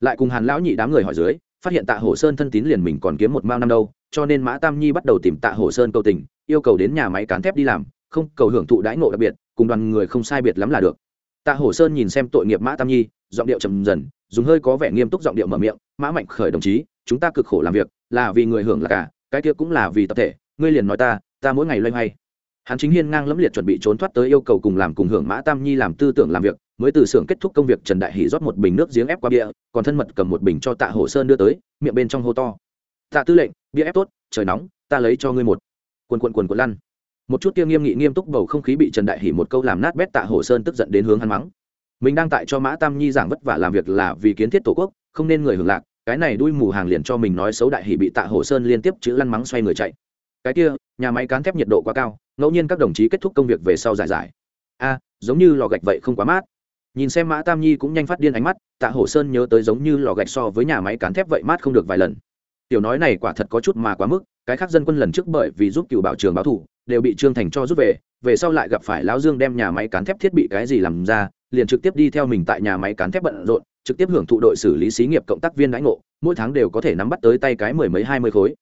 Lại cùng hàn lão nhị đám người hỏi dưới, phát hiện tạ hổ sơn thân tín liền mình còn kiếm một mao năm đâu, cho nên mã tam nhi bắt đầu tìm tạ hổ sơn cầu tình, yêu cầu đến nhà máy cán thép đi làm, không cầu hưởng thụ đãi ngộ đặc biệt, cùng đoàn người không sai biệt lắm là được. Tạ hổ sơn nhìn xem tội nghiệp mã tam nhi, giọng điệu trầm dần, dùng hơi có vẻ nghiêm túc giọng điệu mở miệng, mã mạnh khởi đồng chí, chúng ta cực khổ làm việc, là vì người hưởng là cả, cái kia cũng là vì tập thể ngươi liền nói ta ta mỗi ngày loay hoay. Hắn chính hiên ngang lẫm liệt chuẩn bị trốn thoát tới yêu cầu cùng làm cùng hưởng mã tam nhi làm tư tưởng làm việc, mới từ xưởng kết thúc công việc trần đại hỷ rót một bình nước giếng ép qua bia, còn thân mật cầm một bình cho tạ hổ sơn đưa tới, miệng bên trong hô to. Tạ tư lệnh, bia ép tốt, trời nóng, ta lấy cho ngươi một quần quần quần quần lăn. Một chút kia nghiêm nghị nghiêm túc bầu không khí bị trần đại hỷ một câu làm nát bét tạ hổ sơn tức giận đến hướng hắn mắng. Mình đang tại cho mã tam nhi giảng vất vả làm việc là vì kiến thiết tổ quốc, không nên người hưởng lạc, cái này đuôi mù hàng liền cho mình nói xấu đại hỷ bị tạ hổ sơn liên tiếp chữ lăn mắng xoay người chạy cái kia, nhà máy cán thép nhiệt độ quá cao, ngẫu nhiên các đồng chí kết thúc công việc về sau giải giải. A, giống như lò gạch vậy không quá mát. Nhìn xem mã tam nhi cũng nhanh phát điên ánh mắt, tạ hổ sơn nhớ tới giống như lò gạch so với nhà máy cán thép vậy mát không được vài lần. Tiểu nói này quả thật có chút mà quá mức, cái khác dân quân lần trước bởi vì giúp cựu bảo trường báo thủ, đều bị trương thành cho rút về về sau lại gặp phải lão dương đem nhà máy cán thép thiết bị cái gì làm ra, liền trực tiếp đi theo mình tại nhà máy cán thép bận rộn, trực tiếp hưởng thụ đội xử lý xí nghiệp cộng tác viên đãi ngộ, mỗi tháng đều có thể nắm bắt tới tay cái mười mấy hai mươi khối.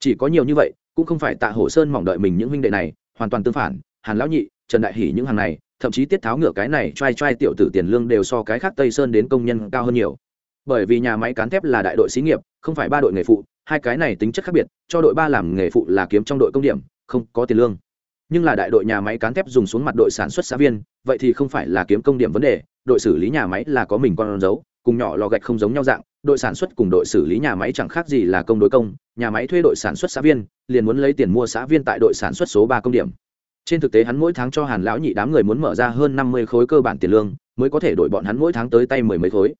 Chỉ có nhiều như vậy cũng không phải tạ hổ sơn mong đợi mình những huynh đệ này, hoàn toàn tương phản, hàn lão nhị, trần đại hỷ những hàng này, thậm chí tiết tháo ngựa cái này t r a i t r a i tiểu tử tiền lương đều so cái khác tây sơn đến công nhân cao hơn nhiều. Bởi vì nhà máy cán thép là đại đội xí nghiệp, không phải ba đội nghề phụ, hai cái này tính chất khác biệt, cho đội ba làm nghề phụ là kiếm trong đội công điểm, không có tiền lương. Nhưng là đại đội nhà máy cán thép dùng xuống mặt đội sản xuất xã viên, vậy thì không phải là kiếm công điểm vấn đề, đội xử lý nhà máy là có mình con dấu cùng nhỏ lò gạch không giống nhau dạng, đội sản xuất cùng đội xử lý nhà máy chẳng khác gì là công đối công, nhà máy thuê đội sản xuất xã viên, liền muốn lấy tiền mua xã viên tại đội sản xuất số ba công điểm. Trên thực tế hắn mỗi tháng cho hàn lão nhị đám người muốn mở ra hơn năm mươi khối cơ bản tiền lương, mới có thể đổi bọn hắn mỗi tháng tới tay mười mấy khối.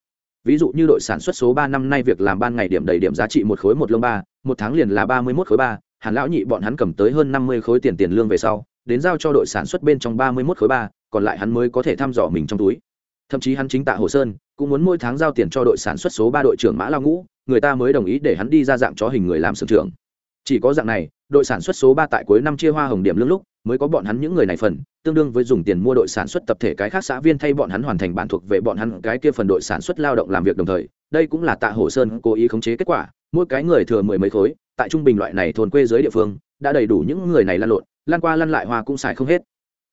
Ví dụ như đội sản xuất số ba năm nay việc làm ban ngày điểm đầy điểm giá trị một khối một lông ba, một tháng liền là ba mươi một khối ba, hàn lão nhị bọn hắn cầm tới hơn năm mươi khối tiền tiền lương về sau, đến giao cho đội sản xuất bên trong ba mươi một khối ba, còn lại hắn mới có thể thăm dò mình trong túi. Thậm chí hắn chính tạ hồ sơn cũng muốn mỗi tháng giao tiền cho đội sản xuất số ba đội trưởng mã lao ngũ, người ta mới đồng ý để hắn đi ra dạng chó hình người làm sưởng trưởng. Chỉ có dạng này, đội sản xuất số ba tại cuối năm chia hoa hồng điểm lương lúc, mới có bọn hắn những người này phần, tương đương với dùng tiền mua đội sản xuất tập thể cái khác xã viên thay bọn hắn hoàn thành bản thuộc về bọn hắn cái kia phần đội sản xuất lao động làm việc đồng thời. Đây cũng là tạ hồ sơn cố ý khống chế kết quả, mỗi cái người thừa mười mấy khối, tại trung bình loại này thôn quê dưới địa phương, đã đầy đủ những người này lăn lộn lan qua lăn lại hoa cũng xài không hết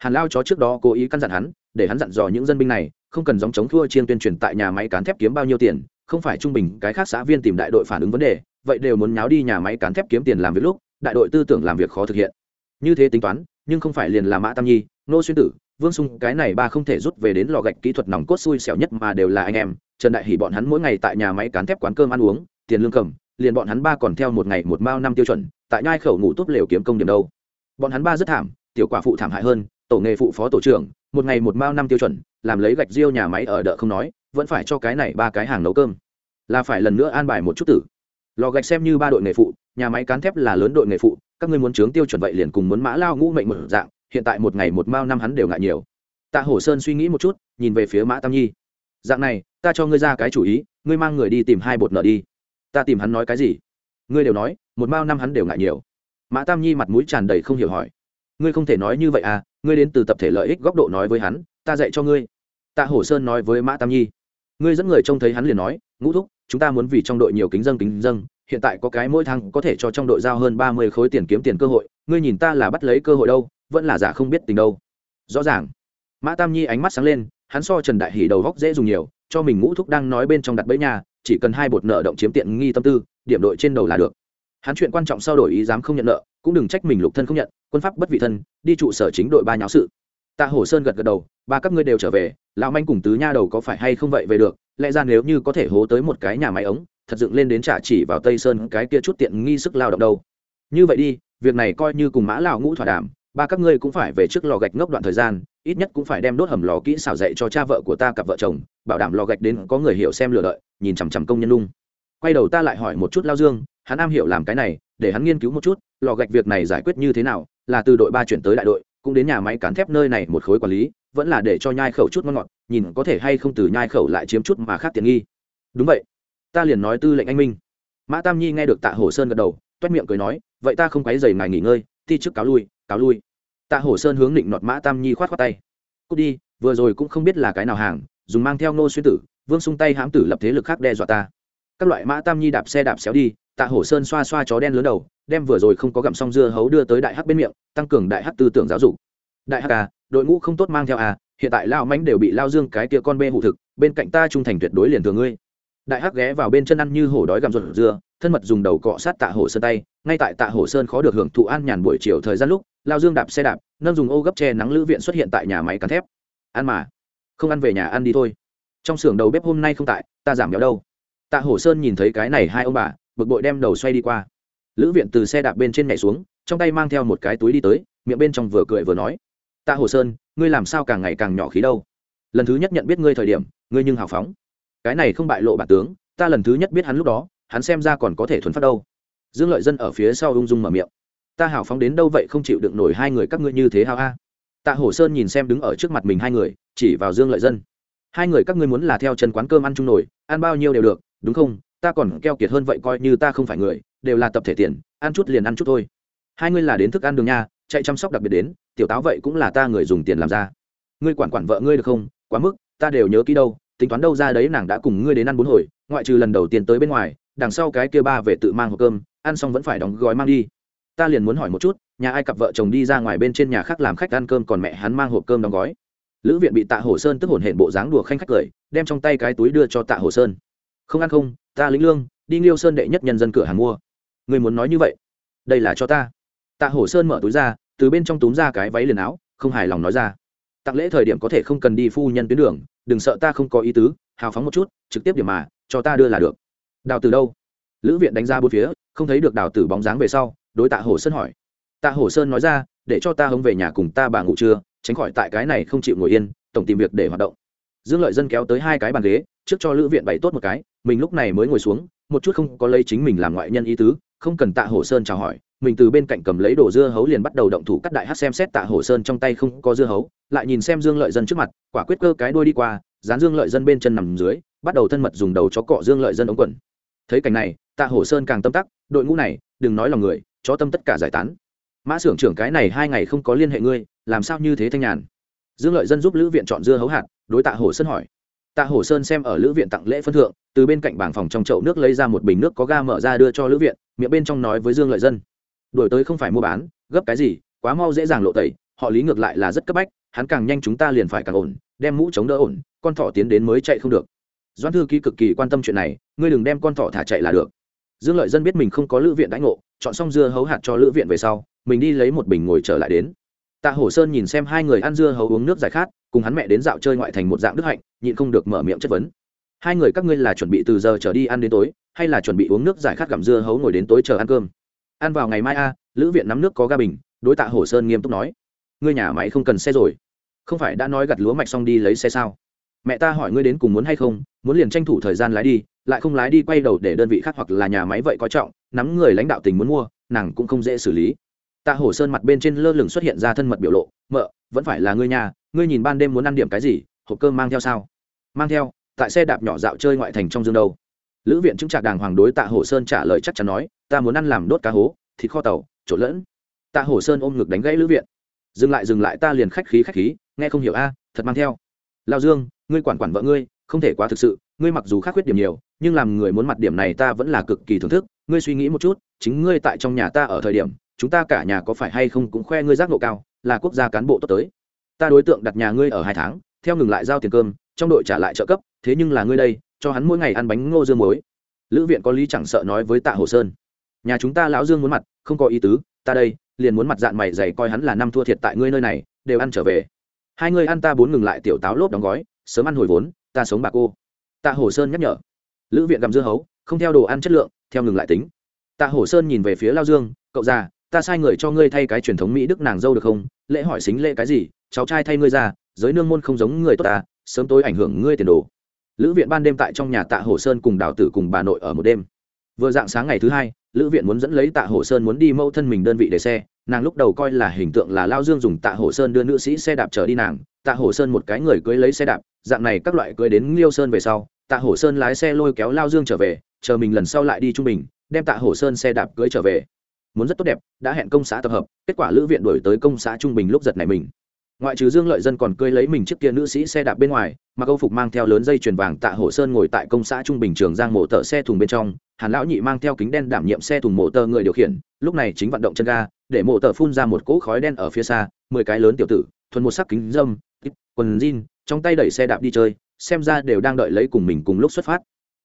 hàn lao chó trước đó cố ý căn dặn hắn, để hắn dặn dò những dân binh này, không cần dòng chống thua chiên tuyên truyền tại nhà máy cán thép kiếm bao nhiêu tiền, không phải trung bình cái khác xã viên tìm đại đội phản ứng vấn đề, vậy đều muốn nháo đi nhà máy cán thép kiếm tiền làm việc lúc, đại đội tư tưởng làm việc khó thực hiện. Như thế tính toán, nhưng không phải liền là mã tam nhi, nô xuyên tử, vương sung, cái này ba không thể rút về đến lò gạch kỹ thuật nòng cốt xui xẻo nhất mà đều là anh em, trần đại hỉ bọn hắn mỗi ngày tại nhà máy cán thép quán cơm ăn uống, tiền lương cầm, liền bọn hắn ba còn theo một ngày một mao năm tiêu chuẩn, tại nhai khẩu ngủ túp lều kiếm công điểm đâu. Bọn hắn ba rất thảm, tiểu quả phụ thảm hại hơn tổ nghề phụ phó tổ trưởng, một ngày một mao năm tiêu chuẩn, làm lấy gạch riêu nhà máy ở đợ không nói, vẫn phải cho cái này ba cái hàng nấu cơm. Là phải lần nữa an bài một chút tử. Lò gạch xem như ba đội nghề phụ, nhà máy cán thép là lớn đội nghề phụ, các ngươi muốn chướng tiêu chuẩn vậy liền cùng muốn mã lao ngũ mệnh một dạng, hiện tại một ngày một mao năm hắn đều ngại nhiều. Tạ hổ sơn suy nghĩ một chút, nhìn về phía mã tam nhi. Dạng này, ta cho ngươi ra cái chủ ý, ngươi mang người đi tìm hai bột nợ đi. Ta tìm hắn nói cái gì? Ngươi đều nói, một mao năm hắn đều ngại nhiều. Mã tam nhi mặt mũi tràn đầy không hiểu hỏi ngươi không thể nói như vậy à ngươi đến từ tập thể lợi ích góc độ nói với hắn, ta dạy cho ngươi. Tạ hổ sơn nói với mã tam nhi. Ngươi dẫn người trông thấy hắn liền nói, ngũ thúc, chúng ta muốn vì trong đội nhiều kính dân kính dân, hiện tại có cái mỗi thằng có thể cho trong đội giao hơn ba mươi khối tiền kiếm tiền cơ hội, ngươi nhìn ta là bắt lấy cơ hội đâu, vẫn là giả không biết tình đâu. Rõ ràng. Mã tam nhi ánh mắt sáng lên, hắn so trần đại hỉ đầu góc dễ dùng nhiều, cho mình ngũ thúc đang nói bên trong đặt bẫy nhà, chỉ cần hai bột nợ động chiếm tiện nghi tâm tư, điểm đội trên đầu là được hắn chuyện quan trọng sau đổi ý dám không nhận nợ, cũng đừng trách mình lục thân không nhận, quân pháp bất vị thân, đi trụ sở chính đội ba nháo sự. Tạ hổ sơn gật gật đầu, ba các ngươi đều trở về, lão manh cùng tứ nha đầu có phải hay không vậy về được? Lẽ ra nếu như có thể hố tới một cái nhà máy ống, thật dựng lên đến trả chỉ vào tây sơn cái kia chút tiện nghi sức lao động đâu. Như vậy đi, việc này coi như cùng mã lão ngũ thỏa đàm, ba các ngươi cũng phải về trước lò gạch ngốc đoạn thời gian, ít nhất cũng phải đem đốt hầm lò kỹ xảo dạy cho cha vợ của ta cặp vợ chồng, bảo đảm lò gạch đến có người hiểu xem lừa đợi, nhìn chằm chằm công nhân lung. Quay đầu ta lại hỏi một chút lao dương hắn am hiểu làm cái này, để hắn nghiên cứu một chút, lò gạch việc này giải quyết như thế nào, là từ đội ba chuyển tới đại đội, cũng đến nhà máy cán thép nơi này một khối quản lý, vẫn là để cho nhai khẩu chút ngon ngọt, nhìn có thể hay không từ nhai khẩu lại chiếm chút mà khác tiện nghi. Đúng vậy. Ta liền nói tư lệnh anh minh. Mã tam nhi nghe được tạ hồ sơn gật đầu, toét miệng cười nói, vậy ta không quấy dày ngài nghỉ ngơi, thi trước cáo lui cáo lui. Tạ hồ sơn hướng định nọt mã tam nhi khoát khoát tay. Cút đi, vừa rồi cũng không biết là cái nào hàng, dùng mang theo nô xuyên tử, vương sung tay hãm tử lập thế lực khác đe dọa ta các loại mã tam nhi đạp xe đạp xéo đi, tạ hổ sơn xoa xoa chó đen lớn đầu, đem vừa rồi không có gặm xong dưa hấu đưa tới đại hắc bên miệng, tăng cường đại hắc tư tưởng giáo dục. Đại hắc à đội ngũ không tốt mang theo à hiện tại lao mánh đều bị lao dương cái tia con bê hụ thực, bên cạnh ta trung thành tuyệt đối liền thường ngươi. Đại hắc ghé vào bên chân ăn như hổ đói gặm ruột dưa, thân mật dùng đầu cọ sát tạ hổ sơn tay, ngay tại tạ hổ sơn khó được hưởng thụ an nhàn buổi chiều thời gian lúc, lao dương đạp xe đạp, nâng dùng ô gấp che nắng lữ viện xuất hiện tại nhà máy cắn thép. Ăn mà, không ăn về nhà ăn đi thôi. Trong xưởng đầu bếp hôm nay không tại, ta giảm béo đâu tạ hổ sơn nhìn thấy cái này hai ông bà, bực bội đem đầu xoay đi qua. Lữ viện từ xe đạp bên trên nhảy xuống, trong tay mang theo một cái túi đi tới, miệng bên trong vừa cười vừa nói, tạ hồ sơn, ngươi làm sao càng ngày càng nhỏ khí đâu? Lần thứ nhất nhận biết ngươi thời điểm, ngươi nhưng hào phóng. Cái này không bại lộ bản tướng, ta lần thứ nhất biết hắn lúc đó, hắn xem ra còn có thể thuần phát đâu. Dương lợi dân ở phía sau ung dung mở miệng, ta hào phóng đến đâu vậy không chịu đựng nổi hai người các ngươi như thế hao a? Tạ hổ sơn nhìn xem đứng ở trước mặt mình hai người, chỉ vào dương lợi dân, hai người các ngươi muốn là theo chân quán cơm ăn chung nổi ăn bao nhiêu đều được đúng không? Ta còn keo kiệt hơn vậy coi như ta không phải người, đều là tập thể tiền, ăn chút liền ăn chút thôi. Hai ngươi là đến thức ăn đường nha, chạy chăm sóc đặc biệt đến, tiểu táo vậy cũng là ta người dùng tiền làm ra. Ngươi quản quản vợ ngươi được không? Quá mức, ta đều nhớ kỹ đâu, tính toán đâu ra đấy nàng đã cùng ngươi đến ăn bốn hồi, ngoại trừ lần đầu tiên tới bên ngoài, đằng sau cái kia ba về tự mang hộp cơm, ăn xong vẫn phải đóng gói mang đi. Ta liền muốn hỏi một chút, nhà ai cặp vợ chồng đi ra ngoài bên trên nhà khác làm khách ăn cơm còn mẹ hắn mang hộp cơm đóng gói? Lữ viện bị tạ hồ sơn tức hổn hển bộ dáng đùa khanh khách cười, đem trong tay cái túi đưa cho tạ hồ sơn không ăn không, ta lĩnh lương, đi nghiêu sơn đệ nhất nhân dân cửa hàng mua. Người muốn nói như vậy? Đây là cho ta. Tạ hổ sơn mở túi ra, từ bên trong túm ra cái váy liền áo, không hài lòng nói ra. Tặng lễ thời điểm có thể không cần đi phu nhân tuyến đường, đừng sợ ta không có ý tứ, hào phóng một chút, trực tiếp điểm mà, cho ta đưa là được. Đào từ đâu? Lữ viện đánh ra bốn phía, không thấy được đào tử bóng dáng về sau, đối tạ hổ sơn hỏi. Tạ hổ sơn nói ra, để cho ta hống về nhà cùng ta bà ngủ trưa, tránh khỏi tại cái này không chịu ngồi yên, tổng tìm việc để hoạt động. Dương lợi dân kéo tới hai cái bàn ghế trước cho lữ viện bày tốt một cái, mình lúc này mới ngồi xuống, một chút không có lấy chính mình làm ngoại nhân ý tứ, không cần tạ hổ sơn chào hỏi, mình từ bên cạnh cầm lấy đồ dưa hấu liền bắt đầu động thủ cắt đại hát xem xét tạ hổ sơn trong tay không có dưa hấu, lại nhìn xem dương lợi dân trước mặt, quả quyết cơ cái đuôi đi qua, dán dương lợi dân bên chân nằm dưới, bắt đầu thân mật dùng đầu chó cọ dương lợi dân ống quần. Thấy cảnh này, tạ hổ sơn càng tâm tắc, đội ngũ này, đừng nói lòng người, chó tâm tất cả giải tán. Mã xưởng trưởng cái này hai ngày không có liên hệ ngươi, làm sao như thế thanh nhàn? Dương lợi dân giúp lữ viện chọn dưa hấu hạt, đối tạ hổ sơn hỏi tạ hổ sơn xem ở lữ viện tặng lễ phân thượng, từ bên cạnh bảng phòng trong chậu nước lấy ra một bình nước có ga mở ra đưa cho lữ viện, miệng bên trong nói với dương lợi dân. Đổi tới không phải mua bán, gấp cái gì, quá mau dễ dàng lộ tẩy, họ lý ngược lại là rất cấp bách, hắn càng nhanh chúng ta liền phải càng ổn, đem mũ chống đỡ ổn, con thỏ tiến đến mới chạy không được. Doãn thư ký cực kỳ quan tâm chuyện này, ngươi đừng đem con thỏ thả chạy là được. Dương lợi dân biết mình không có lữ viện đãi ngộ, chọn xong dưa hấu hạt cho lữ viện về sau, mình đi lấy một bình ngồi trở lại đến. Tạ hổ sơn nhìn xem hai người ăn dưa hấu uống nước giải khát cùng hắn mẹ đến dạo chơi ngoại thành một dạng đức hạnh, nhịn không được mở miệng chất vấn. Hai người các ngươi là chuẩn bị từ giờ trở đi ăn đến tối, hay là chuẩn bị uống nước giải khát gặm dưa hấu ngồi đến tối chờ ăn cơm? Ăn vào ngày mai a, lữ viện nắm nước có ga bình, đối tạ hổ sơn nghiêm túc nói. Ngươi nhà máy không cần xe rồi. Không phải đã nói gặt lúa mạch xong đi lấy xe sao? Mẹ ta hỏi ngươi đến cùng muốn hay không, muốn liền tranh thủ thời gian lái đi, lại không lái đi quay đầu để đơn vị khác hoặc là nhà máy vậy có trọng, nắm người lãnh đạo tình muốn mua, nàng cũng không dễ xử lý. Tạ hổ sơn mặt bên trên lơ lửng xuất hiện ra thân mật biểu lộ, mợ, vẫn phải là ngươi nhà ngươi nhìn ban đêm muốn ăn điểm cái gì, hộp cơm mang theo sao? Mang theo, tại xe đạp nhỏ dạo chơi ngoại thành trong dương đâu. Lữ viện chứng trạc đàng hoàng đối tạ hổ sơn trả lời chắc chắn nói, ta muốn ăn làm đốt cá hố, thịt kho tàu, trộn lẫn. Tạ hổ sơn ôm ngực đánh gãy lữ viện. Dừng lại dừng lại, ta liền khách khí khách khí, nghe không hiểu a, thật mang theo. Lao dương, ngươi quản quản vợ ngươi, không thể quá thực sự, ngươi mặc dù khác khuyết điểm nhiều, nhưng làm người muốn mặt điểm này ta vẫn là cực kỳ thưởng thức. Ngươi suy nghĩ một chút, chính ngươi tại trong nhà ta ở thời điểm, chúng ta cả nhà có phải hay không cũng khoe ngươi giác ngộ cao, là quốc gia cán bộ tốt tới ta đối tượng đặt nhà ngươi ở hai tháng, theo ngừng lại giao tiền cơm, trong đội trả lại trợ cấp, thế nhưng là ngươi đây, cho hắn mỗi ngày ăn bánh ngô dương muối. Lữ viện có lý chẳng sợ nói với tạ hồ sơn. Nhà chúng ta lão dương muốn mặt, không có ý tứ, ta đây, liền muốn mặt dạng mày dày coi hắn là năm thua thiệt tại ngươi nơi này, đều ăn trở về. Hai ngươi ăn ta bốn ngừng lại tiểu táo lốp đóng gói, sớm ăn hồi vốn, ta sống bà cô tạ hồ sơn nhắc nhở. Lữ viện gặm dưa hấu, không theo đồ ăn chất lượng, theo ngừng lại tính. Tạ hồ sơn nhìn về phía lao dương, cậu già ta sai người cho ngươi thay cái truyền thống mỹ đức nàng dâu được không? Lễ hỏi xính lễ cái gì? Cháu trai thay ngươi ra, giới nương môn không giống người tốt ta, sớm tối ảnh hưởng ngươi tiền đồ. Lữ viện ban đêm tại trong nhà tạ hồ sơn cùng đào tử cùng bà nội ở một đêm. Vừa dạng sáng ngày thứ hai, lữ viện muốn dẫn lấy tạ hồ sơn muốn đi mâu thân mình đơn vị để xe. Nàng lúc đầu coi là hình tượng là lao dương dùng tạ hồ sơn đưa nữ sĩ xe đạp trở đi nàng. Tạ hồ sơn một cái người cưới lấy xe đạp, dạng này các loại cưới đến liêu sơn về sau, tạ hồ sơn lái xe lôi kéo lao dương trở về, chờ mình lần sau lại đi trung bình, đem tạ hồ sơn xe đạp cưới trở về muốn rất tốt đẹp, đã hẹn công xã tập hợp, kết quả lữ viện đổi tới công xã trung bình lúc giật này mình. Ngoại trừ dương lợi dân còn cưới lấy mình chiếc kia nữ sĩ xe đạp bên ngoài, mà câu phục mang theo lớn dây chuyền vàng tạ hổ sơn ngồi tại công xã trung bình trường giang mổ tờ xe thùng bên trong, hàn lão nhị mang theo kính đen đảm nhiệm xe thùng mổ tờ người điều khiển, lúc này chính vận động chân ga, để mổ tờ phun ra một cỗ khói đen ở phía xa, mười cái lớn tiểu tử, thuần một sắc kính dâm quần jean, trong tay đẩy xe đạp đi chơi, xem ra đều đang đợi lấy cùng mình cùng lúc xuất phát.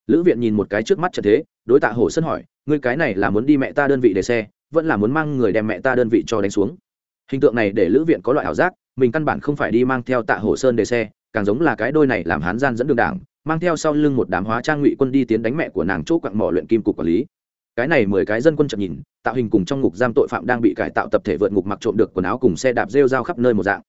Lữ viện nhìn một cái trước mắt trận thế, đối tạ hổ sơn hỏi, ngươi cái này là muốn đi mẹ ta đơn vị để xe? Vẫn là muốn mang người đem mẹ ta đơn vị cho đánh xuống. Hình tượng này để lữ viện có loại ảo giác, mình căn bản không phải đi mang theo tạ hổ sơn để xe, càng giống là cái đôi này làm hán gian dẫn đường đảng, mang theo sau lưng một đám hóa trang ngụy quân đi tiến đánh mẹ của nàng chỗ quặng mỏ luyện kim cục quản lý. Cái này mười cái dân quân chậm nhìn tạo hình cùng trong ngục giam tội phạm đang bị cải tạo tập thể vượt ngục mặc trộm được quần áo cùng xe đạp rêu rao khắp nơi một dạng.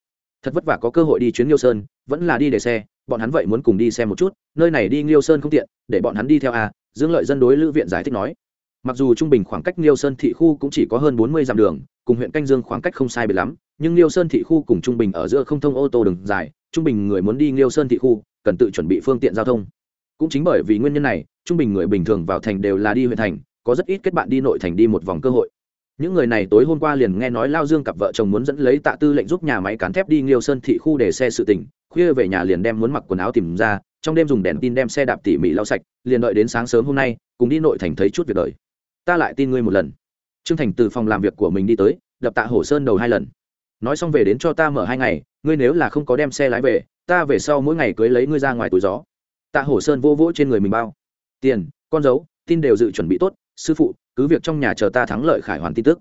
Thật vất vả có cơ hội đi chuyến liêu sơn, vẫn là đi để xe, bọn hắn vậy muốn cùng đi xem một chút, nơi này đi liêu sơn không tiện, để bọn hắn đi theo a dương lợi dân đối lữ viện giải thích nói mặc dù trung bình khoảng cách liêu sơn thị khu cũng chỉ có hơn bốn mươi dặm đường, cùng huyện canh dương khoảng cách không sai biệt lắm, nhưng liêu sơn thị khu cùng trung bình ở giữa không thông ô tô đường dài, trung bình người muốn đi liêu sơn thị khu, cần tự chuẩn bị phương tiện giao thông. Cũng chính bởi vì nguyên nhân này, trung bình người bình thường vào thành đều là đi huyện thành, có rất ít kết bạn đi nội thành đi một vòng cơ hội. Những người này tối hôm qua liền nghe nói lao dương cặp vợ chồng muốn dẫn lấy tạ tư lệnh giúp nhà máy cán thép đi liêu sơn thị khu để xe sự tỉnh khuya về nhà liền đem muốn mặc quần áo tìm ra, trong đêm dùng đèn tin đem xe đạp tỉ mỉ lau sạch, liền đợi đến sáng sớm hôm nay, cùng đi nội thành thấy chút việc đời ta lại tin ngươi một lần. Trương thành từ phòng làm việc của mình đi tới, đập tạ hổ sơn đầu hai lần. Nói xong về đến cho ta mở hai ngày, ngươi nếu là không có đem xe lái về, ta về sau mỗi ngày cưới lấy ngươi ra ngoài túi gió. Tạ hổ sơn vô vỗ trên người mình bao. Tiền, con dấu, tin đều dự chuẩn bị tốt, sư phụ, cứ việc trong nhà chờ ta thắng lợi khải hoàn tin tức.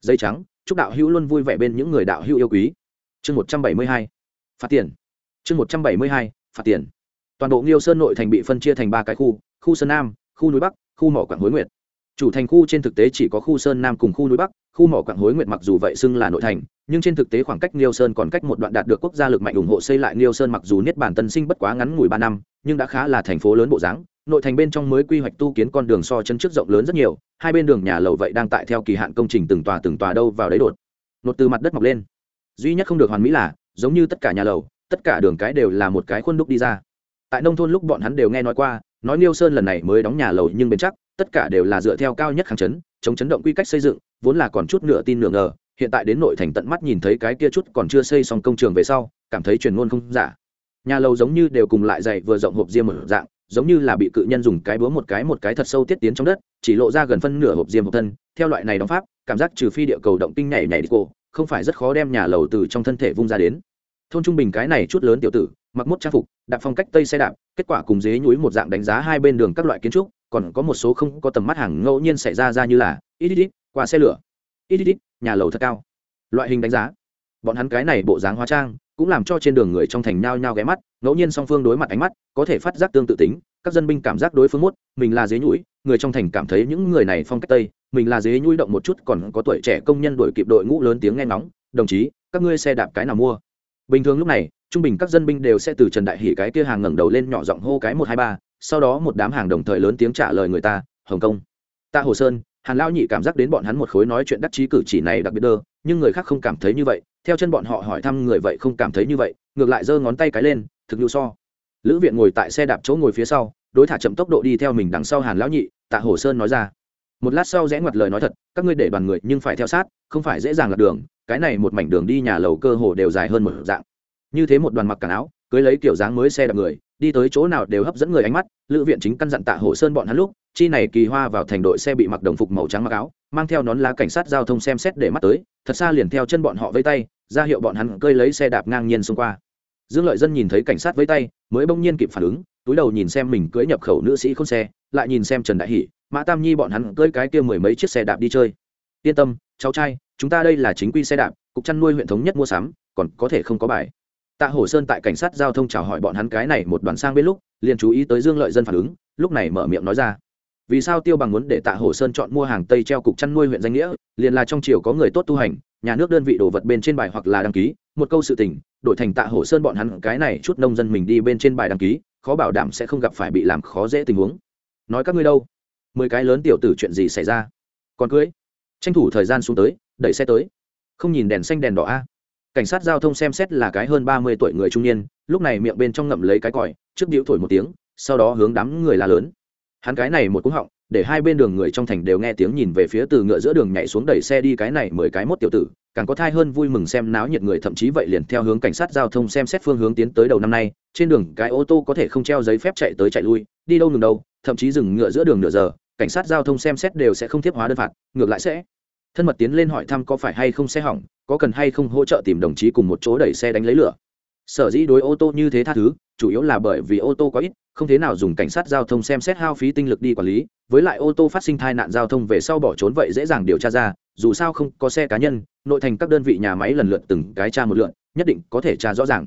Dây trắng, chúc đạo hữu luôn vui vẻ bên những người đạo hữu yêu quý. Chương một trăm bảy mươi hai, phạt tiền. Chương một trăm bảy mươi hai, phạt tiền. Toàn bộ nghiêu sơn nội thành bị phân chia thành ba cái khu khu sơn nam, khu núi bắc, khu mỏ quảng hối nguyệt chủ thành khu trên thực tế chỉ có khu sơn nam cùng khu núi bắc, khu mỏ quạng hối nguyệt mặc dù vậy xưng là nội thành, nhưng trên thực tế khoảng cách niêu sơn còn cách một đoạn đạt được quốc gia lực mạnh ủng hộ xây lại niêu sơn mặc dù niết bản tân sinh bất quá ngắn ngủi ba năm, nhưng đã khá là thành phố lớn bộ dáng. Nội thành bên trong mới quy hoạch tu kiến con đường so chân trước rộng lớn rất nhiều, hai bên đường nhà lầu vậy đang tại theo kỳ hạn công trình từng tòa từng tòa đâu vào đấy đột. Nột từ mặt đất mọc lên. Duy nhất không được hoàn mỹ là, giống như tất cả nhà lầu, tất cả đường cái đều là một cái khuôn đúc đi ra. Tại nông thôn lúc bọn hắn đều nghe nói qua, nói niêu sơn lần này mới đóng nhà lầu nhưng bền chắc tất cả đều là dựa theo cao nhất kháng chấn, chống chấn động quy cách xây dựng, vốn là còn chút nửa tin nửa ngờ, hiện tại đến nội thành tận mắt nhìn thấy cái kia chút còn chưa xây xong công trường về sau, cảm thấy truyền ngôn không giả. Nhà lầu giống như đều cùng lại dày vừa rộng hộp diêm một dạng, giống như là bị cự nhân dùng cái búa một cái một cái thật sâu tiết tiến trong đất, chỉ lộ ra gần phân nửa hộp diêm hộp thân, theo loại này đóng pháp, cảm giác trừ phi địa cầu động tinh nhảy nhảy đi cô, không phải rất khó đem nhà lầu từ trong thân thể vung ra đến. Thôn trung bình cái này chút lớn tiểu tử, mặc mốt trang phục, đạp phong cách tây xe đạp, kết quả cùng dế nhúi một dạng đánh giá hai bên đường các loại kiến trúc còn có một số không có tầm mắt hàng ngẫu nhiên xảy ra ra như là, ít ít ít, qua xe lửa. Ít ít ít, nhà lầu thật cao. Loại hình đánh giá. Bọn hắn cái này bộ dáng hóa trang, cũng làm cho trên đường người trong thành nhao nhao ghé mắt, ngẫu nhiên song phương đối mặt ánh mắt, có thể phát giác tương tự tính. Các dân binh cảm giác đối phương mốt, mình là dế nhũi, người trong thành cảm thấy những người này phong cách tây, mình là dế nhũi động một chút, còn có tuổi trẻ công nhân đổi kịp đội ngũ lớn tiếng nghe ngóng, đồng chí, các ngươi xe đạp cái nào mua? Bình thường lúc này, trung bình các dân binh đều sẽ từ trần đại hỉ cái kia hàng ngẩng đầu lên nhỏ giọng hô cái một hai ba sau đó một đám hàng đồng thời lớn tiếng trả lời người ta, hồng kông. Tạ hồ sơn. Hàn lao nhị cảm giác đến bọn hắn một khối nói chuyện đắc chí cử chỉ này đặc biệt đơ, nhưng người khác không cảm thấy như vậy. Theo chân bọn họ hỏi thăm người vậy không cảm thấy như vậy, ngược lại giơ ngón tay cái lên, thực nhu so. Lữ viện ngồi tại xe đạp chỗ ngồi phía sau, đối thả chậm tốc độ đi theo mình đằng sau hàn lão nhị, tạ hồ sơn nói ra. Một lát sau rẽ ngoặt lời nói thật, các ngươi để bàn người nhưng phải theo sát, không phải dễ dàng lật đường, cái này một mảnh đường đi nhà lầu cơ hồ đều dài hơn một dạng. Như thế một đoàn mặc cản áo cưới lấy kiểu dáng mới xe đạp người, đi tới chỗ nào đều hấp dẫn người ánh mắt, lữ viện chính căn dặn tạ hồ sơn bọn hắn lúc, chi này kỳ hoa vào thành đội xe bị mặc đồng phục màu trắng mặc áo, mang theo nón lá cảnh sát giao thông xem xét để mắt tới, thật xa liền theo chân bọn họ vây tay, ra hiệu bọn hắn cơi lấy xe đạp ngang nhiên xông qua. Dương lợi dân nhìn thấy cảnh sát vây tay, mới bỗng nhiên kịp phản ứng, túi đầu nhìn xem mình cưới nhập khẩu nữ sĩ không xe, lại nhìn xem trần đại hỷ, mã tam nhi bọn hắn cưỡi cái kia mười mấy chiếc xe đạp đi chơi. Yên tâm, cháu trai, chúng ta đây là chính quy xe đạp, cục chăn nuôi huyện thống nhất mua sắm, còn có thể không có bài tạ hổ sơn tại cảnh sát giao thông chào hỏi bọn hắn cái này một đoàn sang bên lúc, liền chú ý tới dương lợi dân phản ứng, lúc này mở miệng nói ra. Vì sao tiêu bằng muốn để tạ hổ sơn chọn mua hàng tây treo cục chăn nuôi huyện danh nghĩa, liền là trong triều có người tốt tu hành, nhà nước đơn vị đồ vật bên trên bài hoặc là đăng ký, một câu sự tình, đổi thành tạ hổ sơn bọn hắn cái này chút nông dân mình đi bên trên bài đăng ký, khó bảo đảm sẽ không gặp phải bị làm khó dễ tình huống. Nói các ngươi đâu? Mười cái lớn tiểu tử chuyện gì xảy ra? Còn cưới? Tranh thủ thời gian xuống tới, đẩy xe tới. Không nhìn đèn xanh đèn đỏ a cảnh sát giao thông xem xét là cái hơn ba mươi tuổi người trung niên, lúc này miệng bên trong ngậm lấy cái còi, trước điệu thổi một tiếng, sau đó hướng đám người la lớn. Hắn cái này một cú họng, để hai bên đường người trong thành đều nghe tiếng nhìn về phía từ ngựa giữa đường nhảy xuống đẩy xe đi cái này mười cái mốt tiểu tử, càng có thai hơn vui mừng xem náo nhiệt người, thậm chí vậy liền theo hướng cảnh sát giao thông xem xét phương hướng tiến tới đầu năm nay, trên đường cái ô tô có thể không treo giấy phép chạy tới chạy lui, đi đâu ngừng đâu, thậm chí dừng ngựa giữa đường nửa giờ, cảnh sát giao thông xem xét đều sẽ không tiếp hóa đơn phạt, ngược lại sẽ. Thân mật tiến lên hỏi thăm có phải hay không xe hỏng có cần hay không hỗ trợ tìm đồng chí cùng một chỗ đẩy xe đánh lấy lửa? Sở dĩ đối ô tô như thế tha thứ, chủ yếu là bởi vì ô tô có ít, không thế nào dùng cảnh sát giao thông xem xét hao phí tinh lực đi quản lý, với lại ô tô phát sinh tai nạn giao thông về sau bỏ trốn vậy dễ dàng điều tra ra, dù sao không có xe cá nhân, nội thành các đơn vị nhà máy lần lượt từng cái tra một lượn nhất định có thể tra rõ ràng.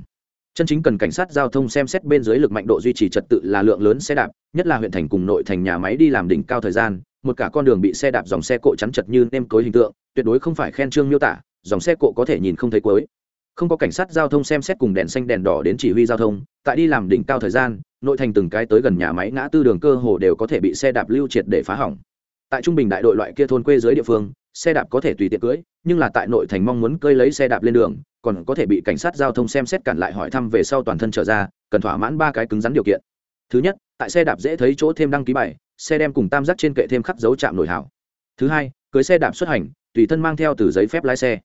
Chân chính cần cảnh sát giao thông xem xét bên dưới lực mạnh độ duy trì trật tự là lượng lớn xe đạp, nhất là huyện thành cùng nội thành nhà máy đi làm đỉnh cao thời gian, một cả con đường bị xe đạp dòng xe cộ chắn chật như nêm cối hình tượng, tuyệt đối không phải khen trương miêu tả dòng xe cộ có thể nhìn không thấy cuối. Không có cảnh sát giao thông xem xét cùng đèn xanh đèn đỏ đến chỉ huy giao thông, tại đi làm đỉnh cao thời gian, nội thành từng cái tới gần nhà máy ngã tư đường cơ hồ đều có thể bị xe đạp lưu triệt để phá hỏng. Tại trung bình đại đội loại kia thôn quê dưới địa phương, xe đạp có thể tùy tiện cưỡi, nhưng là tại nội thành mong muốn cơi lấy xe đạp lên đường, còn có thể bị cảnh sát giao thông xem xét cản lại hỏi thăm về sau toàn thân trở ra, cần thỏa mãn ba cái cứng rắn điều kiện. Thứ nhất, tại xe đạp dễ thấy chỗ thêm đăng ký bài, xe đem cùng tam giác trên kệ thêm khắc dấu chạm nổi hảo thứ hai, cưới xe đạp xuất hành, tùy thân mang theo từ giấy phép lái xe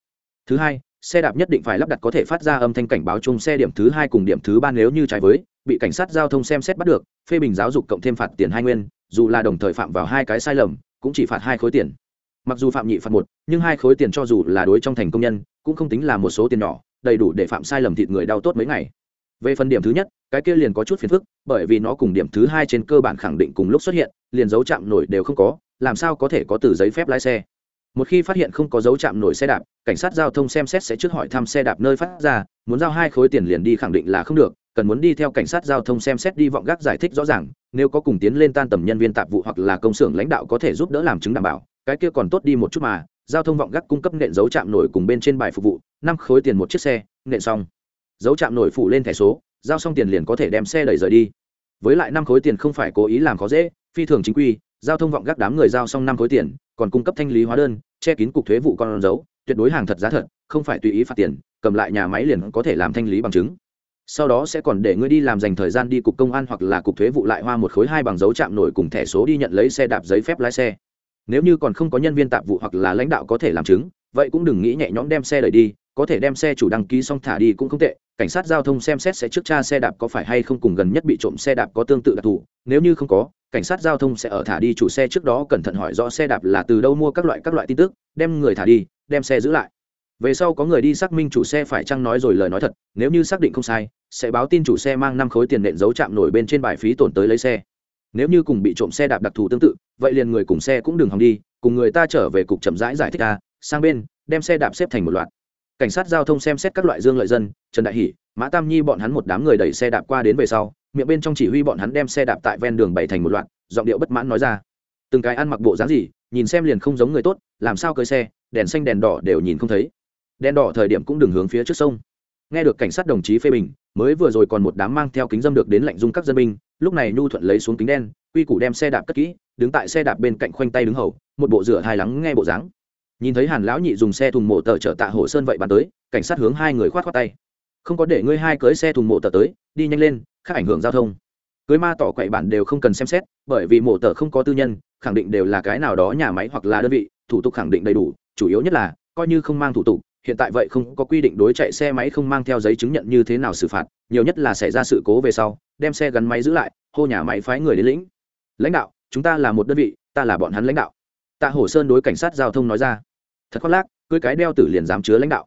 thứ hai, xe đạp nhất định phải lắp đặt có thể phát ra âm thanh cảnh báo chung xe điểm thứ hai cùng điểm thứ ba nếu như trái với, bị cảnh sát giao thông xem xét bắt được, phê bình giáo dục cộng thêm phạt tiền hai nguyên, dù là đồng thời phạm vào hai cái sai lầm, cũng chỉ phạt hai khối tiền. Mặc dù phạm nhị phạt một, nhưng hai khối tiền cho dù là đối trong thành công nhân, cũng không tính là một số tiền nhỏ, đầy đủ để phạm sai lầm thịt người đau tốt mấy ngày. Về phần điểm thứ nhất, cái kia liền có chút phiền phức, bởi vì nó cùng điểm thứ hai trên cơ bản khẳng định cùng lúc xuất hiện, liền dấu chạm nổi đều không có, làm sao có thể có từ giấy phép lái xe? Một khi phát hiện không có dấu chạm nổi xe đạp, cảnh sát giao thông xem xét sẽ trước hỏi thăm xe đạp nơi phát ra, muốn giao hai khối tiền liền đi khẳng định là không được, cần muốn đi theo cảnh sát giao thông xem xét đi vọng gác giải thích rõ ràng, nếu có cùng tiến lên tan tầm nhân viên tạp vụ hoặc là công xưởng lãnh đạo có thể giúp đỡ làm chứng đảm bảo, cái kia còn tốt đi một chút mà, giao thông vọng gác cung cấp nện dấu chạm nổi cùng bên trên bài phục vụ, năm khối tiền một chiếc xe, nện xong. Dấu chạm nổi phủ lên thẻ số, giao xong tiền liền có thể đem xe đẩy rời đi. Với lại năm khối tiền không phải cố ý làm khó dễ, phi thường chính quy, giao thông vọng gác đám người giao xong năm khối tiền còn cung cấp thanh lý hóa đơn, che kín cục thuế vụ con dấu, tuyệt đối hàng thật giá thật, không phải tùy ý phạt tiền, cầm lại nhà máy liền có thể làm thanh lý bằng chứng. Sau đó sẽ còn để ngươi đi làm dành thời gian đi cục công an hoặc là cục thuế vụ lại hoa một khối hai bằng dấu chạm nổi cùng thẻ số đi nhận lấy xe đạp giấy phép lái xe. Nếu như còn không có nhân viên tạp vụ hoặc là lãnh đạo có thể làm chứng, vậy cũng đừng nghĩ nhẹ nhõm đem xe đẩy đi có thể đem xe chủ đăng ký xong thả đi cũng không tệ cảnh sát giao thông xem xét sẽ trước tra xe đạp có phải hay không cùng gần nhất bị trộm xe đạp có tương tự đặc thù nếu như không có cảnh sát giao thông sẽ ở thả đi chủ xe trước đó cẩn thận hỏi rõ xe đạp là từ đâu mua các loại các loại tin tức đem người thả đi đem xe giữ lại. Về sau có người đi xác minh chủ xe phải chăng nói rồi lời nói thật nếu như xác định không sai sẽ báo tin chủ xe mang năm khối tiền nện giấu chạm nổi bên trên bài phí tổn tới lấy xe. Nếu như cùng bị trộm xe đạp đặc thù tương tự vậy liền người cùng xe cũng đừng hòng đi cùng người ta trở về cục chậm rãi giải, giải thích a sang bên đem xe đạp xếp thành một loạt cảnh sát giao thông xem xét các loại dương lợi dân, trần đại hỷ, mã tam nhi bọn hắn một đám người đẩy xe đạp qua đến về sau, miệng bên trong chỉ huy bọn hắn đem xe đạp tại ven đường bày thành một loạt, giọng điệu bất mãn nói ra. Từng cái ăn mặc bộ dáng gì, nhìn xem liền không giống người tốt, làm sao cơi xe, đèn xanh đèn đỏ đều nhìn không thấy. Đèn đỏ thời điểm cũng đừng hướng phía trước sông. Nghe được cảnh sát đồng chí phê bình, mới vừa rồi còn một đám mang theo kính dâm được đến lạnh dung các dân binh, lúc này nhu thuận lấy xuống kính đen, quy củ đem xe đạp cất kỹ, đứng tại xe đạp bên cạnh khoanh tay đứng hầu, một bộ rửa hài lắng nghe bộ dáng nhìn thấy hàn lão nhị dùng xe thùng mộ tờ chở tạ hồ sơn vậy bắn tới, cảnh sát hướng hai người khoát khoát tay. Không có để ngươi hai cưới xe thùng mộ tờ tới, đi nhanh lên, khác ảnh hưởng giao thông. Cưới ma tỏ quậy bản đều không cần xem xét, bởi vì mộ tờ không có tư nhân, khẳng định đều là cái nào đó nhà máy hoặc là đơn vị, thủ tục khẳng định đầy đủ, chủ yếu nhất là, coi như không mang thủ tục, hiện tại vậy không có quy định đối chạy xe máy không mang theo giấy chứng nhận như thế nào xử phạt, nhiều nhất là xảy ra sự cố về sau, đem xe gắn máy giữ lại, hô nhà máy phái người đến lĩnh. Lãnh đạo, chúng ta là một đơn vị, ta là bọn hắn lãnh đạo. Tạ hổ sơn đối cảnh sát giao thông nói ra thật khoác lác, cưới cái đeo tử liền dám chứa lãnh đạo.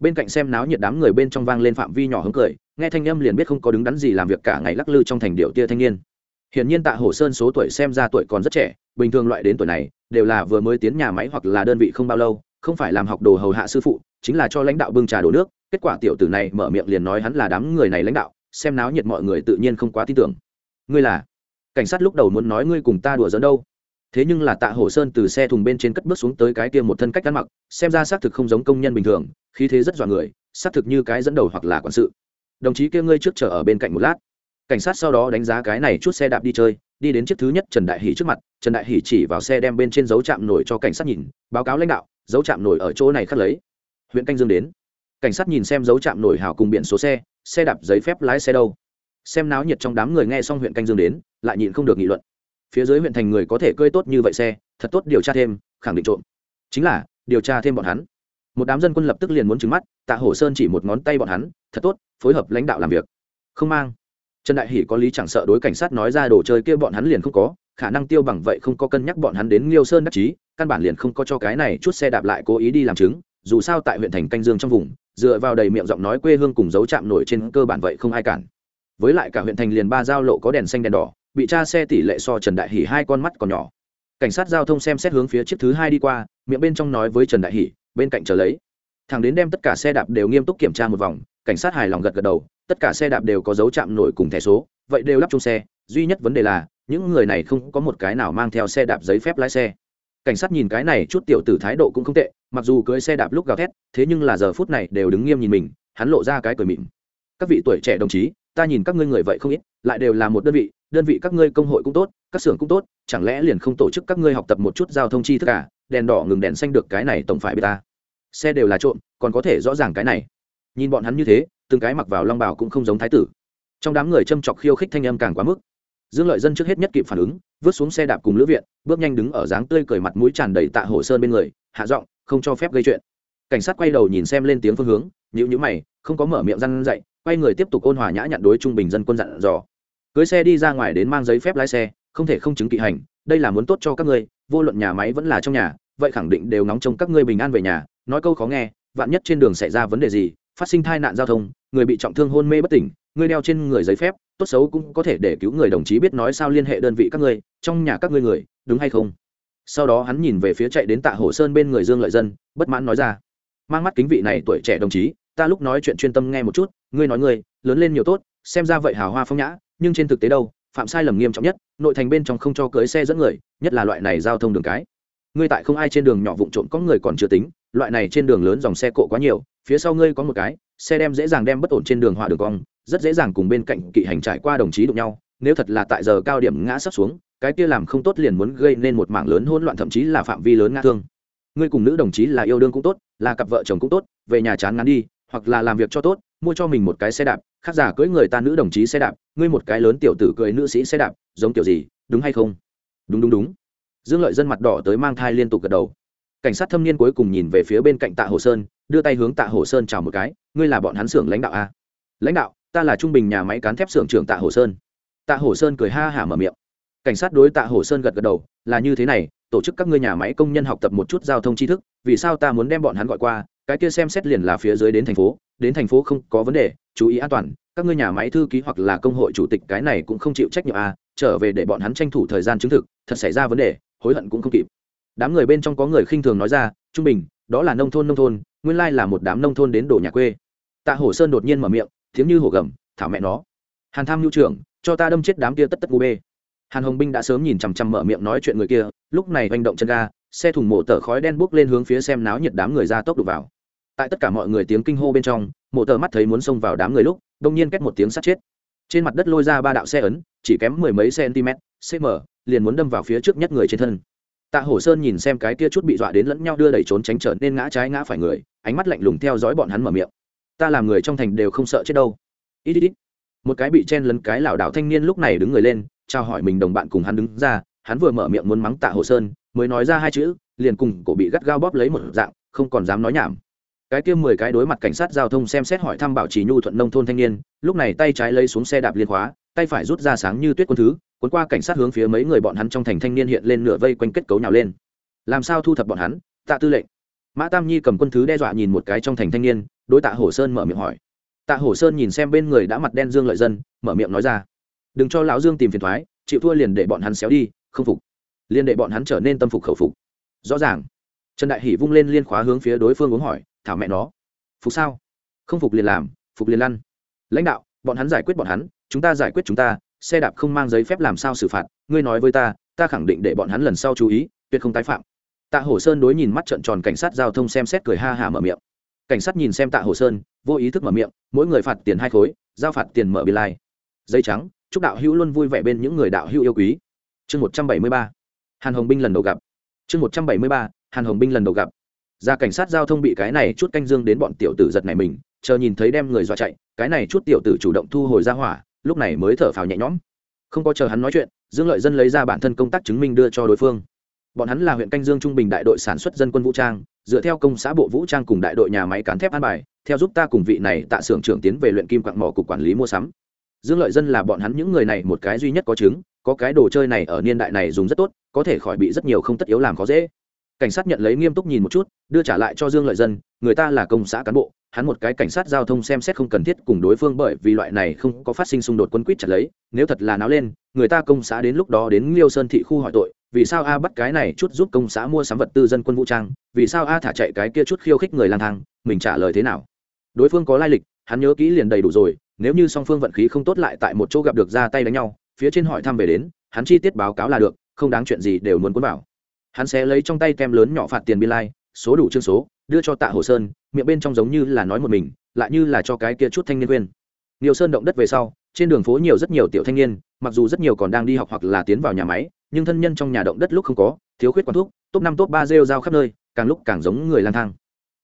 Bên cạnh xem náo nhiệt đám người bên trong vang lên phạm vi nhỏ hứng cười, nghe thanh âm liền biết không có đứng đắn gì làm việc cả ngày lắc lư trong thành điệu tia thanh niên. Hiển nhiên tạ hổ sơn số tuổi xem ra tuổi còn rất trẻ, bình thường loại đến tuổi này, đều là vừa mới tiến nhà máy hoặc là đơn vị không bao lâu, không phải làm học đồ hầu hạ sư phụ, chính là cho lãnh đạo bưng trà đổ nước, kết quả tiểu tử này mở miệng liền nói hắn là đám người này lãnh đạo, xem náo nhiệt mọi người tự nhiên không quá tin tưởng. Ngươi là? Cảnh sát lúc đầu muốn nói ngươi cùng ta đùa giỡn đâu? Thế nhưng là tạ hổ sơn từ xe thùng bên trên cất bước xuống tới cái kia một thân cách ăn mặc, xem ra xác thực không giống công nhân bình thường, khí thế rất dọa người, xác thực như cái dẫn đầu hoặc là quản sự. Đồng chí kia ngươi trước chờ ở bên cạnh một lát. Cảnh sát sau đó đánh giá cái này chút xe đạp đi chơi, đi đến chiếc thứ nhất trần đại hỷ trước mặt, trần đại hỷ chỉ vào xe đem bên trên dấu chạm nổi cho cảnh sát nhìn, báo cáo lãnh đạo, dấu chạm nổi ở chỗ này khắc lấy. Huyện canh dương đến. Cảnh sát nhìn xem dấu chạm nổi hào cùng biển số xe xe đạp giấy phép lái xe đâu. Xem náo nhiệt trong đám người nghe xong huyện canh dương đến, lại nhịn không được nghị luận phía dưới huyện thành người có thể cơi tốt như vậy xe, thật tốt điều tra thêm, khẳng định trộm. Chính là, điều tra thêm bọn hắn. Một đám dân quân lập tức liền muốn trừng mắt, tạ hổ sơn chỉ một ngón tay bọn hắn, thật tốt, phối hợp lãnh đạo làm việc. Không mang. Trần đại hỷ có lý chẳng sợ đối cảnh sát nói ra đồ chơi kia bọn hắn liền không có, khả năng tiêu bằng vậy không có cân nhắc bọn hắn đến liêu sơn đắc chí, căn bản liền không có cho cái này chút xe đạp lại cố ý đi làm chứng, dù sao tại huyện thành canh dương trong vùng, dựa vào đầy miệng giọng nói quê hương cùng dấu chạm nổi trên cơ bản vậy không ai cản. Với lại cả huyện thành liền ba giao lộ có đèn xanh đèn đỏ bị tra xe tỷ lệ so trần đại hỷ hai con mắt còn nhỏ. Cảnh sát giao thông xem xét hướng phía chiếc thứ hai đi qua, miệng bên trong nói với trần đại hỷ, bên cạnh chờ lấy. Thằng đến đem tất cả xe đạp đều nghiêm túc kiểm tra một vòng, cảnh sát hài lòng gật gật đầu, tất cả xe đạp đều có dấu chạm nổi cùng thẻ số, vậy đều lắp chung xe. Duy nhất vấn đề là, những người này không có một cái nào mang theo xe đạp giấy phép lái xe. Cảnh sát nhìn cái này chút tiểu tử thái độ cũng không tệ, mặc dù cưới xe đạp lúc gào thét, thế nhưng là giờ phút này đều đứng nghiêm nhìn mình, hắn lộ ra cái cười mịn các vị tuổi trẻ đồng chí ta nhìn các ngươi người vậy không ít, lại đều là một đơn vị đơn vị các ngươi công hội cũng tốt, các xưởng cũng tốt, chẳng lẽ liền không tổ chức các ngươi học tập một chút giao thông chi thức cả đèn đỏ ngừng đèn xanh được cái này tổng phải bê ta. Xe đều là trộm, còn có thể rõ ràng cái này. Nhìn bọn hắn như thế, từng cái mặc vào long bào cũng không giống thái tử. Trong đám người châm chọc khiêu khích thanh âm càng quá mức. Dương lợi dân trước hết nhất kịp phản ứng, vứt xuống xe đạp cùng lữ viện, bước nhanh đứng ở dáng tươi cười mặt mũi tràn đầy tạ hồ sơn bên người, hạ giọng, không cho phép gây chuyện. Cảnh sát quay đầu nhìn xem lên tiếng phương hướng nhữ nhữ mày, không có mở miệng răn dậy quay người tiếp tục ôn hòa nhã nhặn đối trung bình dân quân dặn dò. Cưới xe đi ra ngoài đến mang giấy phép lái xe, không thể không chứng kỵ hành, đây là muốn tốt cho các ngươi, vô luận nhà máy vẫn là trong nhà, vậy khẳng định đều nóng trông các ngươi bình an về nhà, nói câu khó nghe, vạn nhất trên đường xảy ra vấn đề gì, phát sinh tai nạn giao thông, người bị trọng thương hôn mê bất tỉnh, ngươi đeo trên người giấy phép, tốt xấu cũng có thể để cứu người đồng chí biết nói sao liên hệ đơn vị các ngươi, trong nhà các ngươi người, đúng hay không? Sau đó hắn nhìn về phía chạy đến tạ hồ sơn bên người dương lợi dân, bất mãn nói ra. Mang mắt kính vị này tuổi trẻ đồng chí ta lúc nói chuyện chuyên tâm nghe một chút, ngươi nói ngươi, lớn lên nhiều tốt, xem ra vậy hào hoa phong nhã, nhưng trên thực tế đâu, phạm sai lầm nghiêm trọng nhất, nội thành bên trong không cho cưới xe dẫn người, nhất là loại này giao thông đường cái. Ngươi tại không ai trên đường nhỏ vụn trộm có người còn chưa tính, loại này trên đường lớn dòng xe cộ quá nhiều, phía sau ngươi có một cái, xe đem dễ dàng đem bất ổn trên đường hỏa đường cong, rất dễ dàng cùng bên cạnh kỵ hành trải qua đồng chí đụng nhau, nếu thật là tại giờ cao điểm ngã sắp xuống, cái kia làm không tốt liền muốn gây nên một mảng lớn hỗn loạn thậm chí là phạm vi lớn ngã thương. Ngươi cùng nữ đồng chí là yêu đương cũng tốt, là cặp vợ chồng cũng tốt, về nhà chán ngắn đi hoặc là làm việc cho tốt, mua cho mình một cái xe đạp, khác giả cưỡi người ta nữ đồng chí xe đạp, ngươi một cái lớn tiểu tử cưỡi nữ sĩ xe đạp, giống kiểu gì, đúng hay không? Đúng đúng đúng. Dương lợi dân mặt đỏ tới mang thai liên tục gật đầu. Cảnh sát thâm niên cuối cùng nhìn về phía bên cạnh tạ hồ sơn, đưa tay hướng tạ hồ sơn chào một cái, ngươi là bọn hắn xưởng lãnh đạo a lãnh đạo, ta là trung bình nhà máy cán thép xưởng trưởng tạ hồ sơn. Tạ hồ sơn cười ha hả mở miệng. Cảnh sát đối tạ hồ sơn gật gật đầu, là như thế này, tổ chức các ngươi nhà máy công nhân học tập một chút giao thông tri thức, vì sao ta muốn đem bọn hắn gọi qua cái kia xem xét liền là phía dưới đến thành phố, đến thành phố không có vấn đề, chú ý an toàn, các ngươi nhà máy thư ký hoặc là công hội chủ tịch cái này cũng không chịu trách nhiệm à? trở về để bọn hắn tranh thủ thời gian chứng thực, thật xảy ra vấn đề, hối hận cũng không kịp. Đám người bên trong có người khinh thường nói ra, trung bình, đó là nông thôn nông thôn, nguyên lai là một đám nông thôn đến đổ nhà quê. Tạ hổ sơn đột nhiên mở miệng tiếng như hổ gầm, thảo mẹ nó. Hàn tham nhu trưởng, cho ta đâm chết đám kia tất tất ngu bê. Hàn hồng binh đã sớm nhìn chằm chằm mở miệng nói chuyện người kia, lúc này hành động chân ga, xe thùng mộ tờ khói đen bốc lên hướng phía xem náo nhiệt đám người ra tốc đục vào tại tất cả mọi người tiếng kinh hô bên trong, mộ tờ mắt thấy muốn xông vào đám người lúc, đông nhiên két một tiếng sát chết. Trên mặt đất lôi ra ba đạo xe ấn, chỉ kém mười mấy cm cm liền muốn đâm vào phía trước nhất người trên thân. Tạ hổ sơn nhìn xem cái kia chút bị dọa đến lẫn nhau đưa đẩy trốn tránh trở nên ngã trái ngã phải người, ánh mắt lạnh lùng theo dõi bọn hắn mở miệng. Ta làm người trong thành đều không sợ chết đâu. Ít ít ít. Một cái bị chen lấn cái lảo đảo thanh niên lúc này đứng người lên, chào hỏi mình đồng bạn cùng hắn đứng ra, hắn vừa mở miệng muốn mắng tạ hồ sơn, mới nói ra hai chữ, liền cùng cổ bị gắt gao bóp lấy một dạng, không còn dám nói nhảm cái kia mười cái đối mặt cảnh sát giao thông xem xét hỏi thăm bảo trì nhu thuận nông thôn thanh niên, lúc này tay trái lấy xuống xe đạp liên khóa, tay phải rút ra sáng như tuyết quân thứ, cuốn qua cảnh sát hướng phía mấy người bọn hắn trong thành thanh niên hiện lên nửa vây quanh kết cấu nhào lên. Làm sao thu thập bọn hắn? Tạ tư lệnh. Mã tam nhi cầm quân thứ đe dọa nhìn một cái trong thành thanh niên, đối tạ hổ sơn mở miệng hỏi. Tạ hổ sơn nhìn xem bên người đã mặt đen dương lợi dân, mở miệng nói ra. Đừng cho lão dương tìm phiền thoái, chịu thua liền để bọn hắn xéo đi, không phục. Liền để bọn hắn trở nên tâm phục khẩu phục. Rõ ràng. Trần đại hỷ vung lên liên khóa hướng phía đối phương uống hỏi thảo mẹ nó. Phục sao? Không phục liền làm, phục liền lăn. Lãnh đạo, bọn hắn giải quyết bọn hắn, chúng ta giải quyết chúng ta, xe đạp không mang giấy phép làm sao xử phạt, ngươi nói với ta ta khẳng định để bọn hắn lần sau chú ý, tuyệt không tái phạm. Tạ hổ sơn đối nhìn mắt trận tròn cảnh sát giao thông xem xét cười ha hả mở miệng. Cảnh sát nhìn xem tạ hổ sơn, vô ý thức mở miệng, mỗi người phạt tiền hai khối, giao phạt tiền mở biên lai. Dây trắng, chúc đạo hữu luôn vui vẻ bên những người đạo hữu yêu quý. Chương một trăm bảy mươi ba. Hàn hồng binh lần đầu gặp. Chương một trăm bảy mươi ba. Hàn hồng binh lần đầu gặp ra cảnh sát giao thông bị cái này chút canh dương đến bọn tiểu tử giật này mình, chờ nhìn thấy đem người dọa chạy, cái này chút tiểu tử chủ động thu hồi ra hỏa, lúc này mới thở phào nhẹ nhõm. Không có chờ hắn nói chuyện, dương lợi dân lấy ra bản thân công tác chứng minh đưa cho đối phương. Bọn hắn là huyện canh dương trung bình đại đội sản xuất dân quân vũ trang, dựa theo công xã bộ vũ trang cùng đại đội nhà máy cán thép an bài, theo giúp ta cùng vị này tạ xưởng trưởng tiến về luyện kim quạng mỏ cục quản lý mua sắm. Dương lợi dân là bọn hắn những người này một cái duy nhất có chứng, có cái đồ chơi này ở niên đại này dùng rất tốt, có thể khỏi bị rất nhiều không tất yếu làm khó dễ cảnh sát nhận lấy nghiêm túc nhìn một chút, đưa trả lại cho dương lợi dân, người ta là công xã cán bộ, hắn một cái cảnh sát giao thông xem xét không cần thiết cùng đối phương bởi vì loại này không có phát sinh xung đột quân quýt chặt lấy, nếu thật là náo lên, người ta công xã đến lúc đó đến liêu sơn thị khu hỏi tội, vì sao a bắt cái này chút giúp công xã mua sắm vật tư dân quân vũ trang, vì sao a thả chạy cái kia chút khiêu khích người lang thang, mình trả lời thế nào? Đối phương có lai lịch, hắn nhớ kỹ liền đầy đủ rồi, nếu như song phương vận khí không tốt lại tại một chỗ gặp được ra tay đánh nhau, phía trên hỏi thăm về đến, hắn chi tiết báo cáo là được, không đáng chuyện gì đều muốn cuốn vào hắn sẽ lấy trong tay kem lớn nhỏ phạt tiền biên lai, số đủ chương số, đưa cho tạ hồ sơn, miệng bên trong giống như là nói một mình, lại như là cho cái kia chút thanh niên quên. Nhiều sơn động đất về sau, trên đường phố nhiều rất nhiều tiểu thanh niên, mặc dù rất nhiều còn đang đi học hoặc là tiến vào nhà máy, nhưng thân nhân trong nhà động đất lúc không có, thiếu khuyết quán thuốc top năm, top ba rêu rao khắp nơi, càng lúc càng giống người lang thang.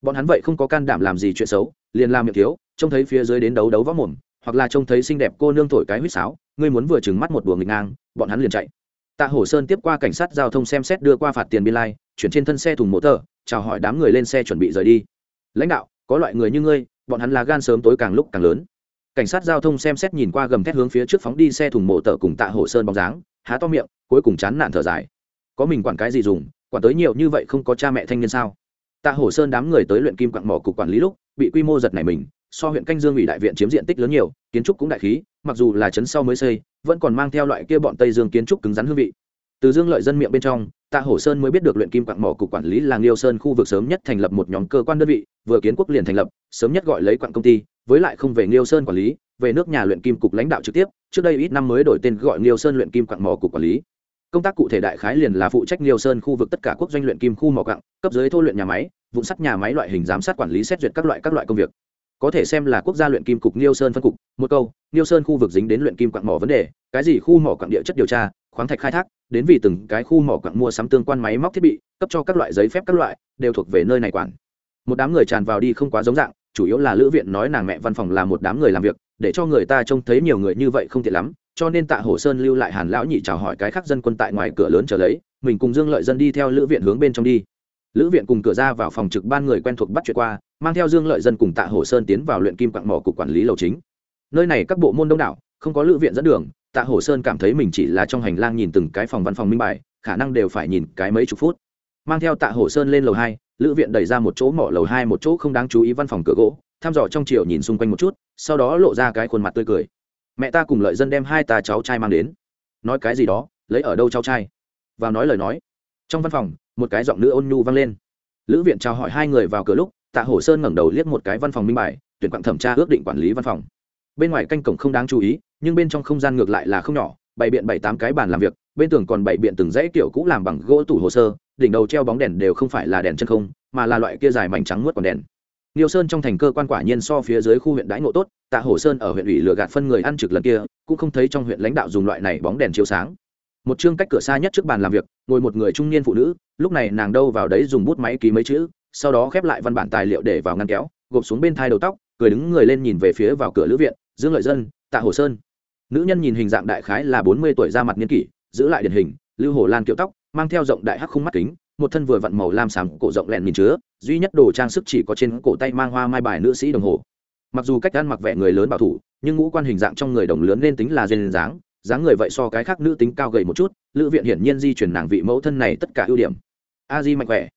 Bọn hắn vậy không có can đảm làm gì chuyện xấu, liền làm miệng thiếu, trông thấy phía dưới đến đấu đấu võ mồm, hoặc là trông thấy xinh đẹp cô nương thổi cái huýt sáo, ngươi muốn vừa trừng mắt một đùa nghịch ngang, bọn hắn liền chạy tạ hổ sơn tiếp qua cảnh sát giao thông xem xét đưa qua phạt tiền biên lai, chuyển trên thân xe thùng mỗ tờ, chào hỏi đám người lên xe chuẩn bị rời đi. Lãnh đạo, có loại người như ngươi, bọn hắn là gan sớm tối càng lúc càng lớn. Cảnh sát giao thông xem xét nhìn qua gầm thét hướng phía trước phóng đi xe thùng mộ tờ cùng tạ hổ sơn bóng dáng, há to miệng, cuối cùng chán nản thở dài. Có mình quản cái gì dùng, quản tới nhiều như vậy không có cha mẹ thanh niên sao? Tạ hổ sơn đám người tới luyện kim quặng mỏ cục quản lý lúc, bị quy mô giật này mình so huyện canh dương ủy đại viện chiếm diện tích lớn nhiều, kiến trúc cũng đại khí, mặc dù là chấn sau mới xây, vẫn còn mang theo loại kia bọn tây dương kiến trúc cứng rắn hương vị. Từ dương lợi dân miệng bên trong, tạ hổ sơn mới biết được luyện kim quặng mỏ cục quản lý Làng nghiêu sơn khu vực sớm nhất thành lập một nhóm cơ quan đơn vị, vừa kiến quốc liền thành lập, sớm nhất gọi lấy quặng công ty, với lại không về nghiêu sơn quản lý, về nước nhà luyện kim cục lãnh đạo trực tiếp, trước đây ít năm mới đổi tên gọi nghiêu sơn luyện kim quặng mỏ cục quản lý. Công tác cụ thể đại khái liền là phụ trách nghiêu sơn khu vực tất cả quốc doanh luyện kim khu mỏ quặng cấp dưới thô luyện nhà máy vụn sắt nhà máy loại hình giám sát quản lý xét duyệt các loại các loại công việc có thể xem là quốc gia luyện kim cục Niêu sơn phân cục. Một câu, Niêu sơn khu vực dính đến luyện kim quặng mỏ vấn đề. Cái gì khu mỏ quặng địa chất điều tra? Khoáng thạch khai thác. Đến vì từng cái khu mỏ quặng mua sắm tương quan máy móc thiết bị, cấp cho các loại giấy phép các loại, đều thuộc về nơi này quản. Một đám người tràn vào đi không quá giống dạng, chủ yếu là lữ viện nói nàng mẹ văn phòng là một đám người làm việc, để cho người ta trông thấy nhiều người như vậy không tiện lắm, cho nên tạ hồ sơn lưu lại hàn lão nhị chào hỏi cái khác dân quân tại ngoài cửa lớn chờ lấy, mình cùng dương lợi dân đi theo lữ viện hướng bên trong đi lữ viện cùng cửa ra vào phòng trực ban người quen thuộc bắt chuyện qua, mang theo dương lợi dân cùng tạ hồ sơn tiến vào luyện kim quặng mỏ cục quản lý lầu chính. Nơi này các bộ môn đông đảo, không có lữ viện dẫn đường, tạ hồ sơn cảm thấy mình chỉ là trong hành lang nhìn từng cái phòng văn phòng minh bài, khả năng đều phải nhìn cái mấy chục phút. Mang theo tạ hồ sơn lên lầu hai, lữ viện đẩy ra một chỗ mỏ lầu hai một chỗ không đáng chú ý văn phòng cửa gỗ, thăm dò trong chiều nhìn xung quanh một chút, sau đó lộ ra cái khuôn mặt tươi cười. Mẹ ta cùng lợi dân đem hai ta cháu trai mang đến. Nói cái gì đó, lấy ở đâu cháu trai? Và nói lời nói. Trong văn phòng một cái giọng nữ ôn nhu vang lên. Lữ viện chào hỏi hai người vào cửa lúc tạ hổ sơn ngẩng đầu liếc một cái văn phòng minh bài tuyển quặng thẩm tra ước định quản lý văn phòng. Bên ngoài canh cổng không đáng chú ý nhưng bên trong không gian ngược lại là không nhỏ bày biện bảy tám cái bàn làm việc bên tường còn bày biện từng dãy kiểu cũ làm bằng gỗ tủ hồ sơ đỉnh đầu treo bóng đèn đều không phải là đèn chân không mà là loại kia dài mảnh trắng muốt còn đèn. Niêu Sơn trong thành cơ quan quả nhiên so phía dưới khu huyện đãi ngộ tốt, Tạ Hổ Sơn ở huyện ủy lừa gạt phân người ăn trực lần kia, cũng không thấy trong huyện lãnh đạo dùng loại này bóng đèn chiếu sáng. Một chương cách cửa xa nhất trước bàn làm việc, ngồi một người trung niên phụ nữ, lúc này nàng đâu vào đấy dùng bút máy ký mấy chữ, sau đó khép lại văn bản tài liệu để vào ngăn kéo, gộp xuống bên thai đầu tóc, cười đứng người lên nhìn về phía vào cửa lữ viện, Dương Lợi Dân, Tạ Hồ Sơn. Nữ nhân nhìn hình dạng đại khái là bốn mươi tuổi ra mặt niên kỷ, giữ lại điển hình, lưu hồ lan kiểu tóc, mang theo rộng đại hắc khung mắt kính, một thân vừa vặn màu lam sám cổ rộng lẹn nhìn chứa duy nhất đồ trang sức chỉ có trên cổ tay mang hoa mai bài nữ sĩ đồng hồ mặc dù cách ăn mặc vẻ người lớn bảo thủ nhưng ngũ quan hình dạng trong người đồng lớn nên tính là duyên dáng dáng người vậy so cái khác nữ tính cao gầy một chút, lữ viện hiển nhiên di chuyển nàng vị mẫu thân này tất cả ưu điểm. A di mạnh khỏe.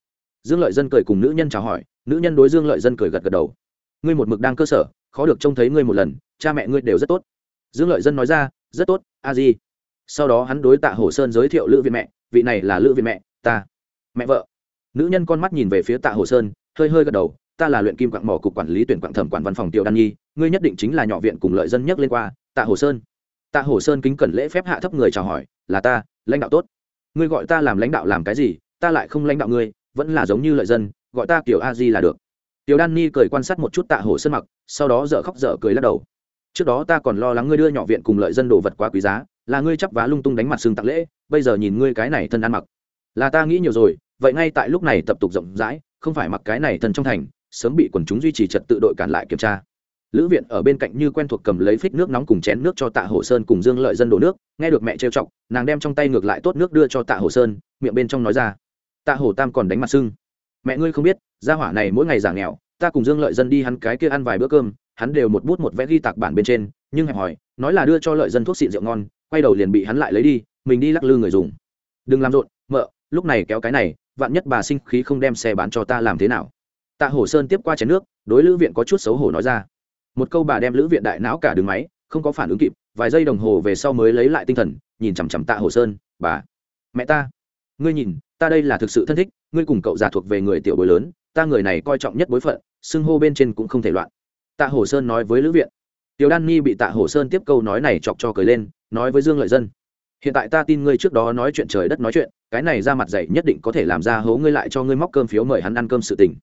Dương lợi dân cười cùng nữ nhân chào hỏi, nữ nhân đối dương lợi dân cười gật gật đầu. Ngươi một mực đang cơ sở, khó được trông thấy ngươi một lần, cha mẹ ngươi đều rất tốt. Dương lợi dân nói ra, rất tốt, a di. Sau đó hắn đối tạ hồ sơn giới thiệu lữ viện mẹ, vị này là lữ viện mẹ, ta. Mẹ vợ. Nữ nhân con mắt nhìn về phía tạ hồ sơn, hơi hơi gật đầu, ta là luyện kim quạng mỏ cục quản lý tuyển quạng thẩm quản văn phòng tiểu đan nhi, ngươi nhất định chính là nhỏ viện cùng lợi dân nhất lên qua, tạ hồ sơn tạ Hổ sơn kính cẩn lễ phép hạ thấp người chào hỏi, là ta, lãnh đạo tốt. Ngươi gọi ta làm lãnh đạo làm cái gì, ta lại không lãnh đạo ngươi, vẫn là giống như lợi dân, gọi ta kiểu a di là được. Tiểu đan nhi cười quan sát một chút tạ Hổ sơn mặc, sau đó dở khóc dở cười lắc đầu. Trước đó ta còn lo lắng ngươi đưa nhỏ viện cùng lợi dân đồ vật quá quý giá, là ngươi chắp vá lung tung đánh mặt xương tặng lễ, bây giờ nhìn ngươi cái này thân ăn mặc. Là ta nghĩ nhiều rồi, vậy ngay tại lúc này tập tục rộng rãi, không phải mặc cái này thân trong thành, sớm bị quần chúng duy trì trật tự đội cản lại kiểm tra lữ viện ở bên cạnh như quen thuộc cầm lấy phích nước nóng cùng chén nước cho tạ hồ sơn cùng dương lợi dân đổ nước, nghe được mẹ trêu chọc, nàng đem trong tay ngược lại tốt nước đưa cho tạ hồ sơn, miệng bên trong nói ra, tạ hồ tam còn đánh mặt sưng. Mẹ ngươi không biết, gia hỏa này mỗi ngày giả nghèo, ta cùng dương lợi dân đi hắn cái kia ăn vài bữa cơm, hắn đều một bút một vẽ ghi tạc bản bên trên, nhưng hẹp hỏi nói là đưa cho lợi dân thuốc xịn rượu ngon, quay đầu liền bị hắn lại lấy đi, mình đi lắc lư người dùng. Đừng làm rộn, mợ, lúc này kéo cái này, vạn nhất bà sinh khí không đem xe bán cho ta làm thế nào? Tạ hổ sơn tiếp qua chén nước, đối lữ viện có chút xấu hổ nói ra một câu bà đem lữ viện đại não cả đường máy, không có phản ứng kịp, vài giây đồng hồ về sau mới lấy lại tinh thần, nhìn chằm chằm tạ hồ sơn, bà, mẹ ta, ngươi nhìn, ta đây là thực sự thân thích, ngươi cùng cậu già thuộc về người tiểu bối lớn, ta người này coi trọng nhất bối phận, xưng hô bên trên cũng không thể loạn. Tạ hồ sơn nói với lữ viện. Tiểu đan nhi bị tạ hồ sơn tiếp câu nói này chọc cho cười lên, nói với dương lợi dân, hiện tại ta tin ngươi trước đó nói chuyện trời đất nói chuyện, cái này ra mặt dạy nhất định có thể làm ra hố ngươi lại cho ngươi móc cơm phiếu mời hắn ăn cơm sự tình.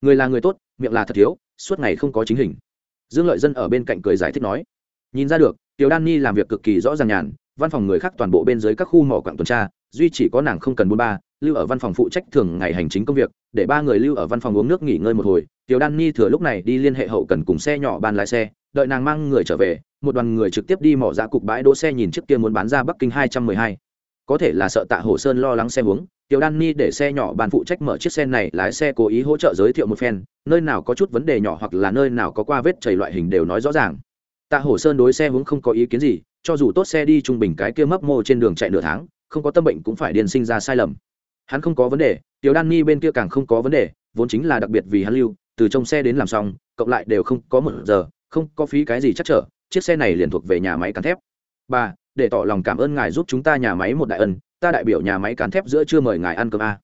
Người là người tốt, miệng là thật thiếu, suốt ngày không có chính hình dương lợi dân ở bên cạnh cười giải thích nói, nhìn ra được, tiểu đan ni làm việc cực kỳ rõ ràng nhàn, văn phòng người khác toàn bộ bên dưới các khu mỏ quặng tuần tra, duy chỉ có nàng không cần buôn ba, lưu ở văn phòng phụ trách thường ngày hành chính công việc, để ba người lưu ở văn phòng uống nước nghỉ ngơi một hồi. Tiểu đan ni thừa lúc này đi liên hệ hậu cần cùng xe nhỏ ban lái xe, đợi nàng mang người trở về, một đoàn người trực tiếp đi mỏ ra cục bãi đỗ xe nhìn trước kia muốn bán ra bắc kinh hai trăm mười hai có thể là sợ tạ hồ sơn lo lắng xe hướng tiểu đan ni để xe nhỏ bàn phụ trách mở chiếc xe này lái xe cố ý hỗ trợ giới thiệu một phen, nơi nào có chút vấn đề nhỏ hoặc là nơi nào có qua vết chảy loại hình đều nói rõ ràng. Tạ hồ sơn đối xe hướng không có ý kiến gì, cho dù tốt xe đi trung bình cái kia mấp mô trên đường chạy nửa tháng, không có tâm bệnh cũng phải điền sinh ra sai lầm. Hắn không có vấn đề, tiểu đan ni bên kia càng không có vấn đề, vốn chính là đặc biệt vì hắn lưu, từ trong xe đến làm xong, cộng lại đều không có một giờ, không có phí cái gì chắc trở, chiếc xe này liền thuộc về nhà máy cắn thép. Ba để tỏ lòng cảm ơn ngài giúp chúng ta nhà máy một đại ân, ta đại biểu nhà máy cán thép giữa chưa mời ngài ăn cơm a.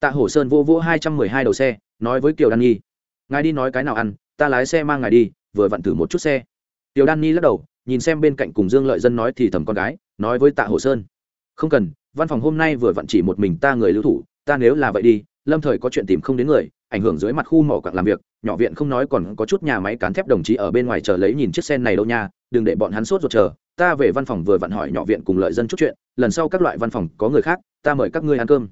Tạ hổ sơn vô vô hai trăm mười hai đầu xe, nói với kiều đan nhi. Ngài đi nói cái nào ăn, ta lái xe mang ngài đi, vừa vặn thử một chút xe. Kiều đan nhi lắc đầu, nhìn xem bên cạnh cùng dương lợi dân nói thì thầm con gái, nói với tạ hổ sơn. Không cần, văn phòng hôm nay vừa vặn chỉ một mình ta người lưu thủ, ta nếu là vậy đi, lâm thời có chuyện tìm không đến người, ảnh hưởng dưới mặt khu mỏ quặng làm việc, nhỏ viện không nói còn có chút nhà máy cán thép đồng chí ở bên ngoài chờ lấy nhìn chiếc xe này đâu nha, đừng để bọn hắn sốt ruột chờ ta về văn phòng vừa vặn hỏi nhỏ viện cùng lợi dân chút chuyện, lần sau các loại văn phòng có người khác, ta mời các ngươi ăn cơm.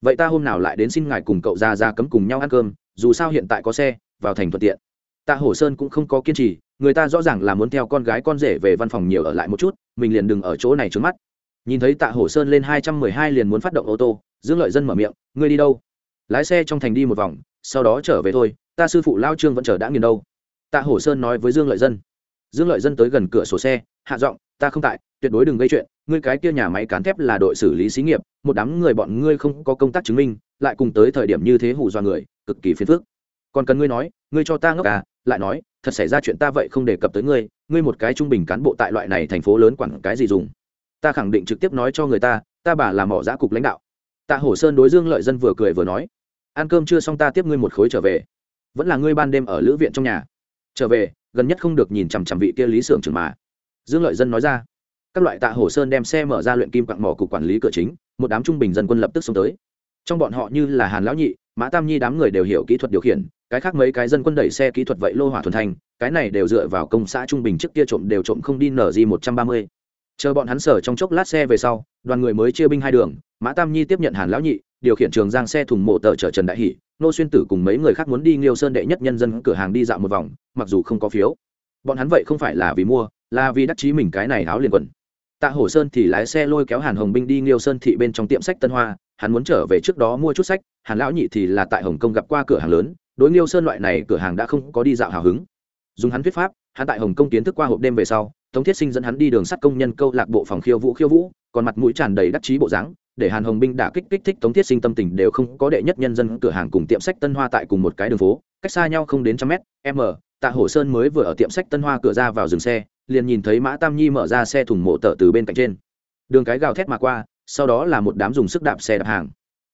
Vậy ta hôm nào lại đến xin ngài cùng cậu ra ra cấm cùng nhau ăn cơm, dù sao hiện tại có xe, vào thành thuận tiện. Tạ hổ sơn cũng không có kiên trì, người ta rõ ràng là muốn theo con gái con rể về văn phòng nhiều ở lại một chút, mình liền đừng ở chỗ này trước mắt. Nhìn thấy tạ hổ sơn lên hai trăm mười hai liền muốn phát động ô tô, dương lợi dân mở miệng, ngươi đi đâu? Lái xe trong thành đi một vòng, sau đó trở về thôi, ta sư phụ lao trương vẫn chờ đã nghiền đâu. Tạ hổ sơn nói với dương lợi dân. Dương lợi dân tới gần cửa sổ xe, hạ giọng ta không tại, tuyệt đối đừng gây chuyện, ngươi cái kia nhà máy cán thép là đội xử lý xí nghiệp, một đám người bọn ngươi không có công tác chứng minh, lại cùng tới thời điểm như thế hù dọa người, cực kỳ phiền phức. Còn cần ngươi nói, ngươi cho ta ngốc à lại nói, thật xảy ra chuyện ta vậy không đề cập tới ngươi ngươi một cái trung bình cán bộ tại loại này thành phố lớn quản cái gì dùng? Ta khẳng định trực tiếp nói cho người ta ta bà là mỏ giã cục lãnh đạo. Tạ hổ sơn đối dương lợi dân vừa cười vừa nói, ăn cơm chưa xong ta tiếp ngươi một khối trở về. Vẫn là ngươi ban đêm ở lữ viện trong nhà. Trở về, gần nhất không được nhìn chằm chằm vị kia lý sưởng trưởng mà dương lợi dân nói ra. Các loại tạ hổ sơn đem xe mở ra luyện kim quặng mỏ cục quản lý cửa chính, một đám trung bình dân quân lập tức xông tới. Trong bọn họ như là hàn lão nhị, mã tam nhi đám người đều hiểu kỹ thuật điều khiển, cái khác mấy cái dân quân đẩy xe kỹ thuật vậy lô hỏa thuần thành, cái này đều dựa vào công xã trung bình trước kia trộm đều trộm không đi nở gì một trăm ba mươi. Chờ bọn hắn sở trong chốc lát xe về sau, đoàn người mới chia binh hai đường, mã tam nhi tiếp nhận hàn lão nhị, điều khiển trường giang xe thùng mộ tờ chở trần đại hỷ, nô xuyên tử cùng mấy người khác muốn đi nghiêu sơn đệ nhất nhân dân cửa hàng đi dạo một vòng, mặc dù không có phiếu. Bọn hắn vậy không phải là vì mua là vì đắc chí mình cái này háo liền quần. Tạ hổ sơn thì lái xe lôi kéo hàn hồng binh đi nghiêu sơn thị bên trong tiệm sách tân hoa, hắn muốn trở về trước đó mua chút sách, hàn lão nhị thì là tại hồng kông gặp qua cửa hàng lớn, đối nghiêu sơn loại này cửa hàng đã không có đi dạo hào hứng. Dùng hắn thuyết pháp, hắn tại hồng kông kiến thức qua hộp đêm về sau, tống thiết sinh dẫn hắn đi đường sắt công nhân câu lạc bộ phòng khiêu vũ khiêu vũ, còn mặt mũi tràn đầy đắc chí bộ dáng, để hàn hồng binh đã kích kích thích tống thiết sinh tâm tình đều không có đệ nhất nhân dân cửa hàng cùng tiệm sách tân hoa tại cùng một cái đường phố, cách xa nhau không đến trăm mét. M, tạ hổ sơn mới vừa ở tiệm sách tân hoa cửa ra vào dừng xe liền nhìn thấy mã tam nhi mở ra xe thùng mộ tở từ bên cạnh trên. Đường cái gào thét mà qua, sau đó là một đám dùng sức đạp xe đạp hàng.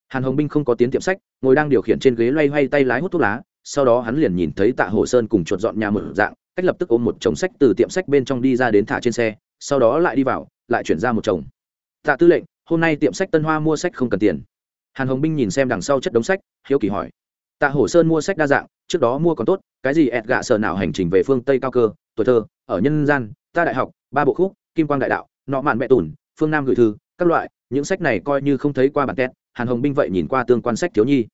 Hàn hồng binh không có tiến tiệm sách, ngồi đang điều khiển trên ghế loay hoay tay lái hút thuốc lá, sau đó hắn liền nhìn thấy tạ hồ sơn cùng chuột dọn nhà mở dạng, cách lập tức ôm một chồng sách từ tiệm sách bên trong đi ra đến thả trên xe, sau đó lại đi vào, lại chuyển ra một chồng. Tạ tư lệnh, hôm nay tiệm sách tân hoa mua sách không cần tiền. Hàn hồng binh nhìn xem đằng sau chất đống sách, hiếu kỳ hỏi. Tạ hồ sơn mua sách đa dạng trước đó mua còn tốt, cái gì ẹt gạ sở nào hành trình về phương tây cao cơ, tuổi thơ, ở nhân gian, ta đại học, ba bộ khúc, kim quang đại đạo, nọ mạn mẹ tùn, phương nam gửi thư, các loại, những sách này coi như không thấy qua bản tét, hàn hồng binh vậy nhìn qua tương quan sách thiếu nhi.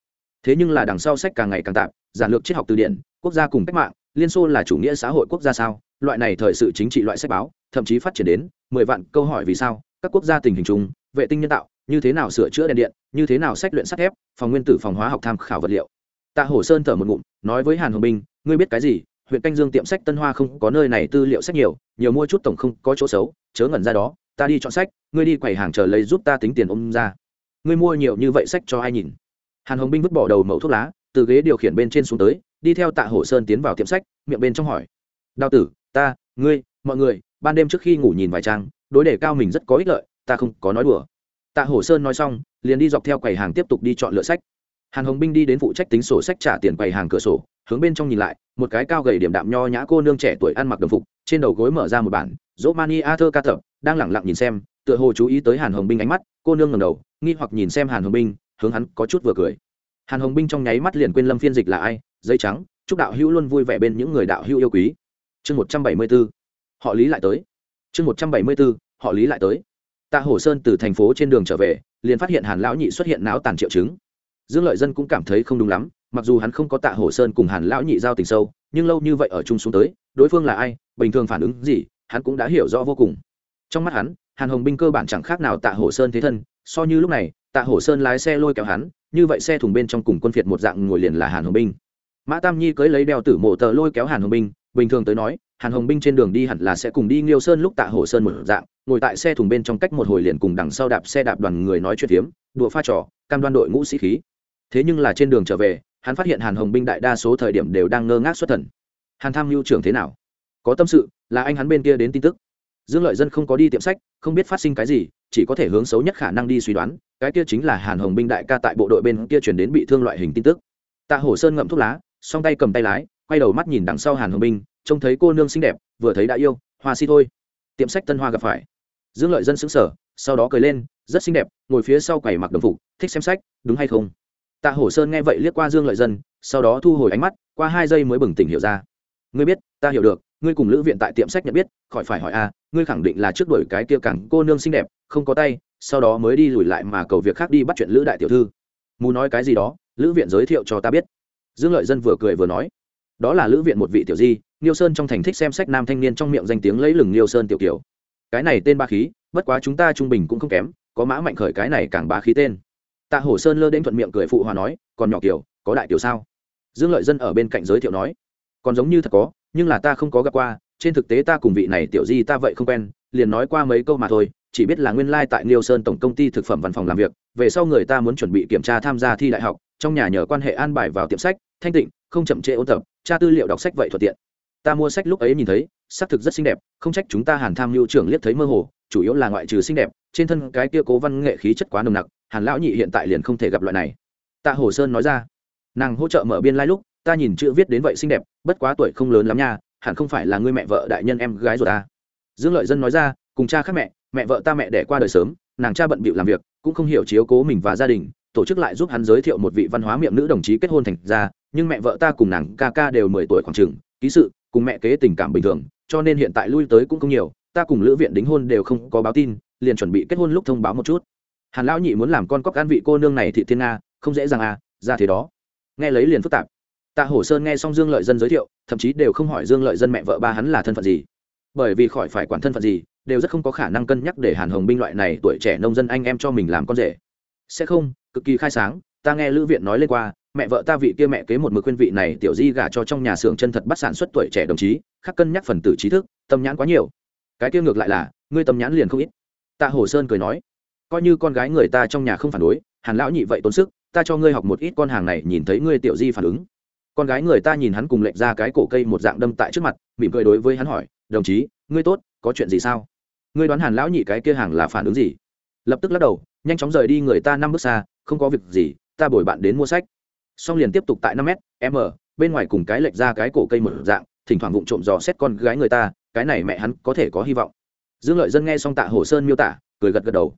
Thế nhưng là đằng sau sách càng ngày càng tạp, giản lược triết học từ điển, quốc gia cùng cách mạng, liên xô là chủ nghĩa xã hội quốc gia sao? Loại này thời sự chính trị loại sách báo, thậm chí phát triển đến mười vạn câu hỏi vì sao? Các quốc gia tình hình chung, vệ tinh nhân tạo, như thế nào sửa chữa đèn điện, như thế nào sách luyện sắt thép, phòng nguyên tử, phòng hóa học tham khảo vật liệu? Tạ hổ sơn thở một ngụm, nói với hàn hồng binh ngươi biết cái gì? Huyện canh dương tiệm sách tân hoa không có nơi này tư liệu sách nhiều nhiều mua chút tổng không có chỗ xấu, chớ ngẩn ra đó, ta đi chọn sách, ngươi đi quầy hàng chờ lấy giúp ta tính tiền ôm ra. Ngươi mua nhiều như vậy sách cho ai nhìn? Hàn hồng binh vứt bỏ đầu mẫu thuốc lá, từ ghế điều khiển bên trên xuống tới, đi theo tạ hổ sơn tiến vào tiệm sách, miệng bên trong hỏi, đào tử, ta, ngươi, mọi người, ban đêm trước khi ngủ nhìn vài trang, đối đề cao mình rất có ích lợi, ta không có nói đùa. Tạ hổ sơn nói xong, liền đi dọc theo quầy hàng tiếp tục đi chọn lựa sách hàn hồng binh đi đến phụ trách tính sổ sách trả tiền quầy hàng cửa sổ, hướng bên trong nhìn lại, một cái cao gầy điểm đạm nho nhã cô nương trẻ tuổi ăn mặc đồng phục, trên đầu gối mở ra một bản dỗ mani a thơ ca thập đang lẳng lặng nhìn xem, tựa hồ chú ý tới hàn hồng binh ánh mắt, cô nương ngầm đầu, nghi hoặc nhìn xem hàn hồng binh, hướng hắn có chút vừa cười. Hàn hồng binh trong nháy mắt liền quên lâm phiên dịch là ai, giấy trắng, chúc đạo hữu luôn vui vẻ bên những người đạo hữu yêu quý. Chương một trăm bảy mươi b ố họ lý lại tới. Chương một trăm bảy mươi b ố họ lý lại tới. Tạ hổ sơn từ thành phố trên đường trở về, liền phát hiện hàn lão nhị xuất hiện não tàn triệu chứng dương lợi dân cũng cảm thấy không đúng lắm, mặc dù hắn không có tạ hổ sơn cùng hàn lão nhị giao tình sâu, nhưng lâu như vậy ở chung xuống tới, đối phương là ai, bình thường phản ứng gì, hắn cũng đã hiểu rõ vô cùng. Trong mắt hắn, hàn hồng binh cơ bản chẳng khác nào tạ hổ sơn thế thân, so như lúc này, tạ hổ sơn lái xe lôi kéo hắn, như vậy xe thùng bên trong cùng quân phiệt một dạng ngồi liền là hàn hồng binh. Mã tam nhi cưới lấy đeo tử mộ tờ lôi kéo hàn hồng binh, bình thường tới nói, hàn hồng binh trên đường đi hẳn là sẽ cùng đi nghiêu sơn lúc tạ hổ sơn một dạng, ngồi tại xe thùng bên trong cách một hồi liền cùng đằng sau đạp xe đạp đoàn người nói chuyện phiếm, đùa pha trò, cam đoan đội ngũ sĩ khí thế nhưng là trên đường trở về, hắn phát hiện hàn hồng binh đại đa số thời điểm đều đang ngơ ngác xuất thần. Hàn tham mưu trưởng thế nào? Có tâm sự, là anh hắn bên kia đến tin tức. Dương lợi dân không có đi tiệm sách, không biết phát sinh cái gì, chỉ có thể hướng xấu nhất khả năng đi suy đoán, cái kia chính là hàn hồng binh đại ca tại bộ đội bên kia chuyển đến bị thương loại hình tin tức. Tạ hổ sơn ngậm thuốc lá, song tay cầm tay lái, quay đầu mắt nhìn đằng sau hàn hồng binh, trông thấy cô nương xinh đẹp, vừa thấy đã yêu, hoa si thôi. Tiệm sách tân hoa gặp phải. Dương lợi dân xứng sở sau đó cười lên, rất xinh đẹp, ngồi phía sau quầy mặc đồng phục, thích xem sách, đúng hay không? Tạ hổ sơn nghe vậy liếc qua dương lợi dân, sau đó thu hồi ánh mắt, qua hai giây mới bừng tỉnh hiểu ra. Ngươi biết, ta hiểu được, ngươi cùng lữ viện tại tiệm sách nhận biết, khỏi phải hỏi a, ngươi khẳng định là trước đuổi cái kia cẳng cô nương xinh đẹp, không có tay, sau đó mới đi lùi lại mà cầu việc khác đi bắt chuyện lữ đại tiểu thư. Mù nói cái gì đó, lữ viện giới thiệu cho ta biết. Dương lợi dân vừa cười vừa nói. Đó là lữ viện một vị tiểu di, niêu sơn trong thành thích xem sách nam thanh niên trong miệng danh tiếng lấy lừng niêu sơn tiểu kiểu. Cái này tên ba khí, bất quá chúng ta trung bình cũng không kém, có mã mạnh khởi cái này càng bá khí tên tạ hổ sơn lơ đến thuận miệng cười phụ hòa nói, còn nhỏ kiểu, có đại tiểu sao? Dương lợi dân ở bên cạnh giới thiệu nói, còn giống như thật có, nhưng là ta không có gặp qua, trên thực tế ta cùng vị này tiểu di ta vậy không quen, liền nói qua mấy câu mà thôi, chỉ biết là nguyên lai、like、tại niêu sơn tổng công ty thực phẩm văn phòng làm việc, về sau người ta muốn chuẩn bị kiểm tra tham gia thi đại học, trong nhà nhờ quan hệ an bài vào tiệm sách, thanh tịnh, không chậm trễ ôn tập, tra tư liệu đọc sách vậy thuận tiện. Ta mua sách lúc ấy nhìn thấy, xác thực rất xinh đẹp, không trách chúng ta hàn tham mưu trưởng liếc thấy mơ hồ, chủ yếu là ngoại trừ xinh đẹp, trên thân cái kia cố văn nghệ khí chất quá nồng nặc hàn lão nhị hiện tại liền không thể gặp loại này. Tạ hồ sơn nói ra, nàng hỗ trợ mở biên lai、like、lúc, ta nhìn chữ viết đến vậy xinh đẹp, bất quá tuổi không lớn lắm nha, hẳn không phải là người mẹ vợ đại nhân em gái rồi ta. Dương lợi dân nói ra, cùng cha khác mẹ mẹ vợ ta mẹ đẻ qua đời sớm, nàng cha bận bịu làm việc, cũng không hiểu chiếu cố mình và gia đình, tổ chức lại giúp hắn giới thiệu một vị văn hóa miệng nữ đồng chí kết hôn thành ra, nhưng mẹ vợ ta cùng nàng ca ca đều mười tuổi khoảng chừng, ký sự, cùng mẹ kế tình cảm bình thường, cho nên hiện tại lui tới cũng không nhiều, ta cùng lữ viện đính hôn đều không có báo tin, liền chuẩn bị kết hôn lúc thông báo một chút hàn lão nhị muốn làm con cóc an vị cô nương này thị thiên nga, không dễ dàng à ra thế đó. Nghe lấy liền phức tạp. Tạ hổ sơn nghe xong dương lợi dân giới thiệu, thậm chí đều không hỏi dương lợi dân mẹ vợ ba hắn là thân phận gì. Bởi vì khỏi phải quản thân phận gì, đều rất không có khả năng cân nhắc để hàn hồng binh loại này tuổi trẻ nông dân anh em cho mình làm con rể. Sẽ không, cực kỳ khai sáng, ta nghe lữ viện nói lên qua, mẹ vợ ta vị kia mẹ kế một mực khuyên vị này tiểu di gả cho trong nhà xưởng chân thật bắt sản xuất tuổi trẻ đồng chí khắc cân nhắc phần tử trí thức, tâm nhãn quá nhiều. Cái kia ngược lại là, ngươi tâm nhãn liền không ít. Tạ hồ sơn cười nói coi như con gái người ta trong nhà không phản đối, hàn lão nhị vậy tốn sức, ta cho ngươi học một ít con hàng này, nhìn thấy ngươi tiểu di phản ứng. Con gái người ta nhìn hắn cùng lệnh ra cái cổ cây một dạng đâm tại trước mặt, mỉm cười đối với hắn hỏi, đồng chí, ngươi tốt, có chuyện gì sao? Ngươi đoán hàn lão nhị cái kia hàng là phản ứng gì? Lập tức lắc đầu, nhanh chóng rời đi người ta năm bước xa, không có việc gì, ta bồi bạn đến mua sách. Xong liền tiếp tục tại năm m m, bên ngoài cùng cái lệch ra cái cổ cây một dạng, thỉnh thoảng vụng trộm dò xét con gái người ta, cái này mẹ hắn có thể có hy vọng. Dương lợi dân nghe xong tạ hồ sơn miêu tả, cười gật gật đầu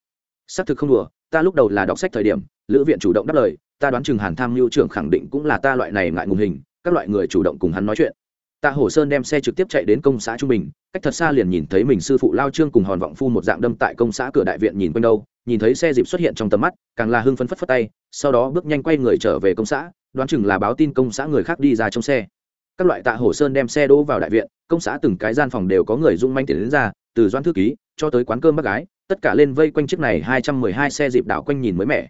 xác thực không đùa, ta lúc đầu là đọc sách thời điểm, lữ viện chủ động đáp lời, ta đoán chừng hàn tham mưu trưởng khẳng định cũng là ta loại này ngại ngùng hình, các loại người chủ động cùng hắn nói chuyện. Tạ hổ sơn đem xe trực tiếp chạy đến công xã trung bình, cách thật xa liền nhìn thấy mình sư phụ lao trương cùng hòn vọng phu một dạng đâm tại công xã cửa đại viện nhìn quanh đâu, nhìn thấy xe dịp xuất hiện trong tầm mắt, càng là hưng phấn phất phất tay, sau đó bước nhanh quay người trở về công xã, đoán chừng là báo tin công xã người khác đi ra trong xe. Các loại tạ hổ sơn đem xe đỗ vào đại viện, công xã từng cái gian phòng đều có người dung manh tiền đến ra, từ doan thư ký cho tới quán cơm bác gái tất cả lên vây quanh chiếc này hai trăm mười hai xe dịp đảo quanh nhìn mới mẻ.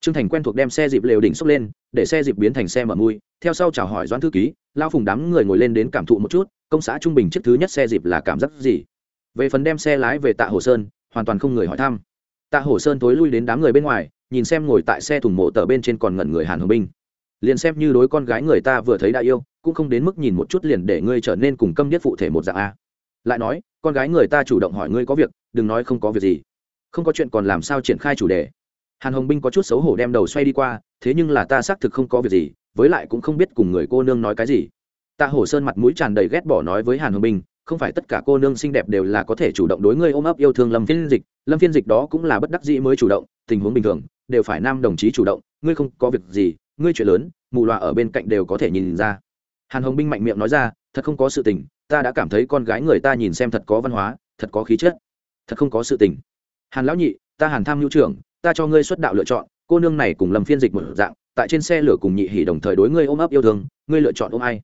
Trương thành quen thuộc đem xe dịp lều đỉnh xốc lên, để xe dịp biến thành xe mở mui, theo sau chào hỏi doãn thư ký lao phùng đám người ngồi lên đến cảm thụ một chút, công xã trung bình chiếc thứ nhất xe dịp là cảm giác gì? Về phần đem xe lái về tạ hồ sơn, hoàn toàn không người hỏi thăm. Tạ hồ sơn tối lui đến đám người bên ngoài, nhìn xem ngồi tại xe thùng mộ tờ bên trên còn ngẩn người hàn hồng binh liền xem như đối con gái người ta vừa thấy đã yêu, cũng không đến mức nhìn một chút liền để ngươi trở nên cùng câm điếc phụ thể một dạng a. Lại nói, con gái người ta chủ động hỏi ngươi có việc đừng nói không có việc gì. Không có chuyện còn làm sao triển khai chủ đề. Hàn hồng binh có chút xấu hổ đem đầu xoay đi qua, thế nhưng là ta xác thực không có việc gì, với lại cũng không biết cùng người cô nương nói cái gì. Tạ hổ sơn mặt mũi tràn đầy ghét bỏ nói với hàn hồng binh, không phải tất cả cô nương xinh đẹp đều là có thể chủ động đối ngươi ôm ấp yêu thương lâm phiên dịch. Lâm phiên dịch đó cũng là bất đắc dĩ mới chủ động, tình huống bình thường, đều phải nam đồng chí chủ động, ngươi không có việc gì, ngươi chuyện lớn, mù loà ở bên cạnh đều có thể nhìn ra. Hàn hồng binh mạnh miệng nói ra, thật không có sự tình, ta đã cảm thấy con gái người ta nhìn xem thật có văn hóa, thật có khí chất thật không có sự tình. Hàn lão nhị, ta hàn tham hữu trưởng, ta cho ngươi xuất đạo lựa chọn, cô nương này cùng lâm phiên dịch một dạng, tại trên xe lửa cùng nhị hỉ đồng thời đối ngươi ôm ấp yêu thương, ngươi lựa chọn ôm ai?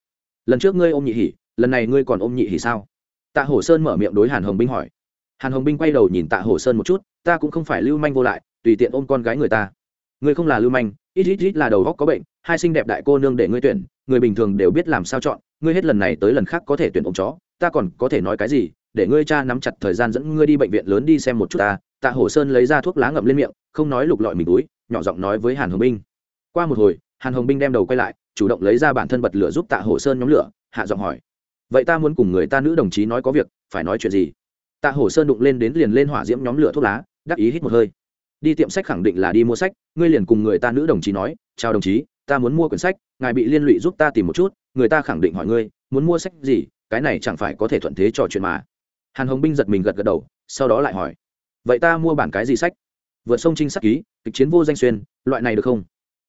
Lần trước ngươi ôm nhị hỉ, lần này ngươi còn ôm nhị hỉ sao? Tạ hổ sơn mở miệng đối hàn hồng binh hỏi. Hàn hồng binh quay đầu nhìn tạ hổ sơn một chút, ta cũng không phải lưu manh vô lại, tùy tiện ôm con gái người ta. Ngươi không là lưu manh, ít ít ít là đầu góc có bệnh, hai xinh đẹp đại cô nương để ngươi tuyển, người bình thường đều biết làm sao chọn, ngươi hết lần này tới lần khác có thể tuyển ôm chó, ta còn có thể nói cái gì để ngươi cha nắm chặt thời gian dẫn ngươi đi bệnh viện lớn đi xem một chút ta. Tạ hổ sơn lấy ra thuốc lá ngậm lên miệng, không nói lục lọi mình túi, nhỏ giọng nói với hàn hồng binh. Qua một hồi, hàn hồng binh đem đầu quay lại, chủ động lấy ra bản thân bật lửa giúp tạ hổ sơn nhóm lửa, hạ giọng hỏi. Vậy ta muốn cùng người ta nữ đồng chí nói có việc, phải nói chuyện gì? Tạ hổ sơn đụng lên đến liền lên hỏa diễm nhóm lửa thuốc lá, đắc ý hít một hơi. Đi tiệm sách khẳng định là đi mua sách, ngươi liền cùng người ta nữ đồng chí nói, chào đồng chí, ta muốn mua quyển sách, ngài bị liên lụy giúp ta tìm một chút, người ta khẳng định hỏi ngươi, muốn mua sách gì, cái này chẳng phải có thể thuận thế trò chuyện mà hàn hồng binh giật mình gật gật đầu, sau đó lại hỏi, vậy ta mua bản cái gì sách? Vượt sông trinh sắc ký, kịch chiến vô danh xuyên, loại này được không?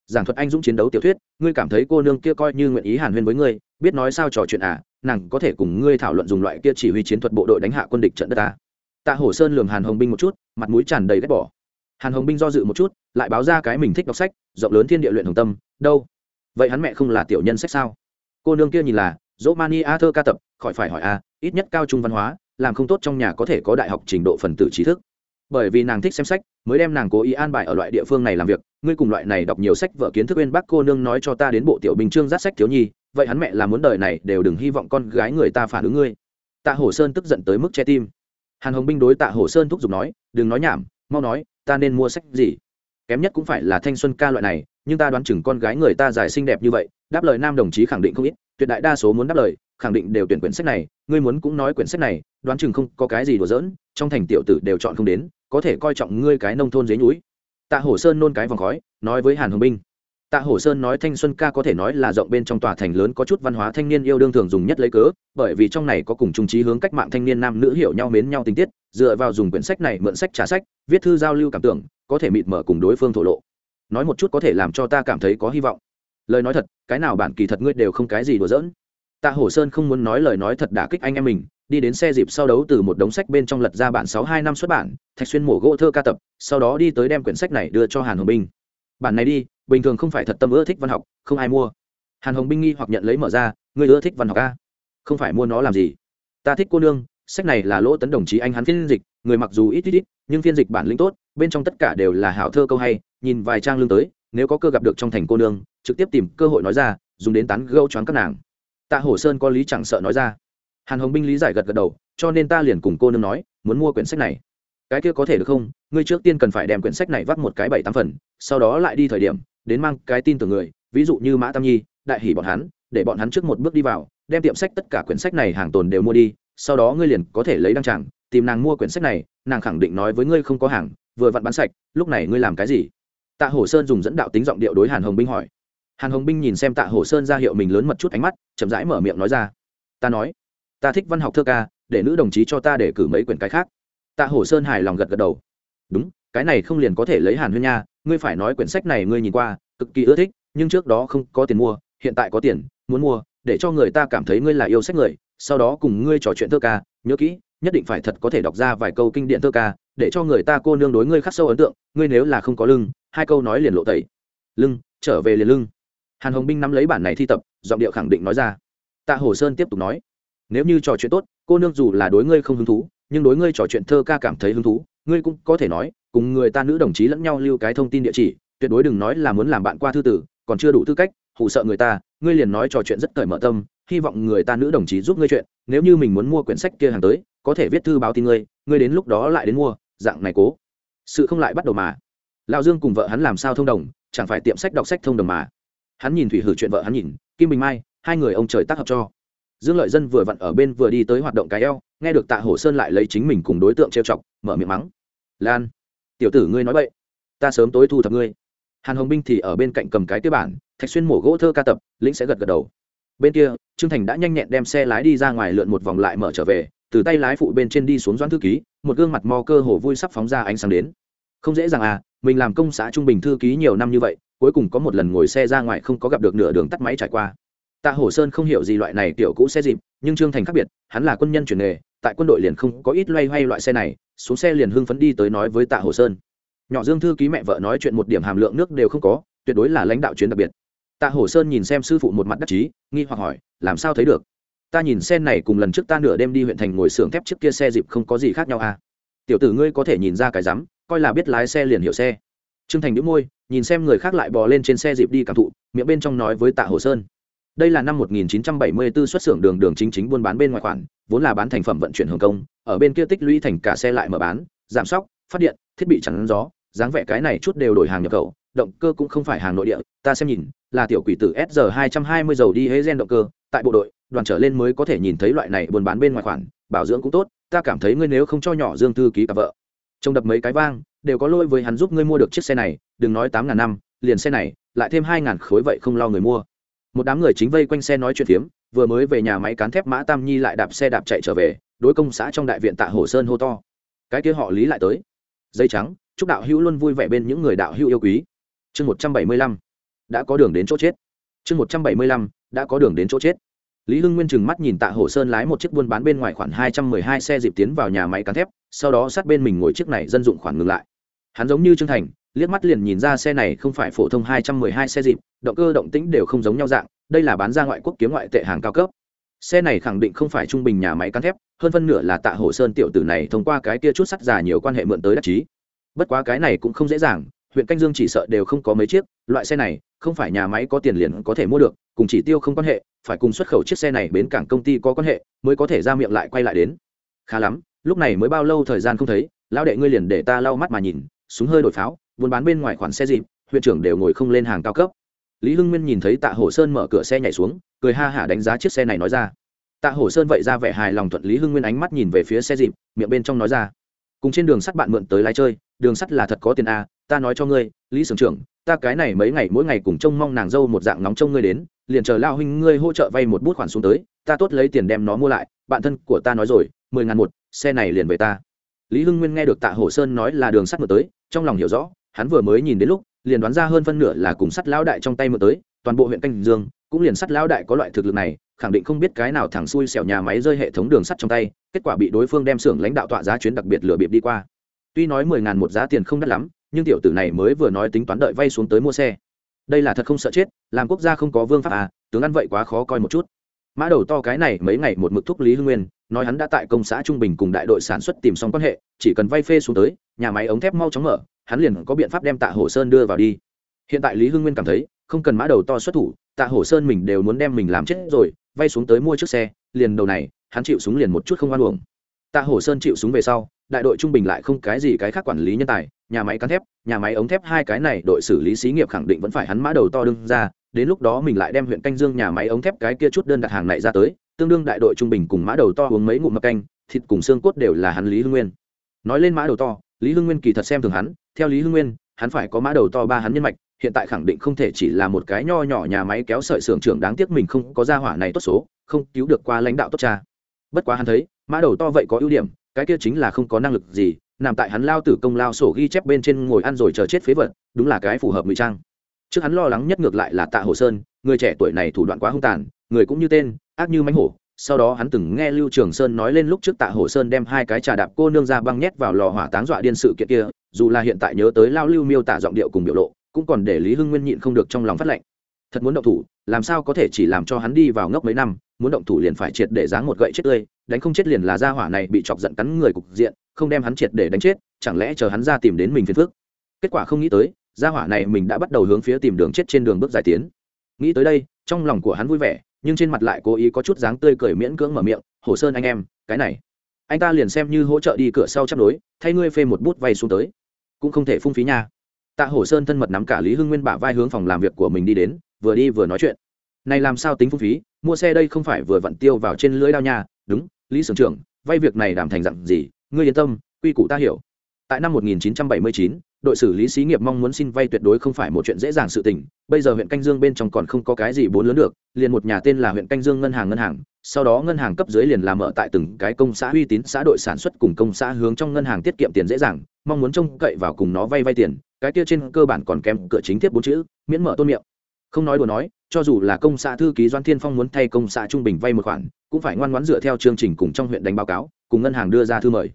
Giảng thuật anh dũng chiến đấu tiểu thuyết, ngươi cảm thấy cô nương kia coi như nguyện ý hàn huyên với ngươi, biết nói sao trò chuyện à nàng có thể cùng ngươi thảo luận dùng loại kia chỉ huy chiến thuật bộ đội đánh hạ quân địch trận đất ta. Tạ hổ sơn lường hàn hồng binh một chút, mặt mũi tràn đầy ghét bỏ. Hàn hồng binh do dự một chút, lại báo ra cái mình thích đọc sách, rộng lớn thiên địa luyện hồng tâm, đâu? Vậy hắn mẹ không là tiểu nhân sách sao? Cô nương kia nhìn là dỗ mani a thơ ca tập, khỏi phải hỏi a ít nhất cao trung văn hóa làm không tốt trong nhà có thể có đại học trình độ phần tử trí thức. Bởi vì nàng thích xem sách, mới đem nàng cố ý an bài ở loại địa phương này làm việc. Ngươi cùng loại này đọc nhiều sách vợ kiến thức bên bác cô nương nói cho ta đến bộ tiểu bình trương giác sách thiếu nhi, vậy hắn mẹ là muốn đời này đều đừng hy vọng con gái người ta phản ứng ngươi. Tạ hổ sơn tức giận tới mức che tim. Hàn hồng binh đối tạ hổ sơn thúc giục nói, đừng nói nhảm, mau nói, ta nên mua sách gì? Kém nhất cũng phải là thanh xuân ca loại này, nhưng ta đoán chừng con gái người ta dài xinh đẹp như vậy, đáp lời nam đồng chí khẳng định không ít, tuyệt đại đa số muốn đáp lời khẳng định đều tuyển quyển sách này, ngươi muốn cũng nói quyển sách này, đoán chừng không có cái gì đùa giỡn, trong thành tiểu tử đều chọn không đến, có thể coi trọng ngươi cái nông thôn dưới núi. Tạ hổ sơn nôn cái vòng khói, nói với hàn hồng binh. Tạ hổ sơn nói thanh xuân ca có thể nói là rộng bên trong tòa thành lớn có chút văn hóa thanh niên yêu đương thường dùng nhất lấy cớ, bởi vì trong này có cùng trung trí hướng cách mạng thanh niên nam nữ hiểu nhau mến nhau tình tiết, dựa vào dùng quyển sách này mượn sách trả sách, viết thư giao lưu cảm tưởng, có thể mịt mở cùng đối phương thổ lộ. Nói một chút có thể làm cho ta cảm thấy có hy vọng. Lời nói thật, cái nào bản kỳ thật ngươi đều không cái gì đùa giỡn tạ hổ sơn không muốn nói lời nói thật đả kích anh em mình, đi đến xe dịp sau đấu từ một đống sách bên trong lật ra bản sáu hai năm xuất bản, thạch xuyên mổ gỗ thơ ca tập, sau đó đi tới đem quyển sách này đưa cho hàn hồng binh. Bản này đi, bình thường không phải thật tâm ưa thích văn học, không ai mua. Hàn hồng binh nghi hoặc nhận lấy mở ra, ngươi ưa thích văn học à? không phải mua nó làm gì? Ta thích cô nương, sách này là lỗ tấn đồng chí anh hắn phiên dịch, người mặc dù ít ít ít, nhưng phiên dịch bản lĩnh tốt, bên trong tất cả đều là hảo thơ câu hay, nhìn vài trang lương tới, nếu có cơ gặp được trong thành cô nương, trực tiếp tìm cơ hội nói ra, dùng đến tán gâu choáng các nàng tạ hổ sơn có lý chẳng sợ nói ra. Hàn hồng binh lý giải gật gật đầu, cho nên ta liền cùng cô nương nói, muốn mua quyển sách này. Cái kia có thể được không? Ngươi trước tiên cần phải đem quyển sách này vắt một cái bảy tám phần, sau đó lại đi thời điểm, đến mang cái tin từ người, ví dụ như mã tam nhi, đại hỷ bọn hắn, để bọn hắn trước một bước đi vào, đem tiệm sách tất cả quyển sách này hàng tồn đều mua đi, sau đó ngươi liền có thể lấy đăng tràng, tìm nàng mua quyển sách này, nàng khẳng định nói với ngươi không có hàng, vừa vặn bán sạch, lúc này ngươi làm cái gì? Tạ hổ sơn dùng dẫn đạo tính giọng điệu đối hàn hồng binh hỏi. Hàn hồng binh nhìn xem tạ hổ sơn ra hiệu mình lớn mật chút ánh mắt chậm rãi mở miệng nói ra. Ta nói, ta thích văn học thơ ca, để nữ đồng chí cho ta để cử mấy quyển cái khác. Tạ hổ sơn hài lòng gật gật đầu. Đúng, cái này không liền có thể lấy hàn huyên nha, ngươi phải nói quyển sách này ngươi nhìn qua, cực kỳ ưa thích, nhưng trước đó không có tiền mua, hiện tại có tiền, muốn mua, để cho người ta cảm thấy ngươi là yêu sách người, sau đó cùng ngươi trò chuyện thơ ca, nhớ kỹ, nhất định phải thật có thể đọc ra vài câu kinh điển thơ ca, để cho người ta cô nương đối ngươi khắc sâu ấn tượng, ngươi nếu là không có lưng, hai câu nói liền lộ tẩy. Lưng, trở về liền lưng hàn hồng binh nắm lấy bản này thi tập, giọng điệu khẳng định nói ra. Tạ hồ sơn tiếp tục nói, nếu như trò chuyện tốt, cô nương dù là đối ngươi không hứng thú, nhưng đối ngươi trò chuyện thơ ca cảm thấy hứng thú, ngươi cũng có thể nói, cùng người ta nữ đồng chí lẫn nhau lưu cái thông tin địa chỉ, tuyệt đối đừng nói là muốn làm bạn qua thư tử, còn chưa đủ tư cách hụ sợ người ta, ngươi liền nói trò chuyện rất cởi mở tâm, hy vọng người ta nữ đồng chí giúp ngươi chuyện, nếu như mình muốn mua quyển sách kia hàng tới, có thể viết thư báo tin ngươi ngươi đến lúc đó lại đến mua, dạng này cố. Sự không lại bắt đầu mà. Lão dương cùng vợ hắn làm sao thông đồng, chẳng phải tiệm sách đọc sách thông đồng mà hắn nhìn thủy hử chuyện vợ hắn nhìn, kim bình mai, hai người ông trời tác hợp cho. Dương lợi dân vừa vặn ở bên vừa đi tới hoạt động cái eo, nghe được tạ hổ sơn lại lấy chính mình cùng đối tượng trêu chọc, mở miệng mắng. Lan, tiểu tử ngươi nói vậy ta sớm tối thu thập ngươi. Hàn hồng binh thì ở bên cạnh cầm cái tiêu bản, thạch xuyên mổ gỗ thơ ca tập, lĩnh sẽ gật gật đầu. Bên kia, trương thành đã nhanh nhẹn đem xe lái đi ra ngoài lượn một vòng lại mở trở về, từ tay lái phụ bên trên đi xuống doãn thư ký, một gương mặt mò cơ hồ vui sắp phóng ra ánh sáng đến không dễ dàng à mình làm công xã trung bình thư ký nhiều năm như vậy, cuối cùng có một lần ngồi xe ra ngoài không có gặp được nửa đường tắt máy trải qua. Tạ hổ sơn không hiểu gì loại này tiểu cũ xe dịp, nhưng trương thành khác biệt, hắn là quân nhân chuyển nghề, tại quân đội liền không có ít loay hoay loại xe này, xuống xe liền hưng phấn đi tới nói với tạ hổ sơn. Nhỏ dương thư ký mẹ vợ nói chuyện một điểm hàm lượng nước đều không có, tuyệt đối là lãnh đạo chuyến đặc biệt. Tạ hổ sơn nhìn xem sư phụ một mặt đắc chí, nghi hoặc hỏi, làm sao thấy được? Ta nhìn xe này cùng lần trước ta nửa đêm đi huyện thành ngồi xưởng thép trước kia xe dịp không có gì khác nhau à? Tiểu tử ngươi có thể nhìn ra cái rắm coi là biết lái xe liền hiểu xe. Trương thành đĩu môi, nhìn xem người khác lại bò lên trên xe dịp đi cảm thụ, miệng bên trong nói với tạ hồ sơn. Đây là năm 1974 xuất xưởng đường đường chính chính buôn bán bên ngoài khoản, vốn là bán thành phẩm vận chuyển hồng kông ở bên kia tích lũy thành cả xe lại mở bán, giảm sóc, phát điện, thiết bị chắn gió, dáng vẻ cái này chút đều đổi hàng nhập khẩu, động cơ cũng không phải hàng nội địa, ta xem nhìn, là tiểu quỷ tử sr 220 dầu đi hế gen động cơ, tại bộ đội, đoàn trở lên mới có thể nhìn thấy loại này buôn bán bên ngoài khoản, bảo dưỡng cũng tốt, ta cảm thấy ngươi nếu không cho nhỏ dương thư ký cả vợ trông đập mấy cái vang, đều có lỗi với hắn giúp ngươi mua được chiếc xe này, đừng nói tám ngàn năm, liền xe này, lại thêm hai ngàn khối vậy không lo người mua. Một đám người chính vây quanh xe nói chuyện phiếm, vừa mới về nhà máy cán thép mã tam nhi lại đạp xe đạp chạy trở về, đối công xã trong đại viện tạ hồ sơn hô to. Cái kia họ lý lại tới. Dây trắng, chúc đạo hữu luôn vui vẻ bên những người đạo hữu yêu quý. Chương một trăm bảy mươi lăm, đã có đường đến chỗ chết. Chương một trăm bảy mươi lăm, đã có đường đến chỗ chết lý hưng nguyên chừng mắt nhìn tạ Hổ sơn lái một chiếc buôn bán bên ngoài khoảng hai trăm mười hai xe dịp tiến vào nhà máy cán thép, sau đó sát bên mình ngồi chiếc này dân dụng khoản ngừng lại. Hắn giống như trương thành, liếc mắt liền nhìn ra xe này không phải phổ thông hai trăm mười hai xe dịp, động cơ động tĩnh đều không giống nhau dạng, đây là bán ra ngoại quốc kiếm ngoại tệ hàng cao cấp. Xe này khẳng định không phải trung bình nhà máy cán thép, hơn phân nửa là tạ Hổ sơn tiểu tử này thông qua cái kia chút sắt già nhiều quan hệ mượn tới đắc chí. Bất quá cái này cũng không dễ dàng, huyện canh dương chỉ sợ đều không có mấy chiếc, loại xe này không phải nhà máy có tiền liền có thể mua được cùng chỉ tiêu không quan hệ phải cùng xuất khẩu chiếc xe này bến cảng công ty có quan hệ mới có thể ra miệng lại quay lại đến. Khá lắm lúc này mới bao lâu thời gian không thấy lão đệ ngươi liền để ta lau mắt mà nhìn súng hơi đổi pháo buôn bán bên ngoài khoản xe dịp huyện trưởng đều ngồi không lên hàng cao cấp. Lý hưng nguyên nhìn thấy tạ hổ sơn mở cửa xe nhảy xuống cười ha hả đánh giá chiếc xe này nói ra. Tạ hổ sơn vậy ra vẻ hài lòng thuận lý hưng nguyên ánh mắt nhìn về phía xe dịp miệng bên trong nói ra. Cùng trên đường sắt bạn mượn tới lái chơi đường sắt là thật có tiền a à, ta nói cho ngươi lý sưởng trưởng ta cái này mấy ngày mỗi ngày cùng trông mong nàng dâu một dạng nóng trông ngươi đến, liền chờ lao huynh ngươi hỗ trợ vay một bút khoản xuống tới, ta tốt lấy tiền đem nó mua lại, bạn thân của ta nói rồi, mười ngàn một, xe này liền về ta. Lý hưng nguyên nghe được tạ hổ sơn nói là đường sắt mượn tới, trong lòng hiểu rõ, hắn vừa mới nhìn đến lúc, liền đoán ra hơn phân nửa là cùng sắt lão đại trong tay mượn tới, toàn bộ huyện canh dương, cũng liền sắt lão đại có loại thực lực này, khẳng định không biết cái nào thẳng xui xẻo nhà máy rơi hệ thống đường sắt trong tay, kết quả bị đối phương đem xưởng lãnh đạo tọa giá chuyến đặc biệt lừa bịp đi qua. Tuy nói mười ngàn một giá tiền không đắt lắm nhưng tiểu tử này mới vừa nói tính toán đợi vay xuống tới mua xe. Đây là thật không sợ chết, làm quốc gia không có vương pháp à tướng ăn vậy quá khó coi một chút. Mã đầu to cái này mấy ngày một mực thúc lý hưng nguyên, nói hắn đã tại công xã trung bình cùng đại đội sản xuất tìm xong quan hệ, chỉ cần vay phê xuống tới, nhà máy ống thép mau chóng mở, hắn liền có biện pháp đem tạ hồ sơn đưa vào đi. Hiện tại lý hưng nguyên cảm thấy, không cần mã đầu to xuất thủ, tạ hồ sơn mình đều muốn đem mình làm chết rồi, vay xuống tới mua chiếc xe, liền đầu này, hắn chịu súng liền một chút không oan uổng. Tạ hồ sơn chịu súng về sau, đại đội trung bình lại không cái gì cái khác quản lý nhân tài nhà máy cán thép, nhà máy ống thép hai cái này đội xử lý xí nghiệp khẳng định vẫn phải hắn mã đầu to đương ra, đến lúc đó mình lại đem huyện canh dương nhà máy ống thép cái kia chút đơn đặt hàng này ra tới, tương đương đại đội trung bình cùng mã đầu to uống mấy ngụm mập canh, thịt cùng xương cốt đều là hắn lý hưng nguyên. Nói lên mã đầu to, lý hưng nguyên kỳ thật xem thường hắn, theo lý hưng nguyên, hắn phải có mã đầu to ba hắn nhân mạch, hiện tại khẳng định không thể chỉ là một cái nho nhỏ nhà máy kéo sợi xưởng trưởng đáng tiếc mình không có gia hỏa này tốt số, không cứu được qua lãnh đạo tốt cha. Bất quá hắn thấy, mã đầu to vậy có ưu điểm, cái kia chính là không có năng lực gì nằm tại hắn lao tử công lao sổ ghi chép bên trên ngồi ăn rồi chờ chết phế vật, đúng là cái phù hợp ngụy trang. Trước hắn lo lắng nhất ngược lại là tạ hồ sơn, người trẻ tuổi này thủ đoạn quá hung tàn, người cũng như tên, ác như mánh hổ. Sau đó hắn từng nghe lưu trường sơn nói lên lúc trước tạ hồ sơn đem hai cái trà đạp cô nương ra băng nhét vào lò hỏa táng dọa điên sự kiện kia, dù là hiện tại nhớ tới lao lưu miêu tả giọng điệu cùng biểu lộ, cũng còn để lý hưng nguyên nhịn không được trong lòng phát lệnh. Thật muốn động thủ, làm sao có thể chỉ làm cho hắn đi vào ngốc mấy năm, muốn động thủ liền phải triệt để dáng một gậy chết tươi, đánh không chết liền là ra hỏa này bị chọc giận cắn người cục diện không đem hắn triệt để đánh chết, chẳng lẽ chờ hắn ra tìm đến mình phiền phức? Kết quả không nghĩ tới, gia hỏa này mình đã bắt đầu hướng phía tìm đường chết trên đường bước giải tiến. Nghĩ tới đây, trong lòng của hắn vui vẻ, nhưng trên mặt lại cố ý có chút dáng tươi cười miễn cưỡng mở miệng, hồ sơn anh em, cái này, anh ta liền xem như hỗ trợ đi cửa sau chắp đối, thay ngươi phê một bút vay xuống tới, cũng không thể phung phí nha. Tạ hổ sơn thân mật nắm cả lý hưng nguyên bả vai hướng phòng làm việc của mình đi đến, vừa đi vừa nói chuyện. Này làm sao tính phung phí, mua xe đây không phải vừa vặn tiêu vào trên lưới đao nha, đúng, lý sưởng trưởng, vay việc này đảm thành dặn gì ngươi yên tâm quy củ ta hiểu. Tại năm 1979, đội xử lý xí nghiệp mong muốn xin vay tuyệt đối không phải một chuyện dễ dàng sự tình. Bây giờ huyện canh dương bên trong còn không có cái gì bốn lớn được liền một nhà tên là huyện canh dương ngân hàng ngân hàng sau đó ngân hàng cấp dưới liền làm mở tại từng cái công xã uy tín xã đội sản xuất cùng công xã hướng trong ngân hàng tiết kiệm tiền dễ dàng mong muốn trông cậy vào cùng nó vay vay tiền. Cái kia trên cơ bản còn kém cửa chính tiếp bốn chữ miễn mở tôn miệng. Không nói đùa nói cho dù là công xã thư ký doan thiên phong muốn thay công xã trung bình vay một khoản cũng phải ngoan ngoãn dựa theo chương trình cùng trong huyện đánh báo cáo cùng ngân hàng đưa ra thư mời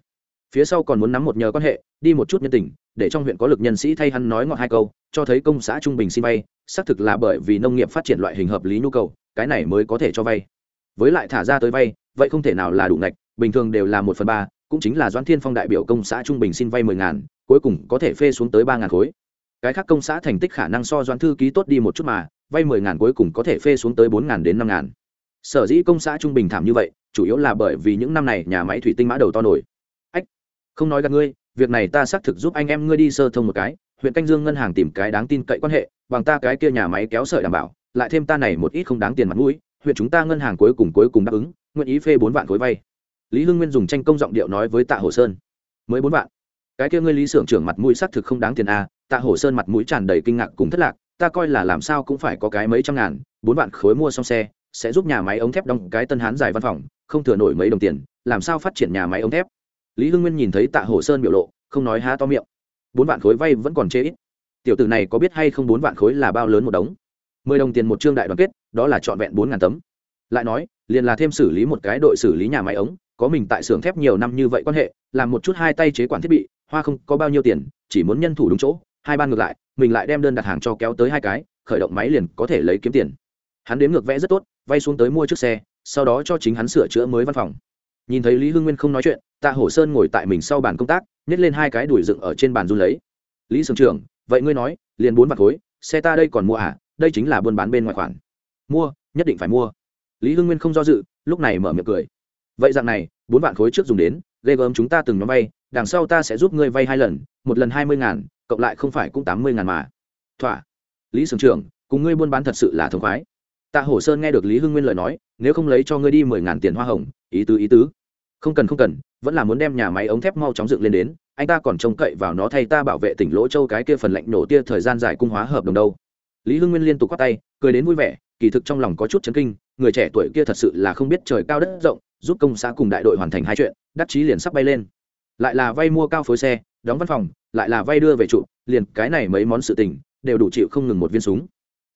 phía sau còn muốn nắm một nhờ quan hệ, đi một chút nhân tình, để trong huyện có lực nhân sĩ thay hắn nói ngọt hai câu, cho thấy công xã trung bình xin vay, xác thực là bởi vì nông nghiệp phát triển loại hình hợp lý nhu cầu, cái này mới có thể cho vay. Với lại thả ra tới vay, vậy không thể nào là đủ ngạch, bình thường đều là một phần ba, cũng chính là doãn thiên phong đại biểu công xã trung bình xin vay mười ngàn, cuối cùng có thể phê xuống tới ba ngàn khối. Cái khác công xã thành tích khả năng so doãn thư ký tốt đi một chút mà, vay mười ngàn cuối cùng có thể phê xuống tới bốn ngàn đến năm ngàn. Sở dĩ công xã trung bình thảm như vậy, chủ yếu là bởi vì những năm này nhà máy thủy tinh mã đầu to nổi không nói gặp ngươi, việc này ta xác thực giúp anh em ngươi đi sơ thông một cái, huyện canh dương ngân hàng tìm cái đáng tin cậy quan hệ, bằng ta cái kia nhà máy kéo sợi đảm bảo, lại thêm ta này một ít không đáng tiền mặt mũi, huyện chúng ta ngân hàng cuối cùng cuối cùng đáp ứng, nguyện ý phê bốn vạn khối vay. Lý hưng nguyên dùng tranh công giọng điệu nói với tạ hồ sơn. Mới bốn vạn. Cái kia ngươi lý xưởng trưởng mặt mũi xác thực không đáng tiền a tạ Hồ sơn mặt mũi tràn đầy kinh ngạc cùng thất lạc, ta coi là làm sao cũng phải có cái mấy trăm ngàn, bốn vạn khối mua xong xe, sẽ giúp nhà máy ống thép đóng cái tân hán dài văn phòng, không thừa nổi mấy đồng tiền, làm sao phát triển nhà máy ống thép? Lý hưng nguyên nhìn thấy tạ hổ sơn biểu lộ, không nói há to miệng. Bốn vạn khối vay vẫn còn chê ít. Tiểu tử này có biết hay không bốn vạn khối là bao lớn một đống? Mười đồng tiền một trương đại đoàn kết, đó là trọn vẹn bốn ngàn tấm. Lại nói, liền là thêm xử lý một cái đội xử lý nhà máy ống, có mình tại xưởng thép nhiều năm như vậy quan hệ, làm một chút hai tay chế quản thiết bị, hoa không có bao nhiêu tiền, chỉ muốn nhân thủ đúng chỗ, hai ban ngược lại, mình lại đem đơn đặt hàng cho kéo tới hai cái, khởi động máy liền có thể lấy kiếm tiền. Hắn đếm ngược vẽ rất tốt, vay xuống tới mua chiếc xe, sau đó cho chính hắn sửa chữa mới văn phòng nhìn thấy lý hưng nguyên không nói chuyện, tạ hổ sơn ngồi tại mình sau bàn công tác, nhét lên hai cái đùi dựng ở trên bàn run lấy. Lý sưởng trưởng, vậy ngươi nói, liền bốn vạn khối, xe ta đây còn mua à? Đây chính là buôn bán bên ngoài khoản. Mua, nhất định phải mua. Lý hưng nguyên không do dự, lúc này mở miệng cười. Vậy dạng này, bốn vạn khối trước dùng đến, ghê gớm chúng ta từng nhóm vay, đằng sau ta sẽ giúp ngươi vay hai lần, một lần hai mươi ngàn, cộng lại không phải cũng tám mươi ngàn mà. Thỏa. Lý sưởng trưởng, cùng ngươi buôn bán thật sự là thống khoái. Tạ hổ sơn nghe được lý hưng nguyên lời nói, nếu không lấy cho ngươi đi mười ngàn tiền hoa hồng, ý tứ ý tứ không cần không cần, vẫn là muốn đem nhà máy ống thép mau chóng dựng lên đến, anh ta còn trông cậy vào nó thay ta bảo vệ tỉnh lỗ châu cái kia phần lạnh nổ tia thời gian dài cung hóa hợp đồng đâu. Lý hưng nguyên liên tục quát tay, cười đến vui vẻ, kỳ thực trong lòng có chút chấn kinh, người trẻ tuổi kia thật sự là không biết trời cao đất rộng, giúp công xã cùng đại đội hoàn thành hai chuyện, đắc chí liền sắp bay lên. Lại là vay mua cao phối xe, đóng văn phòng, lại là vay đưa về trụ, liền cái này mấy món sự tình, đều đủ chịu không ngừng một viên súng.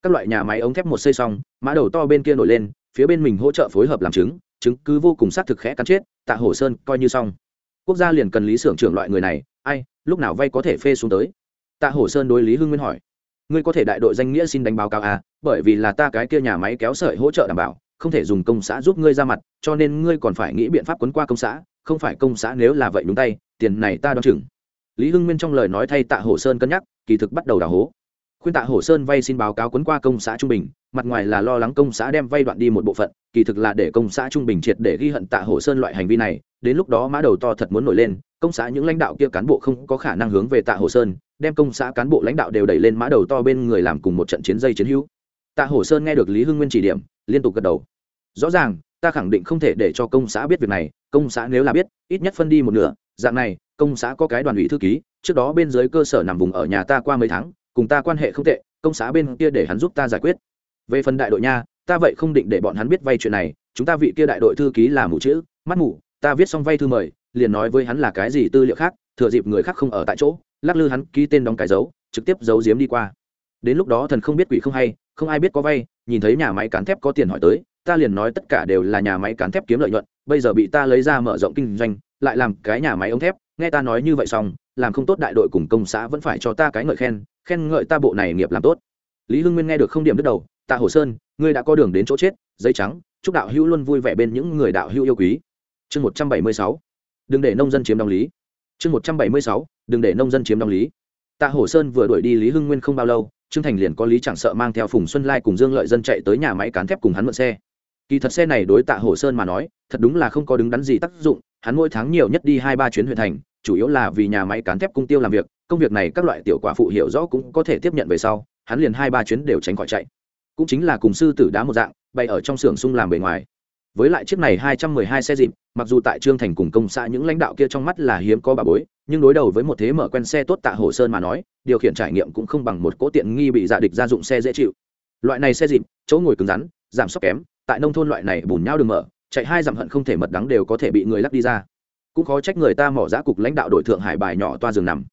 Các loại nhà máy ống thép một xây xong, mã đầu to bên kia nổi lên, phía bên mình hỗ trợ phối hợp làm chứng chứng cứ vô cùng xác thực khẽ cắn chết, tạ hổ sơn coi như xong. Quốc gia liền cần lý xưởng trưởng loại người này, ai, lúc nào vay có thể phê xuống tới? Tạ hổ sơn đối lý hưng nguyên hỏi. Ngươi có thể đại đội danh nghĩa xin đánh báo cáo à bởi vì là ta cái kia nhà máy kéo sợi hỗ trợ đảm bảo, không thể dùng công xã giúp ngươi ra mặt, cho nên ngươi còn phải nghĩ biện pháp quấn qua công xã, không phải công xã nếu là vậy đúng tay, tiền này ta đo chừng. Lý hưng nguyên trong lời nói thay tạ hổ sơn cân nhắc, kỳ thực bắt đầu đào hố khuyên tạ hổ sơn vay xin báo cáo quấn qua công xã trung bình, mặt ngoài là lo lắng công xã đem vay đoạn đi một bộ phận, kỳ thực là để công xã trung bình triệt để ghi hận tạ hổ sơn loại hành vi này. Đến lúc đó mã đầu to thật muốn nổi lên, công xã những lãnh đạo kia cán bộ không có khả năng hướng về tạ hổ sơn, đem công xã cán bộ lãnh đạo đều đẩy lên mã đầu to bên người làm cùng một trận chiến dây chiến hữu. Tạ hổ sơn nghe được lý hưng nguyên chỉ điểm, liên tục gật đầu. Rõ ràng, ta khẳng định không thể để cho công xã biết việc này, công xã nếu là biết, ít nhất phân đi một nửa. Dạng này, công xã có cái đoàn ủy thư ký, trước đó bên dưới cơ sở nằm vùng ở nhà ta qua mấy tháng cùng ta quan hệ không tệ, công xã bên kia để hắn giúp ta giải quyết. Về phần đại đội nha, ta vậy không định để bọn hắn biết vay chuyện này, chúng ta vị kia đại đội thư ký là mù chữ, mắt mù, ta viết xong vay thư mời, liền nói với hắn là cái gì tư liệu khác, thừa dịp người khác không ở tại chỗ, lắc lư hắn ký tên đóng cái dấu, trực tiếp giấu giếm đi qua. Đến lúc đó thần không biết quỷ không hay, không ai biết có vay, nhìn thấy nhà máy cán thép có tiền hỏi tới, ta liền nói tất cả đều là nhà máy cán thép kiếm lợi nhuận, bây giờ bị ta lấy ra mở rộng kinh doanh, lại làm cái nhà máy ống thép, nghe ta nói như vậy xong, làm không tốt đại đội cùng công xã vẫn phải cho ta cái ngợi khen khen ngợi ta bộ này nghiệp làm tốt. Lý hưng nguyên nghe được không điểm đứt đầu, tạ hồ sơn, ngươi đã có đường đến chỗ chết, giấy trắng, chúc đạo hữu luôn vui vẻ bên những người đạo hữu yêu quý. Chương một trăm bảy mươi sáu. Đừng để nông dân chiếm đóng lý. Chương một trăm bảy mươi sáu. Đừng để nông dân chiếm đóng lý. Tạ hồ sơn vừa đuổi đi lý hưng nguyên không bao lâu, trương thành liền có lý chẳng sợ mang theo phùng xuân lai cùng dương lợi dân chạy tới nhà máy cán thép cùng hắn mượn xe. Kỳ thật xe này đối tạ hồ sơn mà nói, thật đúng là không có đứng đắn gì tác dụng, hắn mỗi tháng nhiều nhất đi hai ba chuyến huyện thành, chủ yếu là vì nhà máy cán thép cung tiêu làm việc công việc này các loại tiểu quả phụ hiểu rõ cũng có thể tiếp nhận về sau, hắn liền hai ba chuyến đều tránh khỏi chạy. Cũng chính là cùng sư tử đá một dạng, bay ở trong xưởng sung làm bề ngoài. Với lại chiếc này hai trăm mười hai xe dịp, mặc dù tại trương thành cùng công xã những lãnh đạo kia trong mắt là hiếm có bà bối, nhưng đối đầu với một thế mở quen xe tốt tạ hồ sơn mà nói, điều khiển trải nghiệm cũng không bằng một cỗ tiện nghi bị dạ địch gia dụng xe dễ chịu. Loại này xe dịp, chỗ ngồi cứng rắn, giảm sốc kém, tại nông thôn loại này bùn nhau đường mở, chạy hai dặm hận không thể mật đắng đều có thể bị người lắc đi ra. Cũng khó trách người ta mỏ giá cục lãnh đạo đội thượng hải bài nhỏ toa giường nằm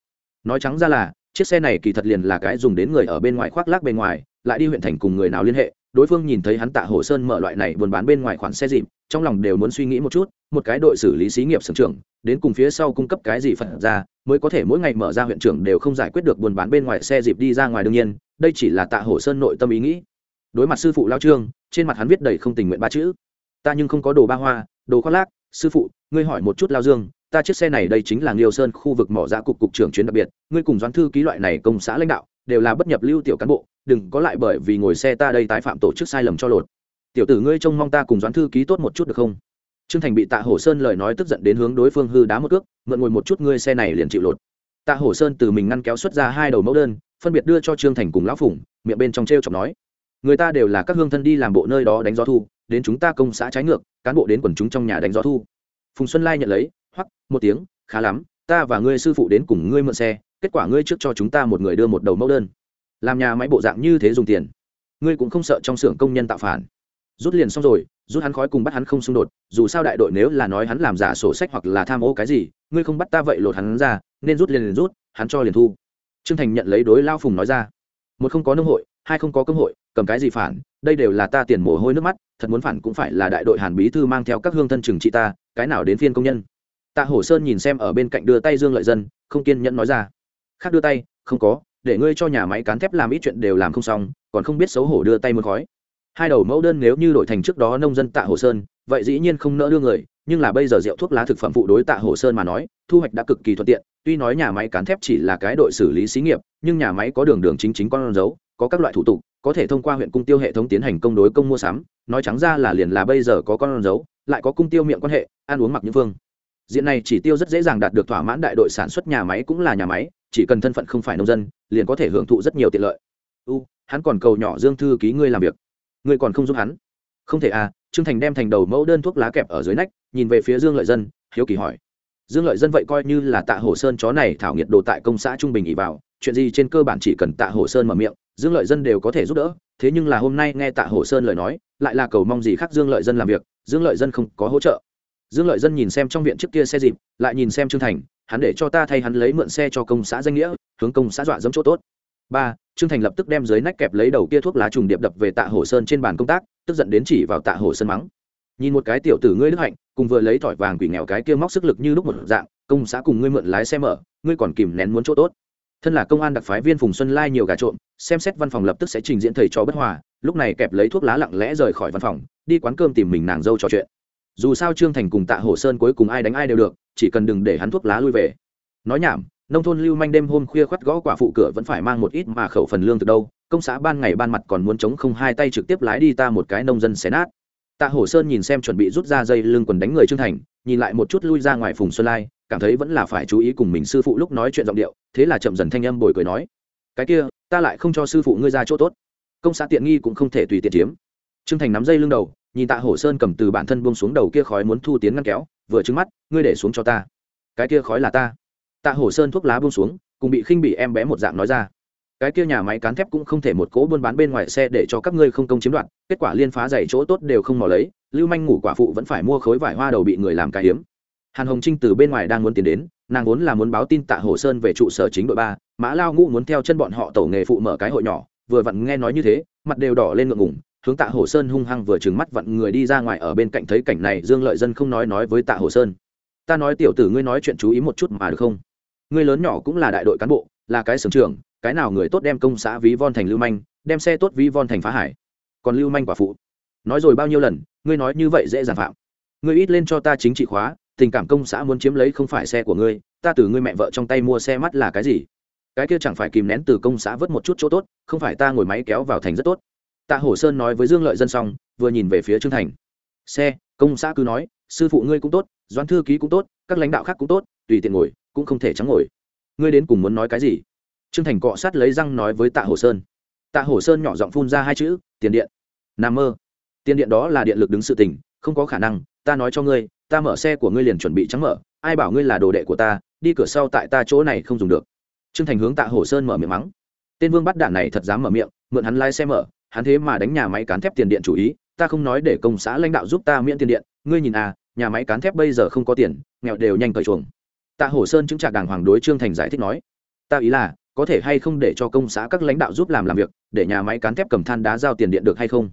nói trắng ra là, chiếc xe này kỳ thật liền là cái dùng đến người ở bên ngoài khoác lác bên ngoài, lại đi huyện thành cùng người nào liên hệ, đối phương nhìn thấy hắn tạ hồ sơn mở loại này buôn bán bên ngoài khoản xe dịp, trong lòng đều muốn suy nghĩ một chút, một cái đội xử lý xí nghiệp sưởng trưởng, đến cùng phía sau cung cấp cái gì phật ra, mới có thể mỗi ngày mở ra huyện trưởng đều không giải quyết được buôn bán bên ngoài xe dịp đi ra ngoài đương nhiên, đây chỉ là tạ hồ sơn nội tâm ý nghĩ. Đối mặt sư phụ lao trương, trên mặt hắn viết đầy không tình nguyện ba chữ. Ta nhưng không có đồ ba hoa, đồ khoác lác, sư phụ, ngươi hỏi một chút lao dương ta chiếc xe này đây chính là Liêu Sơn khu vực mỏ ra cục cục trưởng chuyến đặc biệt, ngươi cùng doãn thư ký loại này công xã lãnh đạo, đều là bất nhập lưu tiểu cán bộ, đừng có lại bởi vì ngồi xe ta đây tái phạm tổ chức sai lầm cho lột. Tiểu tử ngươi trông mong ta cùng doãn thư ký tốt một chút được không? Trương Thành bị Tạ Hổ Sơn lời nói tức giận đến hướng đối phương hư đá một cước, mượn ngồi một chút ngươi xe này liền chịu lột. Tạ Hổ Sơn từ mình ngăn kéo xuất ra hai đầu mẫu đơn, phân biệt đưa cho Trương Thành cùng lão phụng, miệng bên trong trêu chọc nói: Người ta đều là các hương thân đi làm bộ nơi đó đánh gió thu, đến chúng ta công xã trái ngược, cán bộ đến quần chúng trong nhà đánh gió thu. Phùng Xuân Lai nhận lấy, hoắc một tiếng, khá lắm, ta và ngươi sư phụ đến cùng ngươi mượn xe, kết quả ngươi trước cho chúng ta một người đưa một đầu mẫu đơn. Làm nhà máy bộ dạng như thế dùng tiền. Ngươi cũng không sợ trong xưởng công nhân tạo phản. Rút liền xong rồi, rút hắn khói cùng bắt hắn không xung đột, dù sao đại đội nếu là nói hắn làm giả sổ sách hoặc là tham ô cái gì, ngươi không bắt ta vậy lột hắn ra, nên rút liền liền rút, hắn cho liền thu. Trương thành nhận lấy đối lao phùng nói ra. Một không có nông hội, hai không có công hội, cầm cái gì phản, đây đều là ta tiền mồ hôi nước mắt, thật muốn phản cũng phải là đại đội hàn bí thư mang theo các hương thân trừng trị ta, cái nào đến phiên công nhân? Tạ hổ sơn nhìn xem ở bên cạnh đưa tay dương lợi dân, không kiên nhẫn nói ra. Khác đưa tay, không có, để ngươi cho nhà máy cán thép làm ít chuyện đều làm không xong, còn không biết xấu hổ đưa tay mượn khói. Hai đầu mẫu đơn nếu như đổi thành trước đó nông dân tạ hồ sơn, vậy dĩ nhiên không nỡ đưa người, nhưng là bây giờ rượu thuốc lá thực phẩm phụ đối tạ hồ sơn mà nói, thu hoạch đã cực kỳ thuận tiện, tuy nói nhà máy cán thép chỉ là cái đội xử lý xí nghiệp, nhưng nhà máy có đường đường chính chính con dấu, có các loại thủ tục, có thể thông qua huyện cung tiêu hệ thống tiến hành công đối công mua sắm, nói trắng ra là liền là bây giờ có con dấu, lại có cung tiêu miệng quan hệ, ăn uống mặc những phương diện này chỉ tiêu rất dễ dàng đạt được thỏa mãn đại đội sản xuất nhà máy cũng là nhà máy, chỉ cần thân phận không phải nông dân, liền có thể hưởng thụ rất nhiều tiện lợi. U, hắn còn cầu nhỏ dương thư ký ngươi làm việc. Ngươi còn không giúp hắn? Không thể à trương thành đem thành đầu mẫu đơn thuốc lá kẹp ở dưới nách, nhìn về phía dương lợi dân, hiếu kỳ hỏi. Dương lợi dân vậy coi như là tạ hồ sơn chó này thảo nghiệt đồ tại công xã trung bình ỉ vào, chuyện gì trên cơ bản chỉ cần tạ hồ sơn mở miệng, dương lợi dân đều có thể giúp đỡ, thế nhưng là hôm nay nghe tạ hồ sơn lời nói, lại là cầu mong gì khác dương lợi dân làm việc, dương lợi dân không có hỗ trợ dương lợi dân nhìn xem trong viện trước kia xe dịp, lại nhìn xem trương thành, hắn để cho ta thay hắn lấy mượn xe cho công xã danh nghĩa, hướng công xã dọa dẫm chỗ tốt. Ba, trương thành lập tức đem dưới nách kẹp lấy đầu kia thuốc lá trùng điệp đập về tạ hồ sơn trên bàn công tác, tức giận đến chỉ vào tạ hồ sơn mắng. Nhìn một cái tiểu tử ngươi đức hạnh, cùng vừa lấy thỏi vàng quỷ nghèo cái kia móc sức lực như lúc một dạng, công xã cùng ngươi mượn lái xe mở, ngươi còn kìm nén muốn chỗ tốt. Thân là công an đặc phái viên phùng xuân lai nhiều gà trộm, xem xét văn phòng lập tức sẽ trình diễn thầy cho bất hòa, lúc này kẹp lấy thuốc lá lặng lẽ rời khỏi văn phòng, đi quán cơm tìm mình nàng dâu trò chuyện dù sao trương thành cùng tạ hồ sơn cuối cùng ai đánh ai đều được, chỉ cần đừng để hắn thuốc lá lui về. Nói nhảm, nông thôn lưu manh đêm hôm khuya khoắt gõ quả phụ cửa vẫn phải mang một ít mà khẩu phần lương từ đâu, công xã ban ngày ban mặt còn muốn chống không hai tay trực tiếp lái đi ta một cái nông dân xé nát. Tạ hổ sơn nhìn xem chuẩn bị rút ra dây lưng quần đánh người trương thành, nhìn lại một chút lui ra ngoài phùng xuân lai, cảm thấy vẫn là phải chú ý cùng mình sư phụ lúc nói chuyện giọng điệu, thế là chậm dần thanh âm bồi cười nói, cái kia, ta lại không cho sư phụ ngươi ra chỗ tốt. Công xã tiện nghi cũng không thể tùy tiện chiếm. Trương thành nắm dây lưng đầu nhìn tạ hổ sơn cầm từ bản thân buông xuống đầu kia khói muốn thu tiến ngăn kéo, vừa trứng mắt, ngươi để xuống cho ta. Cái kia khói là ta. Tạ hổ sơn thuốc lá buông xuống, cùng bị khinh bị em bé một dạng nói ra. Cái kia nhà máy cán thép cũng không thể một cỗ buôn bán bên ngoài xe để cho các ngươi không công chiếm đoạt, kết quả liên phá dày chỗ tốt đều không mò lấy, lưu manh ngủ quả phụ vẫn phải mua khối vải hoa đầu bị người làm cái hiếm. Hàn hồng trinh từ bên ngoài đang muốn tiến đến, nàng vốn là muốn báo tin tạ hồ sơn về trụ sở chính đội ba, mã lao ngũ muốn theo chân bọn họ tổ nghề phụ mở cái hội nhỏ, vừa vặn nghe nói như thế, mặt đều đỏ lên ngượng ngùng hướng tạ hồ sơn hung hăng vừa trừng mắt vặn người đi ra ngoài ở bên cạnh thấy cảnh này, dương lợi dân không nói nói với tạ hồ sơn. Ta nói tiểu tử ngươi nói chuyện chú ý một chút mà được không? Ngươi lớn nhỏ cũng là đại đội cán bộ, là cái sưởng trưởng, cái nào người tốt đem công xã ví von thành lưu manh, đem xe tốt ví von thành phá hải. Còn lưu manh quả phụ. Nói rồi bao nhiêu lần, ngươi nói như vậy dễ dàng phạm. Ngươi ít lên cho ta chính trị khóa, tình cảm công xã muốn chiếm lấy không phải xe của ngươi, ta từ ngươi mẹ vợ trong tay mua xe mắt là cái gì? Cái kia chẳng phải kìm nén từ công xã vớt một chút chỗ tốt, không phải ta ngồi máy kéo vào thành rất tốt tạ hổ sơn nói với dương lợi dân xong, vừa nhìn về phía trương thành. Xe, công xã cứ nói, sư phụ ngươi cũng tốt, doãn thư ký cũng tốt, các lãnh đạo khác cũng tốt, tùy tiện ngồi, cũng không thể trắng ngồi. Ngươi đến cùng muốn nói cái gì? Trương thành cọ sát lấy răng nói với tạ Hổ sơn. Tạ Hổ sơn nhỏ giọng phun ra hai chữ, tiền điện. N mơ. Tiền điện đó là điện lực đứng sự tình, không có khả năng, ta nói cho ngươi, ta mở xe của ngươi liền chuẩn bị trắng mở, ai bảo ngươi là đồ đệ của ta, đi cửa sau tại ta chỗ này không dùng được. Trương thành hướng tạ Hổ sơn mở miệng mắng. Tên vương bắt đạn này thật dám mở miệng, mượn hắn lái xe mở hắn thế mà đánh nhà máy cán thép tiền điện chủ ý, ta không nói để công xã lãnh đạo giúp ta miễn tiền điện, ngươi nhìn à nhà máy cán thép bây giờ không có tiền, nghèo đều nhanh cởi chuồng tạ hồ sơn chứng trạc đàng hoàng đối trương thành giải thích nói, ta ý là, có thể hay không để cho công xã các lãnh đạo giúp làm làm việc, để nhà máy cán thép cầm than đá giao tiền điện được hay không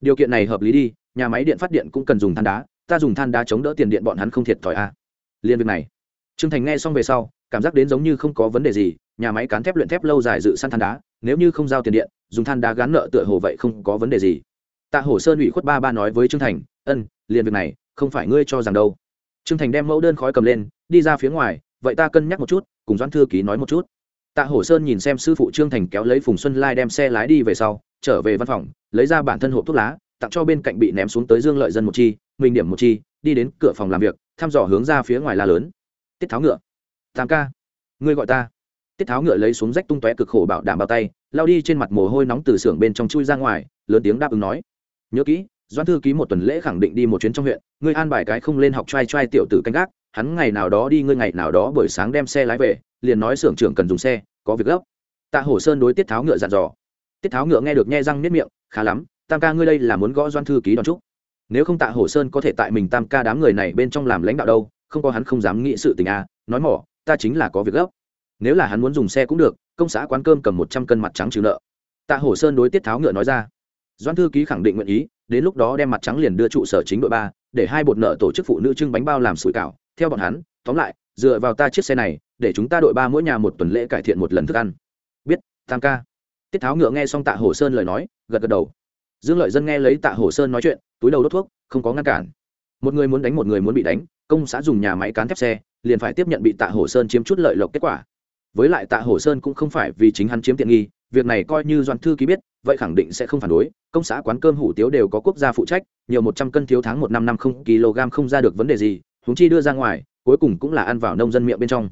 điều kiện này hợp lý đi, nhà máy điện phát điện cũng cần dùng than đá, ta dùng than đá chống đỡ tiền điện bọn hắn không thiệt thòi a à. liên việc này, trương thành nghe xong về sau, cảm giác đến giống như không có vấn đề gì, nhà máy cán thép luyện thép lâu dài dự săn than đá, nếu như không giao tiền điện dùng than đá gắn nợ tựa hồ vậy không có vấn đề gì. Tạ Hổ sơn ủy khuất ba ba nói với trương thành, ân, liền việc này, không phải ngươi cho rằng đâu. Trương thành đem mẫu đơn khói cầm lên, đi ra phía ngoài, vậy ta cân nhắc một chút, cùng doãn thư ký nói một chút. Tạ hổ sơn nhìn xem sư phụ trương thành kéo lấy phùng xuân lai đem xe lái đi về sau, trở về văn phòng, lấy ra bản thân hộp thuốc lá, tặng cho bên cạnh bị ném xuống tới dương lợi dân một chi, mình điểm một chi, đi đến cửa phòng làm việc, thăm dò hướng ra phía ngoài la lớn. Tiết tháo ngựa tám ca, ngươi gọi ta tiết tháo ngựa lấy xuống rách tung tóe cực khổ bảo đảm bao tay lao đi trên mặt mồ hôi nóng từ xưởng bên trong chui ra ngoài lớn tiếng đáp ứng nói. Nhớ kỹ doan thư ký một tuần lễ khẳng định đi một chuyến trong huyện ngươi an bài cái không lên học trai trai tiểu tử canh gác hắn ngày nào đó đi ngươi ngày nào đó buổi sáng đem xe lái về liền nói xưởng trưởng cần dùng xe có việc gấp. Tạ hổ sơn đối tiết tháo ngựa dặn dò. Tiết tháo ngựa nghe được nghe răng nếp miệng khá lắm tam ca ngươi đây là muốn gõ doan thư ký đón trúc nếu không tạ hổ sơn có thể tại mình tam ca đám người này bên trong làm lãnh đạo đâu không có hắn không dám nghĩ sự tình à, nói mỏ ta chính là có việc gấp nếu là hắn muốn dùng xe cũng được, công xã quán cơm cầm một trăm cân mặt trắng trừ nợ. Tạ hổ sơn đối tiết tháo ngựa nói ra. Doan thư ký khẳng định nguyện ý, đến lúc đó đem mặt trắng liền đưa trụ sở chính đội ba, để hai bột nợ tổ chức phụ nữ trưng bánh bao làm sủi cảo. Theo bọn hắn, tóm lại, dựa vào ta chiếc xe này, để chúng ta đội ba mỗi nhà một tuần lễ cải thiện một lần thức ăn. Biết, tam ca. Tiết tháo ngựa nghe xong tạ hổ sơn lời nói, gật gật đầu. Dương lợi dân nghe lấy tạ hổ sơn nói chuyện, túi đầu đốt thuốc, không có ngăn cản. Một người muốn đánh, một người muốn bị đánh, công xã dùng nhà máy cán thép xe, liền phải tiếp nhận bị tạ hổ sơn chiếm chút lợi lộc kết quả với lại tạ hổ sơn cũng không phải vì chính hắn chiếm tiện nghi, việc này coi như doan thư ký biết, vậy khẳng định sẽ không phản đối. Công xã quán cơm hủ tiếu đều có quốc gia phụ trách, nhiều một trăm cân thiếu tháng một năm năm không kg không ra được vấn đề gì húng chi đưa ra ngoài, cuối cùng cũng là ăn vào nông dân miệng bên trong.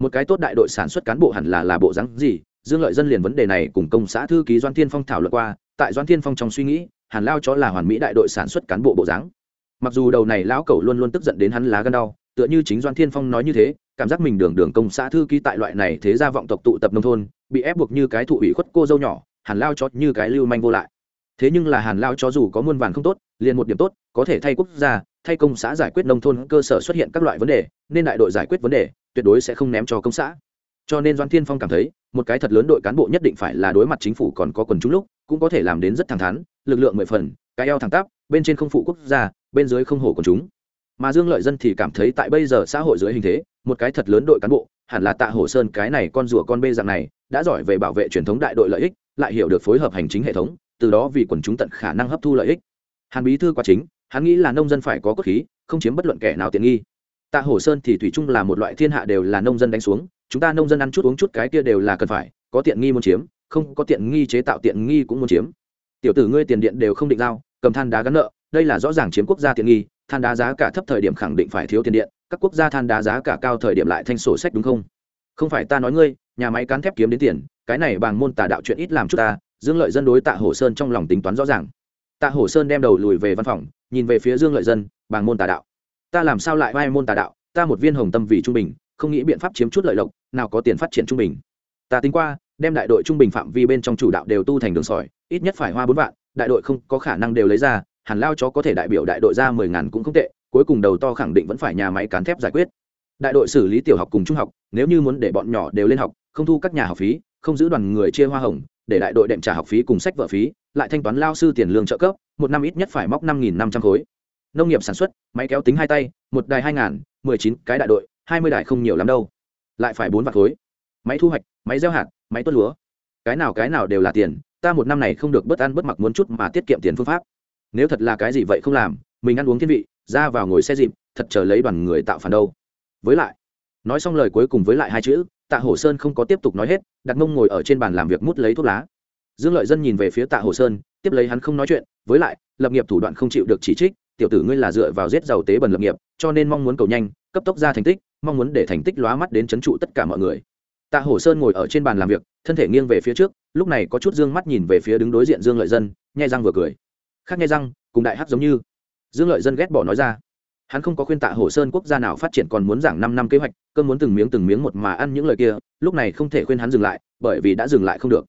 Một cái tốt đại đội sản xuất cán bộ hẳn là là bộ rắn gì? Dương lợi dân liền vấn đề này cùng công xã thư ký doan thiên phong thảo luận qua, tại doan thiên phong trong suy nghĩ hàn lao cho là hoàn mỹ đại đội sản xuất cán bộ bộ dáng. Mặc dù đầu này lão cẩu luôn luôn tức giận đến hắn lá gân đau, tựa như chính doan thiên phong nói như thế cảm giác mình đường đường công xã thư ký tại loại này thế ra vọng tộc tụ tập nông thôn, bị ép buộc như cái thụ ủy khuất cô dâu nhỏ, hàn lao cho như cái lưu manh vô lại. Thế nhưng là hàn lao cho dù có muôn vàn không tốt, liền một điểm tốt, có thể thay quốc gia, thay công xã giải quyết nông thôn cơ sở xuất hiện các loại vấn đề, nên đại đội giải quyết vấn đề, tuyệt đối sẽ không ném cho công xã. Cho nên doan thiên phong cảm thấy, một cái thật lớn đội cán bộ nhất định phải là đối mặt chính phủ còn có quần chúng lúc, cũng có thể làm đến rất thẳng thắn, lực lượng mười phần, cái eo thẳng tắp, bên trên không phụ quốc gia, bên dưới không hổ quần chúng. Mà dương lợi dân thì cảm thấy tại bây giờ xã hội dưới hình thế một cái thật lớn đội cán bộ, hẳn là tạ hổ sơn cái này con rùa con bê dạng này, đã giỏi về bảo vệ truyền thống đại đội lợi ích, lại hiểu được phối hợp hành chính hệ thống, từ đó vì quần chúng tận khả năng hấp thu lợi ích. Hàn bí thư quá chính, hắn nghĩ là nông dân phải có cốt khí, không chiếm bất luận kẻ nào tiện nghi. Tạ hổ sơn thì thủy chung là một loại thiên hạ đều là nông dân đánh xuống, chúng ta nông dân ăn chút uống chút cái kia đều là cần phải, có tiện nghi muốn chiếm, không có tiện nghi chế tạo tiện nghi cũng muốn chiếm. Tiểu tử ngươi tiền điện đều không định giao, cầm than đá gắn nợ, đây là rõ ràng chiếm quốc gia tiện nghi, than đá giá cả thấp thời điểm khẳng định phải thiếu tiền điện các quốc gia than đá giá cả cao thời điểm lại thanh sổ sách đúng không? Không phải ta nói ngươi, nhà máy cán thép kiếm đến tiền, cái này bằng môn tà đạo chuyện ít làm chút ta, dương lợi dân đối tạ hồ sơn trong lòng tính toán rõ ràng. Tạ hồ sơn đem đầu lùi về văn phòng, nhìn về phía dương lợi dân bằng môn tà đạo. Ta làm sao lại vai môn tà đạo, ta một viên hồng tâm vì trung bình, không nghĩ biện pháp chiếm chút lợi lộc, nào có tiền phát triển trung bình. Ta tính qua, đem đại đội trung bình phạm vi bên trong chủ đạo đều tu thành đường sỏi, ít nhất phải hoa bốn vạn, đại đội không có khả năng đều lấy ra hàn lao chó có thể đại biểu đại đội ra mười ngàn cũng không tệ cuối cùng đầu to khẳng định vẫn phải nhà máy cán thép giải quyết. Đại đội xử lý tiểu học cùng trung học, nếu như muốn để bọn nhỏ đều lên học, không thu các nhà học phí, không giữ đoàn người chia hoa hồng, để đại đội đệm trả học phí cùng sách vở phí, lại thanh toán lao sư tiền lương trợ cấp, một năm ít nhất phải móc năm nghìn năm trăm khối. Nông nghiệp sản xuất, máy kéo tính hai tay, một đài hai ngàn, mười chín cái đại đội, hai mươi đài không nhiều lắm đâu. Lại phải bốn vạn khối. Máy thu hoạch, máy gieo hạt, máy tuốt lúa. Cái nào cái nào đều là tiền, ta một năm này không được bớt ăn bớt mặc muốn chút mà tiết kiệm tiền phương pháp. Nếu thật là cái gì vậy không làm, mình ăn uống thiên vị ra vào ngồi xe dịp, thật chờ lấy đoàn người tạo phản đâu. Với lại, nói xong lời cuối cùng với lại hai chữ, tạ hổ sơn không có tiếp tục nói hết, đặt mông ngồi ở trên bàn làm việc mút lấy thuốc lá. Dương lợi dân nhìn về phía tạ Hổ sơn, tiếp lấy hắn không nói chuyện, với lại, lập nghiệp thủ đoạn không chịu được chỉ trích, tiểu tử ngươi là dựa vào giết giàu tế bần lập nghiệp, cho nên mong muốn cầu nhanh, cấp tốc ra thành tích, mong muốn để thành tích lóa mắt đến c h ấ n trụ tất cả mọi người. Tạ hổ sơn ngồi ở trên bàn làm việc, thân thể nghiêng về phía trước, lúc này có chút d ư ơ n g mắt nhìn về phía đứng đối diện dương lợi dân, nhai răng vừa cười. Khác nhai răng, cùng đại hát giống như dương lợi dân ghét bỏ nói ra. Hắn không có khuyên tạ hồ sơn quốc gia nào phát triển còn muốn giảng năm năm kế hoạch cơn muốn từng miếng từng miếng một mà ăn những lời kia, lúc này không thể khuyên hắn dừng lại, bởi vì đã dừng lại không được.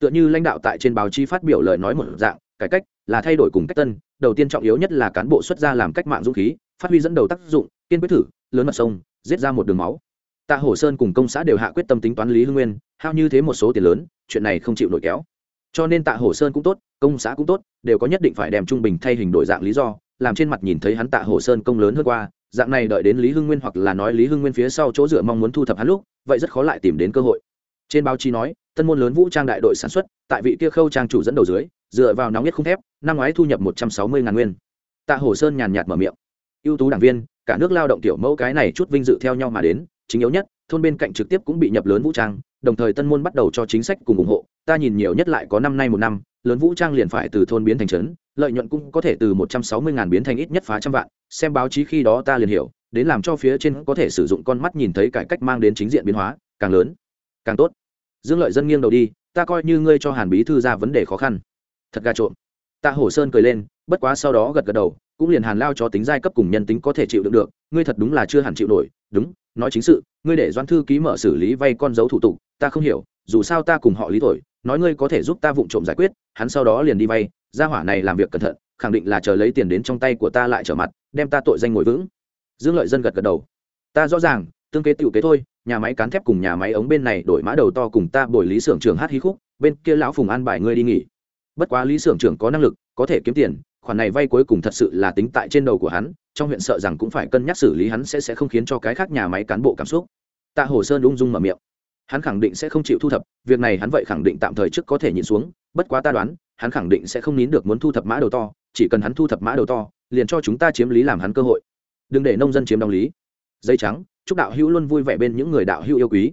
Tựa như lãnh đạo tại trên báo chí phát biểu lời nói một dạng, cải cách là thay đổi cùng cách tân, đầu tiên trọng yếu nhất là cán bộ xuất gia làm cách mạng dũng khí, phát huy dẫn đầu tác dụng, kiên quyết thử, lớn mặt sông, giết ra một đường máu. Tạ hồ sơn cùng công xã đều hạ quyết tâm tính toán lý hưng nguyên, hao như thế một số tiền lớn, chuyện này không chịu nổi kéo. Cho nên tạ hồ sơn cũng tốt, công xã cũng tốt, đều có nhất định phải đem trung bình thay hình đổi dạng lý do làm trên mặt nhìn thấy hắn tạ hổ sơn công lớn hơn qua, dạng này đợi đến lý hưng nguyên hoặc là nói lý hưng nguyên phía sau chỗ dựa mong muốn thu thập hắn lúc, vậy rất khó lại tìm đến cơ hội. Trên báo chí nói, tân môn lớn vũ trang đại đội sản xuất, tại vị kia khâu trang chủ dẫn đầu dưới, dựa vào nóng nhất không thép, năm ngoái thu nhập một trăm sáu mươi ngàn nguyên. Tạ hổ sơn nhàn nhạt mở miệng. Ưu tú đảng viên, cả nước lao động tiểu mẫu cái này chút vinh dự theo nhau mà đến, chính yếu nhất, thôn bên cạnh trực tiếp cũng bị nhập lớn vũ trang, đồng thời tân môn bắt đầu cho chính sách cùng ủng hộ, ta nhìn nhiều nhất lại có năm nay một năm lớn vũ trang liền phải từ thôn biến thành trấn, lợi nhuận cũng có thể từ một trăm sáu mươi ngàn biến thành ít nhất phá trăm vạn, xem báo chí khi đó ta liền hiểu, đến làm cho phía trên có thể sử dụng con mắt nhìn thấy cải cách mang đến chính diện biến hóa, càng lớn, càng tốt. Dương lợi dân nghiêng đầu đi, ta coi như ngươi cho hàn bí thư ra vấn đề khó khăn. Thật gà trộm. Tạ hổ sơn cười lên, bất quá sau đó gật gật đầu, cũng liền hàn lao cho tính giai cấp cùng nhân tính có thể chịu đựng được, ngươi thật đúng là chưa hẳn chịu nổi, đúng nói chính sự, ngươi để doan thư ký mở xử lý vay con dấu thủ tục, ta không hiểu, dù sao ta cùng họ lý thổi, nói ngươi có thể giúp ta vụng trộm giải quyết, hắn sau đó liền đi vay, gia hỏa này làm việc cẩn thận, khẳng định là chờ lấy tiền đến trong tay của ta lại trở mặt, đem ta tội danh ngồi vững. Dương lợi dân gật gật đầu. Ta rõ ràng, tương kế tựu kế thôi, nhà máy cán thép cùng nhà máy ống bên này đổi mã đầu to cùng ta bồi lý xưởng trưởng hát hí khúc, bên kia lão phùng an bài ngươi đi nghỉ. Bất quá lý xưởng trưởng có năng lực, có thể kiếm tiền khoản này vay cuối cùng thật sự là tính tại trên đầu của hắn, trong huyện sợ rằng cũng phải cân nhắc xử lý hắn sẽ sẽ không khiến cho cái khác nhà máy cán bộ cảm xúc. Tạ hồ sơn ung dung mở miệng. Hắn khẳng định sẽ không chịu thu thập, việc này hắn vậy khẳng định tạm thời trước có thể nhịn xuống, bất quá ta đoán, hắn khẳng định sẽ không nín được muốn thu thập mã đầu to, chỉ cần hắn thu thập mã đầu to, liền cho chúng ta chiếm lý làm hắn cơ hội. Đừng để nông dân chiếm đóng lý. Dây trắng, chúc đạo hữu luôn vui vẻ bên những người đạo hữu yêu quý.